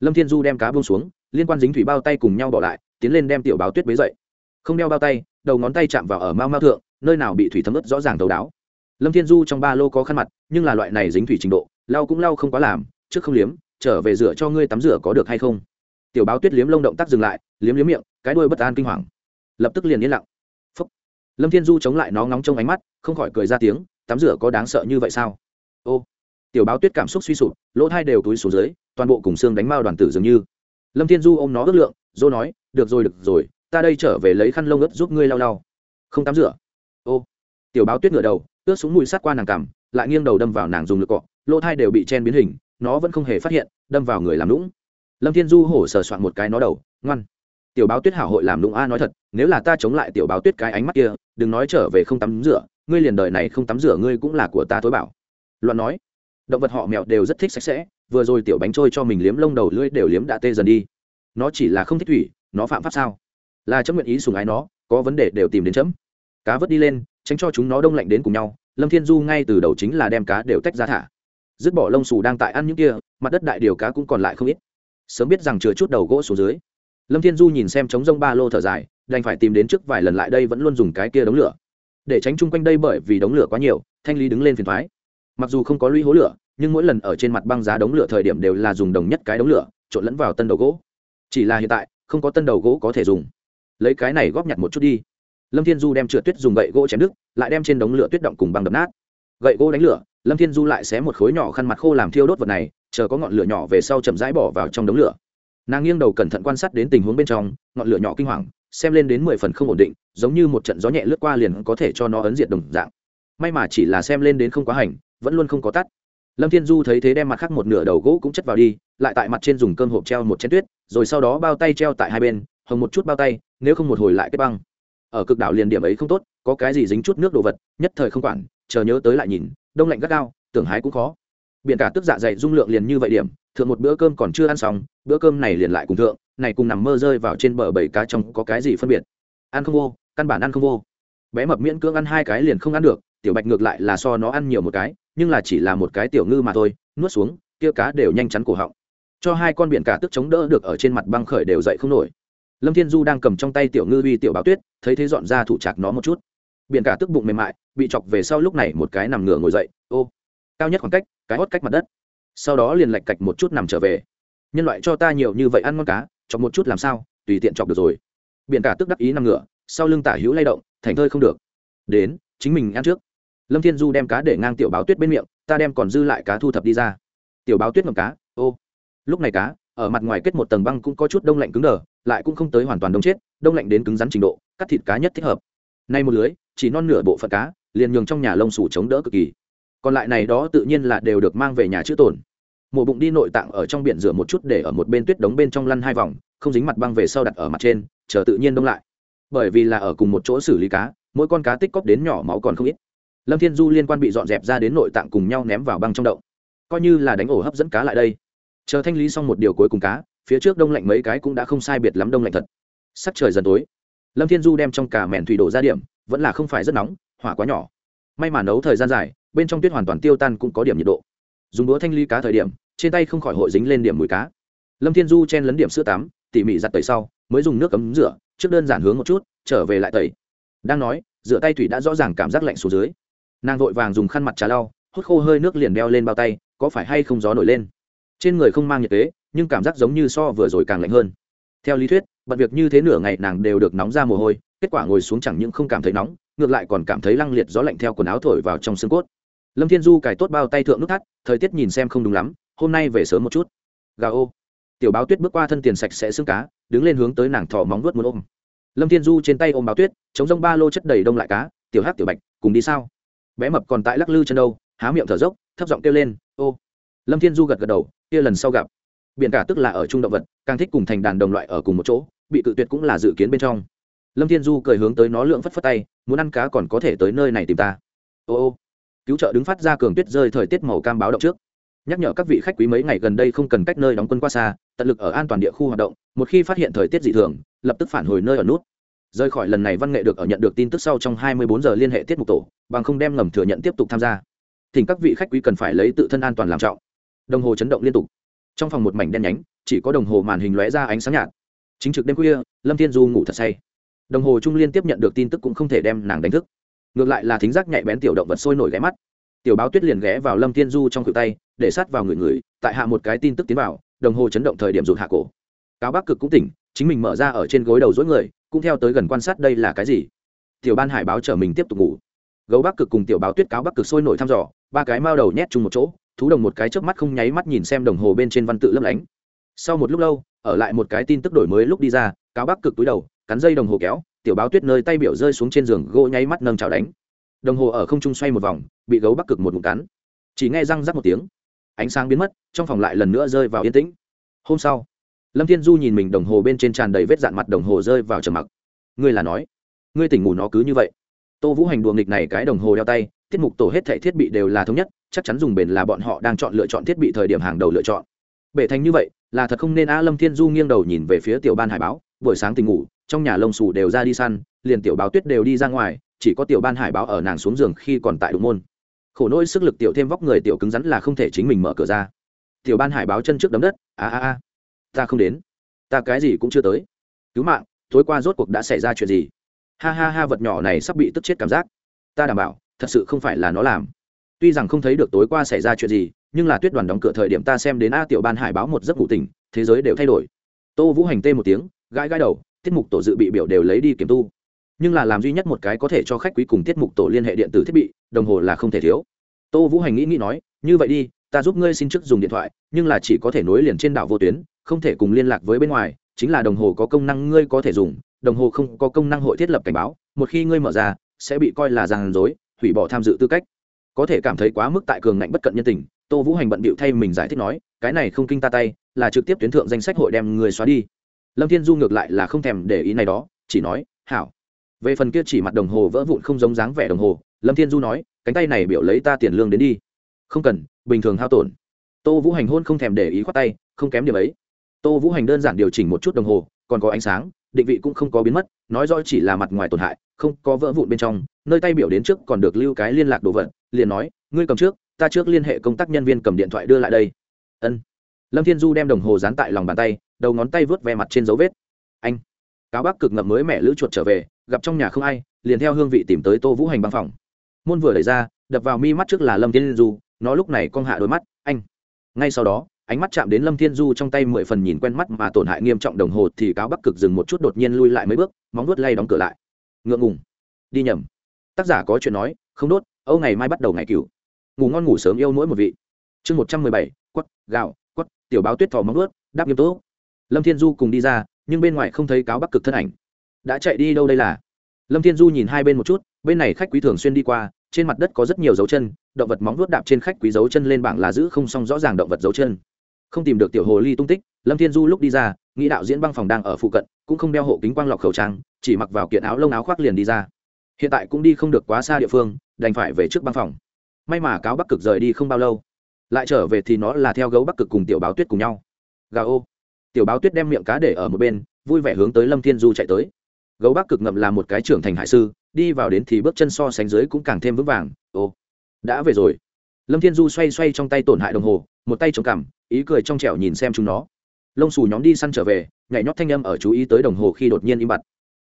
Lâm thiên du đem cá bông xuống, liên quan dính thủy bao tay cùng nhau bỏ lại, tiến lên đem tiểu báo tuyết bế dậy. Không đeo bao tay, đầu ngón tay chạm vào ở mau mau thượng, nơi nào bị thủy thấm ướt rõ ràng thấu đáo lâm thiên du trong ba lô có khăn mặt, nhưng là loại này dính thủy trình độ, lau cũng lau không quá làm, trước không liếm, trở về rửa cho ngươi tắm rửa có được hay không? Tiểu báo tuyết liếm lông động tác dừng lại, liếm liếm miệng, cái đuôi bất an kinh hoàng. Lập tức liền yên lặng. Phúc. lâm thiên du chống lại nó ngóng trong ánh mắt, không khỏi cười ra tiếng, tắm rửa có đáng sợ như vậy sao? Ô. Tiểu báo tuyết cảm xúc suy sụp, lỗ thai đều túi xuống dưới, toàn bộ cùng xương đánh mao đoàn tử dường như. Lâm thiên du ôm nó ước lượng dô nói, được rồi được rồi, ta đây trở về lấy khăn lông ướt giúp ngươi lau lau. Không tắm rửa. Ô. Tiểu báo tuyết ngửa đầu ướt xuống mùi sát qua nàng cằm lại nghiêng đầu đâm vào nàng dùng lực cọ, lỗ thai đều bị chen biến hình, nó vẫn không hề phát hiện, đâm vào người làm lũng lâm thiên du hổ sờ soạn một cái nó đầu, ngoan. Tiểu báo tuyết hảo hội làm lũng a nói thật, nếu là ta chống lại tiểu báo tuyết cái ánh mắt kia, đừng nói trở về không tắm rửa, ngươi liền đời này không tắm rửa ngươi cũng là của ta tối bảo. Loạn nói. Động vật họ mèo đều rất thích sạch sẽ, vừa rồi tiểu bánh trôi cho mình liếm lông đầu lưỡi đều liếm đã tê dần đi. Nó chỉ là không thích thủy, nó phạm pháp sao? Là chấm nguyện ý sùng ái nó, có vấn đề đều tìm đến chấm. Cá vớt đi lên tránh cho chúng nó đông lạnh đến cùng nhau, lâm thiên du ngay từ đầu chính là đem cá đều tách ra thả. Dứt bỏ lông xù đang tại ăn những kia, mặt đất đại điều cá cũng còn lại không ít. Sớm biết rằng chừa chút đầu gỗ xuống dưới. Lâm thiên du nhìn xem trống rông ba lô thở dài, đành phải tìm đến trước vài lần lại đây vẫn luôn dùng cái kia đống lửa. Để tránh chung quanh đây bởi vì đống lửa quá nhiều, thanh lý đứng lên phiền thoái mặc dù không có lũy hố lửa, nhưng mỗi lần ở trên mặt băng giá đống lửa thời điểm đều là dùng đồng nhất cái đống lửa, trộn lẫn vào tân đầu gỗ. Chỉ là hiện tại, không có tân đầu gỗ có thể dùng. Lấy cái này góp nhặt một chút đi lâm thiên du đem trượt tuyết dùng gậy gỗ chém đứt, lại đem trên đống lửa tuyết động cùng băng đập nát. Gậy gỗ đánh lửa, lâm thiên du lại xé một khối nhỏ khăn mặt khô làm thiêu đốt vật này, chờ có ngọn lửa nhỏ về sau chậm rãi bỏ vào trong đống lửa. Nàng nghiêng đầu cẩn thận quan sát đến tình huống bên trong, ngọn lửa nhỏ kinh hoàng, xem lên đến mười phần không ổn định, giống như một trận gió nhẹ lướt qua liền có thể cho nó ấn diệt đồng dạng. May mà chỉ là xem lên đến không quá hành, vẫn luôn không có tắt. Lâm thiên du thấy thế đem mặt khác một nửa đầu gỗ cũng chất vào đi, lại tại mặt trên dùng cơm hộp treo một chén tuyết, rồi sau đó bao tay treo tại hai bên, hồng một chút bao tay, nếu không một hồi lại kết băng ở cực đảo liền điểm ấy không tốt, có cái gì dính chút nước đồ vật, nhất thời không quản, chờ nhớ tới lại nhìn, đông lạnh gắt gao, tưởng hái cũng khó. Biển cả tức dạ dày dung lượng liền như vậy điểm, thượng một bữa cơm còn chưa ăn xong, bữa cơm này liền lại cùng thượng, này cùng nằm mơ rơi vào trên bờ bảy cá trong có cái gì phân biệt? Ăn không vô, căn bản ăn không vô. Bé mập miễn cưỡng ăn hai cái liền không ăn được, tiểu bạch ngược lại là so nó ăn nhiều một cái, nhưng là chỉ là một cái tiểu ngư mà thôi, nuốt xuống, kia cá đều nhanh chắn cổ họng. Cho hai con biển cả tức chống đỡ được ở trên mặt băng khởi đều dậy không nổi lâm thiên du đang cầm trong tay tiểu ngư uy tiểu báo tuyết, thấy thế dọn ra thủ chạc nó một chút. Biển cả tức bụng mềm mại, bị chọc về sau lúc này một cái nằm ngửa ngồi dậy, ô, cao nhất khoảng cách, cái hót cách mặt đất. Sau đó liền lạch cạch một chút nằm trở về. Nhân loại cho ta nhiều như vậy ăn ngon cá, chọc một chút làm sao, tùy tiện chọc được rồi. Biển cả tức đắc ý nằm ngửa, sau lưng tả hữu lay động, thành thơi không được. Đến, chính mình ăn trước. Lâm thiên du đem cá để ngang tiểu báo tuyết bên miệng, ta đem còn dư lại cá thu thập đi ra. Tiểu báo tuyết ngầm cá, ô, lúc này cá ở mặt ngoài kết một tầng băng cũng có chút đông lạnh cứng đờ lại cũng không tới hoàn toàn đông chết đông lạnh đến cứng rắn trình độ cắt thịt cá nhất thích hợp. Nay một lưới chỉ non nửa bộ phận cá liền nhường trong nhà lông sủ chống đỡ cực kỳ. Còn lại này đó tự nhiên là đều được mang về nhà chữ tổn mổ bụng đi nội tạng ở trong biển rửa một chút để ở một bên tuyết đống bên trong lăn hai vòng không dính mặt băng về sau đặt ở mặt trên chờ tự nhiên đông lại. Bởi vì là ở cùng một chỗ xử lý cá mỗi con cá tích cóp đến nhỏ máu còn không ít. Lâm thiên du liên quan bị dọn dẹp ra đến nội tạng cùng nhau ném vào băng trong động, coi như là đánh ổ hấp dẫn cá lại đây chờ thanh lý xong một điều cuối cùng cá, phía trước đông lạnh mấy cái cũng đã không sai biệt lắm đông lạnh thật. Sắc trời dần tối. Lâm thiên du đem trong cả mẹn thủy đổ ra điểm, vẫn là không phải rất nóng, hỏa quá nhỏ. May mà nấu thời gian dài, bên trong tuyết hoàn toàn tiêu tan cũng có điểm nhiệt độ. Dùng đũa thanh ly cá thời điểm, trên tay không khỏi hội dính lên điểm mùi cá. Lâm thiên du chen lấn điểm sữa tắm, tỉ mỉ giặt tẩy sau, mới dùng nước cấm rửa, trước đơn giản hướng một chút, trở về lại tẩy. Đang nói, rửa tay thủy đã rõ ràng cảm giác lạnh xuống dưới. Nàng vội vàng dùng khăn mặt trà lau, hút khô hơi nước liền đeo lên bao tay, có phải hay không gió nổi lên? Trên người không mang nhiệt kế, nhưng cảm giác giống như so vừa rồi càng lạnh hơn. Theo lý thuyết, bận việc như thế nửa ngày nàng đều được nóng ra mồ hôi, kết quả ngồi xuống chẳng những không cảm thấy nóng, ngược lại còn cảm thấy lăng liệt gió lạnh theo quần áo thổi vào trong xương cốt. Lâm thiên du cài tốt bao tay thượng nút thắt, thời tiết nhìn xem không đúng lắm, hôm nay về sớm một chút. Gà ô. Tiểu báo tuyết bước qua thân tiền sạch sẽ xương cá, đứng lên hướng tới nàng thò móng vuốt muốn ôm. Lâm thiên du trên tay ôm báo tuyết, chống rông ba lô chất đầy đông lại cá, tiểu hát tiểu bạch, cùng đi sao? Bé mập còn tại lắc lư chân đâu, há miệng thở dốc, thấp giọng kêu lên, ô. Lâm thiên du gật gật đầu kia lần sau gặp. Biển cả tức là ở trung động vật, càng thích cùng thành đàn đồng loại ở cùng một chỗ, bị cự tuyệt cũng là dự kiến bên trong. Lâm thiên du cười hướng tới nó lượng phất phất tay, muốn ăn cá còn có thể tới nơi này tìm ta. Ô ô. Cứu trợ đứng phát ra cường tuyết rơi thời tiết màu cam báo động trước. Nhắc nhở các vị khách quý mấy ngày gần đây không cần cách nơi đóng quân qua xa, tận lực ở an toàn địa khu hoạt động, một khi phát hiện thời tiết dị thường, lập tức phản hồi nơi ở nút. Rời khỏi lần này văn nghệ được ở nhận được tin tức sau trong 24 giờ liên hệ tiết mục tổ, bằng không đem ngầm thừa nhận tiếp tục tham gia. Thỉnh các vị khách quý cần phải lấy tự thân an toàn làm trọng đồng hồ chấn động liên tục. Trong phòng một mảnh đen nhánh, chỉ có đồng hồ màn hình lóe ra ánh sáng nhạt. Chính trực đêm khuya, lâm thiên du ngủ thật say. Đồng hồ trung liên tiếp nhận được tin tức cũng không thể đem nàng đánh thức. Ngược lại là thính giác nhạy bén tiểu động vật sôi nổi ghé mắt. Tiểu báo tuyết liền ghé vào lâm thiên du trong khử tay, để sát vào người người, tại hạ một cái tin tức tiến vào, đồng hồ chấn động thời điểm rụt hạ cổ. Cáo bắc cực cũng tỉnh, chính mình mở ra ở trên gối đầu dối người, cũng theo tới gần quan sát đây là cái gì. Tiểu ban hải báo chở mình tiếp tục ngủ. Gấu bắc cực cùng tiểu báo tuyết cáo bắc cực sôi nổi thăm dò, ba cái mao đầu nhét chung một chỗ thú đồng một cái trước mắt không nháy mắt nhìn xem đồng hồ bên trên văn tự lấp lánh. Sau một lúc lâu, ở lại một cái tin tức đổi mới lúc đi ra, cáo bắc cực túi đầu, cắn dây đồng hồ kéo, tiểu báo tuyết nơi tay biểu rơi xuống trên giường, gỗ nháy mắt nâng chào đánh. Đồng hồ ở không trung xoay một vòng, bị gấu bắc cực một ngụm cắn. Chỉ nghe răng rắc một tiếng, ánh sáng biến mất, trong phòng lại lần nữa rơi vào yên tĩnh. Hôm sau, lâm thiên du nhìn mình đồng hồ bên trên tràn đầy vết dạn mặt đồng hồ rơi vào trầm mặc. Ngươi là nói, ngươi tỉnh ngủ nó cứ như vậy. Tô vũ hành đùa nghịch này cái đồng hồ đeo tay, tiết mục tổ hết thẻ thiết bị đều là thống nhất chắc chắn dùng bền là bọn họ đang chọn lựa chọn thiết bị thời điểm hàng đầu lựa chọn. Bể thành như vậy, là thật không nên a lâm thiên du nghiêng đầu nhìn về phía tiểu ban hải báo, buổi sáng tỉnh ngủ, trong nhà lông xù đều ra đi săn, liền tiểu báo tuyết đều đi ra ngoài, chỉ có tiểu ban hải báo ở nàng xuống giường khi còn tại đụng môn. Khổ nỗi sức lực tiểu thêm vóc người tiểu cứng rắn là không thể chính mình mở cửa ra. Tiểu ban hải báo chân trước đấm đất, a a a, ta không đến. Ta cái gì cũng chưa tới. Cứu mạng, tối qua rốt cuộc đã xảy ra chuyện gì? Ha ha ha, vật nhỏ này sắp bị tức chết cảm giác. Ta đảm bảo, thật sự không phải là nó làm tuy rằng không thấy được tối qua xảy ra chuyện gì, nhưng là tuyết đoàn đóng cửa thời điểm ta xem đến a tiểu ban hải báo một giấc ngủ tỉnh, thế giới đều thay đổi. Tô vũ hành tê một tiếng, gãi gãi đầu, tiết mục tổ dự bị biểu đều lấy đi kiểm tu. Nhưng là làm duy nhất một cái có thể cho khách quý cùng tiết mục tổ liên hệ điện tử thiết bị, đồng hồ là không thể thiếu. Tô vũ hành nghĩ nghĩ nói, như vậy đi, ta giúp ngươi xin chức dùng điện thoại, nhưng là chỉ có thể nối liền trên đảo vô tuyến, không thể cùng liên lạc với bên ngoài, chính là đồng hồ có công năng ngươi có thể dùng, đồng hồ không có công năng hội thiết lập cảnh báo, một khi ngươi mở ra, sẽ bị coi là giàn dối hủy bỏ tham dự tư cách có thể cảm thấy quá mức tại cường ngạnh bất cận nhân tình, tô vũ hành bận bịu thay mình giải thích nói, cái này không kinh ta tay, là trực tiếp tuyến thượng danh sách hội đem người xóa đi. Lâm thiên du ngược lại là không thèm để ý này đó, chỉ nói, hảo. Về phần kia chỉ mặt đồng hồ vỡ vụn không giống dáng vẻ đồng hồ, lâm thiên du nói, cánh tay này biểu lấy ta tiền lương đến đi. Không cần, bình thường hao tổn. Tô vũ hành hôn không thèm để ý khoát tay, không kém điểm ấy. Tô vũ hành đơn giản điều chỉnh một chút đồng hồ, còn có ánh sáng, định vị cũng không có biến mất, nói rõ chỉ là mặt ngoài tổn hại, không có vỡ vụn bên trong nơi tay biểu đến trước còn được lưu cái liên lạc đồ vật, liền nói, ngươi cầm trước, ta trước liên hệ công tác nhân viên cầm điện thoại đưa lại đây. Ân. Lâm thiên du đem đồng hồ dán tại lòng bàn tay, đầu ngón tay vớt ve mặt trên dấu vết. Anh. Cáo bác cực ngậm mới mẹ lữ chuột trở về, gặp trong nhà không ai, liền theo hương vị tìm tới tô vũ hành băng phòng. Môn vừa đẩy ra, đập vào mi mắt trước là lâm thiên du, nó lúc này cong hạ đôi mắt, anh. Ngay sau đó, ánh mắt chạm đến lâm thiên du trong tay mười phần nhìn quen mắt mà tổn hại nghiêm trọng đồng hồ thì cáo bắc cực dừng một chút đột nhiên lui lại mấy bước, móng vuốt lay đóng cửa lại. Ngượng ngùng. Đi nhầm tác giả có chuyện nói, không đốt, âu ngày mai bắt đầu ngày cửu. Ngủ ngon ngủ sớm yêu mỗi một vị. Chương một trăm mười bảy quất gạo quất tiểu báo tuyết thò móng vuốt, đáp nghiêm túc. Lâm thiên du cùng đi ra, nhưng bên ngoài không thấy cáo bắc cực thân ảnh. Đã chạy đi đâu đây là? Lâm thiên du nhìn hai bên một chút, bên này khách quý thường xuyên đi qua, trên mặt đất có rất nhiều dấu chân, động vật móng vuốt đạp trên khách quý dấu chân lên bảng là giữ không xong rõ ràng động vật dấu chân. Không tìm được tiểu hồ ly tung tích, lâm thiên du lúc đi ra, nghĩ đạo diễn băng phòng đang ở phụ cận, cũng không đeo hộ kính quang lọc khẩu trang, chỉ mặc vào kiện áo lông áo khoác liền đi ra hiện tại cũng đi không được quá xa địa phương, đành phải về trước băng phòng. May mà cáo bắc cực rời đi không bao lâu. Lại trở về thì nó là theo gấu bắc cực cùng tiểu báo tuyết cùng nhau. Gà ô. Tiểu báo tuyết đem miệng cá để ở một bên, vui vẻ hướng tới lâm thiên du chạy tới. Gấu bắc cực ngậm là một cái trưởng thành hải sư, đi vào đến thì bước chân so sánh dưới cũng càng thêm vững vàng. Ô, đã về rồi. Lâm thiên du xoay xoay trong tay tổn hại đồng hồ, một tay chống cằm, ý cười trong trẻo nhìn xem chúng nó. Lông xù nhóm đi săn trở về, nhảy nhót thanh â m ở chú ý tới đồng hồ khi đột nhiên im bặt.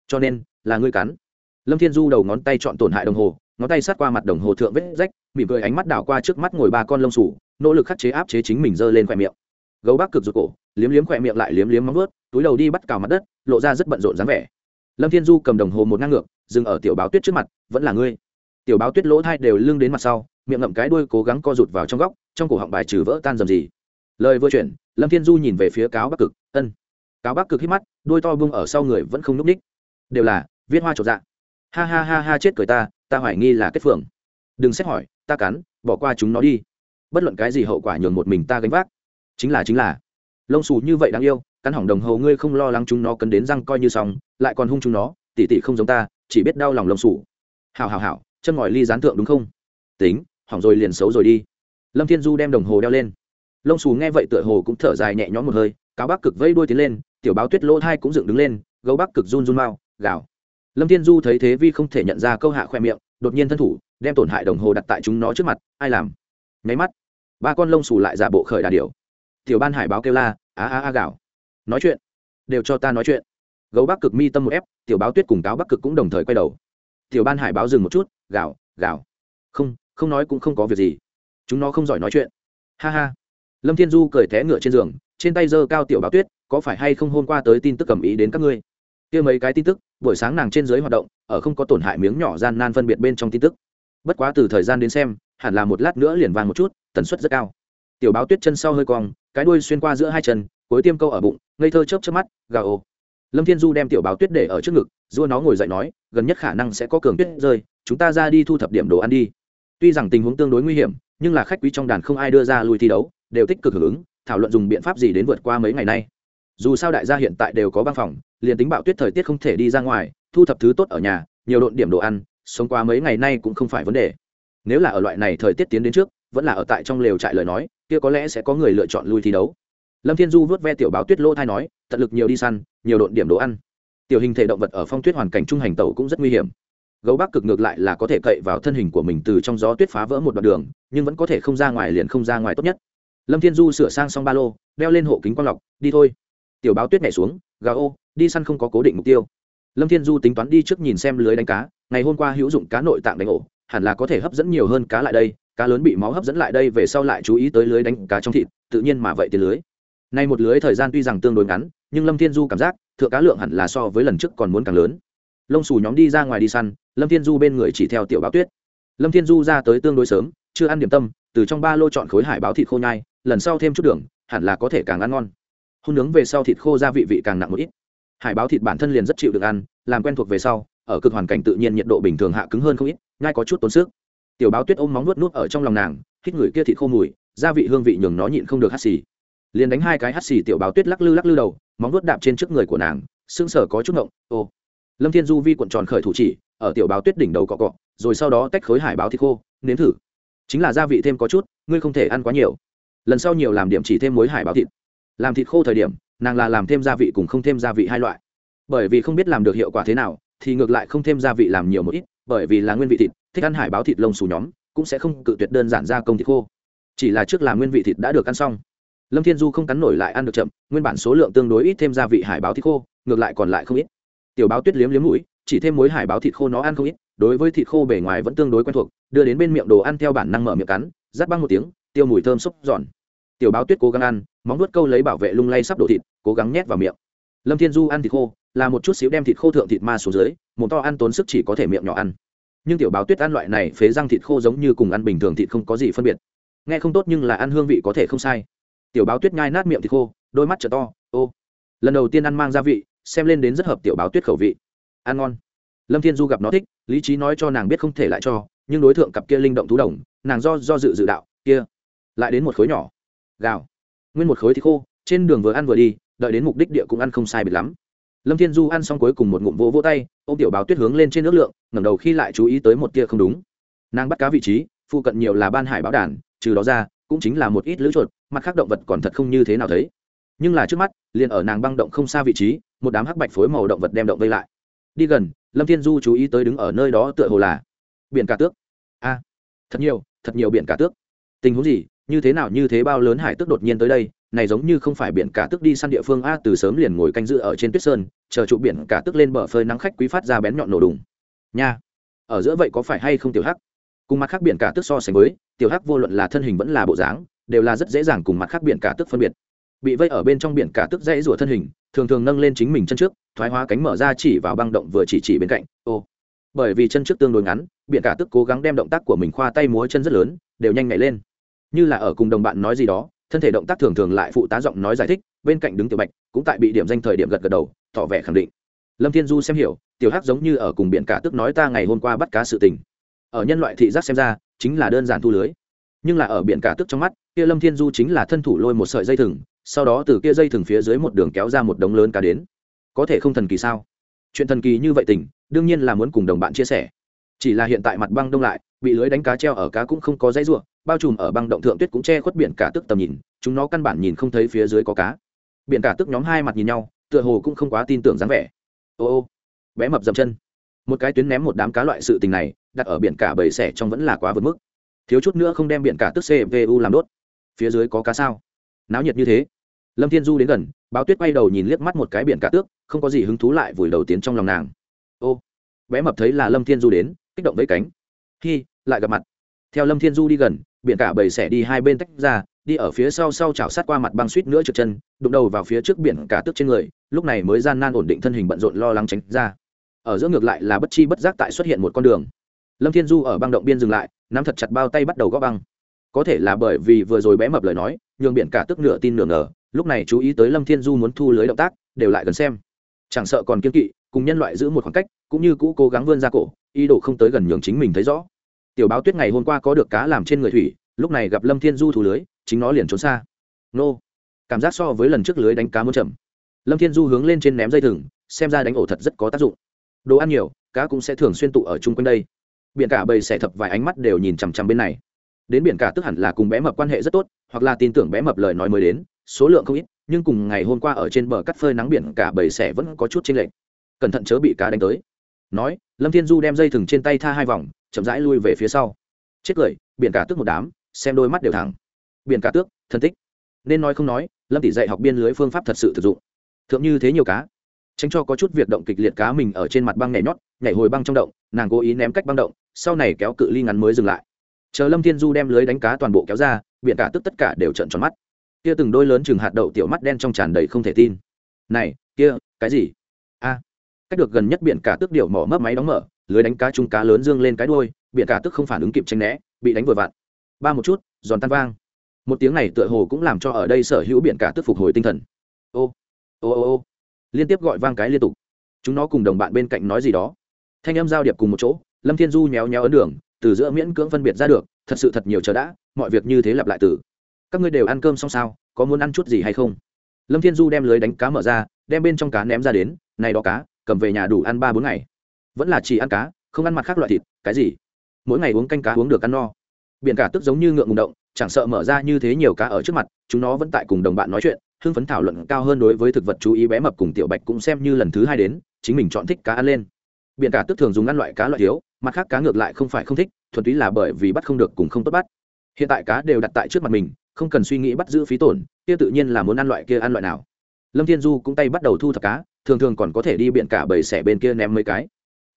Cho nên, là ngươi cắn lâm thiên du đầu ngón tay chọn tổn hại đồng hồ, ngón tay sát qua mặt đồng hồ thượng vết rách, mỉm cười ánh mắt đảo qua trước mắt ngồi ba con lông xù nỗ lực khắc chế áp chế chính mình giơ lên khoe miệng. Gấu bác cực rụt cổ, liếm liếm khoe miệng lại liếm liếm móng ướt túi đầu đi bắt cào mặt đất, lộ ra rất bận rộn dáng vẻ. Lâm thiên du cầm đồng hồ một ngang ngược, dừng ở tiểu báo tuyết trước mặt, vẫn là ngươi. Tiểu báo tuyết lỗ thai đều lưng đến mặt sau, miệng ngậm cái đuôi cố gắng co rụt vào trong góc, trong cổ họng bài trừ vỡ tan dầm gì lời vừa chuyển, lâm thiên du nhìn về phía cáo bắc cực, ân. Cáo bắc cực hít mắt đuôi to bung ở sau người vẫn không núp ních đều là viết hoa trột dạ ha ha ha ha chết cười ta ta hoài nghi là kết phường. Đừng xét hỏi, ta cắn, bỏ qua chúng nó đi. Bất luận cái gì hậu quả nhường một mình ta gánh vác. Chính là chính là. Lông xù như vậy đáng yêu, cắn hỏng đồng hồ ngươi không lo lắng chúng nó cấn đến răng coi như xong, lại còn hung chúng nó, tỉ tỉ không giống ta, chỉ biết đau lòng lông xù. Hào hào hào chân ngòi ly gián tượng đúng không? Tính, hỏng rồi liền xấu rồi đi. Lâm thiên du đem đồng hồ đeo lên. Lông xù nghe vậy tựa hồ cũng thở dài nhẹ nhõm một hơi, cáo bắc cực vây đuôi tiến lên, tiểu báo tuyết lỗ thai cũng dựng đứng lên, gấu bắc cực run run mau, gào lâm thiên du thấy thế vi không thể nhận ra câu hạ khoe miệng, đột nhiên thân thủ, đem tổn hại đồng hồ đặt tại chúng nó trước mặt, ai làm? Nháy mắt, ba con lông xù lại giả bộ khởi đà điều tiểu ban hải báo kêu la á á á gạo nói chuyện. Đều cho ta nói chuyện. Gấu bắc cực mi tâm một ép, tiểu báo tuyết cùng cáo bắc cực cũng đồng thời quay đầu. Tiểu ban hải báo dừng một chút gạo gạo không không nói cũng không có việc gì. Chúng nó không giỏi nói chuyện. Ha ha. Lâm thiên du cười té ngựa trên giường, trên tay giơ cao tiểu báo tuyết, có phải hay không hôm qua tới tin tức cầm ý đến các ngươi? Kia mấy cái tin tức, buổi sáng nàng trên dưới hoạt động, ở không có tổn hại miếng nhỏ gian nan phân biệt bên trong tin tức. Bất quá từ thời gian đến xem, hẳn là một lát nữa liền vang một chút, tần suất rất cao. Tiểu báo tuyết chân sau hơi cong, cái đuôi xuyên qua giữa hai chân, cuối tiêm câu ở bụng, ngây thơ chớp chớp mắt, gà ô lâm thiên du đem tiểu báo tuyết để ở trước ngực dua nó ngồi dậy nói, gần nhất khả năng sẽ có cường tuyết rơi, chúng ta ra đi thu thập điểm đồ ăn đi. Tuy rằng tình huống tương đối nguy hiểm, nhưng là khách quý trong đàn không ai đưa ra lui thi đấu, đều tích cực hưởng ứng, thảo luận dùng biện pháp gì đến vượt qua mấy ngày nay. Dù sao đại gia hiện tại đều có băng phòng liền tính bạo tuyết thời tiết không thể đi ra ngoài, thu thập thứ tốt ở nhà, nhiều độn điểm đồ ăn, sống qua mấy ngày nay cũng không phải vấn đề. Nếu là ở loại này thời tiết tiến đến trước, vẫn là ở tại trong lều trại lời nói, kia có lẽ sẽ có người lựa chọn lui thi đấu. Lâm thiên du vớt ve tiểu báo tuyết lỗ thai nói, tận lực nhiều đi săn, nhiều độn điểm đồ ăn. Tiểu hình thể động vật ở phong tuyết hoàn cảnh trung hành tẩu cũng rất nguy hiểm. Gấu bắc cực ngược lại là có thể cậy vào thân hình của mình từ trong gió tuyết phá vỡ một đoạn đường, nhưng vẫn có thể không ra ngoài liền không ra ngoài tốt nhất. Lâm thiên du sửa sang xong ba lô, đeo lên hộ kính quang lọc, đi thôi. Tiểu báo tuyết nhảy xuống gà ô đi săn không có cố định mục tiêu. Lâm thiên du tính toán đi trước nhìn xem lưới đánh cá, ngày hôm qua hữu dụng cá nội tạng đánh ổ, hẳn là có thể hấp dẫn nhiều hơn cá lại đây, cá lớn bị máu hấp dẫn lại đây về sau lại chú ý tới lưới đánh cá trong thịt, tự nhiên mà vậy tiền lưới. Nay một lưới thời gian tuy rằng tương đối ngắn, nhưng lâm thiên du cảm giác, thượng cá lượng hẳn là so với lần trước còn muốn càng lớn. Lông xù nhóm đi ra ngoài đi săn, lâm thiên du bên người chỉ theo tiểu báo tuyết. Lâm thiên du ra tới tương đối sớm, chưa ăn điểm tâm, từ trong ba lô chọn khối hải báo thịt khô nhai, lần sau thêm chút đường, hẳn là có thể càng ăn ngon. Hôn nướng về sau thịt khô gia vị vị càng nặng một ít hải báo thịt bản thân liền rất chịu được ăn, làm quen thuộc về sau, ở cực hoàn cảnh tự nhiên nhiệt độ bình thường hạ cứng hơn không ít, ngay có chút tốn sức. Tiểu báo tuyết ôm móng nuốt nuốt ở trong lòng nàng, hít người kia thịt khô mùi, gia vị hương vị nhường nó nhịn không được hắt xì. Liền đánh hai cái hắt xì tiểu báo tuyết lắc lư lắc lư đầu, móng nuốt đạp trên trước người của nàng sưng sờ có chút ngộng, ô. Lâm thiên du vi cuộn tròn khởi thủ chỉ, ở tiểu báo tuyết đỉnh đầu cọ cọ, rồi sau đó tách khối hải báo thịt khô, nếm thử. Chính là gia vị thêm có chút, ngươi không thể ăn quá nhiều. Lần sau nhiều làm điểm chỉ thêm muối hải báo thịt. Làm thịt khô thời điểm nàng là làm thêm gia vị cùng không thêm gia vị hai loại. Bởi vì không biết làm được hiệu quả thế nào, thì ngược lại không thêm gia vị làm nhiều một ít, bởi vì là nguyên vị thịt, thích ăn hải báo thịt lông xù nhóm, cũng sẽ không cự tuyệt đơn giản gia công thịt khô. Chỉ là trước làm nguyên vị thịt đã được ăn xong. Lâm thiên du không cắn nổi lại ăn được chậm, nguyên bản số lượng tương đối ít thêm gia vị hải báo thịt khô, ngược lại còn lại không ít. Tiểu báo tuyết liếm liếm mũi, chỉ thêm muối hải báo thịt khô nó ăn không ít, đối với thịt khô bề ngoài vẫn tương đối quen thuộc, đưa đến bên miệng đồ ăn theo bản năng mở miệng cắn rắt băng một tiếng, tiêu mùi thơm xúc giòn tiểu báo tuyết cố gắng ăn, móng nuốt câu lấy bảo vệ lung lay sắp đổ thịt, cố gắng nhét vào miệng. Lâm thiên du ăn thịt khô, là một chút xíu đem thịt khô thượng thịt ma xuống dưới, một to ăn tốn sức chỉ có thể miệng nhỏ ăn. Nhưng tiểu báo tuyết ăn loại này phế răng thịt khô giống như cùng ăn bình thường thịt không có gì phân biệt. Nghe không tốt nhưng là ăn hương vị có thể không sai. Tiểu báo tuyết nhai nát miệng thịt khô, đôi mắt t to, ô. Lần đầu tiên ăn mang gia vị, xem lên đến rất hợp tiểu báo tuyết khẩu vị. Ăn ngon. Lâm thiên du gặp nó thích, lý trí nói cho nàng biết không thể lại cho, nhưng đối tượng cặp kia linh động thú đồng, nàng do do dự dự đạo, kia. Lại đến một khối nhỏ gạo. Nguyên một khối thì khô, trên đường vừa ăn vừa đi, đợi đến mục đích địa cũng ăn không sai biệt lắm. Lâm thiên du ăn xong cuối cùng một ngụm vỗ vỗ tay ô m tiểu báo tuyết hướng lên trên nước lượng, ngẩng đầu khi lại chú ý tới một tia không đúng. Nàng bắt cá vị trí, phụ cận nhiều là ban hải báo đàn, trừ đó ra, cũng chính là một ít lữ chuột, mặt khác động vật còn thật không như thế nào thấy. Nhưng là trước mắt, liền ở nàng băng động không xa vị trí, một đám hắc bạch phối màu động vật đem động vây lại. Đi gần, lâm thiên du chú ý tới đứng ở nơi đó tựa hồ là biển cả tước. A, thật nhiều thật nhiều biển cả tước. Tình huống gì? Như thế nào như thế bao lớn hải tước đột nhiên tới đây, này giống như không phải biển cả tước đi săn địa phương a, từ sớm liền ngồi canh giữ ở trên tuyết sơn, chờ trụ biển cả tước lên bờ phơi nắng khách quý phát ra bén nhọn nổ đùng. Nha, ở giữa vậy có phải hay không tiểu hắc? Cùng mặt khác biển cả tước so sánh với, tiểu hắc vô luận là thân hình vẫn là bộ dáng, đều là rất dễ dàng cùng mặt khác biển cả tước phân biệt. Bị vây ở bên trong biển cả tức dãy rủa thân hình, thường thường nâng lên chính mình chân trước, thoái hóa cánh mở ra chỉ vào băng động vừa chỉ chỉ bên cạnh, ô. Bởi vì chân trước tương đối ngắn, biển cả tức cố gắng đem động tác của mình khoa tay múa chân rất lớn, đều nhanh nhảy lên như là ở cùng đồng bạn nói gì đó, thân thể động tác thường thường lại phụ tá giọng nói giải thích, bên cạnh đứng tiểu bạch, cũng tại bị điểm danh thời điểm gật gật đầu, tỏ vẻ khẳng định. Lâm thiên du xem hiểu, tiểu hắc giống như ở cùng biển cả tức nói ta ngày hôm qua bắt cá sự tình. Ở nhân loại thị giác xem ra, chính là đơn giản thu lưới. Nhưng là ở biển cả tức trong mắt, kia lâm thiên du chính là thân thủ lôi một sợi dây thừng, sau đó từ kia dây thừng phía dưới một đường kéo ra một đống lớn cá đến. Có thể không thần kỳ sao? Chuyện thần kỳ như vậy tình, đương nhiên là muốn cùng đồng bạn chia sẻ. Chỉ là hiện tại mặt băng đông lại, bị lưới đánh cá treo ở cá cũng không có dãy ruộng bao trùm ở băng động thượng tuyết cũng che khuất biển cả tức tầm nhìn, chúng nó căn bản nhìn không thấy phía dưới có cá. Biển cả tức nhóm hai mặt nhìn nhau, tựa hồ cũng không quá tin tưởng dáng vẻ. Ô ô, bé mập dậm chân. Một cái tuyến ném một đám cá loại sự tình này, đặt ở biển cả bầy sẻ trong vẫn là quá vượt mức. Thiếu chút nữa không đem biển cả tức cvu làm đốt. Phía dưới có cá sao? Náo nhiệt như thế. Lâm thiên du đến gần, báo tuyết quay đầu nhìn liếc mắt một cái biển cả tước, không có gì hứng thú lại vùi đầu tiến trong lòng nàng. Ô, bé mập thấy là lâm thiên du đến, kích động với cánh. Khi lại gặp mặt. Theo lâm thiên du đi gần biển cả bầy xẻ đi hai bên tách ra, đi ở phía sau sau chảo sát qua mặt băng suýt nữa trượt chân, đụng đầu vào phía trước biển cả tức trên người, lúc này mới gian nan ổn định thân hình bận rộn lo lắng tránh ra. Ở giữa ngược lại là bất chi bất giác tại xuất hiện một con đường. Lâm thiên du ở băng động biên dừng lại, nắm thật chặt bao tay bắt đầu gõ băng. Có thể là bởi vì vừa rồi bé mập lời nói, nhường biển cả tức nửa tin nửa ngờ, lúc này chú ý tới lâm thiên du muốn thu lưới động tác, đều lại gần xem. Chẳng sợ còn kiên kỵ, cùng nhân loại giữ một khoảng cách, cũng như cũ cố gắng vươn ra cổ, ý đồ không tới gần nhường chính mình thấy rõ tiểu báo tuyết ngày hôm qua có được cá làm trên người thủy, lúc này gặp lâm thiên du thu lưới, chính nó liền trốn xa. Nô. Cảm giác so với lần trước lưới đánh cá muốn chậm. Lâm thiên du hướng lên trên ném dây thừng, xem ra đánh ổ thật rất có tác dụng. Đồ ăn nhiều, cá cũng sẽ thường xuyên tụ ở chung quanh đây. Biển cả bầy xẻ thập vài ánh mắt đều nhìn chằm chằm bên này. Đến biển cả tức hẳn là cùng bé mập quan hệ rất tốt, hoặc là tin tưởng bé mập lời nói mới đến, số lượng không ít, nhưng cùng ngày hôm qua ở trên bờ cắt phơi nắng biển cả bầy xẻ vẫn có chút chênh lệch. Cẩn thận chớ bị cá đánh tới. Nói, lâm thiên du đem dây thừng trên tay tha hai vòng chậm rãi lui về phía sau. Chết cười, biển cả tước một đám, xem đôi mắt đều thẳng. Biển cả tước, thân tích. Nên nói không nói, lâm tỷ dạy học biên lưới phương pháp thật sự thực dụng. Thượng như thế nhiều cá. Tránh cho có chút việc động kịch liệt cá mình ở trên mặt băng nhảy nhót, nhảy hồi băng trong động, nàng cố ý ném cách băng động, sau này kéo cự ly ngắn mới dừng lại. Chờ lâm thiên du đem lưới đánh cá toàn bộ kéo ra, biển cả tức tất cả đều trận tròn mắt. Kia từng đôi lớn chừng hạt đậu tiểu mắt đen trong tràn đầy không thể tin. Này, kia, cái gì? A, cách được gần nhất biển cả tức điệu mỏ mấp máy đóng mở lưới đánh cá chung cá lớn dương lên cái đuôi, biển cả tức không phản ứng kịp tranh né, bị đánh vừa vặn. Ba một chút, giòn tan vang. Một tiếng này tựa hồ cũng làm cho ở đây sở hữu biển cả tức phục hồi tinh thần. Ô ô ô ô. Liên tiếp gọi vang cái liên tục. Chúng nó cùng đồng bạn bên cạnh nói gì đó. Thanh âm giao điệp cùng một chỗ, lâm thiên du nhéo nhéo ấn đường, từ giữa miễn cưỡng phân biệt ra được, thật sự thật nhiều chờ đã, mọi việc như thế lặp lại từ. Các ngươi đều ăn cơm xong sao, có muốn ăn chút gì hay không? Lâm thiên du đem lưới đánh cá mở ra, đem bên trong cá ném ra đến, này đó cá, cầm về nhà đủ ăn ba bốn ngày vẫn là chỉ ăn cá, không ăn mặt khác loại thịt, cái gì? Mỗi ngày uống canh cá uống được ăn no. Biển cả tức giống như ngượng ngùng động, chẳng sợ mở ra như thế nhiều cá ở trước mặt, chúng nó vẫn tại cùng đồng bạn nói chuyện, hưng phấn thảo luận cao hơn đối với thực vật chú ý bé mập cùng tiểu bạch cũng xem như lần thứ hai đến, chính mình chọn thích cá ăn lên. Biển cả tức thường dùng ăn loại cá loại thiếu, mặt khác cá ngược lại không phải không thích, thuần túy là bởi vì bắt không được cùng không tốt bắt. Hiện tại cá đều đặt tại trước mặt mình, không cần suy nghĩ bắt giữ phí tổn, kia tự nhiên là muốn ăn loại kia ăn loại nào. Lâm thiên du cũng tay bắt đầu thu thập cá, thường thường còn có thể đi biển cả bầy xẻ bên kia ném mấy cái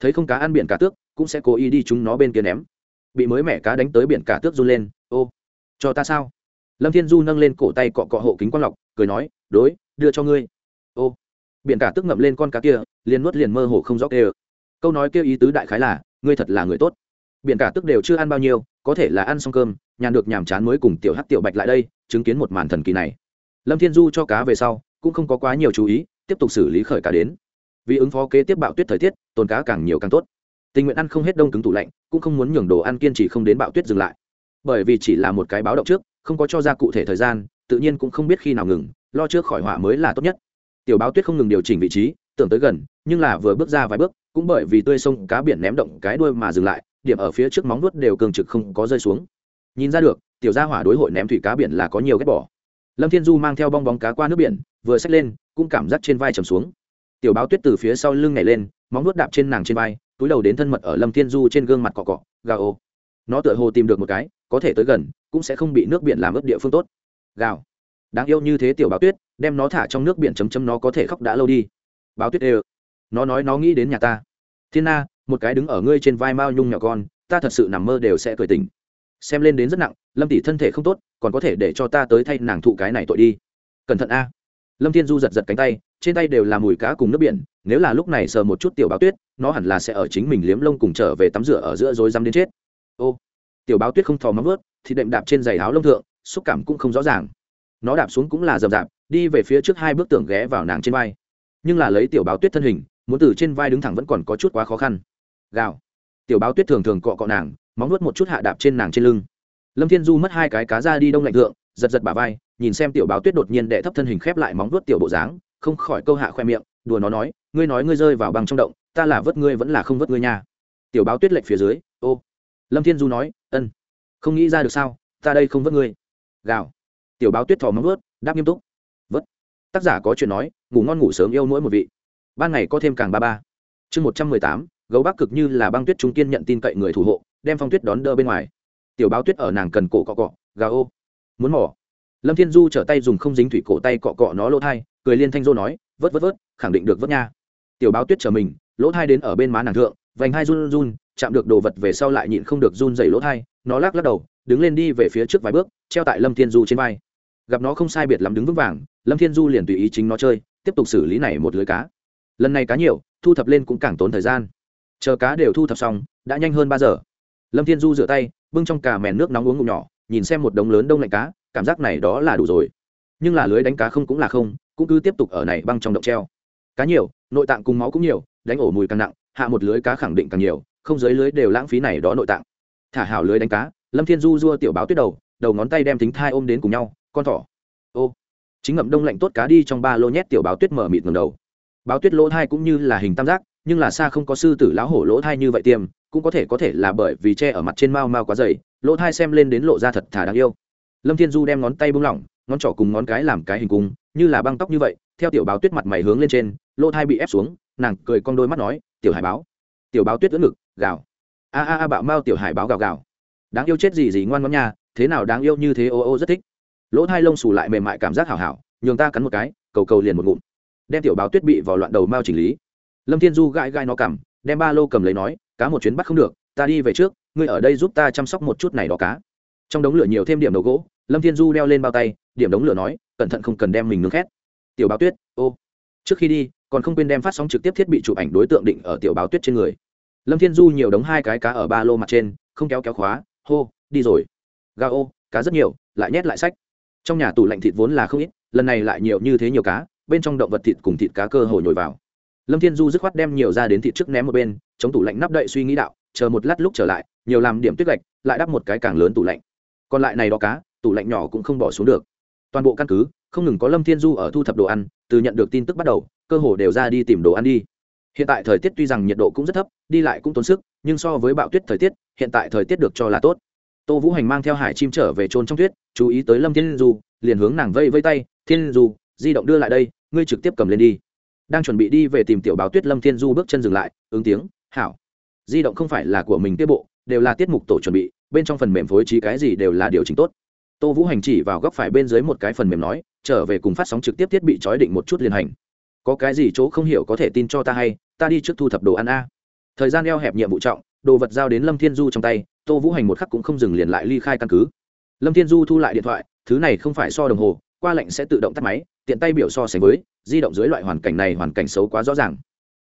thấy không cá ăn biển cả tước, cũng sẽ cố ý đi chúng nó bên kia ném. Bị mới mẻ cá đánh tới biển cả tước run lên, ô, cho ta sao? Lâm thiên du nâng lên cổ tay cọ cọ hộ kính quang lọc, cười nói, đối, đưa cho ngươi. Ô. Biển cả tước ngậm lên con cá kia, liền nuốt liền mơ hồ không rõ kêu. Câu nói kêu ý tứ đại khái là, ngươi thật là người tốt. Biển cả tước đều chưa ăn bao nhiêu, có thể là ăn xong cơm, nhàn được nhàm chán mới cùng tiểu hắc tiểu bạch lại đây, chứng kiến một màn thần kỳ này. Lâm thiên du cho cá về sau, cũng không có quá nhiều chú ý, tiếp tục xử lý khởi cá đến vì ứng phó kế tiếp bạo tuyết thời tiết, tồn cá càng nhiều càng tốt. Tình nguyện ăn không hết đông cứng tủ lạnh, cũng không muốn nhường đồ ăn kiên trì không đến bạo tuyết dừng lại. Bởi vì chỉ là một cái báo động trước, không có cho ra cụ thể thời gian, tự nhiên cũng không biết khi nào ngừng, lo trước khỏi họa mới là tốt nhất. Tiểu báo tuyết không ngừng điều chỉnh vị trí, tưởng tới gần, nhưng là vừa bước ra vài bước, cũng bởi vì tươi sông cá biển ném động cái đuôi mà dừng lại, điểm ở phía trước móng nuốt đều cường trực không có rơi xuống. Nhìn ra được, tiểu gia hỏa đối hội ném thủy cá biển là có nhiều ghét bỏ. Lâm thiên du mang theo bong bóng cá qua nước biển, vừa xách lên, cũng cảm giác trên vai trầm xuống tiểu báo tuyết từ phía sau lưng nhảy lên, móng nuốt đạp trên nàng trên vai, túi đầu đến thân mật ở lâm thiên du trên gương mặt cọ cọ, gào ô. Nó tựa hồ tìm được một cái, có thể tới gần, cũng sẽ không bị nước biển làm ướt địa phương tốt. Gào. Đáng yêu như thế tiểu báo tuyết, đem nó thả trong nước biển chấm chấm nó có thể khóc đã lâu đi. Báo tuyết ê nó nói nó nghĩ đến nhà ta. Thiên na, một cái đứng ở ngươi trên vai mao nhung nhỏ con, ta thật sự nằm mơ đều sẽ cười tỉnh. Xem lên đến rất nặng, lâm tỷ thân thể không tốt, còn có thể để cho ta tới thay nàng thụ cái này tội đi. Cẩn thận a lâm thiên du giật giật cánh tay, trên tay đều là mùi cá cùng nước biển, nếu là lúc này sờ một chút tiểu báo tuyết, nó hẳn là sẽ ở chính mình liếm lông cùng trở về tắm rửa ở giữa rồi dăm đến chết. Ô, tiểu báo tuyết không thò móng vớt thì đệm đạp trên giày áo lông thượng, xúc cảm cũng không rõ ràng. Nó đạp xuống cũng là rậm rạp, đi về phía trước hai bước tưởng ghé vào nàng trên vai. Nhưng là lấy tiểu báo tuyết thân hình, muốn từ trên vai đứng thẳng vẫn còn có chút quá khó khăn. Gào. Tiểu báo tuyết thường thường cọ cọ nàng, móng nuốt một chút hạ đạp trên nàng trên lưng. Lâm thiên du mất hai cái cá ra đi đông lạnh thượng, giật giật bà vai nhìn xem tiểu báo tuyết đột nhiên đệ thấp thân hình khép lại móng vuốt tiểu bộ dáng, không khỏi câu hạ khoe miệng, đùa nó nói, ngươi nói ngươi rơi vào băng trong động, ta là vớt ngươi vẫn là không vớt ngươi nha. Tiểu báo tuyết lệnh phía dưới, ô. Lâm thiên du nói, ân, không nghĩ ra được sao, ta đây không vớt ngươi. Gào. Tiểu báo tuyết thò móng vớt đáp nghiêm túc, vớt. Tác giả có chuyện nói, ngủ ngon ngủ sớm yêu mỗi một vị. Ban ngày có thêm càng ba ba. Chương một trăm mười tám, gấu bắc cực như là băng tuyết trung kiên nhận tin cậy người thủ hộ, đem phong tuyết đón đỡ bên ngoài. Tiểu báo tuyết ở nàng cần cổ cọ cọ gà ô. Muốn mỏ lâm thiên du trở tay dùng không dính thủy cổ tay cọ cọ nó lỗ thai, cười liên thanh dô nói, vớt vớt vớt, khẳng định được vớt nha. Tiểu báo tuyết trở mình, lỗ thai đến ở bên má nàng thượng, vành hai run run, chạm được đồ vật về sau lại nhịn không được run dày lỗ thai, nó lắc lắc đầu, đứng lên đi về phía trước vài bước, treo tại lâm thiên du trên vai. Gặp nó không sai biệt lắm đứng vững vàng, lâm thiên du liền tùy ý chính nó chơi, tiếp tục xử lý này một lưới cá. Lần này cá nhiều, thu thập lên cũng càng tốn thời gian. Chờ cá đều thu thập xong, đã nhanh hơn ba giờ. Lâm thiên du rửa tay, bưng trong cả mèn nước nóng uống ngụm nhỏ, nhìn xem một đống lớn đông lạnh cá cảm giác này đó là đủ rồi. Nhưng là lưới đánh cá không cũng là không, cũng cứ tiếp tục ở này băng trong động treo. Cá nhiều, nội tạng cùng máu cũng nhiều, đánh ổ mùi càng nặng, hạ một lưới cá khẳng định càng nhiều, không dưới lưới đều lãng phí này đó nội tạng. Thả hảo lưới đánh cá, lâm thiên du dua tiểu báo tuyết đầu đầu ngón tay đem tính thai ôm đến cùng nhau, con thỏ. Ô. Chính ngậm đông lạnh tốt cá đi trong ba lô nhét tiểu báo tuyết mở mịt ngầm đầu. Báo tuyết lỗ thai cũng như là hình tam giác, nhưng là xa không có sư tử lão hổ lỗ thai như vậy tiêm cũng có thể có thể là bởi vì che ở mặt trên mao mao quá dày, lỗ thai xem lên đến lộ ra thật thà đáng yêu lâm thiên du đem ngón tay bung lỏng, ngón trỏ cùng ngón cái làm cái hình cung, như là băng tóc như vậy, theo tiểu báo tuyết mặt mày hướng lên trên, lỗ thai bị ép xuống, nàng cười con đôi mắt nói, tiểu hải báo, tiểu báo tuyết ưỡn ngực, gào. A a a, bạo mao tiểu hải báo gào gào. Đáng yêu chết gì gì ngoan ngoãn nha, thế nào đáng yêu như thế ô ô rất thích. Lỗ thai lông xù lại mềm mại cảm giác hảo hảo, nhường ta cắn một cái, cầu cầu liền một ngụm. Đem tiểu báo tuyết bị vào loạn đầu mao chỉnh lý. Lâm thiên du gãi gai nó cầm đem ba lô cầm lấy nói, cá một chuyến bắt không được, ta đi về trước, ngươi ở đây giúp ta chăm sóc một chút này đó cá. Trong đống lửa nhiều thêm điểm đầu gỗ lâm thiên du đeo lên bao tay, điểm đống lửa nói, cẩn thận không cần đem mình nướng khét. Tiểu báo tuyết, ô, trước khi đi, còn không quên đem phát sóng trực tiếp thiết bị chụp ảnh đối tượng định ở tiểu báo tuyết trên người. Lâm thiên du nhiều đống hai cái cá ở ba lô mặt trên, không kéo kéo khóa, hô, đi rồi. Ga ô, cá rất nhiều, lại nhét lại sách. Trong nhà tủ lạnh thịt vốn là không ít, lần này lại nhiều như thế nhiều cá, bên trong động vật thịt cùng thịt cá cơ hồ nhồi vào. Lâm thiên du dứt khoát đem nhiều ra đến thịt trước ném một bên, chống tủ lạnh nắp đậy suy nghĩ đạo, chờ một lát lúc trở lại, nhiều làm điểm tuyết gạch, lại đắp một cái càng lớn tủ lạnh. Còn lại này đó cá tủ lạnh nhỏ cũng không bỏ xuống được. Toàn bộ căn cứ, không ngừng có lâm thiên du ở thu thập đồ ăn, từ nhận được tin tức bắt đầu, cơ hồ đều ra đi tìm đồ ăn đi. Hiện tại thời tiết tuy rằng nhiệt độ cũng rất thấp, đi lại cũng tốn sức, nhưng so với bạo tuyết thời tiết, hiện tại thời tiết được cho là tốt. Tô vũ hành mang theo hải chim trở về trôn trong tuyết, chú ý tới lâm thiên du, liền hướng nàng vây vây tay, thiên du, di động đưa lại đây, ngươi trực tiếp cầm lên đi. Đang chuẩn bị đi về tìm tiểu báo tuyết, lâm thiên du bước chân dừng lại, ứng tiếng, hảo. Di động không phải là của mình tiết bộ, đều là tiết mục tổ chuẩn bị, bên trong phần mềm phối trí cái gì đều là điều chỉnh tốt tô vũ hành chỉ vào góc phải bên dưới một cái phần mềm nói, trở về cùng phát sóng trực tiếp thiết bị trói định một chút liên hành. Có cái gì chỗ không hiểu có thể tin cho ta hay, ta đi trước thu thập đồ ăn a. Thời gian eo hẹp nhiệm vụ trọng, đồ vật giao đến lâm thiên du trong tay, tô vũ hành một khắc cũng không dừng liền lại ly khai căn cứ. Lâm thiên du thu lại điện thoại, thứ này không phải so đồng hồ, qua lệnh sẽ tự động tắt máy, tiện tay biểu so sánh với, di động dưới loại hoàn cảnh này hoàn cảnh xấu quá rõ ràng.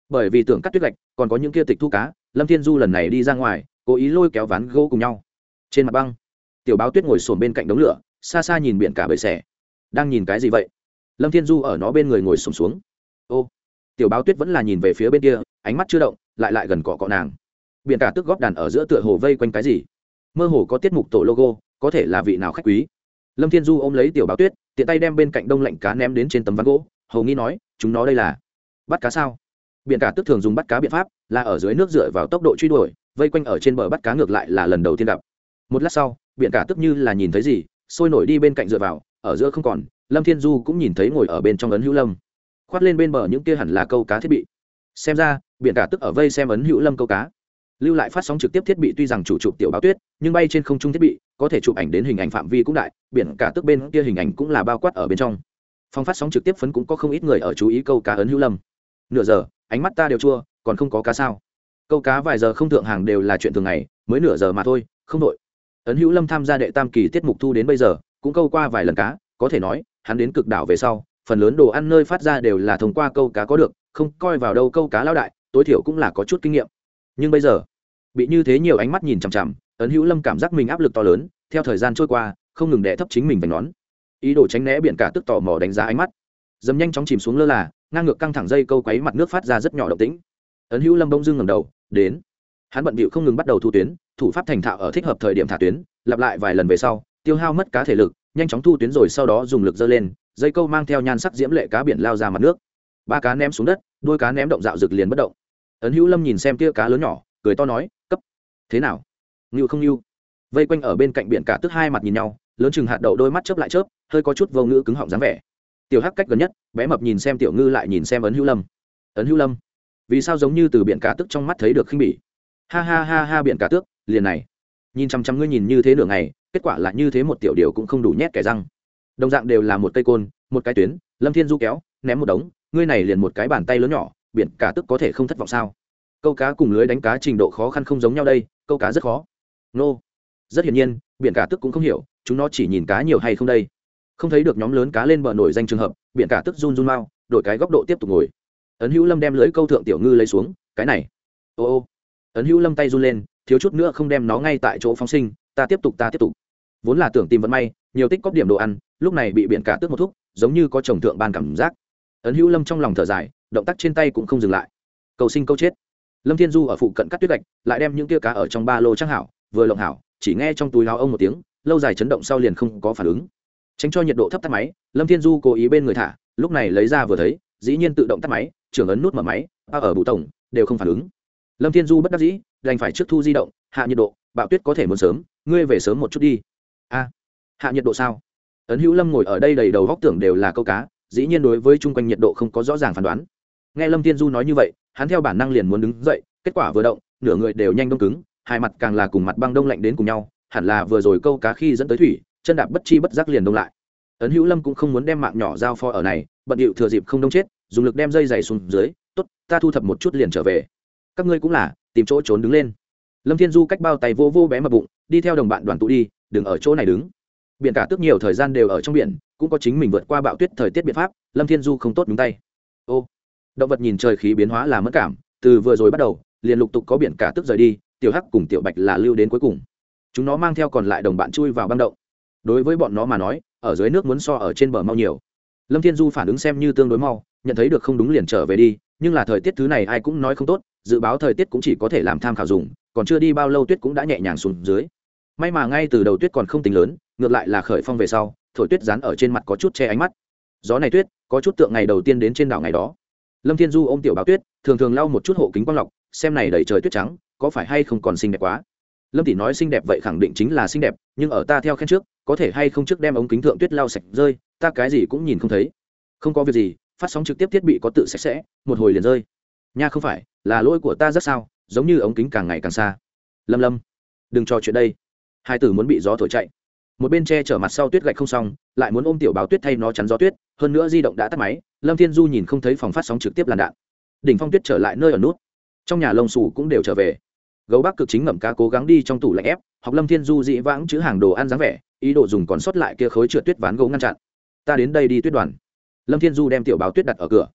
Bởi vì tưởng cắt tuyết gạch, còn có những kia tịch thu cá, lâm thiên du lần này đi ra ngoài, cố ý lôi kéo ván gỗ cùng nhau. Trên mặt băng tiểu báo tuyết ngồi sồn bên cạnh đống lửa, xa xa nhìn biển cả bầy xẻ. Đang nhìn cái gì vậy? Lâm thiên du ở nó bên người ngồi sồn xuống. Ô, tiểu báo tuyết vẫn là nhìn về phía bên kia, ánh mắt chưa động, lại lại gần cọ cọ nàng. Biển cả tức góp đàn ở giữa tựa hồ vây quanh cái gì? Mơ hồ có tiết mục tổ logo, có thể là vị nào khách quý? Lâm thiên du ôm lấy tiểu báo tuyết, tiện tay đem bên cạnh đông lạnh cá ném đến trên tấm ván gỗ, hầu nghi nói, chúng nó đây là bắt cá sao? Biển cả tức thường dùng bắt cá biện pháp, là ở dưới nước dựa vào tốc độ truy đuổi, vây quanh ở trên bờ bắt cá ngược lại là lần đầu tiên gặp. Một lát sau biển cả tức như là nhìn thấy gì, sôi nổi đi bên cạnh dựa vào, ở giữa không còn, lâm thiên du cũng nhìn thấy ngồi ở bên trong ấn hữu lâm. Khoát lên bên bờ những kia hẳn là câu cá thiết bị. Xem ra, biển cả tức ở vây xem ấn hữu lâm câu cá. Lưu lại phát sóng trực tiếp thiết bị tuy rằng chủ chụp tiểu báo tuyết, nhưng bay trên không trung thiết bị, có thể chụp ảnh đến hình ảnh phạm vi cũng đại, biển cả tức bên kia hình ảnh cũng là bao quát ở bên trong. Phòng phát sóng trực tiếp phấn cũng có không ít người ở chú ý câu cá ấn hữu lâm. Nửa giờ, ánh mắt ta đều chua, còn không có cá sao? Câu cá vài giờ không thượng hàng đều là chuyện thường ngày, mới nửa giờ mà thôi, không đội ấn hữu lâm tham gia đệ tam kỳ tiết mục thu đến bây giờ, cũng câu qua vài lần cá, có thể nói, hắn đến cực đảo về sau, phần lớn đồ ăn nơi phát ra đều là thông qua câu cá có được, không coi vào đâu câu cá lao đại, tối thiểu cũng là có chút kinh nghiệm. Nhưng bây giờ, bị như thế nhiều ánh mắt nhìn chằm chằm, ấn hữu lâm cảm giác mình áp lực to lớn, theo thời gian trôi qua, không ngừng đẻ thấp chính mình vành nón. Ý đồ tránh né biển cả tức tò mò đánh giá ánh mắt. Dầm nhanh chóng chìm xuống lơ là, ngang ngược căng thẳng dây câu quấy mặt nước phát ra rất nhỏ động tĩnh. Ấn hữu lâm bông dưng ngầm đầu, đến. Hắn bận bịu không ngừng bắt đầu thu tuyến thủ pháp thành thạo ở thích hợp thời điểm thả tuyến, lặp lại vài lần về sau, tiêu hao mất cá thể lực, nhanh chóng thu tuyến rồi sau đó dùng lực dơ lên, dây câu mang theo nhan sắc diễm lệ cá biển lao ra mặt nước. Ba cá ném xuống đất, đôi cá ném động dạo rực liền bất động. Ấn hữu lâm nhìn xem tia cá lớn nhỏ, cười to nói, cấp, thế nào? Ngưu không ngưu. Vây quanh ở bên cạnh biển cả tức hai mặt nhìn nhau, lớn chừng hạt đậu đôi mắt chớp lại chớp, hơi có chút vô ngữ cứng họng dáng vẻ. Tiểu hắc cách gần nhất, bé mập nhìn xem tiểu ngư lại nhìn xem ấn hữu lâm. Ấn hữu lâm, vì sao giống như từ biển cả tức trong mắt thấy được khinh bỉ? Ha ha ha ha, biển cả tước liền này. Nhìn chăm chăm ngươi nhìn như thế nửa ngày, kết quả là như thế một tiểu điều cũng không đủ nhét kẻ răng. Đồng dạng đều là một cây côn, một cái tuyến, lâm thiên du kéo, ném một đống, ngươi này liền một cái bàn tay lớn nhỏ, biển cả tức có thể không thất vọng sao? Câu cá cùng lưới đánh cá trình độ khó khăn không giống nhau đây, câu cá rất khó. Nô. Rất hiển nhiên, biển cả tức cũng không hiểu, chúng nó chỉ nhìn cá nhiều hay không đây? Không thấy được nhóm lớn cá lên bờ nổi danh trường hợp, biển cả tức run run mau, đổi cái góc độ tiếp tục ngồi. Ấn hữu lâm đem lưới câu thượng tiểu ngư lấy xuống, cái này. Ô ô. Ấn hữu lâm tay run lên thiếu chút nữa không đem nó ngay tại chỗ phóng sinh, ta tiếp tục, ta tiếp tục. Vốn là tưởng tìm vận may, nhiều tích cóp điểm đồ ăn, lúc này bị biển cả tước một thúc, giống như có chồng thượng ban cảm giác. Ấn hữu lâm trong lòng thở dài, động tác trên tay cũng không dừng lại. Cầu sinh câu chết. Lâm thiên du ở phụ cận cắt tuyết gạch, lại đem những tia cá ở trong ba lô trang hảo, vừa lộng hảo, chỉ nghe trong túi láo ông một tiếng, lâu dài chấn động sau liền không có phản ứng. Tránh cho nhiệt độ thấp tắt máy, lâm thiên du cố ý bên người thả, lúc này lấy ra vừa thấy, dĩ nhiên tự động tắt máy, trưởng ấn nút mở máy, ba ở bụ tổng, đều không phản ứng lâm thiên du bất đắc dĩ, đành phải trước thu di động, hạ nhiệt độ, bạo tuyết có thể muốn sớm, ngươi về sớm một chút đi. A, hạ nhiệt độ sao? Ấn hữu lâm ngồi ở đây đầy đầu góc tưởng đều là câu cá, dĩ nhiên đối với chung quanh nhiệt độ không có rõ ràng phán đoán. Nghe lâm thiên du nói như vậy, hắn theo bản năng liền muốn đứng dậy, kết quả vừa động, nửa người đều nhanh đông cứng, hai mặt càng là cùng mặt băng đông lạnh đến cùng nhau, hẳn là vừa rồi câu cá khi dẫn tới thủy, chân đạp bất chi bất giác liền đông lại. Ấn hữu lâm cũng không muốn đem mạng nhỏ giao pho ở này, bận điệu thừa dịp không đông chết, dùng lực đem dây dày xuống dưới t ố t ta thu thập một chút liền trở về các ngươi cũng là, tìm chỗ trốn đứng lên. Lâm thiên du cách bao tay vô vô bé mập bụng, đi theo đồng bạn đoàn tụ đi, đừng ở chỗ này đứng. Biển cả tức nhiều thời gian đều ở trong biển, cũng có chính mình vượt qua bạo tuyết thời tiết biện pháp, lâm thiên du không tốt đúng tay. Ô, động vật nhìn trời khí biến hóa là mất cảm, từ vừa rồi bắt đầu, liền lục tục có biển cả tức rời đi, tiểu hắc cùng tiểu bạch là lưu đến cuối cùng. Chúng nó mang theo còn lại đồng bạn chui vào băng động. Đối với bọn nó mà nói, ở dưới nước muốn so ở trên bờ mau nhiều. Lâm thiên du phản ứng xem như tương đối mau, nhận thấy được không đúng liền trở về đi nhưng là thời tiết thứ này ai cũng nói không tốt, dự báo thời tiết cũng chỉ có thể làm tham khảo dùng, còn chưa đi bao lâu tuyết cũng đã nhẹ nhàng xuống dưới. May mà ngay từ đầu tuyết còn không tính lớn, ngược lại là khởi phong về sau, thổi tuyết dán ở trên mặt có chút che ánh mắt. Gió này tuyết, có chút tượng ngày đầu tiên đến trên đảo ngày đó. Lâm thiên du ô m tiểu báo tuyết, thường thường lau một chút hộ kính quang lọc, xem này đầy trời tuyết trắng, có phải hay không còn xinh đẹp quá? Lâm tỷ nói xinh đẹp vậy khẳng định chính là xinh đẹp, nhưng ở ta theo khen trước, có thể hay không trước đem ống kính thượng tuyết lau sạch rơi, ta cái gì cũng nhìn không thấy. Không có việc gì phát sóng trực tiếp thiết bị có tự sạch sẽ, một hồi liền rơi. Nha không phải, là lỗi của ta rất sao, giống như ống kính càng ngày càng xa. Lâm lâm, đừng cho chuyện đây. Hai tử muốn bị gió thổi chạy. Một bên che chở mặt sau tuyết gạch không xong, lại muốn ôm tiểu báo tuyết thay nó chắn gió tuyết, hơn nữa di động đã tắt máy, lâm thiên du nhìn không thấy phòng phát sóng trực tiếp làn đạn. Đỉnh phong tuyết trở lại nơi ở nút. Trong nhà lông xù cũng đều trở về. Gấu bắc cực chính ngậm cá cố gắng đi trong tủ lạnh ép, học lâm thiên du dị vãng chữ hàng đồ ăn dáng vẻ, ý đồ dùng còn sót lại kia khối trượt tuyết ván gấu ngăn chặn. Ta đến đây đi tuyết đoàn lâm thiên du đem tiểu báo tuyết đặt ở cửa.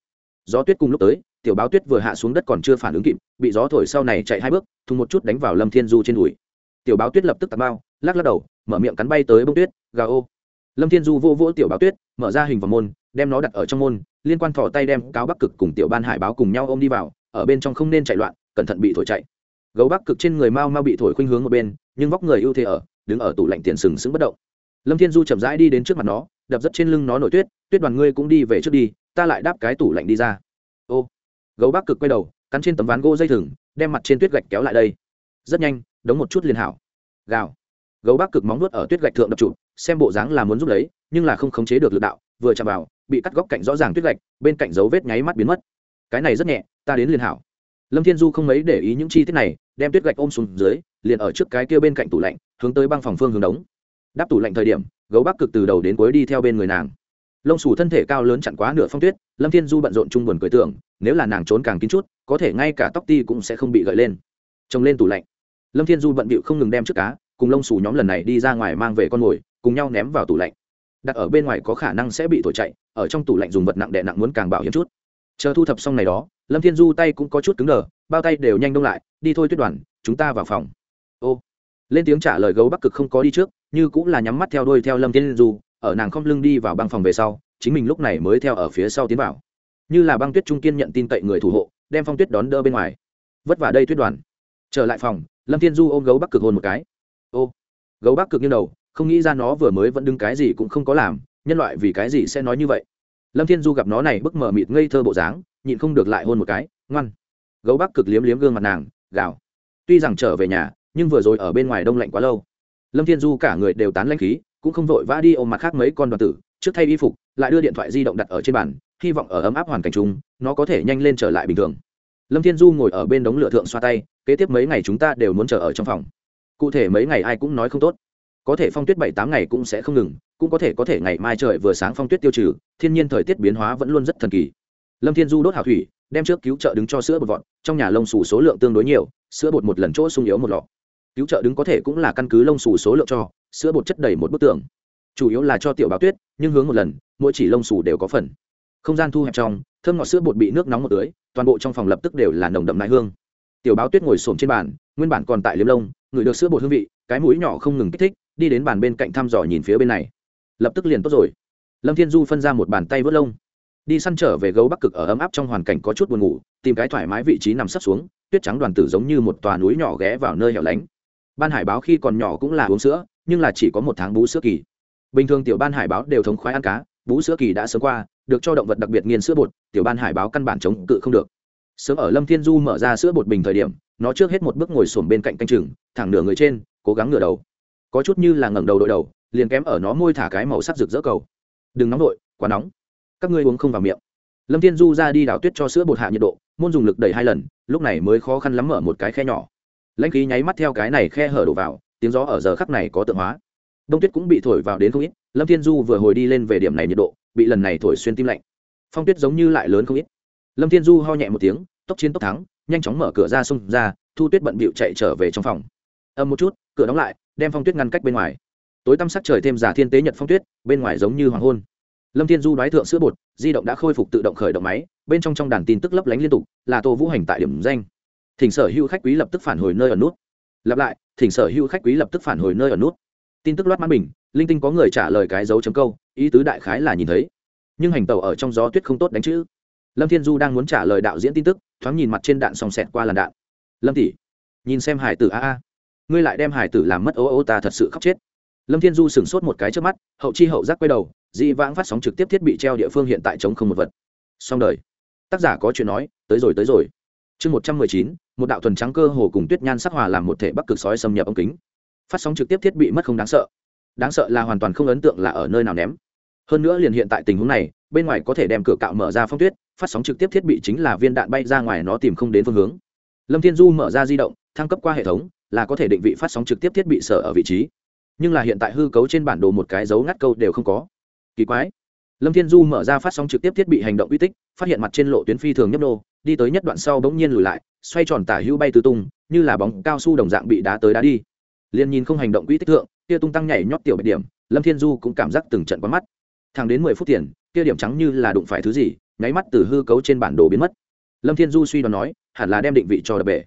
Gió tuyết cùng lúc tới, tiểu báo tuyết vừa hạ xuống đất còn chưa phản ứng kịp, bị gió thổi sau này chạy hai bước, thùng một chút đánh vào lâm thiên du trên đùi. Tiểu báo tuyết lập tức tạt bao, lắc lắc đầu, mở miệng cắn bay tới bông tuyết, gà ô. Lâm thiên du vô vỗ tiểu báo tuyết, mở ra hình vào môn, đem nó đặt ở trong môn, liên quan thỏ tay đem cáo bắc cực cùng tiểu ban hải báo cùng nhau ôm đi vào, ở bên trong không nên chạy loạn, cẩn thận bị thổi chạy. Gấu bắc cực trên người mau mau bị thổi khuynh hướng một bên, nhưng vóc người ưu thế ở, đứng ở tủ lạnh tiền sừng sững bất động. Lâm thiên du chậm rãi đi đến trước mặt nó đập rất trên lưng nó nổi tuyết tuyết đoàn ngươi cũng đi về trước đi, ta lại đáp cái tủ lạnh đi ra. Ô, gấu bác cực quay đầu, cắn trên tấm ván gỗ dây thừng, đem mặt trên tuyết gạch kéo lại đây. Rất nhanh đóng một chút liền hảo. Gào. Gấu bác cực móng nuốt ở tuyết gạch thượng đập trụ, xem bộ dáng là muốn giúp lấy, nhưng là không khống chế được lực đạo, vừa chạm vào, bị cắt góc cạnh rõ ràng tuyết gạch, bên cạnh dấu vết nháy mắt biến mất. Cái này rất nhẹ, ta đến liền hảo. Lâm thiên du không mấy để ý những chi tiết này, đem tuyết gạch ôm xuống dưới, liền ở trước cái kia bên cạnh tủ lạnh, hướng tới băng phòng phương hướng đống đáp tủ lạnh thời điểm, gấu bắc cực từ đầu đến cuối đi theo bên người nàng. Lông xù thân thể cao lớn chặn quá nửa phong tuyết, lâm thiên du bận rộn chung buồn cười tưởng, nếu là nàng trốn càng kín chút, có thể ngay cả tóc ti cũng sẽ không bị gợi lên. Trồng lên tủ lạnh. Lâm thiên du bận bịu không ngừng đem trước cá, cùng lông xù nhóm lần này đi ra ngoài mang về con mồi, cùng nhau ném vào tủ lạnh. Đặt ở bên ngoài có khả năng sẽ bị thổi chạy, ở trong tủ lạnh dùng vật nặng đè nặng muốn càng bảo hiểm chút. Chờ thu thập xong này đó, lâm thiên du tay cũng có chút cứng đờ, bao tay đều nhanh đông lại, đi thôi tuyết đoàn, chúng ta vào phòng. Ô. Lên tiếng trả lời gấu bắc cực không có đi trước như cũng là nhắm mắt theo đuôi theo lâm thiên du, ở nàng không lưng đi vào băng phòng về sau, chính mình lúc này mới theo ở phía sau tiến vào. Như là băng tuyết trung kiên nhận tin cậy người thủ hộ, đem phong tuyết đón đỡ bên ngoài. Vất vả đây tuyết đoàn. Trở lại phòng, lâm thiên du ôm gấu bắc cực hôn một cái. Ô, gấu bắc cực như đầu, không nghĩ ra nó vừa mới vẫn đứng cái gì cũng không có làm, nhân loại vì cái gì sẽ nói như vậy? Lâm thiên du gặp nó này bức mờ mịt ngây thơ bộ dáng, nhịn không được lại hôn một cái, ngoan. Gấu bắc cực liếm liếm gương mặt nàng, gào. Tuy rằng trở về nhà, nhưng vừa rồi ở bên ngoài đông lạnh quá lâu lâm thiên du cả người đều tán lanh khí, cũng không vội vã đi ôm mặt khác mấy con đoàn tử, trước thay y phục, lại đưa điện thoại di động đặt ở trên bàn, hy vọng ở ấm áp hoàn cảnh chung, nó có thể nhanh lên trở lại bình thường. Lâm thiên du ngồi ở bên đống lửa thượng xoa tay, kế tiếp mấy ngày chúng ta đều muốn chờ ở trong phòng. Cụ thể mấy ngày ai cũng nói không tốt. Có thể phong tuyết bảy tám ngày cũng sẽ không ngừng, cũng có thể có thể ngày mai trời vừa sáng phong tuyết tiêu trừ, thiên nhiên thời tiết biến hóa vẫn luôn rất thần kỳ. Lâm thiên du đốt hào thủy, đem trước cứu trợ đứng cho sữa bột vọt, trong nhà lông xù số lượng tương đối nhiều, sữa bột một lần chỗ sung yếu một lọ cứu trợ đứng có thể cũng là căn cứ lông xù số lượng cho, sữa bột chất đầy một bức tường. Chủ yếu là cho tiểu báo tuyết, nhưng hướng một lần, mỗi chỉ lông xù đều có phần. Không gian thu hẹp trong, thơm ngọt sữa bột bị nước nóng một tưới, toàn bộ trong phòng lập tức đều là nồng đậm nại hương. Tiểu báo tuyết ngồi xổm trên bàn, nguyên bản còn tại liếm lông, ngửi được sữa bột hương vị, cái mũi nhỏ không ngừng kích thích, đi đến bàn bên cạnh thăm dò nhìn phía bên này. Lập tức liền tốt rồi. Lâm thiên du phân ra một bàn tay vớt lông. Đi săn trở về gấu bắc cực ở ấm áp trong hoàn cảnh có chút buồn ngủ, tìm cái thoải mái vị trí nằm sấp xuống, tuyết trắng đoàn tử giống như một tòa núi nhỏ ghé vào nơi hẻo lánh ban hải báo khi còn nhỏ cũng là uống sữa, nhưng là chỉ có một tháng bú sữa kỳ. Bình thường tiểu ban hải báo đều thống khoái ăn cá, bú sữa kỳ đã sớm qua, được cho động vật đặc biệt nghiên sữa bột, tiểu ban hải báo căn bản chống cự không được. Sớm ở lâm thiên du mở ra sữa bột bình thời điểm, nó trước hết một bước ngồi xổm bên cạnh canh chừng, thẳng nửa người trên, cố gắng ngửa đầu. Có chút như là ngẩng đầu đội đầu, liền kém ở nó môi thả cái màu sắc rực rỡ cầu. Đừng nóng đội quá nóng. Các ngươi uống không vào miệng. Lâm thiên du ra đi đào tuyết cho sữa bột hạ nhiệt độ, môn dùng lực đẩy hai lần, lúc này mới khó khăn lắm mở một cái khe nhỏ lãnh khí nháy mắt theo cái này khe hở đổ vào, tiếng gió ở giờ khắc này có tượng hóa. Đông tuyết cũng bị thổi vào đến không ít, lâm thiên du vừa hồi đi lên về điểm này nhiệt độ, bị lần này thổi xuyên tim lạnh. Phong tuyết giống như lại lớn không ít. Lâm thiên du ho nhẹ một tiếng, tốc chiến tốc thắng, nhanh chóng mở cửa ra xông ra, thu tuyết bận bịu chạy trở về trong phòng. Âm một chút, cửa đóng lại, đem phong tuyết ngăn cách bên ngoài. Tối tăm sắc trời thêm giả thiên tế nhật phong tuyết, bên ngoài giống như hoàng hôn. Lâm thiên du đoái thượng sữa bột, di động đã khôi phục tự động khởi động máy, bên trong trong đàn tin tức lấp lánh liên tục, là tô vũ hành tại điểm danh thỉnh sở hữu khách quý lập tức phản hồi nơi ở nút. Lặp lại thỉnh sở hữu khách quý lập tức phản hồi nơi ở nút. Tin tức loát mắt mình, linh tinh có người trả lời cái dấu chấm câu ý tứ đại khái là nhìn thấy. Nhưng hành tàu ở trong gió tuyết không tốt đánh chữ. Lâm thiên du đang muốn trả lời đạo diễn tin tức thoáng nhìn mặt trên đạn sòng xẹt qua làn đạn. Lâm tỷ nhìn xem hải tử a a. Ngươi lại đem hải tử làm mất ô ô ta thật sự khóc chết. Lâm thiên du sửng sốt một cái trước mắt hậu chi hậu giác quay đầu dị vãng phát sóng trực tiếp thiết bị treo địa phương hiện tại chống không một vật. Xong đời. Tác giả có chuyện nói tới rồi tới rồi chương một trăm mười chín, một đạo thuần trắng cơ hồ cùng tuyết nhan sắc hòa làm một thể bắc cực sói xâm nhập ống kính. Phát sóng trực tiếp thiết bị mất không đáng sợ. Đáng sợ là hoàn toàn không ấn tượng là ở nơi nào ném. Hơn nữa liền hiện tại tình huống này, bên ngoài có thể đem cửa cạo mở ra phong tuyết, phát sóng trực tiếp thiết bị chính là viên đạn bay ra ngoài nó tìm không đến phương hướng. Lâm thiên du mở ra di động, thăng cấp qua hệ thống, là có thể định vị phát sóng trực tiếp thiết bị sở ở vị trí. Nhưng là hiện tại hư cấu trên bản đồ một cái dấu ngắt câu đều không có. Kỳ quái lâm thiên du mở ra phát sóng trực tiếp thiết bị hành động uy tích, phát hiện mặt trên lộ tuyến phi thường nhấp nô, đi tới nhất đoạn sau bỗng nhiên lùi lại, xoay tròn tả hữu bay tứ tung, như là bóng cao su đồng dạng bị đá tới đá đi. Liền nhìn không hành động quỹ tích thượng, kia tung tăng nhảy nhót tiểu bạch điểm, lâm thiên du cũng cảm giác từng trận quá mắt. Thẳng đến mười phút tiền, kia điểm trắng như là đụng phải thứ gì, nháy mắt từ hư cấu trên bản đồ biến mất. Lâm thiên du suy đoán nói, hẳn là đem định vị cho đập bể.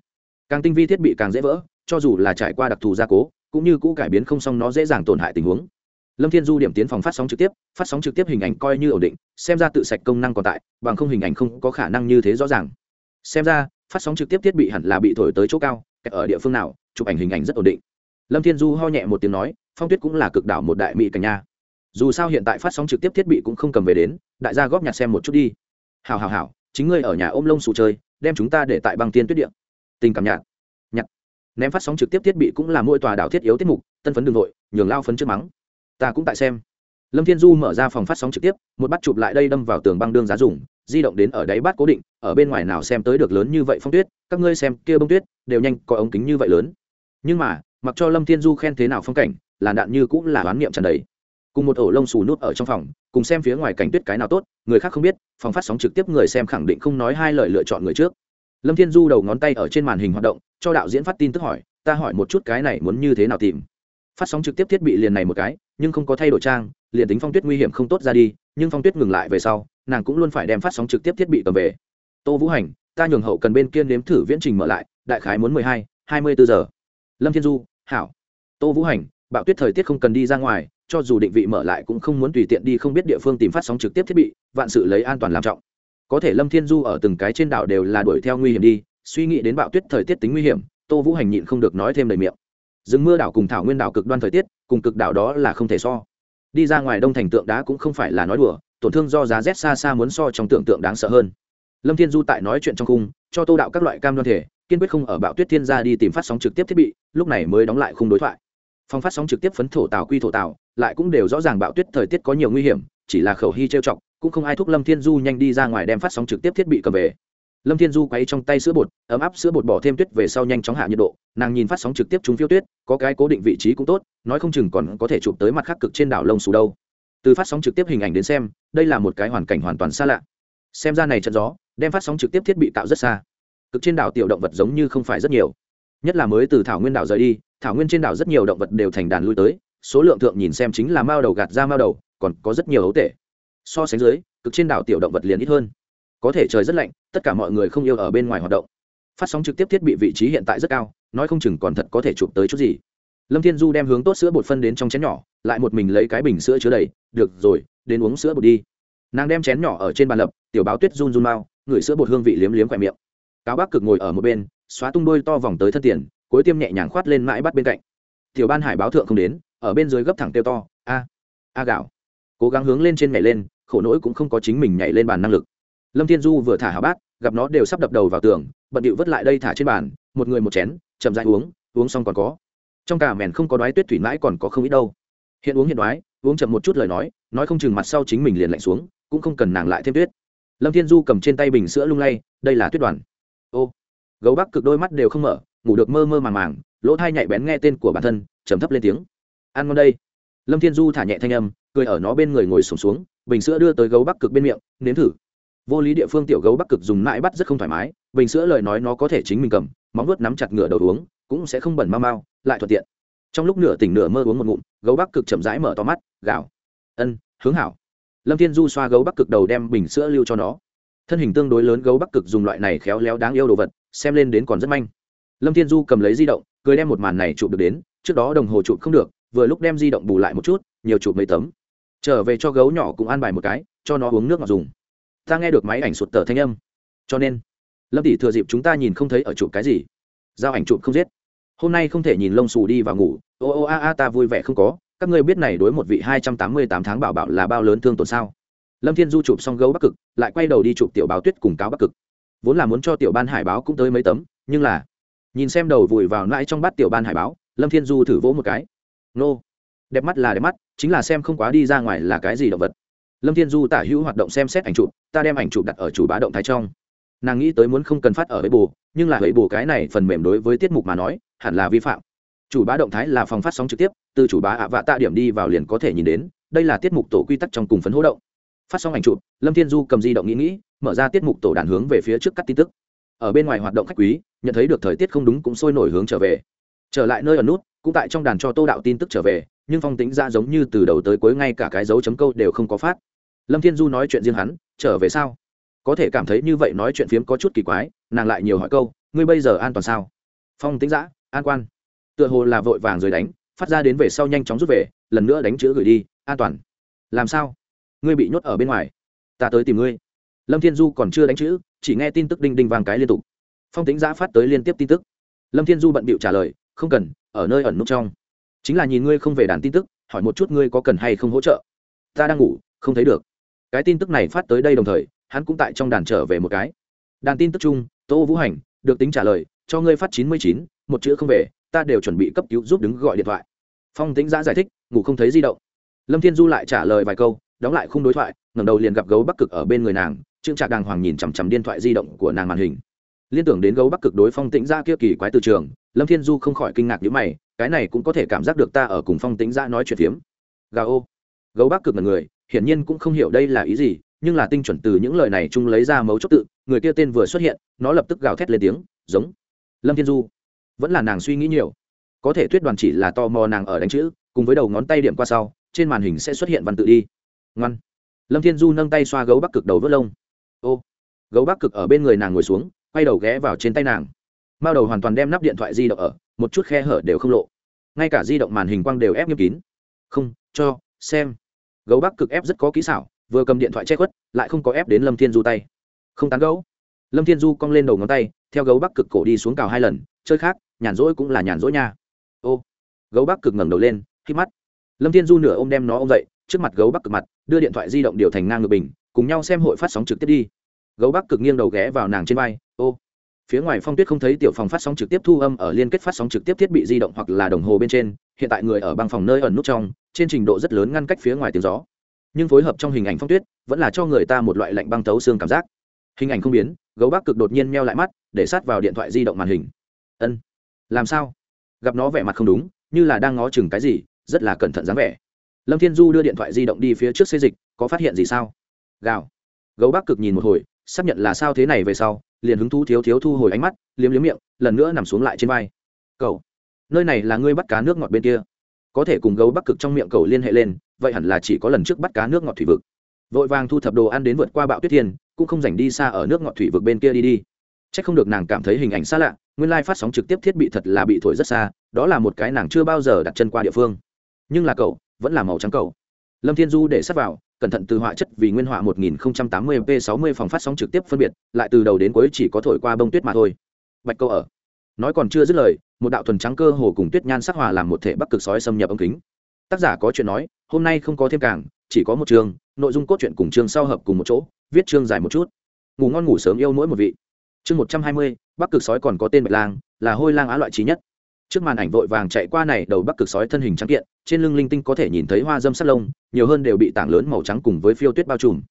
Càng tinh vi thiết bị càng dễ vỡ, cho dù là trải qua đặc thù gia cố, cũng như cũ cải biến không xong nó dễ dàng tổn hại tình huống lâm thiên du điểm tiến phòng phát sóng trực tiếp, phát sóng trực tiếp hình ảnh coi như ổn định, xem ra tự sạch công năng còn tại, bằng không hình ảnh không có khả năng như thế rõ ràng. Xem ra, phát sóng trực tiếp thiết bị hẳn là bị thổi tới chỗ cao ở địa phương nào, chụp ảnh hình ảnh rất ổn định. Lâm thiên du ho nhẹ một tiếng nói, phong tuyết cũng là cực đảo một đại mỹ cảnh nha. Dù sao hiện tại phát sóng trực tiếp thiết bị cũng không cầm về đến, đại gia góp nhặt xem một chút đi. Hào hào hào chính ngươi ở nhà ôm lông sù chơi, đem chúng ta để tại băng tiên tuyết điện tình cảm nhạt. Nhặt. Ném phát sóng trực tiếp thiết bị cũng là mỗi tòa đảo thiết yếu tiết mục, tân phấn đường nội, nhường lao phấn trước mắng ta cũng tại xem. Lâm thiên du mở ra phòng phát sóng trực tiếp, một bắt chụp lại đây đâm vào tường băng đương giá dùng, di động đến ở đáy bát cố định, ở bên ngoài nào xem tới được lớn như vậy phong tuyết, các ngươi xem, kia bông tuyết, đều nhanh, có ống kính như vậy lớn. Nhưng mà, mặc cho lâm thiên du khen thế nào phong cảnh, làn đạn như cũng là oán niệm tràn đầy. Cùng một ổ lông xù nút ở trong phòng, cùng xem phía ngoài cảnh tuyết cái nào tốt, người khác không biết, phòng phát sóng trực tiếp người xem khẳng định không nói hai lời lựa chọn người trước. Lâm thiên du đầu ngón tay ở trên màn hình hoạt động, cho đạo diễn phát tin tức hỏi, ta hỏi một chút cái này muốn như thế nào tìm? Phát sóng trực tiếp thiết bị liền này một cái nhưng không có thay đổi trang, liền tính phong tuyết nguy hiểm không tốt ra đi, nhưng phong tuyết ngừng lại về sau, nàng cũng luôn phải đem phát sóng trực tiếp thiết bị cầm về. Tô vũ hành, ta nhường hậu cần bên kia nếm thử viễn trình mở lại, đại khái muốn mười hai hai mươi bốn giờ. Lâm thiên du, hảo. Tô vũ hành, bạo tuyết thời tiết không cần đi ra ngoài, cho dù định vị mở lại cũng không muốn tùy tiện đi không biết địa phương tìm phát sóng trực tiếp thiết bị, vạn sự lấy an toàn làm trọng. Có thể lâm thiên du ở từng cái trên đảo đều là đuổi theo nguy hiểm đi, suy nghĩ đến bạo tuyết thời tiết tính nguy hiểm, tô vũ hành nhịn không được nói thêm đầy miệng. Rừng mưa đảo cùng thảo nguyên đảo cực đoan thời tiết cùng cực đảo đó là không thể so. Đi ra ngoài đông thành tượng đá cũng không phải là nói đùa, tổn thương do giá rét xa xa muốn so trong tưởng tượng đáng sợ hơn. Lâm thiên du tại nói chuyện trong khung, cho tô đạo các loại cam đoan thể, kiên quyết không ở bạo tuyết thiên gia đi tìm phát sóng trực tiếp thiết bị, lúc này mới đóng lại khung đối thoại. Phòng phát sóng trực tiếp phấn thổ tào quy thổ tào, lại cũng đều rõ ràng bạo tuyết thời tiết có nhiều nguy hiểm, chỉ là khẩu hy trêu chọc, cũng không ai thúc lâm thiên du nhanh đi ra ngoài đem phát sóng trực tiếp thiết bị cầm về lâm thiên du quay trong tay sữa bột, ấm áp sữa bột bỏ thêm tuyết về sau nhanh chóng hạ nhiệt độ. Nàng nhìn phát sóng trực tiếp chúng phiêu tuyết, có cái cố định vị trí cũng tốt, nói không chừng còn có thể chụp tới mặt khắc cực trên đảo lông xù đâu. Từ phát sóng trực tiếp hình ảnh đến xem, đây là một cái hoàn cảnh hoàn toàn xa lạ. Xem ra này trận gió, đem phát sóng trực tiếp thiết bị tạo rất xa. Cực trên đảo tiểu động vật giống như không phải rất nhiều. Nhất là mới từ thảo nguyên đảo rời đi, thảo nguyên trên đảo rất nhiều động vật đều thành đàn lui tới, số lượng thượng nhìn xem chính là mao đầu gạt ra mao đầu, còn có rất nhiều ấu tể. So sánh dưới, cực trên đảo tiểu động vật liền ít hơn. Có thể trời rất lạnh tất cả mọi người không yêu ở bên ngoài hoạt động. Phát sóng trực tiếp thiết bị vị trí hiện tại rất cao, nói không chừng còn thật có thể chụp tới chút gì. Lâm thiên du đem hướng tốt sữa bột phân đến trong chén nhỏ, lại một mình lấy cái bình sữa chứa đầy. Được rồi, đến uống sữa bột đi. Nàng đem chén nhỏ ở trên bàn lập, tiểu báo tuyết run run mau, ngửi sữa bột hương vị liếm liếm khoe miệng. Cáo bác cực ngồi ở một bên, xóa tung đôi to vòng tới thân tiền, cuối tiêm nhẹ nhàng khoát lên mãi bắt bên cạnh. Tiểu ban hải báo thượng không đến, ở bên dưới gấp thẳng tiêu to, a a gạo. Cố gắng hướng lên trên nhảy lên, khổ nỗi cũng không có chính mình nhảy lên bàn năng lực lâm thiên du vừa thả hào bát gặp nó đều sắp đập đầu vào tường bận điệu vất lại đây thả trên bàn một người một chén chậm dãi uống uống xong còn có. Trong cả mèn không có đoái tuyết thủy mãi còn có không ít đâu. Hiện uống hiện đoái uống chậm một chút lời nói nói không chừng mặt sau chính mình liền lạnh xuống cũng không cần nàng lại thêm tuyết. Lâm thiên du cầm trên tay bình sữa lung lay đây là tuyết đoàn. Ô gấu bắc cực đôi mắt đều không mở ngủ được mơ mơ màng màng lỗ thai nhạy bén nghe tên của bản thân trầm thấp lên tiếng. Ăn ngon đây. Lâm thiên du thả nhẹ thanh âm cười ở nó bên người ngồi sùng xuống, xuống bình sữa đưa tới gấu bắc cực bên miệng nếm thử vô lý địa phương tiểu gấu bắc cực dùng mãi bắt rất không thoải mái, bình sữa lời nói nó có thể chính mình cầm, móng vuốt nắm chặt ngửa đầu uống, cũng sẽ không bẩn mau mau, lại thuận tiện. Trong lúc nửa tỉnh nửa mơ uống một ngụm, gấu bắc cực chậm rãi mở to mắt gạo ân, hướng hảo. Lâm thiên du xoa gấu bắc cực đầu đem bình sữa lưu cho nó. Thân hình tương đối lớn gấu bắc cực dùng loại này khéo léo đáng yêu đồ vật, xem lên đến còn rất manh. Lâm thiên du cầm lấy di động, cười đem một màn này chụp được đến, trước đó đồng hồ chụp không được, vừa lúc đem di động bù lại một chút, nhiều chụp mấy tấm. Trở về cho gấu nhỏ cũng an bài một cái, cho nó uống nước ngọt dùng ta nghe được máy ảnh sụt tờ thanh âm. Cho nên, lâm tỷ thừa dịp chúng ta nhìn không thấy ở chụp cái gì. Giao ảnh chụp không giết. Hôm nay không thể nhìn lông xù đi vào ngủ. Ô ô, a a, ta vui vẻ không có. Các ngươi biết này đối một vị hai trăm tám mươi tám tháng bảo bảo là bao lớn thương tổn sao? Lâm thiên du chụp xong gấu bắc cực, lại quay đầu đi chụp tiểu báo tuyết cùng cáo bắc cực. Vốn là muốn cho tiểu ban hải báo cũng tới mấy tấm, nhưng là, nhìn xem đầu vùi vào nãi trong bát tiểu ban hải báo, lâm thiên du thử vỗ một cái. Nô, đẹp mắt là đẹp mắt, chính là xem không quá đi ra ngoài là cái gì động vật lâm thiên du tả hữu hoạt động xem xét ảnh chụp, ta đem ảnh chụp đặt ở chủ bá động thái trong. Nàng nghĩ tới muốn không cần phát ở ấy bù nhưng là ấy bù cái này phần mềm đối với tiết mục mà nói, hẳn là vi phạm. Chủ bá động thái là phòng phát sóng trực tiếp, từ chủ bá ạ vạ tạ điểm đi vào liền có thể nhìn đến, đây là tiết mục tổ quy tắc trong cùng phấn hỗ động. Phát xong ảnh chụp, lâm thiên du cầm di động nghĩ nghĩ, mở ra tiết mục tổ đàn hướng về phía trước cắt tin tức. Ở bên ngoài hoạt động khách quý, nhận thấy được thời tiết không đúng cũng sôi nổi hướng trở về. Trở lại nơi ở nút, cũng tại trong đàn cho tô đạo tin tức trở về, nhưng phong tính ra giống như từ đầu tới cuối ngay cả cái dấu chấm câu đều không có phát lâm thiên du nói chuyện riêng hắn, trở về sao? Có thể cảm thấy như vậy nói chuyện phiếm có chút kỳ quái, nàng lại nhiều hỏi câu, ngươi bây giờ an toàn sao? Phong tính giã an quan. Tựa hồ là vội vàng rồi đánh, phát ra đến về sau nhanh chóng rút về, lần nữa đánh chữ gửi đi, an toàn. Làm sao? Ngươi bị nhốt ở bên ngoài? Ta tới tìm ngươi. Lâm thiên du còn chưa đánh chữ, chỉ nghe tin tức đinh đinh vàng cái liên tục. Phong tính giã phát tới liên tiếp tin tức. Lâm thiên du bận bịu trả lời, không cần, ở nơi ẩn nút trong. Chính là nhìn ngươi không về đàn tin tức, hỏi một chút ngươi có cần hay không hỗ trợ. Ta đang ngủ, không thấy được cái tin tức này phát tới đây đồng thời, hắn cũng tại trong đàn trở về một cái. Đàn tin tức chung, tô vũ hành được tính trả lời, cho ngươi phát chín mươi chín, một chữ không về, ta đều chuẩn bị cấp cứu giúp đứng gọi điện thoại. Phong tính giã giải thích, ngủ không thấy di động. Lâm thiên du lại trả lời vài câu, đóng lại khung đối thoại, ngẩng đầu liền gặp gấu bắc cực ở bên người nàng, trương trạc đàng hoàng nhìn chằm chằm điện thoại di động của nàng màn hình. Liên tưởng đến gấu bắc cực đối phong tĩnh ra kia kỳ quái từ trường, lâm thiên du không khỏi kinh ngạc như mày, cái này cũng có thể cảm giác được ta ở cùng phong tĩnh ra nói chuyện phiếm. Gà ô. Gấu bắc cực là người hiển nhiên cũng không hiểu đây là ý gì, nhưng là tinh chuẩn từ những lời này chung lấy ra mấu chốt tự, người kia tên vừa xuất hiện, nó lập tức gào thét lên tiếng, giống lâm thiên du. Vẫn là nàng suy nghĩ nhiều. Có thể tuyết đoàn chỉ là tò mò nàng ở đánh chữ, cùng với đầu ngón tay điểm qua sau, trên màn hình sẽ xuất hiện văn tự đi. Ngoan. Lâm thiên du nâng tay xoa gấu bắc cực đầu vớt lông. Ô. Gấu bắc cực ở bên người nàng ngồi xuống, quay đầu ghé vào trên tay nàng. Mao đầu hoàn toàn đem nắp điện thoại di động ở, một chút khe hở đều không lộ. Ngay cả di động màn hình quang đều ép nghiêm kín. Không, cho, xem gấu bắc cực ép rất có kỹ xảo, vừa cầm điện thoại che khuất, lại không có ép đến lâm thiên du tay. Không tán gấu. Lâm thiên du cong lên đầu ngón tay, theo gấu bắc cực cổ đi xuống cào hai lần, chơi khác, nhàn rỗi cũng là nhàn rỗi nha. Ô. Gấu bắc cực ngẩng đầu lên khi mắt. Lâm thiên du nửa ô m đem nó ô m dậy, trước mặt gấu bắc cực mặt, đưa điện thoại di động điều thành ngang ngược bình, cùng nhau xem hội phát sóng trực tiếp đi. Gấu bắc cực nghiêng đầu ghé vào nàng trên vai, ô. Phía ngoài phong tuyết không thấy tiểu phòng phát sóng trực tiếp thu âm ở liên kết phát sóng trực tiếp thiết bị di động hoặc là đồng hồ bên trên, hiện tại người ở băng phòng nơi ẩn nút trong trên trình độ rất lớn ngăn cách phía ngoài tiếng gió. Nhưng phối hợp trong hình ảnh phong tuyết, vẫn là cho người ta một loại lạnh băng tấu xương cảm giác. Hình ảnh không biến, gấu bắc cực đột nhiên meo lại mắt, để sát vào điện thoại di động màn hình. Ân, làm sao? Gặp nó vẻ mặt không đúng, như là đang ngó chừng cái gì, rất là cẩn thận dáng vẻ. Lâm thiên du đưa điện thoại di động đi phía trước xây dịch, có phát hiện gì sao? Gào. Gấu bắc cực nhìn một hồi, xác nhận là sao thế này về sau, liền hứng thú thiếu thiếu thu hồi ánh mắt, liếm liếm miệng, lần nữa nằm xuống lại trên vai. Cậu, nơi này là ngươi bắt cá nước ngọt bên kia có thể cùng gấu bắc cực trong miệng cầu liên hệ lên, vậy hẳn là chỉ có lần trước bắt cá nước ngọt thủy vực. Vội vàng thu thập đồ ăn đến vượt qua bão tuyết thiên, cũng không dành đi xa ở nước ngọt thủy vực bên kia đi đi. C h ắ c không được nàng cảm thấy hình ảnh xa lạ, nguyên lai、like、phát sóng trực tiếp thiết bị thật là bị thổi rất xa, đó là một cái nàng chưa bao giờ đặt chân qua địa phương. Nhưng là cậu, vẫn là màu trắng cậu. Lâm thiên du để sắp vào, cẩn thận từ họa chất vì nguyên họa 1080 p 60 phòng phát sóng trực tiếp phân biệt, lại từ đầu đến cuối chỉ có thổi qua bông tuyết mà thôi. Bạch câu ở nói còn chưa dứt lời, một đạo thuần trắng cơ hồ cùng tuyết nhan sắc hòa làm một thể bắc cực sói xâm nhập ống kính. Tác giả có chuyện nói, hôm nay không có thêm càng, chỉ có một chương, nội dung cốt truyện cùng chương sau hợp cùng một chỗ, viết chương dài một chút. Ngủ ngon ngủ sớm yêu mỗi một vị. Chương một trăm hai mươi, bắc cực sói còn có tên bạch lang, là hôi lang á loại trí nhất. Trước màn ảnh vội vàng chạy qua này, đầu bắc cực sói thân hình trắng kiện, trên lưng linh tinh có thể nhìn thấy hoa dâm sắt lông, nhiều hơn đều bị tảng lớn màu trắng cùng với phiêu tuyết bao trùm.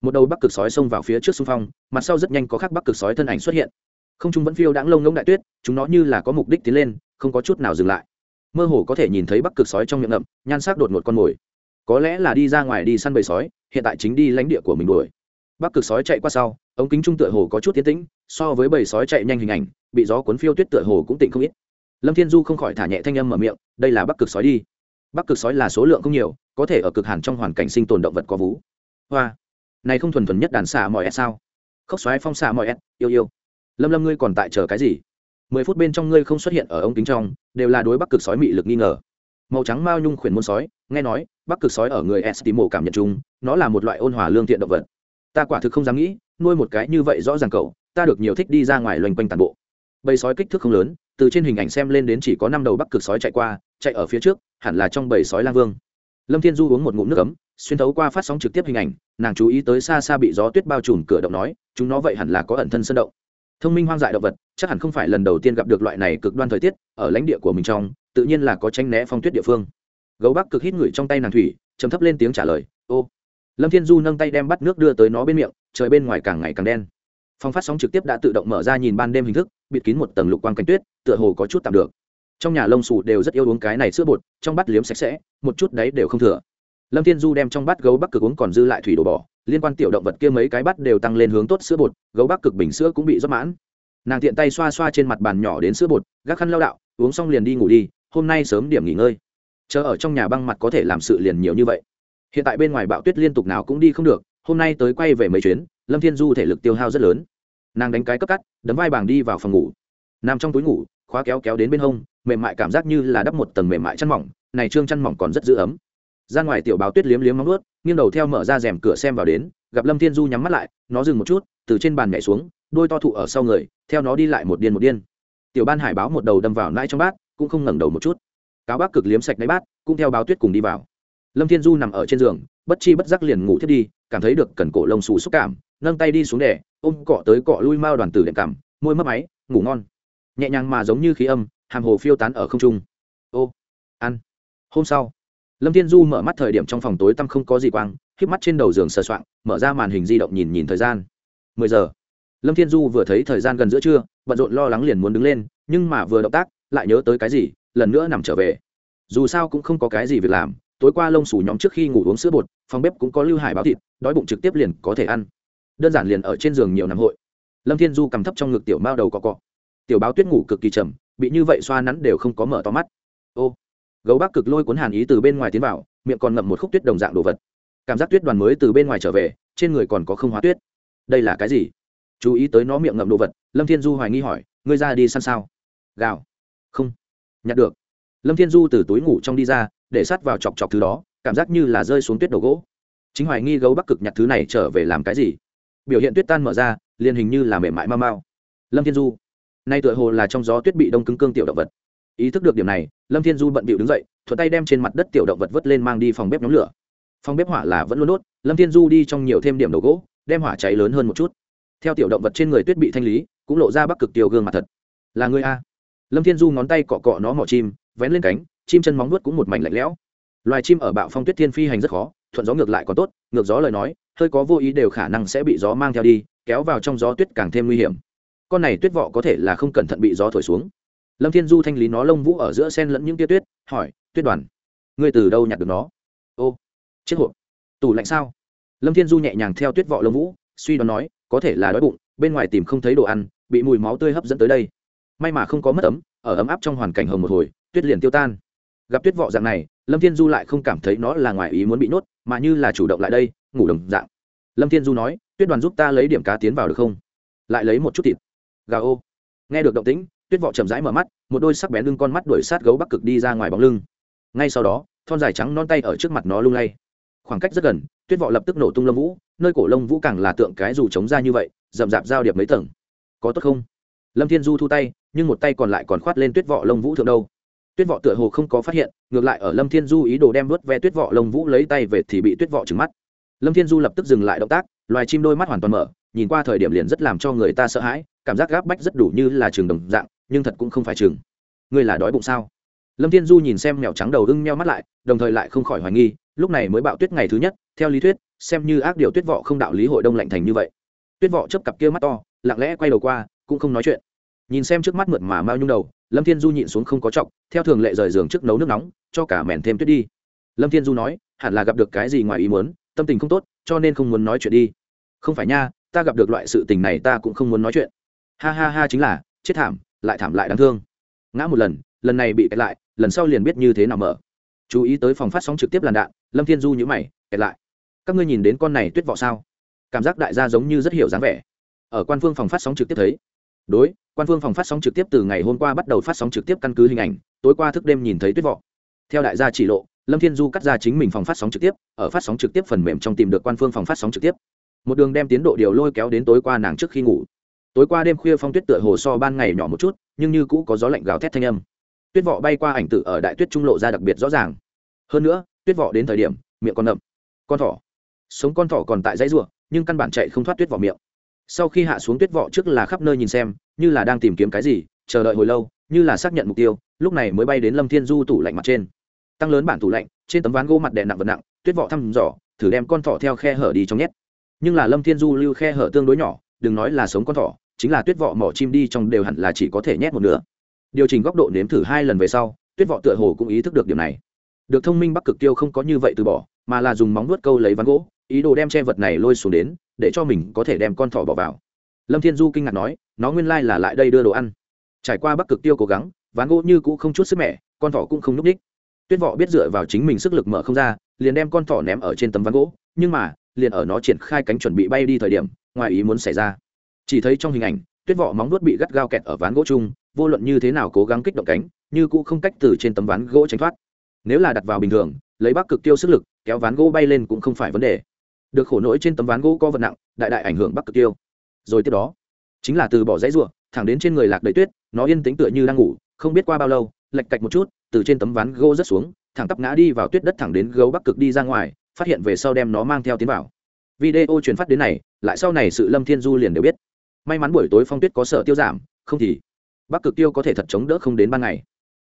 Một đầu bắc cực sói xông vào phía trước xung phong, mặt sau rất nhanh có khắc bắc cực sói thân ảnh xuất hiện không trung vẫn phiêu đãng lông ngông đại tuyết, chúng nó như là có mục đích tiến lên, không có chút nào dừng lại. Mơ hồ có thể nhìn thấy bắc cực sói trong miệng ngậm, nhan sắc đột ngột con mồi. Có lẽ là đi ra ngoài đi săn bầy sói, hiện tại chính đi lãnh địa của mình đuổi. Bắc cực sói chạy qua sau, ống kính trung tựa hồ có chút tiến tĩnh, so với bầy sói chạy nhanh hình ảnh, bị gió cuốn phiêu tuyết tựa hồ cũng tỉnh không ít. Lâm thiên du không khỏi thả nhẹ thanh âm mở miệng, đây là bắc cực sói đi. Bắc cực sói là số lượng không nhiều, có thể ở cực hàn trong hoàn cảnh sinh tồn động vật có vú. Hoa. Này không thuần thuần nhất đàn xạ mọi ẹ sao? Khóc xoáy phong xạ mọi ẹ yêu yêu lâm lâm ngươi còn tại chờ cái gì? Mười phút bên trong ngươi không xuất hiện ở ống kính trong, đều là đối bắc cực sói mị lực nghi ngờ. Màu trắng mao nhung khuyển môn sói, nghe nói, bắc cực sói ở người estimo cảm nhận chung, nó là một loại ôn hòa lương thiện động vật. Ta quả thực không dám nghĩ, nuôi một cái như vậy rõ ràng cậu, ta được nhiều thích đi ra ngoài loanh quanh toàn bộ. Bầy sói kích thước không lớn, từ trên hình ảnh xem lên đến chỉ có năm đầu bắc cực sói chạy qua, chạy ở phía trước, hẳn là trong bầy sói lang vương. Lâm thiên du uống một ngụm nước ấm, xuyên thấu qua phát sóng trực tiếp hình ảnh, nàng chú ý tới xa xa bị gió tuyết bao trùm cửa động nói, chúng nó vậy hẳn là có ẩn thân sân động thông minh hoang dại động vật, chắc hẳn không phải lần đầu tiên gặp được loại này cực đoan thời tiết, ở lãnh địa của mình trong, tự nhiên là có tranh né phong tuyết địa phương. Gấu bắc cực hít ngửi trong tay nàng thủy chấm thấp lên tiếng trả lời, ô. Lâm thiên du nâng tay đem bắt nước đưa tới nó bên miệng, trời bên ngoài càng ngày càng đen. Phong phát sóng trực tiếp đã tự động mở ra nhìn ban đêm hình thức, bịt kín một tầng lục quang cánh tuyết, tựa hồ có chút tạm được. Trong nhà lông xù đều rất yêu uống cái này sữa bột, trong bát liếm sạch sẽ, một chút đấy đều không thừa. Lâm thiên du đem trong bát gấu bắc cực uống còn dư lại thủy đổ bỏ liên quan tiểu động vật kia mấy cái bắt đều tăng lên hướng tốt sữa bột, gấu bắc cực bình sữa cũng bị rót mãn. Nàng tiện tay xoa xoa trên mặt bàn nhỏ đến sữa bột, gác khăn lao đạo, uống xong liền đi ngủ đi, hôm nay sớm điểm nghỉ ngơi. Chờ ở trong nhà băng mặt có thể làm sự liền nhiều như vậy. Hiện tại bên ngoài bạo tuyết liên tục nào cũng đi không được, hôm nay tới quay về mấy chuyến, lâm thiên du thể lực tiêu hao rất lớn. Nàng đánh cái cấp cắt, đấm vai bàng đi vào phòng ngủ. Nằm trong túi ngủ, khóa kéo kéo đến bên hông, mềm mại cảm giác như là đắp một tầng mềm mại chăn mỏng, này trương chăn mỏng còn rất giữ ấm. Ra ngoài tiểu báo tuyết liếm liếm móng nuốt nghiêng đầu theo mở ra rèm cửa xem vào đến, gặp lâm thiên du nhắm mắt lại, nó dừng một chút, từ trên bàn nhảy xuống, đôi to thụ ở sau người, theo nó đi lại một điên một điên. Tiểu ban hải báo một đầu đâm vào nãi trong bát, cũng không ngẩng đầu một chút. Cáo bác cực liếm sạch đáy bát, cũng theo báo tuyết cùng đi vào. Lâm thiên du nằm ở trên giường, bất chi bất giác liền ngủ thiết đi, cảm thấy được cần cổ lông xù xúc cảm, nâng tay đi xuống đẻ ôm cọ tới cọ lui mao đoàn tử đệm cảm, môi mấp máy, ngủ ngon. Nhẹ nhàng mà giống như khí âm, hàm hồ phiêu tán ở không trung. Ô, ăn. Hôm sau lâm thiên du mở mắt thời điểm trong phòng tối tăm không có gì quang k mắt trên đầu giường sờ soạng, mở ra màn hình di động nhìn nhìn thời gian. Mười giờ. Lâm thiên du vừa thấy thời gian gần giữa trưa, bận rộn lo lắng liền muốn đứng lên, nhưng mà vừa động tác, lại nhớ tới cái gì, lần nữa nằm trở về. Dù sao cũng không có cái gì việc làm, tối qua lông xù nhóm trước khi ngủ uống sữa bột, phòng bếp cũng có lưu hải báo thịt, đói bụng trực tiếp liền có thể ăn. Đơn giản liền ở trên giường nhiều năm hội. Lâm thiên du cầm thấp trong ngực tiểu mao đầu cọ cọ. Tiểu báo tuyết ngủ cực kỳ trầm bị như vậy xoa nắn đều không có mở to mắt. Ô gấu bắc cực lôi cuốn hàn ý từ bên ngoài tiến vào, miệng còn ngậm một khúc tuyết đồng dạng đồ vật. Cảm giác tuyết đoàn mới từ bên ngoài trở về, trên người còn có không hóa tuyết. Đây là cái gì? Chú ý tới nó miệng ngậm đồ vật, lâm thiên du hoài nghi hỏi, ngươi ra đi săn sao? Gào. Không. Nhặt được. Lâm thiên du từ túi ngủ trong đi ra, để sát vào chọc chọc thứ đó, cảm giác như là rơi xuống tuyết đầu gỗ. Chính hoài nghi gấu bắc cực nhặt thứ này trở về làm cái gì? Biểu hiện tuyết tan mở ra, liền hình như là mềm mại mau mau. Lâm thiên du, nay tựa hồ là trong gió tuyết bị đông cứng cương tiểu động vật ý thức được điểm này, lâm thiên du bận bịu đứng dậy, thuận tay đem trên mặt đất tiểu động vật vớt lên mang đi phòng bếp nhóm lửa. Phòng bếp hỏa là vẫn luôn đốt, lâm thiên du đi trong nhiều thêm điểm đầu gỗ, đem hỏa cháy lớn hơn một chút. Theo tiểu động vật trên người tuyết bị thanh lý, cũng lộ ra bắc cực tiểu gương mặt thật. Là người a? Lâm thiên du ngón tay cọ cọ nó mỏ chim, vén lên cánh, chim chân móng nuốt cũng một mảnh lạnh lẽo. Loài chim ở bạo phong tuyết thiên phi hành rất khó, thuận gió ngược lại còn tốt, ngược gió lời nói, hơi có vô ý đều khả năng sẽ bị gió mang theo đi, kéo vào trong gió tuyết càng thêm nguy hiểm. Con này tuyết vọ có thể là không cẩn thận bị gió thổi xuống lâm thiên du thanh lý nó lông vũ ở giữa sen lẫn những tia tuyết, hỏi, tuyết đoàn, ngươi từ đâu nhặt được nó? Ô chiếc hộp tủ lạnh sao? Lâm thiên du nhẹ nhàng theo tuyết vọ lông vũ, suy đoán nói, có thể là đói bụng, bên ngoài tìm không thấy đồ ăn, bị mùi máu tươi hấp dẫn tới đây. May mà không có mất ấm, ở ấm áp trong hoàn cảnh hồng một hồi, tuyết liền tiêu tan. Gặp tuyết vọ dạng này, lâm thiên du lại không cảm thấy nó là ngoài ý muốn bị nuốt mà như là chủ động lại đây, ngủ đồng dạng. Lâm thiên du nói, tuyết đoàn giúp ta lấy điểm cá tiến vào được không? Lại lấy một chút thịt. Gà ô. Nghe được động tĩnh tuyết vọ chậm rãi mở mắt, một đôi sắc bén lưng con mắt đuổi sát gấu bắc cực đi ra ngoài bóng lưng. Ngay sau đó, thon dài trắng non tay ở trước mặt nó lung lay. Khoảng cách rất gần, tuyết vọ lập tức nổ tung lông vũ, nơi cổ lông vũ càng là tượng cái dù chống ra như vậy, rậm rạp giao điệp mấy tầng. Có tốt không? Lâm thiên du thu tay, nhưng một tay còn lại còn khoát lên tuyết vọ lông vũ thượng đâu. Tuyết vọ tựa hồ không có phát hiện, ngược lại ở lâm thiên du ý đồ đem vớt ve tuyết vọ lông vũ lấy tay về thì bị tuyết vọ trừng mắt. Lâm thiên du lập tức dừng lại động tác, loài chim đôi mắt hoàn toàn mở, nhìn qua thời điểm liền rất làm cho người ta sợ hãi, cảm giác gáp bách rất đủ như là trường đồng dạng nhưng thật cũng không phải trường ngươi là đói bụng sao? Lâm thiên du nhìn xem mèo trắng đầu ưng meo mắt lại đồng thời lại không khỏi hoài nghi lúc này mới bạo tuyết ngày thứ nhất theo lý thuyết xem như ác điều tuyết vọ không đạo lý hội đông lạnh thành như vậy. Tuyết vọ chấp cặp kia mắt to lặng lẽ quay đầu qua cũng không nói chuyện. Nhìn xem trước mắt mượt mà mao nhung đầu lâm thiên du nhịn xuống không có trọng, theo thường lệ rời giường trước nấu nước nóng cho cả mèn thêm tuyết đi. Lâm thiên du nói hẳn là gặp được cái gì ngoài ý muốn tâm tình không tốt cho nên không muốn nói chuyện đi. Không phải nha ta gặp được loại sự tình này ta cũng không muốn nói chuyện. Ha ha ha chính là chết thảm lại thảm lại đáng thương. Ngã một lần lần này bị kẹt lại, lần sau liền biết như thế nào mở. Chú ý tới phòng phát sóng trực tiếp làn đạn, lâm thiên du nhữ mày, kẹt lại. Các ngươi nhìn đến con này tuyết vọ sao? Cảm giác đại gia giống như rất hiểu dáng vẻ. Ở quan phương phòng phát sóng trực tiếp thấy. Đối, quan phương phòng phát sóng trực tiếp từ ngày hôm qua bắt đầu phát sóng trực tiếp căn cứ hình ảnh, tối qua thức đêm nhìn thấy tuyết vọ. Theo đại gia chỉ lộ, lâm thiên du cắt ra chính mình phòng phát sóng trực tiếp, ở phát sóng trực tiếp phần mềm trong tìm được quan phương phòng phát sóng trực tiếp. Một đường đem tiến độ điều lôi kéo đến tối qua nàng trước khi ngủ tối qua đêm khuya phong tuyết tựa hồ so ban ngày nhỏ một chút, nhưng như cũ có gió lạnh gào thét thanh âm. Tuyết vọ bay qua ảnh tự ở đại tuyết trung lộ ra đặc biệt rõ ràng. Hơn nữa, tuyết vọ đến thời điểm, miệng còn ngậm. Con thỏ. Sống con thỏ còn tại dãy ruộng nhưng căn bản chạy không thoát tuyết vỏ miệng. Sau khi hạ xuống tuyết vọ trước là khắp nơi nhìn xem, như là đang tìm kiếm cái gì, chờ đợi hồi lâu, như là xác nhận mục tiêu, lúc này mới bay đến lâm thiên du tủ lạnh mặt trên. Tăng lớn bản tủ lạnh, trên tấm ván gỗ mặt đè nặng vật nặng, tuyết vọ thăm dò, thử đem con thỏ theo khe hở đi trong nhét. Nhưng là lâm thiên du lưu khe hở tương đối nhỏ đừng nói là sống con thỏ, chính là tuyết vọ mỏ chim đi trong đều hẳn là chỉ có thể nhét một nửa. Điều chỉnh góc độ nếm thử hai lần về sau, tuyết vọ tựa hồ cũng ý thức được điểm này. Được thông minh bắc cực tiêu không có như vậy từ bỏ, mà là dùng móng nuốt câu lấy ván gỗ, ý đồ đem che vật này lôi xuống đến, để cho mình có thể đem con thỏ bỏ vào. Lâm thiên du kinh ngạc nói, nó nguyên lai là lại đây đưa đồ ăn. Trải qua bắc cực tiêu cố gắng, ván gỗ như cũ không chút sức mẻ, con thỏ cũng không n c ních tuyết vọ biết dựa vào chính mình sức lực mở không ra, liền đem con thỏ ném ở trên tấm ván gỗ, nhưng mà, liền ở nó triển khai cánh chuẩn bị bay đi thời điểm ngoài ý muốn xảy ra. Chỉ thấy trong hình ảnh, tuyết vọ móng nuốt bị gắt gao kẹt ở ván gỗ chung, vô luận như thế nào cố gắng kích động cánh, như cũ không cách từ trên tấm ván gỗ tránh thoát. Nếu là đặt vào bình thường, lấy bắc cực tiêu sức lực, kéo ván gỗ bay lên cũng không phải vấn đề. Được khổ nỗi trên tấm ván gỗ có vật nặng, đại đại ảnh hưởng bắc cực tiêu. Rồi tiếp đó, chính là từ bỏ dãy ruộng thẳng đến trên người lạc đầy tuyết, nó yên tĩnh tựa như đang ngủ, không biết qua bao lâu, lệch cạch một chút, từ trên tấm ván gỗ rớt xuống, thẳng tắp ngã đi vào tuyết đất thẳng đến gấu bắc cực đi ra ngoài, phát hiện về sau đem nó mang theo tiến vào. Video truyền phát đến này lại sau này sự lâm thiên du liền đều biết. May mắn buổi tối phong tuyết có sở tiêu giảm, không thì bắc cực tiêu có thể thật chống đỡ không đến ban ngày.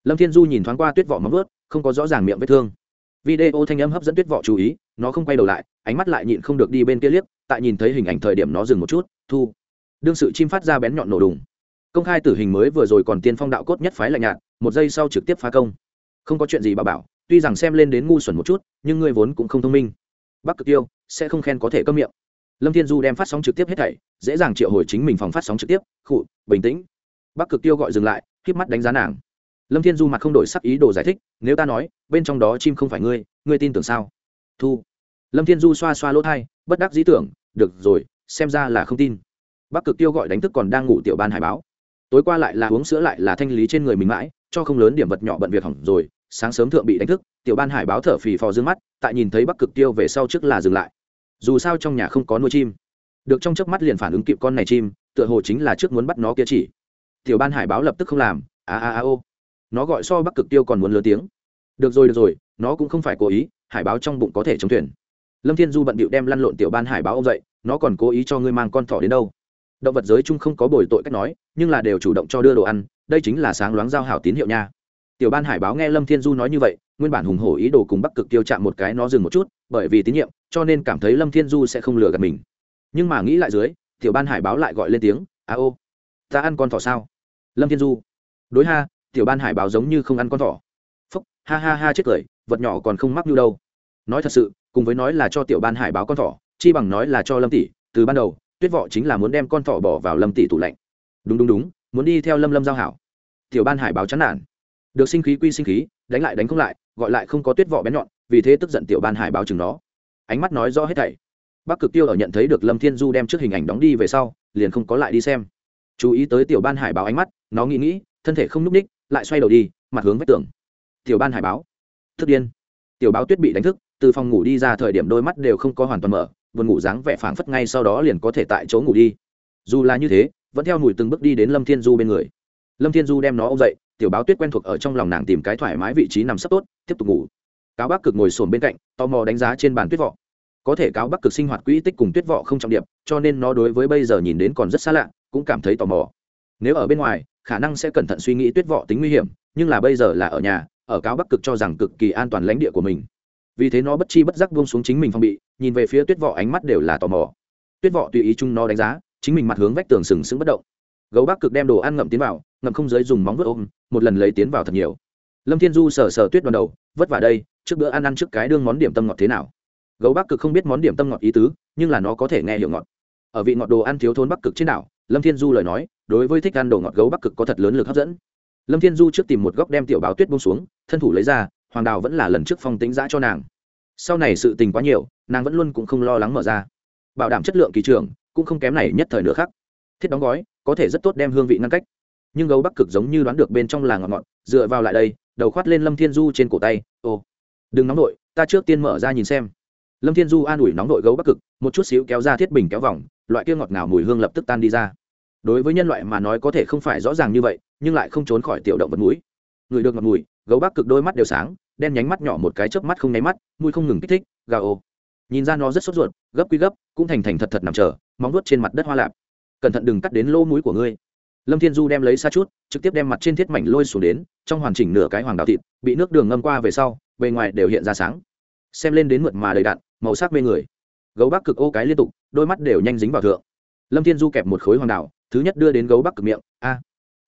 Lâm thiên du nhìn thoáng qua tuyết vỏ móng vớt không có rõ ràng miệng vết thương. Video thanh âm hấp dẫn tuyết vỏ chú ý, nó không quay đầu lại, ánh mắt lại nhịn không được đi bên kia liếc, tại nhìn thấy hình ảnh thời điểm nó dừng một chút, thu. Đương sự chim phát ra bén nhọn nổ đùng. Công khai tử hình mới vừa rồi còn tiên phong đạo cốt nhất phái lạnh nhạt, một giây sau trực tiếp phá công. Không có chuyện gì bà bảo, tuy rằng xem lên đến ngu xuẩn một chút, nhưng ngươi vốn cũng không thông minh. Bắc cực tiêu, sẽ không khen có thể cấm miệng lâm thiên du đem phát sóng trực tiếp hết thảy, dễ dàng triệu hồi chính mình phòng phát sóng trực tiếp, khụ, bình tĩnh. Bắc cực tiêu gọi dừng lại k mắt đánh giá nàng. Lâm thiên du mặt không đổi sắc ý đồ giải thích, nếu ta nói, bên trong đó chim không phải ngươi ngươi tin tưởng sao? Thu. Lâm thiên du xoa xoa lỗ thai, bất đắc dĩ tưởng, được rồi, xem ra là không tin. Bắc cực tiêu gọi đánh thức còn đang ngủ tiểu ban hải báo. Tối qua lại là uống sữa lại là thanh lý trên người mình mãi, cho không lớn điểm vật nhỏ bận việc hỏng rồi, sáng sớm thượng bị đánh thức, tiểu ban hải báo thở phì phò dương mắt, tại nhìn thấy bắc cực tiêu về sau trước là dừng lại dù sao trong nhà không có nuôi chim. Được trong chớp mắt liền phản ứng kịp con này chim, tựa hồ chính là trước muốn bắt nó kia chỉ. Tiểu ban hải báo lập tức không làm, a a a ô. Nó gọi so bắc cực tiêu còn muốn lớn tiếng. Được rồi được rồi, nó cũng không phải cố ý, hải báo trong bụng có thể chống thuyền. Lâm thiên du bận bịu đem lăn lộn tiểu ban hải báo ông dậy, nó còn cố ý cho ngươi mang con thỏ đến đâu. Động vật giới chung không có bồi tội cách nói, nhưng là đều chủ động cho đưa đồ ăn, đây chính là sáng loáng giao hảo tín hiệu nha. Tiểu ban hải báo nghe lâm thiên du nói như vậy nguyên bản hùng hổ ý đồ cùng bắc cực tiêu chạm một cái nó dừng một chút, bởi vì tín nhiệm, cho nên cảm thấy lâm thiên du sẽ không lừa gạt mình. Nhưng mà nghĩ lại dưới, tiểu ban hải báo lại gọi lên tiếng, a ô, ta ăn con thỏ sao? Lâm thiên du, đối ha, tiểu ban hải báo giống như không ăn con thỏ. Phúc, ha ha ha chết cười, vật nhỏ còn không mắc như đâu. Nói thật sự, cùng với nói là cho tiểu ban hải báo con thỏ, chi bằng nói là cho lâm tỷ, từ ban đầu, tuyết vọ chính là muốn đem con thỏ bỏ vào lâm tỷ tủ lạnh. Đúng đúng đúng, muốn đi theo lâm lâm giao hảo. Tiểu ban hải báo chán nản. Được sinh khí quy sinh khí, đánh lại đánh không lại gọi lại không có tuyết vỏ bén nhọn, vì thế tức giận tiểu ban hải báo chừng nó. Ánh mắt nói rõ hết thảy. Bắc cực tiêu ở nhận thấy được lâm thiên du đem trước hình ảnh đóng đi về sau, liền không có lại đi xem. Chú ý tới tiểu ban hải báo ánh mắt, nó nghĩ nghĩ, thân thể không n ú c ních, lại xoay đầu đi, mặt hướng vách tường. Tiểu ban hải báo, thức điên. Tiểu báo tuyết bị đánh thức, từ phòng ngủ đi ra thời điểm đôi mắt đều không có hoàn toàn mở vườn ngủ dáng vẻ phảng phất ngay sau đó liền có thể tại chỗ ngủ đi. Dù là như thế, vẫn theo mùi từng bước đi đến lâm thiên du bên người lâm thiên du đem nó ô m dậy, tiểu báo tuyết quen thuộc ở trong lòng nàng tìm cái thoải mái vị trí nằm sấp tốt, tiếp tục ngủ. Cáo bắc cực ngồi sồn bên cạnh, tò mò đánh giá trên bàn tuyết vọ. Có thể cáo bắc cực sinh hoạt quỹ tích cùng tuyết vọ không trọng điệp cho nên nó đối với bây giờ nhìn đến còn rất xa lạ, cũng cảm thấy tò mò. Nếu ở bên ngoài, khả năng sẽ cẩn thận suy nghĩ tuyết vọ tính nguy hiểm, nhưng là bây giờ là ở nhà, ở cáo bắc cực cho rằng cực kỳ an toàn lãnh địa của mình. Vì thế nó bất chi bất giác buông xuống chính mình phong bị, nhìn về phía tuyết vọ ánh mắt đều là tò mò. Tuyết vọ tùy ý chung nó đánh giá, chính mình mặt hướng vách tường sừng sững bất động. Gấu bắc cực đem đồ ăn ngậm tiến vào ngậm không giới dùng móng vớt ôm, một lần lấy tiến vào thật nhiều. Lâm thiên du sờ sờ tuyết đoàn đầu, vất vả đây, trước bữa ăn ăn trước cái đương món điểm tâm ngọt thế nào? Gấu bắc cực không biết món điểm tâm ngọt ý tứ, nhưng là nó có thể nghe hiểu ngọt. Ở vị ngọt đồ ăn thiếu thốn bắc cực trên đảo, lâm thiên du lời nói, đối với thích ăn đồ ngọt gấu bắc cực có thật lớn lực hấp dẫn. Lâm thiên du trước tìm một góc đem tiểu báo tuyết bông xuống, thân thủ lấy ra, hoàng đào vẫn là lần trước phong tính giã cho nàng. Sau này sự tình quá nhiều, nàng vẫn luôn cũng không lo lắng mở ra. Bảo đảm chất lượng kỳ trường cũng không kém này nhất thời nữa khác thiết đóng gói, có thể rất tốt đem hương vị ngăn cách nhưng gấu bắc cực giống như đoán được bên trong là ngọt ngọt, dựa vào lại đây, đầu khoát lên lâm thiên du trên cổ tay, ô, đừng nóng nội ta trước tiên mở ra nhìn xem. Lâm thiên du an ủi nóng nội gấu bắc cực, một chút xíu kéo ra thiết bình kéo vòng, loại kia ngọt ngào mùi hương lập tức tan đi ra. Đối với nhân loại mà nói có thể không phải rõ ràng như vậy, nhưng lại không trốn khỏi tiểu động vật mũi. Người được ngọt mùi, gấu bắc cực đôi mắt đều sáng, đen nhánh mắt nhỏ một cái chớp mắt không nháy mắt, mũi không ngừng kích thích gà ô. Nhìn ra nó rất sốt ruột, gấp quy gấp, cũng thành thành thật thật nằm chờ, móng vuốt trên mặt đất hoa lạp. Cẩn thận đừng cắt đến lỗ mũi của ngươi lâm thiên du đem lấy xa chút, trực tiếp đem mặt trên thiết mảnh lôi xuống đến, trong hoàn chỉnh nửa cái hoàng đào thịt, bị nước đường ngâm qua về sau, bề ngoài đều hiện ra sáng. Xem lên đến mượt mà đầy đặn, màu sắc mê người. Gấu bắc cực ô cái liên tục, đôi mắt đều nhanh dính vào thượng. Lâm thiên du kẹp một khối hoàng đào, thứ nhất đưa đến gấu bắc cực miệng, a,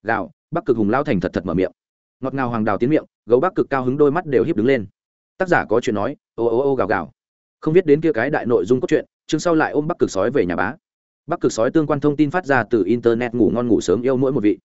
gạo. Bắc cực hùng lao thành thật thật mở miệng. Ngọt ngào hoàng đào tiến miệng, gấu bắc cực cao hứng đôi mắt đều hiếp đứng lên. Tác giả có chuyện nói, ô ô ô gào gào không biết đến kia cái đại nội dung cốt truyện, chương sau lại ôm bắc cực sói về nhà bá bắc cực sói tương quan thông tin phát ra từ internet ngủ ngon ngủ sớm yêu mỗi một vị.